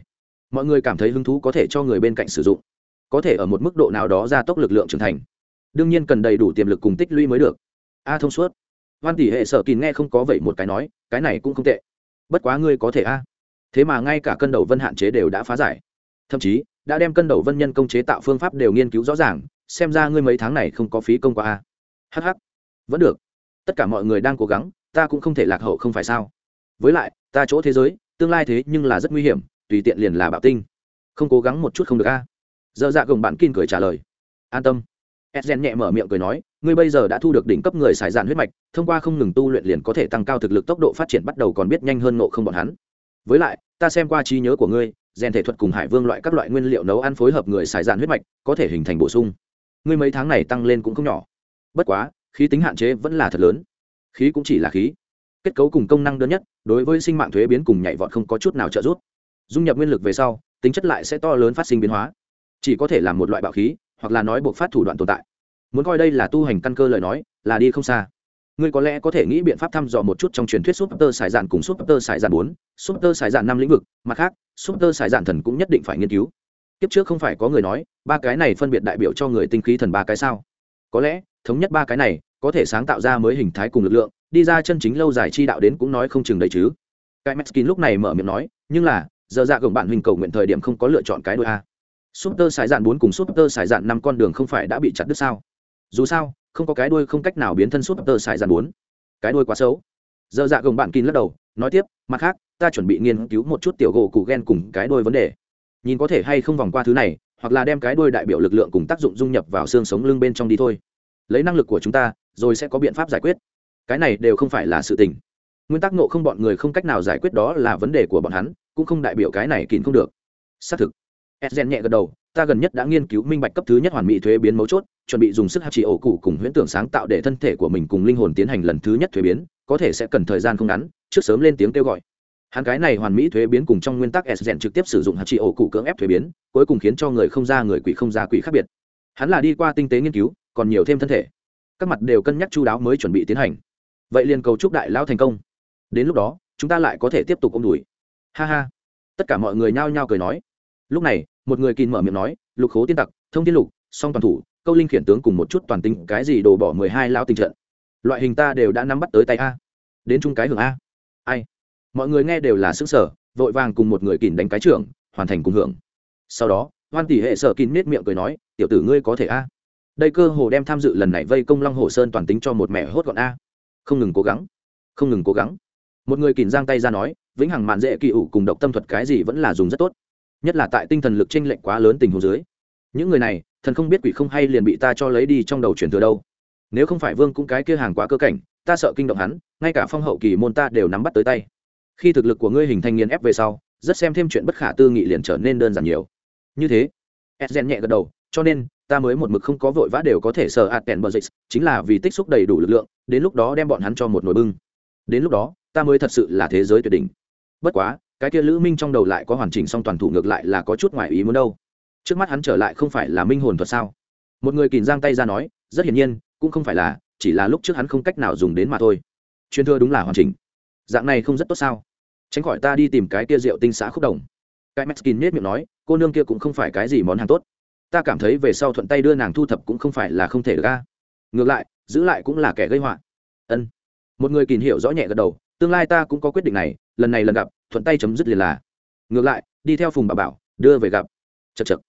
Speaker 1: Mọi người cảm thấy hứng thú có thể cho người bên cạnh sử dụng. Có thể ở một mức độ nào đó gia tốc lực lượng trưởng thành. Đương nhiên cần đầy đủ tiềm lực cùng tích lũy mới được. A thông suốt. Văn tỷ hệ sở kín nghe không có vậy một cái nói, cái này cũng không tệ. Bất quá ngươi có thể a. Thế mà ngay cả cân đầu vân hạn chế đều đã phá giải. Thậm chí, đã đem cân đầu vân nhân công chế tạo phương pháp đều nghiên cứu rõ ràng, xem ra ngươi mấy tháng này không có phí công qua a. Hh vẫn được tất cả mọi người đang cố gắng, ta cũng không thể lạc hậu không phải sao? Với lại, ta chỗ thế giới, tương lai thế nhưng là rất nguy hiểm, tùy tiện liền là bạo tinh. Không cố gắng một chút không được a? À? dơ dạ gồng bạn kin cười trả lời. An tâm. Edgen nhẹ mở miệng cười nói, ngươi bây giờ đã thu được đỉnh cấp người xài dạn huyết mạch, thông qua không ngừng tu luyện liền có thể tăng cao thực lực tốc độ phát triển bắt đầu còn biết nhanh hơn nộ không bọn hắn. Với lại, ta xem qua trí nhớ của ngươi, rèn thể thuật cùng hải vương loại các loại nguyên liệu nấu ăn phối hợp người xài dạn huyết mạch, có thể hình thành bổ sung. Ngươi mấy tháng này tăng lên cũng không nhỏ. Bất quá khí tính hạn chế vẫn là thật lớn. Khí cũng chỉ là khí. Kết cấu cùng công năng đơn nhất, đối với sinh mạng thuế biến cùng nhảy vọt không có chút nào trợ giúp. Dung nhập nguyên lực về sau, tính chất lại sẽ to lớn phát sinh biến hóa. Chỉ có thể là một loại bạo khí, hoặc là nói buộc phát thủ đoạn tồn tại. Muốn coi đây là tu hành căn cơ lời nói, là đi không xa. Ngươi có lẽ có thể nghĩ biện pháp thăm dò một chút trong truyền thuyết súp tơ dạn cùng súp tơ dạn bốn súp tơ dạn năm lĩnh vực. Mặt khác súp tơ dạn thần cũng nhất định phải nghiên cứu. Kiếp trước không phải có người nói, ba cái này phân biệt đại biểu cho người tinh khí thần ba cái sao? Có lẽ, thống nhất ba cái này, có thể sáng tạo ra mới hình thái cùng lực lượng, đi ra chân chính lâu dài chi đạo đến cũng nói không chừng đấy chứ. Cái meskin lúc này mở miệng nói, nhưng là, giờ dạ gồng bạn hình cầu nguyện thời điểm không có lựa chọn cái đôi a. Super sải dạn bốn cùng super sải dạn năm con đường không phải đã bị chặt đứt sao? Dù sao, không có cái đuôi không cách nào biến thân super sải dạn bốn. Cái đuôi quá xấu. Giờ dạ gồng bạn kín lắc đầu, nói tiếp, mặt khác, ta chuẩn bị nghiên cứu một chút tiểu gỗ cụ ghen cùng cái đuôi vấn đề. Nhìn có thể hay không vòng qua thứ này hoặc là đem cái đuôi đại biểu lực lượng cùng tác dụng dung nhập vào xương sống lưng bên trong đi thôi. Lấy năng lực của chúng ta, rồi sẽ có biện pháp giải quyết. Cái này đều không phải là sự tình. Nguyên tắc nộ không bọn người không cách nào giải quyết đó là vấn đề của bọn hắn, cũng không đại biểu cái này kín không được. Xác thực. Edgen nhẹ gật đầu, ta gần nhất đã nghiên cứu minh bạch cấp thứ nhất hoàn mỹ thuế biến mấu chốt, chuẩn bị dùng sức hạt trì ổ cụ cùng huyễn tưởng sáng tạo để thân thể của mình cùng linh hồn tiến hành lần thứ nhất thuế biến, có thể sẽ cần thời gian không ngắn, trước sớm lên tiếng kêu gọi hắn cái này hoàn mỹ thuế biến cùng trong nguyên tắc edgen trực tiếp sử dụng hạt trị ổ cụ cưỡng ép thuế biến, cuối cùng khiến cho người không ra người quỷ không ra quỷ khác biệt. Hắn là đi qua tinh tế nghiên cứu, còn nhiều thêm thân thể. Các mặt đều cân nhắc chu đáo mới chuẩn bị tiến hành. Vậy liền cầu chúc đại lao thành công. Đến lúc đó, chúng ta lại có thể tiếp tục ôm đùi. Ha ha. Tất cả mọi người nhao nhao cười nói. Lúc này, một người kìm mở miệng nói, lục khố tiên tặc, thông tiên lục, song toàn thủ, câu linh khiển tướng cùng một chút toàn tính cái gì đổ bỏ mười hai lao tình trận? Loại hình ta đều đã nắm bắt tới tay a. Đến chung cái hưởng a. Ai? Mọi người nghe đều là xứng sở vội vàng cùng một người kín đánh cái trưởng, hoàn thành cùng hưởng. Sau đó, hoan tỷ hệ sở kín nết miệng cười nói, tiểu tử ngươi có thể a. Đây cơ hồ đem tham dự lần này vây công long hồ sơn toàn tính cho một mẹ hốt gọn a. Không ngừng cố gắng, không ngừng cố gắng. Một người kìm giang tay ra nói, vĩnh hằng mạn dễ kỳ ủ cùng độc tâm thuật cái gì vẫn là dùng rất tốt. Nhất là tại tinh thần lực tranh lệch quá lớn tình huống dưới. Những người này, thần không biết quỷ không hay liền bị ta cho lấy đi trong đầu chuyển thừa đâu. Nếu không phải vương cũng cái kia hàng quá cơ cảnh, ta sợ kinh động hắn, ngay cả phong hậu kỳ môn ta đều nắm bắt tới tay khi thực lực của ngươi hình thành nghiền ép về sau, rất xem thêm chuyện bất khả tư nghị liền trở nên đơn giản nhiều. Như thế edgen nhẹ gật đầu, cho nên, ta mới một mực không có vội vã đều có thể sờ hạt kèn bờ dịch, chính là vì tích xúc đầy đủ lực lượng, đến lúc đó đem bọn hắn cho một nồi bưng. Đến lúc đó, ta mới thật sự là thế giới tuyệt đỉnh. Bất quá, cái kia lữ minh trong đầu lại có hoàn chỉnh song toàn thủ ngược lại là có chút ngoài ý muốn đâu. Trước mắt hắn trở lại không phải là minh hồn thuật sao? Một người kìm giang tay ra nói, rất hiển nhiên, cũng không phải là, chỉ là lúc trước hắn không cách nào dùng đến mà thôi. Chuyên thưa đúng là hoàn chỉnh dạng này không rất tốt sao? Tránh khỏi ta đi tìm cái kia rượu tinh xã khúc đồng. Cái meskin nết miệng nói, cô nương kia cũng không phải cái gì món hàng tốt. Ta cảm thấy về sau thuận tay đưa nàng thu thập cũng không phải là không thể được ca ngược lại, giữ lại cũng là kẻ gây họa. Ân. Một người kìm hiểu rõ nhẹ gật đầu, tương lai ta cũng có quyết định này, lần này lần gặp, thuận tay chấm dứt liền là. Ngược lại, đi theo phùng bà bảo, đưa về gặp. Chật chật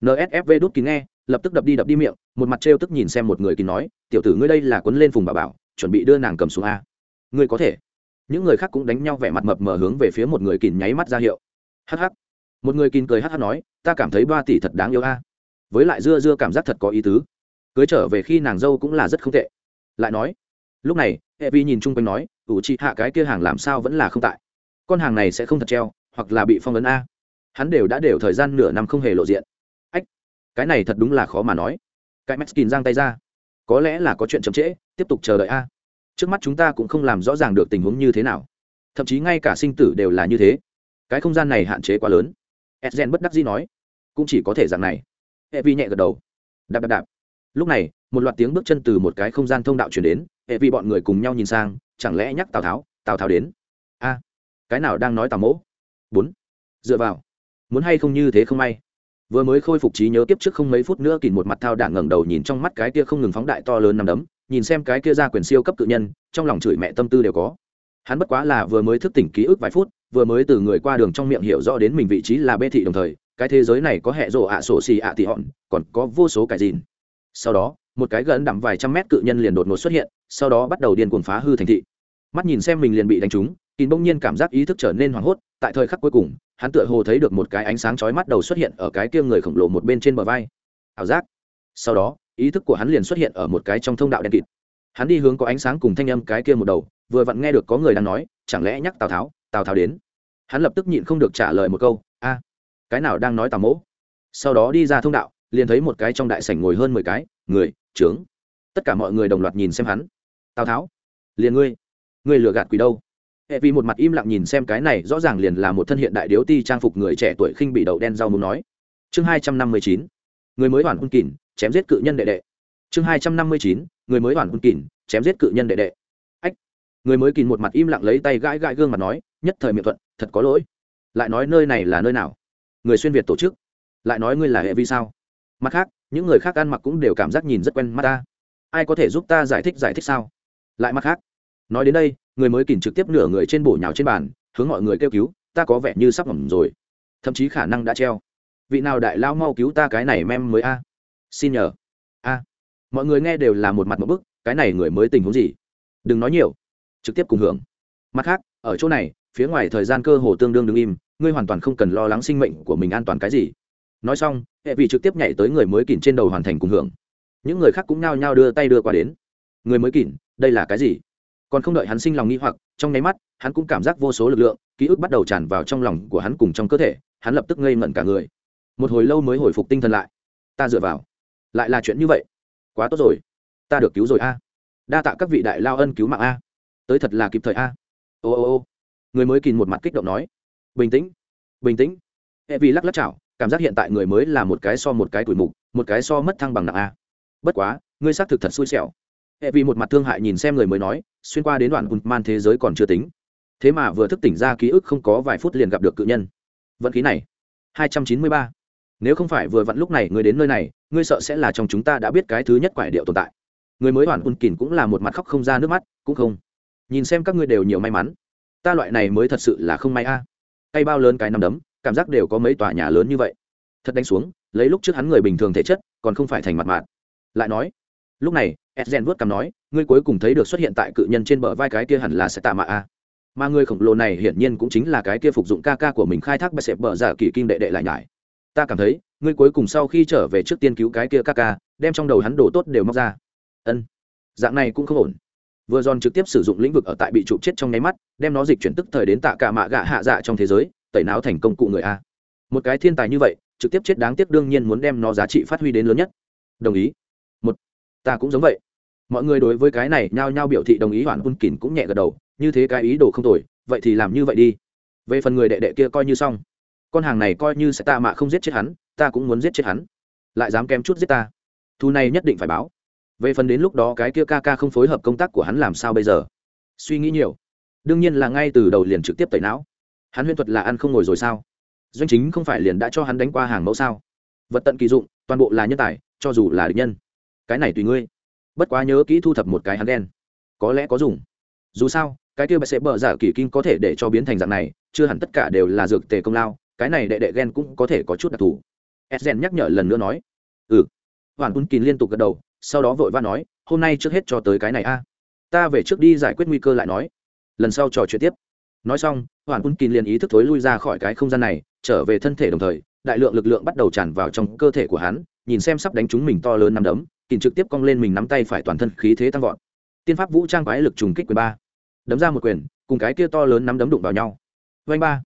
Speaker 1: nsfv đút kín nghe, lập tức đập đi đập đi miệng, một mặt trêu tức nhìn xem một người kín nói, tiểu tử ngươi đây là quấn lên phùng bà bảo, chuẩn bị đưa nàng cầm xuống a. Ngươi có thể những người khác cũng đánh nhau vẻ mặt mập mờ hướng về phía một người kín nháy mắt ra hiệu. Hh một người kín cười hh nói, ta cảm thấy ba tỷ thật đáng yêu a. Với lại dưa dưa cảm giác thật có ý tứ. Cưới trở về khi nàng dâu cũng là rất không tệ. Lại nói, lúc này hệ vi nhìn chung quanh nói, ủ chị hạ cái kia hàng làm sao vẫn là không tại. Con hàng này sẽ không thật treo, hoặc là bị phong ấn a. Hắn đều đã đều thời gian nửa năm không hề lộ diện. Ách, cái này thật đúng là khó mà nói. Cái meskin giang tay ra. Có lẽ là có chuyện chậm trễ, tiếp tục chờ đợi a trước mắt chúng ta cũng không làm rõ ràng được tình huống như thế nào. Thậm chí ngay cả sinh tử đều là như thế. Cái không gian này hạn chế quá lớn. Edgen bất đắc dĩ nói. Cũng chỉ có thể dạng này. Hệ vi nhẹ gật đầu. Đạp đạp đạp. Lúc này, một loạt tiếng bước chân từ một cái không gian thông đạo chuyển đến. Hệ vi bọn người cùng nhau nhìn sang, chẳng lẽ nhắc tào tháo tào tháo đến? A, cái nào đang nói tào mỗ? Bốn. Dựa vào. Muốn hay không như thế không may. Vừa mới khôi phục trí nhớ tiếp trước không mấy phút nữa kìm một mặt thao đảng ngẩng đầu nhìn trong mắt cái kia không ngừng phóng đại to lớn nằm đấm nhìn xem cái kia ra quyền siêu cấp cự nhân, trong lòng chửi mẹ tâm tư đều có. Hắn bất quá là vừa mới thức tỉnh ký ức vài phút, vừa mới từ người qua đường trong miệng hiểu rõ đến mình vị trí là bê thị đồng thời, cái thế giới này có hệ rộ ạ sổ xì ạ thị tị hòn, còn có vô số cái dìn. Sau đó, một cái gần đậm vài trăm mét cự nhân liền đột ngột xuất hiện, sau đó bắt đầu điên cuồng phá hư thành thị. Mắt nhìn xem mình liền bị đánh trúng kín bỗng nhiên cảm giác ý thức trở nên hoảng hốt, tại thời khắc cuối cùng, hắn tựa hồ thấy được một cái ánh sáng chói mắt đầu xuất hiện ở cái kia người khổng lồ một bên trên bờ vai. Ảo giác. Sau đó ý thức của hắn liền xuất hiện ở một cái trong thông đạo đen kịt. Hắn đi hướng có ánh sáng cùng thanh âm cái kia một đầu, vừa vặn nghe được có người đang nói, chẳng lẽ nhắc tào tháo tào tháo đến? Hắn lập tức nhịn không được trả lời một câu, a, cái nào đang nói tào mỗ? Sau đó đi ra thông đạo, liền thấy một cái trong đại sảnh ngồi hơn mười cái, người trướng tất cả mọi người đồng loạt nhìn xem hắn. Tào tháo, liền ngươi ngươi lừa gạt quỷ đâu? Hệ vì một mặt im lặng nhìn xem cái này, rõ ràng liền là một thân hiện đại điếu ti trang phục người trẻ tuổi khinh bị đậu đen rau muốn nói. Chương hai trăm năm mươi chín, người mới hoàn hôn kỳn chém giết cự nhân đệ đệ. Chương hai trăm năm mươi chín, người mới hoàn quân kỳn chém giết cự nhân đệ đệ. Ách, người mới kỳn một mặt im lặng lấy tay gãi gãi gương mặt nói, nhất thời miệng thuận, thật có lỗi. Lại nói nơi này là nơi nào? Người xuyên việt tổ chức. Lại nói ngươi là hệ vi sao? Mặt khác, những người khác ăn mặc cũng đều cảm giác nhìn rất quen mắt ta. Ai có thể giúp ta giải thích giải thích sao? Lại mặt khác, nói đến đây, người mới kìm trực tiếp nửa người trên bổ nhào trên bàn, hướng mọi người kêu cứu, ta có vẻ như sắp ngầm rồi. Thậm chí khả năng đã treo. Vị nào đại lao mau cứu ta cái này mem mới a? Xin nhờ. A, mọi người nghe đều là một mặt một bức, cái này người mới tình huống gì? Đừng nói nhiều, trực tiếp cùng hưởng. Mặt khác, ở chỗ này, phía ngoài thời gian cơ hồ tương đương đứng im, ngươi hoàn toàn không cần lo lắng sinh mệnh của mình an toàn cái gì. Nói xong, hệ vị trực tiếp nhảy tới người mới kỉn trên đầu hoàn thành cùng hưởng. Những người khác cũng nao nhao đưa tay đưa qua đến. Người mới kỉn, đây là cái gì? Còn không đợi hắn sinh lòng nghi hoặc, trong nháy mắt, hắn cũng cảm giác vô số lực lượng, ký ức bắt đầu tràn vào trong lòng của hắn cùng trong cơ thể, hắn lập tức ngây ngẩn cả người. Một hồi lâu mới hồi phục tinh thần lại. Ta dựa vào lại là chuyện như vậy. Quá tốt rồi. Ta được cứu rồi a. Đa tạ các vị đại lao ân cứu mạng a. Tới thật là kịp thời a. À. ô ô ô. Người mới kìm một mặt kích động nói. Bình tĩnh. Bình tĩnh. Hệ vì lắc lắc chảo, cảm giác hiện tại người mới là một cái so một cái tuổi mục, một cái so mất thăng bằng nặng a. Bất quá, ngươi xác thực thật xui xẻo. Hệ vì một mặt thương hại nhìn xem người mới nói, xuyên qua đến đoạn hụt man thế giới còn chưa tính. Thế mà vừa thức tỉnh ra ký ức không có vài phút liền gặp được cự nhân. Vận khí này. 293 nếu không phải vừa vặn lúc này ngươi đến nơi này, ngươi sợ sẽ là trong chúng ta đã biết cái thứ nhất quải điệu tồn tại. Người mới hoàn un kỳn cũng là một mặt khóc không ra nước mắt, cũng không. Nhìn xem các ngươi đều nhiều may mắn. Ta loại này mới thật sự là không may a. À. cây bao lớn cái nằm đấm, cảm giác đều có mấy tòa nhà lớn như vậy. Thật đánh xuống, lấy lúc trước hắn người bình thường thể chất, còn không phải thành mặt mạn. Lại nói, lúc này edgen vuốt cằm nói, ngươi cuối cùng thấy được xuất hiện tại cự nhân trên bờ vai cái kia hẳn là sẽ tạ mạ a. Mà người khổng lồ này hiển nhiên cũng chính là cái kia phục dụng ca ca của mình khai thác bạch sẹp bờ giả kỳ kinh đệ đệ lại nhải ta cảm thấy, ngươi cuối cùng sau khi trở về trước tiên cứu cái kia ca ca, đem trong đầu hắn đổ tốt đều móc ra. Ân. Dạng này cũng không ổn. Vừa giòn trực tiếp sử dụng lĩnh vực ở tại bị trụ chết trong nháy mắt, đem nó dịch chuyển tức thời đến tạ cả mạ gạ hạ dạ trong thế giới, tẩy não thành công cụ người a. Một cái thiên tài như vậy, trực tiếp chết đáng tiếc đương nhiên muốn đem nó giá trị phát huy đến lớn nhất. Đồng ý. Một. Ta cũng giống vậy. Mọi người đối với cái này nhao nhao biểu thị đồng ý hoàn quân kỳn cũng nhẹ gật đầu, như thế cái ý đồ không tồi, vậy thì làm như vậy đi. Về phần người đệ đệ kia coi như xong con hàng này coi như sẽ tạ mạ không giết chết hắn, ta cũng muốn giết chết hắn. Lại dám kém chút giết ta. Thu này nhất định phải báo. Về phần đến lúc đó cái kia ca ca không phối hợp công tác của hắn làm sao bây giờ? Suy nghĩ nhiều. Đương nhiên là ngay từ đầu liền trực tiếp tẩy não. Hắn huyễn thuật là ăn không ngồi rồi sao? Doanh chính không phải liền đã cho hắn đánh qua hàng mẫu sao? Vật tận kỳ dụng, toàn bộ là nhân tài, cho dù là địch nhân. Cái này tùy ngươi. Bất quá nhớ kỹ thu thập một cái hắn đen. Có lẽ có dùng. Dù sao, cái kia bạch sẽ bở giả kỳ kinh có thể để cho biến thành dạng này, chưa hẳn tất cả đều là dược tề công lao cái này đệ đệ ghen cũng có thể có chút đặc thù. Edgen nhắc nhở lần nữa nói. Ừ. Hoàn un kín liên tục gật đầu, sau đó vội vã nói, hôm nay trước hết cho tới cái này a. Ta về trước đi giải quyết nguy cơ lại nói. Lần sau trò chuyện tiếp. Nói xong, hoàn un kín liền ý thức thối lui ra khỏi cái không gian này, trở về thân thể đồng thời, đại lượng lực lượng bắt đầu tràn vào trong cơ thể của hắn, nhìn xem sắp đánh chúng mình to lớn nắm đấm kín trực tiếp cong lên mình nắm tay phải toàn thân khí thế tăng vọt. Tiên pháp vũ trang quái lực trùng kích quyền ba. Đấm ra một quyền, cùng cái kia to lớn nắm đấm đụng vào nhau. Vanh ba.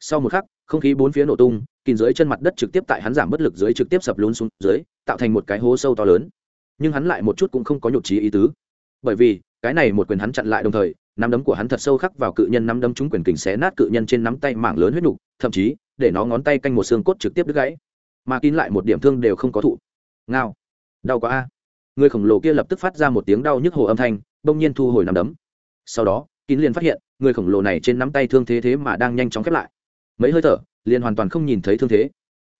Speaker 1: Sau một khắc không khí bốn phía nổ tung, kín dưới chân mặt đất trực tiếp tại hắn giảm bất lực dưới trực tiếp sập lún xuống dưới, tạo thành một cái hố sâu to lớn. Nhưng hắn lại một chút cũng không có nhụt chí ý tứ. Bởi vì, cái này một quyền hắn chặn lại đồng thời, nắm đấm của hắn thật sâu khắc vào cự nhân nắm đấm trúng quyền kình xé nát cự nhân trên nắm tay mảng lớn huyết nục, thậm chí, để nó ngón tay canh một xương cốt trực tiếp đứt gãy. Mà kín lại một điểm thương đều không có thụ. Ngao. Đau quá a. Người khổng lồ kia lập tức phát ra một tiếng đau nhức hồ âm thanh, bỗng nhiên thu hồi nắm đấm. Sau đó, kín liền phát hiện, người khổng lồ này trên nắm tay thương thế thế mà đang nhanh chóng khép lại mấy hơi thở, liền hoàn toàn không nhìn thấy thương thế.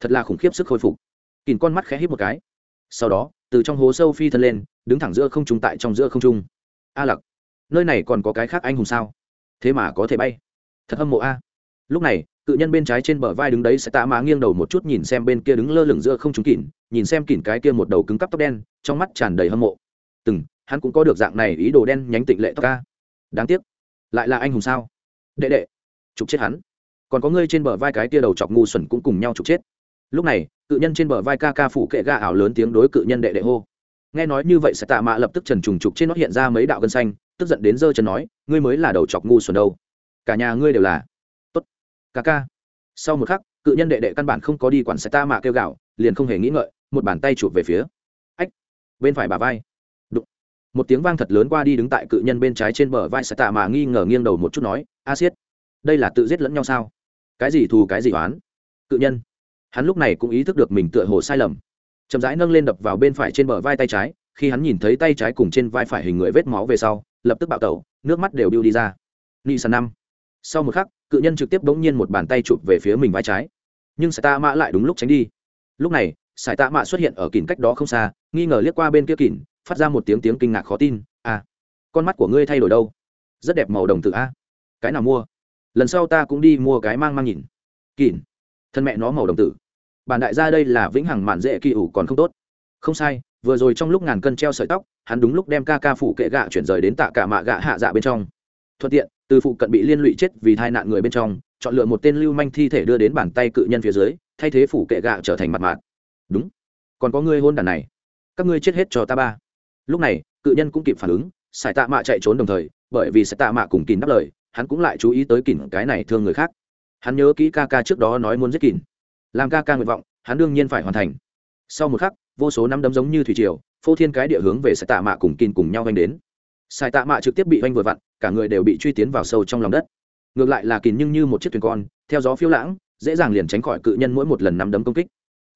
Speaker 1: Thật là khủng khiếp sức hồi phục. Kìn con mắt khẽ hít một cái. Sau đó, từ trong hố sâu phi thân lên, đứng thẳng giữa không trung tại trong giữa không trung. A lặc, nơi này còn có cái khác anh hùng sao? Thế mà có thể bay. Thật hâm mộ a. Lúc này, cự nhân bên trái trên bờ vai đứng đấy sẽ tạ mã nghiêng đầu một chút nhìn xem bên kia đứng lơ lửng giữa không trung kỉn, nhìn xem kỉn cái kia một đầu cứng cắp tóc đen, trong mắt tràn đầy hâm mộ. Từng, hắn cũng có được dạng này ý đồ đen nhánh tịnh lệ tóc ca đáng tiếc, lại là anh hùng sao? Đệ đệ chụp chết hắn còn có ngươi trên bờ vai cái kia đầu chọc ngu xuẩn cũng cùng nhau chụp chết. Lúc này, cự nhân trên bờ vai ca ca phủ kệ ga ảo lớn tiếng đối cự nhân đệ đệ hô. Nghe nói như vậy sẽ tạ mạ lập tức trần trùng trục trên nó hiện ra mấy đạo gân xanh, tức giận đến giơ chân nói, ngươi mới là đầu chọc ngu xuẩn đâu. Cả nhà ngươi đều là. Tốt, ca ca. Sau một khắc, cự nhân đệ đệ căn bản không có đi quản sẽ tạ mạ kêu gạo liền không hề nghĩ ngợi, một bàn tay chụp về phía. Ách, bên phải bà vai. Đụng. một tiếng vang thật lớn qua đi đứng tại cự nhân bên trái trên bờ vai sẽ tạ mạ nghi ngờ nghiêng đầu một chút nói, a siết, đây là tự giết lẫn nhau sao? Cái gì thù cái gì oán? Cự nhân. Hắn lúc này cũng ý thức được mình tựa hồ sai lầm. Chậm rãi nâng lên đập vào bên phải trên bờ vai tay trái, khi hắn nhìn thấy tay trái cùng trên vai phải hình người vết máu về sau, lập tức bạo tẩu, nước mắt đều biêu đi ra. Ni sàn năm sau một khắc, cự nhân trực tiếp bỗng nhiên một bàn tay chụp về phía mình vai trái. Nhưng sải tạ mạ lại đúng lúc tránh đi. Lúc này, sải tạ mạ xuất hiện ở kìn cách đó không xa, nghi ngờ liếc qua bên kia kìn phát ra một tiếng tiếng kinh ngạc khó tin. À con mắt của ngươi thay đổi đâu? Rất đẹp màu đồng tự a. Cái nào mua? Lần sau ta cũng đi mua cái mang mang nhìn. Kỳn thân mẹ nó màu đồng tử. Bản đại gia đây là vĩnh hằng mạn dễ kỳ ủ còn không tốt. Không sai, vừa rồi trong lúc ngàn cân treo sợi tóc, hắn đúng lúc đem ca ca phụ kệ gạ chuyển rời đến tạ cả mạ gạ hạ dạ bên trong. Thuận tiện, từ phụ cận bị liên lụy chết vì tai nạn người bên trong, chọn lựa một tên lưu manh thi thể đưa đến bàn tay cự nhân phía dưới, thay thế phủ kệ gạ trở thành mặt mạt đúng. Còn có ngươi hôn đàn này. Các ngươi chết hết cho ta ba. Lúc này, cự nhân cũng kịp phản ứng sải tạ mạ chạy trốn đồng thời, bởi vì sải tạ mạ cùng kín đáp lời hắn cũng lại chú ý tới kỉn cái này thương người khác. Hắn nhớ kỹ ca ca trước đó nói muốn giết kỉn. Làm ca ca nguyện vọng, hắn đương nhiên phải hoàn thành. Sau một khắc, vô số năm đấm giống như thủy triều, phô thiên cái địa hướng về sài tạ mạ cùng kín cùng nhau oanh đến. Sai tạ mạ trực tiếp bị oanh vừa vặn, cả người đều bị truy tiến vào sâu trong lòng đất. Ngược lại là kín nhưng như một chiếc thuyền con, theo gió phiêu lãng, dễ dàng liền tránh khỏi cự nhân mỗi một lần nắm đấm công kích.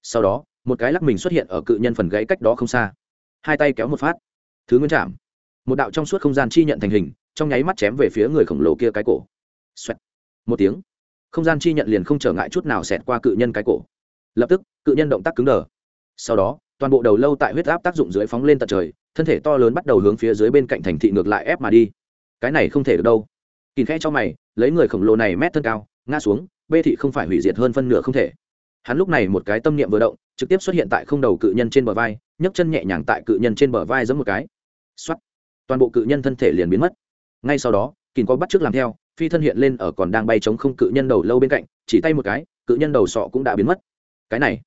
Speaker 1: Sau đó, một cái lắc mình xuất hiện ở cự nhân phần gãy cách đó không xa. Hai tay kéo một phát. Thứ nguyên chạm. Một đạo trong suốt không gian chi nhận thành hình trong nháy mắt chém về phía người khổng lồ kia cái cổ. Xoẹt. một tiếng. Không gian chi nhận liền không trở ngại chút nào xẹt qua cự nhân cái cổ. Lập tức, cự nhân động tác cứng đờ. Sau đó, toàn bộ đầu lâu tại huyết áp tác dụng dưới phóng lên tận trời, thân thể to lớn bắt đầu hướng phía dưới bên cạnh thành thị ngược lại ép mà đi. Cái này không thể được đâu. Kìm khe cho mày, lấy người khổng lồ này mét thân cao, ngã xuống, bê thị không phải hủy diệt hơn phân nửa không thể. Hắn lúc này một cái tâm niệm vừa động, trực tiếp xuất hiện tại không đầu cự nhân trên bờ vai, nhấc chân nhẹ nhàng tại cự nhân trên bờ vai giẫm một cái. Xoắt toàn bộ cự nhân thân thể liền biến mất ngay sau đó kín có bắt trước làm theo, phi thân hiện lên ở còn đang bay chống không cự nhân đầu lâu bên cạnh, chỉ tay một cái, cự nhân đầu sọ cũng đã biến mất. Cái này,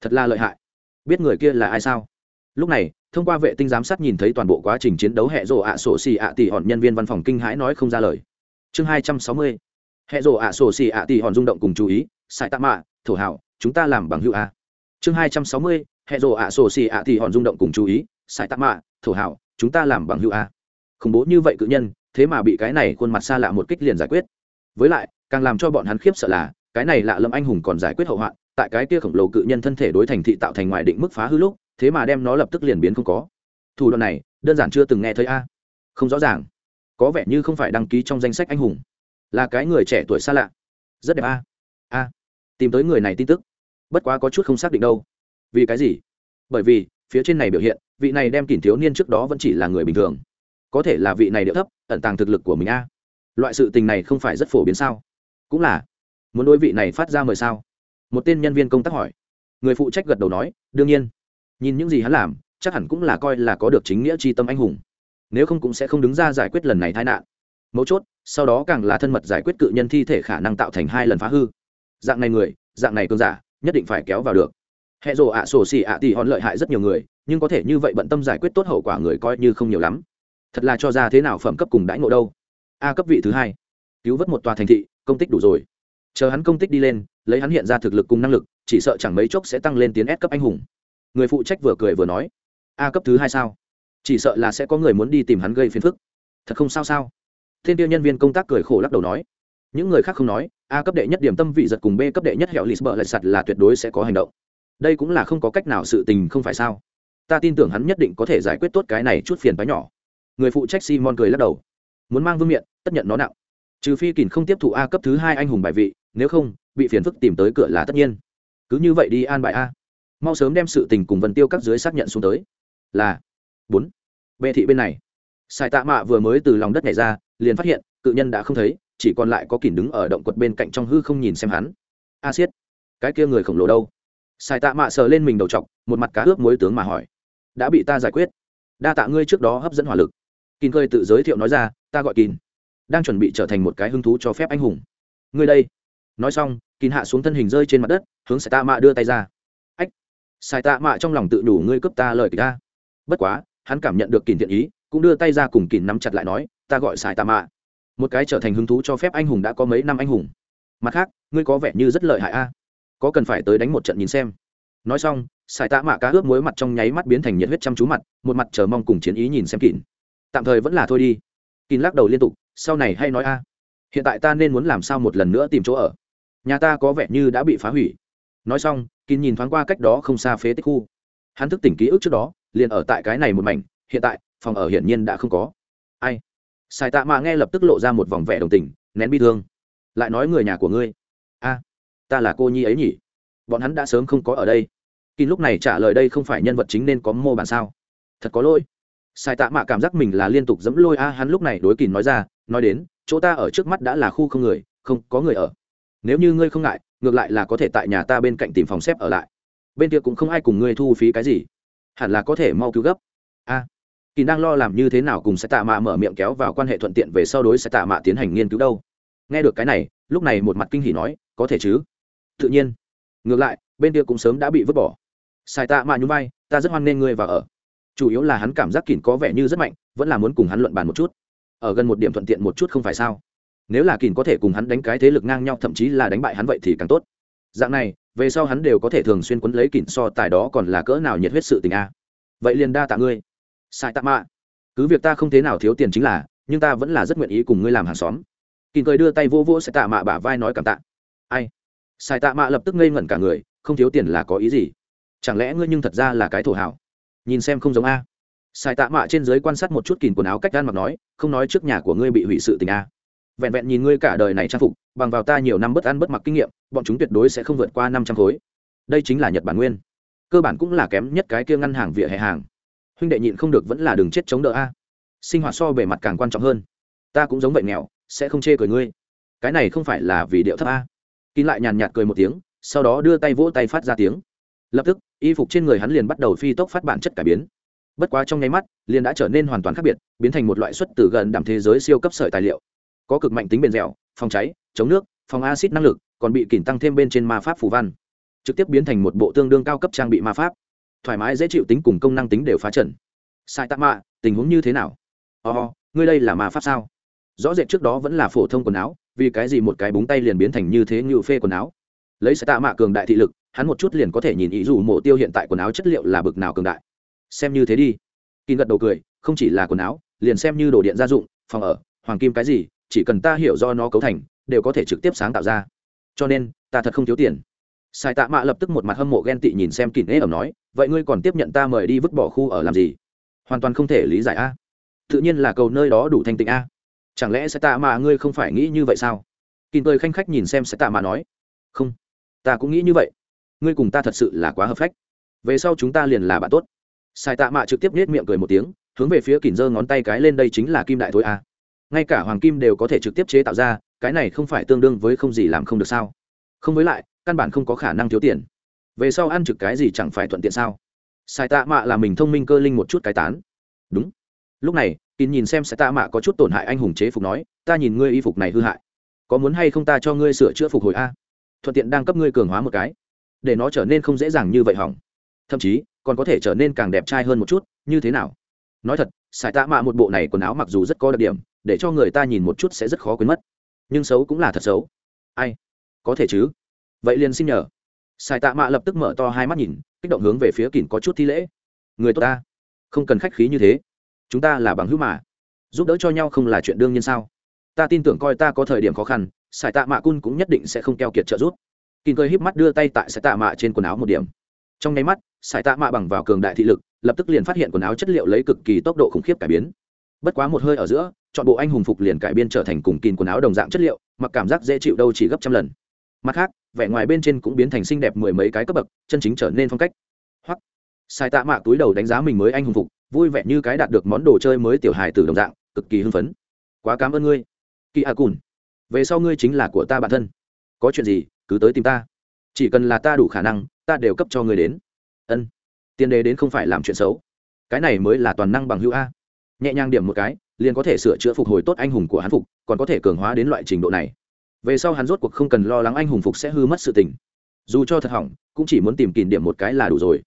Speaker 1: thật là lợi hại. Biết người kia là ai sao? Lúc này, thông qua vệ tinh giám sát nhìn thấy toàn bộ quá trình chiến đấu hệ rộ ạ sổ xì ạ tỉ hòn nhân viên văn phòng kinh hãi nói không ra lời. Chương hai trăm sáu mươi. Hệ rộ ạ sổ xì ạ tỉ hòn rung động cùng chú ý, sai tạ mạ, thổ hảo, chúng ta làm bằng hữu a. Chương hai trăm sáu mươi. Hệ rộ ạ sổ xì ạ tỉ hòn rung động cùng chú ý, sai tạ mạ, thổ hảo, chúng ta làm bằng hữu a. Khủng bố như vậy cự nhân thế mà bị cái này khuôn mặt xa lạ một kích liền giải quyết. Với lại, càng làm cho bọn hắn khiếp sợ là, cái này lạ lâm anh hùng còn giải quyết hậu hoạn, tại cái kia khổng lồ cự nhân thân thể đối thành thị tạo thành ngoài định mức phá hư lúc, thế mà đem nó lập tức liền biến không có. Thủ đoạn này, đơn giản chưa từng nghe thấy a. Không rõ ràng. Có vẻ như không phải đăng ký trong danh sách anh hùng. Là cái người trẻ tuổi xa lạ. Rất đẹp a. A. Tìm tới người này tin tức. Bất quá có chút không xác định đâu. Vì cái gì? Bởi vì, phía trên này biểu hiện, vị này đem kỷ thiếu niên trước đó vẫn chỉ là người bình thường có thể là vị này điệu thấp, ẩn tàng thực lực của mình a. Loại sự tình này không phải rất phổ biến sao? Cũng là. Muốn đối vị này phát ra mời sao? Một tên nhân viên công tác hỏi. Người phụ trách gật đầu nói, đương nhiên. Nhìn những gì hắn làm, chắc hẳn cũng là coi là có được chính nghĩa tri tâm anh hùng. Nếu không cũng sẽ không đứng ra giải quyết lần này tai nạn. Mấu chốt, sau đó càng là thân mật giải quyết cự nhân thi thể khả năng tạo thành hai lần phá hư. Dạng này người, dạng này cơn giả, nhất định phải kéo vào được. Hệ rồ ạ sổ xỉ ạ tỉ hòn lợi hại rất nhiều người, nhưng có thể như vậy bận tâm giải quyết tốt hậu quả người coi như không nhiều lắm thật là cho ra thế nào phẩm cấp cùng đãi ngộ đâu. A cấp vị thứ hai. Cứu vớt một tòa thành thị, công tích đủ rồi. Chờ hắn công tích đi lên, lấy hắn hiện ra thực lực cùng năng lực, chỉ sợ chẳng mấy chốc sẽ tăng lên tiến S cấp anh hùng. Người phụ trách vừa cười vừa nói, a cấp thứ hai sao? Chỉ sợ là sẽ có người muốn đi tìm hắn gây phiền phức. Thật không sao sao? Thiên tiêu nhân viên công tác cười khổ lắc đầu nói, những người khác không nói, a cấp đệ nhất điểm tâm vị giật cùng b cấp đệ nhất hẹo lì bờ lại sặt là tuyệt đối sẽ có hành động. Đây cũng là không có cách nào sự tình không phải sao? Ta tin tưởng hắn nhất định có thể giải quyết tốt cái này chút phiền bá nhỏ người phụ trách simon cười lắc đầu. Muốn mang vương miện, tất nhận nó nặng. Trừ phi kỳn không tiếp thụ a cấp thứ hai anh hùng bài vị, nếu không, bị phiền phức tìm tới cửa là tất nhiên. Cứ như vậy đi an bài a. Mau sớm đem sự tình cùng vân tiêu các dưới xác nhận xuống tới. Là. Bốn. Bệ thị bên này. Sài tạ mạ vừa mới từ lòng đất nhảy ra, liền phát hiện, cự nhân đã không thấy, chỉ còn lại có kỉn đứng ở động quật bên cạnh trong hư không nhìn xem hắn. A siết. Cái kia người khổng lồ đâu? Sài tạ mạ sờ lên mình đầu t một mặt cá ướp mối tướng mà hỏi. Đã bị ta giải quyết. Đa tạ ngươi trước đó hấp dẫn hỏa lực kín cười tự giới thiệu nói ra, ta gọi kín đang chuẩn bị trở thành một cái hứng thú cho phép anh hùng. Ngươi đây. Nói xong kín hạ xuống thân hình rơi trên mặt đất, hướng sài tạ mạ đưa tay ra. Ách, sài tạ mạ trong lòng tự đủ ngươi cướp ta lời ta. Bất quá, hắn cảm nhận được kín thiện ý, cũng đưa tay ra cùng kín nắm chặt lại nói, ta gọi sài tạ mạ. Một cái trở thành hứng thú cho phép anh hùng đã có mấy năm anh hùng. Mặt khác, ngươi có vẻ như rất lợi hại a. Có cần phải tới đánh một trận nhìn xem. Nói xong, sài tạ mạ cá ướp muối mặt trong nháy mắt biến thành nhiệt huyết chăm chú mặt, một mặt chờ mong cùng chiến ý nhìn xem kín tạm thời vẫn là thôi đi. Kín lắc đầu liên tục, sau này hay nói a. Hiện tại ta nên muốn làm sao một lần nữa tìm chỗ ở? Nhà ta có vẻ như đã bị phá hủy. Nói xong, kín nhìn thoáng qua cách đó không xa phế tích khu. Hắn thức tỉnh ký ức trước đó, liền ở tại cái này một mảnh, hiện tại, phòng ở hiển nhiên đã không có. Ai? Sài tạ mạ nghe lập tức lộ ra một vòng vẻ đồng tình, nén bi thương. Lại nói người nhà của ngươi. A, ta là cô nhi ấy nhỉ? Bọn hắn đã sớm không có ở đây. Kín lúc này trả lời đây không phải nhân vật chính nên có mô bản sao? Thật có lỗi sai tạ mạ cảm giác mình là liên tục dẫm lôi a hắn lúc này đối kỳ nói ra, nói đến, chỗ ta ở trước mắt đã là khu không người, không, có người ở. Nếu như ngươi không ngại, ngược lại là có thể tại nhà ta bên cạnh tìm phòng xếp ở lại. Bên kia cũng không ai cùng ngươi thu phí cái gì. Hẳn là có thể mau cứu gấp. A. Kỳ đang lo làm như thế nào cùng sẽ tạ mạ mở miệng kéo vào quan hệ thuận tiện về sau đối sẽ tạ mạ tiến hành nghiên cứu đâu. Nghe được cái này, lúc này một mặt kinh hỉ nói, có thể chứ. Tự nhiên. Ngược lại, bên kia cũng sớm đã bị vứt bỏ. Sai tạ mạ nhún vai, ta rất hoan nghênh ngươi và ở chủ yếu là hắn cảm giác kỳn có vẻ như rất mạnh, vẫn là muốn cùng hắn luận bàn một chút. Ở gần một điểm thuận tiện một chút không phải sao? Nếu là kỳn có thể cùng hắn đánh cái thế lực ngang nhau, thậm chí là đánh bại hắn vậy thì càng tốt. Dạng này, về sau hắn đều có thể thường xuyên quấn lấy kỳn so tài đó còn là cỡ nào nhiệt huyết sự tình a. Vậy liền đa tạ ngươi. Sai tạ mạ. Cứ việc ta không thế nào thiếu tiền chính là, nhưng ta vẫn là rất nguyện ý cùng ngươi làm hàng xóm. Kỳn cười đưa tay vô vô sai tạ mạ bả vai nói cảm tạ. Ai? Sai tạ mạ lập tức ngây ngẩn cả người, không thiếu tiền là có ý gì? Chẳng lẽ ngươi nhưng thật ra là cái thổ hảo nhìn xem không giống a. Sai tạ mạ trên giới quan sát một chút kìn quần áo cách gan mặc nói, không nói trước nhà của ngươi bị hủy sự tình a. Vẹn vẹn nhìn ngươi cả đời này trang phục, bằng vào ta nhiều năm bất ăn bất mặc kinh nghiệm, bọn chúng tuyệt đối sẽ không vượt qua năm trăm khối. Đây chính là nhật bản nguyên. Cơ bản cũng là kém nhất cái kia ngăn hàng vỉa hè hàng. Huynh đệ nhịn không được vẫn là đường chết chống đỡ a. Sinh hoạt so bề mặt càng quan trọng hơn. Ta cũng giống vậy nghèo, sẽ không chê cười ngươi. Cái này không phải là vì điệu thấp a. Kín lại nhàn nhạt cười một tiếng, sau đó đưa tay vỗ tay phát ra tiếng lập tức y phục trên người hắn liền bắt đầu phi tốc phát bản chất cải biến. Bất quá trong nháy mắt liền đã trở nên hoàn toàn khác biệt biến thành một loại xuất từ gần đảm thế giới siêu cấp sợi tài liệu. Có cực mạnh tính bền dẻo phòng cháy chống nước phòng acid năng lực còn bị kỉnh tăng thêm bên trên ma pháp phù văn. Trực tiếp biến thành một bộ tương đương cao cấp trang bị ma pháp. Thoải mái dễ chịu tính cùng công năng tính đều phá trần. Sai tạm mạ tình huống như thế nào? Ồ、oh, ngươi đây là ma pháp sao? Rõ rệt trước đó vẫn là phổ thông quần áo vì cái gì một cái búng tay liền biến thành như thế như phê quần áo? Lấy sai tạ mạ cường đại thị lực hắn một chút liền có thể nhìn ý dù mộ tiêu hiện tại quần áo chất liệu là bực nào cường đại. Xem như thế đi. Kỳ gật đầu cười, không chỉ là quần áo, liền xem như đồ điện gia dụng, phòng ở, hoàng kim cái gì, chỉ cần ta hiểu do nó cấu thành, đều có thể trực tiếp sáng tạo ra. Cho nên, ta thật không thiếu tiền. Sai tạ mạ lập tức một mặt hâm mộ ghen tị nhìn xem kín nễ ẩm nói, vậy ngươi còn tiếp nhận ta mời đi vứt bỏ khu ở làm gì? Hoàn toàn không thể lý giải a. Tự nhiên là cầu nơi đó đủ thanh tịnh a. Chẳng lẽ sẽ tạ mạ ngươi không phải nghĩ như vậy sao? Kìm cười khanh khách nhìn xem sẽ tạ mạ nói. Không, ta cũng nghĩ như vậy ngươi cùng ta thật sự là quá hợp phách. Về sau chúng ta liền là bạn tốt. Sai tạ mạ trực tiếp nết miệng cười một tiếng, hướng về phía kìm giơ ngón tay cái lên đây chính là kim đại thối a. Ngay cả hoàng kim đều có thể trực tiếp chế tạo ra, cái này không phải tương đương với không gì làm không được sao? Không với lại, căn bản không có khả năng thiếu tiền. Về sau ăn trực cái gì chẳng phải thuận tiện sao? Sai tạ mạ là mình thông minh cơ linh một chút cái tán. Đúng. Lúc này kín nhìn xem sai tạ mạ có chút tổn hại anh hùng chế phục nói, ta nhìn ngươi y phục này hư hại. Có muốn hay không ta cho ngươi sửa chữa phục hồi a? Thuận tiện đang cấp ngươi cường hóa một cái để nó trở nên không dễ dàng như vậy hỏng. Thậm chí, còn có thể trở nên càng đẹp trai hơn một chút, như thế nào? Nói thật, sải tạ mạ một bộ này quần áo mặc dù rất có đặc điểm, để cho người ta nhìn một chút sẽ rất khó quên mất. Nhưng xấu cũng là thật xấu. Ai? Có thể chứ? Vậy liền xin nhờ. Sài tạ mạ lập tức mở to hai mắt nhìn, kích động hướng về phía kỳn có chút thi lễ. Người tốt ta. Không cần khách khí như thế. Chúng ta là bằng hữu mà. Giúp đỡ cho nhau không là chuyện đương nhiên sao? Ta tin tưởng coi ta có thời điểm khó khăn sài tạ mạ cun cũng nhất định sẽ không keo kiệt trợ giúp kín cười híp mắt đưa tay tại sải tạ mạ trên quần áo một điểm. Trong nháy mắt, sải tạ mạ bằng vào cường đại thị lực, lập tức liền phát hiện quần áo chất liệu lấy cực kỳ tốc độ khủng khiếp cải biến. Bất quá một hơi ở giữa, chọn bộ anh hùng phục liền cải biên trở thành cùng kín quần áo đồng dạng chất liệu, mặc cảm giác dễ chịu đâu chỉ gấp trăm lần. Mặt khác, vẻ ngoài bên trên cũng biến thành xinh đẹp mười mấy cái cấp bậc, chân chính trở nên phong cách. Hoặc sai tạ mạ túi đầu đánh giá mình mới anh hùng phục, vui vẻ như cái đạt được món đồ chơi mới tiểu hài từ đồng dạng, cực kỳ hưng phấn. Quá cảm ơn ngươi, kỳ a cùn. Về sau ngươi chính là của ta bản thân. Có chuyện gì cứ tới tìm ta. Chỉ cần là ta đủ khả năng, ta đều cấp cho người đến. Ân, tiền đề đến không phải làm chuyện xấu. Cái này mới là toàn năng bằng hữu a. Nhẹ nhàng điểm một cái, liền có thể sửa chữa phục hồi tốt anh hùng của hắn phục, còn có thể cường hóa đến loại trình độ này. Về sau hắn rốt cuộc không cần lo lắng anh hùng phục sẽ hư mất sự tình. Dù cho thật hỏng, cũng chỉ muốn tìm kìm điểm một cái là đủ rồi.